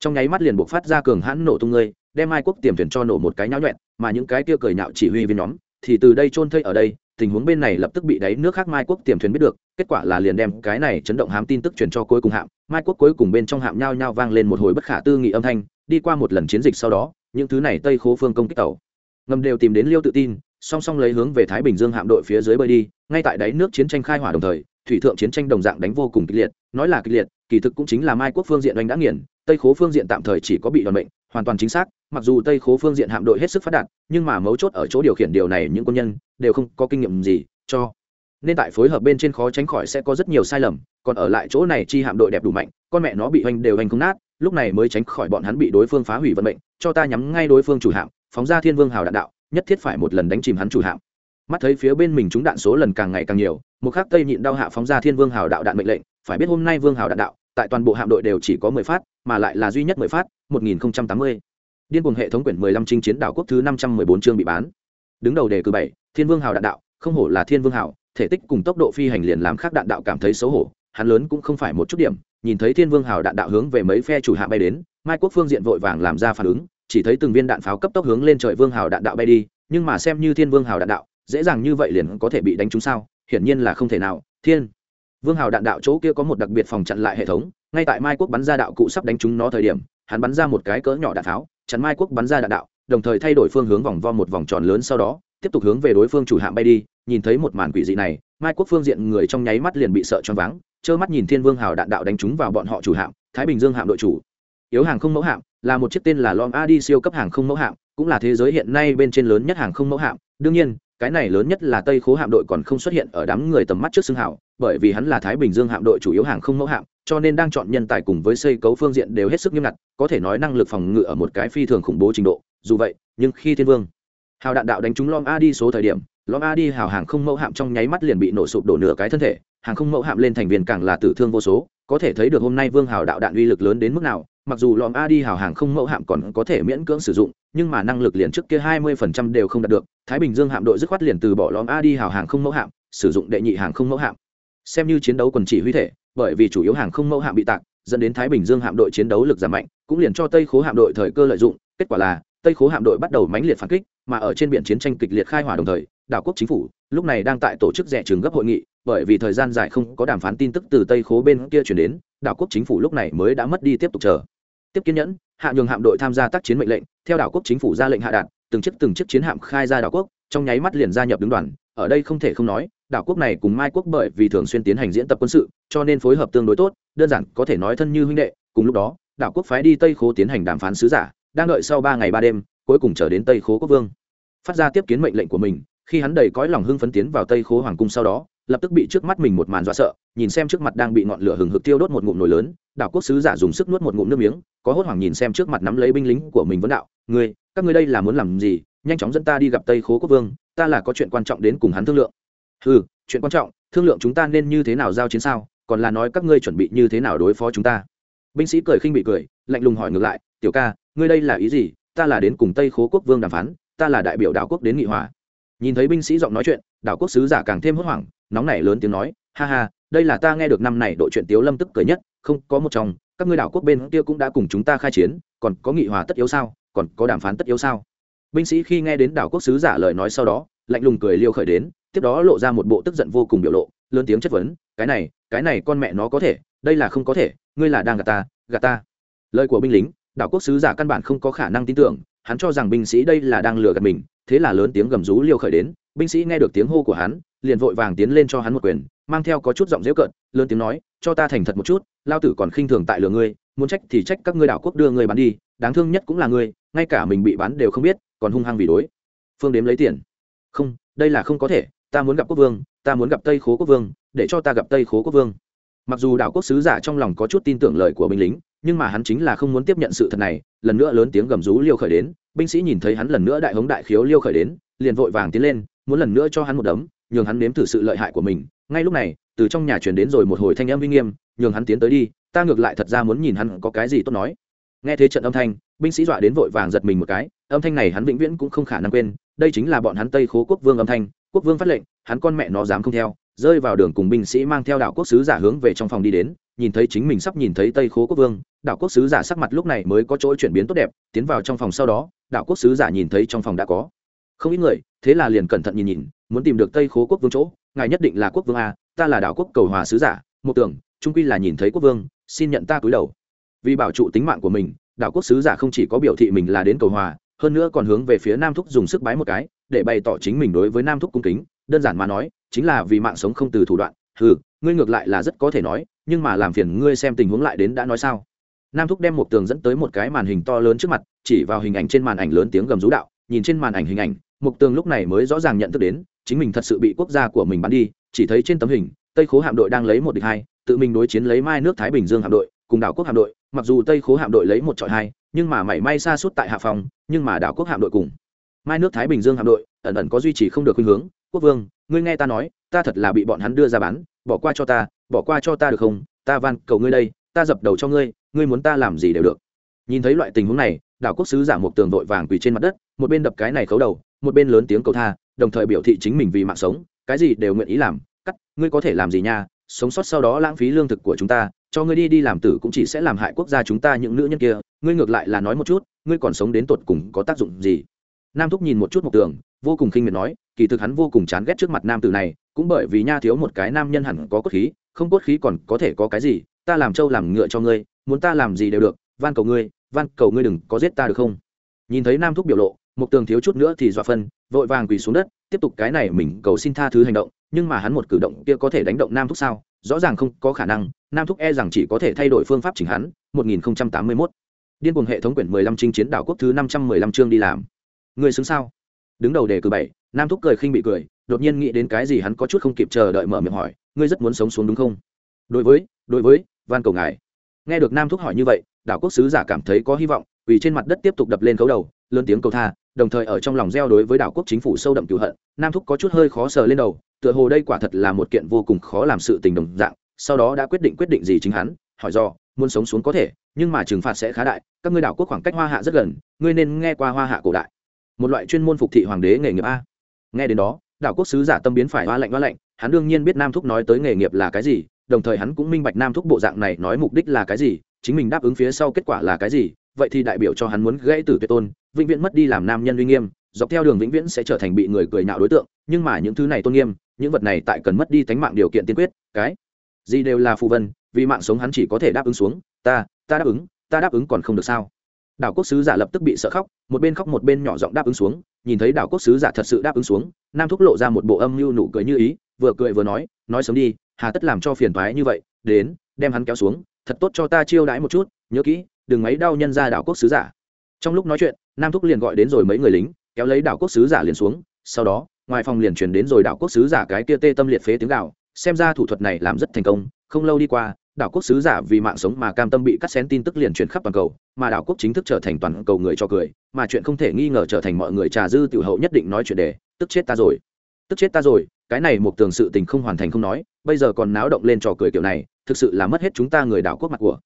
Trong nháy mắt liền buộc phát ra cường hãn nổ tung ngươi, đem mai quốc tiềm thuyền cho nổ một cái nháo nhuẹn mà những cái kia cười nhạo chỉ huy viên nhóm, thì từ đây chôn thây ở đây, tình huống bên này lập tức bị đáy nước khác mai quốc tiềm thuyền biết được, kết quả là liền đem cái này chấn động hám tin tức truyền cho cuối cùng hạm. Mai quốc cuối cùng bên trong hạm nhao nhao vang lên một hồi bất khả tư nghị âm thanh, đi qua một lần chiến dịch sau đó, những thứ này tây khố phương công kích tàu. Ngầm đều tìm đến liêu tự tin song song lấy hướng về thái bình dương hạm đội phía dưới bơi đi, ngay tại đáy nước chiến tranh khai hỏa đồng thời, thủy thượng chiến tranh đồng dạng đánh vô cùng kịch liệt, nói là kịch liệt, kỳ thực cũng chính là mai quốc phương diện đánh đã nghiền, tây khố phương diện tạm thời chỉ có bị đòn mệnh, hoàn toàn chính xác, mặc dù tây khố phương diện hạm đội hết sức phát đạt, nhưng mà mấu chốt ở chỗ điều khiển điều này những quân nhân đều không có kinh nghiệm gì cho. Nên tại phối hợp bên trên khó tránh khỏi sẽ có rất nhiều sai lầm, còn ở lại chỗ này chi hạm đội đẹp đủ mạnh, con mẹ nó bị hoành đều hành không nát, lúc này mới tránh khỏi bọn hắn bị đối phương phá hủy vận mệnh, cho ta nhắm ngay đối phương chủ hạm, phóng ra thiên vương hào đạn đạo nhất thiết phải một lần đánh chìm hắn chủ hạm. Mắt thấy phía bên mình chúng đạn số lần càng ngày càng nhiều, một khắc tây nhịn đau hạ phóng ra thiên vương hào đạo đạn mệnh lệnh, phải biết hôm nay vương hào đạn đạo, tại toàn bộ hạm đội đều chỉ có mười phát, mà lại là duy nhất mười phát, một nghìn không trăm tám mươi. Điên cuồng hệ thống quyển mười lăm trinh chiến đảo quốc thứ năm trăm mười bốn chương bị bán. Đứng đầu đề cử bảy, thiên vương hào đạn đạo, không hổ là thiên vương hào, thể tích cùng tốc độ phi hành liền làm khác đạn đạo cảm thấy xấu hổ, hắn lớn cũng không phải một chút điểm, nhìn thấy thiên vương hào đạn đạo hướng về mấy phe chủ hạ bay đến, mai quốc phương diện vội vàng làm ra phản ứng chỉ thấy từng viên đạn pháo cấp tốc hướng lên trời vương hào đạn đạo bay đi, nhưng mà xem như thiên vương hào đạn đạo, dễ dàng như vậy liền có thể bị đánh trúng sao? Hiển nhiên là không thể nào. Thiên vương hào đạn đạo chỗ kia có một đặc biệt phòng chặn lại hệ thống, ngay tại mai quốc bắn ra đạo cụ sắp đánh trúng nó thời điểm, hắn bắn ra một cái cỡ nhỏ đạn pháo chắn mai quốc bắn ra đạn đạo, đồng thời thay đổi phương hướng vòng vo một vòng tròn lớn sau đó, tiếp tục hướng về đối phương chủ hạm bay đi. Nhìn thấy một màn quỷ dị này, mai quốc phương diện người trong nháy mắt liền bị sợ choáng váng, trơ mắt nhìn thiên vương hào đạn đạo đánh trúng vào bọn họ chủ hạm, thái bình dương hạm đội chủ. Yếu hàng không mẫu hạm là một chiếc tên là lom adi siêu cấp hàng không mẫu hạm, cũng là thế giới hiện nay bên trên lớn nhất hàng không mẫu hạm. Đương nhiên, cái này lớn nhất là tây khố hạm đội còn không xuất hiện ở đám người tầm mắt trước xương hảo, bởi vì hắn là thái bình dương hạm đội chủ yếu hàng không mẫu hạm, cho nên đang chọn nhân tài cùng với xây cấu phương diện đều hết sức nghiêm ngặt, có thể nói năng lực phòng ngự ở một cái phi thường khủng bố trình độ. Dù vậy, nhưng khi thiên vương, hào đạn đạo đánh trúng lom a đi số thời điểm lom a đi hào hàng không mẫu hạm trong nháy mắt liền bị nổ sụp đổ nửa cái thân thể, hàng không mẫu hạm lên thành viên càng là tử thương vô số. Có thể thấy được hôm nay vương hào đạo đạn uy lực lớn đến mức nào mặc dù lòm a đi hào hàng không mẫu hạm còn có thể miễn cưỡng sử dụng, nhưng mà năng lực liền trước kia hai mươi phần trăm đều không đạt được. Thái bình dương hạm đội dứt khoát liền từ bỏ lòm a đi hào hàng không mẫu hạm, sử dụng đệ nhị hàng không mẫu hạm. Xem như chiến đấu quần chỉ huy thể, bởi vì chủ yếu hàng không mẫu hạm bị tạc, dẫn đến thái bình dương hạm đội chiến đấu lực giảm mạnh, cũng liền cho tây khố hạm đội thời cơ lợi dụng. Kết quả là, tây khố hạm đội bắt đầu mãnh liệt phản kích, mà ở trên biển chiến tranh kịch liệt khai hỏa đồng thời, đảo quốc chính phủ lúc này đang tại tổ chức rẻ trường gấp hội nghị, bởi vì thời gian dài không có đàm phán tin tức từ tây khố bên kia chuyển đến, đảo quốc chính phủ lúc này mới đã mất đi tiếp tục chờ tiếp kiên nhẫn, hạ nhường hạm đội tham gia tác chiến mệnh lệnh, theo đảo quốc chính phủ ra lệnh hạ đạn từng chiếc từng chiếc chiến hạm khai ra đảo quốc, trong nháy mắt liền gia nhập đứng đoàn. Ở đây không thể không nói, đảo quốc này cùng mai quốc bởi vì thường xuyên tiến hành diễn tập quân sự, cho nên phối hợp tương đối tốt, đơn giản có thể nói thân như huynh đệ. Cùng lúc đó, đảo quốc phái đi tây khố tiến hành đàm phán sứ giả, đang đợi sau ba ngày ba đêm, cuối cùng trở đến tây khố quốc vương. Phát ra tiếp kiến mệnh lệnh của mình, khi hắn đầy cõi lòng hưng phấn tiến vào tây khố hoàng cung sau đó lập tức bị trước mắt mình một màn dọa sợ, nhìn xem trước mặt đang bị ngọn lửa hừng hực tiêu đốt một ngụm nồi lớn, đảo quốc sứ giả dùng sức nuốt một ngụm nước miếng, có hốt hoảng nhìn xem trước mặt nắm lấy binh lính của mình vấn đạo, ngươi, các ngươi đây là muốn làm gì? Nhanh chóng dẫn ta đi gặp tây khố quốc vương, ta là có chuyện quan trọng đến cùng hắn thương lượng. Ừ chuyện quan trọng, thương lượng chúng ta nên như thế nào giao chiến sao? Còn là nói các ngươi chuẩn bị như thế nào đối phó chúng ta? Binh sĩ cười khinh bị cười, lạnh lùng hỏi ngược lại, tiểu ca, ngươi đây là ý gì? Ta là đến cùng tây khố quốc vương đàm phán, ta là đại biểu đảo quốc đến nghị hòa. Nhìn thấy binh sĩ giọng nói chuyện, đảo quốc sứ giả càng thêm hốt hoảng nóng nảy lớn tiếng nói, ha ha, đây là ta nghe được năm này đội chuyện tiếu lâm tức cười nhất, không, có một trong, các ngươi đảo quốc bên kia cũng đã cùng chúng ta khai chiến, còn có nghị hòa tất yếu sao, còn có đàm phán tất yếu sao? Binh sĩ khi nghe đến đảo quốc sứ giả lời nói sau đó, lạnh lùng cười liêu khởi đến, tiếp đó lộ ra một bộ tức giận vô cùng biểu lộ, lớn tiếng chất vấn, cái này cái này con mẹ nó có thể, đây là không có thể, ngươi là đang gạt ta gạt ta. Lời của binh lính, đảo quốc sứ giả căn bản không có khả năng tin tưởng, hắn cho rằng binh sĩ đây là đang lừa gạt mình, thế là lớn tiếng gầm rú liêu khởi đến, binh sĩ nghe được tiếng hô của hắn liền vội vàng tiến lên cho hắn một quyền, mang theo có chút giọng dễu cợt, lớn tiếng nói, cho ta thành thật một chút, lao tử còn khinh thường tại lừa ngươi, muốn trách thì trách các ngươi đảo quốc đưa ngươi bán đi, đáng thương nhất cũng là ngươi, ngay cả mình bị bán đều không biết, còn hung hăng vì đối. Phương đếm lấy tiền. Không, đây là không có thể, ta muốn gặp quốc vương, ta muốn gặp tây khố quốc vương, để cho ta gặp tây khố quốc vương. Mặc dù đảo quốc sứ giả trong lòng có chút tin tưởng lời của binh lính, nhưng mà hắn chính là không muốn tiếp nhận sự thật này, lần nữa lớn tiếng gầm rú liêu khởi đến, binh sĩ nhìn thấy hắn lần nữa đại hống đại khiếu liêu khởi đến, liền vội vàng tiến lên, muốn lần nữa cho hắn một đấm nhường hắn nếm thử sự lợi hại của mình. Ngay lúc này, từ trong nhà truyền đến rồi một hồi thanh âm uy nghiêm, nhường hắn tiến tới đi, ta ngược lại thật ra muốn nhìn hắn có cái gì tốt nói. Nghe thế trận âm thanh, binh sĩ dọa đến vội vàng giật mình một cái, âm thanh này hắn vĩnh viễn cũng không khả năng quên, đây chính là bọn hắn tây khố quốc vương âm thanh, quốc vương phát lệnh, hắn con mẹ nó dám không theo, rơi vào đường cùng binh sĩ mang theo đạo quốc sứ giả hướng về trong phòng đi đến, nhìn thấy chính mình sắp nhìn thấy tây khố quốc vương đạo quốc sứ giả sắc mặt lúc này mới có chỗ chuyển biến tốt đẹp, tiến vào trong phòng sau đó đạo quốc sứ giả nhìn thấy trong phòng đã có không ít người, thế là liền cẩn thận nhìn nhìn muốn tìm được tây khố quốc vương chỗ, ngài nhất định là quốc vương a, ta là đảo quốc cầu hòa sứ giả, một tưởng, trung quy là nhìn thấy quốc vương, xin nhận ta cúi đầu. Vì bảo trụ tính mạng của mình, đảo quốc sứ giả không chỉ có biểu thị mình là đến cầu hòa, hơn nữa còn hướng về phía nam thúc dùng sức bái một cái, để bày tỏ chính mình đối với nam thúc cung kính, đơn giản mà nói, chính là vì mạng sống không từ thủ đoạn ừ ngươi ngược lại là rất có thể nói, nhưng mà làm phiền ngươi xem tình huống lại đến đã nói sao. Nam thúc đem một tường dẫn tới một cái màn hình to lớn trước mặt, chỉ vào hình ảnh trên màn ảnh lớn tiếng gầm rú đạo, nhìn trên màn ảnh hình ảnh, một tường lúc này mới rõ ràng nhận thức đến chính mình thật sự bị quốc gia của mình bắn đi, chỉ thấy trên tấm hình, tây khố hạm đội đang lấy một địch hai, tự mình đối chiến lấy mai nước thái bình dương hạm đội, cùng đảo quốc hạm đội, mặc dù tây khố hạm đội lấy một trọi hai, nhưng mà mảy may xa suốt tại hạ phòng, nhưng mà đảo quốc hạm đội cùng mai nước thái bình dương hạm đội ẩn ẩn có duy trì không được khuynh hướng. Quốc vương, ngươi nghe ta nói, ta thật là bị bọn hắn đưa ra bán, bỏ qua cho ta, bỏ qua cho ta được không? Ta van cầu ngươi đây, ta dập đầu cho ngươi ngươi muốn ta làm gì đều được. Nhìn thấy loại tình huống này, đảo quốc sứ giả một tường vội vàng quỳ trên mặt đất, một bên đập cái này khấu đầu, một bên lớn tiếng cầu tha đồng thời biểu thị chính mình vì mạng sống, cái gì đều nguyện ý làm, cắt, ngươi có thể làm gì nha, sống sót sau đó lãng phí lương thực của chúng ta, cho ngươi đi đi làm tử cũng chỉ sẽ làm hại quốc gia chúng ta những nữ nhân kia, ngươi ngược lại là nói một chút, ngươi còn sống đến tột cùng có tác dụng gì? Nam thúc nhìn một chút một tường, vô cùng khinh miệt nói, kỳ thực hắn vô cùng chán ghét trước mặt nam tử này, cũng bởi vì nha thiếu một cái nam nhân hẳn có cốt khí, không cốt khí còn có thể có cái gì, ta làm trâu làm ngựa cho ngươi, muốn ta làm gì đều được, van cầu ngươi, van cầu ngươi đừng có giết ta được không? Nhìn thấy nam thúc biểu lộ một tường thiếu chút nữa thì dọa phân vội vàng quỳ xuống đất, tiếp tục cái này mình cầu xin tha thứ hành động, nhưng mà hắn một cử động kia có thể đánh động nam thúc sao? Rõ ràng không có khả năng, nam thúc e rằng chỉ có thể thay đổi phương pháp chỉnh hắn 1081. điên cuồng hệ thống quyển 15 chinh chiến đảo quốc thứ 515 chương đi làm. Người xứng sao? Đứng đầu đề cử bảy, nam thúc cười khinh bị cười, đột nhiên nghĩ đến cái gì hắn có chút không kịp chờ đợi mở miệng hỏi, ngươi rất muốn sống xuống đúng không? Đối với đối với, van cầu ngài. Nghe được nam thúc hỏi như vậy, đảo quốc sứ giả cảm thấy có hy vọng, vì trên mặt đất tiếp tục đập lên khấu đầu, lớn tiếng cầu tha đồng thời ở trong lòng gieo đối với đảo quốc chính phủ sâu đậm cựu hận, nam thúc có chút hơi khó sờ lên đầu, tựa hồ đây quả thật là một kiện vô cùng khó làm sự tình đồng dạng, sau đó đã quyết định quyết định gì chính hắn, hỏi do muốn sống xuống có thể, nhưng mà trừng phạt sẽ khá đại, các ngươi đảo quốc khoảng cách hoa hạ rất gần, ngươi nên nghe qua hoa hạ cổ đại. Một loại chuyên môn phục thị hoàng đế nghề nghiệp a. Nghe đến đó, đảo quốc sứ giả tâm biến phải hoa lạnh hoa lạnh, hắn đương nhiên biết nam thúc nói tới nghề nghiệp là cái gì, đồng thời hắn cũng minh bạch nam thúc bộ dạng này nói mục đích là cái gì, chính mình đáp ứng phía sau kết quả là cái gì, vậy thì đại biểu cho hắn muốn gãy tử tuyệt tôn vĩnh viễn mất đi làm nam nhân uy nghiêm, dọc theo đường vĩnh viễn sẽ trở thành bị người cười nhạo đối tượng, nhưng mà những thứ này tôn nghiêm, những vật này tại cần mất đi tánh mạng điều kiện tiên quyết, cái gì đều là phù vân, vì mạng sống hắn chỉ có thể đáp ứng xuống, ta ta đáp ứng, ta đáp ứng còn không được sao? Đảo quốc sứ giả lập tức bị sợ khóc, một bên khóc một bên nhỏ giọng đáp ứng xuống, nhìn thấy đảo quốc sứ giả thật sự đáp ứng xuống, nam thúc lộ ra một bộ âm mưu nụ cười như ý, vừa cười vừa nói nói sớm đi, hà tất làm cho phiền thoái như vậy, đến, đem hắn kéo xuống, thật tốt cho ta chiêu đãi một chút, nhớ kỹ, đừng mấy đau nhân ra đảo quốc sứ giả. Trong lúc nói chuyện nam thúc liền gọi đến rồi mấy người lính, kéo lấy đảo quốc sứ giả liền xuống, sau đó, ngoài phòng liền truyền đến rồi đảo quốc sứ giả cái kia tê tâm liệt phế tiếng gạo xem ra thủ thuật này làm rất thành công, không lâu đi qua, đảo quốc sứ giả vì mạng sống mà cam tâm bị cắt xén tin tức liền truyền khắp toàn cầu, mà đảo quốc chính thức trở thành toàn cầu người cho cười, mà chuyện không thể nghi ngờ trở thành mọi người trà dư tiểu hậu nhất định nói chuyện đề, tức chết ta rồi. Tức chết ta rồi, cái này một tường sự tình không hoàn thành không nói, bây giờ còn náo động lên trò cười kiểu này, thực sự là mất hết chúng ta người đảo quốc mặt của.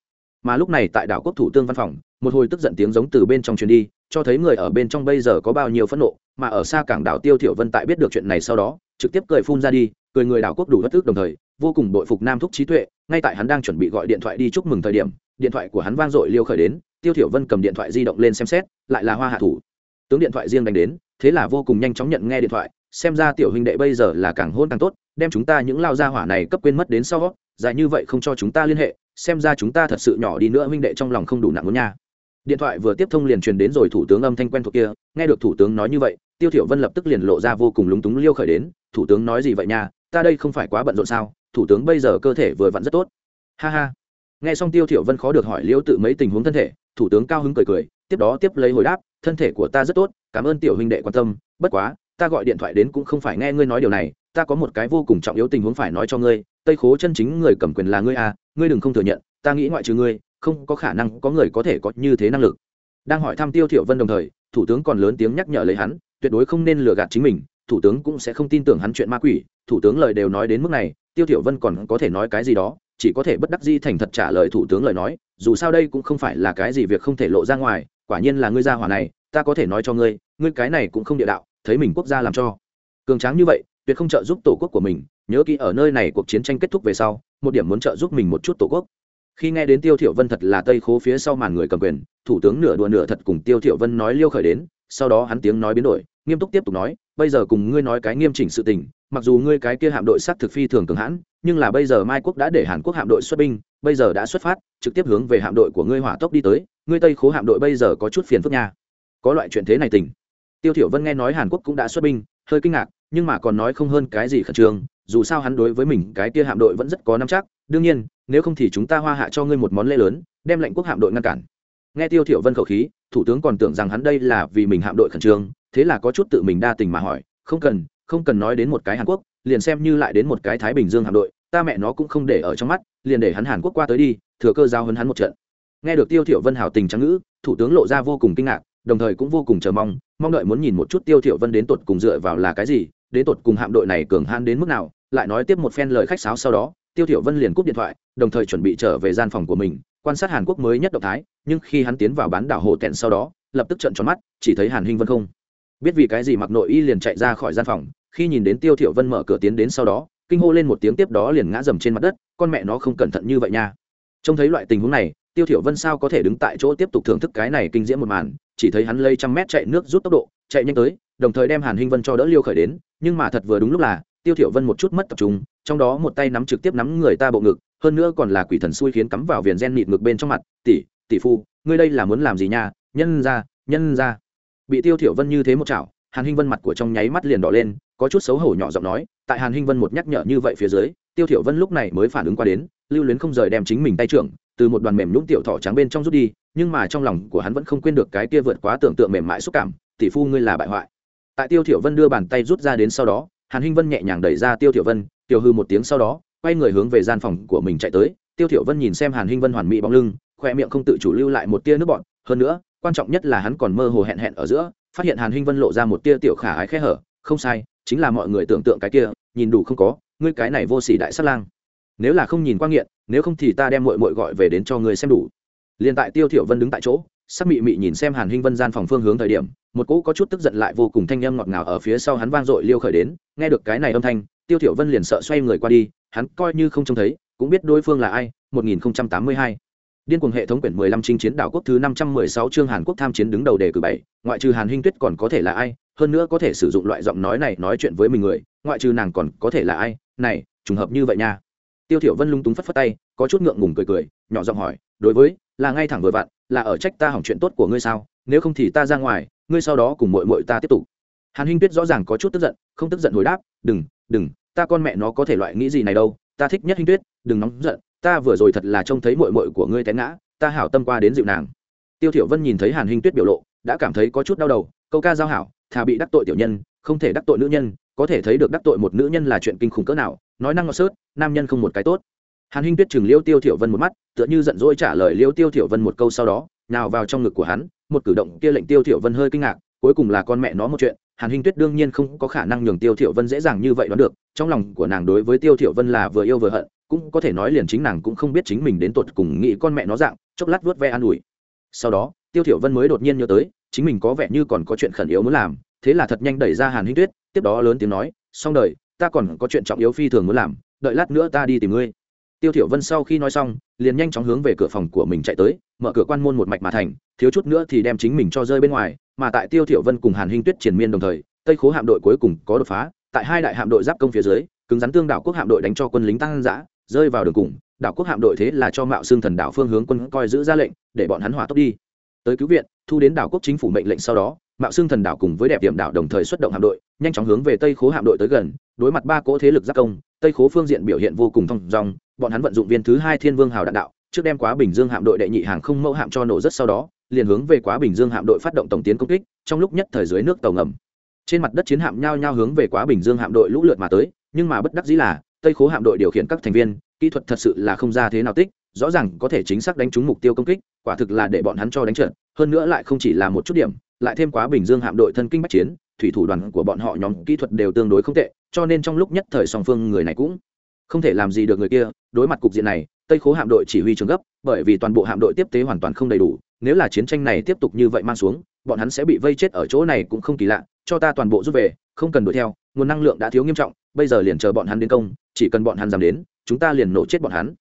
Mà lúc này tại đảo quốc thủ tướng văn phòng, một hồi tức giận tiếng giống từ bên trong truyền đi cho thấy người ở bên trong bây giờ có bao nhiêu phẫn nộ, mà ở xa cảng đảo tiêu thiểu vân tại biết được chuyện này sau đó, trực tiếp cười phun ra đi, cười người đảo quốc đủ bất tức đồng thời, vô cùng bội phục nam thúc trí tuệ, ngay tại hắn đang chuẩn bị gọi điện thoại đi chúc mừng thời điểm, điện thoại của hắn vang dội liêu khởi đến, tiêu thiểu vân cầm điện thoại di động lên xem xét, lại là hoa hạ thủ. Tướng điện thoại riêng đánh đến, thế là vô cùng nhanh chóng nhận nghe điện thoại, xem ra tiểu huynh đệ bây giờ là càng hôn càng tốt, đem chúng ta những lao gia hỏa này cấp quên mất đến sau dài như vậy không cho chúng ta liên hệ, xem ra chúng ta thật sự nhỏ đi nữa, huynh đệ trong lòng không đủ nặng muốn nha điện thoại vừa tiếp thông liền truyền đến rồi thủ tướng âm thanh quen thuộc kia, nghe được thủ tướng nói như vậy, tiêu thiểu vân lập tức liền lộ ra vô cùng lúng túng liêu khởi đến, thủ tướng nói gì vậy nha, ta đây không phải quá bận rộn sao, thủ tướng bây giờ cơ thể vừa vặn rất tốt. Ha ha. Nghe xong tiêu thiểu vân khó được hỏi liêu tự mấy tình huống thân thể, thủ tướng cao hứng cười cười, tiếp đó tiếp lấy hồi đáp, thân thể của ta rất tốt, cảm ơn tiểu huynh đệ quan tâm, bất quá, ta gọi điện thoại đến cũng không phải nghe ngươi nói điều này, ta có một cái vô cùng trọng yếu tình huống phải nói cho ngươi, tây khố chân chính người cầm quyền là ngươi à ngươi đừng không thừa nhận, ta nghĩ ngoại trừ ngươi không có khả năng có người có thể có như thế năng lực. Đang hỏi thăm tiêu thiểu vân đồng thời, thủ tướng còn lớn tiếng nhắc nhở lấy hắn, tuyệt đối không nên lừa gạt chính mình, thủ tướng cũng sẽ không tin tưởng hắn chuyện ma quỷ. Thủ tướng lời đều nói đến mức này, tiêu thiểu vân còn có thể nói cái gì đó, chỉ có thể bất đắc dĩ thành thật trả lời thủ tướng lời nói, dù sao đây cũng không phải là cái gì việc không thể lộ ra ngoài, quả nhiên là ngươi gia hỏa này, ta có thể nói cho ngươi ngươi cái này cũng không địa đạo, thấy mình quốc gia làm cho. Cường tráng như vậy, tuyệt không trợ giúp tổ quốc của mình, nhớ kỹ ở nơi này cuộc chiến tranh kết thúc về sau, một điểm muốn trợ giúp mình một chút tổ quốc khi nghe đến tiêu thiểu vân thật là tây khố phía sau màn người cầm quyền, thủ tướng nửa đùa nửa thật cùng tiêu thiểu vân nói liêu khởi đến, sau đó hắn tiếng nói biến đổi, nghiêm túc tiếp tục nói, bây giờ cùng ngươi nói cái nghiêm chỉnh sự tình, mặc dù ngươi cái kia hạm đội sát thực phi thường cường hãn, nhưng là bây giờ mai quốc đã để hàn quốc hạm đội xuất binh, bây giờ đã xuất phát, trực tiếp hướng về hạm đội của ngươi hỏa tốc đi tới, ngươi tây khố hạm đội bây giờ có chút phiền phức nha. Có loại chuyện thế này tình. Tiêu thiểu vân nghe nói hàn quốc cũng đã xuất binh, hơi kinh ngạc, nhưng mà còn nói không hơn cái gì khẩn trương, dù sao hắn đối với mình cái kia hạm đội vẫn rất có nắm chắc đương nhiên, nếu không thì chúng ta hoa hạ cho ngươi một món lễ lớn, đem lệnh quốc hạm đội ngăn cản. Nghe tiêu thiểu vân khẩu khí, thủ tướng còn tưởng rằng hắn đây là vì mình hạm đội khẩn trương, thế là có chút tự mình đa tình mà hỏi, không cần không cần nói đến một cái hàn quốc, liền xem như lại đến một cái thái bình dương hạm đội, ta mẹ nó cũng không để ở trong mắt, liền để hắn hàn quốc qua tới đi, thừa cơ giao hấn hắn một trận. Nghe được tiêu thiểu vân hảo tình trắng ngữ, thủ tướng lộ ra vô cùng kinh ngạc, đồng thời cũng vô cùng chờ mong mong đợi muốn nhìn một chút tiêu thiểu vân đến tột cùng dựa vào là cái gì, đến tột cùng hạm đội này cường hãn đến mức nào, lại nói tiếp một phen lời khách sáo sau đó tiêu thiểu vân liền cúp điện thoại, đồng thời chuẩn bị trở về gian phòng của mình, quan sát hàn quốc mới nhất động thái, nhưng khi hắn tiến vào bán đảo hồ tẹn sau đó, lập tức trợn tròn mắt, chỉ thấy hàn hinh vân không. Biết vì cái gì mặc nội y liền chạy ra khỏi gian phòng, khi nhìn đến tiêu thiểu vân mở cửa tiến đến sau đó, kinh hô lên một tiếng tiếp đó liền ngã dầm trên mặt đất, con mẹ nó không cẩn thận như vậy nha. Trông thấy loại tình huống này, tiêu thiểu vân sao có thể đứng tại chỗ tiếp tục thưởng thức cái này kinh diễm một màn, chỉ thấy hắn lây trăm mét chạy nước rút tốc độ, chạy nhanh tới, đồng thời đem hàn hinh vân cho đỡ liêu khởi đến, nhưng mà thật vừa đúng lúc là, tiêu thiểu vân một chút mất tập trung trong đó một tay nắm trực tiếp nắm người ta bộ ngực, hơn nữa còn là quỷ thần xui khiến cắm vào viền gen nịt ngực bên trong mặt. Tỷ tỷ phu, ngươi đây là muốn làm gì nha? Nhân ra nhân ra. Bị tiêu thiểu vân như thế một chảo, hàn hinh vân mặt của trong nháy mắt liền đỏ lên, có chút xấu hổ nhỏ giọng nói, tại hàn hinh vân một nhắc nhở như vậy phía dưới, tiêu thiểu vân lúc này mới phản ứng qua đến, lưu luyến không rời đem chính mình tay trưởng, từ một đoàn mềm nhũn tiểu thỏ trắng bên trong rút đi, nhưng mà trong lòng của hắn vẫn không quên được cái kia vượt quá tưởng tượng mềm mại xúc cảm, tỷ phu ngươi là bại hoại. Tại tiêu thiểu vân đưa bàn tay rút ra đến sau đó, hàn hinh vân nhẹ nhàng đẩy ra tiêu thiểu vân Tiểu hư một tiếng sau đó, quay người hướng về gian phòng của mình chạy tới. Tiêu thiểu vân nhìn xem hàn hinh vân hoàn mỹ bóng lưng, khoe miệng không tự chủ lưu lại một tia nước bọt. Hơn nữa, quan trọng nhất là hắn còn mơ hồ hẹn hẹn ở giữa, phát hiện hàn hinh vân lộ ra một tia tiểu khả ái khẽ hở. Không sai, chính là mọi người tưởng tượng cái kia, nhìn đủ không có, ngươi cái này vô sỉ đại sát lang. Nếu là không nhìn qua nghiện, nếu không thì ta đem muội muội gọi về đến cho ngươi xem đủ. Liền tại tiêu thiểu vân đứng tại chỗ, sắc mị mị nhìn xem hàn hinh vân gian phòng phương hướng thời điểm, một cỗ có chút tức giận lại vô cùng thanh âm ngọt ngào ở phía sau hắn vang dội liêu khởi đến, nghe được cái này âm thanh tiêu thiểu vân liền sợ xoay người qua đi hắn coi như không trông thấy cũng biết đối phương là ai 1082 Điên cuồng hệ thống quyển 15 chinh chiến đảo quốc thứ 516 chương Hàn Quốc tham chiến đứng đầu đề cử 7, ngoại trừ Hàn Hinh Tuyết còn có thể là ai, hơn nữa có thể sử dụng loại giọng nói này nói chuyện với mình người, ngoại trừ nàng còn có thể là ai, này, trùng hợp như vậy nha. Tiêu Thiểu Vân lung túng phất phất tay, có chút ngượng ngùng cười cười, nhỏ giọng hỏi, đối với, là ngay thẳng vừa vặn, là ở trách ta hỏng chuyện tốt của ngươi sao, nếu không thì ta ra ngoài, ngươi sau đó cùng muội muội ta tiếp tục. Hàn Hinh Tuyết rõ ràng có chút tức giận, không tức giận hồi đáp, đừng, đừng, ta con mẹ nó có thể loại nghĩ gì này đâu, ta thích nhất Hinh Tuyết, đừng nóng giận, ta vừa rồi thật là trông thấy muội muội của ngươi té ngã, ta hảo tâm qua đến dịu nàng. Tiêu thiểu vân nhìn thấy hàn hinh tuyết biểu lộ đã cảm thấy có chút đau đầu câu ca giao hảo thà bị đắc tội tiểu nhân không thể đắc tội nữ nhân có thể thấy được đắc tội một nữ nhân là chuyện kinh khủng cỡ nào nói năng ngọt sớt nam nhân không một cái tốt. Hàn hinh tuyết chừng liêu tiêu thiểu vân một mắt tựa như giận dỗi trả lời liêu tiêu thiểu vân một câu sau đó nào vào trong ngực của hắn một cử động kia lệnh tiêu thiểu vân hơi kinh ngạc cuối cùng là con mẹ nó một chuyện hàn hinh tuyết đương nhiên không có khả năng nhường tiêu thiểu vân dễ dàng như vậy đoán được, trong lòng của nàng đối với tiêu thiểu vân là vừa yêu vừa hận, cũng có thể nói liền chính nàng cũng không biết chính mình đến tột cùng nghĩ con mẹ nó dạng, chốc lát vuốt ve an ủi. Sau đó, tiêu thiểu vân mới đột nhiên nhớ tới, chính mình có vẻ như còn có chuyện khẩn yếu muốn làm, thế là thật nhanh đẩy ra hàn hinh tuyết, tiếp đó lớn tiếng nói, xong đời, ta còn có chuyện trọng yếu phi thường muốn làm, đợi lát nữa ta đi tìm ngươi. Tiêu thiểu vân sau khi nói xong, liền nhanh chóng hướng về cửa phòng của mình chạy tới, mở cửa quan môn một mạch mà thành, thiếu chút nữa thì đem chính mình cho rơi bên ngoài mà tại tiêu thiểu vân cùng hàn hinh tuyết triển miên đồng thời, tây khố hạm đội cuối cùng có đột phá. Tại hai đại hạm đội giáp công phía dưới, cứng rắn tương đảo quốc hạm đội đánh cho quân lính tăng dã, rơi vào đường cùng. Đảo quốc hạm đội thế là cho mạo xương thần đảo phương hướng quân coi giữ ra lệnh, để bọn hắn hỏa tốc đi. Tới cứu viện, thu đến đảo quốc chính phủ mệnh lệnh sau đó, mạo xương thần đảo cùng với đẹp điểm đảo đồng thời xuất động hạm đội, nhanh chóng hướng về tây khố hạm đội tới gần. Đối mặt ba cỗ thế lực giáp công, tây khố phương diện biểu hiện vô cùng thông dong, bọn hắn vận dụng viên thứ hai thiên vương hào đạn đạo, trước đem quá bình dương hạm đội đệ nhị hàng không mẫu hạm cho nổ rất sau đó liền hướng về quá bình dương hạm đội phát động tổng tiến công kích, trong lúc nhất thời dưới nước tàu ngầm. Trên mặt đất chiến hạm nhao nhao hướng về quá bình dương hạm đội lũ lượt mà tới, nhưng mà bất đắc dĩ là, tây khố hạm đội điều khiển các thành viên, kỹ thuật thật sự là không ra thế nào tích, rõ ràng có thể chính xác đánh trúng mục tiêu công kích, quả thực là để bọn hắn cho đánh trượt, hơn nữa lại không chỉ là một chút điểm, lại thêm quá bình dương hạm đội thân kinh bách chiến, thủy thủ đoàn của bọn họ nhóm kỹ thuật đều tương đối không tệ, cho nên trong lúc nhất thời song phương người này cũng không thể làm gì được người kia, đối mặt cục diện này, tây khố hạm đội chỉ huy trường gấp, bởi vì toàn bộ hạm đội tiếp tế hoàn toàn không đầy đủ nếu là chiến tranh này tiếp tục như vậy mang xuống, bọn hắn sẽ bị vây chết ở chỗ này cũng không kỳ lạ, cho ta toàn bộ rút về, không cần đuổi theo, nguồn năng lượng đã thiếu nghiêm trọng, bây giờ liền chờ bọn hắn đến công, chỉ cần bọn hắn dám đến, chúng ta liền nổ chết bọn hắn.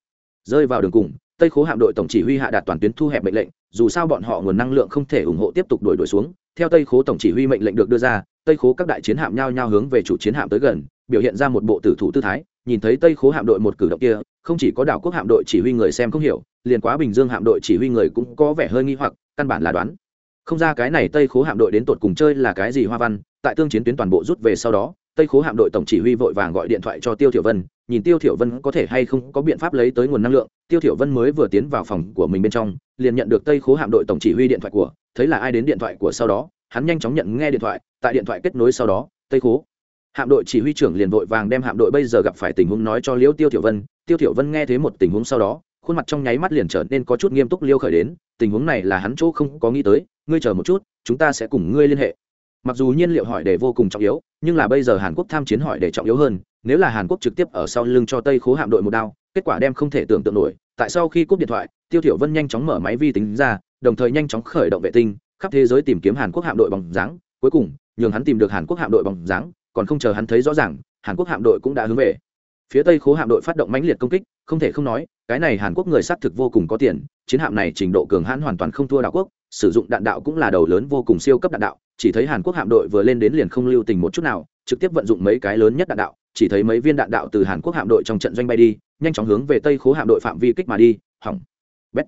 Rơi vào đường cùng, tây khố hạm đội tổng chỉ huy hạ đạt toàn tuyến thu hẹp mệnh lệnh, dù sao bọn họ nguồn năng lượng không thể ủng hộ tiếp tục đuổi đuổi xuống, theo tây khố tổng chỉ huy mệnh lệnh được đưa ra, tây khố các đại chiến hạm nhao nhao hướng về chủ chiến hạm tới gần, biểu hiện ra một bộ tử thủ tư thái, nhìn thấy tây khố hạm đội một cử động kia, không chỉ có đảo quốc hạm đội chỉ huy người xem không hiểu liền quá bình dương hạm đội chỉ huy người cũng có vẻ hơi nghi hoặc, căn bản là đoán. Không ra cái này tây khố hạm đội đến tột cùng chơi là cái gì hoa văn, tại tương chiến tuyến toàn bộ rút về sau đó, tây khố hạm đội tổng chỉ huy vội vàng gọi điện thoại cho tiêu thiểu vân, nhìn tiêu thiểu vân có thể hay không có biện pháp lấy tới nguồn năng lượng. Tiêu thiểu vân mới vừa tiến vào phòng của mình bên trong, liền nhận được tây khố hạm đội tổng chỉ huy điện thoại của, thấy là ai đến điện thoại của sau đó, hắn nhanh chóng nhận nghe điện thoại, tại điện thoại kết nối sau đó, tây khố hạm đội chỉ huy trưởng liền vội vàng đem hạm đội bây giờ gặp phải tình huống nói cho liễu tiêu thiểu vân. Tiêu thiểu vân nghe thấy một tình huống sau đó khuôn mặt trong nháy mắt liền trở nên có chút nghiêm túc liêu khởi đến, tình huống này là hắn chỗ không có nghĩ tới, ngươi chờ một chút, chúng ta sẽ cùng ngươi liên hệ. Mặc dù nhiên liệu hỏi để vô cùng trọng yếu, nhưng là bây giờ hàn quốc tham chiến hỏi để trọng yếu hơn, nếu là hàn quốc trực tiếp ở sau lưng cho tây khố hạm đội một đao, kết quả đem không thể tưởng tượng nổi, tại sau khi cúp điện thoại, tiêu thiểu vân nhanh chóng mở máy vi tính ra, đồng thời nhanh chóng khởi động vệ tinh, khắp thế giới tìm kiếm hàn quốc hạm đội bằng dáng, cuối cùng, nhường hắn tìm được hàn quốc hạm đội bằng dáng, còn không chờ hắn thấy rõ ràng, hàn quốc hạm đội cũng đã hướng về phía tây khố hạm đội phát động mãnh liệt công kích không thể không nói, cái này hàn quốc người xác thực vô cùng có tiền, chiến hạm này trình độ cường hãn hoàn toàn không thua đảo quốc, sử dụng đạn đạo cũng là đầu lớn vô cùng siêu cấp đạn đạo, chỉ thấy hàn quốc hạm đội vừa lên đến liền không lưu tình một chút nào, trực tiếp vận dụng mấy cái lớn nhất đạn đạo, chỉ thấy mấy viên đạn đạo từ hàn quốc hạm đội trong trận doanh bay đi, nhanh chóng hướng về tây khố hạm đội phạm vi kích mà đi, hỏng. Bét.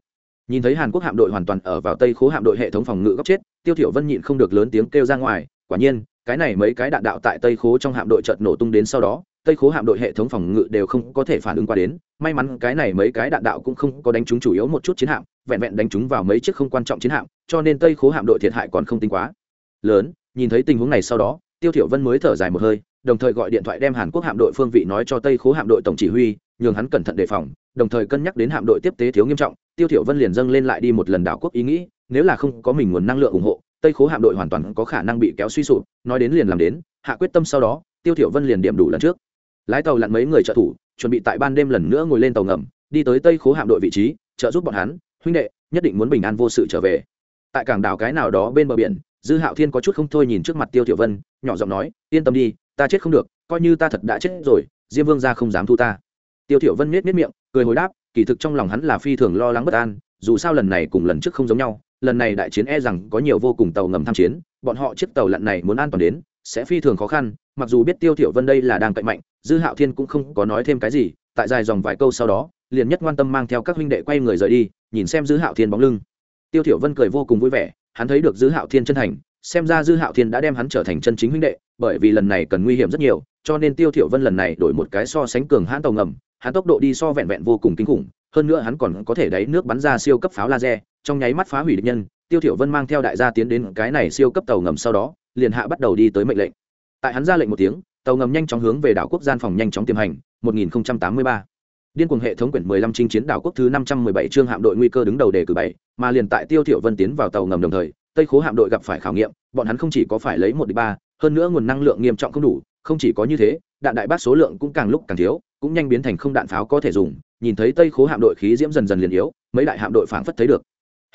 Nhìn thấy hàn quốc hạm đội hoàn toàn ở vào tây khố hạm đội hệ thống phòng ngự góc chết, tiêu thiểu vân nhịn không được lớn tiếng kêu ra ngoài, quả nhiên, cái này mấy cái đạn đạo tại tây khố trong hạm đội chợt nổ tung đến sau đó tây khố hạm đội hệ thống phòng ngự đều không có thể phản ứng qua đến, may mắn cái này mấy cái đạn đạo cũng không có đánh trúng chủ yếu một chút chiến hạm, vẹn vẹn đánh trúng vào mấy chiếc không quan trọng chiến hạm, cho nên tây khố hạm đội thiệt hại còn không tính quá lớn. Nhìn thấy tình huống này sau đó, tiêu thiểu vân mới thở dài một hơi, đồng thời gọi điện thoại đem hàn quốc hạm đội phương vị nói cho tây khố hạm đội tổng chỉ huy, nhường hắn cẩn thận đề phòng, đồng thời cân nhắc đến hạm đội tiếp tế thiếu nghiêm trọng. Tiêu thiểu vân liền dâng lên lại đi một lần đảo quốc ý nghĩ, nếu là không có mình nguồn năng lượng ủng hộ, tây khố hạm đội hoàn toàn có khả năng bị kéo suy sụp. Nói đến liền làm đến, hạ quyết tâm sau đó, tiêu thiểu vân liền điểm đủ lần trước lái tàu lặn mấy người trợ thủ, chuẩn bị tại ban đêm lần nữa ngồi lên tàu ngầm, đi tới tây khố hạm đội vị trí, trợ giúp bọn hắn. Huynh đệ, nhất định muốn bình an vô sự trở về. Tại cảng đảo cái nào đó bên bờ biển, dư hạo thiên có chút không thôi nhìn trước mặt tiêu tiểu vân, nhỏ giọng nói, yên tâm đi, ta chết không được, coi như ta thật đã chết rồi, diêm vương gia không dám thu ta. Tiêu tiểu vân miết miết miệng, cười hồi đáp, kỳ thực trong lòng hắn là phi thường lo lắng bất an, dù sao lần này cùng lần trước không giống nhau, lần này đại chiến e rằng có nhiều vô cùng tàu ngầm tham chiến, bọn họ chiếc tàu lặn này muốn an toàn đến sẽ phi thường khó khăn, mặc dù biết tiêu tiểu vân đây là đang cậy mạnh, dư hạo thiên cũng không có nói thêm cái gì, tại dài dòng vài câu sau đó, liền nhất quan tâm mang theo các huynh đệ quay người rời đi, nhìn xem dư hạo thiên bóng lưng. Tiêu tiểu vân cười vô cùng vui vẻ, hắn thấy được dư hạo thiên chân thành, xem ra dư hạo thiên đã đem hắn trở thành chân chính huynh đệ, bởi vì lần này cần nguy hiểm rất nhiều, cho nên tiêu thiểu vân lần này đổi một cái so sánh cường hãn tàu ngầm, hắn tốc độ đi so vẹn vẹn vô cùng kinh khủng, hơn nữa hắn còn có thể đáy nước bắn ra siêu cấp pháo laser, trong nháy mắt phá hủy địch nhân, tiêu thiểu vân mang theo đại gia tiến đến cái này siêu cấp tàu ngầm sau đó liền hạ bắt đầu đi tới mệnh lệnh. Tại hắn ra lệnh một tiếng, tàu ngầm nhanh chóng hướng về đảo quốc gian phòng nhanh chóng tiềm hành 1083 điên cuồng hệ thống quyển 15 chinh chiến đảo quốc thứ 517 chương hạm đội nguy cơ đứng đầu đề cử bảy, mà liền tại tiêu thiểu vân tiến vào tàu ngầm đồng thời, tây khố hạm đội gặp phải khảo nghiệm, bọn hắn không chỉ có phải lấy một đi ba, hơn nữa nguồn năng lượng nghiêm trọng không đủ, không chỉ có như thế, đạn đại bác số lượng cũng càng lúc càng thiếu, cũng nhanh biến thành không đạn pháo có thể dùng, nhìn thấy tây khố hạm đội khí diễm dần dần liền yếu, mấy đại hạm đội phảng phất thấy được.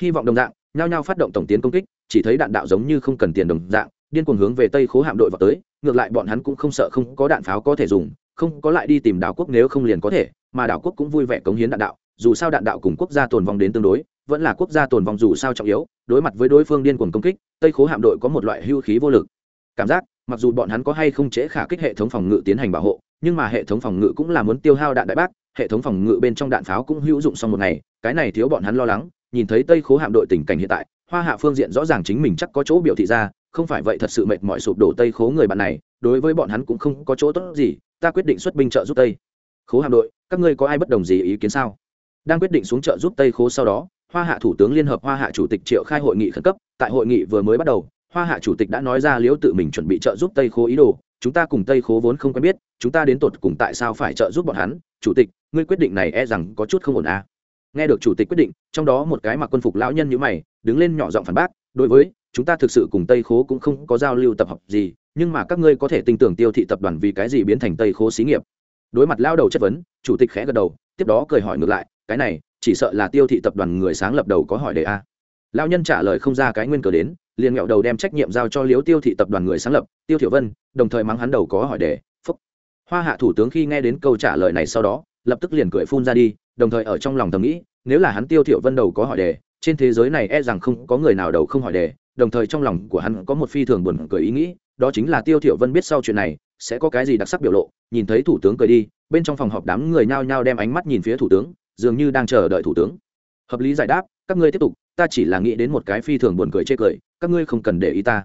Hy vọng đồng dạng, nhao nhao phát động tổng tiến công kích, chỉ thấy đạn đạo giống như không cần tiền đồng dạng điên cuồng hướng về tây khố hạm đội vào tới, ngược lại bọn hắn cũng không sợ không có đạn pháo có thể dùng, không có lại đi tìm đảo quốc nếu không liền có thể, mà đảo quốc cũng vui vẻ cống hiến đạn đạo, dù sao đạn đạo cùng quốc gia tồn vong đến tương đối, vẫn là quốc gia tồn vong dù sao trọng yếu, đối mặt với đối phương điên cuồng công kích, tây khố hạm đội có một loại hưu khí vô lực. Cảm giác, mặc dù bọn hắn có hay không chế khả kích hệ thống phòng ngự tiến hành bảo hộ, nhưng mà hệ thống phòng ngự cũng là muốn tiêu hao đạn đại bác, hệ thống phòng ngự bên trong đạn pháo cũng hữu dụng sau một ngày, cái này thiếu bọn hắn lo lắng, nhìn thấy tây khố hạm đội tình cảnh hiện tại, hoa hạ phương diện rõ ràng chính mình chắc có chỗ biểu thị ra không phải vậy thật sự mệt mỏi sụp đổ tây khố người bạn này, đối với bọn hắn cũng không có chỗ tốt gì, ta quyết định xuất binh trợ giúp tây khố hạm đội, các ngươi có ai bất đồng gì ý kiến sao đang quyết định xuống trợ giúp tây khố sau đó, hoa hạ thủ tướng liên hợp hoa hạ chủ tịch triệu khai hội nghị khẩn cấp, tại hội nghị vừa mới bắt đầu, hoa hạ chủ tịch đã nói ra liễu tự mình chuẩn bị trợ giúp tây khố ý đồ, chúng ta cùng tây khố vốn không quen biết, chúng ta đến tột cùng tại sao phải trợ giúp bọn hắn chủ tịch, ngươi quyết định này e rằng có chút không ổn à. nghe được chủ tịch quyết định, trong đó một cái mặc quân phục lão nhân như mày, đứng lên nhỏ giọng phản bác, đối với chúng ta thực sự cùng tây khố cũng không có giao lưu tập hợp gì, nhưng mà các ngươi có thể tin tưởng tiêu thị tập đoàn vì cái gì biến thành tây khố xí nghiệp. Đối mặt lao đầu chất vấn, chủ tịch khẽ gật đầu, tiếp đó cười hỏi ngược lại, cái này, chỉ sợ là tiêu thị tập đoàn người sáng lập đầu có hỏi đề a. Lao nhân trả lời không ra cái nguyên cờ đến, liền nghẹo đầu đem trách nhiệm giao cho liếu tiêu thị tập đoàn người sáng lập, tiêu thiểu vân, đồng thời mắng hắn đầu có hỏi đề, phúc. Hoa hạ thủ tướng khi nghe đến câu trả lời này sau đó, lập tức liền cười phun ra đi, đồng thời ở trong lòng thầm nghĩ, nếu là hắn tiêu thiểu vân đầu có hỏi đề, trên thế giới này e rằng không có người nào đầu không hỏi đề đồng thời trong lòng của hắn có một phi thường buồn cười ý nghĩ, đó chính là tiêu thiểu vân biết sau chuyện này sẽ có cái gì đặc sắc biểu lộ, nhìn thấy thủ tướng cười đi, bên trong phòng họp đám người nhao nhao đem ánh mắt nhìn phía thủ tướng, dường như đang chờ đợi thủ tướng. Hợp lý giải đáp, các ngươi tiếp tục, ta chỉ là nghĩ đến một cái phi thường buồn cười chê cười, các ngươi không cần để ý ta.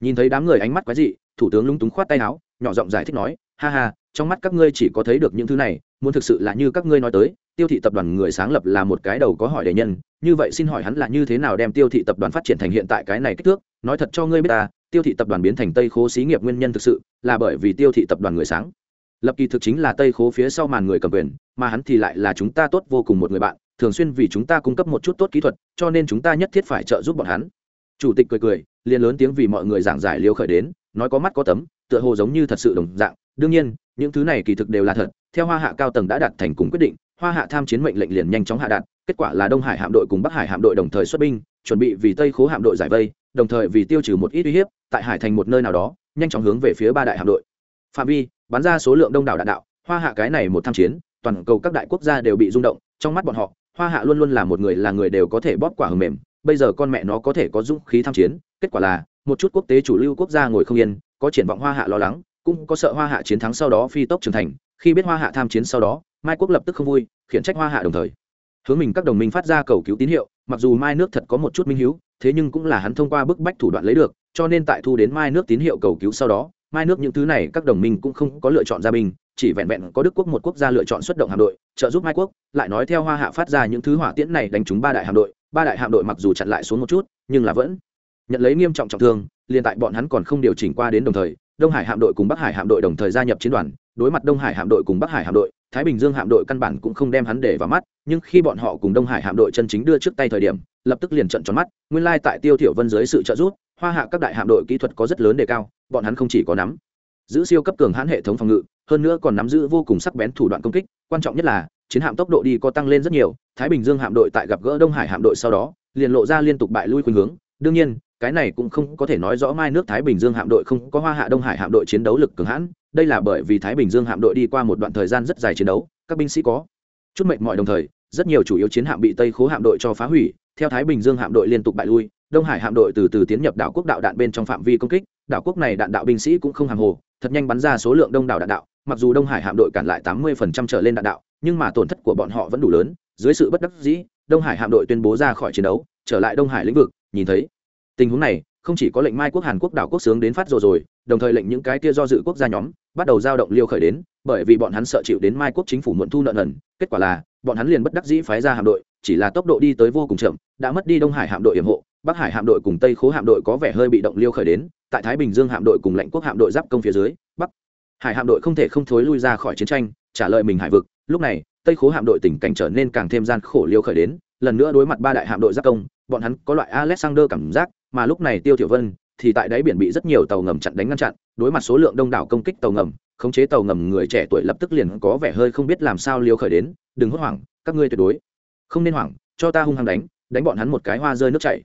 Nhìn thấy đám người ánh mắt quái dị, thủ tướng lúng túng khoát tay áo, nhỏ giọng giải thích nói, ha ha, trong mắt các ngươi chỉ có thấy được những thứ này muốn thực sự là như các ngươi nói tới, tiêu thị tập đoàn người sáng lập là một cái đầu có hỏi đề nhân, như vậy xin hỏi hắn là như thế nào đem tiêu thị tập đoàn phát triển thành hiện tại cái này kích thước, nói thật cho ngươi biết ta, tiêu thị tập đoàn biến thành tây khố xí nghiệp nguyên nhân thực sự là bởi vì tiêu thị tập đoàn người sáng. Lập kỳ thực chính là tây khố phía sau màn người cầm quyền, mà hắn thì lại là chúng ta tốt vô cùng một người bạn, thường xuyên vì chúng ta cung cấp một chút tốt kỹ thuật, cho nên chúng ta nhất thiết phải trợ giúp bọn hắn. Chủ tịch cười cười, liền lớn tiếng vì mọi người giảng giải liêu khởi đến, nói có mắt có tấm, tựa hồ giống như thật sự đồng dạng. Đương nhiên những thứ này kỳ thực đều là thật, theo hoa hạ cao tầng đã đạt thành cùng quyết định, hoa hạ tham chiến mệnh lệnh liền nhanh chóng hạ đạt, kết quả là đông hải hạm đội cùng bắc hải hạm đội đồng thời xuất binh, chuẩn bị vì tây khố hạm đội giải vây, đồng thời vì tiêu trừ một ít uy hiếp, tại hải thành một nơi nào đó, nhanh chóng hướng về phía ba đại hạm đội. Phạm vi, bắn ra số lượng đông đảo đạn đạo, hoa hạ cái này một tham chiến, toàn cầu các đại quốc gia đều bị rung động, trong mắt bọn họ, hoa hạ luôn luôn là một người là người đều có thể bóp quả hầm mềm, bây giờ con mẹ nó có thể có dũng khí tham chiến, kết quả là, một chút quốc tế chủ lưu quốc gia ngồi không yên, có triển vọng hoa hạ lo lắng cũng có sợ hoa hạ chiến thắng sau đó phi tốc trưởng thành, khi biết hoa hạ tham chiến sau đó, mai quốc lập tức không vui, khiển trách hoa hạ đồng thời. Hướng mình các đồng minh phát ra cầu cứu tín hiệu, mặc dù mai nước thật có một chút minh hiếu, thế nhưng cũng là hắn thông qua bức bách thủ đoạn lấy được, cho nên tại thu đến mai nước tín hiệu cầu cứu sau đó, mai nước những thứ này các đồng minh cũng không có lựa chọn gia binh, chỉ vẹn vẹn có đức quốc một quốc gia lựa chọn xuất động hạm đội, trợ giúp mai quốc, lại nói theo hoa hạ phát ra những thứ hỏa tiễn này đánh trúng ba đại hạm đội, ba đại hạm đội mặc dù chặn lại xuống một chút, nhưng là vẫn nhận lấy nghiêm trọng trọng thương, liền tại bọn hắn còn không điều chỉnh qua đến đồng thời đông hải hạm đội cùng bắc hải hạm đội đồng thời gia nhập chiến đoàn, đối mặt đông hải hạm đội cùng bắc hải hạm đội, thái bình dương hạm đội căn bản cũng không đem hắn để vào mắt, nhưng khi bọn họ cùng đông hải hạm đội chân chính đưa trước tay thời điểm, lập tức liền trận tròn mắt, nguyên lai tại tiêu thiểu vân dưới sự trợ giúp, hoa hạ các đại hạm đội kỹ thuật có rất lớn đề cao, bọn hắn không chỉ có nắm giữ siêu cấp cường hãn hệ thống phòng ngự, hơn nữa còn nắm giữ vô cùng sắc bén thủ đoạn công kích, quan trọng nhất là, chiến hạm tốc độ đi có tăng lên rất nhiều, thái bình dương hạm đội tại gặp gỡ đông hải hạm đội sau đó, liền lộ ra liên tục bại lui khuynh hướng, đương nhiên cái này cũng không có thể nói rõ mai nước thái bình dương hạm đội không có hoa hạ đông hải hạm đội chiến đấu lực cường hãn, đây là bởi vì thái bình dương hạm đội đi qua một đoạn thời gian rất dài chiến đấu, các binh sĩ có chút mệnh mọi đồng thời, rất nhiều chủ yếu chiến hạm bị tây khố hạm đội cho phá hủy, theo thái bình dương hạm đội liên tục bại lui, đông hải hạm đội từ từ tiến nhập đảo quốc đạo đạn bên trong phạm vi công kích, đảo quốc này đạn đạo binh sĩ cũng không hàng hồ, thật nhanh bắn ra số lượng đông đảo đạn đạo, mặc dù đông hải hạm đội cản lại tám mươi trở lên đạn đạo, nhưng mà tổn thất của bọn họ vẫn đủ lớn, dưới sự bất đắc dĩ, đông hải hạm đội tuyên bố ra khỏi chiến đấu, trở lại đông hải lĩnh vực, nhìn thấy tình huống này, không chỉ có lệnh mai quốc hàn quốc đảo quốc sướng đến phát rồi rồi, đồng thời lệnh những cái kia do dự quốc gia nhóm bắt đầu giao động liêu khởi đến, bởi vì bọn hắn sợ chịu đến mai quốc chính phủ muộn thu nợ nần, kết quả là, bọn hắn liền bất đắc dĩ phái ra hạm đội, chỉ là tốc độ đi tới vô cùng chậm, đã mất đi đông hải hạm đội yểm hộ, bắc hải hạm đội cùng tây khố hạm đội có vẻ hơi bị động liêu khởi đến, tại thái bình dương hạm đội cùng lệnh quốc hạm đội giáp công phía dưới, bắc hải hạm đội không thể không thối lui ra khỏi chiến tranh, trả lời mình hải vực, lúc này, tây khố hạm đội tình cảnh trở nên càng thêm gian khổ liêu khởi đến, lần nữa đối mặt ba đại hạm đội giáp công, bọn hắn có loại alexander cảm giác mà lúc này tiêu tiểu vân thì tại đáy biển bị rất nhiều tàu ngầm chặn đánh ngăn chặn, đối mặt số lượng đông đảo công kích tàu ngầm, khống chế tàu ngầm người trẻ tuổi lập tức liền có vẻ hơi không biết làm sao liều khởi đến, đừng hốt hoảng, các ngươi tuyệt đối không nên hoảng, cho ta hung hăng đánh đánh bọn hắn một cái hoa rơi nước chảy.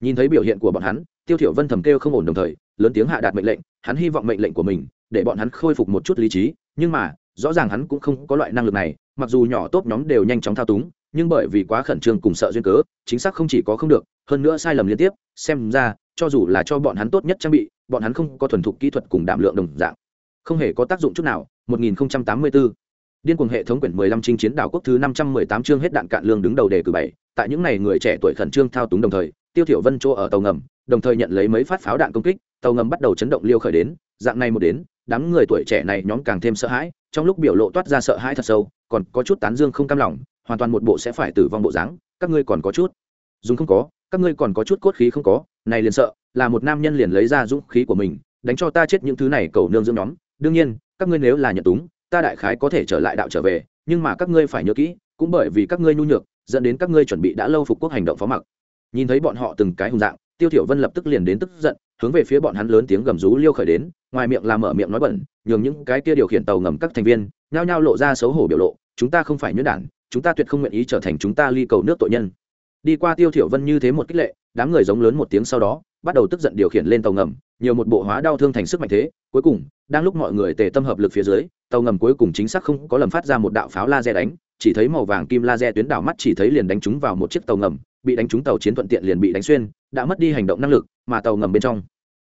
Nhìn thấy biểu hiện của bọn hắn, tiêu thiểu vân thầm kêu không ổn đồng thời, lớn tiếng hạ đạt mệnh lệnh, hắn hy vọng mệnh lệnh của mình để bọn hắn khôi phục một chút lý trí, nhưng mà, rõ ràng hắn cũng không có loại năng lực này, mặc dù nhỏ tốt nhóm đều nhanh chóng thao túng nhưng bởi vì quá khẩn trương cùng sợ duyên cớ chính xác không chỉ có không được hơn nữa sai lầm liên tiếp xem ra cho dù là cho bọn hắn tốt nhất trang bị bọn hắn không có thuần thục kỹ thuật cùng đảm lượng đồng dạng không hề có tác dụng chút nào 1084 Điên cuồng hệ thống quyển 15 chinh chiến đảo quốc thứ 518 chương hết đạn cạn lương đứng đầu đề cử bảy. Tại những này người trẻ tuổi khẩn trương thao túng đồng thời, Tiêu Thiểu Vân chỗ ở tàu ngầm, đồng thời nhận lấy mấy phát pháo đạn công kích, tàu ngầm bắt đầu chấn động liêu khởi đến, dạng này một đến, đám người tuổi trẻ này nhóm càng thêm sợ hãi, trong lúc biểu lộ toát ra sợ hãi thật sâu, còn có chút tán dương không cam lòng, hoàn toàn một bộ sẽ phải tử vong bộ dáng, các ngươi còn có chút. Dùng không có, các ngươi còn có chút cốt khí không có, này liền sợ, là một nam nhân liền lấy ra dũng khí của mình, đánh cho ta chết những thứ này cầu nương dưỡng nhóm, đương nhiên, các ngươi nếu là nhận túng, ta đại khái có thể trở lại đạo trở về nhưng mà các ngươi phải nhớ kỹ cũng bởi vì các ngươi nhu nhược dẫn đến các ngươi chuẩn bị đã lâu phục quốc hành động phó mặc. Nhìn thấy bọn họ từng cái hùng dạng tiêu thiểu vân lập tức liền đến tức giận hướng về phía bọn hắn lớn tiếng gầm rú liêu khởi đến ngoài miệng làm mở miệng nói bẩn nhường những cái kia điều khiển tàu ngầm các thành viên nhao nhao lộ ra xấu hổ biểu lộ chúng ta không phải nhuyễn đản chúng ta tuyệt không nguyện ý trở thành chúng ta ly cầu nước tội nhân. Đi qua tiêu thiểu vân như thế một kích lệ, đám người giống lớn một tiếng sau đó, bắt đầu tức giận điều khiển lên tàu ngầm, nhiều một bộ hóa đau thương thành sức mạnh thế. Cuối cùng, đang lúc mọi người tề tâm hợp lực phía dưới, tàu ngầm cuối cùng chính xác không có lầm phát ra một đạo pháo laser đánh, chỉ thấy màu vàng kim laser tuyến đảo mắt chỉ thấy liền đánh trúng vào một chiếc tàu ngầm, bị đánh trúng tàu chiến thuận tiện liền bị đánh xuyên, đã mất đi hành động năng lực, mà tàu ngầm bên trong,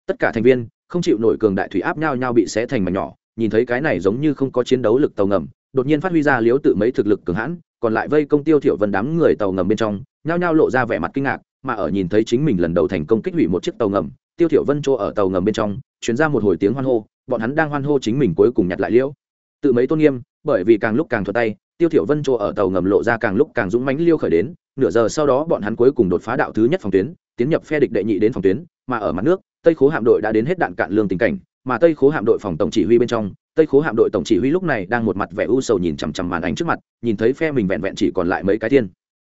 tất cả thành viên, không chịu nổi cường đại thủy áp nhau nhau bị xé thành mảnh nhỏ, nhìn thấy cái này giống như không có chiến đấu lực tàu ngầm, đột nhiên phát huy ra liếu tự mấy thực lực cường hãn còn lại vây công tiêu thiểu vân đám người tàu ngầm bên trong, nhao nhao lộ ra vẻ mặt kinh ngạc, mà ở nhìn thấy chính mình lần đầu thành công kích hủy một chiếc tàu ngầm, tiêu thiểu vân chỗ ở tàu ngầm bên trong, truyền ra một hồi tiếng hoan hô, bọn hắn đang hoan hô chính mình cuối cùng nhặt lại liễu. Tự mấy tôn nghiêm, bởi vì càng lúc càng thuận tay, tiêu thiểu vân chỗ ở tàu ngầm lộ ra càng lúc càng dũng mãnh liêu khởi đến, nửa giờ sau đó bọn hắn cuối cùng đột phá đạo thứ nhất phòng tuyến, tiến nhập phe địch đệ nhị đến phòng tuyến, mà ở mặt nước, tây khố hạm đội đã đến hết đạn cạn lương tình cảnh mà tây khố hạm đội phòng tổng chỉ huy bên trong, tây khố hạm đội tổng chỉ huy lúc này đang một mặt vẻ u sầu nhìn chằm chằm màn ảnh trước mặt, nhìn thấy phe mình vẹn vẹn chỉ còn lại mấy cái thiên.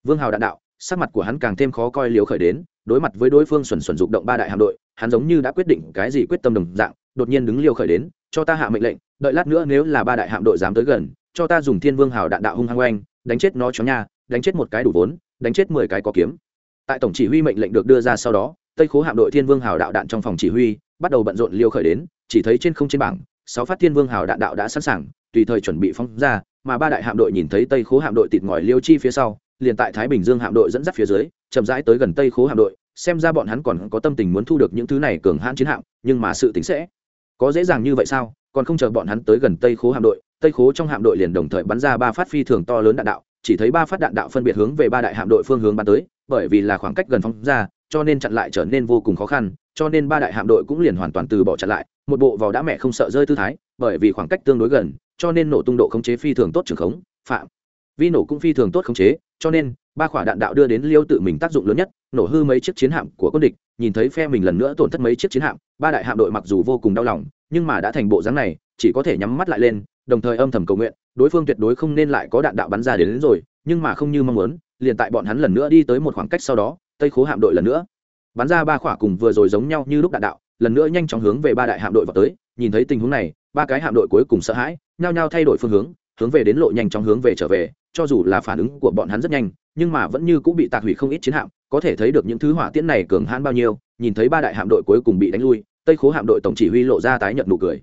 Vương hào đạn đạo, sắc mặt của hắn càng thêm khó coi liều khởi đến, đối mặt với đối phương xuẩn xuẩn dục động ba đại hạm đội, hắn giống như đã quyết định cái gì quyết tâm đồng dạng, đột nhiên đứng liều khởi đến, cho ta hạ mệnh lệnh, đợi lát nữa nếu là ba đại hạm đội dám tới gần, cho ta dùng thiên vương hào đạn đạo hung hăng oanh, đánh chết nó chó nha, đánh chết một cái đủ vốn, đánh chết mười cái có kiếm. Tại tổng chỉ huy mệnh lệnh được đưa ra sau đó, tây khố hạm đội thiên vương hào đạo đạn trong phòng chỉ huy bắt đầu bận rộn liêu khởi đến, chỉ thấy trên không trên bảng, sáu phát thiên vương hào đạn đạo đã sẵn sàng, tùy thời chuẩn bị phóng ra, mà ba đại hạm đội nhìn thấy tây khố hạm đội tịt ngòi liêu chi phía sau, liền tại thái bình dương hạm đội dẫn dắt phía dưới, chậm rãi tới gần tây khố hạm đội, xem ra bọn hắn còn có tâm tình muốn thu được những thứ này cường hãn chiến hạm, nhưng mà sự tính sẽ có dễ dàng như vậy sao? Còn không chờ bọn hắn tới gần tây khố hạm đội, tây khố trong hạm đội liền đồng thời bắn ra ba phát phi thường to lớn đạn đạo, chỉ thấy ba phát đạn đạo phân biệt hướng về ba đại hạm đội phương hướng bắn tới, bởi vì là khoảng cách gần phóng ra, cho nên chặn lại trở nên vô cùng khó khăn cho nên ba đại hạm đội cũng liền hoàn toàn từ bỏ chặn lại một bộ vào đã mẹ không sợ rơi tư thái bởi vì khoảng cách tương đối gần cho nên nổ tung độ khống chế phi thường tốt trường khống phạm. Vi nổ cũng phi thường tốt khống chế cho nên ba quả đạn đạo đưa đến liêu tự mình tác dụng lớn nhất nổ hư mấy chiếc chiến hạm của quân địch nhìn thấy phe mình lần nữa tổn thất mấy chiếc chiến hạm ba đại hạm đội mặc dù vô cùng đau lòng nhưng mà đã thành bộ dáng này chỉ có thể nhắm mắt lại lên đồng thời âm thầm cầu nguyện đối phương tuyệt đối không nên lại có đạn đạo bắn ra đến, đến rồi nhưng mà không như mong muốn liền tại bọn hắn lần nữa đi tới một khoảng cách sau đó tây khố hạm đội lần nữa bắn ra ba khỏa cùng vừa rồi giống nhau như lúc đạn đạo, lần nữa nhanh chóng hướng về ba đại hạm đội vào tới, nhìn thấy tình huống này, ba cái hạm đội cuối cùng sợ hãi, nhao nhao thay đổi phương hướng hướng về đến lộ nhanh chóng hướng về trở về, cho dù là phản ứng của bọn hắn rất nhanh, nhưng mà vẫn như cũng bị tạc hủy không ít chiến hạm, có thể thấy được những thứ hỏa tiễn này cường hãn bao nhiêu, nhìn thấy ba đại hạm đội cuối cùng bị đánh lui, tây khố hạm đội tổng chỉ huy lộ ra tái nhận nụ cười.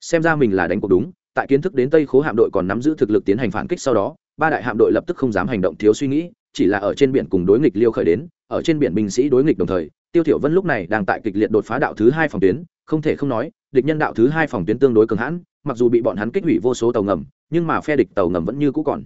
Xem ra mình là đánh cuộc đúng, tại kiến thức đến tây khố hạm đội còn nắm giữ thực lực tiến hành phản kích sau đó, ba đại hạm đội lập tức không dám hành động thiếu suy nghĩ chỉ là ở trên biển cùng đối nghịch liêu khởi đến, ở trên biển binh sĩ đối nghịch đồng thời, tiêu thiểu vân lúc này đang tại kịch liệt đột phá đạo thứ hai phòng tuyến, không thể không nói, địch nhân đạo thứ hai phòng tuyến tương đối cường hãn, mặc dù bị bọn hắn kích hủy vô số tàu ngầm, nhưng mà phe địch tàu ngầm vẫn như cũ còn.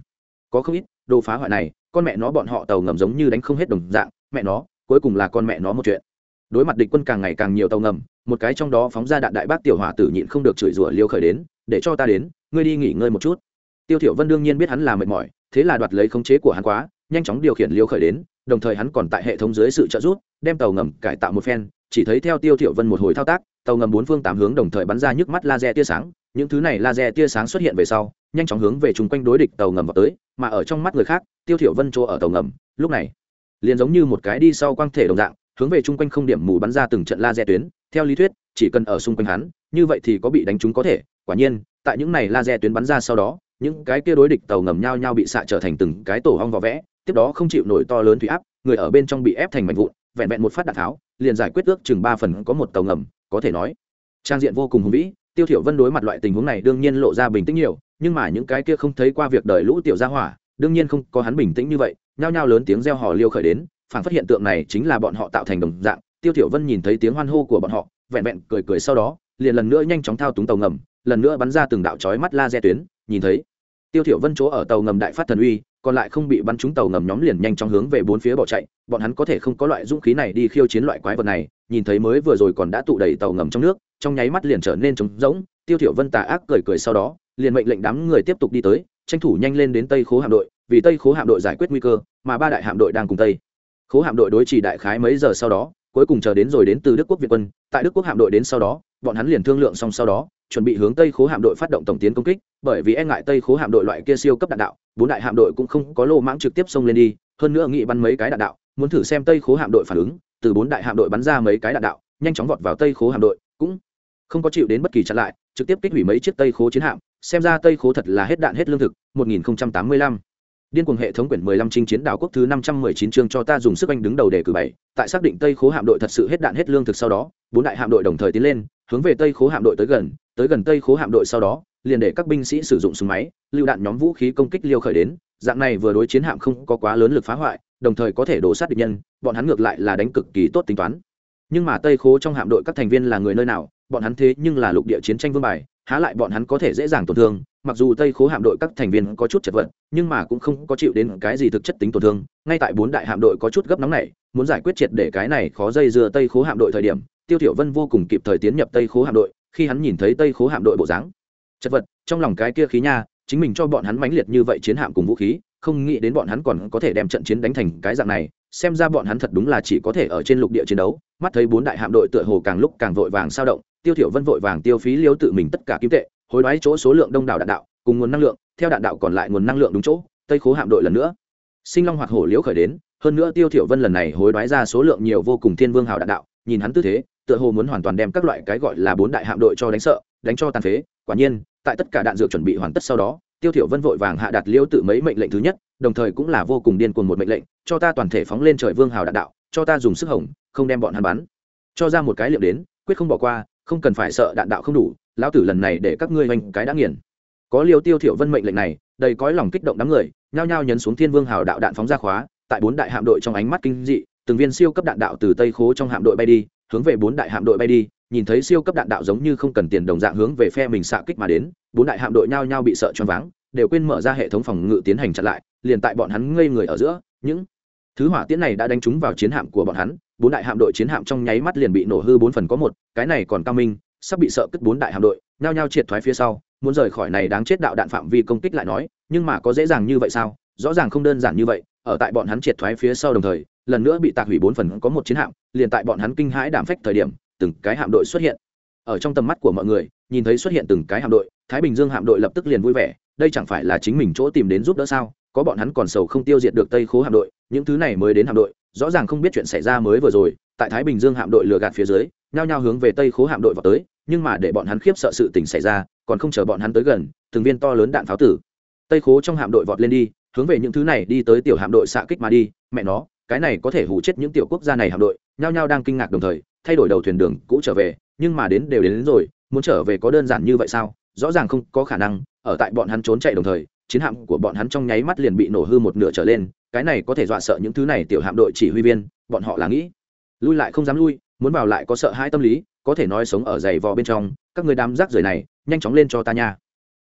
Có không ít, đồ phá hoại này, con mẹ nó bọn họ tàu ngầm giống như đánh không hết đồng dạng, mẹ nó, cuối cùng là con mẹ nó một chuyện. Đối mặt địch quân càng ngày càng nhiều tàu ngầm, một cái trong đó phóng ra đạn đại bác tiểu hỏa tử nhịn không được chửi rủa liêu khởi đến, để cho ta đến, ngươi đi nghỉ ngơi một chút. Tiêu thiểu vân đương nhiên biết hắn là mệt mỏi, thế là đoạt lấy khống chế của hắn quá nhanh chóng điều khiển liêu khởi đến, đồng thời hắn còn tại hệ thống dưới sự trợ giúp, đem tàu ngầm cải tạo một phen, chỉ thấy theo tiêu thiểu vân một hồi thao tác, tàu ngầm bốn phương tám hướng đồng thời bắn ra nhức mắt laser tia sáng, những thứ này laser tia sáng xuất hiện về sau, nhanh chóng hướng về chung quanh đối địch tàu ngầm vào tới, mà ở trong mắt người khác, tiêu thiểu vân chỗ ở tàu ngầm, lúc này, liền giống như một cái đi sau quang thể đồng dạng, hướng về chung quanh không điểm mù bắn ra từng trận laser tuyến, theo lý thuyết, chỉ cần ở xung quanh hắn, như vậy thì có bị đánh trúng có thể, quả nhiên, tại những này laser tuyến bắn ra sau đó, những cái kia đối địch tàu ngầm nhau nhau bị xạ trở thành từng cái tổ hong vỏ vẽ tiếp đó không chịu nổi to lớn thủy áp, người ở bên trong bị ép thành mảnh vụn, vẹn vẹn một phát đạn tháo, liền giải quyết ước chừng ba phần có một tàu ngầm, có thể nói. Trang diện vô cùng hùng vĩ, tiêu thiểu vân đối mặt loại tình huống này đương nhiên lộ ra bình tĩnh nhiều, nhưng mà những cái kia không thấy qua việc đời lũ tiểu gia hỏa, đương nhiên không có hắn bình tĩnh như vậy, nhao nhao lớn tiếng reo hò liêu khởi đến, phản phát hiện tượng này chính là bọn họ tạo thành đồng dạng, tiêu thiểu vân nhìn thấy tiếng hoan hô của bọn họ, vẹn vẹn cười cười sau đó, liền lần nữa nhanh chóng thao túng tàu ngầm, lần nữa bắn ra từng đạo chói mắt laser tuyến, nhìn thấy tiêu thiểu vân chỗ ở tàu ngầm đại phát thần uy, còn lại không bị bắn trúng tàu ngầm nhóm liền nhanh chóng hướng về bốn phía bỏ chạy, bọn hắn có thể không có loại dũng khí này đi khiêu chiến loại quái vật này, nhìn thấy mới vừa rồi còn đã tụ đầy tàu ngầm trong nước, trong nháy mắt liền trở nên trống rỗng, tiêu thiểu vân tà ác cười cười sau đó, liền mệnh lệnh đám người tiếp tục đi tới, tranh thủ nhanh lên đến tây khố hạm đội, vì tây khố hạm đội giải quyết nguy cơ, mà ba đại hạm đội đang cùng tây khố hạm đội đối trì đại khái mấy giờ sau đó, cuối cùng chờ đến rồi đến từ đức quốc việt quân, tại đức quốc hạm đội đến sau đó, bọn hắn liền thương lượng xong sau đó chuẩn bị hướng tây khố hạm đội phát động tổng tiến công kích, bởi vì e ngại tây khố hạm đội loại kia siêu cấp đạn đạo, bốn đại hạm đội cũng không có lô mãng trực tiếp xông lên đi, hơn nữa nghị bắn mấy cái đạn đạo, muốn thử xem tây khố hạm đội phản ứng, từ bốn đại hạm đội bắn ra mấy cái đạn đạo, nhanh chóng vọt vào tây khố hạm đội, cũng không có chịu đến bất kỳ chặn lại, trực tiếp kích hủy mấy chiếc tây khố chiến hạm, xem ra tây khố thật là hết đạn hết lương thực 1085 điên cuồng hệ thống quyển 15 chinh chiến đảo quốc thứ 519 chương cho ta dùng sức anh đứng đầu để cử bảy, tại xác định tây khố hạm đội thật sự hết đạn hết lương thực sau đó, bốn đại hạm đội đồng thời tiến lên, hướng về tây khố hạm đội tới gần tới gần tây khố hạm đội sau đó, liền để các binh sĩ sử dụng súng máy lưu đạn nhóm vũ khí công kích liêu khởi đến, dạng này vừa đối chiến hạm không có quá lớn lực phá hoại, đồng thời có thể đổ sát địch nhân, bọn hắn ngược lại là đánh cực kỳ tốt tính toán. Nhưng mà tây khố trong hạm đội các thành viên là người nơi nào, bọn hắn thế nhưng là lục địa chiến tranh vương bài há lại bọn hắn có thể dễ dàng tổn thương, mặc dù tây khố hạm đội các thành viên có chút chật vật, nhưng mà cũng không có chịu đến cái gì thực chất tính tổn thương. Ngay tại bốn đại hạm đội có chút gấp nóng này, muốn giải quyết triệt để cái này khó dây dưa tây khố hạm đội thời điểm, tiêu thiểu vân vô cùng kịp thời tiến nhập tây khố hạm đội, khi hắn nhìn thấy tây khố hạm đội bộ dáng. Chật vật, trong lòng cái kia khí nha, chính mình cho bọn hắn mãnh liệt như vậy chiến hạm cùng vũ khí, không nghĩ đến bọn hắn còn có thể đem trận chiến đánh thành cái dạng này, xem ra bọn hắn thật đúng là chỉ có thể ở trên lục địa chiến đấu. Mắt thấy bốn đại hạm đội tựa hồ càng lúc càng vội vàng sao động tiêu thiểu vân vội vàng tiêu phí liếu tự mình tất cả kim tệ, hối đoái chỗ số lượng đông đảo đạn đạo, cùng nguồn năng lượng, theo đạn đạo còn lại nguồn năng lượng đúng chỗ, tây khố hạm đội lần nữa. Sinh long hoạt hổ liễu khởi đến, hơn nữa tiêu thiểu vân lần này hối đoái ra số lượng nhiều vô cùng thiên vương hào đạn đạo, nhìn hắn tư thế, tựa hồ muốn hoàn toàn đem các loại cái gọi là bốn đại hạm đội cho đánh sợ, đánh cho tàn phế. Quả nhiên, tại tất cả đạn dược chuẩn bị hoàn tất sau đó, tiêu thiểu vân vội vàng hạ đặt liêu tự mấy mệnh lệnh thứ nhất, đồng thời cũng là vô cùng điên cuồng một mệnh lệnh, cho ta toàn thể phóng lên trời vương hào đạn đạo, cho ta dùng sức hồng, không đem bọn hắn bắn. Cho ra một cái liệm đến, quyết không bỏ qua không cần phải sợ đạn đạo không đủ, lão tử lần này để các ngươi hoành cái đã nghiền. Có liều tiêu thiểu vân mệnh lệnh này, đầy cõi lòng kích động đám người, nhao nhao nhấn xuống thiên vương hào đạo đạn phóng ra khóa, tại bốn đại hạm đội trong ánh mắt kinh dị, từng viên siêu cấp đạn đạo từ tây khố trong hạm đội bay đi, hướng về bốn đại hạm đội bay đi, nhìn thấy siêu cấp đạn đạo giống như không cần tiền đồng dạng hướng về phe mình xạ kích mà đến, bốn đại hạm đội nhao nhao bị sợ choáng váng, đều quên mở ra hệ thống phòng ngự tiến hành chặn lại, liền tại bọn hắn ngây người ở giữa, những thứ hỏa tiễn này đã đánh trúng vào chiến hạm của bọn hắn bốn đại hạm đội chiến hạm trong nháy mắt liền bị nổ hư bốn phần có một, cái này còn cao minh, sắp bị sợ cất bốn đại hạm đội, nhao nhao triệt thoái phía sau, muốn rời khỏi này đáng chết đạo đạn phạm vi công kích lại nói, nhưng mà có dễ dàng như vậy sao? Rõ ràng không đơn giản như vậy, ở tại bọn hắn triệt thoái phía sau đồng thời, lần nữa bị tạc hủy bốn phần có một chiến hạm, liền tại bọn hắn kinh hãi đảm phách thời điểm, từng cái hạm đội xuất hiện. Ở trong tầm mắt của mọi người, nhìn thấy xuất hiện từng cái hạm đội, thái bình dương hạm đội lập tức liền vui vẻ, đây chẳng phải là chính mình chỗ tìm đến giúp đỡ sao? Có bọn hắn còn sầu không tiêu diệt được tây khố hạm đội, những thứ này mới đến hạm đội rõ ràng không biết chuyện xảy ra mới vừa rồi tại thái bình dương hạm đội lừa gạt phía dưới nhao nhao hướng về tây khố hạm đội vào tới nhưng mà để bọn hắn khiếp sợ sự tình xảy ra còn không chờ bọn hắn tới gần từng viên to lớn đạn pháo tử. Tây khố trong hạm đội vọt lên đi hướng về những thứ này đi tới tiểu hạm đội xạ kích mà đi mẹ nó cái này có thể hủ chết những tiểu quốc gia này hạm đội nhao nhao đang kinh ngạc đồng thời thay đổi đầu thuyền đường cũ trở về nhưng mà đến đều đến, đến rồi muốn trở về có đơn giản như vậy sao? Rõ ràng không có khả năng ở tại bọn hắn trốn chạy đồng thời chiến hạm của bọn hắn trong nháy mắt liền bị nổ hư một nửa trở lên cái này có thể dọa sợ những thứ này tiểu hạm đội chỉ huy viên, bọn họ là nghĩ. Lui lại không dám lui, muốn vào lại có sợ hai tâm lý, có thể nói sống ở giày vò bên trong, các người đám rác rưởi này, nhanh chóng lên cho ta nha.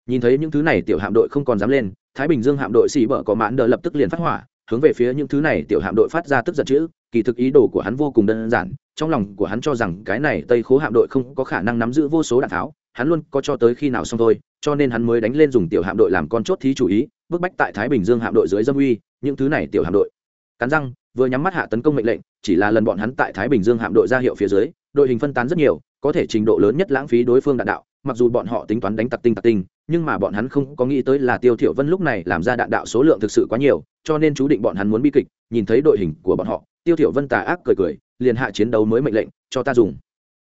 Nhìn thấy những thứ này tiểu hạm đội không còn dám lên, thái bình dương hạm đội xì bở có mãn đỡ lập tức liền phát hỏa, hướng về phía những thứ này tiểu hạm đội phát ra tức giận chữ, kỳ thực ý đồ của hắn vô cùng đơn giản, trong lòng của hắn cho rằng cái này tây khố hạm đội không có khả năng nắm giữ vô số đạn tháo hắn luôn có cho tới khi nào xong thôi, cho nên hắn mới đánh lên dùng tiểu hạm đội làm con chốt thí chủ ý bức bách tại thái bình dương hạm đội dưới dâm uy, những thứ này tiểu hạm đội. Cắn răng, vừa nhắm mắt hạ tấn công mệnh lệnh, chỉ là lần bọn hắn tại thái bình dương hạm đội ra hiệu phía dưới, đội hình phân tán rất nhiều, có thể trình độ lớn nhất lãng phí đối phương đạn đạo, mặc dù bọn họ tính toán đánh tặc tinh tặc tinh, nhưng mà bọn hắn không có nghĩ tới là tiêu thiểu vân lúc này làm ra đạn đạo số lượng thực sự quá nhiều, cho nên chú định bọn hắn muốn bi kịch, nhìn thấy đội hình của bọn họ, tiêu thiểu vân tà ác cười cười, liền hạ chiến đấu mới mệnh lệnh, cho ta dùng.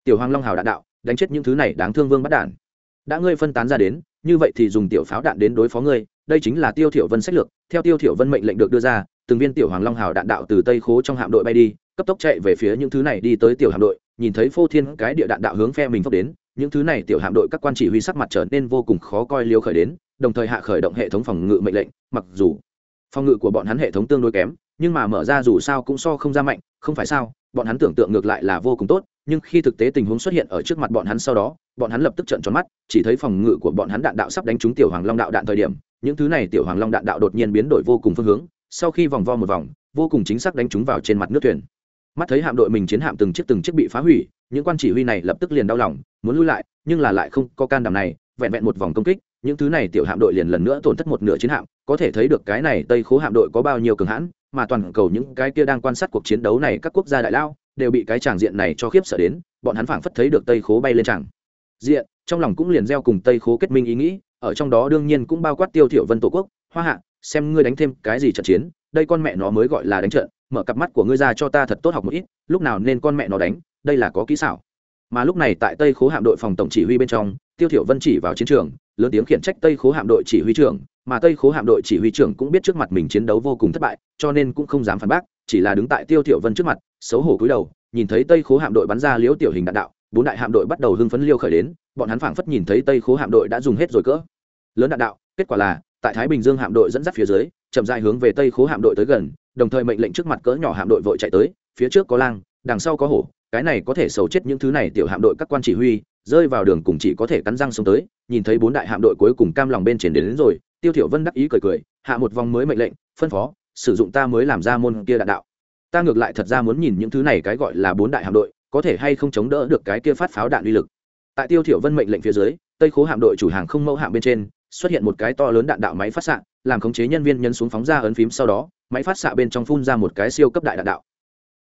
Tiểu hoàng long hào đạn đạo đánh chết những thứ này đáng thương vương bắt đạn. Đã ngươi phân tán ra đến, như vậy thì dùng tiểu pháo đạn đến đối phó ngươi, đây chính là tiêu thiểu vân sách lược. Theo tiêu thiểu vân mệnh lệnh được đưa ra, từng viên tiểu hoàng long hào đạn đạo từ tây khố trong hạm đội bay đi, cấp tốc chạy về phía những thứ này đi tới tiểu hạm đội, nhìn thấy phô thiên cái địa đạn đạo hướng phe mình phốc đến, những thứ này tiểu hạm đội các quan chỉ huy sắc mặt trở nên vô cùng khó coi liêu khởi đến, đồng thời hạ khởi động hệ thống phòng ngự mệnh lệnh, mặc dù phòng ngự của bọn hắn hệ thống tương đối kém, nhưng mà mở ra dù sao cũng so không ra mạnh, không phải sao, bọn hắn tưởng tượng ngược lại là vô cùng tốt nhưng khi thực tế tình huống xuất hiện ở trước mặt bọn hắn sau đó, bọn hắn lập tức trợn tròn mắt, chỉ thấy phòng ngự của bọn hắn đạn đạo sắp đánh trúng tiểu hoàng long đạo đạn thời điểm, những thứ này tiểu hoàng long đạn đạo đột nhiên biến đổi vô cùng phương hướng, sau khi vòng vo một vòng, vô cùng chính xác đánh trúng vào trên mặt nước thuyền. Mắt thấy hạm đội mình chiến hạm từng chiếc từng chiếc bị phá hủy, những quan chỉ huy này lập tức liền đau lòng, muốn lui lại, nhưng là lại không có can đảm này, vẹn vẹn một vòng công kích, những thứ này tiểu hạm đội liền lần nữa tổn thất một nửa chiến hạm, có thể thấy được cái này tây khố hạm đội có bao nhiêu cường hãn, mà toàn cầu những cái kia đang quan sát cuộc chiến đấu này các quốc gia đại lao đều bị cái tràng diện này cho khiếp sợ đến, bọn hắn phảng phất thấy được tây khố bay lên tràng. Diện, trong lòng cũng liền gieo cùng tây khố kết minh ý nghĩ, ở trong đó đương nhiên cũng bao quát tiêu thiểu vân tổ quốc. Hoa hạ, xem ngươi đánh thêm cái gì trận chiến, đây con mẹ nó mới gọi là đánh trận, mở cặp mắt của ngươi ra cho ta thật tốt học một ít, lúc nào nên con mẹ nó đánh, đây là có kỹ xảo. Mà lúc này tại tây khố hạm đội phòng tổng chỉ huy bên trong, tiêu thiểu vân chỉ vào chiến trường, lớn tiếng khiển trách tây khố hạm đội chỉ huy trưởng, mà tây khố hạm đội chỉ huy trưởng cũng biết trước mặt mình chiến đấu vô cùng thất bại, cho nên cũng không dám phản bác chỉ là đứng tại tiêu Tiểu vân trước mặt xấu hổ cúi đầu nhìn thấy tây khố hạm đội bắn ra liễu tiểu hình đạn đạo bốn đại hạm đội bắt đầu hưng phấn liêu khởi đến bọn hắn phảng phất nhìn thấy tây khố hạm đội đã dùng hết rồi cỡ. Lớn đạn đạo kết quả là tại thái bình dương hạm đội dẫn dắt phía dưới chậm rãi hướng về tây khố hạm đội tới gần đồng thời mệnh lệnh trước mặt cỡ nhỏ hạm đội vội chạy tới phía trước có lang đằng sau có hổ cái này có thể xấu chết những thứ này tiểu hạm đội các quan chỉ huy rơi vào đường cùng chỉ có thể cắn răng xuống tới nhìn thấy bốn đại hạm đội cuối cùng cam lòng bên trên đến, đến rồi tiêu thiểu vân đắc ý cười cười hạ một vòng mới mệnh lệnh phân phó sử dụng ta mới làm ra môn kia đạn đạo. Ta ngược lại thật ra muốn nhìn những thứ này cái gọi là bốn đại hạm đội, có thể hay không chống đỡ được cái kia phát pháo đạn uy lực. Tại tiêu thiểu vân mệnh lệnh phía dưới, tây khố hạm đội chủ hàng không mẫu hạm bên trên, xuất hiện một cái to lớn đạn đạo máy phát xạ, làm khống chế nhân viên nhân xuống phóng ra ấn phím sau đó, máy phát xạ bên trong phun ra một cái siêu cấp đại đạn đạo.